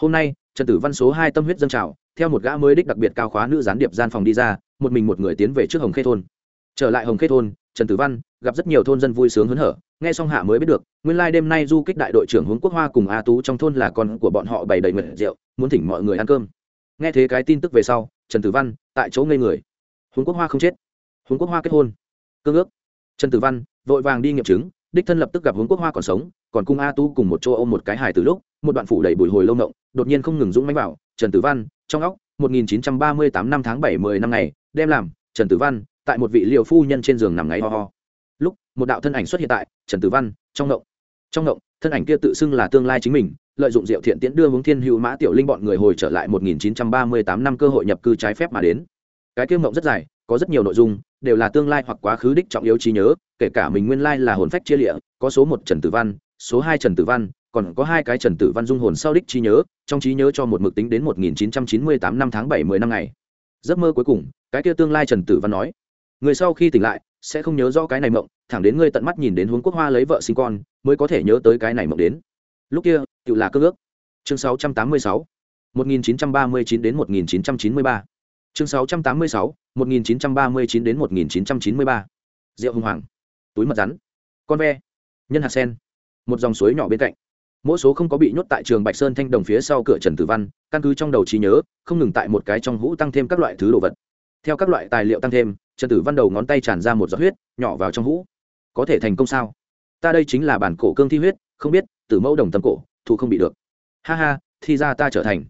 hôm nay, trần tử văn số hai tâm huyết dân trào, theo một gã mới đích đặc biệt cao khóa nữ gián điệp gian phòng đi ra, một mình một người tiến về trước hồng khê thôn. Trở lại hồng khê thôn, trần tử văn gặp rất nhiều thôn dân vui sướng hớn hở, nghe xong hạ mới biết được, nguyên lai、like、đêm nay du kích đại đội trưởng hướng quốc hoa cùng a tú trong thôn là con của bọn họ bày đầy mật rượu, muốn thỉnh mọi người ăn cơm. Nghe thế cái tin tức về sau, trần tử văn tại chỗ ngây người. Hướng quốc hoa không chết. Hướng quốc hoa kết hôn. Cương ước. Trần tử văn vội vàng đi nghiệm chứng, đích thân lập tức gặp hướng quốc hoa còn sống, còn cung a tu cùng một chỗ ôm một cái hài từ lúc, một đoạn phủ đầy bùi hồi lâu nộng đột nhiên không ngừng dũng mánh vào, trần tử văn, trong óc 1938 năm tháng 7 10 năm ngày, đem làm, trần tử văn, tại một vị liều phu nhân trên giường nằm ngáy ho ho. Lúc, một đạo thân ảnh xuất hiện tại, trần tử văn, trong ngộng. Trong ngộng, thân ảnh kia tự xưng là tương lai chính mình, lợi dụng diệu thiện tiễn đưa hướng thiên hữu mã tiểu linh bọn người hồi trở lại 1938 năm cơ hội nhập cư trái phép mà đến. Cái kia ngộng rất dài, có rất nhiều nội dung, đều là tương lai hoặc quá khứ đích trọng yếu trí nhớ, kể cả mình nguyên lai là hồn phách chia lịa, có số một trần tử văn, số hai trần tử văn còn có hai cái trần tử văn dung hồn sau đích trí nhớ, trong trí nhớ cho một mực tính đến 1998 năm tháng 7 10 năm ngày. Giấc mơ cuối cùng, cái kia tương lai trần tử văn nói, người sau khi tỉnh lại, sẽ không nhớ rõ cái này mộng, thẳng đến ngươi tận mắt nhìn đến huống quốc hoa lấy vợ sinh con, mới có thể nhớ tới cái này mộng đến. Lúc kia, tự là cơ ước. Chương 686 1939 đến 1993 chương 686 1939 đến 1993 rượu hùng hoàng. Túi mật rắn. Con ve. Nhân hạt sen. Một dòng suối nhỏ bên cạnh mỗi số không có bị nhốt tại trường bạch sơn thanh đồng phía sau cửa trần tử văn, căn cứ trong đầu trí nhớ, không ngừng tại một cái trong hũ tăng thêm các loại thứ đồ vật. Theo các loại tài liệu tăng thêm, trần tử văn đầu ngón tay tràn ra một giọt huyết, nhỏ vào trong hũ. Có thể thành công sao? Ta đây chính là bản cổ cương thi huyết, không biết từ mẫu đồng tâm cổ thu không bị được. Ha ha thì ra ta trở thành.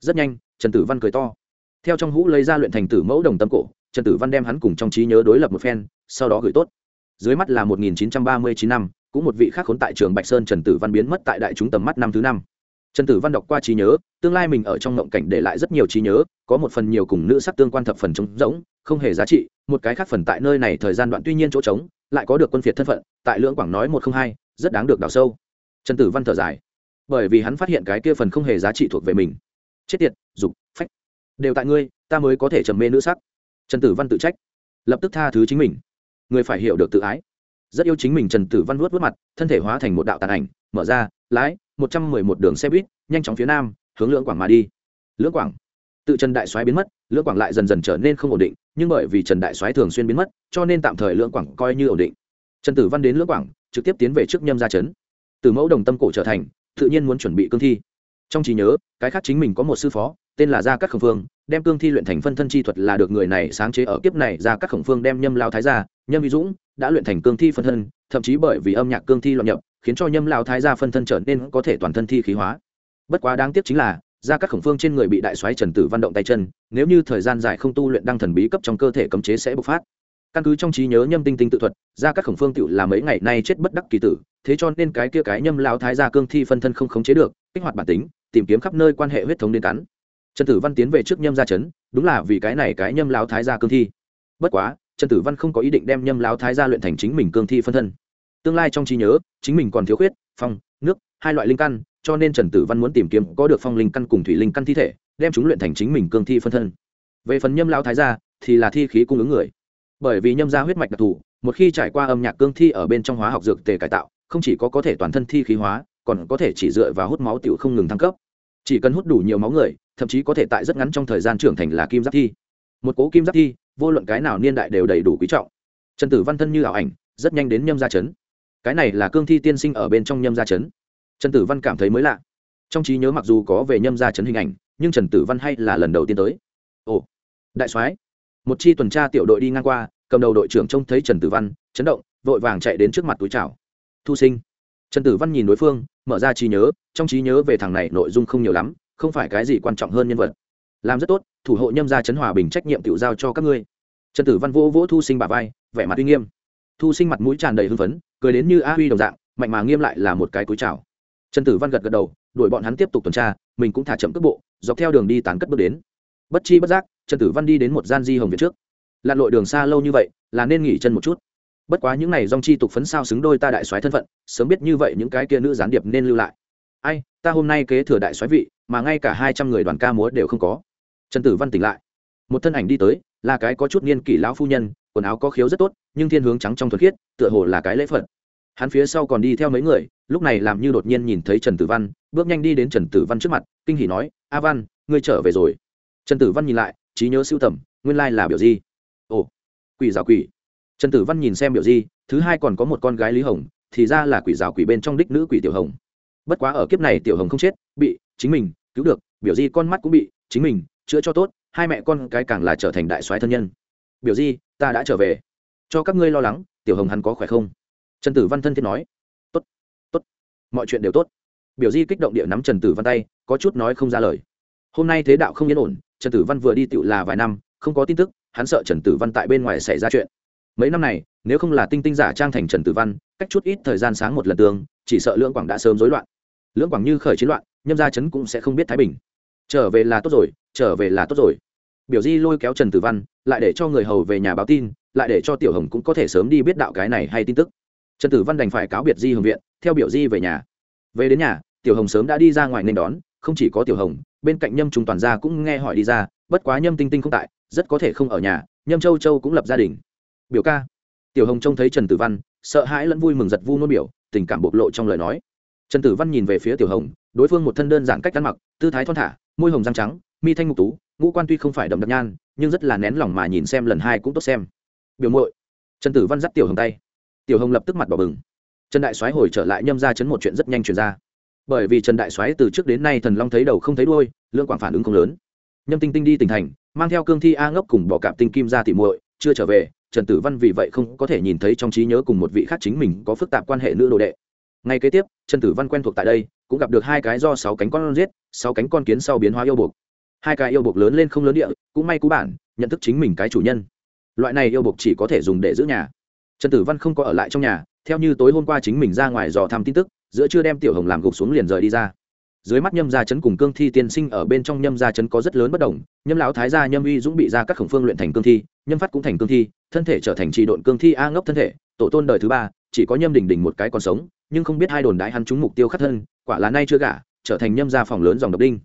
Rất nhanh, trần tử văn cười to. Theo trong hũ lấy ra luyện thành tử mẫu đồng tâm cổ, trần tử văn đem hắn cùng trong trí nhớ đối lập một phen, sau đó gửi tốt. Dưới mắt là 1939 năm cũng một vị khác khốn tại trường bạch sơn trần tử văn biến mất tại đại chúng tầm mắt năm thứ năm. Trần tử văn đọc qua trí nhớ, tương lai mình ở trong ngộng cảnh để lại rất nhiều trí nhớ, có một phần nhiều cùng nữ sắc tương quan thập phần trống rỗng, không hề giá trị, một cái khác phần tại nơi này thời gian đoạn tuy nhiên chỗ trống, lại có được quân phiệt thân phận, tại lưỡng quảng nói một không hai, rất đáng được đào sâu. Trần tử văn thở dài. Bởi vì hắn phát hiện cái kia phần không hề giá trị thuộc về mình. Chết tiệt, dục, phách. Đều tại ngươi, ta mới có thể trầm mê nữ sắc. Trần tử văn tự trách. Lập tức tha thứ chính mình. Người phải hiểu được tự ái rất yêu chính mình trần tử văn vuốt vớt mặt, thân thể hóa thành một đạo tàn ảnh, mở ra, lái, một trăm mười một đường xe buýt, nhanh chóng phía nam, hướng lưỡng quảng mà đi. Lưỡng quảng. Tự trần đại soái biến mất, lưỡng quảng lại dần dần trở nên không ổn định, nhưng bởi vì trần đại soái thường xuyên biến mất, cho nên tạm thời lưỡng quảng coi như ổn định. Trần tử văn đến lưỡng quảng, trực tiếp tiến về trước nhâm gia trấn. Từ mẫu đồng tâm cổ trở thành, tự nhiên muốn chuẩn bị cương thi. Trong trí nhớ, cái khác chính mình có một sư phó tên là gia cát khổng phương, đem cương thi luyện thành phân thân chi thuật là được người này sáng chế ở kiếp này, gia cát khổng phương đem nhâm lao thái gia, nhâm vi dũng đã luyện thành cương thi phân thân, thậm chí bởi vì âm nhạc cương thi loạn nhập, khiến cho nhâm lao thái gia phân thân trở nên có thể toàn thân thi khí hóa. Bất quá đáng tiếc chính là, gia cát khổng phương trên người bị đại soái trần tử văn động tay chân, nếu như thời gian dài không tu luyện đăng thần bí cấp trong cơ thể cấm chế sẽ bộc phát. Căn cứ trong trí nhớ nhâm tinh tinh tự thuật, gia cát khổng phương tự là mấy ngày nay chết bất đắc kỳ tử, thế cho nên cái kia cái nhâm lao thái gia cương thi phân thân không khống chế được, kích hoạt bản tính, tìm kiếm khắp nơi quan hệ huyết thống đến cắn trần tử văn tiến về trước nhâm gia trấn, đúng là vì cái này cái nhâm lao thái gia cương thi. Bất quá, trần tử văn không có ý định đem nhâm lao thái gia luyện thành chính mình cương thi phân thân. Tương lai trong trí nhớ, chính mình còn thiếu khuyết, phong, nước, hai loại linh căn, cho nên trần tử văn muốn tìm kiếm có được phong linh căn cùng thủy linh căn thi thể, đem chúng luyện thành chính mình cương thi phân thân. Về phần nhâm lao thái gia, thì là thi khí cung ứng người. Bởi vì nhâm gia huyết mạch đặc thù, một khi trải qua âm nhạc cương thi ở bên trong hóa học dược tề cải tạo, không chỉ có có thể toàn thân thi khí hóa, còn có thể chỉ dựa vào hút máu tiểu không ngừng thăng cấp chỉ cần hút đủ nhiều máu người, thậm chí có thể tại rất ngắn trong thời gian trưởng thành là kim giáp thi. Một cố kim giáp thi, vô luận cái nào niên đại đều đầy đủ quý trọng. Trần tử văn thân như ảo ảnh, rất nhanh đến nhâm gia trấn. Cái này là cương thi tiên sinh ở bên trong nhâm gia chấn trần tử văn cảm thấy mới lạ. Trong trí nhớ mặc dù có về nhâm gia chấn hình ảnh, nhưng trần tử văn hay là lần đầu tiên tới. Ồ, đại soái. Một chi tuần tra tiểu đội đi ngang qua, cầm đầu đội trưởng trông thấy trần tử văn, chấn động, vội vàng chạy đến trước mặt túi chào. Thu sinh. Trần tử văn nhìn đối phương mở ra trí nhớ, trong trí nhớ về thằng này nội dung không nhiều lắm, không phải cái gì quan trọng hơn nhân vật. Làm rất tốt, thủ hộ nhâm gia chấn hòa bình trách nhiệm tự giao cho các ngươi. Trần tử văn vỗ vỗ thu sinh bà vai, vẻ mặt uy nghiêm. Thu sinh mặt mũi tràn đầy hưng phấn, cười đến như a huy đồng dạng, mạnh mà nghiêm lại là một cái túi chào. Trần tử văn gật gật đầu, đuổi bọn hắn tiếp tục tuần tra, mình cũng thả chậm cước bộ, dọc theo đường đi tán cất bước đến. Bất chi bất giác, trần tử văn đi đến một gian di hồng viện trước. Lặn lội đường xa lâu như vậy, là nên nghỉ chân một chút bất quá những này à dong chi tục phấn sao xứng đôi ta đại soái thân phận, sớm biết như vậy những cái kia nữ gián điệp nên lưu lại. Ai, ta hôm nay kế thừa đại soái vị, mà ngay cả hai trăm người đoàn ca múa đều không có. Trần tử văn tỉnh lại. Một thân ảnh đi tới, là cái có chút niên kỷ lão phu nhân, quần áo có khiếu rất tốt, nhưng thiên hướng trắng trong thuật khiết, tựa hồ là cái lễ phật. Hắn phía sau còn đi theo mấy người, lúc này làm như đột nhiên nhìn thấy trần tử văn, bước nhanh đi đến trần tử văn trước mặt, kinh hỉ nói, a văn, ngươi trở về rồi. Trần tử văn nhìn lại, trí nhớ siêu tầm, nguyên lai là biểu gì? Ồ, quỷ rào quỷ trần tử văn nhìn xem biểu di, thứ hai còn có một con gái lý hồng, thì ra là quỷ rào quỷ bên trong đích nữ quỷ tiểu hồng. Bất quá ở kiếp này tiểu hồng không chết, bị, chính mình, cứu được, biểu di con mắt cũng bị, chính mình, chữa cho tốt, hai mẹ con cái càng là trở thành đại soái thân nhân. Biểu di, ta đã trở về. Cho các ngươi lo lắng, tiểu hồng hắn có khỏe không? Trần tử văn thân thiết nói. Tốt tốt, mọi chuyện đều tốt. Biểu di kích động địa nắm trần tử văn tay, có chút nói không ra lời. Hôm nay thế đạo không yên ổn, trần tử văn vừa đi tựu là vài năm, không có tin tức, hắn sợ trần tử văn tại bên ngoài xảy ra chuyện mấy năm này, nếu không là tinh tinh giả trang thành trần tử văn, cách chút ít thời gian sáng một lần tương, chỉ sợ lưỡng quảng đã sớm rối loạn. Lưỡng quảng như khởi chiến loạn, nhâm gia chấn cũng sẽ không biết thái bình. Trở về là tốt rồi, trở về là tốt rồi. Biểu di lôi kéo trần tử văn, lại để cho người hầu về nhà báo tin, lại để cho tiểu hồng cũng có thể sớm đi biết đạo cái này hay tin tức. Trần tử văn đành phải cáo biệt di hồng viện, theo biểu di về nhà. Về đến nhà, tiểu hồng sớm đã đi ra ngoài nên đón, không chỉ có tiểu hồng, bên cạnh nhâm trung toàn gia cũng nghe hỏi đi ra, bất quá nhâm tinh tinh không tại, rất có thể không ở nhà, nhâm châu châu cũng lập gia đình biểu ca. Tiểu hồng trông thấy trần tử văn, sợ hãi lẫn vui mừng giật vu nôn biểu, tình cảm bộc lộ trong lời nói. Trần tử văn nhìn về phía tiểu hồng, đối phương một thân đơn giản cách ăn mặc, tư thái thon thả, môi hồng răng trắng, mi thanh ngục tú, ngũ quan tuy không phải đậm đặc nhan, nhưng rất là nén lòng mà nhìn xem lần hai cũng tốt xem. Biểu muội. Trần tử văn dắt tiểu hồng tay. Tiểu hồng lập tức mặt bỏ bừng. Trần đại soái hồi trở lại nhâm ra chấn một chuyện rất nhanh chuyển ra. Bởi vì trần đại soái từ trước đến nay thần long thấy đầu không thấy đuôi, lượng quảng phản ứng không lớn. Nhâm tinh tinh đi tỉnh thành, mang theo cương thi a ngốc cùng bỏ cạp tinh kim ra tỉ muội, chưa trở về trần tử văn vì vậy không có thể nhìn thấy trong trí nhớ cùng một vị khác chính mình có phức tạp quan hệ nữ đồ đệ. Ngay kế tiếp, trần tử văn quen thuộc tại đây, cũng gặp được hai cái do sáu cánh con giết, sáu cánh con kiến sau biến hóa yêu buộc. Hai cái yêu buộc lớn lên không lớn địa, cũng may cú bản, nhận thức chính mình cái chủ nhân. Loại này yêu buộc chỉ có thể dùng để giữ nhà. Trần tử văn không có ở lại trong nhà, theo như tối hôm qua chính mình ra ngoài dò thăm tin tức, giữa chưa đem tiểu hồng làm gục xuống liền rời đi ra dưới mắt nhâm gia chấn cùng cương thi tiên sinh ở bên trong nhâm gia chấn có rất lớn bất đồng, nhâm lão thái gia, nhâm uy dũng bị ra các khổng phương luyện thành cương thi, nhâm phát cũng thành cương thi, thân thể trở thành trị độn cương thi a ngốc thân thể, tổ tôn đời thứ ba, chỉ có nhâm đình đình một cái còn sống, nhưng không biết hai đồn đại hắn trúng mục tiêu khắc thân, quả là nay chưa gả, trở thành nhâm gia phòng lớn dòng độc đinh.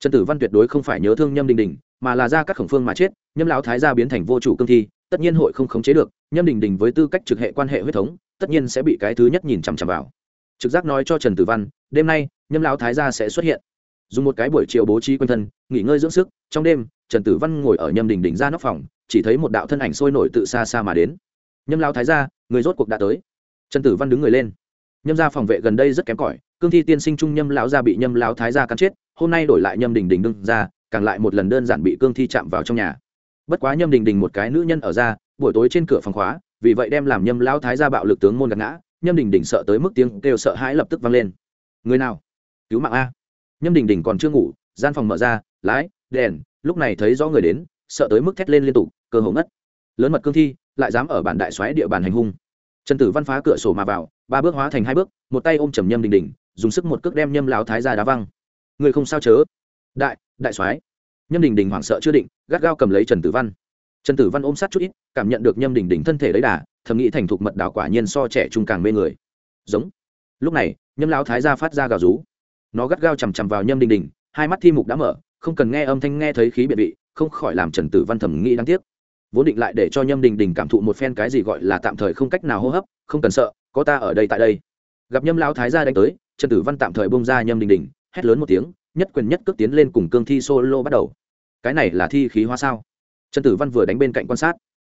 Trần tử văn tuyệt đối không phải nhớ thương nhâm đình đình mà là ra các khổng phương mà chết, nhâm lão thái gia biến thành vô chủ cương thi, tất nhiên hội không khống chế được, nhâm đình đình với tư cách trực hệ quan hệ huyết thống, tất nhiên sẽ bị cái thứ nhất nhìn chằm chằm vào. Trực giác nói cho trần tử văn, đêm nay nhâm lão thái gia sẽ xuất hiện. Dùng một cái buổi chiều bố trí quanh thân, nghỉ ngơi dưỡng sức, trong đêm, trần tử văn ngồi ở nhâm đình Đỉnh ra nóc phòng, chỉ thấy một đạo thân ảnh sôi nổi tự xa xa mà đến. Nhâm lão thái gia, người rốt cuộc đã tới. Trần tử văn đứng người lên. Nhâm gia phòng vệ gần đây rất kém cỏi, cương thi tiên sinh trung nhâm lão gia bị nhâm lão thái gia cắn chết, hôm nay đổi lại nhâm đình đình đương ra, càng lại một lần đơn giản bị cương thi chạm vào trong nhà. Bất quá nhâm đình đình một cái nữ nhân ở ra, buổi tối trên cửa phòng khóa, vì vậy đem làm nhâm lão thái gia bạo lực tướng môn gạt ngã, nhâm đình đình sợ tới mức tiếng kêu sợ hãi lập tức vang lên. Người nào? Cứu mạng a. Nhâm đình đình còn chưa ngủ, gian phòng mở ra, lái, đèn, lúc này thấy rõ người đến, sợ tới mức thét lên liên tục, cơ hồ ngất. Lớn mật cương thi, lại dám ở bản đại xoáy địa bàn hành hung. Trần tử văn phá cửa sổ mà vào, ba bước hóa thành hai bước, một tay ôm chầm nhâm đình đình, dùng sức một cước đem nhâm lão thái ra đá văng. Người không sao chớ. Đại đại soái. Nhâm đình đình hoảng sợ chưa định, gắt gao cầm lấy trần tử văn. Trần tử văn ôm sát chút ít, cảm nhận được nhâm đình đình thân thể đấy đà, thầm nghĩ thành thục mật đào quả nhiên so trẻ trung càng mê người. Giống. Lúc này, nhâm lão thái ra phát ra gào rú nó gắt gao chằm chằm vào nhâm đình đình hai mắt thi mục đã mở, không cần nghe âm thanh nghe thấy khí biệt vị, không khỏi làm trần tử văn thầm nghĩ đáng tiếc. Vốn định lại để cho nhâm đình đình cảm thụ một phen cái gì gọi là tạm thời không cách nào hô hấp, không cần sợ, có ta ở đây tại đây. Gặp nhâm lão thái gia đánh tới, trần tử văn tạm thời bông ra nhâm đình đình hét lớn một tiếng, nhất quyền nhất cước tiến lên cùng cương thi solo bắt đầu. Cái này là thi khí hóa sao? Trần tử văn vừa đánh bên cạnh quan sát.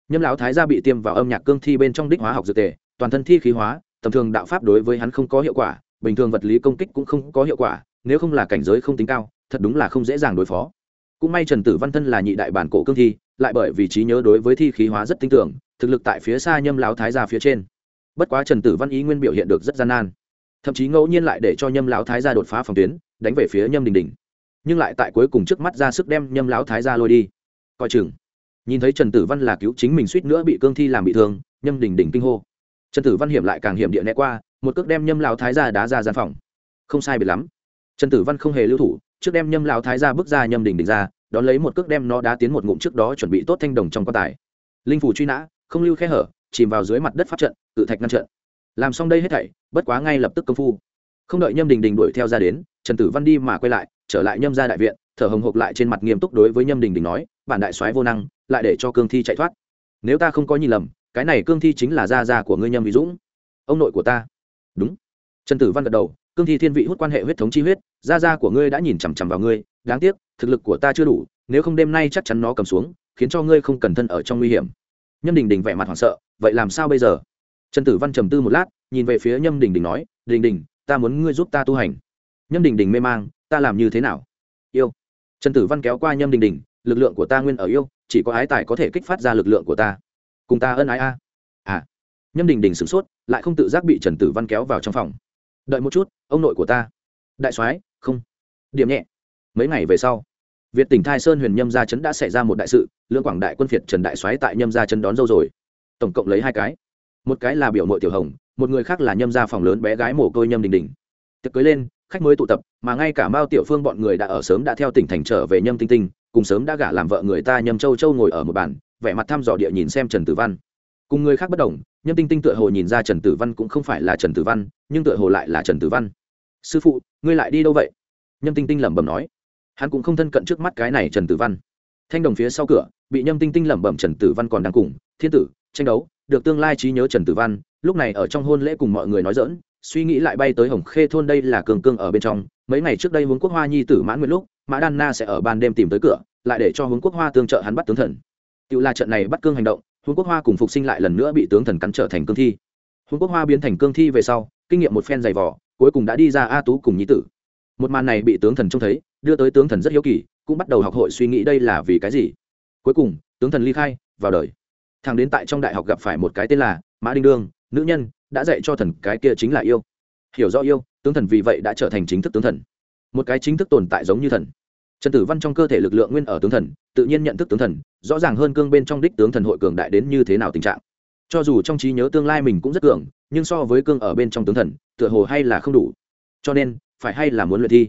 Nhâm lão thái gia bị tiêm vào âm nhạc cương thi bên trong đích hóa học dược tề, toàn thân thi khí hóa, tầm thường đạo pháp đối với hắn không có hiệu quả bình thường vật lý công kích cũng không có hiệu quả, nếu không là cảnh giới không tính cao, thật đúng là không dễ dàng đối phó. Cũng may trần tử văn thân là nhị đại bản cổ cương thi, lại bởi vì trí nhớ đối với thi khí hóa rất tin tưởng, thực lực tại phía xa nhâm lão thái ra phía trên. Bất quá trần tử văn ý nguyên biểu hiện được rất gian nan. Thậm chí ngẫu nhiên lại để cho nhâm lão thái ra đột phá phòng tuyến, đánh về phía nhâm đình đình. Nhưng lại tại cuối cùng trước mắt ra sức đem nhâm lão thái ra lôi đi. Coi chừng. Nhìn thấy trần tử văn là cứu chính mình suýt nữa bị cương thi làm bị thương, nhâm đình đình kinh hô. Trần tử văn hiểm lại càng hiểm địa né qua một cước đem nhâm lão thái gia đá ra gian phòng. Không sai biệt lắm. Trần tử văn không hề lưu thủ, trước đem nhâm lão thái gia bước ra nhâm đình đình ra, đón lấy một cước đem nó đá tiến một ngụm trước đó chuẩn bị tốt thanh đồng trong quan tài. Linh phủ truy nã, không lưu khe hở, chìm vào dưới mặt đất pháp trận, tự thạch ngăn trận. Làm xong đây hết thảy, bất quá ngay lập tức công phu. Không đợi nhâm đình đình đuổi theo ra đến, trần tử văn đi mà quay lại, trở lại nhâm ra đại viện, thở hồng hộc lại trên mặt nghiêm túc đối với nhâm đình đình nói, bản đại soái vô năng, lại để cho cương thi chạy thoát. Nếu ta không có nhìn lầm, cái này cương thi chính là gia gia của ngươi nhâm vị dũng. Ông nội của ta đúng. Trần tử văn gật đầu, cương thi thiên vị hút quan hệ huyết thống chi huyết, gia gia của ngươi đã nhìn chằm chằm vào ngươi, đáng tiếc, thực lực của ta chưa đủ, nếu không đêm nay chắc chắn nó cầm xuống, khiến cho ngươi không cần thân ở trong nguy hiểm. Nhâm đình đình vẻ mặt hoảng sợ, vậy làm sao bây giờ? Trần tử văn trầm tư một lát, nhìn về phía nhâm đình đình nói, đình đình, ta muốn ngươi giúp ta tu hành. Nhâm đình đình mê mang, ta làm như thế nào? Yêu. Trần tử văn kéo qua nhâm đình đình, lực lượng của ta nguyên ở yêu, chỉ có ái tài có thể kích phát ra lực lượng của ta. Cùng ta ân ái a. à nhâm đình đình sửng sốt, lại không tự giác bị trần tử văn kéo vào trong phòng. Đợi một chút, ông nội của ta. Đại soái, không. Điểm nhẹ. Mấy ngày về sau, việt tỉnh thai sơn huyền nhâm gia trấn đã xảy ra một đại sự lương quảng đại quân phiệt trần đại soái tại nhâm gia trấn đón dâu rồi. Tổng cộng lấy hai cái. Một cái là biểu mội tiểu hồng, một người khác là nhâm gia phòng lớn bé gái mồ côi nhâm đình đình. Tiệc cưới lên, khách mới tụ tập, mà ngay cả mao tiểu phương bọn người đã ở sớm đã theo tỉnh thành trở về nhâm tinh tinh, cùng sớm đã gả làm vợ người ta nhâm châu châu ngồi ở một bàn, vẻ mặt thăm dò địa nhìn xem trần tử văn cùng người khác bất đồng, nhâm tinh tinh tựa hồ nhìn ra trần tử văn cũng không phải là trần tử văn, nhưng tựa hồ lại là trần tử văn. Sư phụ, ngươi lại đi đâu vậy? Nhâm tinh tinh lẩm bẩm nói. Hắn cũng không thân cận trước mắt cái này trần tử văn. Thanh đồng phía sau cửa, bị nhâm tinh tinh lẩm bẩm trần tử văn còn đang cùng, thiên tử, tranh đấu, được tương lai trí nhớ trần tử văn. Lúc này ở trong hôn lễ cùng mọi người nói dỡn suy nghĩ lại bay tới hồng khê thôn đây là cường cương ở bên trong. Mấy ngày trước đây hướng quốc hoa nhi tử mãn nguyện lúc, mã đan na sẽ ở ban đêm tìm tới cửa, lại để cho hướng quốc hoa tương trợ hắn bắt tướng thần. Tự là trận này bắt cương hành động huống quốc hoa cùng phục sinh lại lần nữa bị tướng thần cắn trở thành cương thi. Huống quốc hoa biến thành cương thi về sau, kinh nghiệm một phen dày vỏ cuối cùng đã đi ra a tú cùng nhi tử. Một màn này bị tướng thần trông thấy, đưa tới tướng thần rất hiếu kỳ, cũng bắt đầu học hội suy nghĩ đây là vì cái gì. Cuối cùng, tướng thần ly khai, vào đời. Thằng đến tại trong đại học gặp phải một cái tên là mã đinh đương, nữ nhân, đã dạy cho thần cái kia chính là yêu. Hiểu rõ yêu, tướng thần vì vậy đã trở thành chính thức tướng thần. Một cái chính thức tồn tại giống như thần trần tử văn trong cơ thể lực lượng nguyên ở tướng thần, tự nhiên nhận thức tướng thần, rõ ràng hơn cương bên trong đích tướng thần hội cường đại đến như thế nào tình trạng. Cho dù trong trí nhớ tương lai mình cũng rất cường, nhưng so với cương ở bên trong tướng thần, tựa hồ hay là không đủ. Cho nên, phải hay là muốn luyện thi?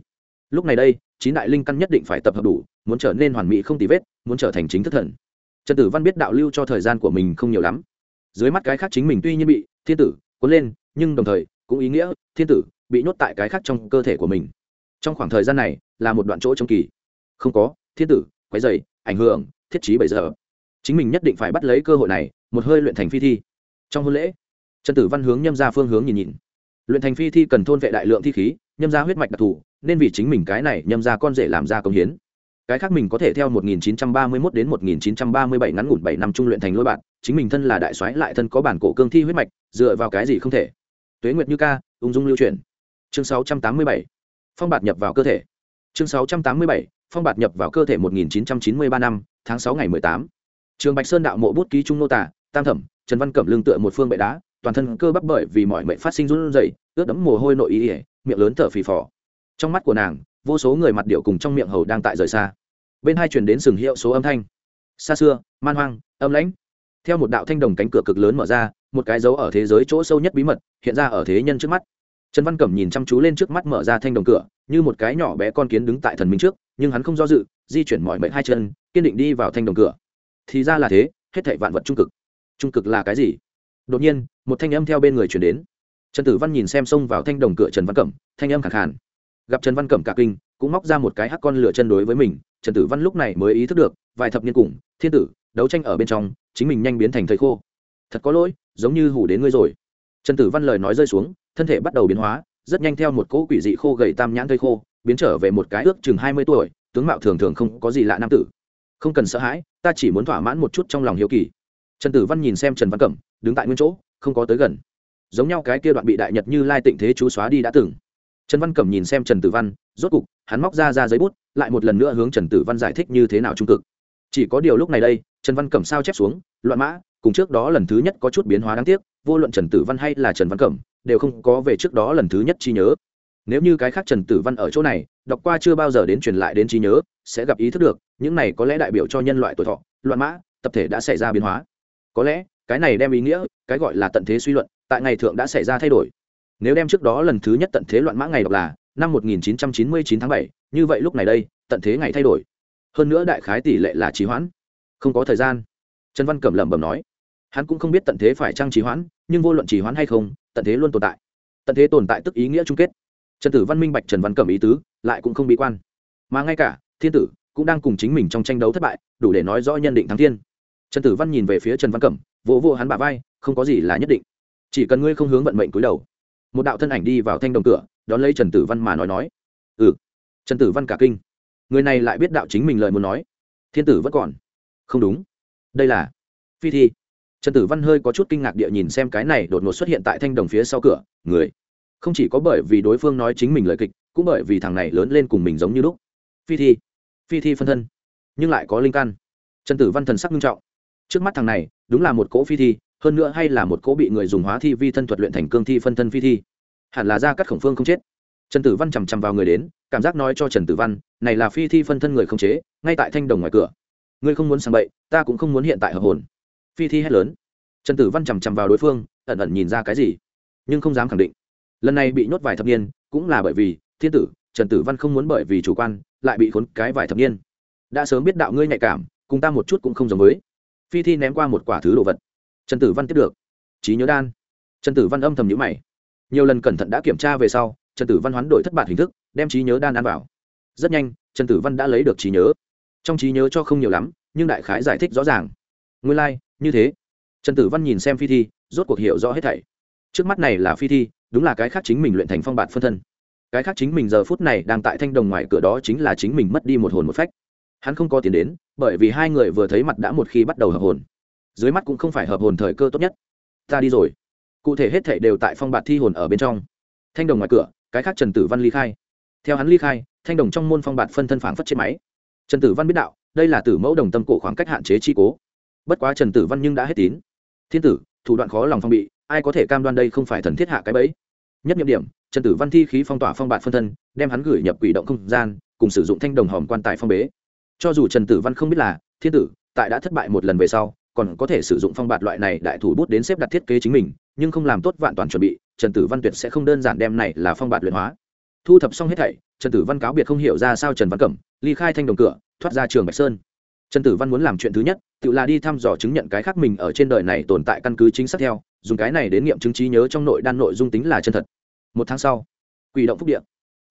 Lúc này đây, chín đại linh căn nhất định phải tập hợp đủ, muốn trở nên hoàn mỹ không tì vết, muốn trở thành chính thức thần. Trần tử văn biết đạo lưu cho thời gian của mình không nhiều lắm. Dưới mắt cái khác chính mình tuy nhiên bị thiên tử cuốn lên, nhưng đồng thời cũng ý nghĩa thiên tử bị nhốt tại cái khác trong cơ thể của mình. Trong khoảng thời gian này, là một đoạn chỗ trong kỳ không có, thiên tử quấy dày, ảnh hưởng, thiết trí bây giờ. Chính mình nhất định phải bắt lấy cơ hội này, một hơi luyện thành phi thi. Trong hôn lễ, trần tử văn hướng nhâm ra phương hướng nhìn nhìn. Luyện thành phi thi cần thôn vệ đại lượng thi khí, nhâm ra huyết mạch đặc thù, nên vì chính mình cái này nhâm ra con rể làm ra công hiến. Cái khác mình có thể theo 1931 đến 1937 ngắn ngủn 7 năm trung luyện thành lôi bạn, chính mình thân là đại soái lại thân có bản cổ cương thi huyết mạch, dựa vào cái gì không thể? Tuế nguyệt như ca, ung dung lưu truyền. Chương 687 phong bạt nhập vào cơ thể. Chương 687 phong bạt nhập vào cơ thể 1993 năm, tháng 6 ngày 18 trường bạch sơn đạo mộ bút ký trung nô tả, tam thẩm, trần văn cẩm lương tựa một phương bệ đá, toàn thân cơ bắp bởi vì mọi mệnh phát sinh run rẩy, ướt đẫm mồ hôi nội ý ỉa miệng lớn thở phì phò. Trong mắt của nàng, vô số người mặt điệu cùng trong miệng hầu đang tại rời xa. Bên hai truyền đến sừng hiệu số âm thanh. Xa xưa, man hoang, âm lãnh. Theo một đạo thanh đồng cánh cửa cực lớn mở ra, một cái dấu ở thế giới chỗ sâu nhất bí mật, hiện ra ở thế nhân trước mắt trần văn cẩm nhìn chăm chú lên trước mắt mở ra thanh đồng cửa, như một cái nhỏ bé con kiến đứng tại thần minh trước, nhưng hắn không do dự, di chuyển mọi mệnh hai chân, kiên định đi vào thanh đồng cửa. Thì ra là thế, hết thảy vạn vật trung cực. Trung cực là cái gì? Đột nhiên, một thanh âm theo bên người chuyển đến. Trần tử văn nhìn xem xông vào thanh đồng cửa trần văn cẩm, thanh âm khẳng khàn. Gặp trần văn cẩm cả kinh, cũng móc ra một cái hắc con lửa chân đối với mình, trần tử văn lúc này mới ý thức được, vài thập niên cùng, thiên tử, đấu tranh ở bên trong, chính mình nhanh biến thành thầy khô. Thật có lỗi, giống như hủ đến ngươi rồi. Trần tử văn lời nói rơi xuống thân thể bắt đầu biến hóa, rất nhanh theo một cỗ quỷ dị khô gầy tam nhãn thây khô, biến trở về một cái ước chừng hai mươi tuổi, tướng mạo thường thường không có gì lạ nam tử. Không cần sợ hãi, ta chỉ muốn thỏa mãn một chút trong lòng hiếu kỳ. Trần tử văn nhìn xem trần văn cẩm, đứng tại nguyên chỗ, không có tới gần. Giống nhau cái kia đoạn bị đại nhật như lai tịnh thế chú xóa đi đã từng. Trần văn cẩm nhìn xem trần tử văn, rốt cục, hắn móc ra ra giấy bút, lại một lần nữa hướng trần tử văn giải thích như thế nào trung cực. Chỉ có điều lúc này đây, trần văn cẩm sao chép xuống, loạn mã, cùng trước đó lần thứ nhất có chút biến hóa đáng tiếc, vô luận trần tử văn hay là trần văn cẩm đều không có về trước đó lần thứ nhất chi nhớ. Nếu như cái khác trần tử văn ở chỗ này đọc qua chưa bao giờ đến truyền lại đến trí nhớ sẽ gặp ý thức được những này có lẽ đại biểu cho nhân loại tuổi thọ loạn mã tập thể đã xảy ra biến hóa. Có lẽ cái này đem ý nghĩa cái gọi là tận thế suy luận tại ngày thượng đã xảy ra thay đổi. Nếu đem trước đó lần thứ nhất tận thế loạn mã ngày đọc là năm 1999 tháng 7, như vậy lúc này đây tận thế ngày thay đổi. Hơn nữa đại khái tỷ lệ là trì hoãn. Không có thời gian. Trần văn cẩm lẩm bẩm nói. Hắn cũng không biết tận thế phải trăng trì hoãn nhưng vô luận trì hoãn hay không, tận thế luôn tồn tại. Tận thế tồn tại tức ý nghĩa chung kết. Trần tử văn minh bạch trần văn cẩm ý tứ, lại cũng không bị quan. Mà ngay cả, thiên tử cũng đang cùng chính mình trong tranh đấu thất bại, đủ để nói rõ nhân định thắng thiên. Trần tử văn nhìn về phía trần văn cẩm, vỗ vỗ hắn bả vai, không có gì là nhất định. Chỉ cần ngươi không hướng vận mệnh cúi đầu. Một đạo thân ảnh đi vào thanh đồng cửa, đón lấy trần tử văn mà nói nói. Ừ. Trần tử văn cả kinh. Người này lại biết đạo chính mình lời muốn nói. Thiên tử vẫn còn. Không đúng. Đây là phi thi trần tử văn hơi có chút kinh ngạc địa nhìn xem cái này đột ngột xuất hiện tại thanh đồng phía sau cửa, người. Không chỉ có bởi vì đối phương nói chính mình lời kịch, cũng bởi vì thằng này lớn lên cùng mình giống như lúc. Phi thi phi thi phân thân. Nhưng lại có linh căn. Trần tử văn thần sắc nghiêm trọng. Trước mắt thằng này, đúng là một cỗ phi thi, hơn nữa hay là một cỗ bị người dùng hóa thi vi thân thuật luyện thành cương thi phân thân phi thi. Hẳn là ra cắt khổng phương không chết. Trần tử văn chằm chằm vào người đến, cảm giác nói cho trần tử văn, này là phi thi phân thân người không chế, ngay tại thanh đồng ngoài cửa. Ngươi không muốn sang bậy, ta cũng không muốn hiện tại hợp hồn phi thi hét lớn. Trần tử văn chằm chằm vào đối phương ẩn ẩn nhìn ra cái gì? Nhưng không dám khẳng định. Lần này bị nhốt vài thập niên cũng là bởi vì thiên tử trần tử văn không muốn bởi vì chủ quan lại bị khốn cái vài thập niên. Đã sớm biết đạo ngươi nhạy cảm cùng ta một chút cũng không giống với. Phi thi ném qua một quả thứ đồ vật. Trần tử văn tiếp được. Trí nhớ đan. Trần tử văn âm thầm nhữ mày. Nhiều lần cẩn thận đã kiểm tra về sau trần tử văn hoán đổi thất bại hình thức đem trí nhớ đan ăn vào. Rất nhanh trần tử văn đã lấy được trí nhớ. Trong trí nhớ cho không nhiều lắm nhưng đại khái giải thích rõ ràng. Nguyên lai、like, như thế. Trần tử văn nhìn xem phi thi, rốt cuộc hiểu rõ hết thảy. Trước mắt này là phi thi, đúng là cái khác chính mình luyện thành phong bạt phân thân. Cái khác chính mình giờ phút này đang tại thanh đồng ngoài cửa đó chính là chính mình mất đi một hồn một phách. Hắn không có tiền đến, bởi vì hai người vừa thấy mặt đã một khi bắt đầu hợp hồn. Dưới mắt cũng không phải hợp hồn thời cơ tốt nhất. Ta đi rồi. Cụ thể hết thảy đều tại phong bạt thi hồn ở bên trong. Thanh đồng ngoài cửa, cái khác trần tử văn ly khai. Theo hắn ly khai, thanh đồng trong môn phong bạt phân thân phản phất trên máy. Trần tử văn biết đạo, đây là tử mẫu đồng tâm cổ khoảng cách hạn chế chi cố bất quá trần tử văn nhưng đã hết tín. Thiên tử, thủ đoạn khó lòng phong bị, ai có thể cam đoan đây không phải thần thiết hạ cái bẫy? Nhất nhiệm điểm, trần tử văn thi khí phong tỏa phong bạt phân thân, đem hắn gửi nhập quỷ động không gian, cùng sử dụng thanh đồng hòm quan tài phong bế. Cho dù trần tử văn không biết là, thiên tử, tại đã thất bại một lần về sau, còn có thể sử dụng phong bạt loại này đại thủ bút đến xếp đặt thiết kế chính mình, nhưng không làm tốt vạn toàn chuẩn bị, trần tử văn tuyệt sẽ không đơn giản đem này là phong bạt luyện hóa. Thu thập xong hết thảy, trần tử văn cáo biệt không hiểu ra sao trần văn cẩm, ly khai thanh đồng cửa, thoát ra trường bạch sơn trần tử văn muốn làm chuyện thứ nhất, tự là đi thăm dò chứng nhận cái khác mình ở trên đời này tồn tại căn cứ chính xác theo, dùng cái này đến nghiệm chứng trí nhớ trong nội đan nội dung tính là chân thật. Một tháng sau, quỷ động phúc điện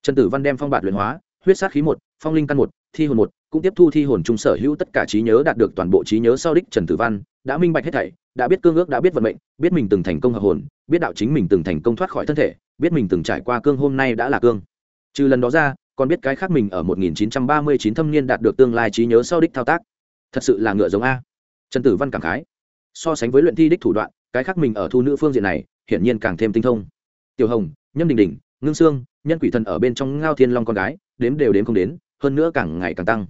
trần tử văn đem phong bạt luyện hóa, huyết sát khí một, phong linh căn một, thi hồn một, cũng tiếp thu thi hồn chung sở hữu tất cả trí nhớ đạt được toàn bộ trí nhớ sau đích trần tử văn, đã minh bạch hết thảy, đã biết cương ước, đã biết vận mệnh, biết mình từng thành công hợp hồn, biết đạo chính mình từng thành công thoát khỏi thân thể, biết mình từng trải qua cương hôm nay đã là cương. Trừ lần đó ra, còn biết cái khác mình ở 1939 thâm niên đạt được tương lai trí nhớ sau đích thao tác thật sự là ngựa giống a. Trần tử văn cảm khái. So sánh với luyện thi đích thủ đoạn, cái khác mình ở thu nữ phương diện này, hiển nhiên càng thêm tinh thông. Tiểu hồng, nhâm đình đình, ngưng sương, nhân quỷ thần ở bên trong ngao thiên long con gái, đếm đều đếm không đến, hơn nữa càng ngày càng tăng.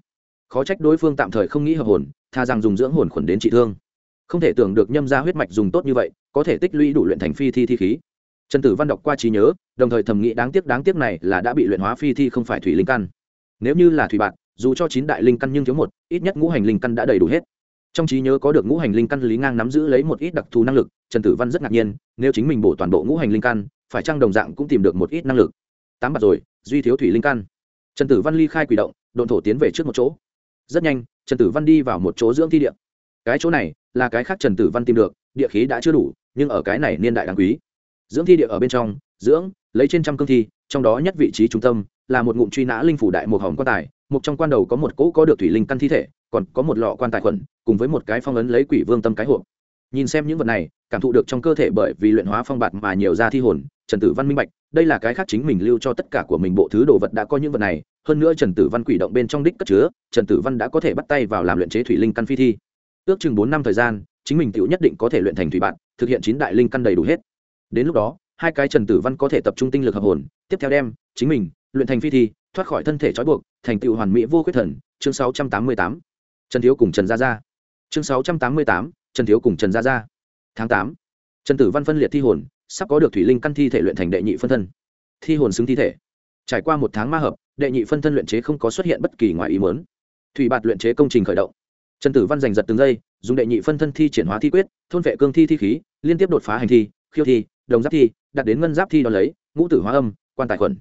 Khó trách đối phương tạm thời không nghĩ hợp hồn, tha rằng dùng dưỡng hồn khuẩn đến trị thương. Không thể tưởng được nhâm ra huyết mạch dùng tốt như vậy, có thể tích lũy đủ luyện thành phi thi thi khí. Trần tử văn đọc qua trí nhớ, đồng thời thầm nghĩ đáng tiếc đáng tiếc này là đã bị luyện hóa phi thi không phải thủy linh căn. Nếu như là thủy bạn dù cho chín đại linh căn nhưng thiếu một, ít nhất ngũ hành linh căn đã đầy đủ hết. Trong trí nhớ có được ngũ hành linh căn, lý ngang nắm giữ lấy một ít đặc thù năng lực, trần tử văn rất ngạc nhiên, nếu chính mình bổ toàn bộ ngũ hành linh căn, phải chăng đồng dạng cũng tìm được một ít năng lực? Tám bạc rồi, duy thiếu thủy linh căn. Trần tử văn ly khai quỷ động, độn thổ tiến về trước một chỗ. Rất nhanh, trần tử văn đi vào một chỗ dưỡng thi địa. Cái chỗ này là cái khác trần tử văn tìm được, địa khí đã chưa đủ, nhưng ở cái này niên đại đáng quý. Dưỡng thi địa ở bên trong, dưỡng, lấy trên trăm cương thi, trong đó nhất vị trí trung tâm là một ngụm truy nã linh phủ đại một hồng quan tài một trong quan đầu có một cỗ có được thủy linh căn thi thể, còn có một lọ quan tài khuẩn, cùng với một cái phong ấn lấy quỷ vương tâm cái hộp. Nhìn xem những vật này, cảm thụ được trong cơ thể bởi vì luyện hóa phong bạt mà nhiều ra thi hồn, trần tử văn minh bạch, đây là cái khác chính mình lưu cho tất cả của mình bộ thứ đồ vật đã có những vật này, hơn nữa trần tử văn quỷ động bên trong đích cất chứa, trần tử văn đã có thể bắt tay vào làm luyện chế thủy linh căn phi thi. Ước chừng bốn năm thời gian, chính mình tự nhất định có thể luyện thành thủy bạn, thực hiện chín đại linh căn đầy đủ hết. Đến lúc đó, hai cái trần tử văn có thể tập trung tinh lực hợp hồn, tiếp theo đem chính mình luyện thành phi thi thoát khỏi thân thể trói buộc thành tựu hoàn mỹ vô quyết thần chương 688. trần thiếu cùng trần gia gia. Chương 688, trần thiếu cùng trần gia gia. Tháng tám trần tử văn phân liệt thi hồn sắp có được thủy linh căn thi thể luyện thành đệ nhị phân thân. Thi hồn xứng thi thể. Trải qua một tháng ma hợp đệ nhị phân thân luyện chế không có xuất hiện bất kỳ ngoài ý muốn. Thủy bạt luyện chế công trình khởi động. Trần tử văn giành giật từng giây dùng đệ nhị phân thân thi triển hóa thi quyết thôn vệ cương thi thi khí liên tiếp đột phá hành thi khiêu thi đồng giáp thi đặt đến ngân giáp thi đ lấy ngũ tử hóa âm quan tài khuẩn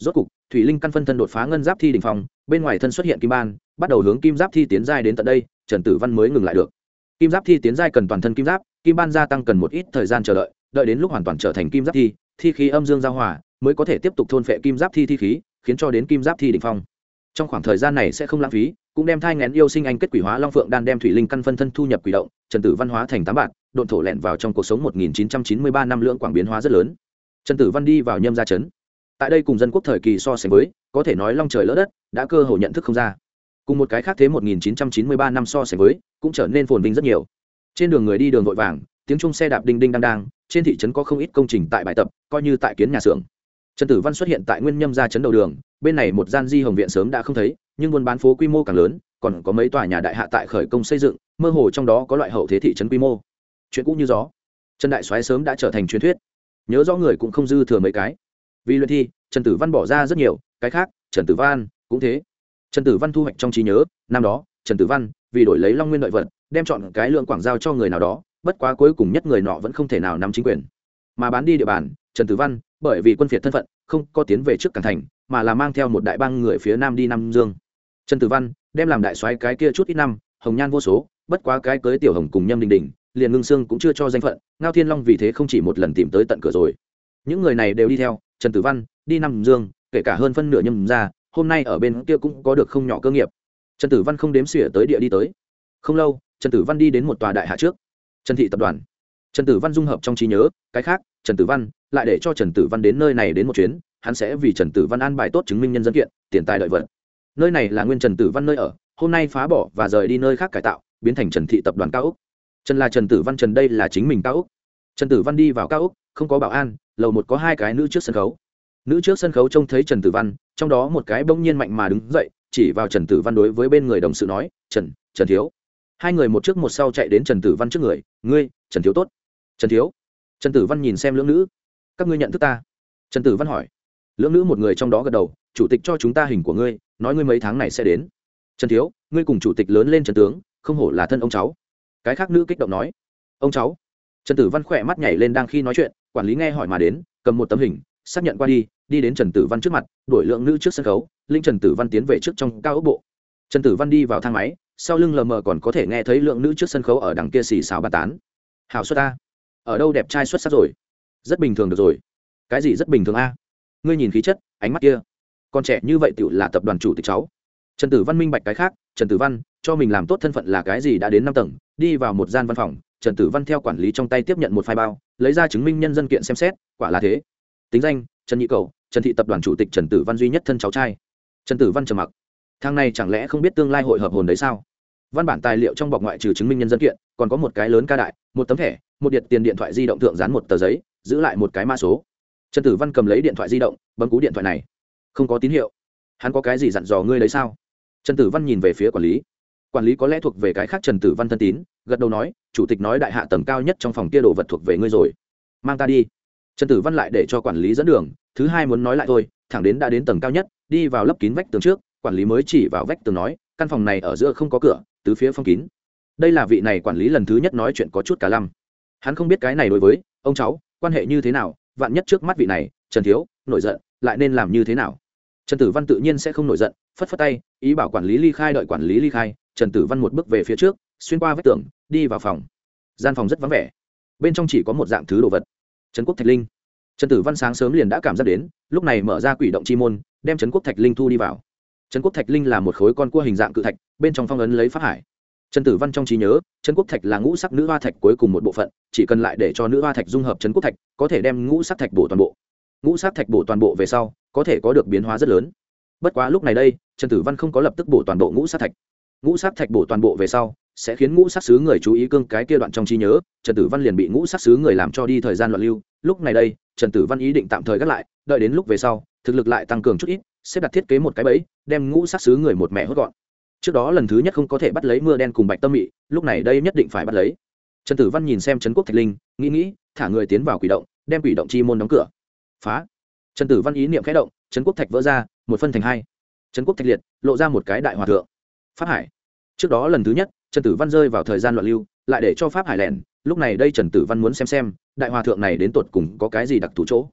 rốt cục, thủy linh căn phân thân đột phá ngân giáp thi đình phòng bên ngoài thân xuất hiện kim ban, bắt đầu hướng kim giáp thi tiến giai đến tận đây, trần tử văn mới ngừng lại được. Kim giáp thi tiến giai cần toàn thân kim giáp, kim ban gia tăng cần một ít thời gian chờ đợi đợi đến lúc hoàn toàn trở thành kim giáp thi thi khí âm dương giao hòa, mới có thể tiếp tục thôn phệ kim giáp thi thi khí, khiến cho đến kim giáp thi đỉnh phong. Trong khoảng thời gian này sẽ không lãng phí, cũng đem thai ngén yêu sinh anh kết quỷ hóa long phượng đan đem thủy linh căn phân thân thu nhập quỷ động, trần tử văn hóa thành tám bạn, độn thổ lẹn vào trong cuộc sống 1993 năm lượng quảng biến hóa rất lớn. Trần tử văn đi vào nhâm gia trấn tại đây cùng dân quốc thời kỳ so sánh với, có thể nói long trời lỡ đất, đã cơ hồ nhận thức không ra. Cùng một cái khác thế 1993 năm so sánh với, cũng trở nên phồn vinh rất nhiều. Trên đường người đi đường vội vàng, tiếng chung xe đạp đinh đinh đang đang, trên thị trấn có không ít công trình tại bài tập, coi như tại kiến nhà xưởng. Trần tử văn xuất hiện tại nguyên nhâm gia trấn đầu đường, bên này một gian di hồng viện sớm đã không thấy, nhưng buôn bán phố quy mô càng lớn, còn có mấy tòa nhà đại hạ tại khởi công xây dựng, mơ hồ trong đó có loại hậu thế thị trấn quy mô. Chuyện cũ như gió. Trần đại soái sớm đã trở thành truyền thuyết. Nhớ rõ người cũng không dư thừa mấy cái vì luyện thi, trần tử văn bỏ ra rất nhiều, cái khác, trần tử văn cũng thế. Trần tử văn thu hoạch trong trí nhớ, năm đó, trần tử văn vì đổi lấy long nguyên lợi vật, đem chọn cái lượng quảng giao cho người nào đó, bất quá cuối cùng nhất người nọ vẫn không thể nào nắm chính quyền. Mà bán đi địa bàn, trần tử văn, bởi vì quân phiệt thân phận, không có tiến về trước cảng thành, mà là mang theo một đại bang người phía nam đi nam dương. Trần tử văn đem làm đại soái cái kia chút ít năm, hồng nhan vô số, bất quá cái cưới tiểu hồng cùng nhâm đình đình, liền ngưng sương cũng chưa cho danh phận, ngao thiên long vì thế không chỉ một lần tìm tới tận cửa rồi. Những người này đều đi theo trần tử văn đi nam dương kể cả hơn phân nửa nhâm ra hôm nay ở bên kia cũng có được không nhỏ cơ nghiệp trần tử văn không đếm xỉa tới địa đi tới không lâu trần tử văn đi đến một tòa đại hạ trước trần thị tập đoàn trần tử văn dung hợp trong trí nhớ cái khác trần tử văn lại để cho trần tử văn đến nơi này đến một chuyến hắn sẽ vì trần tử văn an bài tốt chứng minh nhân dân kiện tiền tài lợi vật nơi này là nguyên trần tử văn nơi ở hôm nay phá bỏ và rời đi nơi khác cải tạo biến thành trần thị tập đoàn cao úc trần là trần tử văn trần đây là chính mình cao úc trần tử văn đi vào cao úc không có bảo an lầu một có hai cái nữ trước sân khấu. Nữ trước sân khấu trông thấy trần tử văn, trong đó một cái bỗng nhiên mạnh mà đứng dậy, chỉ vào trần tử văn đối với bên người đồng sự nói, trần trần thiếu. Hai người một trước một sau chạy đến trần tử văn trước người, ngươi, trần thiếu tốt. Trần thiếu. Trần tử văn nhìn xem lưỡng nữ, các ngươi nhận thức ta? Trần tử văn hỏi. Lưỡng nữ một người trong đó gật đầu, chủ tịch cho chúng ta hình của ngươi, nói ngươi mấy tháng này sẽ đến. Trần thiếu, ngươi cùng chủ tịch lớn lên trần tướng, không hổ là thân ông cháu. Cái khác nữ kích động nói. Ông cháu? Trần tử văn khỏe mắt nhảy lên đang khi nói chuyện, quản lý nghe hỏi mà đến, cầm một tấm hình, xác nhận qua đi đi đến trần tử văn trước mặt, đuổi lượng nữ trước sân khấu, linh trần tử văn tiến về trước trong cao ốc bộ. Trần tử văn đi vào thang máy, sau lưng lờ mờ còn có thể nghe thấy lượng nữ trước sân khấu ở đằng kia xì xào bà tán. Hào xuất ta. Ở đâu đẹp trai xuất sắc rồi? Rất bình thường được rồi. Cái gì rất bình thường a? Ngươi nhìn khí chất, ánh mắt kia. Con trẻ như vậy tựu là tập đoàn chủ tịch cháu. Trần tử văn minh bạch cái khác, trần tử văn, cho mình làm tốt thân phận là cái gì đã đến năm tầng, đi vào một gian văn phòng trần tử văn theo quản lý trong tay tiếp nhận một file bao, lấy ra chứng minh nhân dân kiện xem xét, quả là thế. Tính danh, trần nhị cầu, trần thị tập đoàn chủ tịch trần tử văn duy nhất thân cháu trai. Trần tử văn trầm mặc. Thang này chẳng lẽ không biết tương lai hội hợp hồn đấy sao? Văn bản tài liệu trong bọc ngoại trừ chứng minh nhân dân kiện, còn có một cái lớn ca đại, một tấm thẻ, một điện tiền điện thoại di động thượng dán một tờ giấy, giữ lại một cái mã số. Trần tử văn cầm lấy điện thoại di động, bấm cú điện thoại này. Không có tín hiệu. Hắn có cái gì dặn dò ngươi đấy sao? Trần tử văn nhìn về phía quản lý. Quản lý có lẽ thuộc về cái khác trần tử văn thân tín gật đầu nói, chủ tịch nói đại hạ tầng cao nhất trong phòng kia đồ vật thuộc về ngươi rồi. Mang ta đi. Trần tử văn lại để cho quản lý dẫn đường, thứ hai muốn nói lại thôi, thẳng đến đã đến tầng cao nhất, đi vào lấp kín vách tường trước, quản lý mới chỉ vào vách tường nói, căn phòng này ở giữa không có cửa, tứ phía phong kín. Đây là vị này quản lý lần thứ nhất nói chuyện có chút cả lăm. Hắn không biết cái này đối với, ông cháu, quan hệ như thế nào? Vạn nhất trước mắt vị này, trần thiếu, nổi giận, lại nên làm như thế nào? Trần tử văn tự nhiên sẽ không nổi giận, phất phất tay, ý bảo quản lý ly khai đợi quản lý ly khai. Trần tử văn một bước về phía trước, xuyên qua vách tường, đi vào phòng. Gian phòng rất vắng vẻ. Bên trong chỉ có một dạng thứ đồ vật. Trần quốc thạch linh. Trần tử văn sáng sớm liền đã cảm giác đến, lúc này mở ra quỷ động chi môn, đem trần quốc thạch linh thu đi vào. Trần quốc thạch linh là một khối con cua hình dạng cự thạch, bên trong phong ấn lấy phát hải. Trần tử văn trong trí nhớ trần quốc thạch là ngũ sắc nữ hoa thạch cuối cùng một bộ phận, chỉ cần lại để cho nữ hoa thạch dung hợp trần quốc thạch, có thể đem ngũ sắc thạch bổ toàn bộ. Ngũ sắc thạch bổ toàn bộ về sau có thể có được biến hóa rất lớn. Bất quá lúc này đây, trần tử văn không có lập tức bổ toàn bộ ngũ sát thạch. Ngũ sát thạch bổ toàn bộ về sau, sẽ khiến ngũ sát xứ người chú ý cương cái kia đoạn trong trí nhớ, trần tử văn liền bị ngũ sát xứ người làm cho đi thời gian loạn lưu. Lúc này đây, trần tử văn ý định tạm thời gác lại, đợi đến lúc về sau, thực lực lại tăng cường chút ít, xếp đặt thiết kế một cái bẫy, đem ngũ sát xứ người một mẹ hốt gọn. Trước đó lần thứ nhất không có thể bắt lấy mưa đen cùng bạch tâm mị, lúc này đây nhất định phải bắt lấy. Trần tử văn nhìn xem trấn quốc thạch linh, nghĩ nghĩ, thả người tiến vào quỷ động, đem quỷ động chi môn đóng cửa. Phá trần tử văn ý niệm khẽ động, trấn quốc thạch vỡ ra, một phân thành hai. Trấn quốc thạch liệt, lộ ra một cái đại hòa thượng. Pháp hải. Trước đó lần thứ nhất, trần tử văn rơi vào thời gian loạn lưu, lại để cho pháp hải lẻn. Lúc này đây trần tử văn muốn xem xem, đại hòa thượng này đến tột cùng có cái gì đặc thù chỗ.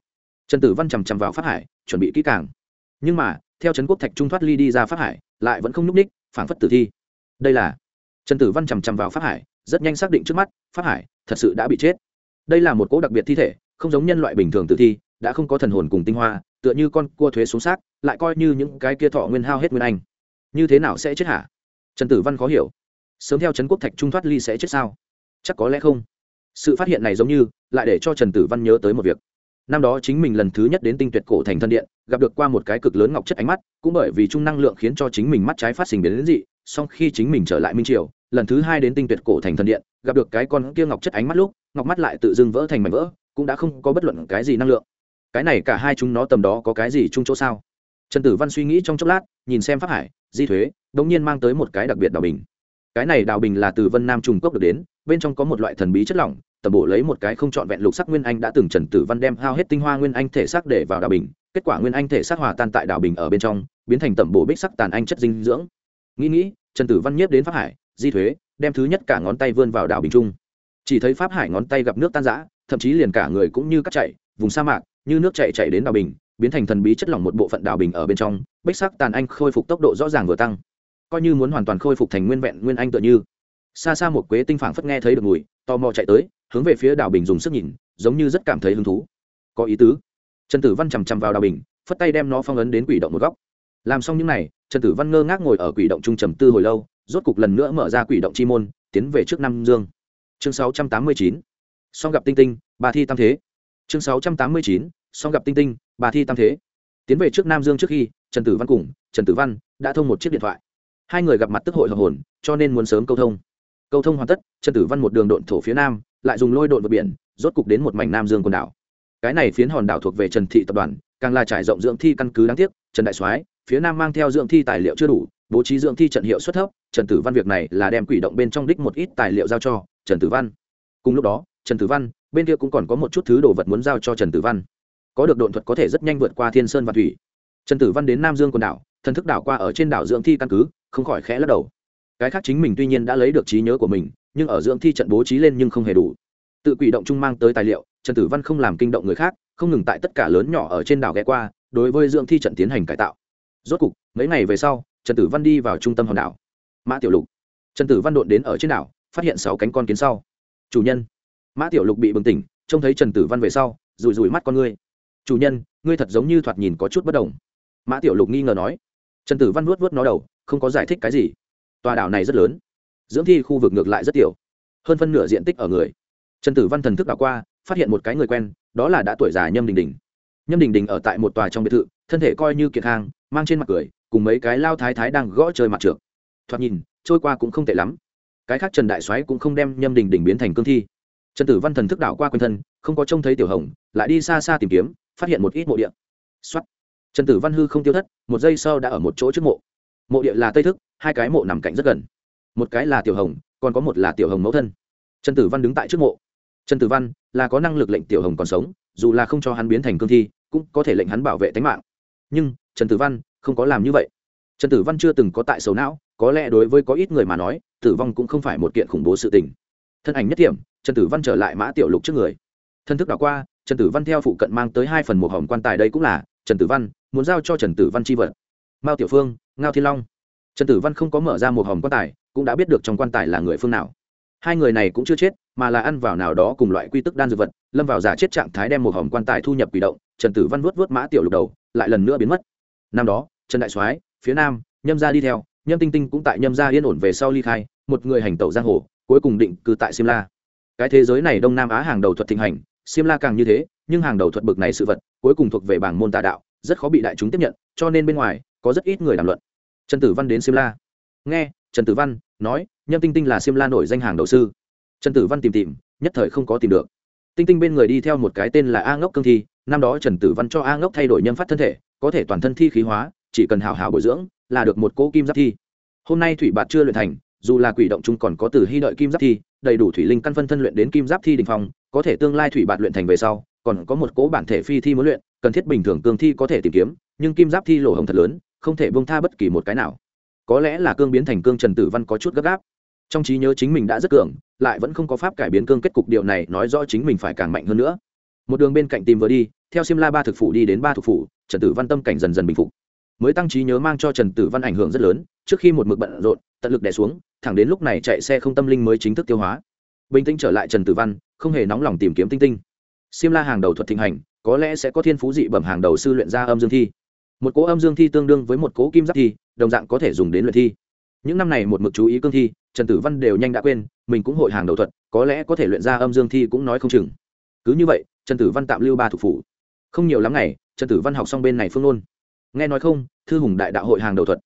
Trần tử văn chằm chằm vào pháp hải, chuẩn bị kỹ càng. Nhưng mà, theo trấn quốc thạch trung thoát ly đi ra pháp hải, lại vẫn không n ú c ních, phảng phất tử thi. Đây là trần tử văn chằm chằm vào pháp hải, rất nhanh xác định trước mắt, pháp hải thật sự đã bị chết. Đây là một cỗ đặc biệt thi thể, không giống nhân loại bình thường tử thi đã không có thần hồn cùng tinh hoa, tựa như con cua thuế xuống xác, lại coi như những cái kia thọ nguyên hao hết nguyên anh. Như thế nào sẽ chết hả? Trần tử văn khó hiểu. Sớm theo trấn quốc thạch trung thoát ly sẽ chết sao? Chắc có lẽ không. Sự phát hiện này giống như, lại để cho trần tử văn nhớ tới một việc. Năm đó chính mình lần thứ nhất đến tinh tuyệt cổ thành thân điện, gặp được qua một cái cực lớn ngọc chất ánh mắt, cũng bởi vì trung năng lượng khiến cho chính mình mắt trái phát sinh biến đến dị, song khi chính mình trở lại minh triều, lần thứ hai đến tinh tuyệt cổ thành thân điện, gặp được cái con kia ngọc chất ánh mắt lúc, ngọc mắt lại tự dưng vỡ thành mảnh vỡ, cũng đã không có bất luận cái gì năng lượng cái này cả hai chúng nó tầm đó có cái gì chung chỗ sao? Trần tử văn suy nghĩ trong chốc lát nhìn xem pháp hải di thuế đ ỗ n g nhiên mang tới một cái đặc biệt đào bình. Cái này đào bình là từ vân nam trung cốc được đến bên trong có một loại thần bí chất lỏng tầm bổ lấy một cái không trọn vẹn lục sắc nguyên anh đã từng trần tử văn đem hao hết tinh hoa nguyên anh thể xác để vào đào bình kết quả nguyên anh thể xác hòa tan tại đào bình ở bên trong biến thành tầm bổ bích sắc tàn anh chất dinh dưỡng. Nghĩ nghĩ trần tử văn nhiếp đến pháp hải di thuế đem thứ nhất cả ngón tay vươn vào đào bình trung chỉ thấy pháp hải ngón tay gặp nước tan rã, thậm chí liền cả người cũng như cắt chạy vùng sa mạc như nước chạy chạy đến đào bình, biến thành thần bí chất lỏng một bộ phận đào bình ở bên trong, bích sắc tàn anh khôi phục tốc độ rõ ràng vừa tăng. Coi như muốn hoàn toàn khôi phục thành nguyên vẹn nguyên anh tựa như. Xa xa một quế tinh phảng phất nghe thấy được mùi, tò mò chạy tới, hướng về phía đào bình dùng sức nhìn, giống như rất cảm thấy hứng thú. Có ý tứ. Trần tử văn chằm chằm vào đào bình, phất tay đem nó phong ấn đến quỷ động một góc. Làm xong những n à y trần tử văn ngơ ngác ngồi ở quỷ động trung trầm tư hồi lâu, rốt cục lần nữa mở ra quỷ động chi môn, tiến về trước năm dương. Chương sáu trăm tám mươi chín. Song gặp tinh tinh bà thi tam thế. Chương sáu trăm tám mươi chín song gặp tinh tinh, bà thi tam thế. Tiến về trước nam dương trước khi, trần tử văn cùng trần tử văn đã thông một chiếc điện thoại. Hai người gặp mặt tức hội hợp hồn, cho nên muốn sớm câu thông. Câu thông hoàn tất, trần tử văn một đường độn thổ phía nam, lại dùng lôi độn vượt biển, rốt cục đến một mảnh nam dương quần đảo. Cái này phiến hòn đảo thuộc về trần thị tập đoàn, càng là trải rộng dưỡng thi căn cứ đáng tiếc, trần đại soái, phía nam mang theo dưỡng thi tài liệu chưa đủ, bố trí dưỡng thi trận hiệu suất thấp, trần tử văn việc này là đem quỷ động bên trong đích một ít tài liệu giao cho trần tử văn. Cùng lúc đó, trần tử văn, bên kia cũng còn có một chút thứ đồ vật muốn giao cho trần tử văn có được độn thuật có thể rất nhanh vượt qua thiên sơn và thủy. Trần tử văn đến nam dương quần đảo, thần thức đảo qua ở trên đảo dưỡng thi căn cứ, không khỏi khẽ lắc đầu. Cái khác chính mình tuy nhiên đã lấy được trí nhớ của mình, nhưng ở dưỡng thi trận bố trí lên nhưng không hề đủ. Tự quỷ động trung mang tới tài liệu, trần tử văn không làm kinh động người khác, không ngừng tại tất cả lớn nhỏ ở trên đảo ghé qua, đối với dưỡng thi trận tiến hành cải tạo. Rốt cục, mấy ngày về sau, trần tử văn đi vào trung tâm hòn đảo. Mã tiểu lục. Trần tử văn đột đến ở trên đảo, phát hiện sáu cánh con kiến sau. Chủ nhân. Mã tiểu lục bị bừng tỉnh, trông thấy trần tử văn về sau rùi rùi mắt con ngươi chủ nhân, ngươi thật giống như thoạt nhìn có chút bất đồng. Mã tiểu lục nghi ngờ nói. Trần tử văn nuốt vớt nó đầu, không có giải thích cái gì. Tòa đảo này rất lớn, dưỡng thi khu vực ngược lại rất tiểu, hơn phân nửa diện tích ở người. Trần tử văn thần thức đảo qua, phát hiện một cái người quen, đó là đã tuổi già nhâm đình đình. Nhâm đình đình ở tại một tòa trong biệt thự, thân thể coi như kiệt hang, mang trên mặt cười, cùng mấy cái lao thái thái đang gõ chơi mặt trượt thoạt nhìn, trôi qua cũng không tệ lắm. Cái khác trần đại soái cũng không đem nhâm đình đình biến thành cương thi. Trần tử văn thần thức đảo qua quanh thân, không có trông thấy tiểu hồng, lại đi xa xa tìm kiếm phát hiện một ít mộ địa. Xuất trần tử văn hư không tiêu thất, một giây sau đã ở một chỗ trước mộ. Mộ địa là tây thức, hai cái mộ nằm cạnh rất gần. Một cái là tiểu hồng, còn có một là tiểu hồng mẫu thân. Trần tử văn đứng tại trước mộ. Trần tử văn là có năng lực lệnh tiểu hồng còn sống, dù là không cho hắn biến thành cương thi, cũng có thể lệnh hắn bảo vệ tính mạng. Nhưng, trần tử văn không có làm như vậy. Trần tử văn chưa từng có tại sầu não, có lẽ đối với có ít người mà nói, tử vong cũng không phải một kiện khủng bố sự tình. Thân ảnh nhất điểm trần tử văn trở lại mã tiểu lục trước người. Thân thức đảo qua trần tử văn theo phụ cận mang tới hai phần một hòm quan tài đây cũng là, trần tử văn, muốn giao cho trần tử văn c h i vật. Mao tiểu phương, ngao thiên long. Trần tử văn không có mở ra một hòm quan tài, cũng đã biết được trong quan tài là người phương nào. Hai người này cũng chưa chết, mà là ăn vào nào đó cùng loại quy tức đan dược vật, lâm vào giả chết trạng thái đem một hòm quan tài thu nhập quỷ động, trần tử văn vuốt vuốt mã tiểu lục đầu, lại lần nữa biến mất. Năm đó, trần đại soái, phía nam, nhâm gia đi theo, nhâm tinh tinh cũng tại nhâm gia yên ổn về sau ly khai, một người hành tẩu giang hồ, cuối cùng định cư tại simla. Cái thế giới này đông nam á hàng đầu thuật thịnh hành simla càng như thế, nhưng hàng đầu thuật bực này sự vật, cuối cùng thuộc về bảng môn tà đạo, rất khó bị đại chúng tiếp nhận, cho nên bên ngoài, có rất ít người đàm luận. Trần tử văn đến simla nghe, trần tử văn nói, nhâm tinh tinh là simla nổi danh hàng đầu sư. Trần tử văn tìm tìm, nhất thời không có tìm được. Tinh tinh bên người đi theo một cái tên là a ngốc cương thi, năm đó trần tử văn cho a ngốc thay đổi nhân phát thân thể, có thể toàn thân thi khí hóa, chỉ cần hảo hảo bồi dưỡng, là được một cỗ kim giáp thi. Hôm nay thủy bạt chưa luyện thành, dù là quỷ động chúng còn có từ hy đợi kim giáp thi, đầy đủ thủy linh căn phân thân luyện đến kim giáp thi đình phong có thể tương lai thủy bạt luyện thành về sau, còn có một cố bản thể phi thi muốn luyện, cần thiết bình thường cương thi có thể tìm kiếm, nhưng kim giáp thi lỗ hồng thật lớn, không thể bông tha bất kỳ một cái nào. Có lẽ là cương biến thành cương trần tử văn có chút gấp gáp. Trong trí nhớ chính mình đã rất cường, lại vẫn không có pháp cải biến cương kết cục điều này nói rõ chính mình phải càng mạnh hơn nữa. Một đường bên cạnh tìm vừa đi, theo xiêm la ba thực phủ đi đến ba thực phủ, trần tử văn tâm cảnh dần dần bình phục. Mới tăng trí nhớ mang cho trần tử văn ảnh hưởng rất lớn, trước khi một mực bận rộn, tận lực đè xuống, thẳng đến lúc này chạy xe không tâm linh mới chính thức tiêu hóa. Bình tĩnh trở lại trần tử văn không hề nóng lòng tìm kiếm tinh tinh. Xiêm la hàng đầu thuật thịnh hành, có lẽ sẽ có thiên phú dị bẩm hàng đầu sư luyện ra âm dương thi. Một cố âm dương thi tương đương với một cố kim giáp thi, đồng dạng có thể dùng đến luyện thi. Những năm này một mực chú ý cương thi, trần tử văn đều nhanh đã quên, mình cũng hội hàng đầu thuật, có lẽ có thể luyện ra âm dương thi cũng nói không chừng. Cứ như vậy, trần tử văn tạm lưu ba thủ phủ. Không nhiều lắm ngày, trần tử văn học xong bên này phương ngôn. nghe nói không, thư hùng đại đạo hội hàng đầu thuật.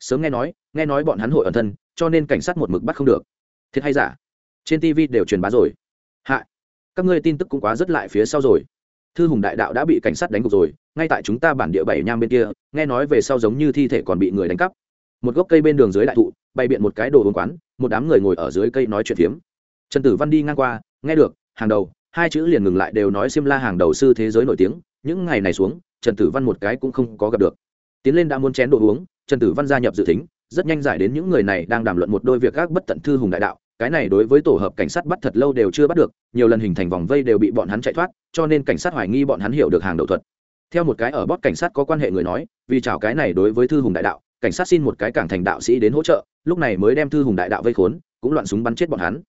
Sớm nghe nói nghe nói bọn hắn hội ẩn thân, cho nên cảnh sát một mực bắt không được. Thiệt hay giả? Trên tv đều truyền bá rồi hạ các ngươi tin tức cũng quá rất lại phía sau rồi. Thư hùng đại đạo đã bị cảnh sát đánh gục rồi, ngay tại chúng ta bản địa bảy nham bên kia, nghe nói về sau giống như thi thể còn bị người đánh cắp. Một gốc cây bên đường dưới đại thụ, bày biện một cái đồ uống quán, một đám người ngồi ở dưới cây nói chuyện phiếm. Trần tử văn đi ngang qua, nghe được, hàng đầu, hai chữ liền ngừng lại đều nói xiêm la hàng đầu sư thế giới nổi tiếng, những ngày này xuống, trần tử văn một cái cũng không có gặp được. Tiến lên đã muốn chén đồ uống, trần tử văn gia nhập dự tính rất nhanh giải đến những người này đang đàm luận một đôi việc gác bất tận thư hùng đại đạo cái này đối với tổ hợp cảnh sát bắt thật lâu đều chưa bắt được, nhiều lần hình thành vòng vây đều bị bọn hắn chạy thoát, cho nên cảnh sát hoài nghi bọn hắn hiểu được hàng đầu thuật. Theo một cái ở bót cảnh sát có quan hệ người nói, vì chào cái này đối với thư hùng đại đạo, cảnh sát xin một cái cảng thành đạo sĩ đến hỗ trợ, lúc này mới đem thư hùng đại đạo vây khốn, cũng loạn súng bắn chết bọn hắn.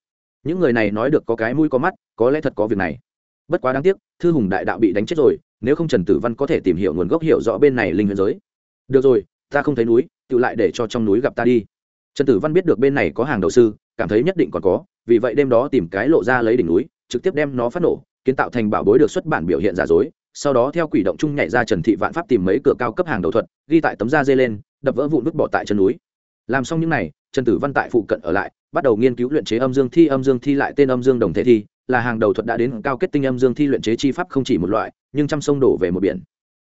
Những người này nói được có cái mũi có mắt, có lẽ thật có việc này. Bất quá đáng tiếc, thư hùng đại đạo bị đánh chết rồi, nếu không trần tử văn có thể tìm hiểu nguồn gốc hiểu rõ bên này linh huyền giới. Được rồi, ta không thấy núi, tự lại để cho trong núi gặp ta đi trần tử văn biết được bên này có hàng đầu sư, cảm thấy nhất định còn có, vì vậy đêm đó tìm cái lộ ra lấy đỉnh núi, trực tiếp đem nó phát nổ, kiến tạo thành bảo bối được xuất bản biểu hiện giả dối, sau đó theo quỷ động chung nhảy ra trần thị vạn pháp tìm mấy cửa cao cấp hàng đầu thuật, ghi tại tấm da dê lên, đập vỡ vụn vứt bỏ tại chân núi. Làm xong những n à y trần tử văn tại phụ cận ở lại, bắt đầu nghiên cứu luyện chế âm dương thi, âm dương thi lại tên âm dương đồng thể thi, là hàng đầu thuật đã đến cao kết tinh âm dương thi luyện chế chi pháp không chỉ một loại, nhưng trăm sông đổ về một biển.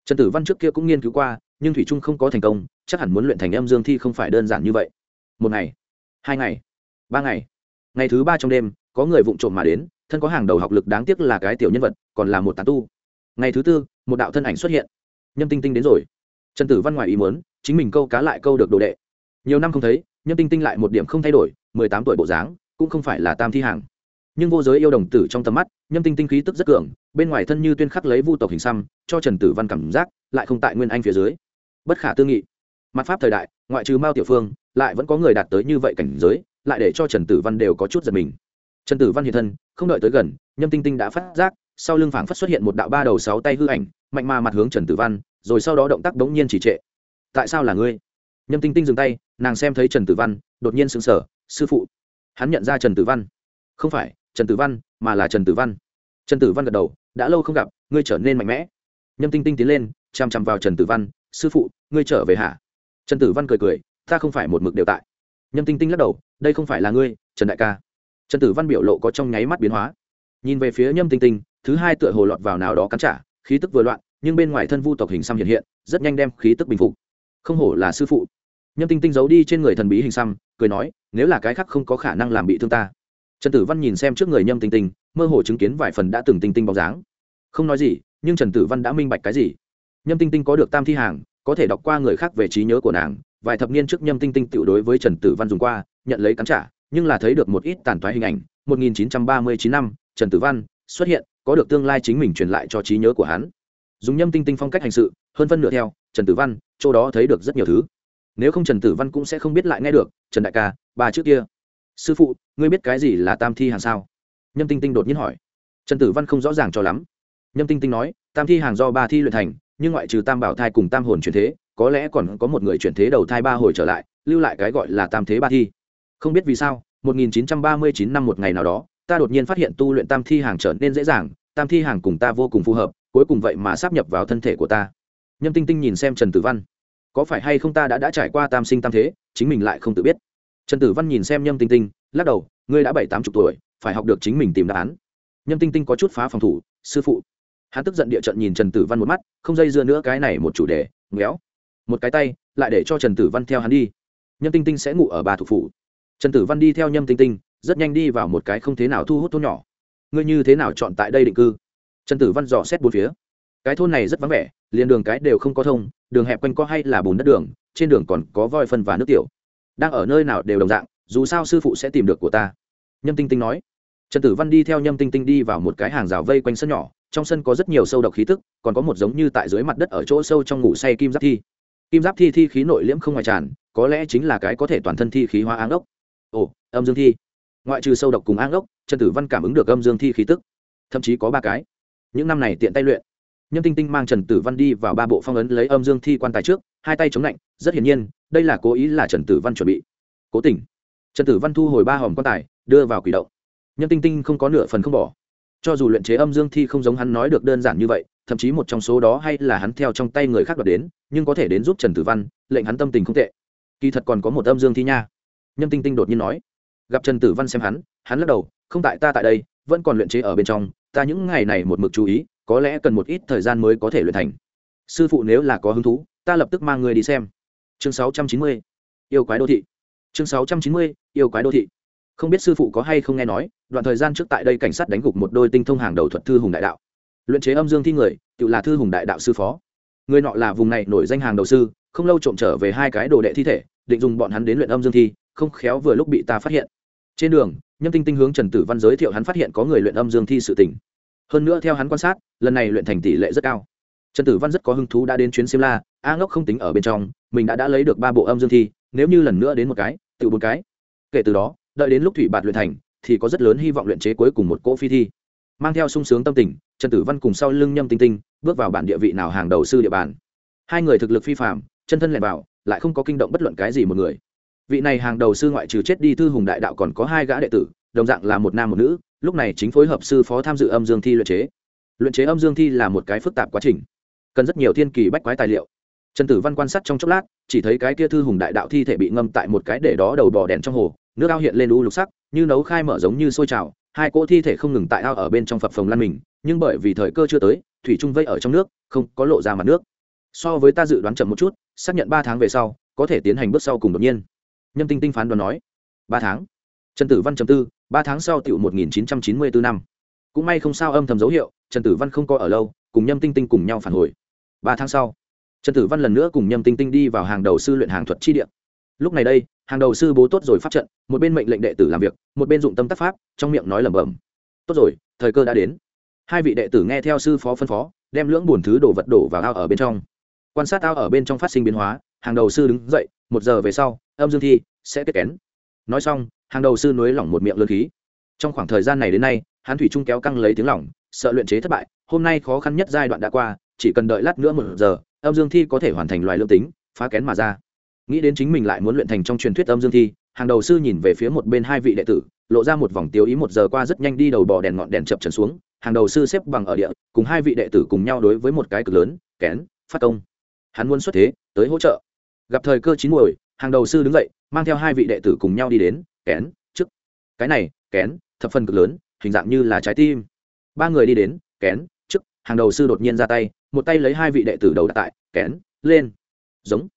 Trần tử văn trước kia cũng nghiên cứu qua, nhưng thủy trung không có thành công, chắc hẳn muốn luyện thành âm dương thi không phải đơn giản như vậy một ngày, hai ngày, ba ngày. Ngày thứ ba trong đêm, có người vụng trộm mà đến, thân có hàng đầu học lực đáng tiếc là cái tiểu nhân vật, còn là một tán tu. Ngày thứ tư, một đạo thân ảnh xuất hiện. Nhâm tinh tinh đến rồi. Trần tử văn ngoài ý muốn, chính mình câu cá lại câu được đồ đệ. Nhiều năm không thấy, nhâm tinh tinh lại một điểm không thay đổi, mười tám tuổi bộ dáng, cũng không phải là tam thi hàng. Nhưng vô giới yêu đồng tử trong tầm mắt, nhâm tinh tinh khí tức rất cường, bên ngoài thân như tuyên khắc lấy vu tộc hình xăm, cho trần tử văn cảm giác lại không tại nguyên anh phía dưới. Bất khả tư nghị. Mặt pháp thời đại, ngoại trừ mao tiểu phương lại vẫn có người đạt tới như vậy cảnh giới lại để cho trần tử văn đều có chút giật mình trần tử văn hiện thân không đợi tới gần nhâm tinh tinh đã phát giác sau lưng phảng phất xuất hiện một đạo ba đầu sáu tay hư ảnh mạnh mà mặt hướng trần tử văn rồi sau đó động tác đống nhiên chỉ trệ tại sao là ngươi nhâm tinh tinh dừng tay nàng xem thấy trần tử văn đột nhiên sững sờ sư phụ hắn nhận ra trần tử văn không phải trần tử văn mà là trần tử văn trần tử văn gật đầu đã lâu không gặp ngươi trở nên mạnh mẽ nhâm tinh tinh tiến lên chằm chằm vào trần tử văn sư phụ ngươi trở về hả trần tử văn cười cười ta không phải một mực đều tại. Nhâm tinh tinh lắc đầu, đây không phải là ngươi, trần đại ca. Trần tử văn biểu lộ có trong nháy mắt biến hóa. Nhìn về phía nhâm tinh tinh, thứ hai tựa hồ lọt vào nào đó cắn trả, khí tức vừa loạn, nhưng bên ngoài thân vu tộc hình xăm hiện hiện, rất nhanh đem khí tức bình phục. Không hổ là sư phụ. Nhâm tinh tinh giấu đi trên người thần bí hình xăm, cười nói, nếu là cái khác không có khả năng làm bị thương ta. Trần tử văn nhìn xem trước người nhâm tinh tinh, mơ hồ chứng kiến vài phần đã từng tinh tinh bóng dáng. Không nói gì, nhưng trần tử văn đã minh bạch cái gì. Nhâm tinh tinh có được tam thi hàng, có thể đọc qua người khác về trí nhớ của nàng vài thập niên trước nhâm tinh tinh tự đối với trần tử văn dùng qua, nhận lấy cắn trả, nhưng là thấy được một ít tàn thoái hình ảnh. 1939 năm, trần tử văn xuất hiện, có được tương lai chính mình truyền lại cho trí nhớ của hắn. Dùng nhâm tinh tinh phong cách hành sự, hơn phân nửa theo, trần tử văn, chỗ đó thấy được rất nhiều thứ. Nếu không trần tử văn cũng sẽ không biết lại nghe được, trần đại ca, ba trước kia. Sư phụ, ngươi biết cái gì là tam thi hàng sao? Nhâm tinh tinh đột nhiên hỏi. Trần tử văn không rõ ràng cho lắm. Nhâm tinh tinh nói, tam thi hàng do ba thi luyện thành, nhưng ngoại trừ tam bảo thai cùng tam hồn chuyển thế có lẽ còn có một người chuyển thế đầu thai ba hồi trở lại, lưu lại cái gọi là tam thế ba thi. Không biết vì sao 1939 năm một ngày nào đó, ta đột nhiên phát hiện tu luyện tam thi hàng trở nên dễ dàng, tam thi hàng cùng ta vô cùng phù hợp, cuối cùng vậy mà sắp nhập vào thân thể của ta. Nhâm tinh tinh nhìn xem trần tử văn. Có phải hay không ta đã đã trải qua tam sinh tam thế, chính mình lại không tự biết. Trần tử văn nhìn xem nhâm tinh tinh, lắc đầu, ngươi đã bảy tám chục tuổi, phải học được chính mình tìm đáp án. Nhâm tinh tinh có chút phá phòng thủ, sư phụ. Hắn tức giận địa trận nhìn trần tử văn một mắt, không dây dưa nữa cái này một chủ đề, ngéo một cái tay, lại để cho trần tử văn theo hắn đi. Nhâm tinh tinh sẽ ngủ ở bà thủ phủ. Trần tử văn đi theo nhâm tinh tinh, rất nhanh đi vào một cái không thế nào thu hút thôn nhỏ. Ngươi như thế nào chọn tại đây định cư? Trần tử văn dò xét bốn phía. Cái thôn này rất vắng vẻ, liền đường cái đều không có thông, đường hẹp quanh co hay là bùn đất đường, trên đường còn có voi phân và nước tiểu. Đang ở nơi nào đều đồng dạng, dù sao sư phụ sẽ tìm được của ta. Nhâm tinh tinh nói. Trần tử văn đi theo nhâm tinh tinh đi vào một cái hàng rào vây quanh sân nhỏ, trong sân có rất nhiều sâu độc khí tức, còn có một giống như tại dưới mặt đất ở chỗ sâu trong ngủ say kim giáp thi kim giáp thi thi khí nội liễm không ngoài tràn, có lẽ chính là cái có thể toàn thân thi khí hóa áng ốc. Ồ, âm dương thi. Ngoại trừ sâu độc cùng áng ốc, trần tử văn cảm ứng được âm dương thi khí tức. Thậm chí có ba cái. Những năm này tiện tay luyện. Nhâm tinh tinh mang trần tử văn đi vào ba bộ phong ấn lấy âm dương thi quan tài trước, hai tay chống lạnh, rất hiển nhiên, đây là cố ý là trần tử văn chuẩn bị. Cố tình. Trần tử văn thu hồi ba hòm quan tài, đưa vào quỷ động. Nhâm tinh tinh không có nửa phần không bỏ cho dù luyện chế âm dương thi không giống hắn nói được đơn giản như vậy thậm chí một trong số đó hay là hắn theo trong tay người khác đoạt đến nhưng có thể đến giúp trần tử văn lệnh hắn tâm tình không tệ. Kỳ thật còn có một âm dương thi nha. Nhâm tinh tinh đột nhiên nói. Gặp trần tử văn xem hắn hắn lắc đầu không tại ta tại đây vẫn còn luyện chế ở bên trong ta những ngày này một mực chú ý có lẽ cần một ít thời gian mới có thể luyện thành. Sư phụ nếu là có hứng thú ta lập tức mang người đi xem. Chương 690, yêu quái đô thị. Chương 690, yêu quái đô thị không biết sư phụ có hay không nghe nói, đoạn thời gian trước tại đây cảnh sát đánh gục một đôi tinh thông hàng đầu thuật thư hùng đại đạo. Luyện chế âm dương thi người, tự là thư hùng đại đạo sư phó. Người nọ là vùng này nổi danh hàng đầu sư, không lâu trộm trở về hai cái đồ đệ thi thể, định dùng bọn hắn đến luyện âm dương thi, không khéo vừa lúc bị ta phát hiện. Trên đường, nhâm tinh tinh hướng trần tử văn giới thiệu hắn phát hiện có người luyện âm dương thi sự tỉnh hơn nữa theo hắn quan sát, lần này luyện thành tỷ lệ rất cao. Trần tử văn rất có hứng thú đã đến chuyến xiêm la a ngốc không tính ở bên trong, mình đã đã lấy được ba bộ âm dương thi, nếu như lần nữa đến một cái, tự bốn cái. Kể từ đó đợi đến lúc thủy bạt luyện thành, thì có rất lớn hy vọng luyện chế cuối cùng một cỗ phi thi. Mang theo sung sướng tâm tình, trần tử văn cùng sau lưng nhâm tinh tinh bước vào bản địa vị nào hàng đầu sư địa bàn. Hai người thực lực phi phạm chân thân lẻn vào, lại không có kinh động bất luận cái gì một người. Vị này hàng đầu sư ngoại trừ chết đi thư hùng đại đạo còn có hai gã đệ tử, đồng dạng là một nam một nữ, lúc này chính phối hợp sư phó tham dự âm dương thi luyện chế. Luyện chế âm dương thi là một cái phức tạp quá trình, cần rất nhiều thiên kỳ bách quái tài liệu. Trần tử văn quan sát trong chốc lát, chỉ thấy cái kia thư hùng đại đạo thi thể bị ngâm tại một cái để đó đầu bò đèn trong hồ nước ao hiện lên u lục sắc, như nấu khai mở giống như sôi trào, hai cỗ thi thể không ngừng tại ao ở bên trong phập phồng lan mình, nhưng bởi vì thời cơ chưa tới, thủy trung vây ở trong nước, không có lộ ra mặt nước. So với ta dự đoán chậm một chút, xác nhận ba tháng về sau, có thể tiến hành bước sau cùng đột nhiên. Nhâm tinh tinh phán đoán nói. Ba tháng. Trần tử văn chấm tư, ba tháng sau tiểu một nghìn chín trăm chín mươi bốn năm. Cũng may không sao âm thầm dấu hiệu, trần tử văn không có ở lâu, cùng nhâm tinh tinh cùng nhau phản hồi. Ba tháng sau, trần tử văn lần nữa cùng nhâm tinh tinh đi vào hàng đầu sư luyện hàng thuật chi điện lúc này đây hàng đầu sư bố tốt rồi pháp trận, một bên mệnh lệnh đệ tử làm việc, một bên dụng tâm tác pháp, trong miệng nói lẩm bẩm. Tốt rồi, thời cơ đã đến. Hai vị đệ tử nghe theo sư phó phân phó, đem lưỡng bùn thứ đổ vật đổ vào ao ở bên trong. Quan sát ao ở bên trong phát sinh biến hóa, hàng đầu sư đứng dậy, một giờ về sau, âm dương thi sẽ kết kén. Nói xong, hàng đầu sư nối lỏng một miệng lơ khí. Trong khoảng thời gian này đến nay, hắn thủy trung kéo căng lấy tiếng lỏng, sợ luyện chế thất bại, hôm nay khó khăn nhất giai đoạn đã qua, chỉ cần đợi lát nữa một giờ, âm dương thi có thể hoàn thành loài lương tính, phá kén mà ra nghĩ đến chính mình lại muốn luyện thành trong truyền thuyết âm dương thi, hàng đầu sư nhìn về phía một bên hai vị đệ tử, lộ ra một vòng tiêu ý một giờ qua rất nhanh đi đầu bò đèn ngọn đèn chập trần xuống, hàng đầu sư xếp bằng ở địa, cùng hai vị đệ tử cùng nhau đối với một cái cực lớn, kén, phát công. Hắn muốn xuất thế, tới hỗ trợ. Gặp thời cơ chín muồi, hàng đầu sư đứng dậy, mang theo hai vị đệ tử cùng nhau đi đến, kén trước cái này, kén, thập phần cực lớn, hình dạng như là trái tim. Ba người đi đến, kén trước hàng đầu sư đột nhiên ra tay, một tay lấy hai vị đệ tử đầu đặt tại, kén, lên. Giống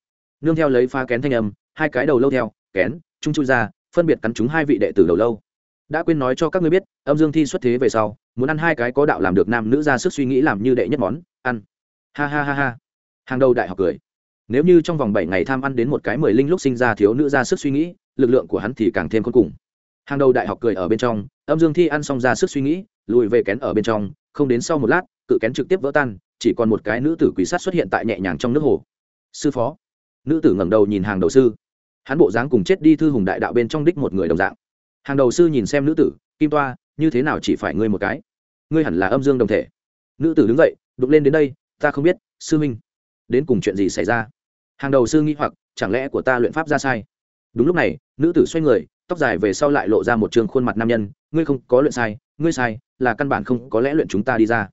nương theo lấy pha kén thanh âm, hai cái đầu lâu theo, kén trung chui ra, phân biệt cắn chúng hai vị đệ tử đầu lâu. Đã quên nói cho các ngươi biết, âm dương thi xuất thế về sau, muốn ăn hai cái có đạo làm được nam nữ ra sức suy nghĩ làm như đệ nhất món, ăn. Ha ha ha ha. Hàng đầu đại học cười. Nếu như trong vòng bảy ngày tham ăn đến một cái mười linh lúc sinh ra thiếu nữ ra sức suy nghĩ, lực lượng của hắn thì càng thêm khôn cùng. Hàng đầu đại học cười ở bên trong, âm dương thi ăn xong ra sức suy nghĩ, lùi về kén ở bên trong, không đến sau một lát, cự kén trực tiếp vỡ tan, chỉ còn một cái nữ tử quỷ sát xuất hiện tại nhẹ nhàng trong nước hồ. Sư phó nữ tử ngẩng đầu nhìn hàng đầu sư. Hắn bộ dáng cùng chết đi thư hùng đại đạo bên trong đích một người đồng dạng. Hàng đầu sư nhìn xem nữ tử, kim toa, như thế nào chỉ phải ngươi một cái? Ngươi hẳn là âm dương đồng thể. Nữ tử đứng dậy đục lên đến đây, ta không biết, sư minh, đến cùng chuyện gì xảy ra? Hàng đầu sư nghĩ hoặc, chẳng lẽ của ta luyện pháp ra sai? Đúng lúc này, nữ tử xoay người, tóc dài về sau lại lộ ra một trường khuôn mặt nam nhân, ngươi không có luyện sai, ngươi sai, là căn bản không có lẽ luyện chúng ta đi ra.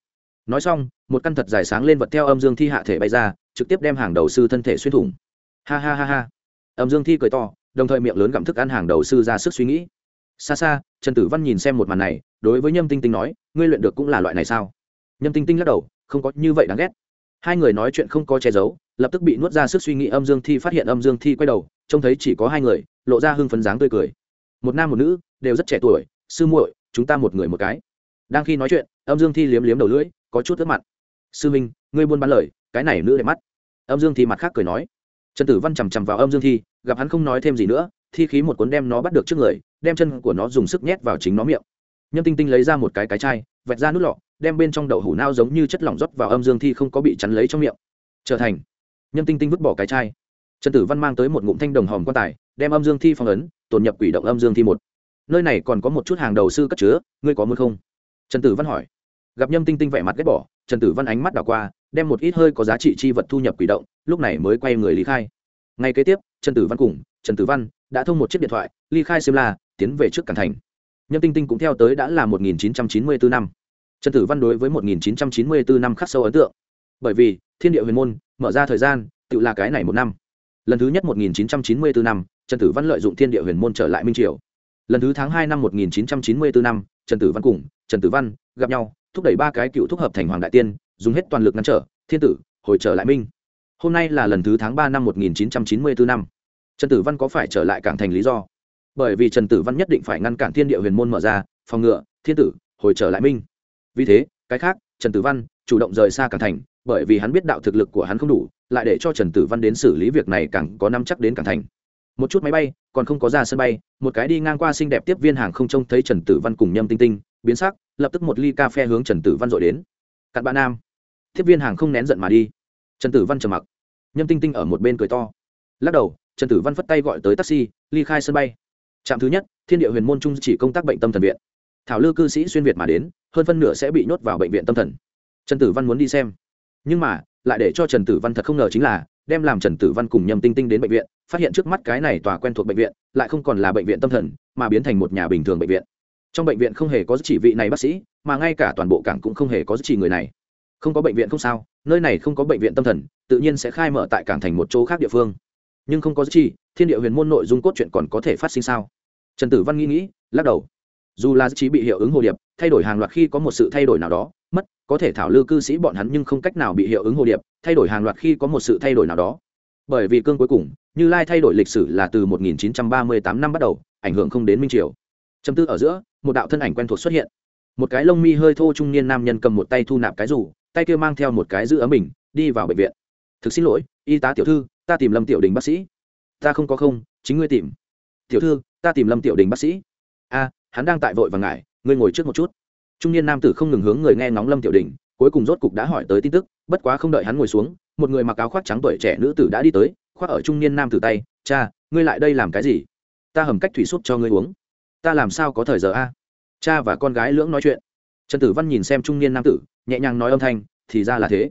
Nói xong, một căn thật dài sáng lên vật theo âm dương thi hạ thể bay ra, trực tiếp đem hàng đầu sư thân thể xuyên thủng ha ha ha ha. Âm dương thi cười to, đồng thời miệng lớn gặm thức ăn hàng đầu sư ra sức suy nghĩ. Xa xa, trần tử văn nhìn xem một màn này, đối với nhâm tinh tinh nói, ngươi luyện được cũng là loại này sao? Nhâm tinh tinh lắc đầu, không có như vậy đáng ghét. Hai người nói chuyện không có che giấu, lập tức bị nuốt ra sức suy nghĩ âm dương thi phát hiện âm dương thi quay đầu, trông thấy chỉ có hai người, lộ ra hưng phấn dáng tươi cười. Một nam một nữ, đều rất trẻ tuổi, sư muội, chúng ta một người một cái. Đang khi nói chuyện, âm dương thi liếm liếm đầu lưỡi, có chút ướt mặt. Sư minh, ngươi buôn bán lời, cái này nữ đẹp mắt. Âm dương thi mặt khác cười nói trần tử văn chằm chằm vào âm dương thi, gặp hắn không nói thêm gì nữa, thi khí một cuốn đem nó bắt được trước người, đem chân của nó dùng sức nhét vào chính nó miệng. Nhâm tinh tinh lấy ra một cái cái chai vẹt ra nút lọ, đem bên trong đậu hủ nao giống như chất lỏng rót vào âm dương thi không có bị chắn lấy trong miệng. Trở thành. Nhâm tinh tinh vứt bỏ cái chai. Trần tử văn mang tới một ngụm thanh đồng hòm quan tài, đem âm dương thi phong ấn tồn nhập quỷ động âm dương thi một. Nơi này còn có một chút hàng đầu sư cất chứa, ngươi có muốn không? Trần tử văn hỏi. Gặp nhâm tinh tinh vẻ mặt ghét bỏ, trần tử văn ánh mắt đảo qua đem một ít hơi có giá trị chi vật thu nhập quỷ động, lúc này mới quay người lý khai. Ngay kế tiếp, trần tử văn cùng trần tử văn đã thông một chiếc điện thoại, ly khai xiêm la, tiến về trước cảng thành. Nhâm tinh tinh cũng theo tới đã là 1994 năm. Trần tử văn đối với 1994 năm khắc sâu ấn tượng. Bởi vì, thiên địa huyền môn, mở ra thời gian, tự là cái này một năm. Lần thứ nhất 1994 năm, trần tử văn lợi dụng thiên địa huyền môn trở lại minh triều. Lần thứ tháng hai năm 1994 năm, trần tử văn cùng trần tử văn gặp nhau, thúc đẩy ba cái cựu thúc hợp thành hoàng đại tiên dùng hết toàn lực ngăn trở, thiên tử, hồi trở lại minh. Hôm nay là lần thứ tháng ba năm 1994 năm. Trần tử văn có phải trở lại cảng thành lý do? Bởi vì trần tử văn nhất định phải ngăn cản thiên địa huyền môn mở ra, phòng ngựa thiên tử, hồi trở lại minh. Vì thế, cái khác, trần tử văn chủ động rời xa cảng thành, bởi vì hắn biết đạo thực lực của hắn không đủ, lại để cho trần tử văn đến xử lý việc này càng có năm chắc đến cảng thành. Một chút máy bay, còn không có ra sân bay, một cái đi ngang qua xinh đẹp tiếp viên hàng không trông thấy trần tử văn cùng nhâm tinh tinh, biến sắc, lập tức một ly cà phê hướng trần tử văn dội đến. Cặn bạn nam tiếp viên hàng không nén giận mà đi. Trần tử văn trầm mặc. Nhâm tinh tinh ở một bên cười to. Lắc đầu, trần tử văn phất tay gọi tới taxi, ly khai sân bay. Trạm thứ nhất, thiên địa huyền môn trung chỉ công tác bệnh tâm thần viện. Thảo lư cư sĩ xuyên việt mà đến, hơn phân nửa sẽ bị nhốt vào bệnh viện tâm thần. Trần tử văn muốn đi xem. Nhưng mà, lại để cho trần tử văn thật không ngờ chính là, đem làm trần tử văn cùng nhâm tinh tinh đến bệnh viện, phát hiện trước mắt cái này tòa quen thuộc bệnh viện, lại không còn là bệnh viện tâm thần, mà biến thành một nhà bình thường bệnh viện. Trong bệnh viện không hề có chỉ vị này bác sĩ, mà ngay cả toàn bộ cảng cũng không hề có chỉ người này không có bệnh viện không sao, nơi này không có bệnh viện tâm thần, tự nhiên sẽ khai mở tại cảng thành một chỗ khác địa phương. Nhưng không có chỉ thiên địa huyền môn nội dung cốt truyện còn có thể phát sinh sao? Trần tử văn nghĩ nghĩ, lắc đầu. Dù là trí bị hiệu ứng hồ điệp, thay đổi hàng loạt khi có một sự thay đổi nào đó, mất, có thể thảo lư cư sĩ bọn hắn nhưng không cách nào bị hiệu ứng hồ điệp, thay đổi hàng loạt khi có một sự thay đổi nào đó. Bởi vì cương cuối cùng, như lai thay đổi lịch sử là từ 1938 năm bắt đầu, ảnh hưởng không đến minh triều. Châm tư ở giữa, một đạo thân ảnh quen thuộc xuất hiện. Một cái lông mi hơi thô trung niên nam nhân cầm một tay thu nạp cái rủ tay kia mang theo một cái giữ ấm mình đi vào bệnh viện. Thực xin lỗi, y tá tiểu thư, ta tìm lâm tiểu đình bác sĩ. Ta không có không, chính ngươi tìm. Tiểu thư, ta tìm lâm tiểu đình bác sĩ. A, hắn đang tại vội và ngại, ngươi ngồi trước một chút. Trung niên nam tử không ngừng hướng người nghe ngóng lâm tiểu đình, cuối cùng rốt cục đã hỏi tới tin tức, bất quá không đợi hắn ngồi xuống, một người mặc áo khoác trắng tuổi trẻ nữ tử đã đi tới, khoác ở trung niên nam tử tay, cha, ngươi lại đây làm cái gì? Ta hầm cách thủy súp cho ngươi uống. Ta làm sao có thời giờ a? Cha và con gái lưỡng nói chuyện. Trần tử văn nhìn xem trung niên nam tử nhẹ nhàng nói âm thanh, thì ra là thế.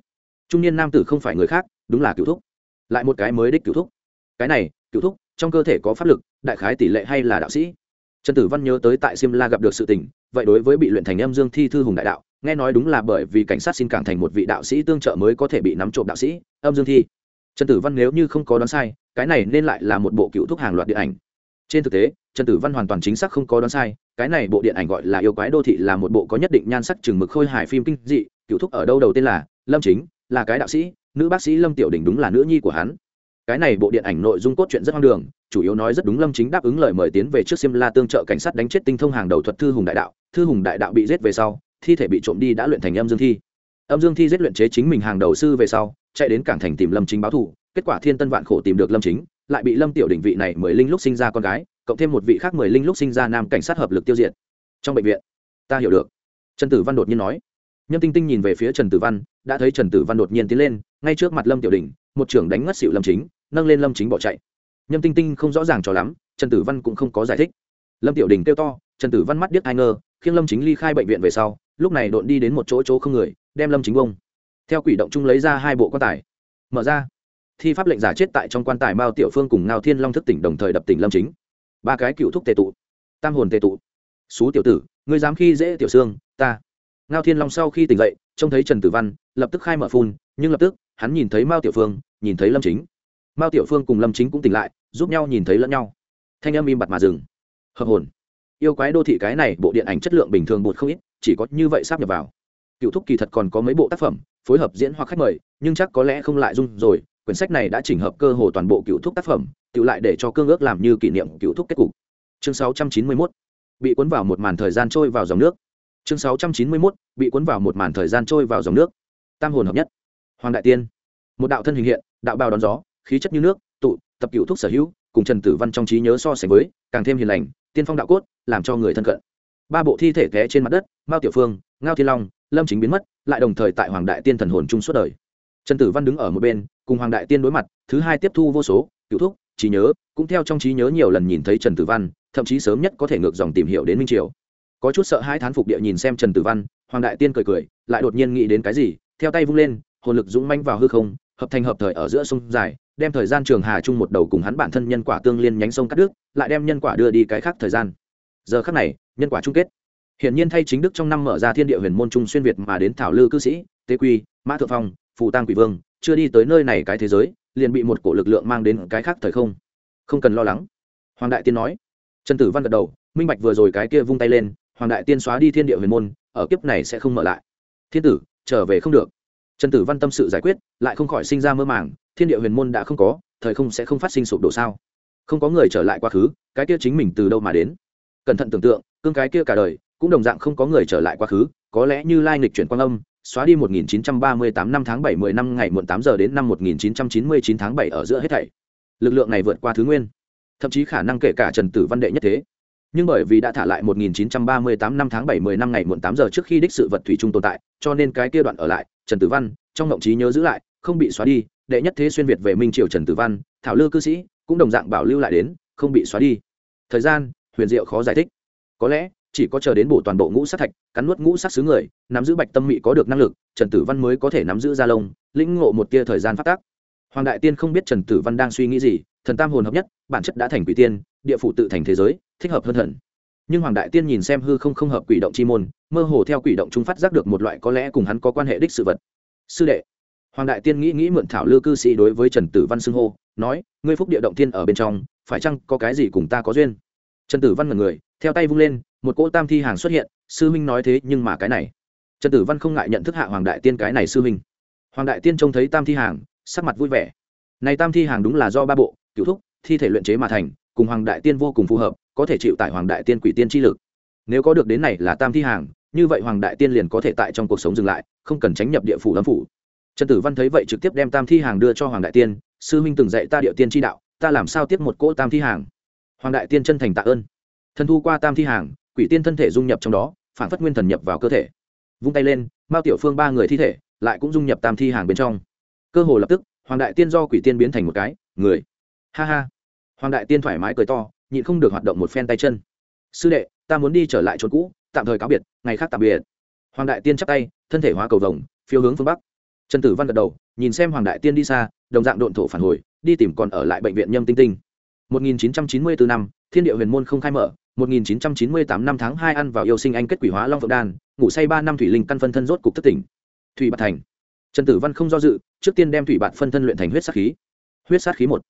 Trung niên nam tử không phải người khác, đúng là cựu thúc. Lại một cái mới đích cựu thúc. Cái này, cựu thúc, trong cơ thể có pháp lực, đại khái tỷ lệ hay là đạo sĩ? Trần tử văn nhớ tới tại siêm la gặp được sự tình, vậy đối với bị luyện thành âm dương thi thư hùng đại đạo, nghe nói đúng là bởi vì cảnh sát xin cảng thành một vị đạo sĩ tương trợ mới có thể bị nắm trộm đạo sĩ, âm dương thi. Trần tử văn nếu như không có đoán sai, cái này nên lại là một bộ cựu thúc hàng loạt điện ảnh. Trên thực tế trần tử văn hoàn toàn chính xác không có đoán sai, cái này bộ điện ảnh gọi là yêu quái đô thị là một bộ có nhất định nhan sắc chừng mực khôi hài phim kinh dị, cựu thúc ở đâu đầu tên là lâm chính, là cái đạo sĩ, nữ bác sĩ lâm tiểu đình đúng là nữ nhi của hắn. Cái này bộ điện ảnh nội dung cốt truyện rất hoang đường, chủ yếu nói rất đúng lâm chính đáp ứng lời mời tiến về trước xiêm la tương trợ cảnh sát đánh chết tinh thông hàng đầu thuật thư hùng đại đạo. Thư hùng đại đạo bị giết về sau, thi thể bị trộm đi đã luyện thành âm dương thi. Âm dương thi giết luyện chế chính mình hàng đầu sư về sau, chạy đến cảng thành tìm lâm chính báo thù, kết quả thiên tân vạn khổ tìm được lâm chính, lại bị lâm tiểu đỉnh vị này mới linh lúc sinh ra con gái cộng thêm một vị khác mười linh lúc sinh ra nam cảnh sát hợp lực tiêu diệt. Trong bệnh viện, ta hiểu được. Trần tử văn đột nhiên nói. Nhâm tinh tinh nhìn về phía trần tử văn, đã thấy trần tử văn đột nhiên tiến lên, ngay trước mặt lâm tiểu đình, một trưởng đánh ngất xịu lâm chính, nâng lên lâm chính bỏ chạy. Nhâm tinh tinh không rõ ràng cho lắm, trần tử văn cũng không có giải thích. Lâm tiểu đình kêu to, trần tử văn mắt điếc ai ngơ khiến lâm chính ly khai bệnh viện về sau, lúc này đột đi đến một chỗ chỗ không người, đem lâm chính bông. Theo quỷ động chung lấy ra hai bộ quan tài. Mở ra. Thi pháp lệnh giả chết tại trong quan tài mao tiểu phương cùng ngao thiên long thức tỉnh đồng thời đập tỉnh lâm chính ba cái cựu thúc tề tụ, tam hồn tề tụ. Xú tiểu tử, ngươi dám khi dễ tiểu xương, ta. Ngao thiên long sau khi tỉnh dậy, trông thấy trần tử văn, lập tức khai mở phun, nhưng lập tức, hắn nhìn thấy mao tiểu phương, nhìn thấy lâm chính. Mao tiểu phương cùng lâm chính cũng tỉnh lại, giúp nhau nhìn thấy lẫn nhau. Thanh âm im bặt mà dừng. Hợp hồn. Yêu quái đô thị cái này bộ điện ảnh chất lượng bình thường bột không ít, chỉ có như vậy sắp nhập vào. Cựu thúc kỳ thật còn có mấy bộ tác phẩm, phối hợp diễn hoặc khách mời, nhưng chắc có lẽ không lại dung rồi quyển sách này đã chỉnh hợp cơ hồ toàn bộ cựu thúc tác phẩm tự lại để cho cương ước làm như kỷ niệm cựu thúc kết cục. Chương 691 bị cuốn vào một màn thời gian trôi vào dòng nước. Chương 691 bị cuốn vào một màn thời gian trôi vào dòng nước. Tam hồn hợp nhất. Hoàng đại tiên. Một đạo thân hình hiện, đạo bào đón gió, khí chất như nước, tụ, tập cựu thúc sở hữu, cùng trần tử văn trong trí nhớ so sánh với, càng thêm hiền lành, tiên phong đạo cốt, làm cho người thân cận. Ba bộ thi thể té trên mặt đất, mao tiểu phương, ngao thiên long, lâm chính biến mất, lại đồng thời tại hoàng đại tiên thần hồn chung suốt đời trần tử văn đứng ở một bên, cùng hoàng đại tiên đối mặt, thứ hai tiếp thu vô số, cựu thúc, trí nhớ, cũng theo trong trí nhớ nhiều lần nhìn thấy trần tử văn, thậm chí sớm nhất có thể ngược dòng tìm hiểu đến minh triều. Có chút sợ hai thán phục địa nhìn xem trần tử văn, hoàng đại tiên cười cười, lại đột nhiên nghĩ đến cái gì, theo tay vung lên, hồn lực dũng manh vào hư không, hợp thành hợp thời ở giữa sông dài, đem thời gian trường hà chung một đầu cùng hắn bản thân nhân quả tương liên nhánh sông cắt đứt, lại đem nhân quả đưa đi cái khác thời gian. Giờ khác này, nhân quả chung kết. Hiện nhiên thay chính đức trong năm mở ra thiên địa huyền môn trung xuyên việt mà đến thảo lư cư sĩ, tế quy, mã thượng phong phù tăng quỷ vương, chưa đi tới nơi này cái thế giới, liền bị một cổ lực lượng mang đến cái khác thời không. Không cần lo lắng. Hoàng đại tiên nói. Trần tử văn gật đầu, minh bạch vừa rồi cái kia vung tay lên, hoàng đại tiên xóa đi thiên địa huyền môn, ở kiếp này sẽ không mở lại. Thiên tử, trở về không được. Trần tử văn tâm sự giải quyết, lại không khỏi sinh ra mơ màng, thiên địa huyền môn đã không có, thời không sẽ không phát sinh sụp đổ sao? Không có người trở lại quá khứ, cái kia chính mình từ đâu mà đến? Cẩn thận tưởng tượng, cương cái kia cả đời, cũng đồng dạng không có người trở lại quá khứ, có lẽ như lai nghịch chuyển quang âm xóa đi 1938 năm tháng 7 10 năm ngày muộn 8 giờ đến năm 1999 tháng 7 ở giữa hết thảy. Lực lượng này vượt qua thứ nguyên, thậm chí khả năng kể cả Trần Tử Văn đệ nhất thế. Nhưng bởi vì đã thả lại 1938 năm tháng 7 10 năm ngày muộn 8 giờ trước khi đích sự vật thủy chung tồn tại, cho nên cái kia đoạn ở lại, Trần Tử Văn trong động trí nhớ giữ lại, không bị xóa đi, đệ nhất thế xuyên việt về Minh triều Trần Tử Văn, Thảo Lư cư sĩ, cũng đồng dạng bảo lưu lại đến, không bị xóa đi. Thời gian, huyền diệu khó giải thích. Có lẽ, chỉ có chờ đến bổ toàn bộ ngũ sát thạch, cắn nuốt ngũ sát xứ người, nắm giữ bạch tâm mị có được năng lực, trần tử văn mới có thể nắm giữ gia lông, lĩnh ngộ một tia thời gian phát tác. Hoàng đại tiên không biết trần tử văn đang suy nghĩ gì, thần tam hồn hợp nhất, bản chất đã thành quỷ tiên, địa phủ tự thành thế giới, thích hợp hơn thần nhưng hoàng đại tiên nhìn xem hư không không hợp quỷ động chi môn, mơ hồ theo quỷ động trung phát giác được một loại có lẽ cùng hắn có quan hệ đích sự vật. Sư đệ. Hoàng đại tiên nghĩ nghĩ mượn thảo lư cư sĩ đối với trần tử văn xưng hô, nói, ngươi phúc địa động tiên ở bên trong, phải chăng có cái gì cùng ta có duyên? Trần tử văn ngần người, theo tay vung lên, một cỗ tam thi hàng xuất hiện, sư huynh nói thế nhưng mà cái này. Trần tử văn không ngại nhận thức hạ hoàng đại tiên cái này sư huynh. Hoàng đại tiên trông thấy tam thi hàng, sắc mặt vui vẻ. Này tam thi hàng đúng là do ba bộ cựu thúc, thi thể luyện chế mà thành, cùng hoàng đại tiên vô cùng phù hợp, có thể chịu tại hoàng đại tiên quỷ tiên chi lực. Nếu có được đến này là tam thi hàng, như vậy hoàng đại tiên liền có thể tại trong cuộc sống dừng lại, không cần tránh nhập địa phủ lâm phủ. Trần tử văn thấy vậy trực tiếp đem tam thi hàng đưa cho hoàng đại tiên, sư huynh từng dạy ta địa tiên tri đạo, ta làm sao tiếp một cỗ tam thi hàng? Hoàng đại tiên chân thành tạ ơn. Thần thu qua tam thi hàng, quỷ tiên thân thể dung nhập trong đó, phản phất nguyên thần nhập vào cơ thể. Vung tay lên, mao tiểu phương ba người thi thể lại cũng dung nhập tam thi hàng bên trong. Cơ hồ lập tức, hoàng đại tiên do quỷ tiên biến thành một cái, người. Ha ha. Hoàng đại tiên thoải mái cười to, nhịn không được hoạt động một phen tay chân. Sư đệ, ta muốn đi trở lại chỗ cũ, tạm thời cáo biệt, ngày khác tạm biệt. Hoàng đại tiên chắp tay, thân thể hóa cầu vồng, phiêu hướng phương bắc. Trần tử văn gật đầu, nhìn xem hoàng đại tiên đi xa, đồng dạng độn thổ phản hồi, đi tìm còn ở lại bệnh viện nhâm tinh tinh. 1994 năm, thiên địa huyền môn không khai mở 1998 năm tháng 2 ăn vào yêu sinh anh kết quỷ hóa long phượng đan, ngủ say ba năm thủy linh căn phân thân rốt cục thất tỉnh. Thủy bạt thành. Trần tử văn không do dự, trước tiên đem thủy bạt phân thân luyện thành huyết sát khí. Huyết sát khí một,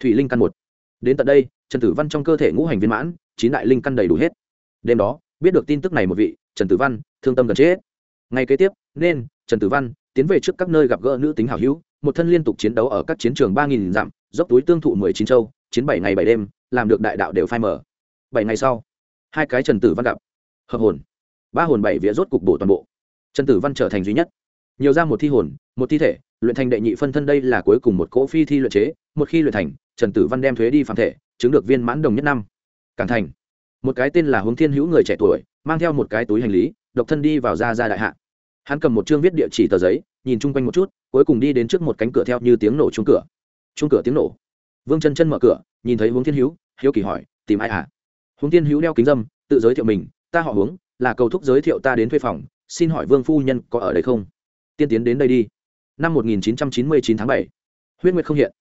thủy linh căn một. Đến tận đây, trần tử văn trong cơ thể ngũ hành viên mãn, chín đại linh căn đầy đủ hết. Đêm đó, biết được tin tức này một vị, trần tử văn, thương tâm gần chết. Ngày kế tiếp, nên, trần tử văn, tiến về trước các nơi gặp gỡ nữ tính hảo hữu, một thân liên tục chiến đấu ở các chiến trường ba nghìn dặm, dốc túi tương thụ mười chín châu chiến bảy ngày bảy đêm, làm được đại đạo đều phai mở bảy ngày sau, hai cái trần tử văn gặp. Hợp hồn. Ba hồn bảy vía rốt cục bổ toàn bộ. Trần tử văn trở thành duy nhất. Nhiều ra một thi hồn, một thi thể, luyện thành đệ nhị phân thân đây là cuối cùng một cỗ phi thi luyện chế. Một khi luyện thành, trần tử văn đem thuế đi phạm thể, chứng được viên mãn đồng nhất năm. Càng thành. Một cái tên là hướng thiên hữu người trẻ tuổi, mang theo một cái túi hành lý, độc thân đi vào ra ra đại hạ. Hắn cầm một chương viết địa chỉ tờ giấy, nhìn chung quanh một chút, cuối cùng đi đến trước một cánh cửa theo như tiếng nổ chung cửa. Chung cửa tiếng nổ vương chân chân mở cửa nhìn thấy hướng thiên hữu hiếu kỳ hỏi tìm ai à? hả hướng thiên hữu đeo kính dâm tự giới thiệu mình ta họ hướng là cầu thúc giới thiệu ta đến thuê phòng xin hỏi vương phu nhân có ở đây không? Tiên tiến đến đây đi. Năm 1999 tháng 7, huyết nguyệt không hiện.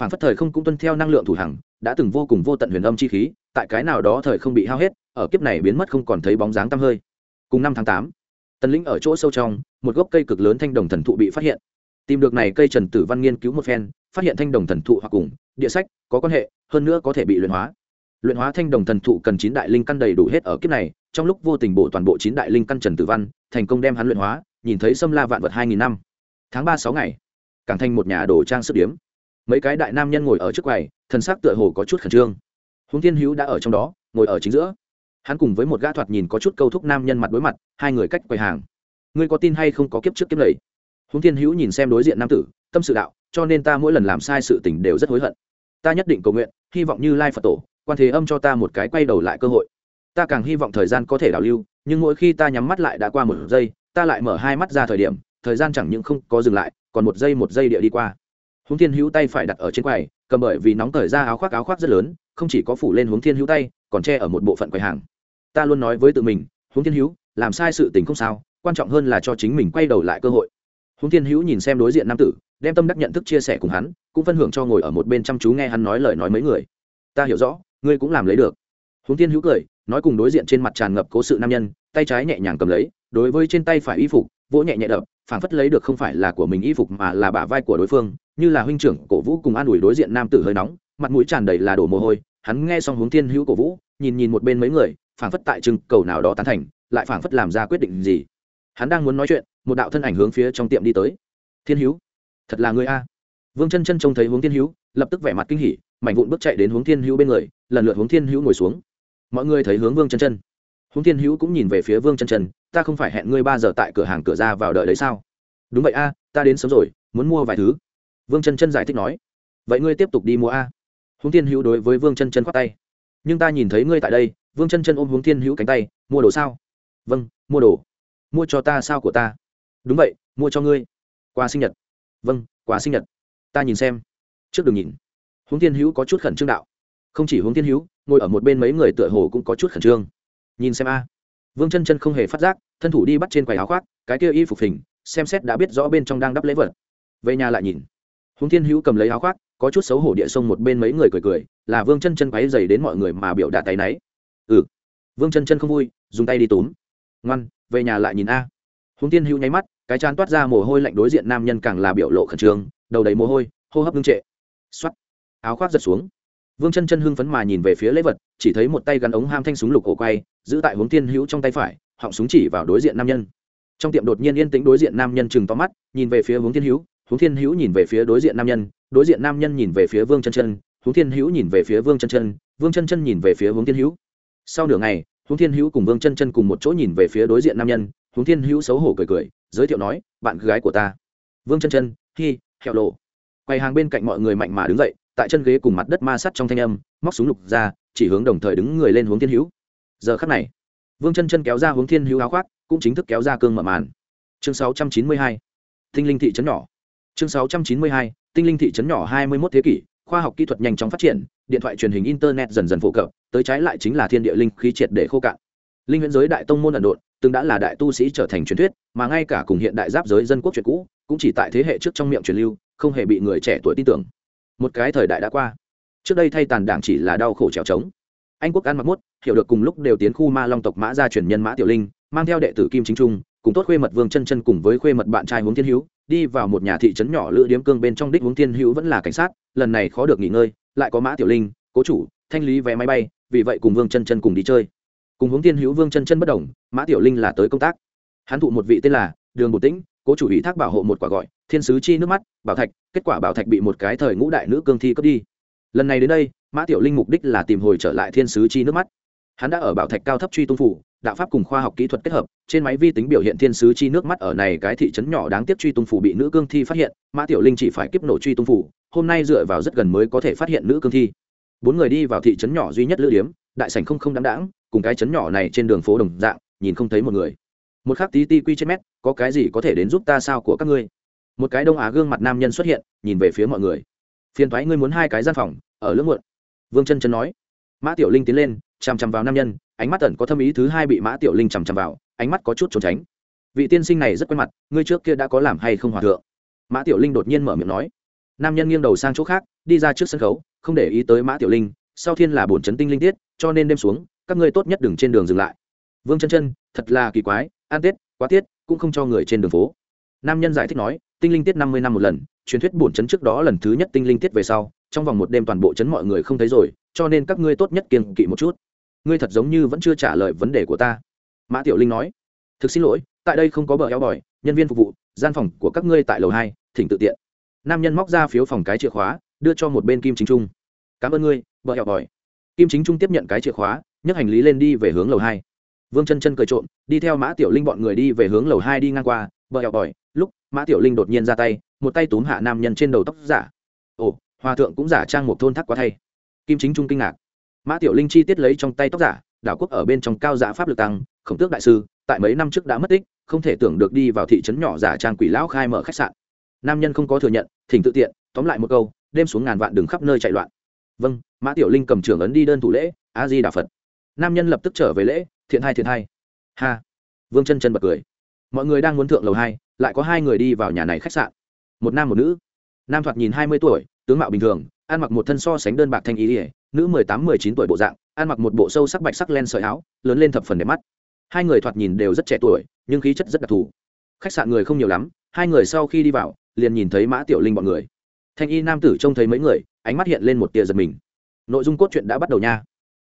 Phản phất thời không cũng tuân theo năng lượng thủ hằng đã từng vô cùng vô tận huyền âm chi khí tại cái nào đó thời không bị hao hết ở kiếp này biến mất không còn thấy bóng dáng tăm hơi. Cùng năm tháng tám tần lĩnh ở chỗ sâu trong một gốc cây cực lớn thanh đồng thần thụ bị phát hiện. Tìm được này cây trần tử văn nghiên cứu một phen phát hiện thanh đồng thần thụ hoặc cùng địa sách có quan hệ, hơn nữa có thể bị luyện hóa. Luyện hóa thanh đồng thần thụ cần chín đại linh căn đầy đủ hết ở kiếp này, trong lúc vô tình bổ toàn bộ chín đại linh căn trần tử văn, thành công đem hắn luyện hóa, nhìn thấy sâm la vạn vật hai nghìn năm. Tháng ba sáu ngày, cảng thành một nhà đồ trang sức điếm. Mấy cái đại nam nhân ngồi ở trước quầy, thần sắc tựa hồ có chút khẩn trương. Húng thiên hữu đã ở trong đó, ngồi ở chính giữa. Hắn cùng với một gã thoạt nhìn có chút câu thúc nam nhân mặt đối mặt, hai người cách quầy hàng. Ngươi có tin hay không có kiếp trước kiếp lầy húng thiên hữu nhìn xem đối diện nam tử, tâm sự đạo, cho nên ta mỗi lần làm sai sự tình đều rất hối hận. Ta nhất định cầu nguyện, hy vọng như lai phật tổ, quan thế âm cho ta một cái quay đầu lại cơ hội. Ta càng hy vọng thời gian có thể đảo lưu, nhưng mỗi khi ta nhắm mắt lại đã qua một giây, ta lại mở hai mắt ra thời điểm, thời gian chẳng những không có dừng lại, còn một giây một giây địa đi qua. Huống thiên hữu tay phải đặt ở trên quầy, cầm bởi vì nóng thời ra áo khoác áo khoác rất lớn, không chỉ có phủ lên huống thiên hữu tay, còn che ở một bộ phận quầy hàng. Ta luôn nói với tự mình huống thiên hữu, làm sai sự tình không sao, quan trọng hơn là cho chính mình quay đầu lại cơ hội huống thiên hữu nhìn xem đối diện nam tử, đem tâm đắc nhận thức chia sẻ cùng hắn, cũng phân hưởng cho ngồi ở một bên chăm chú nghe hắn nói lời nói mấy người. Ta hiểu rõ, ngươi cũng làm lấy được. Huống thiên hữu cười, nói cùng đối diện trên mặt tràn ngập cố sự nam nhân, tay trái nhẹ nhàng cầm lấy, đối với trên tay phải y phục, vỗ nhẹ nhẹ đập, phảng phất lấy được không phải là của mình y phục mà là bả vai của đối phương, như là huynh trưởng cổ vũ cùng an ủi đối diện nam tử hơi nóng, mặt mũi tràn đầy là đổ mồ hôi, hắn nghe xong hướng thiên hữu cổ vũ, nhìn nhìn một bên mấy người, phảng phất tại trưng cầu nào đó tán thành, lại phảng phất làm ra quyết định gì. Hắn đang muốn nói chuyện một đạo thân ảnh hướng phía trong tiệm đi tới. Thiên hữu, thật là người a. Vương chân chân trông thấy hướng thiên hữu, lập tức vẻ mặt kinh hỉ, mảnh vụn bước chạy đến hướng thiên hữu bên người, lần lượt hướng thiên hữu ngồi xuống. Mọi người thấy hướng vương chân chân. Hướng thiên hữu cũng nhìn về phía vương chân chân, ta không phải hẹn ngươi ba giờ tại cửa hàng cửa ra vào đợi đấy sao? Đúng vậy a, ta đến sớm rồi, muốn mua vài thứ. Vương chân chân giải thích nói. Vậy ngươi tiếp tục đi mua a. Hướng thiên hữu đối với vương chân chân khoát tay. Nhưng ta nhìn thấy ngươi tại đây, vương chân chân ôm hướng thiên hữu cánh tay, mua đồ sao? Vâng mua đồ. Mua cho ta sao của ta? Đúng vậy, mua cho ngươi. Quà sinh nhật. Vâng quà sinh nhật. Ta nhìn xem. Trước đừng nhìn. Hướng thiên hữu có chút khẩn trương đạo. Không chỉ hướng thiên hữu, ngồi ở một bên mấy người tựa hồ cũng có chút khẩn trương. Nhìn xem a. Vương chân chân không hề phát giác, thân thủ đi bắt trên quầy áo khoác, cái kia y phục hình, xem xét đã biết rõ bên trong đang đắp lễ vật. Về nhà lại nhìn. Hướng thiên hữu cầm lấy áo khoác, có chút xấu hổ địa sông một bên mấy người cười cười, là vương chân chân quáy dày đến mọi người mà biểu đạt tay náy. Ừ. Vương chân chân không vui, dùng tay đi túm. Ngoan, về nhà lại nhìn a. Hướng thiên hữu nháy mắt cái chán toát ra mồ hôi lạnh đối diện nam nhân càng là biểu lộ khẩn trương, đầu đầy mồ hôi, hô hấp ngưng trệ. Xoắt áo khoác giật xuống. Vương chân chân hưng phấn mà nhìn về phía lễ vật, chỉ thấy một tay gắn ống ham thanh súng lục cổ quay, giữ tại hướng thiên hữu trong tay phải, họng súng chỉ vào đối diện nam nhân. Trong tiệm đột nhiên yên tĩnh đối diện nam nhân chừng to mắt, nhìn về phía hướng thiên hữu hướng thiên hữu nhìn về phía đối diện nam nhân, đối diện nam nhân nhìn về phía vương chân chân hướng thiên hữu nhìn về phía vương chân chân, vương chân chân nhìn về phía hướng thiên hữu. Sau nửa ngày hướng thiên hữu cùng vương chân chân cùng một chỗ nhìn về phía đối diện nam nhân huống thiên hữu xấu hổ cười cười, giới thiệu nói, bạn gái của ta vương chân chân, hi, hẹo lộ quầy hàng bên cạnh mọi người mạnh mà đứng dậy, tại chân ghế cùng mặt đất ma sắt trong thanh âm, móc súng lục ra, chỉ hướng đồng thời đứng người lên hướng thiên hữu giờ khắc này, vương chân chân kéo ra hướng thiên hữu áo khoác, cũng chính thức kéo ra cương mở màn chương 692. tinh linh thị trấn nhỏ chương 692. tinh linh thị trấn nhỏ 21 thế kỷ, khoa học kỹ thuật nhanh chóng phát triển, điện thoại truyền hình internet dần dần phổ cập, tới trái lại chính là thiên địa linh khí triệt để khô cạn linh huyễn giới đại tông môn ẩn độn từng đã là đại tu sĩ trở thành truyền thuyết, mà ngay cả cùng hiện đại giáp giới dân quốc chuyện cũ, cũng chỉ tại thế hệ trước trong miệng truyền lưu, không hề bị người trẻ tuổi tin tưởng. Một cái thời đại đã qua. Trước đây thay tàn đảng chỉ là đau khổ trèo trống. Anh quốc ăn mặc mốt, hiểu được cùng lúc đều tiến khu ma long tộc mã gia truyền nhân mã tiểu linh, mang theo đệ tử kim chính trung, cùng tốt khuê mật vương chân chân cùng với khuê mật bạn trai huống thiên hữu, đi vào một nhà thị trấn nhỏ lữ điếm cương bên trong đích huống thiên hữu vẫn là cảnh sát, lần này khó được nghỉ ngơi, lại có mã tiểu linh, cố chủ, thanh lý vé máy bay, vì vậy cùng vương chân chân cùng đi chơi cùng hướng thiên hữu vương chân chân bất đồng, mã tiểu linh là tới công tác. Hắn thụ một vị tên là đường bột tĩnh, cố chủ ủy thác bảo hộ một quả gọi, thiên sứ chi nước mắt, bảo thạch, kết quả bảo thạch bị một cái thời ngũ đại nữ cương thi cướp đi. Lần này đến đây, mã tiểu linh mục đích là tìm hồi trở lại thiên sứ chi nước mắt. Hắn đã ở bảo thạch cao thấp truy tung phủ, đạo pháp cùng khoa học kỹ thuật kết hợp, trên máy vi tính biểu hiện thiên sứ chi nước mắt ở này cái thị trấn nhỏ đáng tiếc truy tung phủ bị nữ cương thi phát hiện, mã tiểu linh chỉ phải kiếp nổ truy tung phủ, hôm nay dựa vào rất gần mới có thể phát hiện nữ cương thi. Bốn người đi vào thị trấn nhỏ duy nhất lữ điếm, đại sảnh không không đáng đáng cùng cái chấn nhỏ này trên đường phố đồng dạng, nhìn không thấy một người. Một khắc tí ti quy trên mét, có cái gì có thể đến giúp ta sao của các ngươi? Một cái đông á gương mặt nam nhân xuất hiện, nhìn về phía mọi người. Phiền thoái ngươi muốn hai cái gian phòng, ở lưỡng muộn. Vương chân chân nói. Mã tiểu linh tiến lên, chằm chằm vào nam nhân, ánh mắt tẩn có thâm ý thứ hai bị mã tiểu linh chằm chằm vào, ánh mắt có chút trốn tránh. Vị tiên sinh này rất quen mặt, ngươi trước kia đã có làm hay không hòa thượng? Mã tiểu linh đột nhiên mở miệng nói. Nam nhân nghiêng đầu sang chỗ khác, đi ra trước sân khấu, không để ý tới mã tiểu linh, sau thiên là bổn chấn tinh linh tiết, cho nên đêm xuống các ngươi tốt nhất đừng trên đường dừng lại. Vương chân chân, thật là kỳ quái an tết, quá tiết, cũng không cho người trên đường phố. Nam nhân giải thích nói, tinh linh tiết năm mươi năm một lần, truyền thuyết bổn chấn trước đó lần thứ nhất tinh linh tiết về sau, trong vòng một đêm toàn bộ chấn mọi người không thấy rồi, cho nên các ngươi tốt nhất kiêng kỵ một chút. Ngươi thật giống như vẫn chưa trả lời vấn đề của ta. Mã tiểu linh nói, thực xin lỗi, tại đây không có bờ eo bòi, nhân viên phục vụ, gian phòng của các ngươi tại lầu hai, thỉnh tự tiện. Nam nhân móc ra phiếu phòng cái chìa khóa, đưa cho một bên kim chính trung. Cảm ơn ngươi, bờ eo bòi. Kim chính trung tiếp nhận cái chìa khóa nhấc hành lý lên đi về hướng lầu hai. Vương chân chân cười trộm, đi theo mã tiểu linh bọn người đi về hướng lầu hai đi ngang qua, bờ hẹo bòi, lúc mã tiểu linh đột nhiên ra tay, một tay túm hạ nam nhân trên đầu tóc giả. Ồ, hòa thượng cũng giả trang một thôn thác quá thay. Kim chính trung kinh ngạc. Mã tiểu linh chi tiết lấy trong tay tóc giả, đảo quốc ở bên trong cao giả pháp lực tăng, khổng tước đại sư, tại mấy năm trước đã mất tích, không thể tưởng được đi vào thị trấn nhỏ giả trang quỷ lão khai mở khách sạn. Nam nhân không có thừa nhận, thỉnh tự tiện, tóm lại một câu, đêm xuống ngàn vạn đường khắp nơi chạy loạn. Vâng mã tiểu linh cầm trưởng ấn đi đơn thủ lễ, a di đà phật nam nhân lập tức trở về lễ, thiện hai thiện hai ha. Vương chân chân bật cười. Mọi người đang muốn thượng lầu hai, lại có hai người đi vào nhà này khách sạn. Một nam một nữ. Nam thoạt nhìn hai mươi tuổi, tướng mạo bình thường, ăn mặc một thân so sánh đơn bạc thanh ý ỉa nữ mười tám, mười chín tuổi bộ dạng, ăn mặc một bộ sâu sắc bạch sắc len sợi áo, lớn lên thập phần đẹp mắt. Hai người thoạt nhìn đều rất trẻ tuổi, nhưng khí chất rất đặc thù. Khách sạn người không nhiều lắm, hai người sau khi đi vào, liền nhìn thấy mã tiểu linh bọn người. Thanh y nam tử trông thấy mấy người, ánh mắt hiện lên một tia giật mình. Nội dung cốt truyện đã bắt đầu nha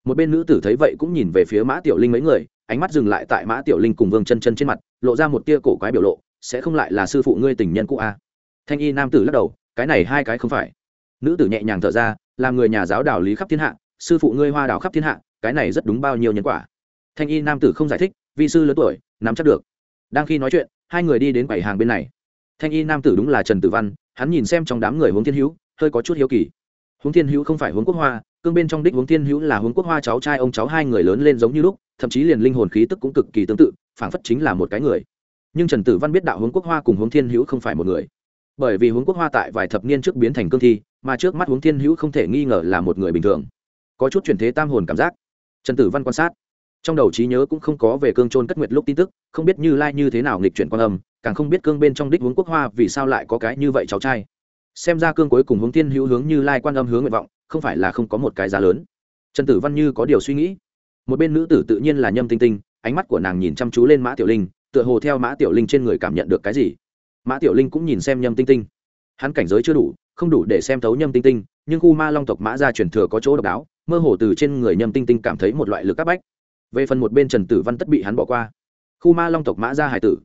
một bên nữ tử thấy vậy cũng nhìn về phía mã tiểu linh mấy người, ánh mắt dừng lại tại mã tiểu linh cùng vương chân chân trên mặt, lộ ra một tia cổ quái biểu lộ, sẽ không lại là sư phụ ngươi tình nhân cũ a à. thanh y nam tử lắc đầu, cái này hai cái không phải. Nữ tử nhẹ nhàng thở ra làm người nhà giáo đạo lý khắp thiên hạ, sư phụ ngươi hoa đào khắp thiên hạ, cái này rất đúng bao nhiêu nhân quả. Thanh y nam tử không giải thích vì sư lớn tuổi, nắm chắc được. Đang khi nói chuyện, hai người đi đến bảy hàng bên này. Thanh y nam tử đúng là trần tử văn, hắn nhìn xem trong đám người hướng thiên hữu, hơi có chút hiếu kỳ. Hướng thiên hữu không phải hướng quốc hoa cương bên trong đích hướng thiên hữu là hướng quốc hoa cháu trai ông cháu hai người lớn lên giống như lúc, thậm chí liền linh hồn khí tức cũng cực kỳ tương tự, phảng phất chính là một cái người. Nhưng trần tử văn biết đạo hướng quốc hoa cùng hướng thiên hữu không phải một người. Bởi vì hướng quốc hoa tại vài thập niên trước biến thành cương thi, mà trước mắt hướng thiên hữu không thể nghi ngờ là một người bình thường. Có chút chuyển thế tam hồn cảm giác. Trần tử văn quan sát. Trong đầu trí nhớ cũng không có về cương trôn cất nguyệt lúc tin tức, không biết như lai như thế nào nghịch chuyển quan âm, càng không biết cương bên trong đích hướng quốc hoa vì sao lại có cái như vậy cháu trai xem ra cương cuối cùng hướng thiên hữu hướng như lai quan âm hướng nguyện vọng, không phải là không có một cái giá lớn. Trần tử văn như có điều suy nghĩ. Một bên nữ tử tự nhiên là nhâm tinh tinh, ánh mắt của nàng nhìn chăm chú lên mã tiểu linh, tựa hồ theo mã tiểu linh trên người cảm nhận được cái gì. Mã tiểu linh cũng nhìn xem nhâm tinh tinh. Hắn cảnh giới chưa đủ, không đủ để xem thấu nhâm tinh tinh, nhưng khu ma long tộc mã gia truyền thừa có chỗ độc đáo, mơ hồ từ trên người nhâm tinh tinh cảm thấy một loại lực áp bách. Về phần một bên trần tử văn tất bị hắn bỏ qua. Khu ma long tộc mã gia hải tử.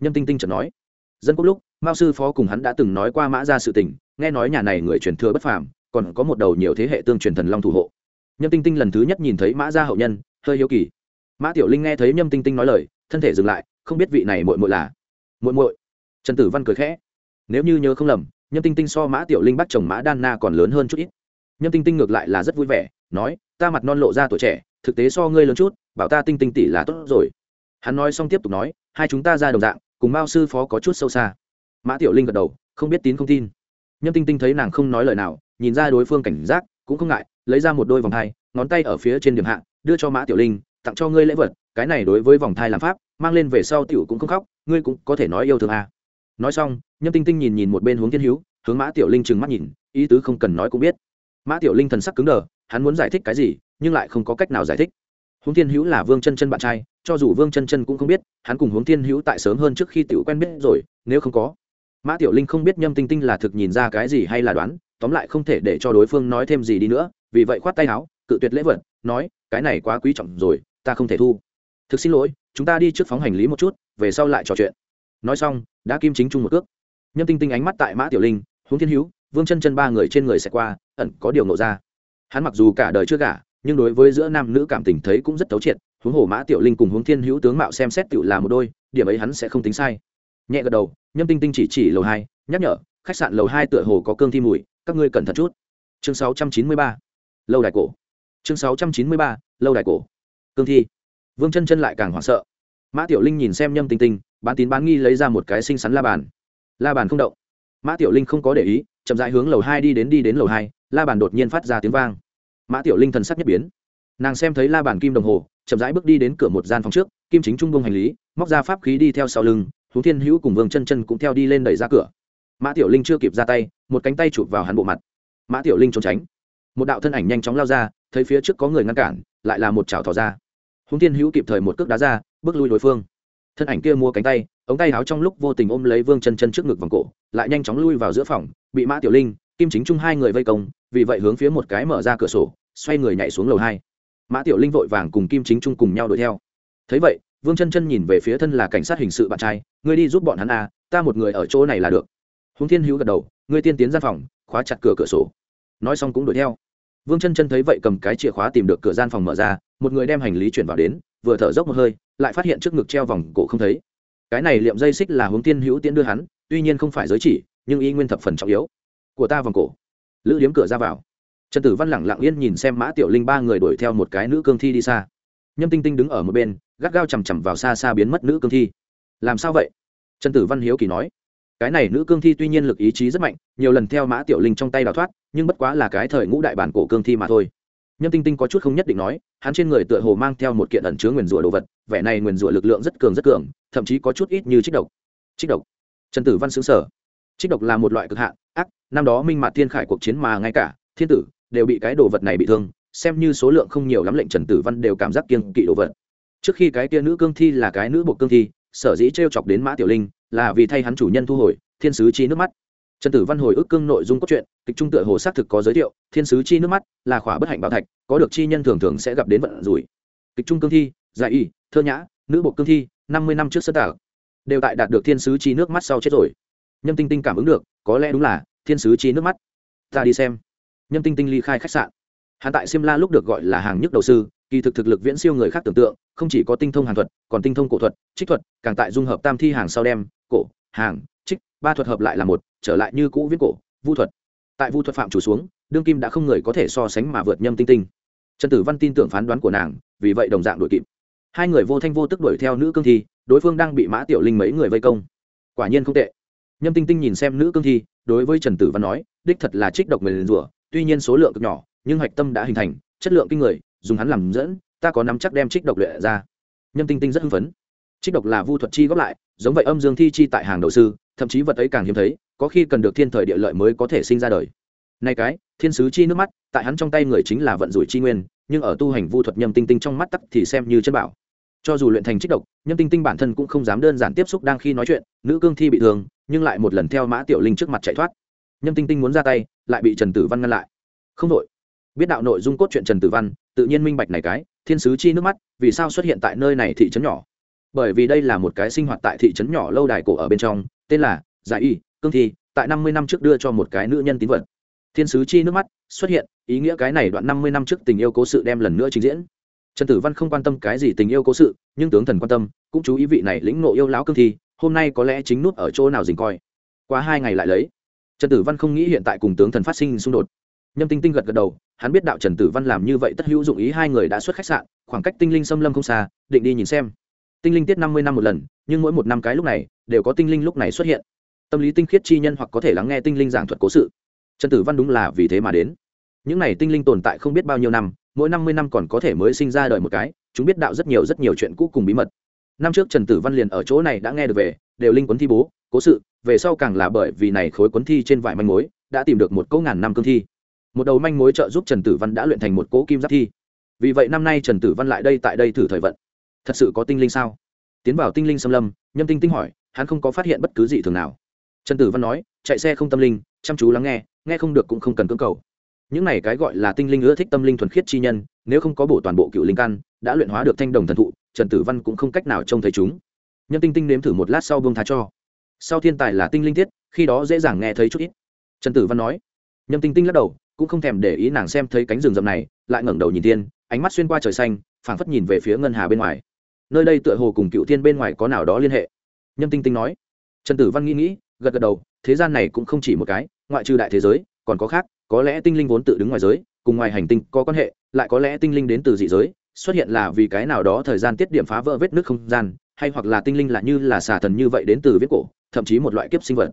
Nhâm tinh tinh chợt nói, dân quốc lúc mao sư phó cùng hắn đã từng nói qua mã gia sự tình, nghe nói nhà này người truyền thừa bất phàm, còn có một đầu nhiều thế hệ tương truyền thần long thủ hộ. Nhâm tinh tinh lần thứ nhất nhìn thấy mã gia hậu nhân, hơi hiếu kỳ. Mã tiểu linh nghe thấy nhâm tinh tinh nói lời, thân thể dừng lại, không biết vị này muội muội là muội muội. Trần tử văn cười khẽ. Nếu như nhớ không lầm, nhâm tinh tinh so mã tiểu linh bắt chồng mã đan na còn lớn hơn chút ít. Nhâm tinh tinh ngược lại là rất vui vẻ, nói, ta mặt non lộ ra tuổi trẻ, thực tế so ngươi lớn chút, bảo ta tinh tinh tỷ là tốt rồi. Hắn nói xong tiếp tục nói, hai chúng ta ra đồng dạng, cùng mao sư phó có chút sâu xa mã tiểu linh gật đầu, không biết tín không tin. Nhâm tinh tinh thấy nàng không nói lời nào, nhìn ra đối phương cảnh giác, cũng không ngại, lấy ra một đôi vòng thai, ngón tay ở phía trên điểm hạ, đưa cho mã tiểu linh, tặng cho ngươi lễ vật, cái này đối với vòng thai làm pháp, mang lên về sau tiểu cũng không khóc, ngươi cũng có thể nói yêu thương à. nói xong, nhâm tinh tinh nhìn nhìn một bên hướng thiên hữu, hướng mã tiểu linh trừng mắt nhìn, ý tứ không cần nói cũng biết. Mã tiểu linh thần sắc cứng đờ, hắn muốn giải thích cái gì, nhưng lại không có cách nào giải thích. Hướng thiên hữu là vương chân chân bạn trai, cho dù vương chân chân cũng không biết, hắn cùng hướng thiên hữu tại sớm hơn trước khi tiểu quen biết rồi, nếu không có mã tiểu linh không biết nhâm tinh tinh là thực nhìn ra cái gì hay là đoán, tóm lại không thể để cho đối phương nói thêm gì đi nữa, vì vậy khoát tay áo, cự tuyệt lễ vật, nói, cái này quá quý trọng rồi, ta không thể thu. Thực xin lỗi, chúng ta đi trước phóng hành lý một chút, về sau lại trò chuyện. Nói xong, đã kim chính chung một cước. Nhâm tinh tinh ánh mắt tại mã tiểu linh, huống thiên hữu, vương chân chân ba người trên người sẽ qua, ẩn có điều nộ ra. Hắn mặc dù cả đời chưa gả, nhưng đối với giữa nam nữ cảm tình thấy cũng rất thấu triệt, huống hồ mã tiểu linh cùng huống thiên hữu tướng mạo xem xét tựu là một đôi, điểm ấy hắn sẽ không tính sai nhẹ gật đầu, nhâm tinh tinh chỉ chỉ lầu hai, nhắc nhở, khách sạn lầu hai tựa hồ có cương thi mùi, các ngươi cẩn thận chút. Chương sáu trăm chín mươi ba, lâu đài cổ. Chương sáu trăm chín mươi ba, lâu đài cổ. Cương thi. Vương chân chân lại càng hoảng sợ. Mã tiểu linh nhìn xem nhâm tinh tinh, bán tín bán nghi lấy ra một cái xinh xắn la bàn. La bàn không động. Mã tiểu linh không có để ý, chậm rãi hướng lầu hai đi đến đi đến lầu hai, la bàn đột nhiên phát ra tiếng vang. Mã tiểu linh thần sắc nhất biến. Nàng xem thấy la bàn kim đồng hồ, chậm rãi bước đi đến cửa một gian phòng trước, kim chính trung bông hành lý, móc ra pháp khí đi theo sau lưng huống thiên hữu cùng vương chân chân cũng theo đi lên đẩy ra cửa. Mã tiểu linh chưa kịp ra tay, một cánh tay chụp vào hắn bộ mặt. Mã tiểu linh trốn tránh. Một đạo thân ảnh nhanh chóng lao ra, thấy phía trước có người ngăn cản, lại là một chảo thò ra. Huống thiên hữu kịp thời một cước đá ra, bước lui đối phương. Thân ảnh kia mua cánh tay, ống tay áo trong lúc vô tình ôm lấy vương chân chân trước ngực vòng cổ, lại nhanh chóng lui vào giữa phòng, bị mã tiểu linh, kim chính trung hai người vây công, vì vậy hướng phía một cái mở ra cửa sổ, xoay người nhảy xuống lầu hai. Mã tiểu linh vội vàng cùng kim chính trung cùng nhau đuổi theo. Thấy vậy vương chân chân nhìn về phía thân là cảnh sát hình sự bạn trai, ngươi đi giúp bọn hắn à ta một người ở chỗ này là được. Húng thiên hữu gật đầu, ngươi tiên tiến gian phòng, khóa chặt cửa cửa sổ. Nói xong cũng đuổi theo. Vương chân chân thấy vậy cầm cái chìa khóa tìm được cửa gian phòng mở ra, một người đem hành lý chuyển vào đến, vừa thở dốc một hơi, lại phát hiện trước ngực treo vòng cổ không thấy. Cái này liệm dây xích là hướng tiên hữu tiễn đưa hắn, tuy nhiên không phải giới chỉ, nhưng y nguyên thập phần trọng yếu. Của ta vòng cổ. Lữ điếm cửa ra vào. Trần tử văn lẳng lặng yên nhìn xem mã tiểu linh ba người đuổi theo một cái nữ cương thi đi xa. Nhâm tinh tinh đứng ở một bên gắt gao chằm chằm vào xa xa biến mất nữ cương thi. Làm sao vậy? Trần tử văn hiếu kỳ nói. Cái này nữ cương thi tuy nhiên lực ý chí rất mạnh, nhiều lần theo mã tiểu linh trong tay đào thoát, nhưng bất quá là cái thời ngũ đại bản cổ cương thi mà thôi. Nhâm tinh tinh có chút không nhất định nói, hắn trên người tựa hồ mang theo một kiện ẩn chứa nguyền rủa đồ vật, vẻ này nguyền rủa lực lượng rất cường rất cường, thậm chí có chút ít như trích độc. Trích độc? Trần tử văn xứng sở trích độc là một loại cực hạn, ác, năm đó minh mạt thiên khải cuộc chiến mà ngay cả thiên tử đều bị cái đồ vật này bị thương, xem như số lượng không nhiều lắm lệnh trần tử văn đều cảm giác kiêng kỵ đồ vật trước khi cái kia nữ cương thi là cái nữ bộ cương thi, sở dĩ t r e o chọc đến mã tiểu linh là vì thay hắn chủ nhân thu hồi, thiên sứ chi nước mắt. Trần tử văn hồi ức cương nội dung cốt truyện, kịch trung tựa hồ xác thực có giới thiệu, thiên sứ chi nước mắt là khỏa bất hạnh bảo thạch, có được chi nhân thường thường sẽ gặp đến vận rủi. Kịch trung cương thi, giải y, thơ nhã, nữ bộ cương thi, năm mươi năm trước sơ tạc đều tại đạt được thiên sứ chi nước mắt sau chết rồi. Nhâm tinh tinh cảm ứng được, có lẽ đúng là thiên sứ chi nước mắt. Ta đi xem. Nhâm tinh tinh ly khai khách sạn. Hắn tại simla lúc được gọi là hàng nhức đầu sư kỳ thực thực lực viễn siêu người khác tưởng tượng, không chỉ có tinh thông hàng thuật, còn tinh thông cổ thuật, trích thuật, càng tại dung hợp tam thi hàng sau đem, cổ, hàng, trích, ba thuật hợp lại là một, trở lại như cũ viết cổ, vu thuật. Tại vu thuật phạm chủ xuống, đương kim đã không người có thể so sánh mà vượt nhâm tinh tinh. Trần tử văn tin tưởng phán đoán của nàng, vì vậy đồng dạng đội kịp. Hai người vô thanh vô tức đuổi theo nữ cương thi, đối phương đang bị mã tiểu linh mấy người vây công. Quả nhiên không tệ. Nhâm tinh tinh nhìn xem nữ cương thi, đối với trần tử văn nói, đích thật là trích độc người rủa, tuy nhiên số lượng cực nhỏ, nhưng hạch tâm đã hình thành, chất lượng kinh người dùng hắn làm dẫn, ta có nắm chắc đem trích độc luyện ra. Nhâm tinh tinh rất hưng phấn. Trích độc là vu thuật chi góp lại, giống vậy âm dương thi chi tại hàng đầu sư, thậm chí vật ấy càng hiếm thấy, có khi cần được thiên thời địa lợi mới có thể sinh ra đời. Nay cái, thiên sứ chi nước mắt, tại hắn trong tay người chính là vận rủi chi nguyên, nhưng ở tu hành vu thuật nhâm tinh tinh trong mắt tắc thì xem như chân bảo. Cho dù luyện thành trích độc, nhâm tinh tinh bản thân cũng không dám đơn giản tiếp xúc đang khi nói chuyện, nữ cương thi bị thương, nhưng lại một lần theo mã tiểu linh trước mặt chạy thoát. Nhâm tinh tinh muốn ra tay, lại bị trần tử văn ngăn lại. Không đội biết đạo nội dung cốt truyện trần tử văn tự nhiên minh bạch này cái, thiên sứ chi nước mắt, vì sao xuất hiện tại nơi này thị trấn nhỏ? Bởi vì đây là một cái sinh hoạt tại thị trấn nhỏ lâu đài cổ ở bên trong, tên là giải y, cương thi, tại năm mươi năm trước đưa cho một cái nữ nhân tín vật. Thiên sứ chi nước mắt xuất hiện, ý nghĩa cái này đoạn năm mươi năm trước tình yêu cố sự đem lần nữa trình diễn. Trần tử văn không quan tâm cái gì tình yêu cố sự, nhưng tướng thần quan tâm, cũng chú ý vị này lĩnh nộ yêu lão cương thi, hôm nay có lẽ chính nút ở chỗ nào dình coi. Qua hai ngày lại lấy, trần tử văn không nghĩ hiện tại cùng tướng thần phát sinh xung đột nhâm tinh tinh gật gật đầu, hắn biết đạo trần tử văn làm như vậy tất hữu dụng ý hai người đã xuất khách sạn, khoảng cách tinh linh xâm lâm không xa, định đi nhìn xem. Tinh linh tiết năm mươi năm một lần, nhưng mỗi một năm cái lúc này, đều có tinh linh lúc này xuất hiện. Tâm lý tinh khiết chi nhân hoặc có thể lắng nghe tinh linh giảng thuật cố sự. Trần tử văn đúng là vì thế mà đến. Những n à y tinh linh tồn tại không biết bao nhiêu năm, mỗi năm mươi năm còn có thể mới sinh ra đời một cái, chúng biết đạo rất nhiều rất nhiều chuyện cũ cùng bí mật. Năm trước trần tử văn liền ở chỗ này đã nghe được về, đều linh quấn thi bố, cố sự, về sau càng là bởi vì này khối quấn thi trên vải manh mối, đã tìm được một cỗ ngàn năm cương thi một đầu manh mối trợ giúp trần tử văn đã luyện thành một cỗ kim giáp thi. Vì vậy năm nay trần tử văn lại đây tại đây thử thời vận. Thật sự có tinh linh sao? Tiến vào tinh linh xâm lâm, nhâm tinh tinh hỏi, hắn không có phát hiện bất cứ gì thường nào. Trần tử văn nói, chạy xe không tâm linh, chăm chú lắng nghe nghe không được cũng không cần cưỡng cầu. Những này cái gọi là tinh linh ưa thích tâm linh thuần khiết chi nhân, nếu không có bổ toàn bộ cựu linh căn, đã luyện hóa được thanh đồng thần thụ, trần tử văn cũng không cách nào trông thấy chúng. Nhâm tinh tinh nếm thử một lát sau buông thá cho. Sau thiên tài là tinh linh thiết khi đó dễ dàng nghe thấy chút ít. Trần tử văn nói, nhâm tinh tinh lắc đầu cũng không thèm để ý nàng xem thấy cánh rừng rậm này, lại ngẩng đầu nhìn tiên ánh mắt xuyên qua trời xanh, phảng phất nhìn về phía ngân hà bên ngoài. Nơi đây tựa hồ cùng cựu thiên bên ngoài có nào đó liên hệ. Nhâm tinh tinh nói. Trần tử văn nghĩ nghĩ, gật gật đầu, thế gian này cũng không chỉ một cái, ngoại trừ đại thế giới, còn có khác, có lẽ tinh linh vốn tự đứng ngoài giới, cùng ngoài hành tinh có quan hệ, lại có lẽ tinh linh đến từ dị giới, xuất hiện là vì cái nào đó thời gian tiết điểm phá vỡ vết nước không gian, hay hoặc là tinh linh là như là xà thần như vậy đến từ viết cổ, thậm chí một loại kiếp sinh vật.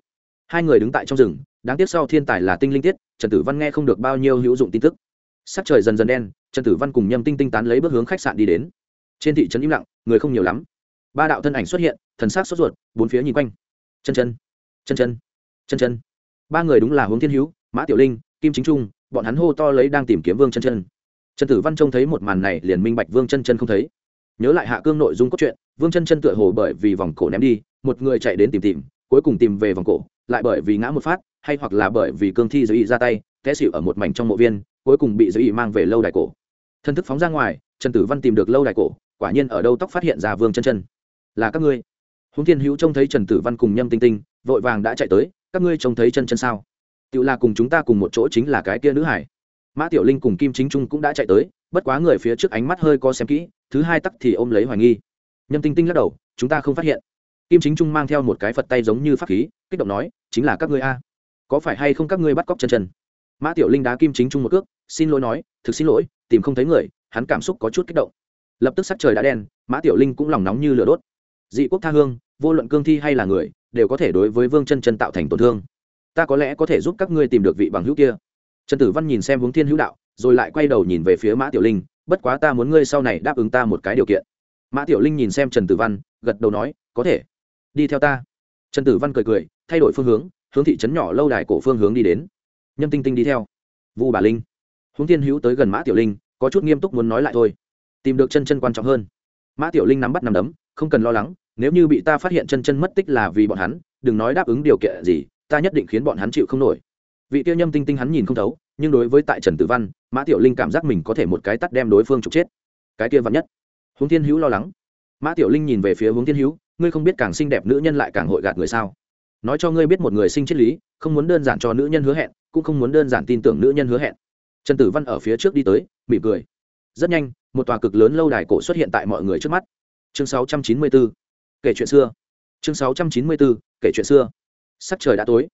Hai người đứng tại trong rừng đáng tiếc sau thiên tài là tinh linh tiết, trần tử văn nghe không được bao nhiêu hữu dụng tin tức. Sắc trời dần dần đen, trần tử văn cùng nhâm tinh tinh tán lấy bước hướng khách sạn đi đến. Trên thị trấn im lặng, người không nhiều lắm. Ba đạo thân ảnh xuất hiện, thần sắc sốt ruột, bốn phía nhìn quanh. Chân chân chân chân chân chân. Ba người đúng là hướng thiên hữu, mã tiểu linh, kim chính trung, bọn hắn hô to lấy đang tìm kiếm vương chân chân. Trần tử văn trông thấy một màn này liền minh bạch vương chân chân không thấy. Nhớ lại hạ cương nội dung cốt truyện, vương chân chân tựa hồ bởi vì vòng cổ ném đi, một người chạy đến tìm tìm, cuối cùng tìm về vòng cổ, lại bởi vì ngã một phát hay hoặc là bởi vì cương thi giới ý ra tay, té xịu ở một mảnh trong mộ viên, cuối cùng bị giới ý mang về lâu đài cổ. Thân thức phóng ra ngoài, trần tử văn tìm được lâu đài cổ, quả nhiên ở đâu tóc phát hiện ra vương chân chân. Là các ngươi. Húng thiên hữu trông thấy trần tử văn cùng nhâm tinh tinh, vội vàng đã chạy tới, các ngươi trông thấy chân chân sao? Tự là cùng chúng ta cùng một chỗ chính là cái kia nữ hải. Mã tiểu linh cùng kim chính trung cũng đã chạy tới, bất quá người phía trước ánh mắt hơi có xem kỹ, thứ hai tắc thì ôm lấy hoài nghi. Nhâm tinh tinh lắc đầu, chúng ta không phát hiện. Kim chính trung mang theo một cái phật tay giống như pháp khí, kích động nói, chính là các ngươi a có phải hay không các ngươi bắt cóc chân chân? Mã tiểu linh đá kim chính trung một cước, xin lỗi nói, thực xin lỗi, tìm không thấy người, hắn cảm xúc có chút kích động. Lập tức sắc trời đã đen, mã tiểu linh cũng lòng nóng như lửa đốt. Dị quốc tha hương, vô luận cương thi hay là người, đều có thể đối với vương chân chân tạo thành tổn thương. Ta có lẽ có thể giúp các ngươi tìm được vị bằng hữu kia. Trần tử văn nhìn xem hướng thiên hữu đạo, rồi lại quay đầu nhìn về phía mã tiểu linh, bất quá ta muốn ngươi sau này đáp ứng ta một cái điều kiện. Mã tiểu linh nhìn xem trần tử văn, gật đầu nói, có thể. Đi theo ta. Trần tử văn cười cười, thay đổi phương hướng hướng thị trấn nhỏ lâu đài cổ phương hướng đi đến. Nhâm tinh tinh đi theo. Vu bà linh. Hướng thiên hữu tới gần mã tiểu linh, có chút nghiêm túc muốn nói lại thôi. Tìm được chân chân quan trọng hơn. Mã tiểu linh nắm bắt nằm đấm, không cần lo lắng, nếu như bị ta phát hiện chân chân mất tích là vì bọn hắn, đừng nói đáp ứng điều kiện gì, ta nhất định khiến bọn hắn chịu không nổi. Vị tiêu nhâm tinh tinh hắn nhìn không thấu, nhưng đối với tại trần tử văn, mã tiểu linh cảm giác mình có thể một cái tắt đem đối phương trục chết. Cái kia vắn nhất. Huống thiên hữu lo lắng. Mã tiểu linh nhìn về phía huống thiên hữu, ngươi không biết càng xinh đẹp nữ nhân lại càng hội gạt người sao? Nói cho ngươi biết một người sinh triết lý, không muốn đơn giản cho nữ nhân hứa hẹn, cũng không muốn đơn giản tin tưởng nữ nhân hứa hẹn. Trần tử văn ở phía trước đi tới, mỉm cười. Rất nhanh, một tòa cực lớn lâu đài cổ xuất hiện tại mọi người trước mắt. Chương 694. kể chuyện xưa. Chương 694. kể chuyện xưa. Sắc trời đã tối.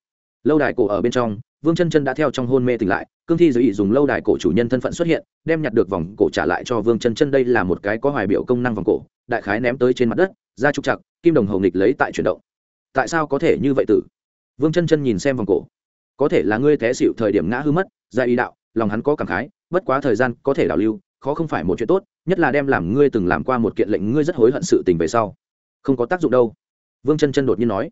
Lâu đài cổ ở bên trong, vương chân chân đã theo trong hôn mê tỉnh lại, cương thi giới ý dùng lâu đài cổ chủ nhân thân phận xuất hiện, đem nhặt được vòng cổ trả lại cho vương chân chân đây là một cái có hoài biểu công năng vòng cổ, đại khái ném tới trên mặt đất ra trục chặt kim đồng hồng nghịch lấy tại chuyển động tại sao có thể như vậy tử? Vương chân chân nhìn xem vòng cổ. Có thể là ngươi té xịu thời điểm ngã hư mất ra ý đạo lòng hắn có cảm khái bất quá thời gian có thể đảo lưu khó không phải một chuyện tốt nhất là đem làm ngươi từng làm qua một kiện lệnh ngươi rất hối hận sự tình về sau. Không có tác dụng đâu. Vương chân chân đột nhiên nói.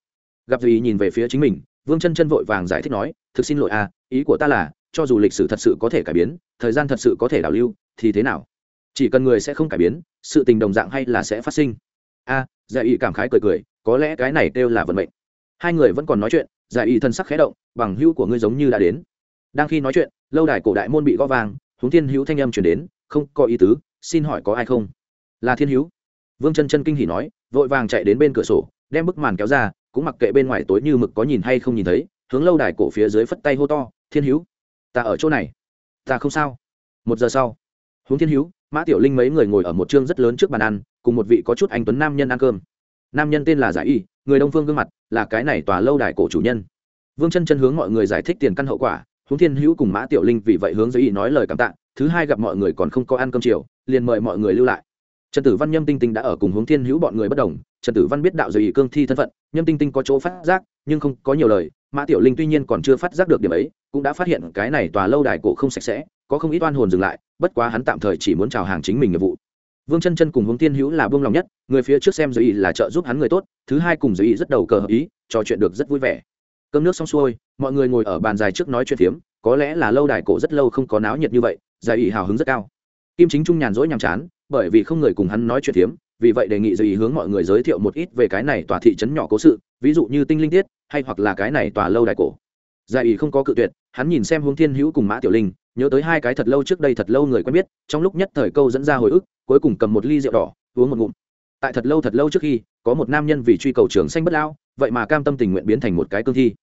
Gặp duy nhìn về phía chính mình vương chân chân vội vàng giải thích nói thực xin lỗi à ý của ta là cho dù lịch sử thật sự có thể cải biến thời gian thật sự có thể đảo lưu thì thế nào? Chỉ cần người sẽ không cải biến sự tình đồng dạng hay là sẽ phát sinh. A dạ à, ý cảm khái cười cười có lẽ cái này kêu là vận mệnh. Hai người vẫn còn nói chuyện, giải y thân sắc khẽ động, bằng hữu của ngươi giống như đã đến. Đang khi nói chuyện, lâu đài cổ đại môn bị gõ vàng huống thiên hữu thanh âm chuyển đến, không có ý tứ, xin hỏi có ai không? Là thiên hữu. Vương chân chân kinh hỉ nói, vội vàng chạy đến bên cửa sổ, đem bức màn kéo ra, cũng mặc kệ bên ngoài tối như mực có nhìn hay không nhìn thấy, hướng lâu đài cổ phía dưới phất tay hô to, thiên hữu, ta ở chỗ này. Ta không sao. Một giờ sau, huống thiên hữu, mã tiểu linh mấy người ngồi ở một chương rất lớn trước bàn ăn, cùng một vị có chút anh tuấn nam nhân ăn cơm nam nhân tên là giải y, người đông phương gương mặt, là cái này tòa lâu đài cổ chủ nhân. Vương chân chân hướng mọi người giải thích tiền căn hậu quả, huống thiên hữu cùng mã tiểu linh vì vậy hướng giới y nói lời cảm tạ, thứ hai gặp mọi người còn không có ăn cơm chiều, liền mời mọi người lưu lại. Trần tử văn nhâm tinh tinh đã ở cùng hướng thiên hữu bọn người bất đồng, trần tử văn biết đạo giới y cương thi thân phận, nhâm tinh tinh có chỗ phát giác, nhưng không có nhiều lời, mã tiểu linh tuy nhiên còn chưa phát giác được điểm ấy, cũng đã phát hiện cái này tòa lâu đài cổ không sạch sẽ, có không ít oan hồn dừng lại, bất quá hắn tạm thời chỉ muốn chào hàng chính mình nghiệp vụ vương chân chân cùng hướng thiên hữu là buông lòng nhất, người phía trước xem giới ý là trợ giúp hắn người tốt, thứ hai cùng giới ý rất đầu cờ hợp ý, trò chuyện được rất vui vẻ. Cơm nước xong xuôi, mọi người ngồi ở bàn dài trước nói chuyện phiếm, có lẽ là lâu đài cổ rất lâu không có náo nhiệt như vậy giải ý hào hứng rất cao. Kim chính trung nhàn rỗi nhàm chán, bởi vì không người cùng hắn nói chuyện phiếm, vì vậy đề nghị giới hướng mọi người giới thiệu một ít về cái này tòa thị trấn nhỏ cố sự, ví dụ như tinh linh tiết, hay hoặc là cái này tòa lâu đài cổ. Giải ý không có cự tuyệt, hắn nhìn xem hướng thiên hữu cùng mã tiểu linh nhớ tới hai cái thật lâu trước đây thật lâu người quen biết, trong lúc nhất thời câu dẫn ra hồi ức, cuối cùng cầm một ly rượu đỏ, uống một ngụm. Tại thật lâu thật lâu trước khi, có một nam nhân vì truy cầu trường xanh bất lao vậy mà cam tâm tình nguyện biến thành một cái cương thi.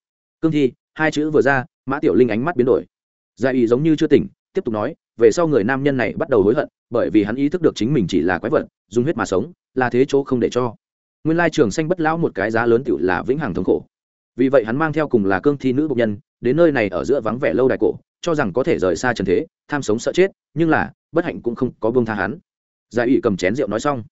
Cương thi, hai chữ vừa ra, mã tiểu linh ánh mắt biến đổi. Giải ý giống như chưa tỉnh, tiếp tục nói, về sau người nam nhân này bắt đầu hối hận, bởi vì hắn ý thức được chính mình chỉ là quái vật, dùng huyết mà sống, là thế chỗ không để cho. Nguyên lai trường xanh bất lão một cái giá lớn tựu là vĩnh hằng thống khổ. Vì vậy hắn mang theo cùng là cương thi nữ bộc nhân, đến nơi này ở giữa vắng vẻ lâu đài cổ cho rằng có thể rời xa trần thế, tham sống sợ chết, nhưng là, bất hạnh cũng không có buông tha hắn. Giải ủy cầm chén rượu nói xong.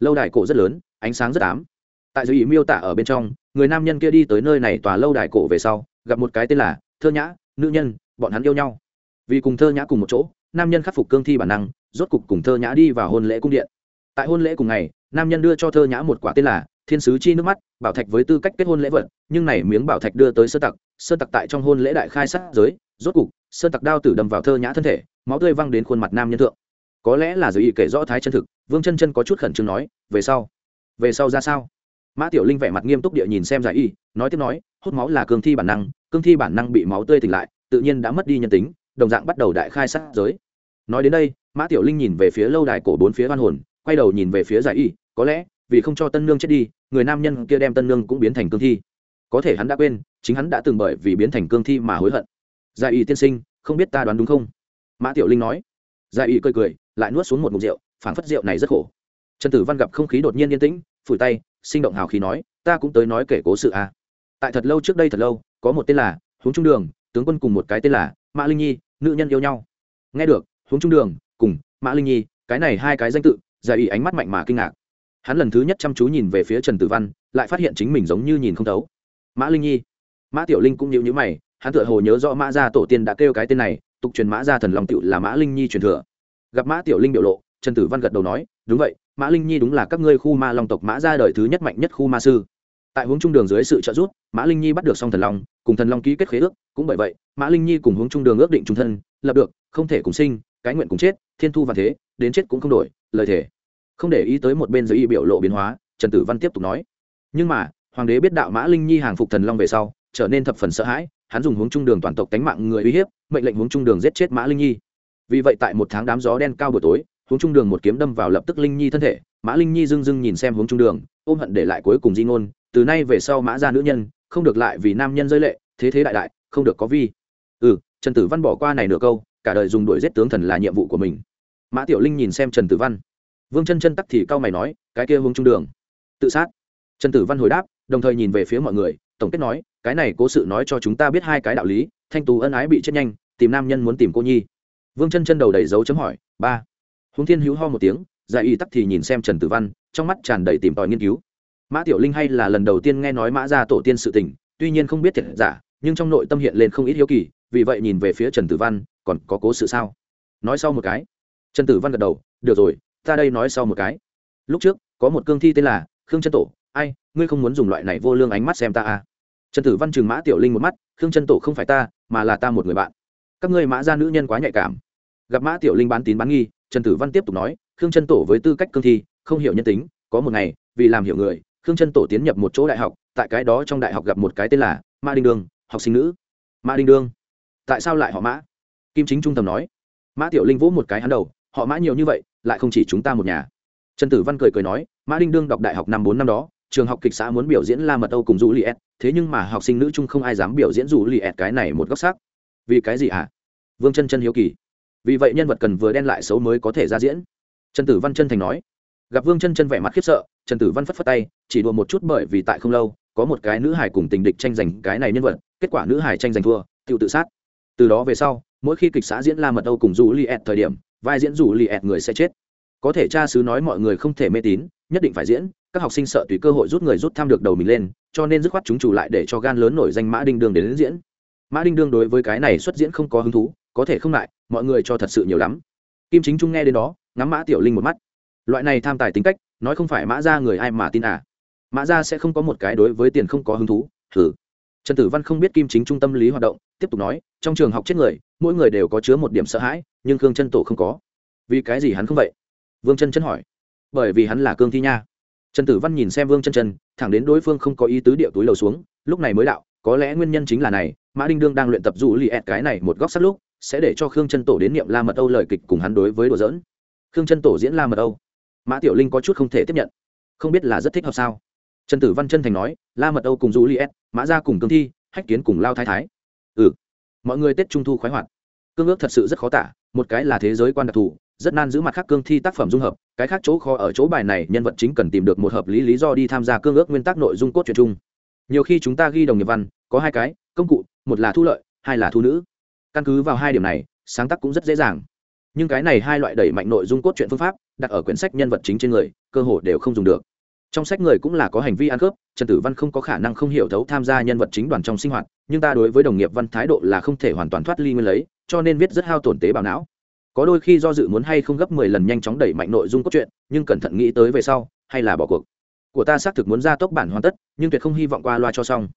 Lâu đài cổ rất lớn, ánh sáng rất ám. Tại giải ủy miêu tả ở bên trong, người nam nhân kia đi tới nơi này tòa lâu đài cổ về sau, gặp một cái tên là thơ nhã, nữ nhân, bọn hắn yêu nhau. Vì cùng thơ nhã cùng một chỗ, nam nhân khắc phục cương thi bản năng, rốt cục cùng thơ nhã đi vào hôn lễ cung điện. Tại hôn lễ cùng ngày, nam nhân đưa cho thơ nhã một quả tên là thiên sứ chi nước mắt, bảo thạch với tư cách kết hôn lễ vật, nhưng này miếng bảo thạch đưa tới sơ tặc Sơn tặc tại trong hôn lễ đại khai sát giới, rốt cục, Sơn tặc đao tử đâm vào thơ nhã thân thể, máu tươi văng đến khuôn mặt nam nhân thượng. Có lẽ là giới ý kể rõ thái chân thực, vương chân chân có chút khẩn trương nói, về sau về sau ra sao? Mã tiểu linh vẻ mặt nghiêm túc địa nhìn xem giải y, nói tiếp nói, hút máu là cương thi bản năng, cương thi bản năng bị máu tươi tỉnh lại, tự nhiên đã mất đi nhân tính, đồng dạng bắt đầu đại khai sát giới. Nói đến đây, mã tiểu linh nhìn về phía lâu đài cổ bốn phía văn hồn, quay đầu nhìn về phía giải y, có lẽ vì không cho tân nương chết đi, người nam nhân kia đem tân nương cũng biến thành cương thi có thể hắn đã quên, chính hắn đã từng bởi vì biến thành cương thi mà hối hận. Gia y tiên sinh, không biết ta đoán đúng không? Mã tiểu linh nói. Gia y cười cười, lại nuốt xuống một mục rượu, phảng phất rượu này rất khổ. Trần tử văn gặp không khí đột nhiên yên tĩnh, phủi tay, sinh động hào khí nói, ta cũng tới nói kể cố sự a à. tại thật lâu trước đây thật lâu, có một tên là huống trung đường, tướng quân cùng một cái tên là mã linh nhi, nữ nhân yêu nhau. Nghe được, huống trung đường cùng mã linh nhi, cái này hai cái danh tự gia ý ánh mắt mạnh mà kinh ngạc. Hắn lần thứ nhất chăm chú nhìn về phía trần tử văn, lại phát hiện chính mình giống như nhìn không thấu mã linh nhi. Mã tiểu linh cũng nhịu nhữ mày, hắn tựa hồ nhớ rõ mã gia tổ tiên đã kêu cái tên này, tục truyền mã gia thần lòng tựu là mã linh nhi truyền thừa. Gặp mã tiểu linh biểu lộ, trần tử văn gật đầu nói, đúng vậy, mã linh nhi đúng là các ngươi khu ma long tộc mã gia đời thứ nhất mạnh nhất khu ma sư. Tại hướng trung đường dưới sự trợ giúp, mã linh nhi bắt được song thần long, cùng thần long ký kết khế ước, cũng bởi vậy, mã linh nhi cùng hướng trung đường ước định trung thân, lập được, không thể cùng sinh, cái nguyện cùng chết, thiên thu và thế, đến chết cũng không đổi, lời thể không để ý tới một bên giới y biểu lộ biến hóa, trần tử văn tiếp tục nói, nhưng mà hoàng đế biết đạo mã linh nhi hàng phục thần long về sau, trở nên thập phần sợ hãi, hắn dùng hướng trung đường toàn tộc tánh mạng người uy hiếp, mệnh lệnh hướng trung đường giết chết mã linh nhi. Vì vậy tại một tháng đám gió đen cao buổi tối, hướng trung đường một kiếm đâm vào lập tức linh nhi thân thể, mã linh nhi dưng dưng nhìn xem hướng trung đường, ôm hận để lại cuối cùng di ngôn, từ nay về sau mã ra nữ nhân, không được lại vì nam nhân rơi lệ, thế thế đại đại, không được có vi. Ừ trần tử văn bỏ qua này nửa câu, cả đời dùng đuổi giết tướng thần là nhiệm vụ của mình. Mã tiểu linh nhìn xem trần tử văn. Vương chân chân tắc thì cao mày nói, cái kia hướng trung đường. Tự sát. Trần tử văn hồi đáp đồng thời nhìn về phía mọi người, tổng kết nói, cái này cố sự nói cho chúng ta biết hai cái đạo lý, thanh tú ân ái bị chết nhanh, tìm nam nhân muốn tìm cô nhi. Vương chân chân đầu đầy dấu chấm hỏi, ba. Húng thiên hữu ho một tiếng, giải y tắc thì nhìn xem trần tử văn, trong mắt tràn đầy tìm tòi nghiên cứu. Mã tiểu linh hay là lần đầu tiên nghe nói mã ra tổ tiên sự tình, tuy nhiên không biết thiệt giả, nhưng trong nội tâm hiện lên không ít hiếu kỳ, vì vậy nhìn về phía trần tử văn, còn có cố sự sao? Nói sau một cái. Trần tử văn gật đầu, được rồi, ta đây nói sau một cái. Lúc trước, có một cương thi tên là khương chân tổ ai, ngươi không muốn dùng loại này vô lương ánh mắt xem ta à? Trần tử văn chừng mã tiểu linh một mắt, khương chân tổ không phải ta, mà là ta một người bạn. Các ngươi mã ra nữ nhân quá nhạy cảm. Gặp mã tiểu linh bán tín bán nghi, trần tử văn tiếp tục nói, khương chân tổ với tư cách cương thi, không hiểu nhân tính, có một ngày, vì làm hiểu người, khương chân tổ tiến nhập một chỗ đại học, tại cái đó trong đại học gặp một cái tên là mã đinh đương học sinh nữ. Mã đinh đương tại sao lại họ mã? Kim chính trung tâm nói. Mã tiểu linh vỗ một cái hắn đầu, họ mã nhiều như vậy, lại không chỉ chúng ta một nhà. Trần tử văn cười cười nói, mã đinh đương đọc đại học năm bốn năm đó trường học kịch xã muốn biểu diễn la mật âu cùng du li thế nhưng mà học sinh nữ trung không ai dám biểu diễn du li cái này một góc sắc vì cái gì ạ à? vương chân chân hiếu kỳ. Vì vậy nhân vật cần vừa đen lại xấu mới có thể ra diễn. Trần tử văn chân thành nói. Gặp vương chân chân vẻ mặt khiếp sợ, trần tử văn phất phất tay, chỉ đùa một chút bởi vì tại không lâu, có một cái nữ hải cùng tình địch tranh giành cái này nhân vật, kết quả nữ hải tranh giành thua tự tự sát. Từ đó về sau, mỗi khi kịch xã diễn la mật âu cùng du li ed thời điểm, vai diễn du li ed người sẽ chết có thể cha sứ nói mọi người không thể mê tín nhất định phải diễn các học sinh sợ tùy cơ hội rút người rút tham được đầu mình lên cho nên dứt khoát chúng chủ lại để cho gan lớn nổi danh mã đinh đường đến, đến diễn. Mã đinh đương đối với cái này xuất diễn không có hứng thú có thể không lại mọi người cho thật sự nhiều lắm. Kim chính trung nghe đến đó ngắm mã tiểu linh một mắt. Loại này tham tài tính cách nói không phải mã ra người ai mà tin à? Mã ra sẽ không có một cái đối với tiền không có hứng thú thử trần tử văn không biết kim chính trung tâm lý hoạt động tiếp tục nói trong trường học chết người mỗi người đều có chứa một điểm sợ hãi nhưng khương chân tổ không có. Vì cái gì hắn không vậy? Vương chân chân hỏi. Bởi vì hắn là cương thi nha. Trần tử văn nhìn xem vương chân chân, thẳng đến đối phương không có ý tứ địa túi lầu xuống, lúc này mới đạo, có lẽ nguyên nhân chính là này, mã đinh đương đang luyện tập dù li ẹt cái này một góc sắt lúc, sẽ để cho khương chân tổ đến niệm la mật âu lời kịch cùng hắn đối với đồ dỡn khương chân tổ diễn la mật âu. Mã tiểu linh có chút không thể tiếp nhận. Không biết là rất thích hợp sao? Trần tử văn chân thành nói, la mật âu cùng dù li ẹt, mã ra cùng cương thi, hách kiến cùng lao thái thái. Ừ. Mọi người tết trung thu khoái hoạt. Cương ước thật sự rất khó tả, một cái là thế giới quan đặc thù rất nan giữ mặt khác cương thi tác phẩm dung hợp, cái khác chỗ khó ở chỗ bài này nhân vật chính cần tìm được một hợp lý lý do đi tham gia cương ước nguyên tắc nội dung cốt truyện chung. Nhiều khi chúng ta ghi đồng nghiệp văn, có hai cái, công cụ, một là thu lợi, hai là thu nữ. Căn cứ vào hai điểm này, sáng tác cũng rất dễ dàng. Nhưng cái này hai loại đẩy mạnh nội dung cốt truyện phương pháp, đặt ở quyển sách nhân vật chính trên người, cơ hội đều không dùng được. Trong sách người cũng là có hành vi ăn cướp, trần tử văn không có khả năng không hiểu thấu tham gia nhân vật chính đoàn trong sinh hoạt, nhưng ta đối với đồng nghiệp văn thái độ là không thể hoàn toàn thoát ly nguyên lấy, cho nên viết rất hao tổn tế bào não có đôi khi do dự muốn hay không gấp mười lần nhanh chóng đẩy mạnh nội dung cốt truyện nhưng cẩn thận nghĩ tới về sau hay là bỏ cuộc. Của ta xác thực muốn ra tốc bản hoàn tất nhưng tuyệt không hy vọng qua loa cho xong.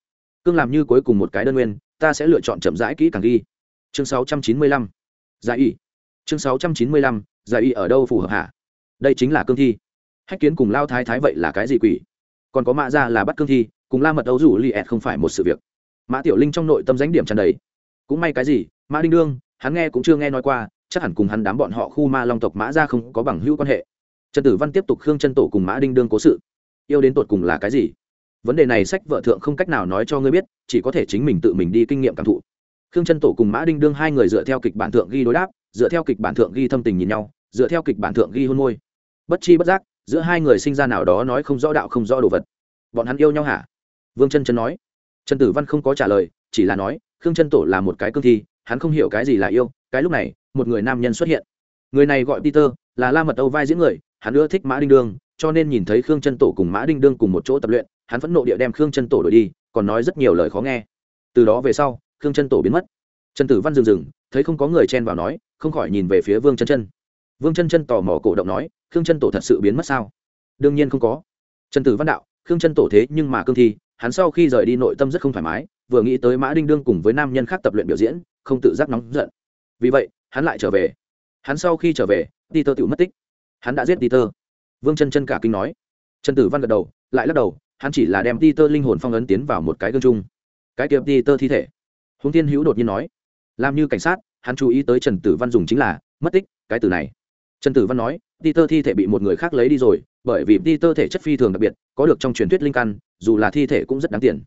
Cương làm như cuối cùng một cái đơn nguyên ta sẽ lựa chọn chậm rãi kỹ càng ghi. Chương 695. giải y. Chương 695, giải y ở đâu phù hợp hả? Đây chính là cương thi. Hách kiến cùng lao thái thái vậy là cái gì quỷ? Còn có mạ ra là bắt cương thi cùng la mật ấu rủ li ẹt không phải một sự việc. Mã tiểu linh trong nội tâm danh điểm tràn đầy. Cũng may cái gì mã đinh đương hắn nghe cũng chưa nghe nói qua chắc hẳn cùng hắn đám bọn họ khu ma long tộc mã ra không có bằng hữu quan hệ. Trần tử văn tiếp tục khương chân tổ cùng mã đinh đương cố sự. Yêu đến tột cùng là cái gì? Vấn đề này sách vợ thượng không cách nào nói cho ngươi biết, chỉ có thể chính mình tự mình đi kinh nghiệm cảm thụ. Khương chân tổ cùng mã đinh đương hai người dựa theo kịch bản thượng ghi đối đáp, dựa theo kịch bản thượng ghi thâm tình nhìn nhau, dựa theo kịch bản thượng ghi hôn môi. Bất chi bất giác, giữa hai người sinh ra nào đó nói không rõ đạo không rõ đồ vật. Bọn hắn yêu nhau hả? Vương chân chân nói. Trần tử văn không có trả lời, chỉ là nói, khương chân tổ là một cái cương thi, hắn không hiểu cái gì là yêu cái lúc này, một người nam nhân xuất hiện. Người này gọi peter, là la mật âu vai diễn người, hắn ưa thích mã đinh đương cho nên nhìn thấy khương chân tổ cùng mã đinh đương cùng một chỗ tập luyện, hắn phẫn nộ địa đem khương chân tổ đổi đi, còn nói rất nhiều lời khó nghe. Từ đó về sau, khương chân tổ biến mất. Trần tử văn dừng dừng thấy không có người chen vào nói, không khỏi nhìn về phía vương chân chân. Vương chân chân tò mò cổ động nói, khương chân tổ thật sự biến mất sao? Đương nhiên không có. Trần tử văn đạo, khương chân tổ thế nhưng mà cương thi, hắn sau khi rời đi nội tâm rất không thoải mái, vừa nghĩ tới mã đinh đương cùng với nam nhân khác tập luyện biểu diễn, không tự giác nóng giận vì vậy, hắn lại trở về. Hắn sau khi trở về ti tơ tự mất tích. Hắn đã giết ti tơ vương chân chân cả kinh nói. Trần tử văn gật đầu, lại lắc đầu, hắn chỉ là đem ti tơ linh hồn phong ấn tiến vào một cái gương chung. Cái kiệp ti tơ thi thể. Húng tiên hữu đột nhiên nói. Làm như cảnh sát, hắn chú ý tới trần tử văn dùng chính là, mất tích, cái từ này. Trần tử văn nói ti tơ thi thể bị một người khác lấy đi rồi, bởi vì ti tơ thể chất phi thường đặc biệt, có được trong truyền thuyết linh căn, dù là thi thể cũng rất đáng tiền.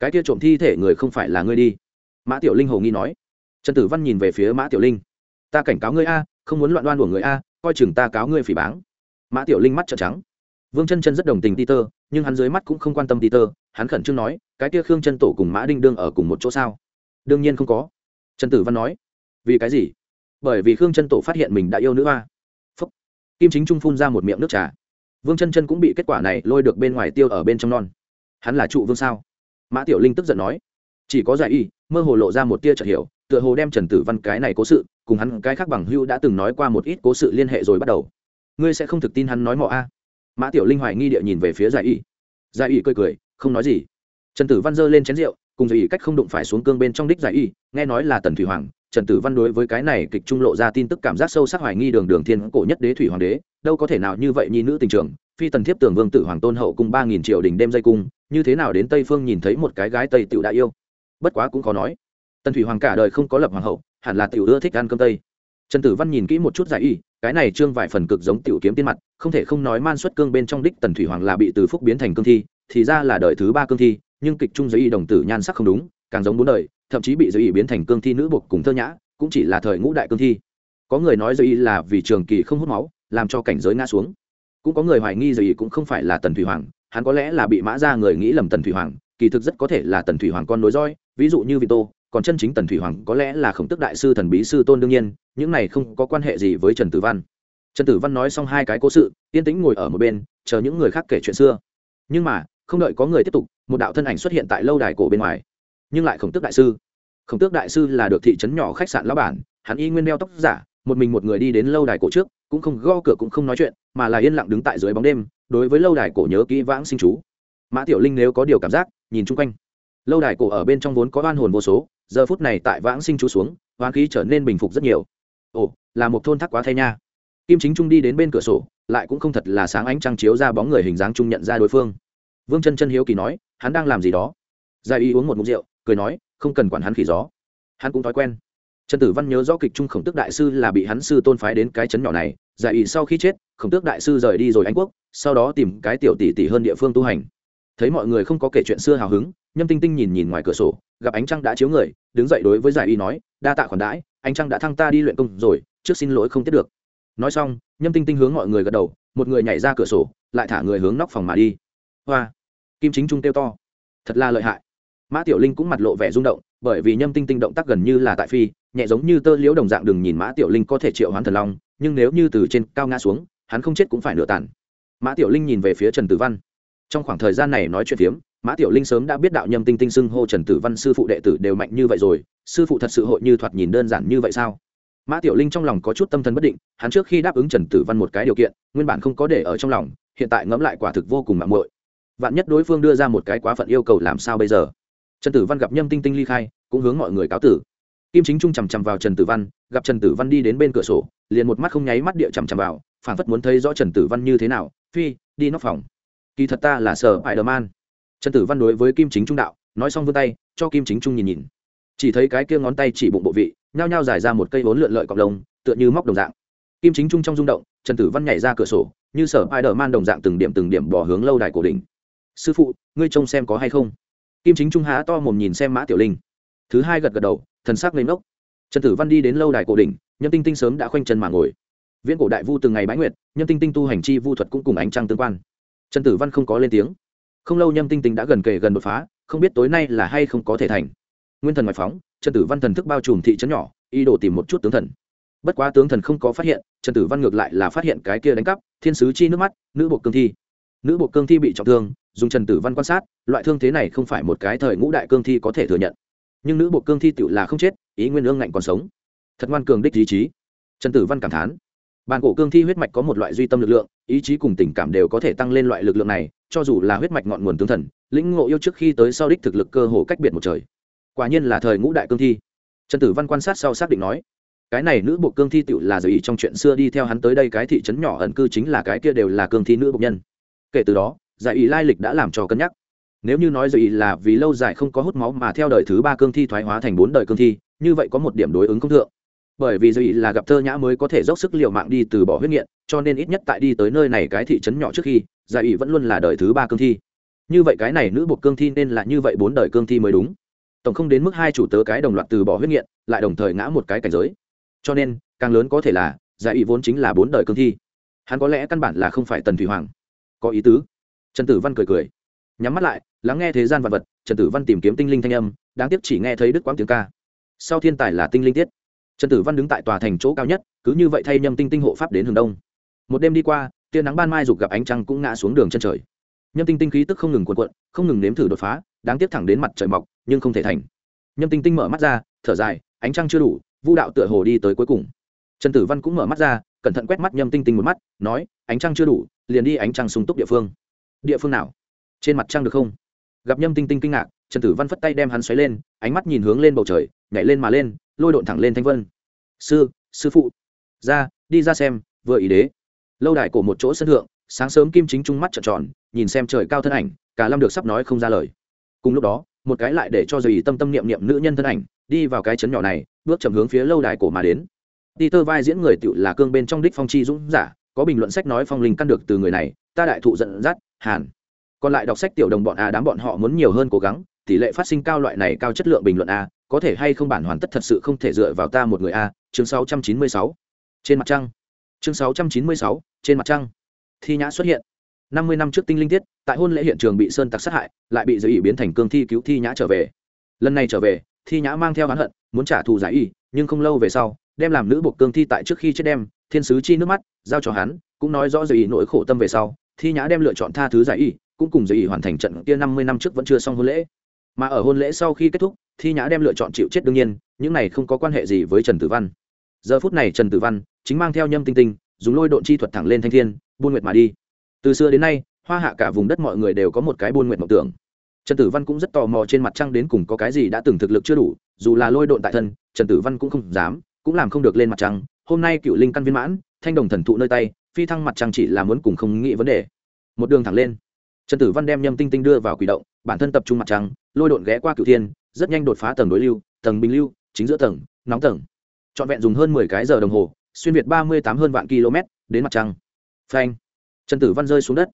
Cái kia trộm thi thể người không phải là ngươi đi. Mã tiểu linh hồ nghi nói trần tử văn nhìn về phía mã tiểu linh. Ta cảnh cáo ngươi a, không muốn loạn đoan của người a, coi chừng ta cáo ngươi phỉ báng. Mã tiểu linh mắt trợn trắng. Vương chân chân rất đồng tình peter, nhưng hắn dưới mắt cũng không quan tâm peter, hắn khẩn trương nói, cái kia khương chân tổ cùng mã đinh đương ở cùng một chỗ sao? Đương nhiên không có. Trần tử văn nói. Vì cái gì? Bởi vì khương chân tổ phát hiện mình đã yêu nữ hoa phúc. Kim chính trung phun ra một miệng nước trà. Vương chân chân cũng bị kết quả này lôi được bên ngoài tiêu ở bên trong non. Hắn là trụ vương sao? Mã tiểu linh tức giận nói. Chỉ có giải y, mơ hồ lộ ra một tia chợt hiểu tựa hồ đem trần tử văn cái này cố sự, cùng hắn cái khác bằng hưu đã từng nói qua một ít cố sự liên hệ rồi bắt đầu. Ngươi sẽ không thực tin hắn nói mọ a? Mã tiểu linh hoài nghi địa nhìn về phía giải y. Giải y cười cười, không nói gì. Trần tử văn giơ lên chén rượu, cùng giải y cách không đụng phải xuống cương bên trong đích giải y, nghe nói là tần thủy hoàng, trần tử văn đối với cái này kịch trung lộ ra tin tức cảm giác sâu sắc hoài nghi đường đường thiên cổ nhất đế thủy hoàng đế, đâu có thể nào như vậy nhi nữ tình trường, phi tần thiếp tưởng vương tử hoàng tôn hậu cùng ba nghìn triệu đình đêm dây cung, như thế nào đến tây phương nhìn thấy một cái gái tây tiểu đã yêu? Bất quá cũng khó nói tần thủy hoàng cả đời không có lập hoàng hậu, hẳn là tiểu ưa thích ăn cơm tây. Trần tử văn nhìn kỹ một chút giải y, cái này trương vài phần cực giống tiểu kiếm tiên mặt, không thể không nói man xuất cương bên trong đích tần thủy hoàng là bị từ phúc biến thành cương thi, thì ra là đời thứ ba cương thi, nhưng kịch trung giới y đồng tử nhan sắc không đúng, càng giống bốn đời, thậm chí bị giới y biến thành cương thi nữ buộc cùng thơ nhã, cũng chỉ là thời ngũ đại cương thi. Có người nói giới y là vì trường kỳ không hút máu, làm cho cảnh giới ngã xuống. Cũng có người hoài nghi giới y cũng không phải là tần thủy hoàng, hắn có lẽ là bị mã ra người nghĩ lầm tần thủy hoàng, kỳ thực rất có thể là tần thủy hoàng con nối roi, ví dụ như vị tô còn chân chính tần thủy hoàng có lẽ là khổng tức đại sư thần bí sư tôn đương nhiên, những này không có quan hệ gì với trần tử văn. Trần tử văn nói xong hai cái cố sự, yên tĩnh ngồi ở một bên, chờ những người khác kể chuyện xưa. Nhưng mà, không đợi có người tiếp tục, một đạo thân ảnh xuất hiện tại lâu đài cổ bên ngoài. Nhưng lại khổng tước đại sư. Khổng tước đại sư là được thị trấn nhỏ khách sạn lão bản, hắn y nguyên đeo tóc giả, một mình một người đi đến lâu đài cổ trước, cũng không go cửa cũng không nói chuyện, mà là yên lặng đứng tại dưới bóng đêm, đối với lâu đài cổ nhớ kỹ vãng sinh chú. Mã tiểu linh nếu có điều cảm giác, nhìn chung quanh. Lâu đài cổ ở bên trong vốn có oan hồn vô số giờ phút này tại vãng sinh chú xuống, hoán khí trở nên bình phục rất nhiều. Ồ, là một thôn thác quá thay nha. Kim chính trung đi đến bên cửa sổ, lại cũng không thật là sáng ánh trăng chiếu ra bóng người hình dáng trung nhận ra đối phương. Vương chân chân hiếu kỳ nói, hắn đang làm gì đó? Gia y uống một mục rượu, cười nói, không cần quản hắn khỉ gió. Hắn cũng thói quen. Trần tử văn nhớ rõ kịch trung khổng tước đại sư là bị hắn sư tôn phái đến cái chấn nhỏ này gia y sau khi chết, khổng tước đại sư rời đi rồi anh quốc, sau đó tìm cái tiểu tỷ tỷ hơn địa phương tu hành. Thấy mọi người không có kể chuyện xưa hào hứng nhâm tinh tinh nhìn nhìn ngoài cửa sổ, gặp ánh trăng đã chiếu người, đứng dậy đối với giải y nói, đa tạ khoản đãi, ánh trăng đã thăng ta đi luyện công rồi, trước xin lỗi không tiếp được. Nói xong, nhâm tinh tinh hướng mọi người gật đầu, một người nhảy ra cửa sổ, lại thả người hướng nóc phòng mà đi. Hoa! Kim chính trung tiêu to. Thật là lợi hại. Mã tiểu linh cũng mặt lộ vẻ rung động, bởi vì nhâm tinh tinh động tác gần như là tại phi, nhẹ giống như tơ liễu đồng dạng đừng nhìn mã tiểu linh có thể triệu hoán thần long, nhưng nếu như từ trên cao ngã xuống, hắn không chết cũng phải nửa tàn. Mã tiểu linh nhìn về phía trần tử văn. Trong khoảng thời gian này nói chuyện phiếm mã tiểu linh sớm đã biết đạo nhâm tinh tinh xưng hô trần tử văn sư phụ đệ tử đều mạnh như vậy rồi, sư phụ thật sự hội như thoạt nhìn đơn giản như vậy sao? Mã tiểu linh trong lòng có chút tâm thần bất định, hắn trước khi đáp ứng trần tử văn một cái điều kiện, nguyên bản không có để ở trong lòng, hiện tại ngẫm lại quả thực vô cùng mạng muội. Vạn nhất đối phương đưa ra một cái quá phận yêu cầu làm sao bây giờ? Trần tử văn gặp nhâm tinh tinh ly khai, cũng hướng mọi người cáo tử. Kim chính trung chằm chằm vào trần tử văn, gặp trần tử văn đi đến bên cửa sổ, liền một mắt không nháy mắt địa chằm chằm vào, phảng phất muốn thấy rõ trần tử văn như thế nào, phi, đi nóc phòng. Kỳ thật ta là sở ải đờ man trần tử văn đối với kim chính trung đạo, nói xong vươn tay, cho kim chính trung nhìn nhìn. Chỉ thấy cái kia ngón tay chỉ bụng bộ vị, nhao nhao giải ra một cây vốn lượn lợi cọc lông, tựa như móc đồng dạng. Kim chính trung trong rung động, trần tử văn nhảy ra cửa sổ, như sở ai đờ man đồng dạng từng điểm từng điểm bỏ hướng lâu đài cổ đỉnh. Sư phụ, ngươi trông xem có hay không? Kim chính trung há to mồm nhìn xem mã tiểu linh. Thứ hai gật gật đầu, thần sắc lên ngốc. Trần tử văn đi đến lâu đài cổ đỉnh nhân tinh tinh sớm đã khoanh chân mà ngồi. Viễn cổ đại vu từng ngày bãi nguyệt nhân tinh tinh tu hành chi vu thuật cũng cùng ánh trăng tương quan. Trần tử văn không có lên tiếng không lâu nhâm tinh tinh đã gần kề gần đột phá, không biết tối nay là hay không có thể thành. Nguyên thần ngoại phóng, trần tử văn thần thức bao trùm thị trấn nhỏ, ý đồ tìm một chút tướng thần. Bất quá tướng thần không có phát hiện, trần tử văn ngược lại là phát hiện cái kia đánh cắp, thiên sứ chi nước mắt, nữ bộ cương thi. Nữ bộ cương thi bị trọng thương, dùng trần tử văn quan sát, loại thương thế này không phải một cái thời ngũ đại cương thi có thể thừa nhận. Nhưng nữ bộ cương thi tự là không chết, ý nguyên ương ngạnh còn sống. Thật ngoan cường đích ý chí. Trần tử văn cảm thán. Bàn cổ cương thi huyết mạch có một loại duy tâm lực lượng, ý chí cùng tình cảm đều có thể tăng lên loại lực lượng này cho dù là huyết mạch ngọn nguồn tướng thần, lĩnh ngộ yêu trước khi tới sau đích thực lực cơ hồ cách biệt một trời. Quả nhiên là thời ngũ đại cương thi. Trần tử văn quan sát sau xác định nói, cái này nữ bộ cương thi tựu là giới ý trong chuyện xưa đi theo hắn tới đây cái thị trấn nhỏ ẩn cư chính là cái kia đều là cương thi nữ bộ nhân. Kể từ đó, giải ý lai lịch đã làm cho cân nhắc. Nếu như nói giới ý là vì lâu dài không có hút máu mà theo đời thứ ba cương thi thoái hóa thành bốn đời cương thi, như vậy có một điểm đối ứng không thượng bởi vì giới là gặp thơ nhã mới có thể dốc sức liệu mạng đi từ bỏ huyết nghiện, cho nên ít nhất tại đi tới nơi này cái thị trấn nhỏ trước khi dạ giải ủy vẫn luôn là đời thứ ba cương thi. Như vậy cái này nữ buộc cương thi nên là như vậy bốn đời cương thi mới đúng. Tổng không đến mức hai chủ tớ cái đồng loạt từ bỏ huyết nghiện, lại đồng thời ngã một cái cảnh giới. Cho nên, càng lớn có thể là dạ giải ủy vốn chính là bốn đời cương thi. Hắn có lẽ căn bản là không phải tần thủy hoàng. Có ý tứ. Trần tử văn cười cười. Nhắm mắt lại, lắng nghe thế gian vật vật, trần tử văn tìm kiếm tinh linh thanh âm, đáng tiếc chỉ nghe thấy đức quang tiếng ca. Sau thiên tài là tinh linh tiết trần tử văn đứng tại tòa thành chỗ cao nhất, cứ như vậy thay nhâm tinh tinh hộ pháp đến hướng đông. Một đêm đi qua, tia nắng ban mai rục gặp ánh trăng cũng ngã xuống đường chân trời. Nhâm tinh tinh khí tức không ngừng cuộn cuộn, không ngừng nếm thử đột phá, đáng tiếc thẳng đến mặt trời mọc, nhưng không thể thành. Nhâm tinh tinh mở mắt ra, thở dài, ánh trăng chưa đủ, vu đạo tựa hồ đi tới cuối cùng. Trần tử văn cũng mở mắt ra, cẩn thận quét mắt nhâm tinh tinh một mắt, nói, ánh trăng chưa đủ, liền đi ánh trăng sung túc địa phương. Địa phương nào? Trên mặt trăng được không? Gặp nhâm tinh tinh kinh ngạc, trần tử văn phất tay đem hắn xoáy lên, ánh mắt nhìn hướng lên bầu trời, nhảy lên mà lên lôi độn thẳng lên thanh vân. Sư sư phụ. Ra, đi ra xem, vừa ý đế. Lâu đài cổ một chỗ sân thượng, sáng sớm kim chính trung mắt trợn tròn, nhìn xem trời cao thân ảnh, cả lâm được sắp nói không ra lời. Cùng lúc đó, một cái lại để cho dì tâm tâm niệm niệm nữ nhân thân ảnh, đi vào cái chấn nhỏ này, bước chậm hướng phía lâu đài cổ mà đến. Đi tơ vai diễn người tựu là cương bên trong đích phong chi dũng giả, có bình luận sách nói phong linh căn được từ người này, ta đại thụ giận dắt, hàn. Còn lại đọc sách tiểu đồng bọn a đám bọn họ muốn nhiều hơn cố gắng, tỷ lệ phát sinh cao loại này cao chất lượng bình luận a có thể hay không bản hoàn tất thật sự không thể dựa vào ta một người a chương 696. trên mặt trăng. Chương 696, trên mặt trăng. Thi nhã xuất hiện. Năm mươi năm trước tinh linh tiết tại hôn lễ hiện trường bị sơn tặc sát hại lại bị giới ý biến thành cương thi cứu thi nhã trở về. Lần này trở về thi nhã mang theo hắn hận muốn trả thù giải y nhưng không lâu về sau đem làm nữ buộc cương thi tại trước khi chết đem thiên sứ chi nước mắt giao cho hắn cũng nói rõ giới ý nỗi khổ tâm về sau thi nhã đem lựa chọn tha thứ giải y cũng cùng giới ý hoàn thành trận kia năm mươi năm trước vẫn chưa xong hôn lễ mà ở hôn lễ sau khi kết thúc, thi nhã đem lựa chọn chịu chết đương nhiên, những này không có quan hệ gì với trần tử văn. Giờ phút này trần tử văn chính mang theo nhâm tinh tinh, dùng lôi độn chi thuật thẳng lên thanh thiên, buôn nguyệt mà đi. Từ xưa đến nay, hoa hạ cả vùng đất mọi người đều có một cái buôn nguyện mộng tưởng. Trần tử văn cũng rất tò mò trên mặt trăng đến cùng có cái gì đã từng thực lực chưa đủ, dù là lôi độn tại thân, trần tử văn cũng không dám, cũng làm không được lên mặt trăng. Hôm nay cựu linh căn viên mãn, thanh đồng thần thụ nơi tay, phi thăng mặt trăng chỉ là muốn cùng không nghĩ vấn đề. Một đường thẳng lên trần tử văn đem nhâm tinh tinh đưa vào quỷ động, bản thân tập trung mặt trăng, lôi đột ghé qua cựu thiên, rất nhanh đột phá tầng đối lưu, tầng bình lưu, chính giữa tầng, nóng tầng. Trọn vẹn dùng hơn mười cái giờ đồng hồ, xuyên việt ba mươi tám hơn vạn km, đến mặt trăng. Phanh! Trần tử văn rơi xuống đất.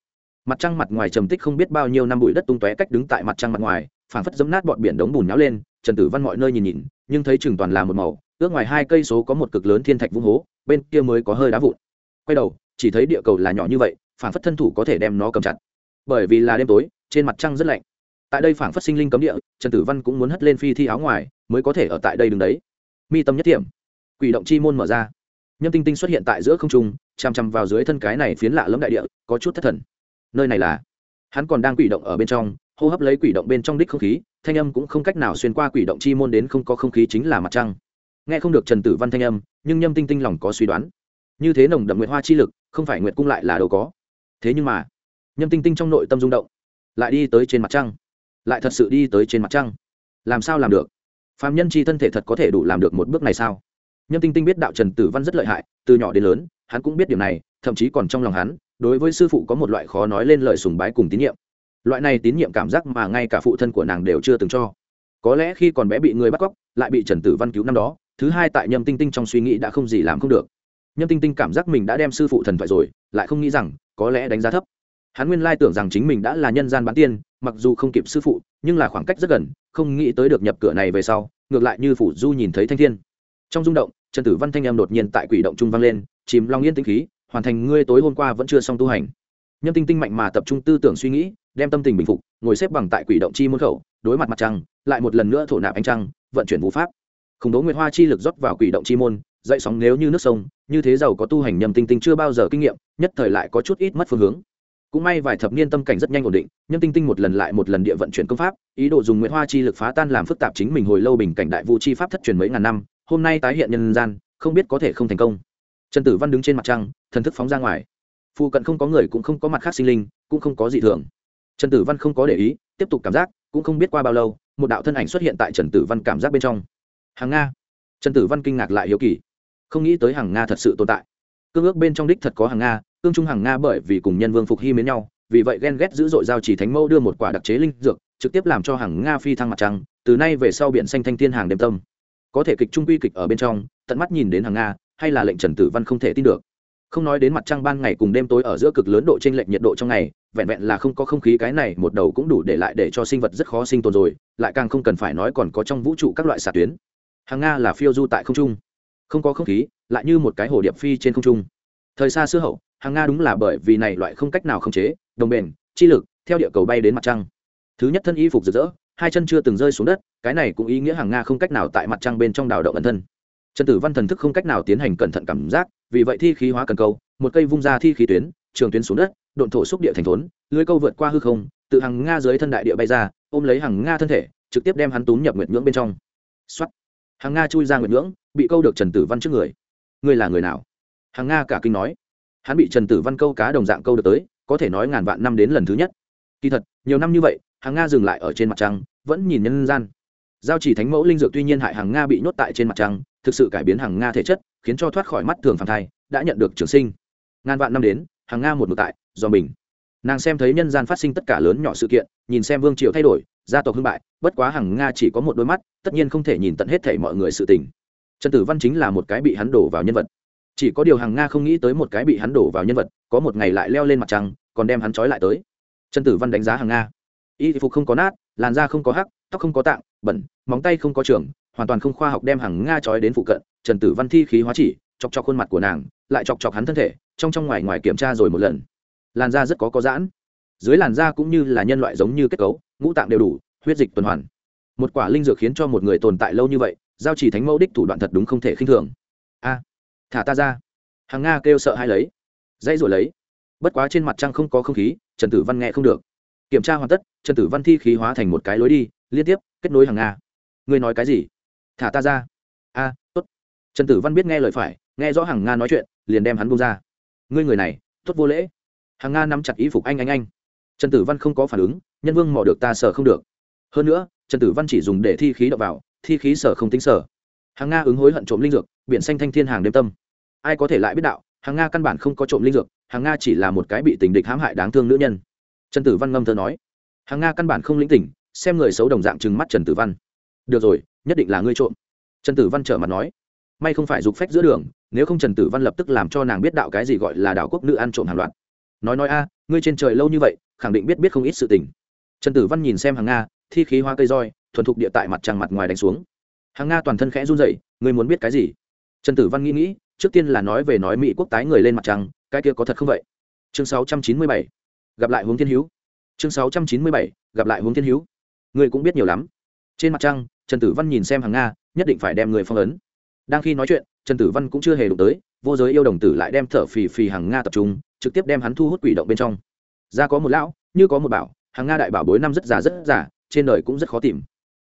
Mặt trăng mặt ngoài trầm tích không biết bao nhiêu năm bụi đất tung tóe cách đứng tại mặt trăng mặt ngoài, phảng phất dấm nát bọn biển đống bùn nháo lên, trần tử văn mọi nơi nhìn nhìn, nhưng thấy chừng toàn là một màu, ước ngoài hai cây số có một cực lớn thiên thạch vũng hố, bên kia mới có hơi đá vụn. Quay đầu, chỉ thấy địa cầu là nhỏ như vậy, phảng phất thân thủ có thể đem nó cầm chặt bởi vì là đêm tối, trên mặt trăng rất lạnh. Tại đây phảng phất sinh linh cấm địa, trần tử văn cũng muốn hất lên phi thi áo ngoài, mới có thể ở tại đây đứng đấy. Mi tâm nhất điểm quỷ động chi môn mở ra. Nhâm tinh tinh xuất hiện tại giữa không trung, chằm chằm vào dưới thân cái này phiến lạ lẫm đại địa, có chút thất thần. Nơi này là? Hắn còn đang quỷ động ở bên trong, hô hấp lấy quỷ động bên trong đích không khí, thanh âm cũng không cách nào xuyên qua quỷ động chi môn đến không có không khí chính là mặt trăng. Nghe không được trần tử văn thanh âm, nhưng nhâm tinh tinh lòng có suy đoán. Như thế nồng đậm nguyệt hoa chi lực, không phải nguyệt cung lại là đâu có. Thế nhưng mà nhâm tinh tinh trong nội tâm rung động. Lại đi tới trên mặt trăng. Lại thật sự đi tới trên mặt trăng. Làm sao làm được? Phạm nhân chi thân thể thật có thể đủ làm được một bước này sao? Nhâm tinh tinh biết đạo trần tử văn rất lợi hại, từ nhỏ đến lớn, hắn cũng biết điều này, thậm chí còn trong lòng hắn, đối với sư phụ có một loại khó nói lên lời sùng bái cùng tín nhiệm. Loại này tín nhiệm cảm giác mà ngay cả phụ thân của nàng đều chưa từng cho. Có lẽ khi còn bé bị người bắt cóc, lại bị trần tử văn cứu năm đó, thứ hai tại nhâm tinh tinh trong suy nghĩ đã không gì làm không được. Nhâm tinh tinh cảm giác mình đã đem sư phụ thần thoại rồi, lại không nghĩ rằng có lẽ đánh giá thấp hắn nguyên lai tưởng rằng chính mình đã là nhân gian bán tiên, mặc dù không kịp sư phụ, nhưng là khoảng cách rất gần, không nghĩ tới được nhập cửa này về sau, ngược lại như phủ du nhìn thấy thanh thiên. Trong rung động, trần tử văn thanh em đột nhiên tại quỷ động trung vang lên, chìm long yên tĩnh khí, hoàn thành ngươi tối hôm qua vẫn chưa xong tu hành. Nhâm tinh tinh mạnh mà tập trung tư tưởng suy nghĩ, đem tâm tình bình phục, ngồi xếp bằng tại quỷ động chi môn khẩu, đối mặt mặt trăng, lại một lần nữa thổ nạp ánh trăng, vận chuyển vũ pháp. Khủng bố nguyệt hoa chi lực rót vào quỷ động chi môn, dậy sóng nếu như nước sông, như thế giàu có tu hành nhâm tinh tinh chưa bao giờ kinh nghiệm, nhất thời lại có chút ít mất phương hướng cũng may vài thập niên tâm cảnh rất nhanh ổn định nhân tinh tinh một lần lại một lần địa vận chuyển công pháp, ý đồ dùng nguyễn hoa chi lực phá tan làm phức tạp chính mình hồi lâu bình cảnh đại vũ chi pháp thất truyền mấy ngàn năm, hôm nay tái hiện nhân gian, không biết có thể không thành công. Trần tử văn đứng trên mặt trăng, thần thức phóng ra ngoài. Phụ cận không có người cũng không có mặt khác sinh linh, cũng không có gì thường. Trần tử văn không có để ý, tiếp tục cảm giác, cũng không biết qua bao lâu, một đạo thân ảnh xuất hiện tại trần tử văn cảm giác bên trong. Hàng nga. Trần tử văn kinh ngạc lại hiếu kỳ. Không nghĩ tới hàng nga thật sự tồn tại cương ước bên trong đích thật có hàng nga, cương trung hàng nga bởi vì cùng nhân vương phục hy mến nhau, vì vậy ghen ghét dữ dội giao chỉ thánh mẫu đưa một quả đặc chế linh dược, trực tiếp làm cho hàng nga phi thăng mặt trăng, từ nay về sau biển xanh thanh thiên hàng đêm tâm. Có thể kịch trung quy kịch ở bên trong, tận mắt nhìn đến hàng nga, hay là lệnh trần tử văn không thể tin được. Không nói đến mặt trăng ban ngày cùng đêm tối ở giữa cực lớn độ t r ê n lệch nhiệt độ trong ngày, vẹn vẹn là không có không khí cái này một đầu cũng đủ để lại để cho sinh vật rất khó sinh tồn rồi, lại càng không cần phải nói còn có trong vũ trụ các loại xạ tuyến. Hàng nga là phiêu du tại không trung. Không có không khí lại như một cái hồ điệp phi trên không trung. Thời xa xưa hậu, hàng nga đúng là bởi vì này loại không cách nào khống chế, đồng bền, chi lực, theo địa cầu bay đến mặt trăng. Thứ nhất thân y phục rực rỡ, hai chân chưa từng rơi xuống đất, cái này cũng ý nghĩa hàng nga không cách nào tại mặt trăng bên trong đào động ẩn thân. Trần tử văn thần thức không cách nào tiến hành cẩn thận cảm giác, vì vậy thi khí hóa cần câu, một cây vung ra thi khí tuyến, trường tuyến xuống đất, độn thổ xúc địa thành thốn, lưới câu vượt qua hư không, tự hàng nga dưới thân đại địa bay ra, ôm lấy hàng nga thân thể, trực tiếp đem hắn túm nhập nguyệt ngưỡng bên trong. Xuất hàng nga chui ra nguyệt ngưỡng bị câu được trần tử văn trước người ngươi là người nào? Hàng nga cả kinh nói. Hắn bị trần tử văn câu cá đồng dạng câu được tới, có thể nói ngàn vạn năm đến lần thứ nhất. Kỳ thật, nhiều năm như vậy hàng nga dừng lại ở trên mặt trăng, vẫn nhìn nhân gian. Giao chỉ thánh mẫu linh dược tuy nhiên hại hàng nga bị nhốt tại trên mặt trăng, thực sự cải biến hàng nga thể chất, khiến cho thoát khỏi mắt thường phản thai, đã nhận được trường sinh. Ngàn vạn năm đến hàng nga một mực tại, do mình. Nàng xem thấy nhân gian phát sinh tất cả lớn nhỏ sự kiện, nhìn xem vương triều thay đổi, gia tộc hưng bại, bất quá hàng nga chỉ có một đôi mắt, tất nhiên không thể nhìn tận hết thể mọi người sự tình trần tử văn chính là một cái bị hắn đổ vào nhân vật. Chỉ có điều hàng nga không nghĩ tới một cái bị hắn đổ vào nhân vật, có một ngày lại leo lên mặt trăng, còn đem hắn trói lại tới. Trần tử văn đánh giá hàng nga. Y phục không có nát, làn da không có hắc, tóc không có tạng, bẩn, móng tay không có trường, hoàn toàn không khoa học đem hàng nga trói đến phụ cận. Trần tử văn thi khí hóa chỉ, chọc chọc khuôn mặt của nàng, lại chọc chọc hắn thân thể, trong trong ngoài ngoài kiểm tra rồi một lần. Làn da rất có có giãn. Dưới làn da cũng như là nhân loại giống như kết cấu, ngũ tạng đều đủ, huyết dịch tuần hoàn. Một quả linh dược khiến cho một người tồn tại lâu như vậy giao chỉ thánh mẫu đích thủ đoạn thật đúng không thể khinh thường. A, thả ta ra. Hàng nga kêu sợ hai lấy, dãy rồi lấy. Bất quá trên mặt trăng không có không khí, trần tử văn nghe không được. Kiểm tra hoàn tất, trần tử văn thi khí hóa thành một cái lối đi, liên tiếp, kết nối hàng nga. Ngươi nói cái gì? Thả ta ra. A, tốt. Trần tử văn biết nghe lời phải, nghe rõ hàng nga nói chuyện, liền đem hắn bung ra. Ngươi người này, tốt vô lễ. Hàng nga nắm chặt ý phục anh anh anh. Trần tử văn không có phản ứng, nhân vương mò được ta sợ không được. Hơn nữa, trần tử văn chỉ dùng để thi khí đập vào thi khí sở không tính sở. Hàng nga ứng hối hận trộm linh dược, biển xanh thanh thiên hàng đêm tâm. Ai có thể lại biết đạo, hàng nga căn bản không có trộm linh dược, hàng nga chỉ là một cái bị tình địch hãm hại đáng thương nữ nhân. Trần tử văn ngâm thơ nói, hàng nga căn bản không lĩnh tỉnh xem người xấu đồng dạng trừng mắt trần tử văn. Được rồi, nhất định là ngươi trộm. Trần tử văn trở mặt nói, may không phải dục phách giữa đường, nếu không trần tử văn lập tức làm cho nàng biết đạo cái gì gọi là đạo quốc nữ ăn trộm hàng loạt. Nói nói a, ngươi trên trời lâu như vậy, khẳng định biết biết không ít sự tình. Trần tử văn nhìn xem hàng nga, thi khí hoa cây roi thuần thục địa tại mặt trăng mặt ngoài đánh xuống. Hàng nga toàn thân khẽ run rẩy, ngươi muốn biết cái gì? Trần tử văn nghĩ nghĩ, trước tiên là nói về nói mỹ quốc tái người lên mặt trăng, cái kia có thật không vậy? Chương 697. gặp lại hướng thiên hữu. Chương 697. gặp lại hướng thiên hữu. Ngươi cũng biết nhiều lắm. Trên mặt trăng, trần tử văn nhìn xem hàng nga, nhất định phải đem người phong ấn. Đang khi nói chuyện, trần tử văn cũng chưa hề đụng tới, vô giới yêu đồng tử lại đem thở phì phì hàng nga tập trung, trực tiếp đem hắn thu hút quỷ động bên trong. Ra có một lão, như có một bảo, hàng nga đại bảo bối năm rất già rất già, trên đời cũng rất khó tìm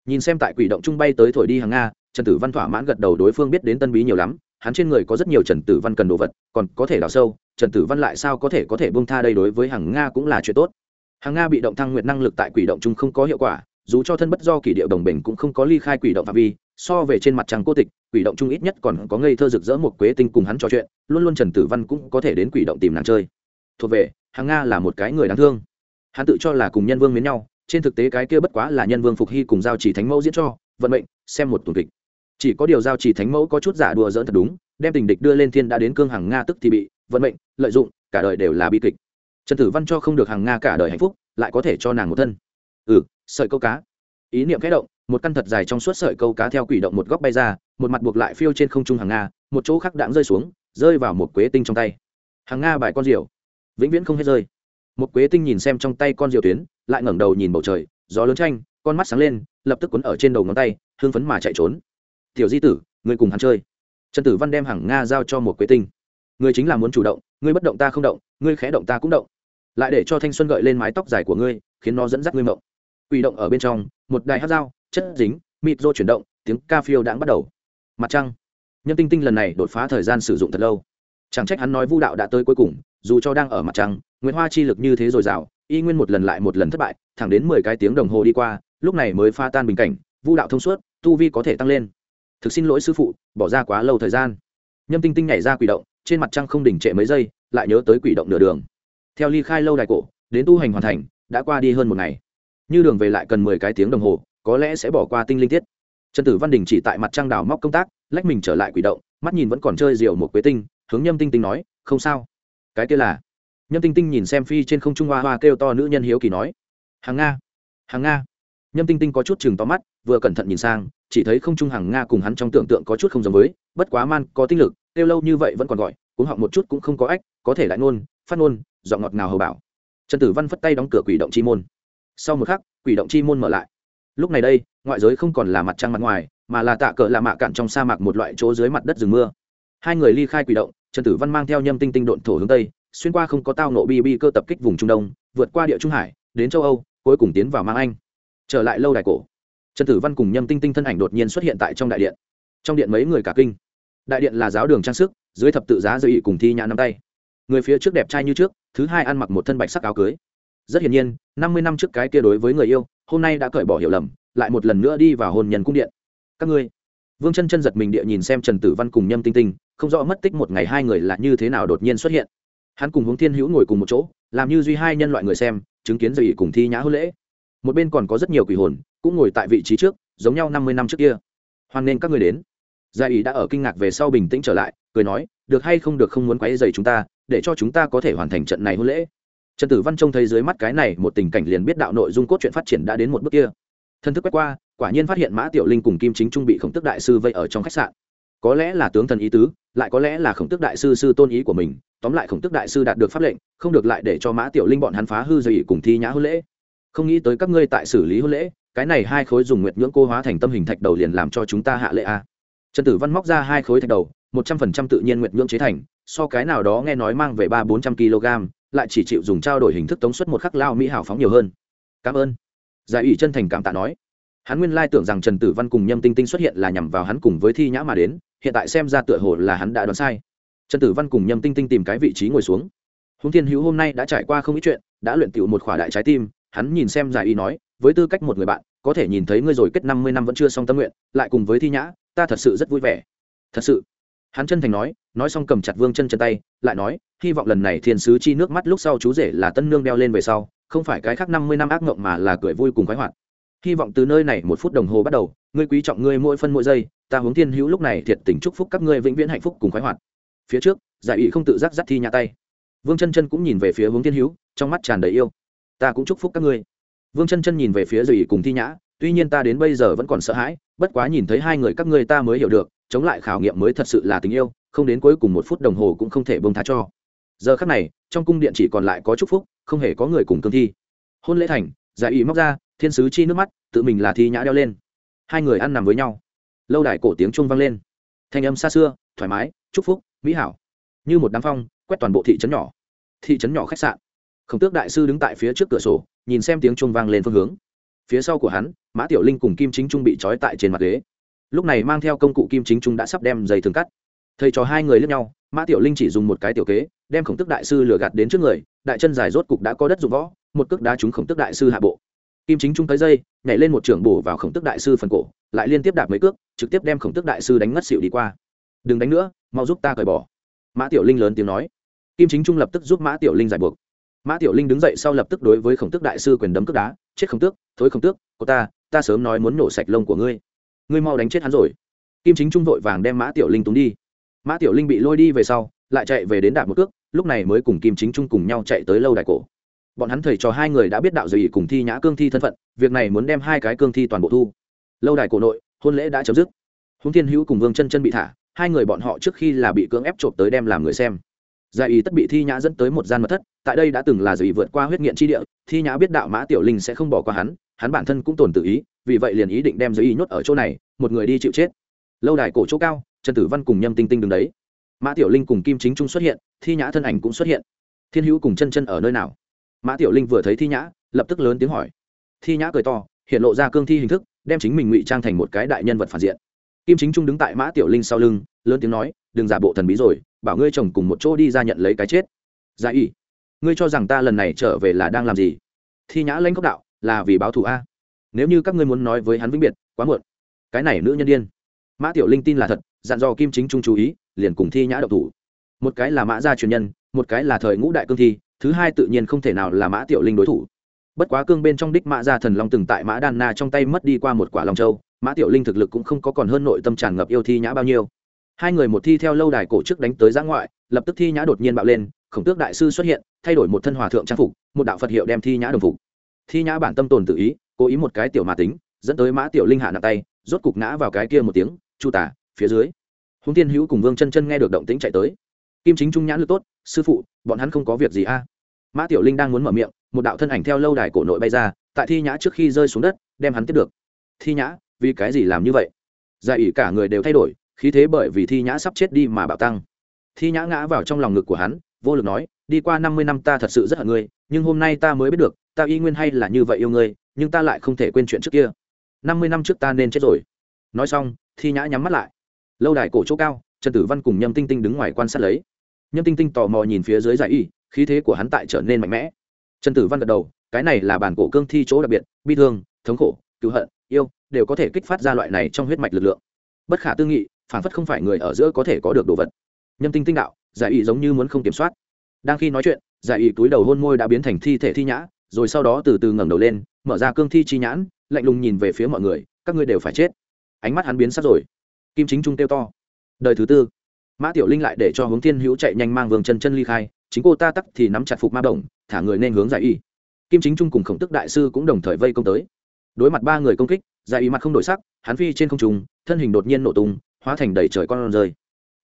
nhìn xem tại quỷ động trung bay tới thổi đi hàng nga, trần tử văn thỏa mãn gật đầu đối phương biết đến tân bí nhiều lắm, hắn trên người có rất nhiều trần tử văn cần đồ vật, còn có thể đào sâu, trần tử văn lại sao có thể có thể bông tha đây đối với hàng nga cũng là chuyện tốt. Hàng nga bị động thăng nguyệt năng lực tại quỷ động trung không có hiệu quả, dù cho thân bất do kỷ điệu đồng bình cũng không có ly khai quỷ động phạm vi, so về trên mặt trăng cô tịch, quỷ động chung ít nhất còn có ngây thơ rực rỡ một quế tinh cùng hắn trò chuyện, luôn luôn trần tử văn cũng có thể đến quỷ động tìm nàng chơi. Thuộc về, hàng nga là một cái người đáng thương. Hắn tự cho là cùng nhân vương miến nhau trên thực tế cái kia bất quá là nhân vương phục hy cùng giao chỉ thánh mẫu diễn cho, vận mệnh, xem một tuần kịch. Chỉ có điều giao chỉ thánh mẫu có chút giả đùa dỡn thật đúng, đem tình địch đưa lên thiên đã đến cương hàng nga tức thì bị, vận mệnh, lợi dụng, cả đời đều là bi kịch. Trần tử văn cho không được hàng nga cả đời hạnh phúc, lại có thể cho nàng một thân. Ừ sợi câu cá. Ý niệm kẽ động, một căn thật dài trong suốt sợi câu cá theo quỷ động một góc bay ra, một mặt buộc lại phiêu trên không trung hàng nga, một chỗ khác đạn rơi xuống, rơi vào một quế tinh trong tay. Hàng nga bài con diều. Vĩnh viễn không hết rơi. Một quế tinh nhìn xem trong tay con diều tuyến lại ngẩng đầu nhìn bầu trời, gió lớn tranh con mắt sáng lên, lập tức quấn ở trên đầu ngón tay hương phấn mà chạy trốn. Tiểu di tử người cùng hắn chơi. Trần tử văn đem hàng nga giao cho một quế tinh. Người chính là muốn chủ động, ngươi bất động ta không động, ngươi khẽ động ta cũng động. Lại để cho thanh xuân gợi lên mái tóc dài của ngươi, khiến nó dẫn dắt ngươi mộng. Quỷ động ở bên trong, một đài hát dao, chất dính, mịt rô chuyển động, tiếng ca phiêu đãng bắt đầu. Mặt trăng. Nhân tinh tinh lần này đột phá thời gian sử dụng thật lâu. Chẳng trách hắn nói vu đạo đã tới cuối cùng, dù cho đang ở mặt trăng nguyễn hoa chi lực như thế dồi dào y nguyên một lần lại một lần thất bại, thẳng đến mười cái tiếng đồng hồ đi qua, lúc này mới pha tan bình cảnh vu đạo thông suốt, tu vi có thể tăng lên. Thực xin lỗi sư phụ, bỏ ra quá lâu thời gian. Nhâm tinh tinh nhảy ra quỷ động, trên mặt trăng không đỉnh trệ mấy giây, lại nhớ tới quỷ động nửa đường. Theo ly khai lâu đài cổ, đến tu hành hoàn thành, đã qua đi hơn một ngày. Như đường về lại cần mười cái tiếng đồng hồ, có lẽ sẽ bỏ qua tinh linh tiết. Trần tử văn đình chỉ tại mặt trăng đào móc công tác, lách mình trở lại quỷ động, mắt nhìn vẫn còn chơi rượu một quế tinh, hướng nhâm tinh tinh nói, không sao. Cái kia là nhâm tinh tinh nhìn xem phi trên không trung hoa hoa kêu to nữ nhân hiếu kỳ nói. Hàng nga hàng nga. Nhâm tinh tinh có chút chừng to mắt, vừa cẩn thận nhìn sang, chỉ thấy không trung hàng nga cùng hắn trong tưởng tượng có chút không giống với, bất quá man, có tinh lực, kêu lâu như vậy vẫn còn gọi cũng họng một chút cũng không có ách, có thể lại nôn phát nôn dọn ngọt ngào hầu bảo. Trần tử văn phất tay đóng cửa quỷ động chi môn. Sau một khắc, quỷ động chi môn mở lại. Lúc này đây, ngoại giới không còn là mặt trăng mặt ngoài, mà là tạ cỡ là mạ cạn trong sa mạc một loại chỗ dưới mặt đất rừng mưa. Hai người ly khai quỷ động, trần tử văn mang theo nhâm tinh tinh độn thổ hướng tây xuyên qua không có tao nộ bi bi cơ tập kích vùng trung đông, vượt qua địa trung hải, đến châu âu, cuối cùng tiến vào mang anh. Trở lại lâu đài cổ, trần tử văn cùng nhâm tinh tinh thân ảnh đột nhiên xuất hiện tại trong đại điện. Trong điện mấy người cả kinh. Đại điện là giáo đường trang sức, dưới thập tự giá dự ý cùng thi nhã nắm tay. Người phía trước đẹp trai như trước, thứ hai ăn mặc một thân bạch sắc áo cưới. Rất hiển nhiên, năm mươi năm trước cái kia đối với người yêu, hôm nay đã cởi bỏ hiểu lầm, lại một lần nữa đi vào hôn nhân cung điện. Các ngươi, vương chân chân giật mình địa nhìn xem trần tử văn cùng nhâm tinh tinh, không rõ mất tích một ngày hai người là như thế nào đột nhiên xuất hiện hắn cùng hướng thiên hữu ngồi cùng một chỗ, làm như duy hai nhân loại người xem, chứng kiến dậy cùng thi nhã hôn lễ. Một bên còn có rất nhiều quỷ hồn, cũng ngồi tại vị trí trước, giống nhau năm mươi năm trước kia. Hoan nên các người đến. Gia ý đã ở kinh ngạc về sau bình tĩnh trở lại, cười nói, được hay không được không muốn quấy dày chúng ta, để cho chúng ta có thể hoàn thành trận này hôn lễ. Trần tử văn trông thấy dưới mắt cái này, một tình cảnh liền biết đạo nội dung cốt truyện phát triển đã đến một bước kia. Thân thức quét qua, quả nhiên phát hiện mã tiểu linh cùng kim chính trung bị khổng tức đại sư vây ở trong khách sạn có lẽ là tướng thần ý tứ, lại có lẽ là khổng tức đại sư sư tôn ý của mình, tóm lại khổng tức đại sư đạt được pháp lệnh, không được lại để cho mã tiểu linh bọn hắn phá hư dày cùng thi nhã hôn lễ. Không nghĩ tới các ngươi tại xử lý hôn lễ, cái này hai khối dùng nguyệt nhưỡng cô hóa thành tâm hình thạch đầu liền làm cho chúng ta hạ lệ a. Trần tử văn móc ra hai khối thạch đầu, một trăm phần trăm tự nhiên nguyệt nhưỡng chế thành, so cái nào đó nghe nói mang về ba bốn trăm kg lại chỉ chịu dùng trao đổi hình thức tống suất một khắc lao mỹ hào phóng nhiều hơn. Cảm ơn. Giải ủy chân thành cảm tạ nói hắn nguyên lai tưởng rằng trần tử văn cùng nhâm tinh tinh xuất hiện là nhằm vào hắn cùng với thi nhã mà đến, hiện tại xem ra tựa hồ là hắn đã đoán sai. Trần tử văn cùng nhâm tinh tinh tìm cái vị trí ngồi xuống. Húng thiên hữu hôm nay đã trải qua không ít chuyện, đã luyện tựu một khỏa đại trái tim, hắn nhìn xem giải y nói, với tư cách một người bạn, có thể nhìn thấy ngươi rồi kết năm mươi năm vẫn chưa xong tâm nguyện, lại cùng với thi nhã, ta thật sự rất vui vẻ. Thật sự. Hắn chân thành nói nói xong cầm chặt vương chân chân tay, lại nói, hy vọng lần này thiên sứ chi nước mắt lúc sau chú rể là tân nương đeo lên về sau, không phải cái khác năm mươi năm ác mộng mà là cười vui cùng khoái hoạt hy vọng từ nơi này một phút đồng hồ bắt đầu, ngươi quý trọng ngươi mỗi phân mỗi giây, ta hướng thiên hữu lúc này thiệt tình chúc phúc các ngươi vĩnh viễn hạnh phúc cùng khoái hoạt. Phía trước, giải ủy không tự giác dắt thi nhà tay. Vương chân chân cũng nhìn về phía hướng thiên hữu, trong mắt tràn đầy yêu. Ta cũng chúc phúc các ngươi. Vương chân chân nhìn về phía giải ủy cùng thi nhã, tuy nhiên ta đến bây giờ vẫn còn sợ hãi, bất quá nhìn thấy hai người các ngươi ta mới hiểu được, chống lại khảo nghiệm mới thật sự là tình yêu, không đến cuối cùng một phút đồng hồ cũng không thể bông tha cho. Giờ khắc này, trong cung điện chỉ còn lại có chúc phúc, không hề có người cùng cương thi. Hôn lễ thành, giải ủy móc ra thiên sứ chi nước mắt, tự mình là thi nhã đeo lên. Hai người ăn nằm với nhau. Lâu đài cổ tiếng trung vang lên. Thanh âm xa xưa, thoải mái, chúc phúc, mỹ hảo. Như một đám phong, quét toàn bộ thị trấn nhỏ. Thị trấn nhỏ khách sạn. Khổng tước đại sư đứng tại phía trước cửa sổ, nhìn xem tiếng trung vang lên phương hướng. Phía sau của hắn, mã tiểu linh cùng kim chính trung bị trói tại trên mặt ghế. Lúc này mang theo công cụ kim chính trung đã sắp đem giày thường cắt. Thầy trò hai người lướt nhau, mã tiểu linh chỉ dùng một cái tiểu kế, đem khổng tức đại sư lừa gạt đến trước người, đại chân dài rốt cục đã có đất dụng võ, một cước đá trúng khổng tức đại sư hạ bộ kim chính trung tới dây, nhảy lên một trưởng bổ vào khổng tức đại sư phần cổ, lại liên tiếp đạp mấy cước, trực tiếp đem khổng tức đại sư đánh ngất xịu đi qua. Đừng đánh nữa, mau giúp ta cởi bỏ. Mã tiểu linh lớn tiếng nói. Kim chính trung lập tức giúp mã tiểu linh giải buộc. Mã tiểu linh đứng dậy sau lập tức đối với khổng tước đại sư quyền đấm cước đá, chết khổng tước, thối khổng tước, cô ta ta sớm nói muốn nổ sạch lông của ngươi. Ngươi mau đánh chết hắn rồi. Kim chính trung vội vàng đem mã tiểu linh túng đi. Mã tiểu linh bị lôi đi về sau, lại chạy về đến đạp một cước, lúc này mới cùng kim chính trung cùng nhau chạy tới lâu đài cổ bọn hắn thầy cho hai người đã biết đạo gì cùng thi nhã cương thi thân phận, việc này muốn đem hai cái cương thi toàn bộ thu. Lâu đài cổ nội, hôn lễ đã chấm dứt. Húng thiên hữu cùng vương chân chân bị thả, hai người bọn họ trước khi là bị cưỡng ép trộm tới đem làm người xem. Giải ý tất bị thi nhã dẫn tới một gian mật thất, tại đây đã từng là gì vượt qua huyết nghiện tri địa, thi nhã biết đạo mã tiểu linh sẽ không bỏ qua hắn hắn bản thân cũng tồn tự ý, vì vậy liền ý định đem giới ý nhốt ở chỗ này, một người đi chịu chết. Lâu đài cổ chỗ cao, trần tử văn cùng nhâm tinh tinh đứng đấy. Mã tiểu linh cùng kim chính trung xuất hiện, thi nhã thân ảnh cũng xuất hiện. Thiên hữu cùng chân chân ở nơi nào? Mã tiểu linh vừa thấy thi nhã, lập tức lớn tiếng hỏi. Thi nhã cười to, hiện lộ ra cương thi hình thức, đem chính mình ngụy trang thành một cái đại nhân vật phản diện. Kim chính trung đứng tại mã tiểu linh sau lưng, lớn tiếng nói, đừng giả bộ thần bí rồi, bảo ngươi chồng cùng một chỗ đi ra nhận lấy cái chết. Dạ Giải ý ngươi cho rằng ta lần này trở về là đang làm gì? Thi nhã lanh cốc đạo, là vì báo thù a. Nếu như các ngươi muốn nói với hắn vĩnh biệt, quá muộn. Cái này nữ nhân điên. mã tiểu linh tin là thật, dặn dò kim chính trung chú ý, liền cùng thi nhã độc thủ. Một cái là mã gia truyền nhân, một cái là thời ngũ đại cương thi thứ hai tự nhiên không thể nào là mã tiểu linh đối thủ. Bất quá cương bên trong đích mã gia thần long từng tại mã đan na trong tay mất đi qua một quả lòng châu, mã tiểu linh thực lực cũng không có còn hơn nội tâm tràn ngập yêu thi nhã bao nhiêu. Hai người một thi theo lâu đài cổ trước đánh tới giã ngoại, lập tức thi nhã đột nhiên bạo lên, khổng tước đại sư xuất hiện, thay đổi một thân hòa thượng trang phục, một đạo phật hiệu đem thi nhã đồng phục. Thi nhã bản tâm tồn tự ý, cố ý một cái tiểu mà tính, dẫn tới mã tiểu linh hạ nặng tay, rốt cục ngã vào cái kia một tiếng, chu tả phía dưới. Húng tiên hữu cùng vương chân chân nghe được động tĩnh chạy tới. Kim chính trung nhãn lực tốt sư phụ, bọn hắn không có việc gì a. Mã tiểu linh đang muốn mở miệng, một đạo thân ảnh theo lâu đài cổ nội bay ra, tại thi nhã trước khi rơi xuống đất, đem hắn tiếp được. Thi nhã, vì cái gì làm như vậy? Giải ỷ cả người đều thay đổi, khí thế bởi vì thi nhã sắp chết đi mà bạo tăng. Thi nhã ngã vào trong lòng ngực của hắn, vô lực nói, đi qua năm mươi năm ta thật sự rất hận ngươi, nhưng hôm nay ta mới biết được, ta y nguyên hay là như vậy yêu ngươi, nhưng ta lại không thể quên chuyện trước kia. Năm mươi năm trước ta nên chết rồi. Nói xong, thi nhã nhắm mắt lại. Lâu đài cổ chỗ cao, trần tử văn cùng nhâm tinh tinh đứng ngoài quan sát lấy nhâm tinh tinh tò mò nhìn phía dưới giải y, khí thế của hắn tại trở nên mạnh mẽ. Trần tử văn gật đầu, cái này là bản cổ cương thi chỗ đặc biệt, bi thương, thống khổ, cứu hận, yêu, đều có thể kích phát ra loại này trong huyết mạch lực lượng. Bất khả tư nghị, phản phất không phải người ở giữa có thể có được đồ vật. Nhâm tinh tinh đạo, giải Y giống như muốn không kiểm soát. Đang khi nói chuyện, giải Y túi đầu hôn môi đã biến thành thi thể thi nhã, rồi sau đó từ từ ngẩng đầu lên, mở ra cương thi chi nhãn, lạnh lùng nhìn về phía mọi người, các ngươi đều phải chết. Ánh mắt hắn biến sắc rồi. Kim chính trung tiêu to. Đời thứ tư mã tiểu linh lại để cho hướng thiên hữu chạy nhanh mang vương chân chân ly khai, chính cô ta tắc thì nắm chặt phục ma đồng, thả người nên hướng giải y. Kim chính trung cùng khổng tức đại sư cũng đồng thời vây công tới. Đối mặt ba người công kích, giải y mặt không đổi sắc, hắn phi trên không trung, thân hình đột nhiên nổ tung, hóa thành đầy trời con rơi.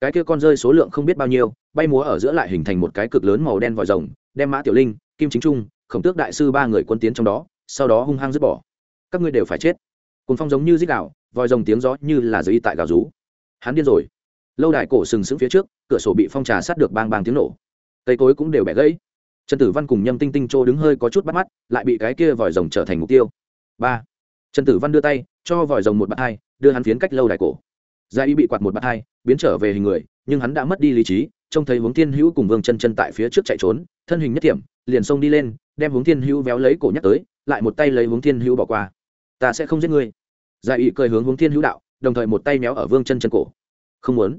Cái kia con rơi số lượng không biết bao nhiêu, bay múa ở giữa lại hình thành một cái cực lớn màu đen vòi rồng, đem mã tiểu linh, kim chính trung, khổng tước đại sư ba người quân tiến trong đó, sau đó hung hăng dứt bỏ. Các ngươi đều phải chết. Cùng phong giống như dích đạo vòi rồng tiếng gió như là giấy tại gào rú. Hắn điên rồi lâu đài cổ sừng sững phía trước, cửa sổ bị phong trà sát được bang bang tiếng nổ. Cây cối cũng đều bẻ gãy. Trần tử văn cùng nhâm tinh tinh trô đứng hơi có chút bắt mắt, lại bị cái kia vòi rồng trở thành mục tiêu. Ba. Trần tử văn đưa tay, cho vòi rồng một bát hai, đưa hắn phiến cách lâu đài cổ. Gia y bị quạt một bát hai, biến trở về hình người, nhưng hắn đã mất đi lý trí, trông thấy hướng thiên hữu cùng vương chân chân tại phía trước chạy trốn, thân hình nhất điểm liền xông đi lên, đem hướng thiên hữu véo lấy cổ nhắc tới, lại một tay lấy hướng thiên hữu bỏ qua. Ta sẽ không giết ngươi. Gia y cười hướng hướng thiên hữu đạo, đồng thời một tay méo ở vương chân chân cổ không muốn.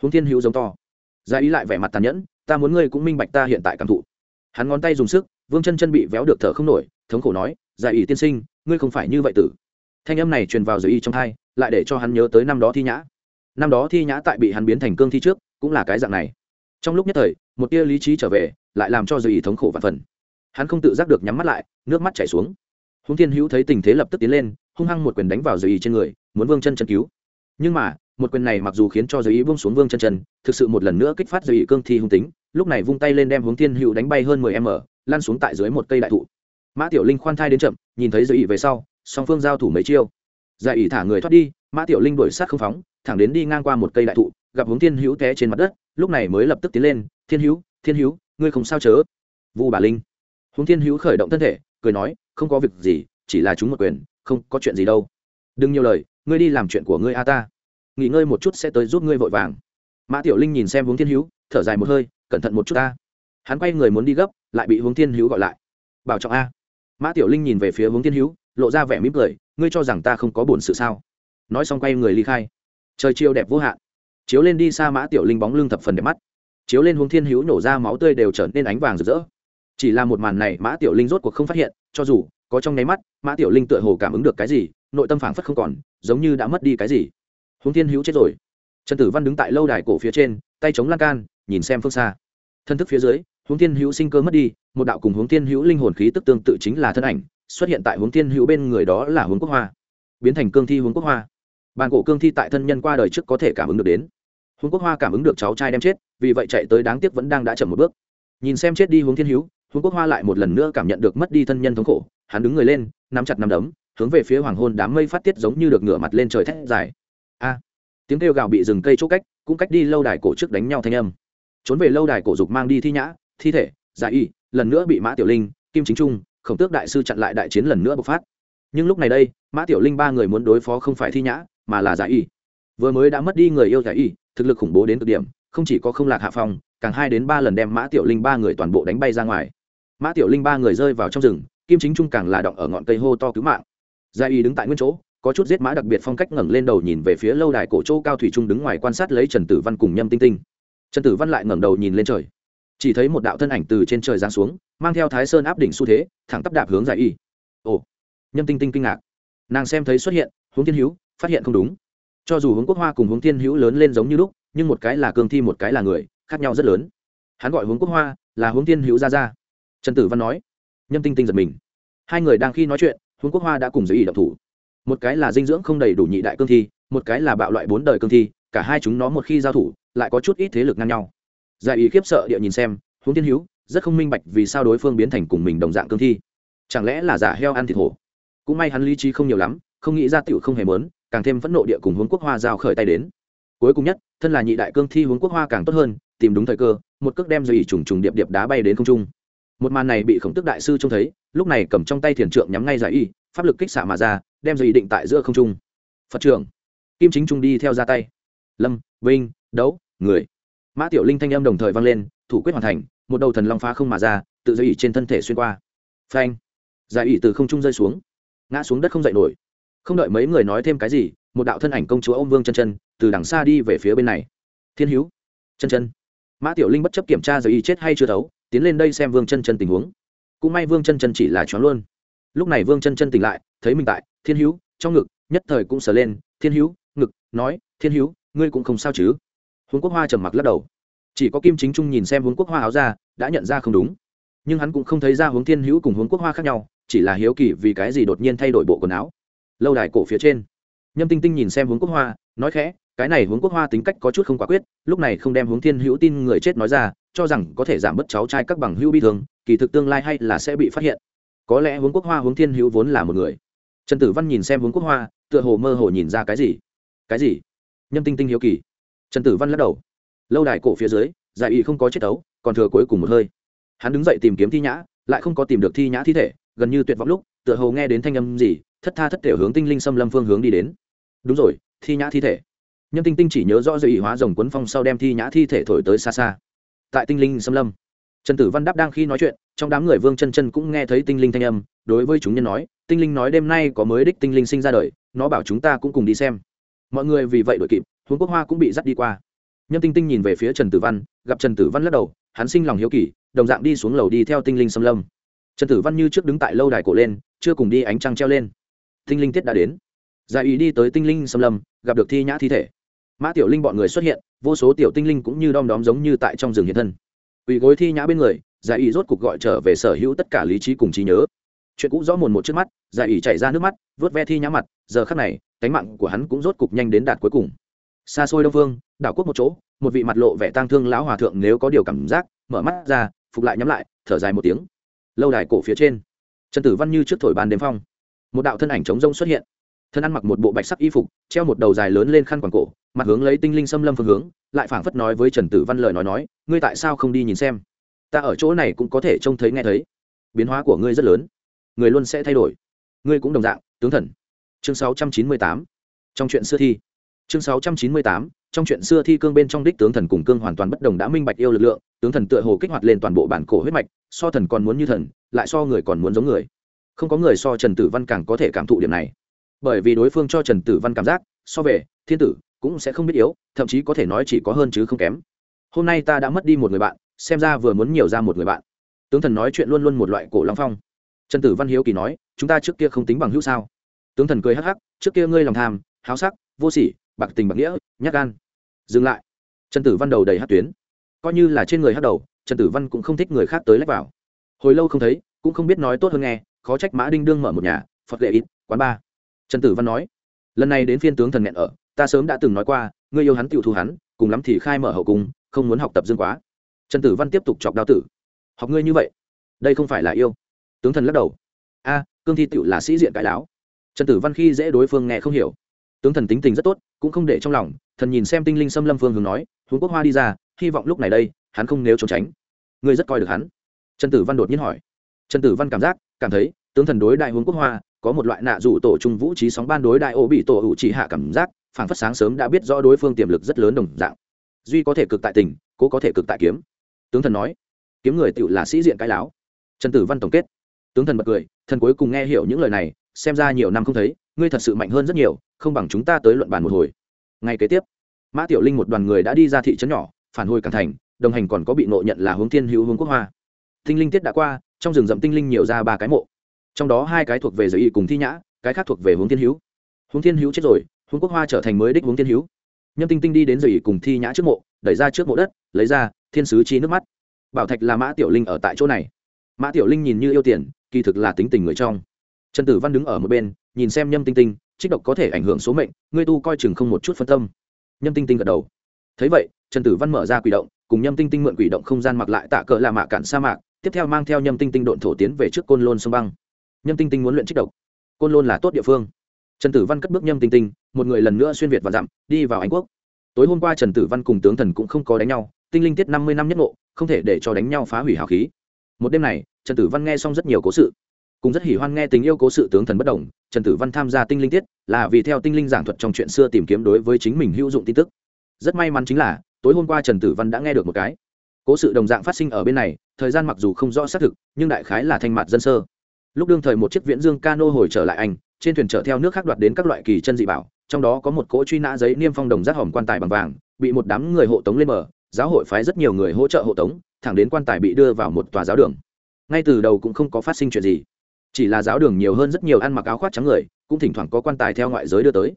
Hướng thiên hữu giống to. Gia ý lại vẻ mặt tàn nhẫn, ta muốn ngươi cũng minh bạch ta hiện tại cảm thụ. Hắn ngón tay dùng sức, vương chân chân bị véo được thở không nổi, thống khổ nói, gia ý tiên sinh, ngươi không phải như vậy tử. Thanh âm này truyền vào giới y trong thai lại để cho hắn nhớ tới năm đó thi nhã. Năm đó thi nhã tại bị hắn biến thành cương thi trước, cũng là cái dạng này. Trong lúc nhất thời, một tia lý trí trở về, lại làm cho giới y thống khổ và phần. Hắn không tự giác được nhắm mắt lại, nước mắt chảy xuống. Húng thiên hữu thấy tình thế lập tức tiến lên, hung hăng một quyền đánh vào giới y trên người, muốn vương chân chân cứu. Nhưng mà một quyền này mặc dù khiến cho giới ý buông xuống vương chân chân, thực sự một lần nữa kích phát giới ý cương thi hung tính, lúc này vung tay lên đem hướng thiên hữu đánh bay hơn mười m lan xuống tại dưới một cây đại thụ. Mã tiểu linh khoan thai đến chậm, nhìn thấy giới ý về sau, song phương giao thủ mấy chiêu. Giải ý thả người thoát đi, mã tiểu linh đuổi sát không phóng, thẳng đến đi ngang qua một cây đại thụ, gặp hướng thiên hữu té trên mặt đất, lúc này mới lập tức tiến lên, thiên hữu thiên hữu, ngươi không sao chớ? Vu bà linh. Hướng thiên hữu khởi động thân thể, cười nói, không có việc gì, chỉ là chúng một quyền, không có chuyện gì đâu. Đừng nhiều lời, ngươi đi làm chuyện của ngươi a ta nghỉ ngơi một chút sẽ tới giúp ngươi vội vàng. Mã tiểu linh nhìn xem hướng thiên hữu, thở dài một hơi, cẩn thận một chút ta. Hắn quay người muốn đi gấp, lại bị hướng thiên hữu gọi lại. Bảo trọng a. Mã tiểu linh nhìn về phía hướng thiên hữu, lộ ra vẻ mỉm cười, ngươi cho rằng ta không có buồn sự sao? Nói xong quay người ly khai. Trời chiều đẹp vô hạn. Chiếu lên đi xa mã tiểu linh bóng lưng thập phần đẹp mắt. Chiếu lên hướng thiên hữu nổ ra máu tươi đều trở nên ánh vàng rực rỡ. Chỉ là một màn này mã tiểu linh rốt cuộc không phát hiện, cho dù có trong nháy mắt, mã tiểu linh tựa hồ cảm ứng được cái gì, nội tâm phảng phất không còn, giống như đã mất đi cái gì huống thiên hữu chết rồi. Trần tử văn đứng tại lâu đài cổ phía trên, tay chống lan can, nhìn xem phương xa. Thân thức phía dưới, huống thiên hữu sinh cơ mất đi, một đạo cùng huống thiên hữu linh hồn khí tức tương tự chính là thân ảnh, xuất hiện tại huống thiên hữu bên người đó là huống quốc hoa. Biến thành cương thi huống quốc hoa. Bàn cổ cương thi tại thân nhân qua đời trước có thể cảm ứng được đến. Huống quốc hoa cảm ứng được cháu trai đem chết, vì vậy chạy tới đáng tiếc vẫn đang đã chậm một bước. Nhìn xem chết đi huống thiên hữu, huống quốc hoa lại một lần nữa cảm nhận được mất đi thân nhân thống khổ, hắn đứng người lên, nắm chặt nắm đấm, hướng về phía hoàng hôn đám mây phát tiết giống như được ngửa mặt lên trời thét dài tiếng kêu gào bị rừng cây chỗ cách, cũng cách đi lâu đài cổ trước đánh nhau thanh âm. Trốn về lâu đài cổ dục mang đi thi nhã, thi thể, giải y, lần nữa bị mã tiểu linh, kim chính trung, khổng tước đại sư chặn lại đại chiến lần nữa bộc phát. Nhưng lúc này đây, mã tiểu linh ba người muốn đối phó không phải thi nhã, mà là giải y. Vừa mới đã mất đi người yêu giải y, thực lực khủng bố đến cực điểm, không chỉ có không lạc hạ phong, càng hai đến ba lần đem mã tiểu linh ba người toàn bộ đánh bay ra ngoài. Mã tiểu linh ba người rơi vào trong rừng, kim chính trung càng là động ở ngọn cây hô to cứu mạng. Giải y đứng tại nguyên chỗ có chút giết mã đặc biệt phong cách ngẩng lên đầu nhìn về phía lâu đài cổ chỗ cao thủy trung đứng ngoài quan sát lấy trần tử văn cùng nhâm tinh tinh. Trần tử văn lại ngẩng đầu nhìn lên trời. Chỉ thấy một đạo thân ảnh từ trên trời giáng xuống, mang theo thái sơn áp đỉnh xu thế, thẳng tắp đạp hướng giải y. Ồ, nhâm tinh tinh kinh ngạc. Nàng xem thấy xuất hiện, hướng thiên hữu, phát hiện không đúng. Cho dù hướng quốc hoa cùng hướng thiên hữu lớn lên giống như lúc, nhưng một cái là cương thi, một cái là người, khác nhau rất lớn. Hắn gọi hướng quốc hoa là hướng thiên hữu ra ra trần tử văn nói. Nhâm tinh tinh giật mình. Hai người đang khi nói chuyện, hướng quốc hoa đã cùng giới ý động thủ một cái là dinh dưỡng không đầy đủ nhị đại cương thi, một cái là bạo loại bốn đời cương thi, cả hai chúng nó một khi giao thủ, lại có chút ít thế lực ngang nhau. Giải ý khiếp sợ địa nhìn xem, huống tiên hữu, rất không minh bạch vì sao đối phương biến thành cùng mình đồng dạng cương thi. Chẳng lẽ là giả heo ăn thịt hổ? Cũng may hắn lý trí không nhiều lắm, không nghĩ ra tiểu không hề mớn càng thêm phẫn nộ địa cùng hướng quốc hoa giao khởi tay đến. Cuối cùng nhất, thân là nhị đại cương thi hướng quốc hoa càng tốt hơn, tìm đúng thời cơ, một cước đem dây trùng trùng điệp điệp đá bay đến không trung. Một màn này bị khổng tức đại sư trông thấy, lúc này cầm trong tay thiền trượng nhắm ngay giải y, pháp lực kích xạ mà ra đem dây định tại giữa không trung. Phật trưởng. Kim chính trung đi theo ra tay. Lâm, vinh, đấu, người. Mã tiểu linh thanh âm đồng thời vang lên, thủ quyết hoàn thành, một đầu thần long phá không mà ra, tự dây ỉ trên thân thể xuyên qua. Phanh. Giải ỉ từ không trung rơi xuống. Ngã xuống đất không dậy nổi. Không đợi mấy người nói thêm cái gì, một đạo thân ảnh công chúa ông vương chân chân, từ đằng xa đi về phía bên này. Thiên hữu. Chân chân. Mã tiểu linh bất chấp kiểm tra giới y chết hay chưa thấu, tiến lên đây xem vương chân chân tình huống. Cũng may vương chân chân chỉ là choáng luôn. Lúc này vương chân chân tỉnh lại, thấy mình tại thiên hữu, trong ngực, nhất thời cũng sờ lên, thiên hữu, ngực, nói, thiên hữu, ngươi cũng không sao chứ? Huống quốc hoa trầm mặc lắc đầu. Chỉ có kim chính trung nhìn xem huống quốc hoa áo ra đã nhận ra không đúng. Nhưng hắn cũng không thấy ra huống thiên hữu cùng huống quốc hoa khác nhau, chỉ là hiếu kỳ vì cái gì đột nhiên thay đổi bộ quần áo. Lâu đài cổ phía trên, nhâm tinh tinh nhìn xem huống quốc hoa, nói khẽ, cái này huống quốc hoa tính cách có chút không quả quyết, lúc này không đem huống thiên hữu tin người chết nói ra, cho rằng có thể giảm bớt cháu trai các bằng hữu bi thường kỳ thực tương lai hay là sẽ bị phát hiện. Có lẽ huống quốc hoa huống thiên hữu vốn là một người trần tử văn nhìn xem hướng quốc hoa, tựa hồ mơ hồ nhìn ra cái gì. Cái gì? Nhâm tinh tinh hiếu kỳ. Trần tử văn lắc đầu. Lâu đài cổ phía dưới, giải y không có chết tấu, còn thừa cuối cùng một hơi. Hắn đứng dậy tìm kiếm thi nhã, lại không có tìm được thi nhã thi thể, gần như tuyệt vọng lúc, tựa hồ nghe đến thanh âm gì, thất tha thất thể hướng tinh linh xâm lâm phương hướng đi đến. Đúng rồi, thi nhã thi thể. Nhân tinh tinh chỉ nhớ rõ dây ý hóa rồng quấn phong sau đem thi nhã thi thể thổi tới xa xa. Tại tinh linh xâm lâm, trần tử văn đáp đang khi nói chuyện trong đám người vương chân chân cũng nghe thấy tinh linh thanh âm, đối với chúng nhân nói, tinh linh nói đêm nay có mới đích tinh linh sinh ra đời, nó bảo chúng ta cũng cùng đi xem. Mọi người vì vậy đội kịp huống quốc hoa cũng bị dắt đi qua. Nhâm tinh tinh nhìn về phía trần tử văn, gặp trần tử văn lắc đầu, hắn sinh lòng hiếu kỳ, đồng dạng đi xuống lầu đi theo tinh linh xâm lâm. Trần tử văn như trước đứng tại lâu đài cổ lên, chưa cùng đi ánh trăng treo lên. Tinh linh tiết đã đến. Giải ý đi tới tinh linh xâm lâm, gặp được thi nhã thi thể. Mã tiểu linh bọn người xuất hiện, vô số tiểu tinh linh cũng như đom đóm giống như tại trong rừng hiện thân. Ủy gối thi nhã bên người giải ý rốt cuộc gọi trở về sở hữu tất cả lý trí cùng trí nhớ. Chuyện cũ rõ mồn một trước mắt, giải ý chảy ra nước mắt vớt ve thi nhã mặt, giờ khắc này, cánh mạng của hắn cũng rốt cục nhanh đến đạt cuối cùng. Xa xôi đông phương, đảo quốc một chỗ, một vị mặt lộ vẻ tang thương lão hòa thượng nếu có điều cảm giác, mở mắt ra, phục lại nhắm lại, thở dài một tiếng. Lâu đài cổ phía trên, trần tử văn như trước thổi bàn đêm phong. Một đạo thân ảnh trống rông xuất hiện. Thân ăn mặc một bộ bạch sắc y phục, treo một đầu dài lớn lên khăn quàng cổ, mặt hướng lấy tinh linh xâm lâm phương hướng, lại phảng phất nói với trần tử văn lời nói nói, ngươi tại sao không đi nhìn xem? Ta ở chỗ này cũng có thể trông thấy nghe thấy. Biến hóa của ngươi rất lớn. Người luôn sẽ thay đổi. Ngươi cũng đồng dạng, tướng thần. Chương 698 trong chuyện xưa thi. Chương 698 trong chuyện xưa thi cương bên trong đích tướng thần cùng cương hoàn toàn bất đồng đã minh bạch yêu lực lượng, tướng thần tựa hồ kích hoạt lên toàn bộ bản cổ huyết mạch, so thần còn muốn như thần, lại so người còn muốn giống người. Không có người so trần tử văn càng có thể cảm thụ điểm này. Bởi vì đối phương cho trần tử văn cảm giác, so về, thiên tử cũng sẽ không biết yếu, thậm chí có thể nói chỉ có hơn chứ không kém. Hôm nay ta đã mất đi một người bạn xem ra vừa muốn nhiều ra một người bạn. Tướng thần nói chuyện luôn luôn một loại cổ long phong. Trần tử văn hiếu kỳ nói, chúng ta trước kia không tính bằng hữu sao? Tướng thần cười hắc hắc, trước kia ngươi lòng tham, háo sắc, vô sỉ, bạc tình bạc nghĩa, nhát gan. Dừng lại. Trần tử văn đầu đầy hát tuyến. Coi như là trên người hát đầu, trần tử văn cũng không thích người khác tới lách vào. Hồi lâu không thấy, cũng không biết nói tốt hơn nghe, khó trách mã đinh đương mở một nhà, phật lệ ít, quán ba. Trần tử văn nói, lần này đến phiên tướng thần nghẹn ở, ta sớm đã từng nói qua, ngươi yêu hắn tiểu thu hắn, cùng lắm thì khai mở hậu cung, không muốn học tập dương quá trần tử văn tiếp tục chọc đao tử. Học ngươi như vậy, đây không phải là yêu. Tướng thần lắc đầu. A, cương thi tựu là sĩ diện cãi láo. Trần tử văn khi dễ đối phương nghe không hiểu. Tướng thần tính tình rất tốt, cũng không để trong lòng, thần nhìn xem tinh linh xâm lâm phương hướng nói huống quốc hoa đi ra, hy vọng lúc này đây, hắn không nếu trốn tránh. Ngươi rất coi được hắn. Trần tử văn đột nhiên hỏi. Trần tử văn cảm giác, cảm thấy, tướng thần đối đại huống quốc hoa, có một loại nạ rủ tổ trung vũ trí sóng ban đối đại ô bị tổ hữu chỉ hạ cảm giác, phảng phất sáng sớm đã biết rõ đối phương tiềm lực rất lớn đồng dạng. Duy có thể cực tại tình, cố có thể cực tại kiếm tướng thần nói, kiếm người tựu là sĩ diện cái láo. Trần tử văn tổng kết. Tướng thần bật cười, thần cuối cùng nghe hiểu những lời này, xem ra nhiều năm không thấy, ngươi thật sự mạnh hơn rất nhiều, không bằng chúng ta tới luận bàn một hồi. Ngay kế tiếp, mã tiểu linh một đoàn người đã đi ra thị trấn nhỏ, phản hồi càng thành, đồng hành còn có bị nộ nhận là hướng thiên hữu hướng quốc hoa. Tinh linh tiết đã qua, trong rừng rậm tinh linh nhiều ra ba cái mộ. Trong đó hai cái thuộc về giới y cùng thi nhã, cái khác thuộc về hướng thiên hữu. Hướng thiên hữu chết rồi, hướng quốc hoa trở thành mới đích hướng thiên hữu. Nhâm tinh tinh đi đến giới y cùng thi nhã trước mộ, đẩy ra trước mộ đất lấy ra, thiên sứ chi nước mắt. Bảo thạch là mã tiểu linh ở tại chỗ này. Mã tiểu linh nhìn như yêu tiền, kỳ thực là tính tình người trong. Trần tử văn đứng ở một bên, nhìn xem nhâm tinh tinh, trích độc có thể ảnh hưởng số mệnh, ngươi tu coi chừng không một chút phân tâm. Nhâm tinh tinh gật đầu. Thấy vậy, trần tử văn mở ra quỷ động, cùng nhâm tinh tinh mượn quỷ động không gian mặc lại tạ cỡ là mạ cạn sa mạc, tiếp theo mang theo nhâm tinh tinh độn thổ tiến về trước côn lôn sông băng. Nhâm tinh tinh muốn luyện trích độc. Côn lôn là tốt địa phương. Trần tử văn cất bước nhâm tinh tinh, một người lần nữa xuyên việt và dặm, đi vào anh quốc. Tối hôm qua trần tử văn cùng tướng thần cũng không có đánh nhau tinh linh tiết năm mươi năm nhất ngộ, không thể để cho đánh nhau phá hủy hào khí. Một đêm này, trần tử văn nghe xong rất nhiều cố sự. Cũng rất hỉ hoan nghe tình yêu cố sự tướng thần bất đồng, trần tử văn tham gia tinh linh tiết là vì theo tinh linh giảng thuật trong chuyện xưa tìm kiếm đối với chính mình hữu dụng tin tức. Rất may mắn chính là, tối hôm qua trần tử văn đã nghe được một cái. Cố sự đồng dạng phát sinh ở bên này, thời gian mặc dù không rõ xác thực, nhưng đại khái là thanh mặt dân sơ. Lúc đương thời một chiếc viễn dương cano hồi trở lại anh, trên thuyền chở theo nước khác đoạt đến các loại kỳ chân dị bảo, trong đó có một cỗ truy nã giấy niêm phong đồng giác hòm quan tài bằng vàng, bị một đám người hộ tống lên mở giáo hội phái rất nhiều người hỗ trợ hộ tống, thẳng đến quan tài bị đưa vào một tòa giáo đường. Ngay từ đầu cũng không có phát sinh chuyện gì. Chỉ là giáo đường nhiều hơn rất nhiều ăn mặc áo khoác trắng người, cũng thỉnh thoảng có quan tài theo ngoại giới đưa tới.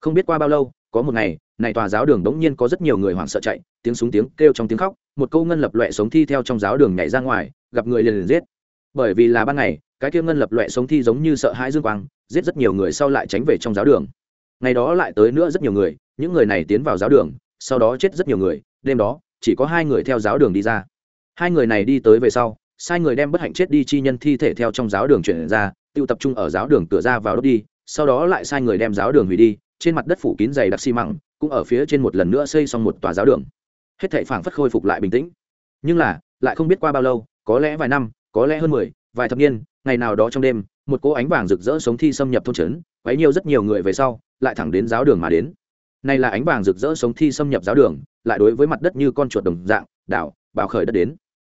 Không biết qua bao lâu, có một ngày, này tòa giáo đường đống nhiên có rất nhiều người hoảng sợ chạy, tiếng súng tiếng kêu trong tiếng khóc, một câu ngân lập loẹ sống thi theo trong giáo đường nhảy ra ngoài, gặp người liền liền giết. Bởi vì là ban ngày, cái kia ngân lập loẹ sống thi giống như sợ hãi dương quang, giết rất nhiều người sau lại tránh về trong giáo đường. Ngày đó lại tới nữa rất nhiều người, những người này tiến vào giáo đường sau đó chết rất nhiều người, đêm đó, chỉ có hai người theo giáo đường đi ra. Hai người này đi tới về sau, sai người đem bất hạnh chết đi chi nhân thi thể theo trong giáo đường chuyển ra, tự tập trung ở giáo đường cửa ra vào đốt đi, sau đó lại sai người đem giáo đường hủy đi, trên mặt đất phủ kín dày đặc xi măng, cũng ở phía trên một lần nữa xây xong một tòa giáo đường. Hết thảy phảng phất khôi phục lại bình tĩnh. Nhưng là, lại không biết qua bao lâu, có lẽ vài năm, có lẽ hơn mười, vài thập niên, ngày nào đó trong đêm, một cỗ ánh vàng rực rỡ sống thi xâm nhập thôn trấn, quấy nhiều rất nhiều người về sau, lại thẳng đến giáo đường mà đến này là ánh vàng rực rỡ sống thi xâm nhập giáo đường, lại đối với mặt đất như con chuột đồng dạng, đảo bào khởi đất đến.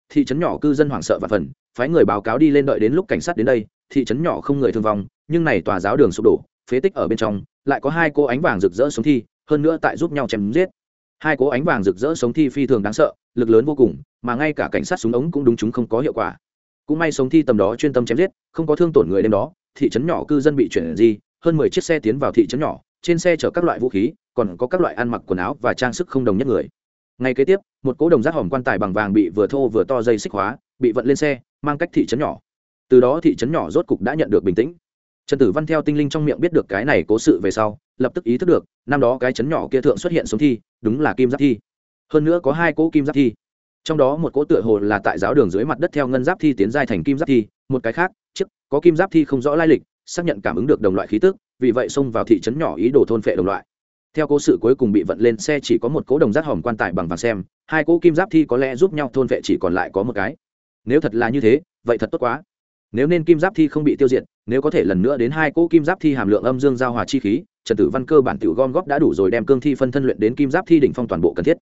Thị trấn nhỏ cư dân hoảng sợ và phần phái người báo cáo đi lên đợi đến lúc cảnh sát đến đây, thị trấn nhỏ không người thương vong, nhưng này tòa giáo đường sụp đổ, phế tích ở bên trong, lại có hai cô ánh vàng rực rỡ sống thi, hơn nữa tại giúp nhau chém giết. Hai cố ánh vàng rực rỡ sống thi phi thường đáng sợ, lực lớn vô cùng, mà ngay cả cảnh sát súng ống cũng đúng chúng không có hiệu quả. Cũng may sống thi tầm đó chuyên tâm chém giết, không có thương tổn người đêm đó, thị trấn nhỏ cư dân bị chuyển di, hơn mười chiếc xe tiến vào thị trấn nhỏ trên xe chở các loại vũ khí, còn có các loại ăn mặc quần áo và trang sức không đồng nhất người. Ngay kế tiếp, một cỗ đồng rác hỏng quan tài bằng vàng bị vừa thô vừa to dây xích hóa, bị vận lên xe, mang cách thị trấn nhỏ. Từ đó thị trấn nhỏ rốt cục đã nhận được bình tĩnh. Trần tử văn theo tinh linh trong miệng biết được cái này cố sự về sau, lập tức ý thức được, năm đó cái trấn nhỏ kia thượng xuất hiện sống thi, đúng là kim giáp thi. Hơn nữa có hai cỗ kim giáp thi. Trong đó một cỗ tựa hồ là tại giáo đường dưới mặt đất theo ngân giáp thi tiến giai thành kim giáp thi, một cái khác, chiếc, có kim giáp thi không rõ lai lịch xác nhận cảm ứng được đồng loại khí tức, vì vậy xông vào thị trấn nhỏ ý đồ thôn phệ đồng loại. Theo cố sự cuối cùng bị vận lên xe chỉ có một cố đồng rác hòm quan tài bằng vàng xem, hai cố kim giáp thi có lẽ giúp nhau thôn vệ chỉ còn lại có một cái. Nếu thật là như thế, vậy thật tốt quá. Nếu nên kim giáp thi không bị tiêu diệt, nếu có thể lần nữa đến hai cỗ kim giáp thi hàm lượng âm dương giao hòa chi khí, trần tử văn cơ bản tiểu gom góp đã đủ rồi đem cương thi phân thân luyện đến kim giáp thi đỉnh phong toàn bộ cần thiết.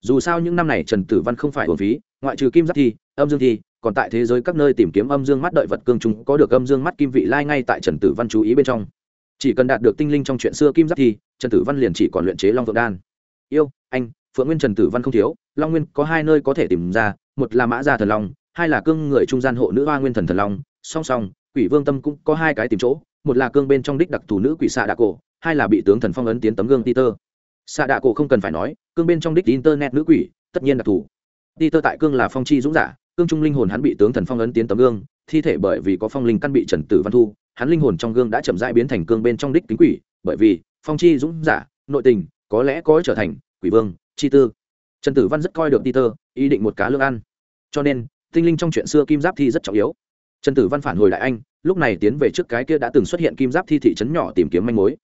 Dù sao những năm này trần tử văn không phải hồn phí, ngoại trừ kim giáp thi, âm dương thi còn tại thế giới các nơi tìm kiếm âm dương mắt đợi vật cương chúng có được âm dương mắt kim vị lai ngay tại trần tử văn chú ý bên trong. Chỉ cần đạt được tinh linh trong chuyện xưa kim giáp thì, trần tử văn liền chỉ còn luyện chế long vượng đan. Yêu, anh, phượng nguyên trần tử văn không thiếu, long nguyên có hai nơi có thể tìm ra, một là mã gia thần long, hai là cương người trung gian hộ nữ hoa nguyên thần thần long. Song song, quỷ vương tâm cũng có hai cái tìm chỗ, một là cương bên trong đích đặc thù nữ quỷ xạ đạ cổ, hai là bị tướng thần phong ấn tiến tấm gương peter. Xạ đạ cổ không cần phải nói, cương bên trong đích internet nữ quỷ, tất nhiên đặc thù. Peter tại cương là phong chi dũng giả cương trung linh hồn hắn bị tướng thần phong ấn tiến tấm gương, thi thể bởi vì có phong linh căn bị trần tử văn thu, hắn linh hồn trong gương đã chậm rãi biến thành cương bên trong đích kính quỷ, bởi vì phong chi dũng giả, nội tình, có lẽ có trở thành quỷ vương, chi tư. Trần tử văn rất coi được peter, ý định một cá lương ăn. Cho nên, tinh linh trong chuyện xưa kim giáp thi rất trọng yếu. Trần tử văn phản hồi đại anh, lúc này tiến về trước cái kia đã từng xuất hiện kim giáp thi thị trấn nhỏ tìm kiếm manh mối.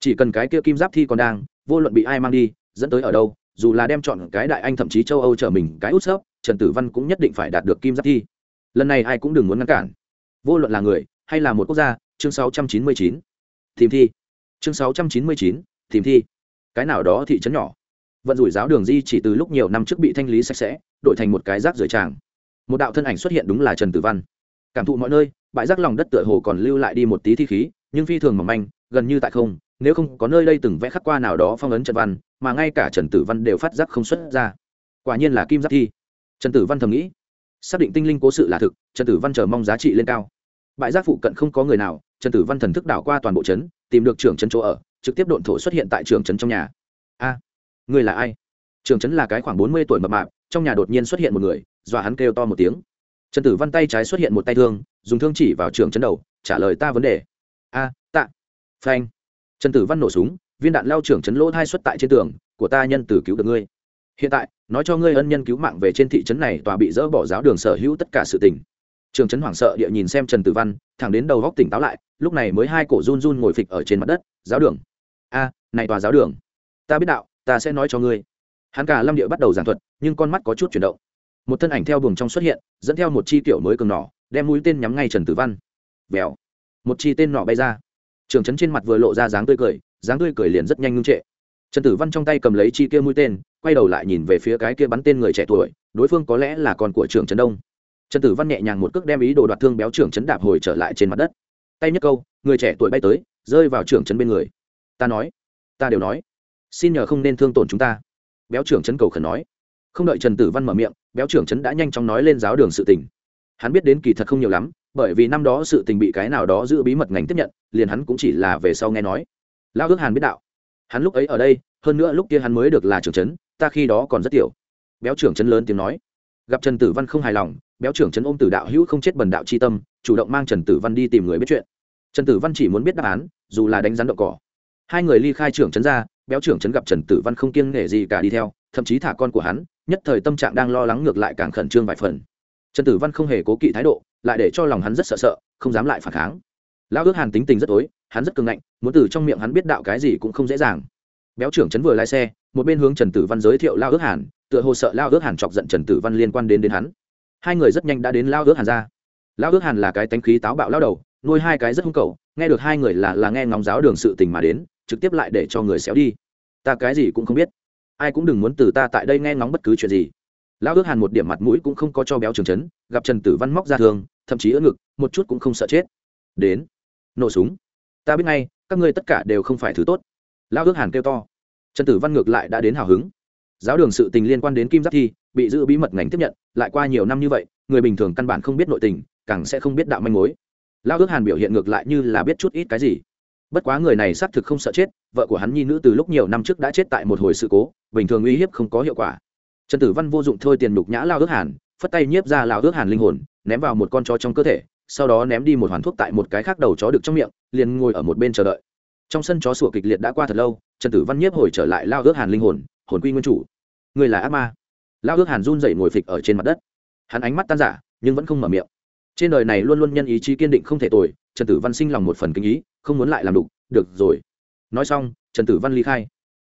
Chỉ cần cái kia kim giáp thi còn đang, vô luận bị ai mang đi, dẫn tới ở đâu, dù là đem chọn cái đại anh thậm chí châu âu trở mình cái út sớp trần tử văn cũng nhất định phải đạt được kim giáp thi. Lần này ai cũng đừng muốn ngăn cản. Vô luận là người hay là một quốc gia chương 699. tìm thi. Chương 699, tìm thi. Cái nào đó thị trấn nhỏ. Vận rủi giáo đường di chỉ từ lúc nhiều năm trước bị thanh lý sạch sẽ đổi thành một cái rác rưởi tràng. Một đạo thân ảnh xuất hiện đúng là trần tử văn. Cảm thụ mọi nơi bãi rác lòng đất tựa hồ còn lưu lại đi một tí thi khí nhưng phi thường mỏng manh gần như tại không nếu không có nơi đây từng vẽ khắc qua nào đó phong ấn trần văn mà ngay cả trần tử văn đều phát giác không xuất ra. Quả nhiên là kim giáp thi trần tử văn thầm nghĩ. Xác định tinh linh cố sự là thực, trần tử văn chờ mong giá trị lên cao. Bãi rác phụ cận không có người nào, trần tử văn thần thức đảo qua toàn bộ trấn, tìm được trưởng trấn chỗ ở, trực tiếp độn thổ xuất hiện tại trường trấn trong nhà. A, người là ai? Trường trấn là cái khoảng bốn mươi tuổi mập mạp, trong nhà đột nhiên xuất hiện một người, dọa hắn kêu to một tiếng. Trần tử văn tay trái xuất hiện một tay thương, dùng thương chỉ vào trường trấn đầu, trả lời ta vấn đề. A, tạ. Phanh. Trần tử văn nổ súng, viên đạn lao trưởng trấn lỗ thai xuất tại trên tường, của ta nhân tử cứu được ngươi hiện tại, nói cho ngươi ân nhân cứu mạng về trên thị trấn này tòa bị dỡ bỏ giáo đường sở hữu tất cả sự tình. Trường trấn hoảng sợ địa nhìn xem trần tử văn, thẳng đến đầu góc tỉnh táo lại, lúc này mới hai cổ run run ngồi phịch ở trên mặt đất, giáo đường. A, này tòa giáo đường. Ta biết đạo, ta sẽ nói cho ngươi. Hắn cả lâm địa bắt đầu giảng thuật, nhưng con mắt có chút chuyển động. Một thân ảnh theo buồng trong xuất hiện, dẫn theo một chi tiểu mới cường nỏ, đem mũi tên nhắm ngay trần tử văn. Vèo. Một chi tên nỏ bay ra. Trường trấn trên mặt vừa lộ ra dáng tươi cười, dáng tươi cười liền rất nhanh ngưng trệ trần tử văn trong tay cầm lấy chi kia mũi tên, quay đầu lại nhìn về phía cái kia bắn tên người trẻ tuổi, đối phương có lẽ là con của trưởng trấn đông. Trần tử văn nhẹ nhàng một cước đem ý đồ đoạt thương béo trưởng trấn đạp hồi trở lại trên mặt đất. Tay nhất câu, người trẻ tuổi bay tới, rơi vào trưởng trấn bên người. Ta nói, ta đều nói, xin nhờ không nên thương tổn chúng ta. Béo trưởng trấn cầu khẩn nói. Không đợi trần tử văn mở miệng, béo trưởng trấn đã nhanh chóng nói lên giáo đường sự tình. Hắn biết đến kỳ thật không nhiều lắm, bởi vì năm đó sự tình bị cái nào đó giữ bí mật ngành tiếp nhận, liền hắn cũng chỉ là về sau nghe nói. Lao ước hàn biết đạo hắn lúc ấy ở đây, hơn nữa lúc kia hắn mới được là trưởng trấn, ta khi đó còn rất tiểu. Béo trưởng trấn lớn tiếng nói. Gặp trần tử văn không hài lòng, béo trưởng trấn ôm tử đạo hữu không chết bần đạo c h i tâm, chủ động mang trần tử văn đi tìm người biết chuyện. Trần tử văn chỉ muốn biết đáp án, dù là đánh rắn đậu cỏ. Hai người ly khai trưởng trấn ra, béo trưởng trấn gặp trần tử văn không kiêng nể gì cả đi theo, thậm chí thả con của hắn, nhất thời tâm trạng đang lo lắng ngược lại càng khẩn trương vài phần. Trần tử văn không hề cố kỵ thái độ, lại để cho lòng hắn rất sợ sợ, không dám lại phản kháng. Lão ước hàn tính tình rất tối hắn rất cường ngạnh, muốn từ trong miệng hắn biết đạo cái gì cũng không dễ dàng. Béo trưởng trấn vừa lái xe, một bên hướng trần tử văn giới thiệu lao ước hàn, tựa hồ sợ lao ước hàn chọc giận trần tử văn liên quan đến đến hắn. Hai người rất nhanh đã đến lao ước hàn ra. Lao ước hàn là cái tánh khí táo bạo lao đầu, nuôi hai cái rất hung cầu, nghe được hai người là là nghe ngóng giáo đường sự tình mà đến, trực tiếp lại để cho người xéo đi. Ta cái gì cũng không biết. Ai cũng đừng muốn từ ta tại đây nghe ngóng bất cứ chuyện gì. Lao ước hàn một điểm mặt mũi cũng không có cho béo trường trấn, gặp trần tử văn móc ra thường thậm chí ỡ ngực, một chút cũng không sợ chết. Đến. Nổ súng ta biết ngay, các ngươi tất cả đều không phải thứ tốt. Lao ước hàn kêu to. Trần tử văn ngược lại đã đến hào hứng. Giáo đường sự tình liên quan đến kim giáp thi, bị giữ bí mật ngành tiếp nhận, lại qua nhiều năm như vậy, người bình thường căn bản không biết nội tình, càng sẽ không biết đạo manh mối. Lao ước hàn biểu hiện ngược lại như là biết chút ít cái gì. Bất quá người này xác thực không sợ chết, vợ của hắn nhi nữ từ lúc nhiều năm trước đã chết tại một hồi sự cố, bình thường uy hiếp không có hiệu quả. Trần tử văn vô dụng thôi tiền nhục nhã lao ước hàn, phất tay nhiếp ra lao ước hàn linh hồn, ném vào một con chó trong cơ thể sau đó ném đi một hoàn thuốc tại một cái khác đầu chó được trong miệng, liền ngồi ở một bên chờ đợi. Trong sân chó sủa kịch liệt đã qua thật lâu, trần tử văn nhiếp hồi trở lại lao ước hàn linh hồn hồn quy nguyên chủ. Người là ác ma. Lao ước hàn run dậy ngồi phịch ở trên mặt đất. Hắn ánh mắt tan giả nhưng vẫn không mở miệng. Trên đời này luôn luôn nhân ý chí kiên định không thể tồi, trần tử văn sinh lòng một phần kinh ý, không muốn lại làm đục, được rồi. Nói xong, trần tử văn ly khai.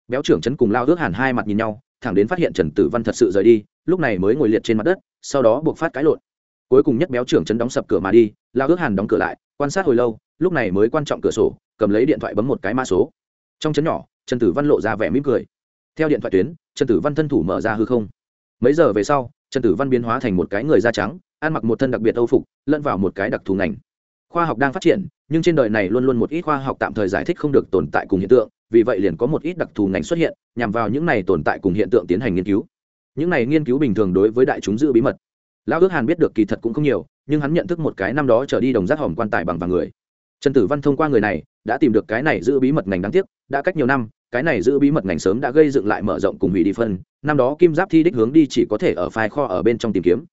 Béo trưởng trấn cùng lao ước hàn hai mặt nhìn nhau, thẳng đến phát hiện trần tử văn thật sự rời đi, lúc này mới ngồi liệt trên mặt đất, sau đó buộc phát cãi lộn cuối cùng nhất béo trưởng chấn đóng sập cửa mà đi, lao ước hàn đóng cửa lại, quan sát hồi lâu, lúc này mới quan trọng cửa sổ, cầm lấy điện thoại bấm một cái mã số. Trong chấn nhỏ, trần tử văn lộ ra vẻ mỉm cười. Theo điện thoại tuyến, trần tử văn thân thủ mở ra hư không. Mấy giờ về sau, trần tử văn biến hóa thành một cái người da trắng, ăn mặc một thân đặc biệt âu phục, lẫn vào một cái đặc thù ngành. Khoa học đang phát triển, nhưng trên đời này luôn luôn một ít khoa học tạm thời giải thích không được tồn tại cùng hiện tượng, vì vậy liền có một ít đặc thù ngành xuất hiện, nhằm vào những này tồn tại cùng hiện tượng tiến hành nghiên cứu. Những này nghiên cứu bình thường đối với đại chúng giữ bí mật lão ước hàn biết được kỳ thật cũng không nhiều, nhưng hắn nhận thức một cái năm đó trở đi đồng giác hòm quan tài bằng vàng người. Trần tử văn thông qua người này, đã tìm được cái này giữ bí mật ngành đáng tiếc, đã cách nhiều năm, cái này giữ bí mật ngành sớm đã gây dựng lại mở rộng cùng hủy đi phân, năm đó kim giáp thi đích hướng đi chỉ có thể ở phai kho ở bên trong tìm kiếm.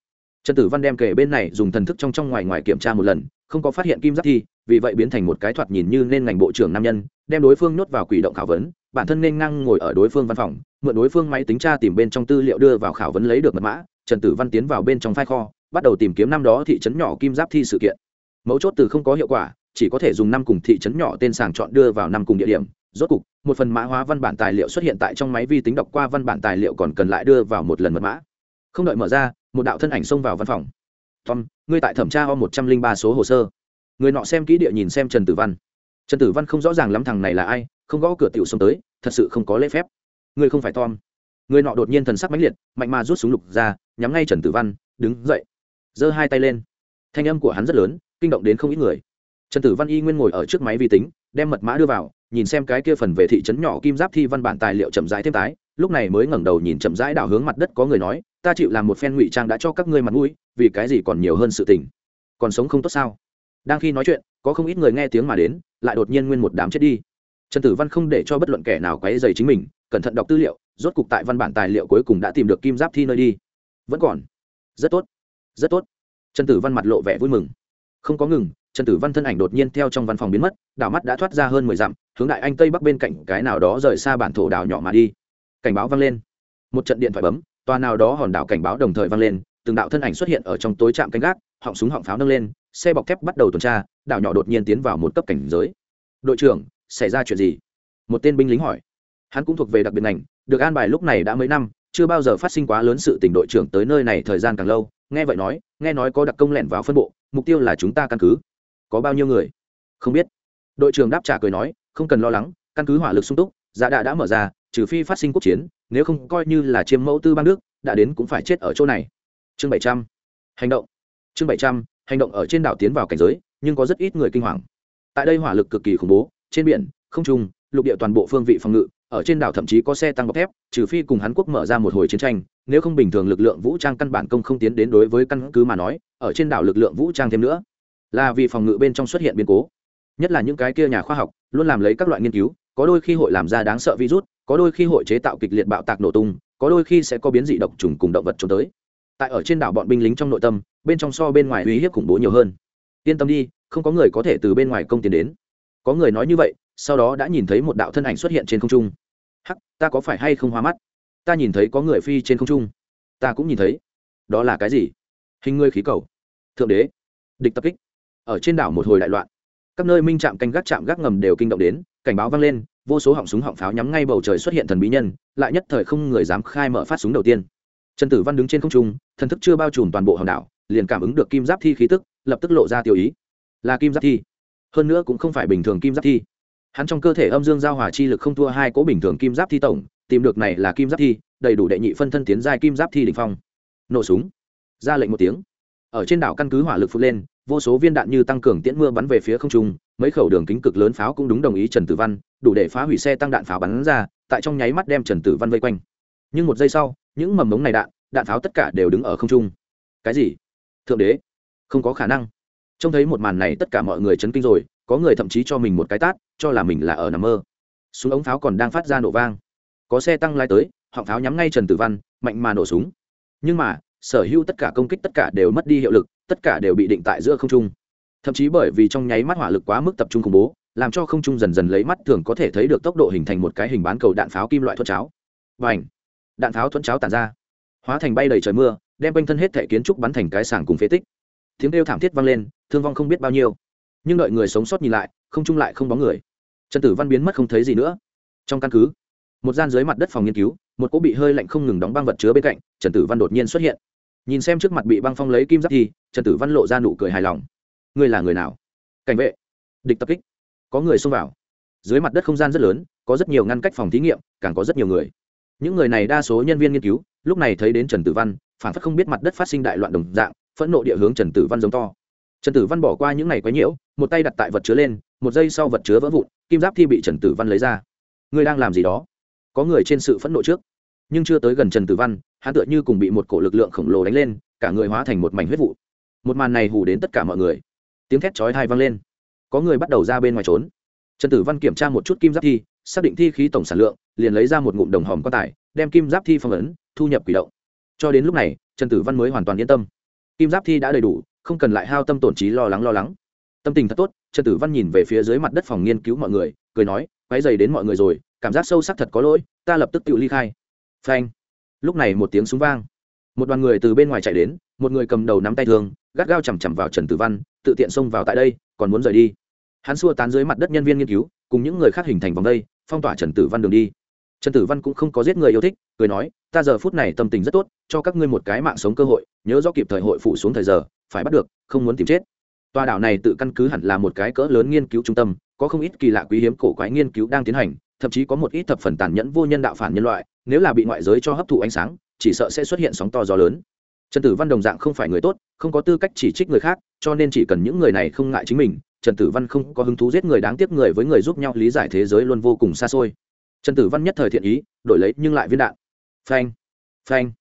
Trần tử văn đem kể bên này dùng thần thức trong trong ngoài ngoài kiểm tra một lần, không có phát hiện kim giáp thi, vì vậy biến thành một cái thoạt nhìn như nên ngành bộ trưởng nam nhân, đem đối phương nhốt vào quỷ động khảo vấn, bản thân nên ngang ngồi ở đối phương văn phòng, mượn đối phương máy tính tra tìm bên trong tư liệu đưa vào khảo vấn lấy được mật mã trần tử văn tiến vào bên trong phai kho, bắt đầu tìm kiếm năm đó thị trấn nhỏ kim giáp thi sự kiện. Mấu chốt từ không có hiệu quả, chỉ có thể dùng năm cùng thị trấn nhỏ tên sàng chọn đưa vào năm cùng địa điểm. Rốt cục, một phần mã hóa văn bản tài liệu xuất hiện tại trong máy vi tính đọc qua văn bản tài liệu còn cần lại đưa vào một lần mật mã. Không đợi mở ra, một đạo thân ảnh xông vào văn phòng. Tom, ngươi tại thẩm tra o một trăm linh ba số hồ sơ. Người nọ xem kỹ địa nhìn xem trần tử văn. Trần tử văn không rõ ràng lắm thằng này là ai, không gõ cửa tiểu xông tới, thật sự không có lễ phép. Ngươi không phải tom. Người nọ đột nhiên thần sắc mãnh liệt, mạnh mà rút súng lục ra nhắm ngay trần tử văn, đứng dậy, giơ hai tay lên. Thanh âm của hắn rất lớn, kinh động đến không ít người. Trần tử văn y nguyên ngồi ở trước máy vi tính, đem mật mã đưa vào, nhìn xem cái kia phần về thị trấn nhỏ kim giáp thi văn bản tài liệu chậm rãi thêm tái, lúc này mới ngẩng đầu nhìn chậm rãi đảo hướng mặt đất có người nói, ta chịu làm một phen ngụy trang đã cho các ngươi mặt mũi, vì cái gì còn nhiều hơn sự tình? Còn sống không tốt sao? Đang khi nói chuyện, có không ít người nghe tiếng mà đến, lại đột nhiên nguyên một đám chết đi. Trần tử văn không để cho bất luận kẻ nào quấy dày chính mình, cẩn thận đọc tư liệu, rốt cục tại văn bản tài liệu cuối cùng đã tìm được kim giáp thi nơi đi vẫn còn. Rất tốt rất tốt. Trần tử văn mặt lộ vẻ vui mừng. Không có ngừng, trần tử văn thân ảnh đột nhiên theo trong văn phòng biến mất, đảo mắt đã thoát ra hơn mười dặm, hướng đại anh tây bắc bên cạnh cái nào đó rời xa bản thổ đảo nhỏ mà đi. Cảnh báo vang lên. Một trận điện thoại bấm, tòa nào đó hòn đảo cảnh báo đồng thời vang lên, từng đạo thân ảnh xuất hiện ở trong tối trạm canh gác, họng súng họng pháo nâng lên, xe bọc thép bắt đầu tuần tra, đảo nhỏ đột nhiên tiến vào một cấp cảnh giới. Đội trưởng, xảy ra chuyện gì? Một tên binh lính hỏi. Hắn cũng thuộc về đặc biệt ngành, được an bài lúc này đã mấy năm chưa bao giờ phát sinh quá lớn sự tình đội trưởng tới nơi này thời gian càng lâu, nghe vậy nói, nghe nói có đặc công lẻn vào phân bộ, mục tiêu là chúng ta căn cứ. Có bao nhiêu người? Không biết. Đội trưởng đáp trả cười nói, không cần lo lắng, căn cứ hỏa lực sung túc giá đạ đã mở ra, trừ phi phát sinh quốc chiến, nếu không coi như là chiêm mẫu tư bang nước đã đến cũng phải chết ở chỗ này. Chương bảy trăm. Hành động. Chương bảy trăm, hành động ở trên đảo tiến vào cảnh giới, nhưng có rất ít người kinh hoàng. Tại đây hỏa lực cực kỳ khủng bố, trên biển, không trung, lục địa toàn bộ phương vị phòng ngự ở trên đảo thậm chí có xe tăng bọc thép, trừ phi cùng hắn quốc mở ra một hồi chiến tranh, nếu không bình thường lực lượng vũ trang căn bản công không tiến đến đối với căn cứ mà nói, ở trên đảo lực lượng vũ trang thêm nữa. Là vì phòng ngự bên trong xuất hiện biến cố. Nhất là những cái kia nhà khoa học, luôn làm lấy các loại nghiên cứu, có đôi khi hội làm ra đáng sợ virus, có đôi khi hội chế tạo kịch liệt bạo tạc nổ tung, có đôi khi sẽ có biến dị độc trùng cùng động vật trốn tới. Tại ở trên đảo bọn binh lính trong nội tâm, bên trong so bên ngoài uy hiếp khủng bố nhiều hơn. Yên tâm đi, không có người có thể từ bên ngoài công tiến đến. Có người nói như vậy sau đó đã nhìn thấy một đạo thân ảnh xuất hiện trên không trung. Hắc, ta có phải hay không hoa mắt? Ta nhìn thấy có người phi trên không trung. Ta cũng nhìn thấy. Đó là cái gì? Hình người khí cầu. Thượng đế. Địch tập kích. Ở trên đảo một hồi đại loạn. Các nơi minh trạm canh gác trạm gác ngầm đều kinh động đến, cảnh báo vang lên, vô số họng súng họng pháo nhắm ngay bầu trời xuất hiện thần bí nhân, lại nhất thời không người dám khai mở phát súng đầu tiên. Trần tử văn đứng trên không trung, thần thức chưa bao trùm toàn bộ hòn đảo, liền cảm ứng được kim giáp thi khí tức, lập tức lộ ra tiêu ý. Là kim giáp thi. Hơn nữa cũng không phải bình thường kim giáp thi hắn trong cơ thể âm dương giao hòa chi lực không thua hai cỗ bình thường kim giáp thi tổng, tìm được này là kim giáp thi, đầy đủ đệ nhị phân thân tiến giai kim giáp thi đ ỉ n h phong. Nổ súng. Ra lệnh một tiếng. Ở trên đảo căn cứ hỏa lực phun lên, vô số viên đạn như tăng cường tiễn mưa bắn về phía không trung, mấy khẩu đường kính cực lớn pháo cũng đúng đồng ý trần tử văn, đủ để phá hủy xe tăng đạn pháo bắn ra, tại trong nháy mắt đem trần tử văn vây quanh. Nhưng một giây sau, những mầm mống này đạn đạn pháo tất cả đều đứng ở không trung. Cái gì? Thượng đế? Không có khả năng. Trông thấy một màn này tất cả mọi người chấn kinh rồi có người thậm chí cho mình một cái tát, cho là mình là ở nằm mơ. Súng ống pháo còn đang phát ra nổ vang. Có xe tăng lai tới, họng pháo nhắm ngay trần tử văn, mạnh mà nổ súng. Nhưng mà, sở hữu tất cả công kích tất cả đều mất đi hiệu lực, tất cả đều bị định tại giữa không trung. Thậm chí bởi vì trong nháy mắt hỏa lực quá mức tập trung khủng bố, làm cho không trung dần dần lấy mắt thường có thể thấy được tốc độ hình thành một cái hình bán cầu đạn pháo kim loại thuận cháo. Và ảnh đạn pháo thuận cháo tàn ra. Hóa thành bay đầy trời mưa, đem quanh thân hết thể kiến trúc bắn thành cái sàng cùng phế tích. Tiếng kêu thảm thiết vang lên, thương vong không biết bao nhiêu nhưng đợi người sống sót nhìn lại, không chung lại không bóng người. Trần tử văn biến mất không thấy gì nữa. Trong căn cứ, một gian dưới mặt đất phòng nghiên cứu, một cỗ bị hơi lạnh không ngừng đóng băng vật chứa bên cạnh, trần tử văn đột nhiên xuất hiện. Nhìn xem trước mặt bị băng phong lấy kim giáp thì, trần tử văn lộ ra nụ cười hài lòng. Ngươi là người nào? Cảnh vệ. Địch tập kích. Có người xông vào. Dưới mặt đất không gian rất lớn, có rất nhiều ngăn cách phòng thí nghiệm, càng có rất nhiều người. Những người này đa số nhân viên nghiên cứu, lúc này thấy đến trần tử văn, phản phất không biết mặt đất phát sinh đại loạn đồng dạng, phẫn nộ địa hướng trần tử văn giống to trần tử văn bỏ qua những ngày quấy nhiễu, một tay đặt tại vật chứa lên, một giây sau vật chứa vỡ vụn, kim giáp thi bị trần tử văn lấy ra. Ngươi đang làm gì đó? Có người trên sự phẫn nộ trước. Nhưng chưa tới gần trần tử văn, hắn tựa như cùng bị một cổ lực lượng khổng lồ đánh lên, cả người hóa thành một mảnh huyết vụ. Một màn này hù đến tất cả mọi người. Tiếng thét chói thai vang lên. Có người bắt đầu ra bên ngoài trốn. Trần tử văn kiểm tra một chút kim giáp thi, xác định thi khí tổng sản lượng, liền lấy ra một ngụm đồng hòm quan tài, đem kim giáp thi phong ấn, thu nhập quỷ động. Cho đến lúc này, trần tử văn mới hoàn toàn yên tâm. Kim giáp thi đã đầy đủ không cần lại hao tâm tổn trí lo lắng lo lắng. Tâm tình thật tốt, trần tử văn nhìn về phía dưới mặt đất phòng nghiên cứu mọi người, cười nói quái dày đến mọi người rồi, cảm giác sâu sắc thật có lỗi, ta lập tức tự ly khai. Phanh. Lúc này một tiếng súng vang. Một đoàn người từ bên ngoài chạy đến, một người cầm đầu nắm tay thương, gắt gao chằm chằm vào trần tử văn, tự tiện xông vào tại đây, còn muốn rời đi. Hắn xua tán dưới mặt đất nhân viên nghiên cứu, cùng những người khác hình thành vòng đây, phong tỏa trần tử văn đường đi trần tử văn cũng không có giết người yêu thích, cười nói, ta giờ phút này tâm tình rất tốt, cho các ngươi một cái mạng sống cơ hội, nhớ do kịp thời hội phụ xuống thời giờ, phải bắt được, không muốn tìm chết. Tòa đảo này tự căn cứ hẳn là một cái cỡ lớn nghiên cứu trung tâm, có không ít kỳ lạ quý hiếm cổ quái nghiên cứu đang tiến hành, thậm chí có một ít thập phần tàn nhẫn vô nhân đạo phản nhân loại, nếu là bị ngoại giới cho hấp thụ ánh sáng, chỉ sợ sẽ xuất hiện sóng to gió lớn. Trần tử văn đồng dạng không phải người tốt, không có tư cách chỉ trích người khác, cho nên chỉ cần những người này không ngại chính mình, trần tử văn không có hứng thú giết người đáng tiếc người với người giúp nhau lý giải thế giới luôn vô cùng xa xôi trần tử văn nhất thời thiện ý, đổi lấy nhưng lại viên đạn. Phanh phanh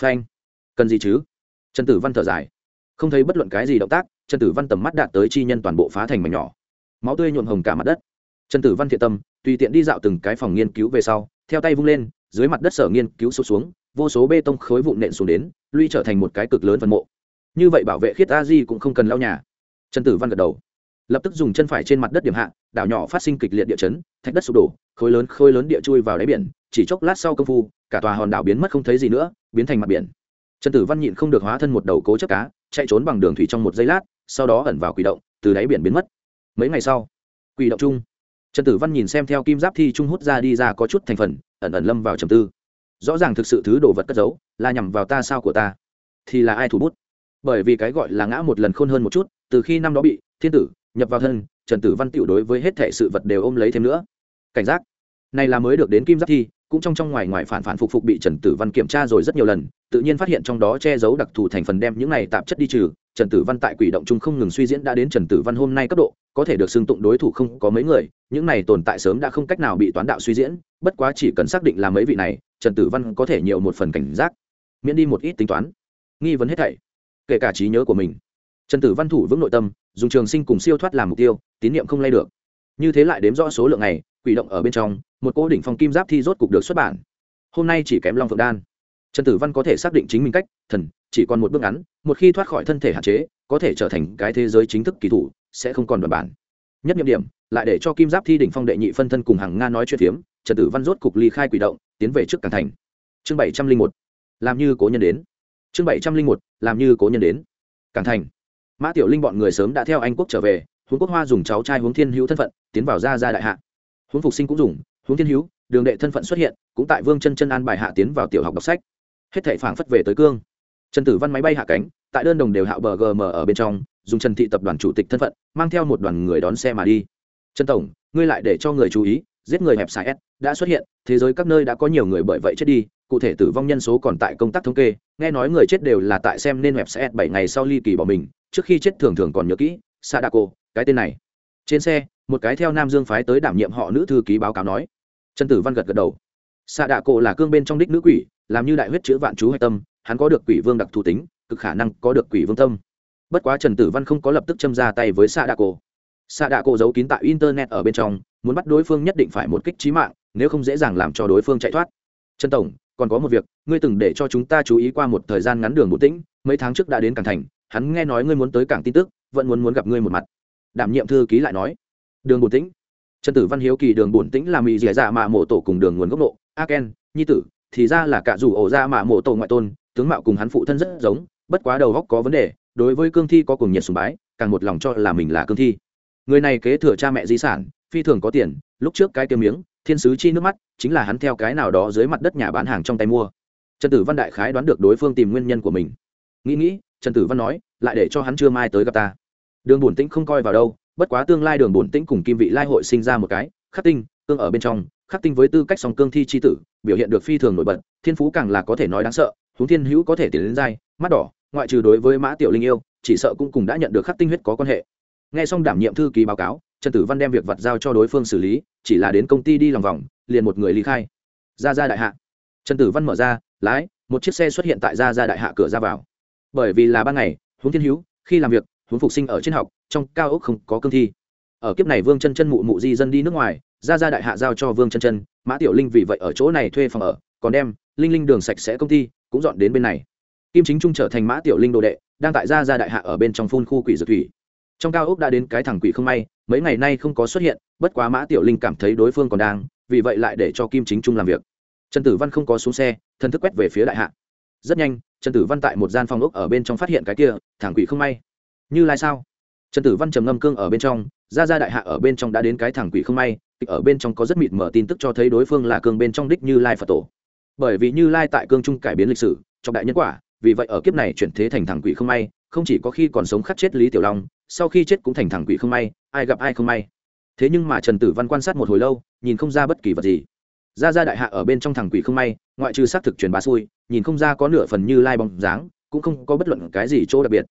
phanh. Cần gì chứ? Trần tử văn thở dài. Không thấy bất luận cái gì động tác, trần tử văn tầm mắt đạt tới chi nhân toàn bộ phá thành mảnh nhỏ. Máu tươi nhuộm hồng cả mặt đất. Trần tử văn thiện tâm, tùy tiện đi dạo từng cái phòng nghiên cứu về sau, theo tay vung lên, dưới mặt đất sở nghiên cứu sụt xuống, vô số bê tông khối vụn nện xuống đến luy trở thành một cái cực lớn phần mộ. Như vậy bảo vệ khiết a di cũng không cần lau nhà. Trần tử văn gật đầu. Lập tức dùng chân phải trên mặt đất điểm hạ, đảo nhỏ phát sinh kịch liệt địa chấn, thạch đất sụp đổ khối lớn khối lớn địa chui vào đáy biển, chỉ chốc lát sau công phu, cả tòa hòn đảo biến mất không thấy gì nữa, biến thành mặt biển. Trần tử văn nhịn không được hóa thân một đầu cố chấp cá, chạy trốn bằng đường thủy trong một giây lát, sau đó ẩn vào quỷ động, từ đáy biển biến mất. Mấy ngày sau, quỷ động chung, trần tử văn nhìn xem theo kim giáp thi trung hút ra đi ra có chút thành phần, ẩn ẩn lâm vào trầm tư. Rõ ràng thực sự thứ đồ vật cất giấu, là nhằm vào ta sao của ta? Thì là ai thủ bút? Bởi vì cái gọi là ngã một lần khôn hơn một chút, từ khi năm đó bị thiên tử nhập vào thân, trần tử văn tiểu đối với hết thể sự vật đều ôm lấy thêm nữa. Cảnh giác này là mới được đến kim giáp thi, cũng trong trong ngoài ngoài phản phản phục phục bị trần tử văn kiểm tra rồi rất nhiều lần, tự nhiên phát hiện trong đó che giấu đặc thù thành phần đem những này tạp chất đi trừ. Trần tử văn tại quỷ động chung không ngừng suy diễn đã đến trần tử văn hôm nay cấp độ, có thể được xưng tụng đối thủ không có mấy người, những này tồn tại sớm đã không cách nào bị toán đạo suy diễn, bất quá chỉ cần xác định là mấy vị này, trần tử văn có thể nhiều một phần cảnh giác, miễn đi một ít tính toán. Nghi vấn hết thảy, kể cả trí nhớ của mình. Trần tử văn thủ vững nội tâm, dùng trường sinh cùng siêu thoát làm mục tiêu, tín nhiệm không lay được. Như thế lại đếm rõ số lượng này quỷ động ở bên trong, một cô đỉnh phong kim giáp thi rốt cục được xuất bản. Hôm nay chỉ kém long phượng đan. Trần tử văn có thể xác định chính mình cách, thần, chỉ còn một bước ngắn, một khi thoát khỏi thân thể hạn chế, có thể trở thành cái thế giới chính thức kỳ thủ, sẽ không còn đoạn bản. Nhất nhiệm điểm, lại để cho kim giáp thi đỉnh phong đệ nhị phân thân cùng hàng nga nói chuyện phiếm, trần tử văn rốt cục ly khai quỷ động, tiến về trước cảng thành. Chương bảy trăm linh một. Làm như cố nhân đến. Chương bảy trăm linh một. Làm như cố nhân đến. Cảng thành. Mã tiểu linh bọn người sớm đã theo anh quốc trở về, huống quốc hoa dùng cháu trai huống thiên hữu thân phận, tiến vào gia gia đại hạ huống phục sinh cũng dùng, huống thiên hữu, đường đệ thân phận xuất hiện, cũng tại vương chân chân an bài hạ tiến vào tiểu học đọc sách. Hết thảy phảng phất về tới cương. Trần tử văn máy bay hạ cánh, tại đơn đồng đều hạo bờ gm ở bên trong, dùng trần thị tập đoàn chủ tịch thân phận, mang theo một đoàn người đón xe mà đi. Trần tổng, ngươi lại để cho người chú ý, giết người hẹp xài s, đã xuất hiện, thế giới các nơi đã có nhiều người bởi vậy chết đi, cụ thể tử vong nhân số còn tại công tác thống kê, nghe nói người chết đều là tại xem nên hẹp xài s bảy ngày sau ly kỳ bỏ mình, trước khi chết thường thường còn nhớ kỹ, sadako, cái tên này trên xe, một cái theo nam dương phái tới đảm nhiệm họ nữ thư ký báo cáo nói. Trần tử văn gật gật đầu. Xạ đạo cổ là cương bên trong đích nữ quỷ, làm như đại huyết chữa vạn chú hạch tâm, hắn có được quỷ vương đặc thù tính, cực khả năng có được quỷ vương tâm. Bất quá trần tử văn không có lập tức châm ra tay với xạ đạ cổ. Xạ đạ cổ giấu kín tại internet ở bên trong, muốn bắt đối phương nhất định phải một kích trí mạng, nếu không dễ dàng làm cho đối phương chạy thoát. Trần tổng, còn có một việc, ngươi từng để cho chúng ta chú ý qua một thời gian ngắn đường bổn tĩnh, mấy tháng trước đã đến cảng thành, hắn nghe nói ngươi muốn tới cảng tin tức, vẫn muốn muốn gặp ngươi một mặt đảm nhiệm thư ký lại nói. Đường bổn tĩnh. Trần tử văn hiếu kỳ đường bổn tĩnh là mỹ dẻ dạ mạ mộ tổ cùng đường nguồn gốc nộ. Aken nhi tử, thì ra là cả dù ổ ra mạ mộ tổ ngoại tôn, tướng mạo cùng hắn phụ thân rất giống, bất quá đầu góc có vấn đề, đối với cương thi có cùng nhiệt sùng bái, càng một lòng cho là mình là cương thi. Người này kế thừa cha mẹ di sản, phi thường có tiền, lúc trước cái tiêu miếng, thiên sứ chi nước mắt, chính là hắn theo cái nào đó dưới mặt đất nhà bán hàng trong tay mua. Trần tử văn đại khái đoán được đối phương tìm nguyên nhân của mình. Nghĩ nghĩ, trần tử văn nói, lại để cho hắn chưa mai tới gặp ta đường bổn tĩnh không coi vào đâu, bất quá tương lai đường bổn tĩnh cùng kim vị lai hội sinh ra một cái, khắc tinh, cương ở bên trong, khắc tinh với tư cách song cương thi c h i tử, biểu hiện được phi thường nổi bật, thiên phú càng là có thể nói đáng sợ, huống thiên hữu có thể tiến đến dai mắt đỏ, ngoại trừ đối với mã tiểu linh yêu, chỉ sợ cũng cùng đã nhận được khắc tinh huyết có quan hệ. Nghe xong đảm nhiệm thư ký báo cáo, trần tử văn đem việc vặt giao cho đối phương xử lý, chỉ là đến công ty đi lòng vòng, liền một người ly khai. Ra ra đại hạ. Trần tử văn mở ra, lái, một chiếc xe xuất hiện tại gia gia đại hạ cửa ra vào. Bởi vì là ban ngày, huống thiên hữu, khi làm việc huống phục sinh ở trên học, trong cao ốc không có cương thi. Ở kiếp này vương chân chân mụ mụ di dân đi nước ngoài gia gia đại hạ giao cho vương chân chân, mã tiểu linh vì vậy ở chỗ này thuê phòng ở, còn đem linh linh đường sạch sẽ công ty cũng dọn đến bên này. Kim chính trung trở thành mã tiểu linh đồ đệ, đang tại gia gia đại hạ ở bên trong phun khu quỷ dược thủy. Trong cao ốc đã đến cái thằng quỷ không may, mấy ngày nay không có xuất hiện, bất quá mã tiểu linh cảm thấy đối phương còn đang, vì vậy lại để cho kim chính trung làm việc. Trần tử văn không có xuống xe, thân thức quét về phía đại hạ. Rất nhanh, trần tử văn tại một gian phòng ốc ở bên trong phát hiện cái kia, thằng quỷ không may như lai sao? Trần tử văn trầm ngâm cương ở bên trong ra ra đại hạ ở bên trong đã đến cái Thẳng quỷ không may ở bên trong có rất mịt mở tin tức cho thấy đối phương là cương bên trong đích như lai phật tổ. Bởi vì như lai tại cương trung cải biến lịch sử trong đại nhân quả, vì vậy ở kiếp này chuyển thế thành Thẳng quỷ không may, không chỉ có khi còn sống khắc chết lý tiểu long, sau khi chết cũng thành Thẳng quỷ không may, ai gặp ai không may. Thế nhưng mà trần tử văn quan sát một hồi lâu, nhìn không ra bất kỳ vật gì. Ra ra đại hạ ở bên trong thằng quỷ không may, ngoại trừ xác thực truyền bá xui, nhìn không ra có nửa phần như lai bóng dáng, cũng không có bất luận cái gì chỗ đặc biệt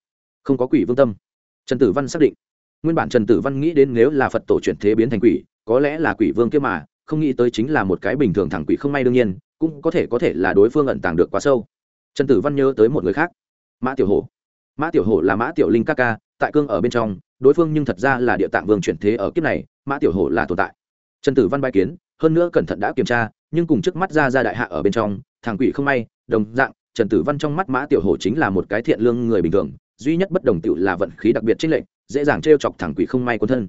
không có quỷ vương tâm. Trần tử văn xác định. Nguyên bản trần tử văn nghĩ đến nếu là phật tổ chuyển thế biến thành quỷ, có lẽ là quỷ vương kia mà, không nghĩ tới chính là một cái bình thường thằng quỷ không may đương nhiên, cũng có thể có thể là đối phương ẩn tàng được quá sâu. Trần tử văn nhớ tới một người khác. Mã tiểu hổ. Mã tiểu hổ là mã tiểu linh ca ca, tại cương ở bên trong, đối phương nhưng thật ra là địa tạng vương chuyển thế ở kiếp này, mã tiểu hổ là tồn tại. Trần tử văn bài kiến, hơn nữa cẩn thận đã kiểm tra, nhưng cùng trước mắt ra ra đại hạ ở bên trong, thằng quỷ không may, đồng dạng, trần tử văn trong mắt mã tiểu hổ chính là một cái thiện lương người bình thường duy nhất bất đồng tựu là vận khí đặc biệt trích lệnh dễ dàng t chọc thằng quỷ không may quân thân.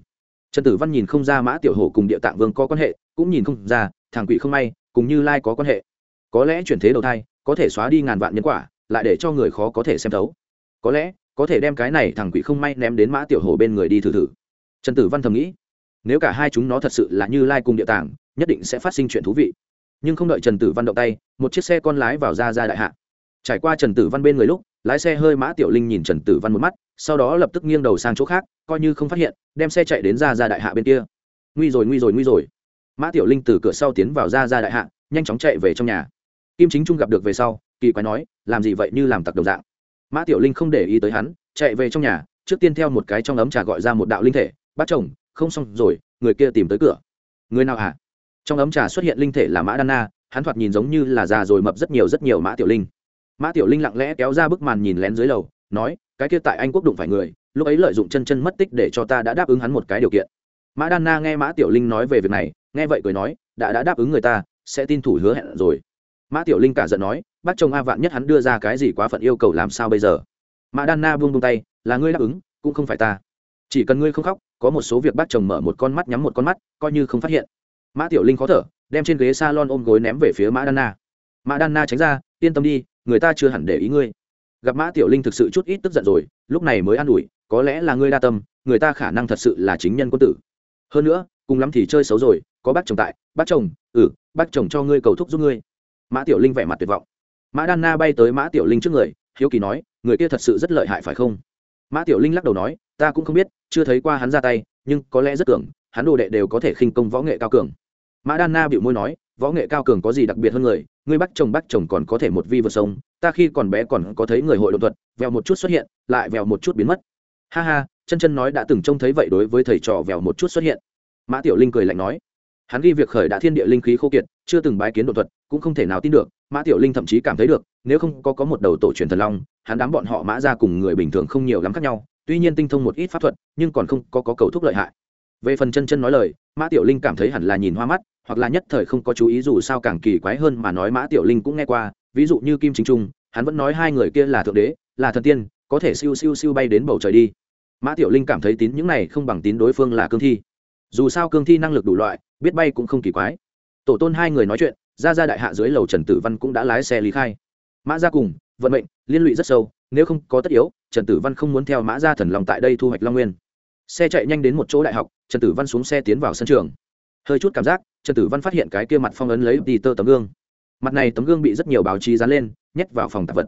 Trần tử văn nhìn không ra mã tiểu hổ cùng địa tạng vương có quan hệ, cũng nhìn không ra thằng quỷ không may cùng như lai có quan hệ. Có lẽ chuyển thế đầu thai, có thể xóa đi ngàn vạn nhân quả, lại để cho người khó có thể xem thấu. Có lẽ, có thể đem cái này thằng quỷ không may ném đến mã tiểu hổ bên người đi thử thử. Trần tử văn thầm nghĩ, nếu cả hai chúng nó thật sự là như lai cùng địa tạng, nhất định sẽ phát sinh chuyện thú vị. Nhưng không đợi trần tử văn động tay, một chiếc xe con lái vào ra ra đại hạ. Trải qua trần tử văn bên người lúc lái xe hơi mã tiểu linh nhìn trần tử văn một mắt, sau đó lập tức nghiêng đầu sang chỗ khác, coi như không phát hiện, đem xe chạy đến ra ra đại hạ bên kia. Nguy rồi nguy rồi nguy rồi. Mã tiểu linh từ cửa sau tiến vào ra ra đại hạ, nhanh chóng chạy về trong nhà. Kim chính trung gặp được về sau, kỳ quái nói, làm gì vậy? Như làm tặc đồng dạng. Mã tiểu linh không để ý tới hắn, chạy về trong nhà, trước tiên theo một cái trong ấm trà gọi ra một đạo linh thể bắt chồng, không xong rồi, người kia tìm tới cửa. Người nào hả? Trong ấm trà xuất hiện linh thể là mã đan na, hắn thoạt nhìn giống như là già rồi mập rất nhiều rất nhiều mã tiểu linh mã tiểu linh lặng lẽ kéo ra bức màn nhìn lén dưới lầu, nói, cái kia tại anh quốc đụng phải người, lúc ấy lợi dụng chân chân mất tích để cho ta đã đáp ứng hắn một cái điều kiện. Mã đan na nghe mã tiểu linh nói về việc này, nghe vậy cười nói, đã đã đáp ứng người ta, sẽ tin thủ hứa hẹn rồi. Mã tiểu linh cả giận nói, bác chồng a vạn nhất hắn đưa ra cái gì quá phận yêu cầu làm sao bây giờ? Mã đan na buông buông tay, là ngươi đáp ứng, cũng không phải ta. Chỉ cần ngươi không khóc, có một số việc bác chồng mở một con mắt nhắm một con mắt, coi như không phát hiện. Mã tiểu linh khó thở, đem trên ghế s a lon ôm gối ném về phía mã đan na. Mã đan na tránh ra, yên tâm đi người ta chưa hẳn để ý ngươi. Gặp mã tiểu linh thực sự chút ít tức giận rồi, lúc này mới an ủi, có lẽ là ngươi đa tâm, người ta khả năng thật sự là chính nhân quân tử. Hơn nữa, cùng lắm thì chơi xấu rồi, có bác chồng tại, bác chồng ừ bác chồng cho ngươi cầu thúc giúp ngươi. Mã tiểu linh vẻ mặt tuyệt vọng. Mã đan na bay tới mã tiểu linh trước người, hiếu kỳ nói, người kia thật sự rất lợi hại phải không? Mã tiểu linh lắc đầu nói, ta cũng không biết, chưa thấy qua hắn ra tay, nhưng có lẽ rất cường, hắn đồ đệ đều có thể khinh công võ nghệ cao cường. Mã đan na bịu môi nói võ nghệ cao cường có gì đặc biệt hơn người ngươi bắt chồng bắt chồng còn có thể một vi vượt sông ta khi còn bé còn có thấy người hội đột thuật vèo một chút xuất hiện lại vèo một chút biến mất. Ha ha chân chân nói đã từng trông thấy vậy đối với thầy trò vèo một chút xuất hiện. Mã tiểu linh cười lạnh nói hắn ghi việc khởi đã thiên địa linh khí khô kiệt chưa từng bái kiến đột thuật cũng không thể nào tin được mã tiểu linh thậm chí cảm thấy được nếu không có có một đầu tổ truyền thần long hắn đám bọn họ mã ra cùng người bình thường không nhiều lắm khác nhau tuy nhiên tinh thông một ít pháp thuật nhưng còn không có, có cầu thúc lợi hại về phần chân chân nói lời, mã tiểu linh cảm thấy hẳn là nhìn hoa mắt, hoặc là nhất thời không có chú ý dù sao càng kỳ quái hơn mà nói mã tiểu linh cũng nghe qua, ví dụ như kim chính trung, hắn vẫn nói hai người kia là thượng đế, là thần tiên, có thể siêu siêu siêu bay đến bầu trời đi. Mã tiểu linh cảm thấy tín những này không bằng tín đối phương là cương thi. Dù sao cương thi năng lực đủ loại, biết bay cũng không kỳ quái. Tổ tôn hai người nói chuyện, ra ra đại hạ dưới lầu trần tử văn cũng đã lái xe lý khai. Mã ra cùng, vận mệnh, liên lụy rất sâu, nếu không có tất yếu, trần tử văn không muốn theo mã ra thần lòng tại đây thu hoạch long nguyên xe chạy nhanh đến một chỗ đại học, trần tử văn xuống xe tiến vào sân trường. Hơi chút cảm giác, trần tử văn phát hiện cái kia mặt phong ấn lấy đi tơ tấm gương. Mặt này tấm gương bị rất nhiều báo chí dán lên, nhét vào phòng tạp vật.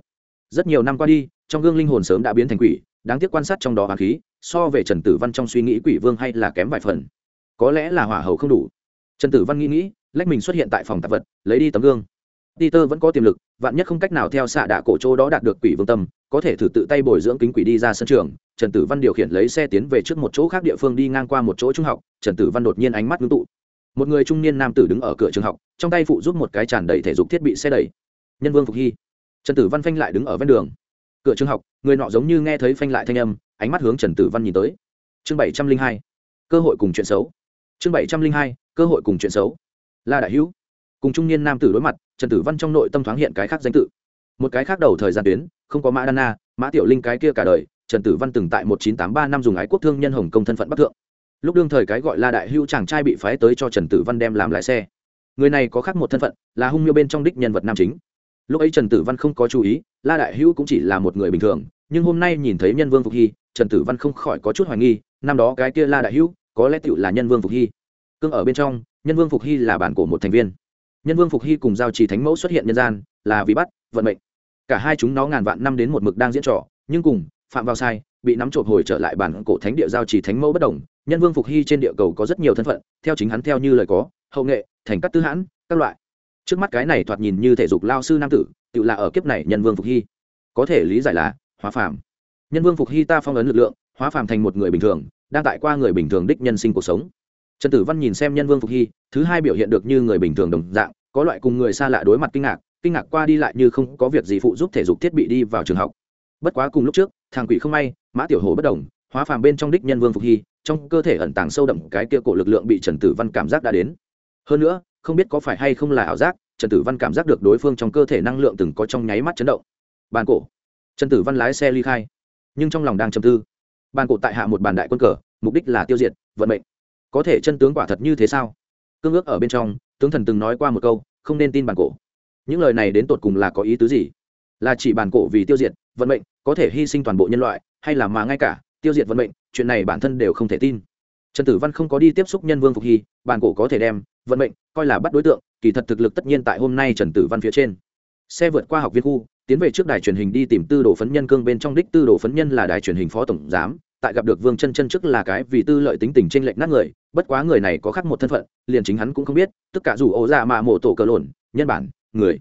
Rất nhiều năm qua đi, trong gương linh hồn sớm đã biến thành quỷ, đáng tiếc quan sát trong đó hoàng khí, so về trần tử văn trong suy nghĩ quỷ vương hay là kém vài phần. Có lẽ là hỏa hầu không đủ. Trần tử văn nghĩ nghĩ, lách mình xuất hiện tại phòng tạp vật, lấy đi tấm gương. Peter vẫn có tiềm lực, vạn nhất không cách nào theo xạ đạ cổ chỗ đó đạt được quỷ vương tâm, có thể thử tự tay bồi dưỡng kính quỷ đi ra sân trường. Trần Tử Văn điều khiển lấy xe tiến về trước một chỗ khác địa phương đi ngang qua một chỗ trung học, Trần Tử Văn đột nhiên ánh mắt ngưng tụ. một người trung niên nam tử đứng ở cửa trường học trong tay phụ giúp một cái tràn đầy thể dục thiết bị xe đẩy. Nhân vương phục hy. Trần tử văn phanh lại đứng ở ven đường. Cửa trường học người nọ giống như nghe thấy phanh lại thanh âm ánh mắt hướng trần tử văn nhìn tới. Chương bảy trăm linh hai. Cơ hội cùng chuyện xấu. Chương bảy trăm linh hai. Cơ hội cùng chuyện xấu. La đại hữu cùng trung niên nam tử đối mặt, trần tử văn trong nội tâm thoáng hiện cái khác danh tự. Một cái khác đầu thời gian tuyến, không có mã đan na, mã tiểu linh cái kia cả đời, trần tử văn từng tại một chín tám ba năm dùng ái quốc thương nhân hồng công thân phận bắc thượng. Lúc đương thời cái gọi là đại hưu chàng trai bị phái tới cho trần tử văn đem làm lái xe. Người này có khác một thân phận, là hung miêu bên trong đích nhân vật nam chính. Lúc ấy trần tử văn không có chú ý, la đại hữu cũng chỉ là một người bình thường, nhưng hôm nay nhìn thấy nhân vương phục hy, trần tử văn không khỏi có chút hoài nghi, năm đó cái kia la đại hữu, có lẽ tựu là nhân vương phục hy. Cương ở bên trong, nhân vương phục hy là bản của một thành viên nhân vương phục hy cùng giao trì thánh mẫu xuất hiện nhân gian, là vì bắt, vận mệnh. Cả hai chúng nó ngàn vạn năm đến một mực đang diễn trò, nhưng cùng, phạm vào sai, bị nắm trộm hồi trở lại bản cổ thánh địa giao trì thánh mẫu bất đồng. Nhân vương phục hy trên địa cầu có rất nhiều thân phận, theo chính hắn theo như lời có, hậu nghệ, thành các tư hãn, các loại. Trước mắt cái này thoạt nhìn như thể dục lao sư nam tử, tự là ở kiếp này nhân vương phục hy. Có thể lý giải là, hóa phàm. Nhân vương phục hy ta phong ấn lực lượng, hóa phàm thành một người bình thường, đang tại qua người bình thường đích nhân sinh cuộc sống trần tử văn nhìn xem nhân vương phục hy, thứ hai biểu hiện được như người bình thường đồng dạng, có loại cùng người xa lạ đối mặt kinh ngạc kinh ngạc qua đi lại như không có việc gì phụ giúp thể dục thiết bị đi vào trường học. Bất quá cùng lúc trước, thằng quỷ không may, mã tiểu hồ bất đồng, hóa phàm bên trong đích nhân vương phục hy, trong cơ thể ẩn tàng sâu đậm cái kia cổ lực lượng bị trần tử văn cảm giác đã đến. Hơn nữa, không biết có phải hay không là ảo giác, trần tử văn cảm giác được đối phương trong cơ thể năng lượng từng có trong nháy mắt chấn động. Bàn cổ. Trần tử văn lái xe ly khai, nhưng trong lòng đang chầm tư. Bàn cổ tại hạ một bàn đại quân cờ, mục đích là tiêu diệt, vận mệnh có thể chân tướng quả thật như thế sao? Cương ước ở bên trong, tướng thần từng nói qua một câu, không nên tin bản cổ. Những lời này đến tột cùng là có ý tứ gì? Là chỉ bản cổ vì tiêu diệt, vận mệnh, có thể hy sinh toàn bộ nhân loại, hay là mà ngay cả, tiêu diệt vận mệnh, chuyện này bản thân đều không thể tin. Trần tử văn không có đi tiếp xúc nhân vương phục hy, bản cổ có thể đem, vận mệnh, coi là bắt đối tượng, kỳ thật thực lực tất nhiên tại hôm nay trần tử văn phía trên. Xe vượt qua học viên khu, tiến về trước đài truyền hình đi tìm tư đồ phấn nhân cương bên trong đích tư đồ phấn nhân là đài truyền hình phó tổng giám tại gặp được vương chân chân trước là cái vì tư lợi tính tình trên lệnh nát người, bất quá người này có khác một thân phận, liền chính hắn cũng không biết, tất cả dù ổ ra mà mộ tổ cờ lộn, nhân bản, người.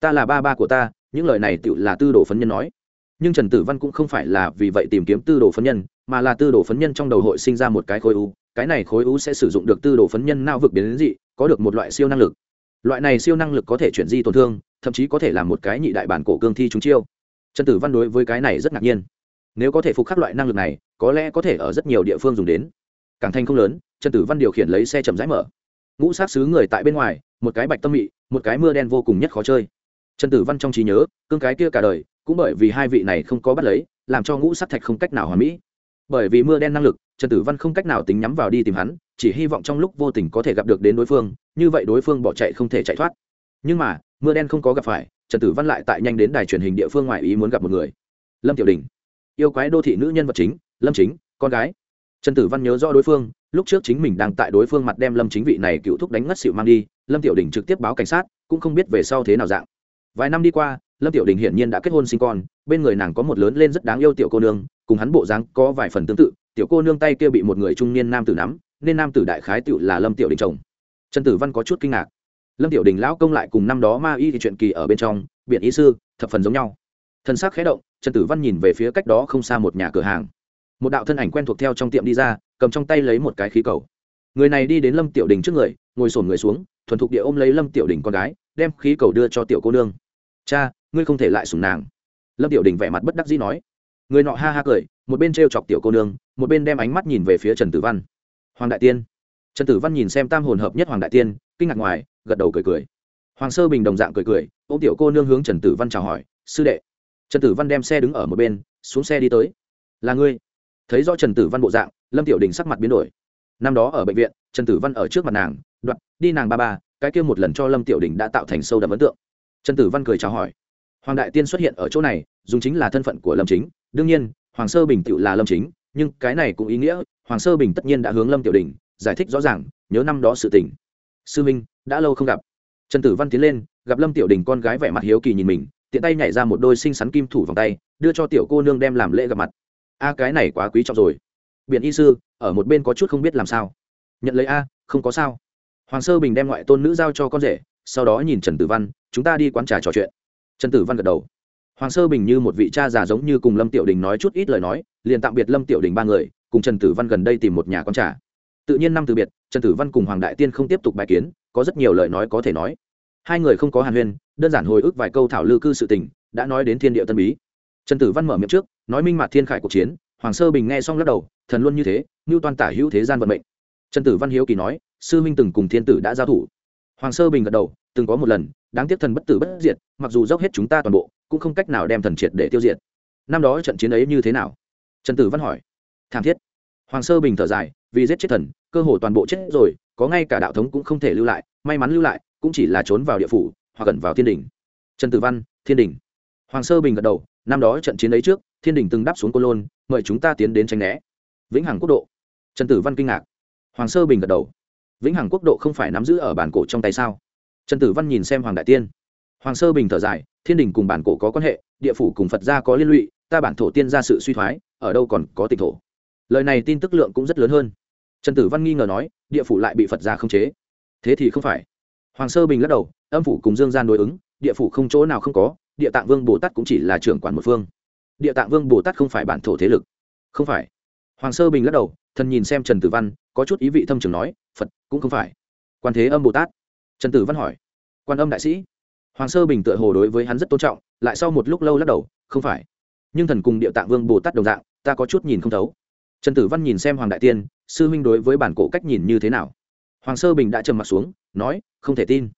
Ta là ba ba của ta, những lời này tự là tư đồ phấn nhân nói. Nhưng trần tử văn cũng không phải là vì vậy tìm kiếm tư đồ phấn nhân, mà là tư đồ phấn nhân trong đầu hội sinh ra một cái khối u, cái này khối u sẽ sử dụng được tư đồ phấn nhân não vực biến đến dị, có được một loại siêu năng lực. Loại này siêu năng lực có thể chuyển di tổn thương, thậm chí có thể là một cái nhị đại bản cổ cương thi chúng chiêu. Trần tử văn đối với cái này rất ngạc nhiên nếu có thể phục khắc loại năng lực này, có lẽ có thể ở rất nhiều địa phương dùng đến. Cảng thanh không lớn, trần tử văn điều khiển lấy xe chậm rãi mở. Ngũ sát xứ người tại bên ngoài, một cái bạch tâm mị, một cái mưa đen vô cùng nhất khó chơi. Trần tử văn trong trí nhớ, cương cái kia cả đời, cũng bởi vì hai vị này không có bắt lấy, làm cho ngũ sắc thạch không cách nào hòa mỹ. Bởi vì mưa đen năng lực, trần tử văn không cách nào tính nhắm vào đi tìm hắn, chỉ hy vọng trong lúc vô tình có thể gặp được đến đối phương, như vậy đối phương bỏ chạy không thể chạy thoát. Nhưng mà, mưa đen không có gặp phải, trần tử văn lại tại nhanh đến đài truyền hình địa phương ngoài ý muốn gặp một người. Lâm tiểu đình yêu quái đô thị nữ nhân vật chính, lâm chính, con gái. Trần tử văn nhớ rõ đối phương, lúc trước chính mình đang tại đối phương mặt đem lâm chính vị này cựu thúc đánh ngất xịu mang đi, lâm tiểu đình trực tiếp báo cảnh sát, cũng không biết về sau thế nào dạng. Vài năm đi qua, lâm tiểu đình hiển nhiên đã kết hôn sinh con, bên người nàng có một lớn lên rất đáng yêu tiểu cô nương, cùng hắn bộ dáng có vài phần tương tự, tiểu cô nương tay kia bị một người trung niên nam tử nắm, nên nam tử đại khái tựu là lâm tiểu đình chồng. Trần tử văn có chút kinh ngạc. Lâm tiểu đình lão công lại cùng năm đó ma y thì chuyện kỳ ở bên trong biện ý sư, thập phần giống nhau. Thân xác khé động trần tử văn nhìn về phía cách đó không xa một nhà cửa hàng. Một đạo thân ảnh quen thuộc theo trong tiệm đi ra, cầm trong tay lấy một cái khí cầu. Người này đi đến lâm tiểu đình trước người, ngồi sổn người xuống, thuần thục địa ôm lấy lâm tiểu đình con gái, đem khí cầu đưa cho tiểu cô nương. Cha, ngươi không thể lại sùng nàng. Lâm tiểu đình vẻ mặt bất đắc dĩ nói. Người nọ ha ha cười, một bên t r e o chọc tiểu cô nương, một bên đem ánh mắt nhìn về phía trần tử văn. Hoàng đại tiên. Trần tử văn nhìn xem tam hồn hợp nhất hoàng đại tiên, kinh ngạc ngoài, gật đầu cười cười. Hoàng sơ bình đồng dạng cười cười ô m tiểu cô nương hướng trần tử văn chào hỏi, sư đệ trần tử văn đem xe đứng ở một bên, xuống xe đi tới. Là ngươi. Thấy rõ trần tử văn bộ dạng, lâm tiểu đình sắc mặt biến đổi. Năm đó ở bệnh viện, trần tử văn ở trước mặt nàng, đoạn, đi nàng ba ba, cái kia một lần cho lâm tiểu đình đã tạo thành sâu đậm ấn tượng. Trần tử văn cười chào hỏi. Hoàng đại tiên xuất hiện ở chỗ này, dùng chính là thân phận của lâm chính. Đương nhiên, hoàng sơ bình tự là lâm chính, nhưng cái này cũng ý nghĩa, hoàng sơ bình tất nhiên đã hướng lâm tiểu đình giải thích rõ ràng, nhớ năm đó sự tình. Sư minh, đã lâu không gặp. Trần tử văn tiến lên, gặp lâm tiểu đình con gái vẻ mặt hiếu kỳ nhìn mình tiện tay nhảy ra một đôi xinh xắn kim thủ vòng tay, đưa cho tiểu cô nương đem làm lễ gặp mặt. A, cái này quá quý trọng rồi. Biện y sư, ở một bên có chút không biết làm sao. Nhận lấy a, không có sao. Hoàng sơ bình đem ngoại tôn nữ giao cho con rể, sau đó nhìn trần tử văn, chúng ta đi quán trà trò chuyện. Trần tử văn gật đầu. Hoàng sơ bình như một vị cha già giống như cùng lâm tiểu đình nói chút ít lời nói, liền tạm biệt lâm tiểu đình ba người, cùng trần tử văn gần đây tìm một nhà quán trà. Tự nhiên năm từ biệt, trần tử văn cùng hoàng đại tiên không tiếp tục bài kiến, có rất nhiều lời nói có thể nói. Hai người không có hàn huyên đơn giản hồi ức vài câu thảo lư cư sự tình, đã nói đến thiên địa tân bí. Trần tử văn mở miệng trước, nói minh mặt thiên khải cuộc chiến, hoàng sơ bình nghe xong lắc đầu, thần luôn như thế như toàn tả hữu thế gian vận mệnh. Trần tử văn hiếu kỳ nói, sư minh từng cùng thiên tử đã giao thủ. Hoàng sơ bình gật đầu, từng có một lần, đáng tiếc thần bất tử bất diệt, mặc dù dốc hết chúng ta toàn bộ, cũng không cách nào đem thần triệt để tiêu diệt. Năm đó trận chiến ấy như thế nào? Trần tử văn hỏi. Thảm thiết. Hoàng sơ bình thở dài, vì giết chết thần, cơ hồ toàn bộ chết rồi, có ngay cả đạo thống cũng không thể lưu lại, may mắn lưu lại, cũng chỉ là trốn vào địa phủ hoặc gần vào thiên đình trần tử văn, thiên đình hoàng sơ bình gật đầu, năm đó trận chiến ấy trước, thiên đình từng đáp xuống côn lôn, mời chúng ta tiến đến tranh né. Vĩnh hằng quốc độ. Trần tử văn kinh ngạc. Hoàng sơ bình gật đầu. Vĩnh hằng quốc độ không phải nắm giữ ở bản cổ trong tay sao? Trần tử văn nhìn xem hoàng đại tiên. Hoàng sơ bình thở dài, thiên đình cùng bản cổ có quan hệ, địa phủ cùng phật gia có liên lụy, ta bản thổ tiên ra sự suy thoái, ở đâu còn có tịch thổ. Lời này tin tức lượng cũng rất lớn hơn. Trần tử văn nghi ngờ nói, địa phủ lại bị phật gia không chế. Thế thì không phải hoàng sơ bình lắc đầu, âm phủ cùng dương gian đối ứng, địa phủ không chỗ nào không có, địa tạng vương bồ tát cũng chỉ là trưởng quản một phương. Địa tạng vương bồ tát không phải bản thổ thế lực. Không phải. Hoàng sơ bình lắc đầu, thần nhìn xem trần tử văn, có chút ý vị thâm trường nói, phật, cũng không phải. Quan thế âm bồ tát. Trần tử văn hỏi. Quan âm đại sĩ. Hoàng sơ bình tựa hồ đối với hắn rất tôn trọng, lại sau một lúc lâu lắc đầu, không phải. Nhưng thần cùng địa tạng vương bồ tát đồng dạng, ta có chút nhìn không thấu. Trần tử văn nhìn xem hoàng đại tiên, sư huynh đối với bản cổ cách nhìn như thế nào? Hoàng sơ bình đã trầm m xuống, nói, không thể tin.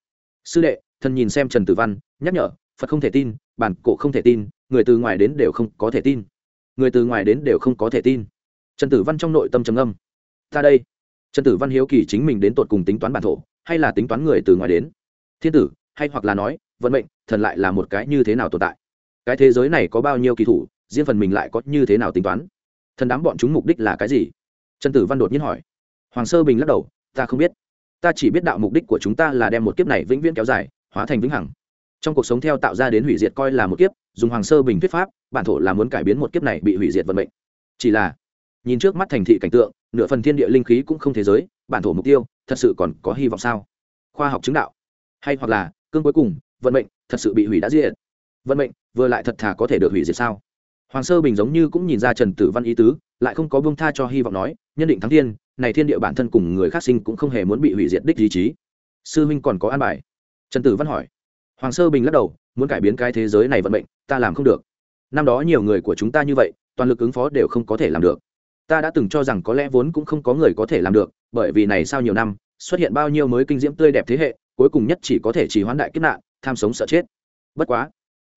Sư đệ, thần nhìn xem trần tử văn, nhắc nhở, phật không thể tin, bản cổ không thể tin, người từ ngoài đến đều không có thể tin. Người từ ngoài đến đều không có thể tin. Trần tử văn trong nội tâm trầm âm ta đây. Trần tử văn hiếu kỳ chính mình đến tột cùng tính toán bản thổ, hay là tính toán người từ ngoài đến? Thiên tử, hay hoặc là nói, vận mệnh, thần lại là một cái như thế nào tồn tại? Cái thế giới này có bao nhiêu kỳ thủ, riêng phần mình lại có như thế nào tính toán? Thần đám bọn chúng mục đích là cái gì? Trần tử văn đột nhiên hỏi. Hoàng sơ bình lắc đầu ta không biết. Ta chỉ biết đạo mục đích của chúng ta là đem một kiếp này vĩnh viễn kéo dài, hóa thành vĩnh hằng. Trong cuộc sống theo tạo ra đến hủy diệt coi là một kiếp, dùng hoàng sơ bình thuyết pháp, bản thổ là muốn cải biến một kiếp này bị hủy diệt vận mệnh. Chỉ là, nhìn trước mắt thành thị cảnh tượng, nửa phần thiên địa linh khí cũng không thế giới, bản thổ mục tiêu, thật sự còn có hy vọng sao? Khoa học chứng đạo. Hay hoặc là, cương cuối cùng, vận mệnh thật sự bị hủy đã diệt. Vận mệnh vừa lại thật thà có thể được hủy diệt sao? Hoàng sơ bình giống như cũng nhìn ra trần tử văn ý tứ, lại không có bông tha cho hy vọng nói, nhân định thắng thiên này thiên địa bản thân cùng người khác sinh cũng không hề muốn bị hủy diệt đích ý chí. Sư huynh còn có an bài? Trần tử văn hỏi. Hoàng sơ bình lắc đầu, muốn cải biến cái thế giới này vận mệnh, ta làm không được. Năm đó nhiều người của chúng ta như vậy, toàn lực ứng phó đều không có thể làm được. Ta đã từng cho rằng có lẽ vốn cũng không có người có thể làm được, bởi vì này sau nhiều năm, xuất hiện bao nhiêu mới kinh diễm tươi đẹp thế hệ, cuối cùng nhất chỉ có thể chỉ hoán đại kiếp nạn, tham sống sợ chết. Bất quá,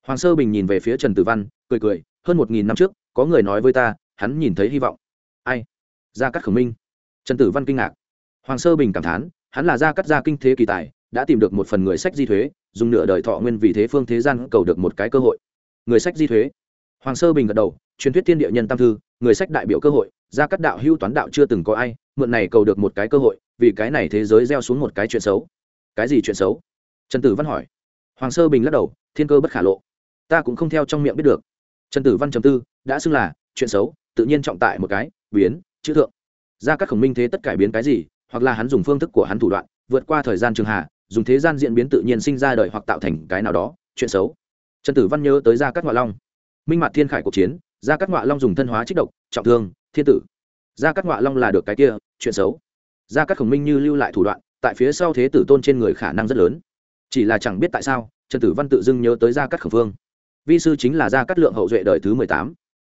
hoàng sơ bình nhìn về phía trần tử văn, cười cười, hơn một nghìn năm trước, có người nói với ta, hắn nhìn thấy hy vọng. Ai? Gia cát khổng minh trần tử văn kinh ngạc. Hoàng sơ bình cảm thán, hắn là gia cắt gia kinh thế kỳ tài, đã tìm được một phần người sách di thuế, dùng nửa đời thọ nguyên vì thế phương thế gian cầu được một cái cơ hội. Người sách di thuế. Hoàng sơ bình gật đầu, truyền thuyết tiên địa nhân tam thư, người sách đại biểu cơ hội, gia cắt đạo hưu toán đạo chưa từng có ai, mượn này cầu được một cái cơ hội, vì cái này thế giới gieo xuống một cái chuyện xấu. Cái gì chuyện xấu? Trần tử văn hỏi. Hoàng sơ bình lắc đầu, thiên cơ bất khả lộ. Ta cũng không theo trong miệng biết được. Trần tử văn trầm tư, đã xưng là chuyện xấu, tự nhiên trọng tại một cái, biến, chữ thượng ra các khổng minh thế tất cải biến cái gì, hoặc là hắn dùng phương thức của hắn thủ đoạn, vượt qua thời gian trường hạ, dùng thế gian diễn biến tự nhiên sinh ra đời hoặc tạo thành cái nào đó, chuyện xấu. Trần tử văn nhớ tới gia cát ngoại long. Minh mặt thiên khải cuộc chiến, gia cát ngoại long dùng thân hóa trích độc, trọng thương, thiên tử. Gia cát ngoại long là được cái kia, chuyện xấu. Gia cát khổng minh như lưu lại thủ đoạn, tại phía sau thế tử tôn trên người khả năng rất lớn. Chỉ là chẳng biết tại sao, trần tử văn tự dưng nhớ tới gia cát khổng phương vi sư chính là gia cát lượng hậu duệ đời thứ mười tám.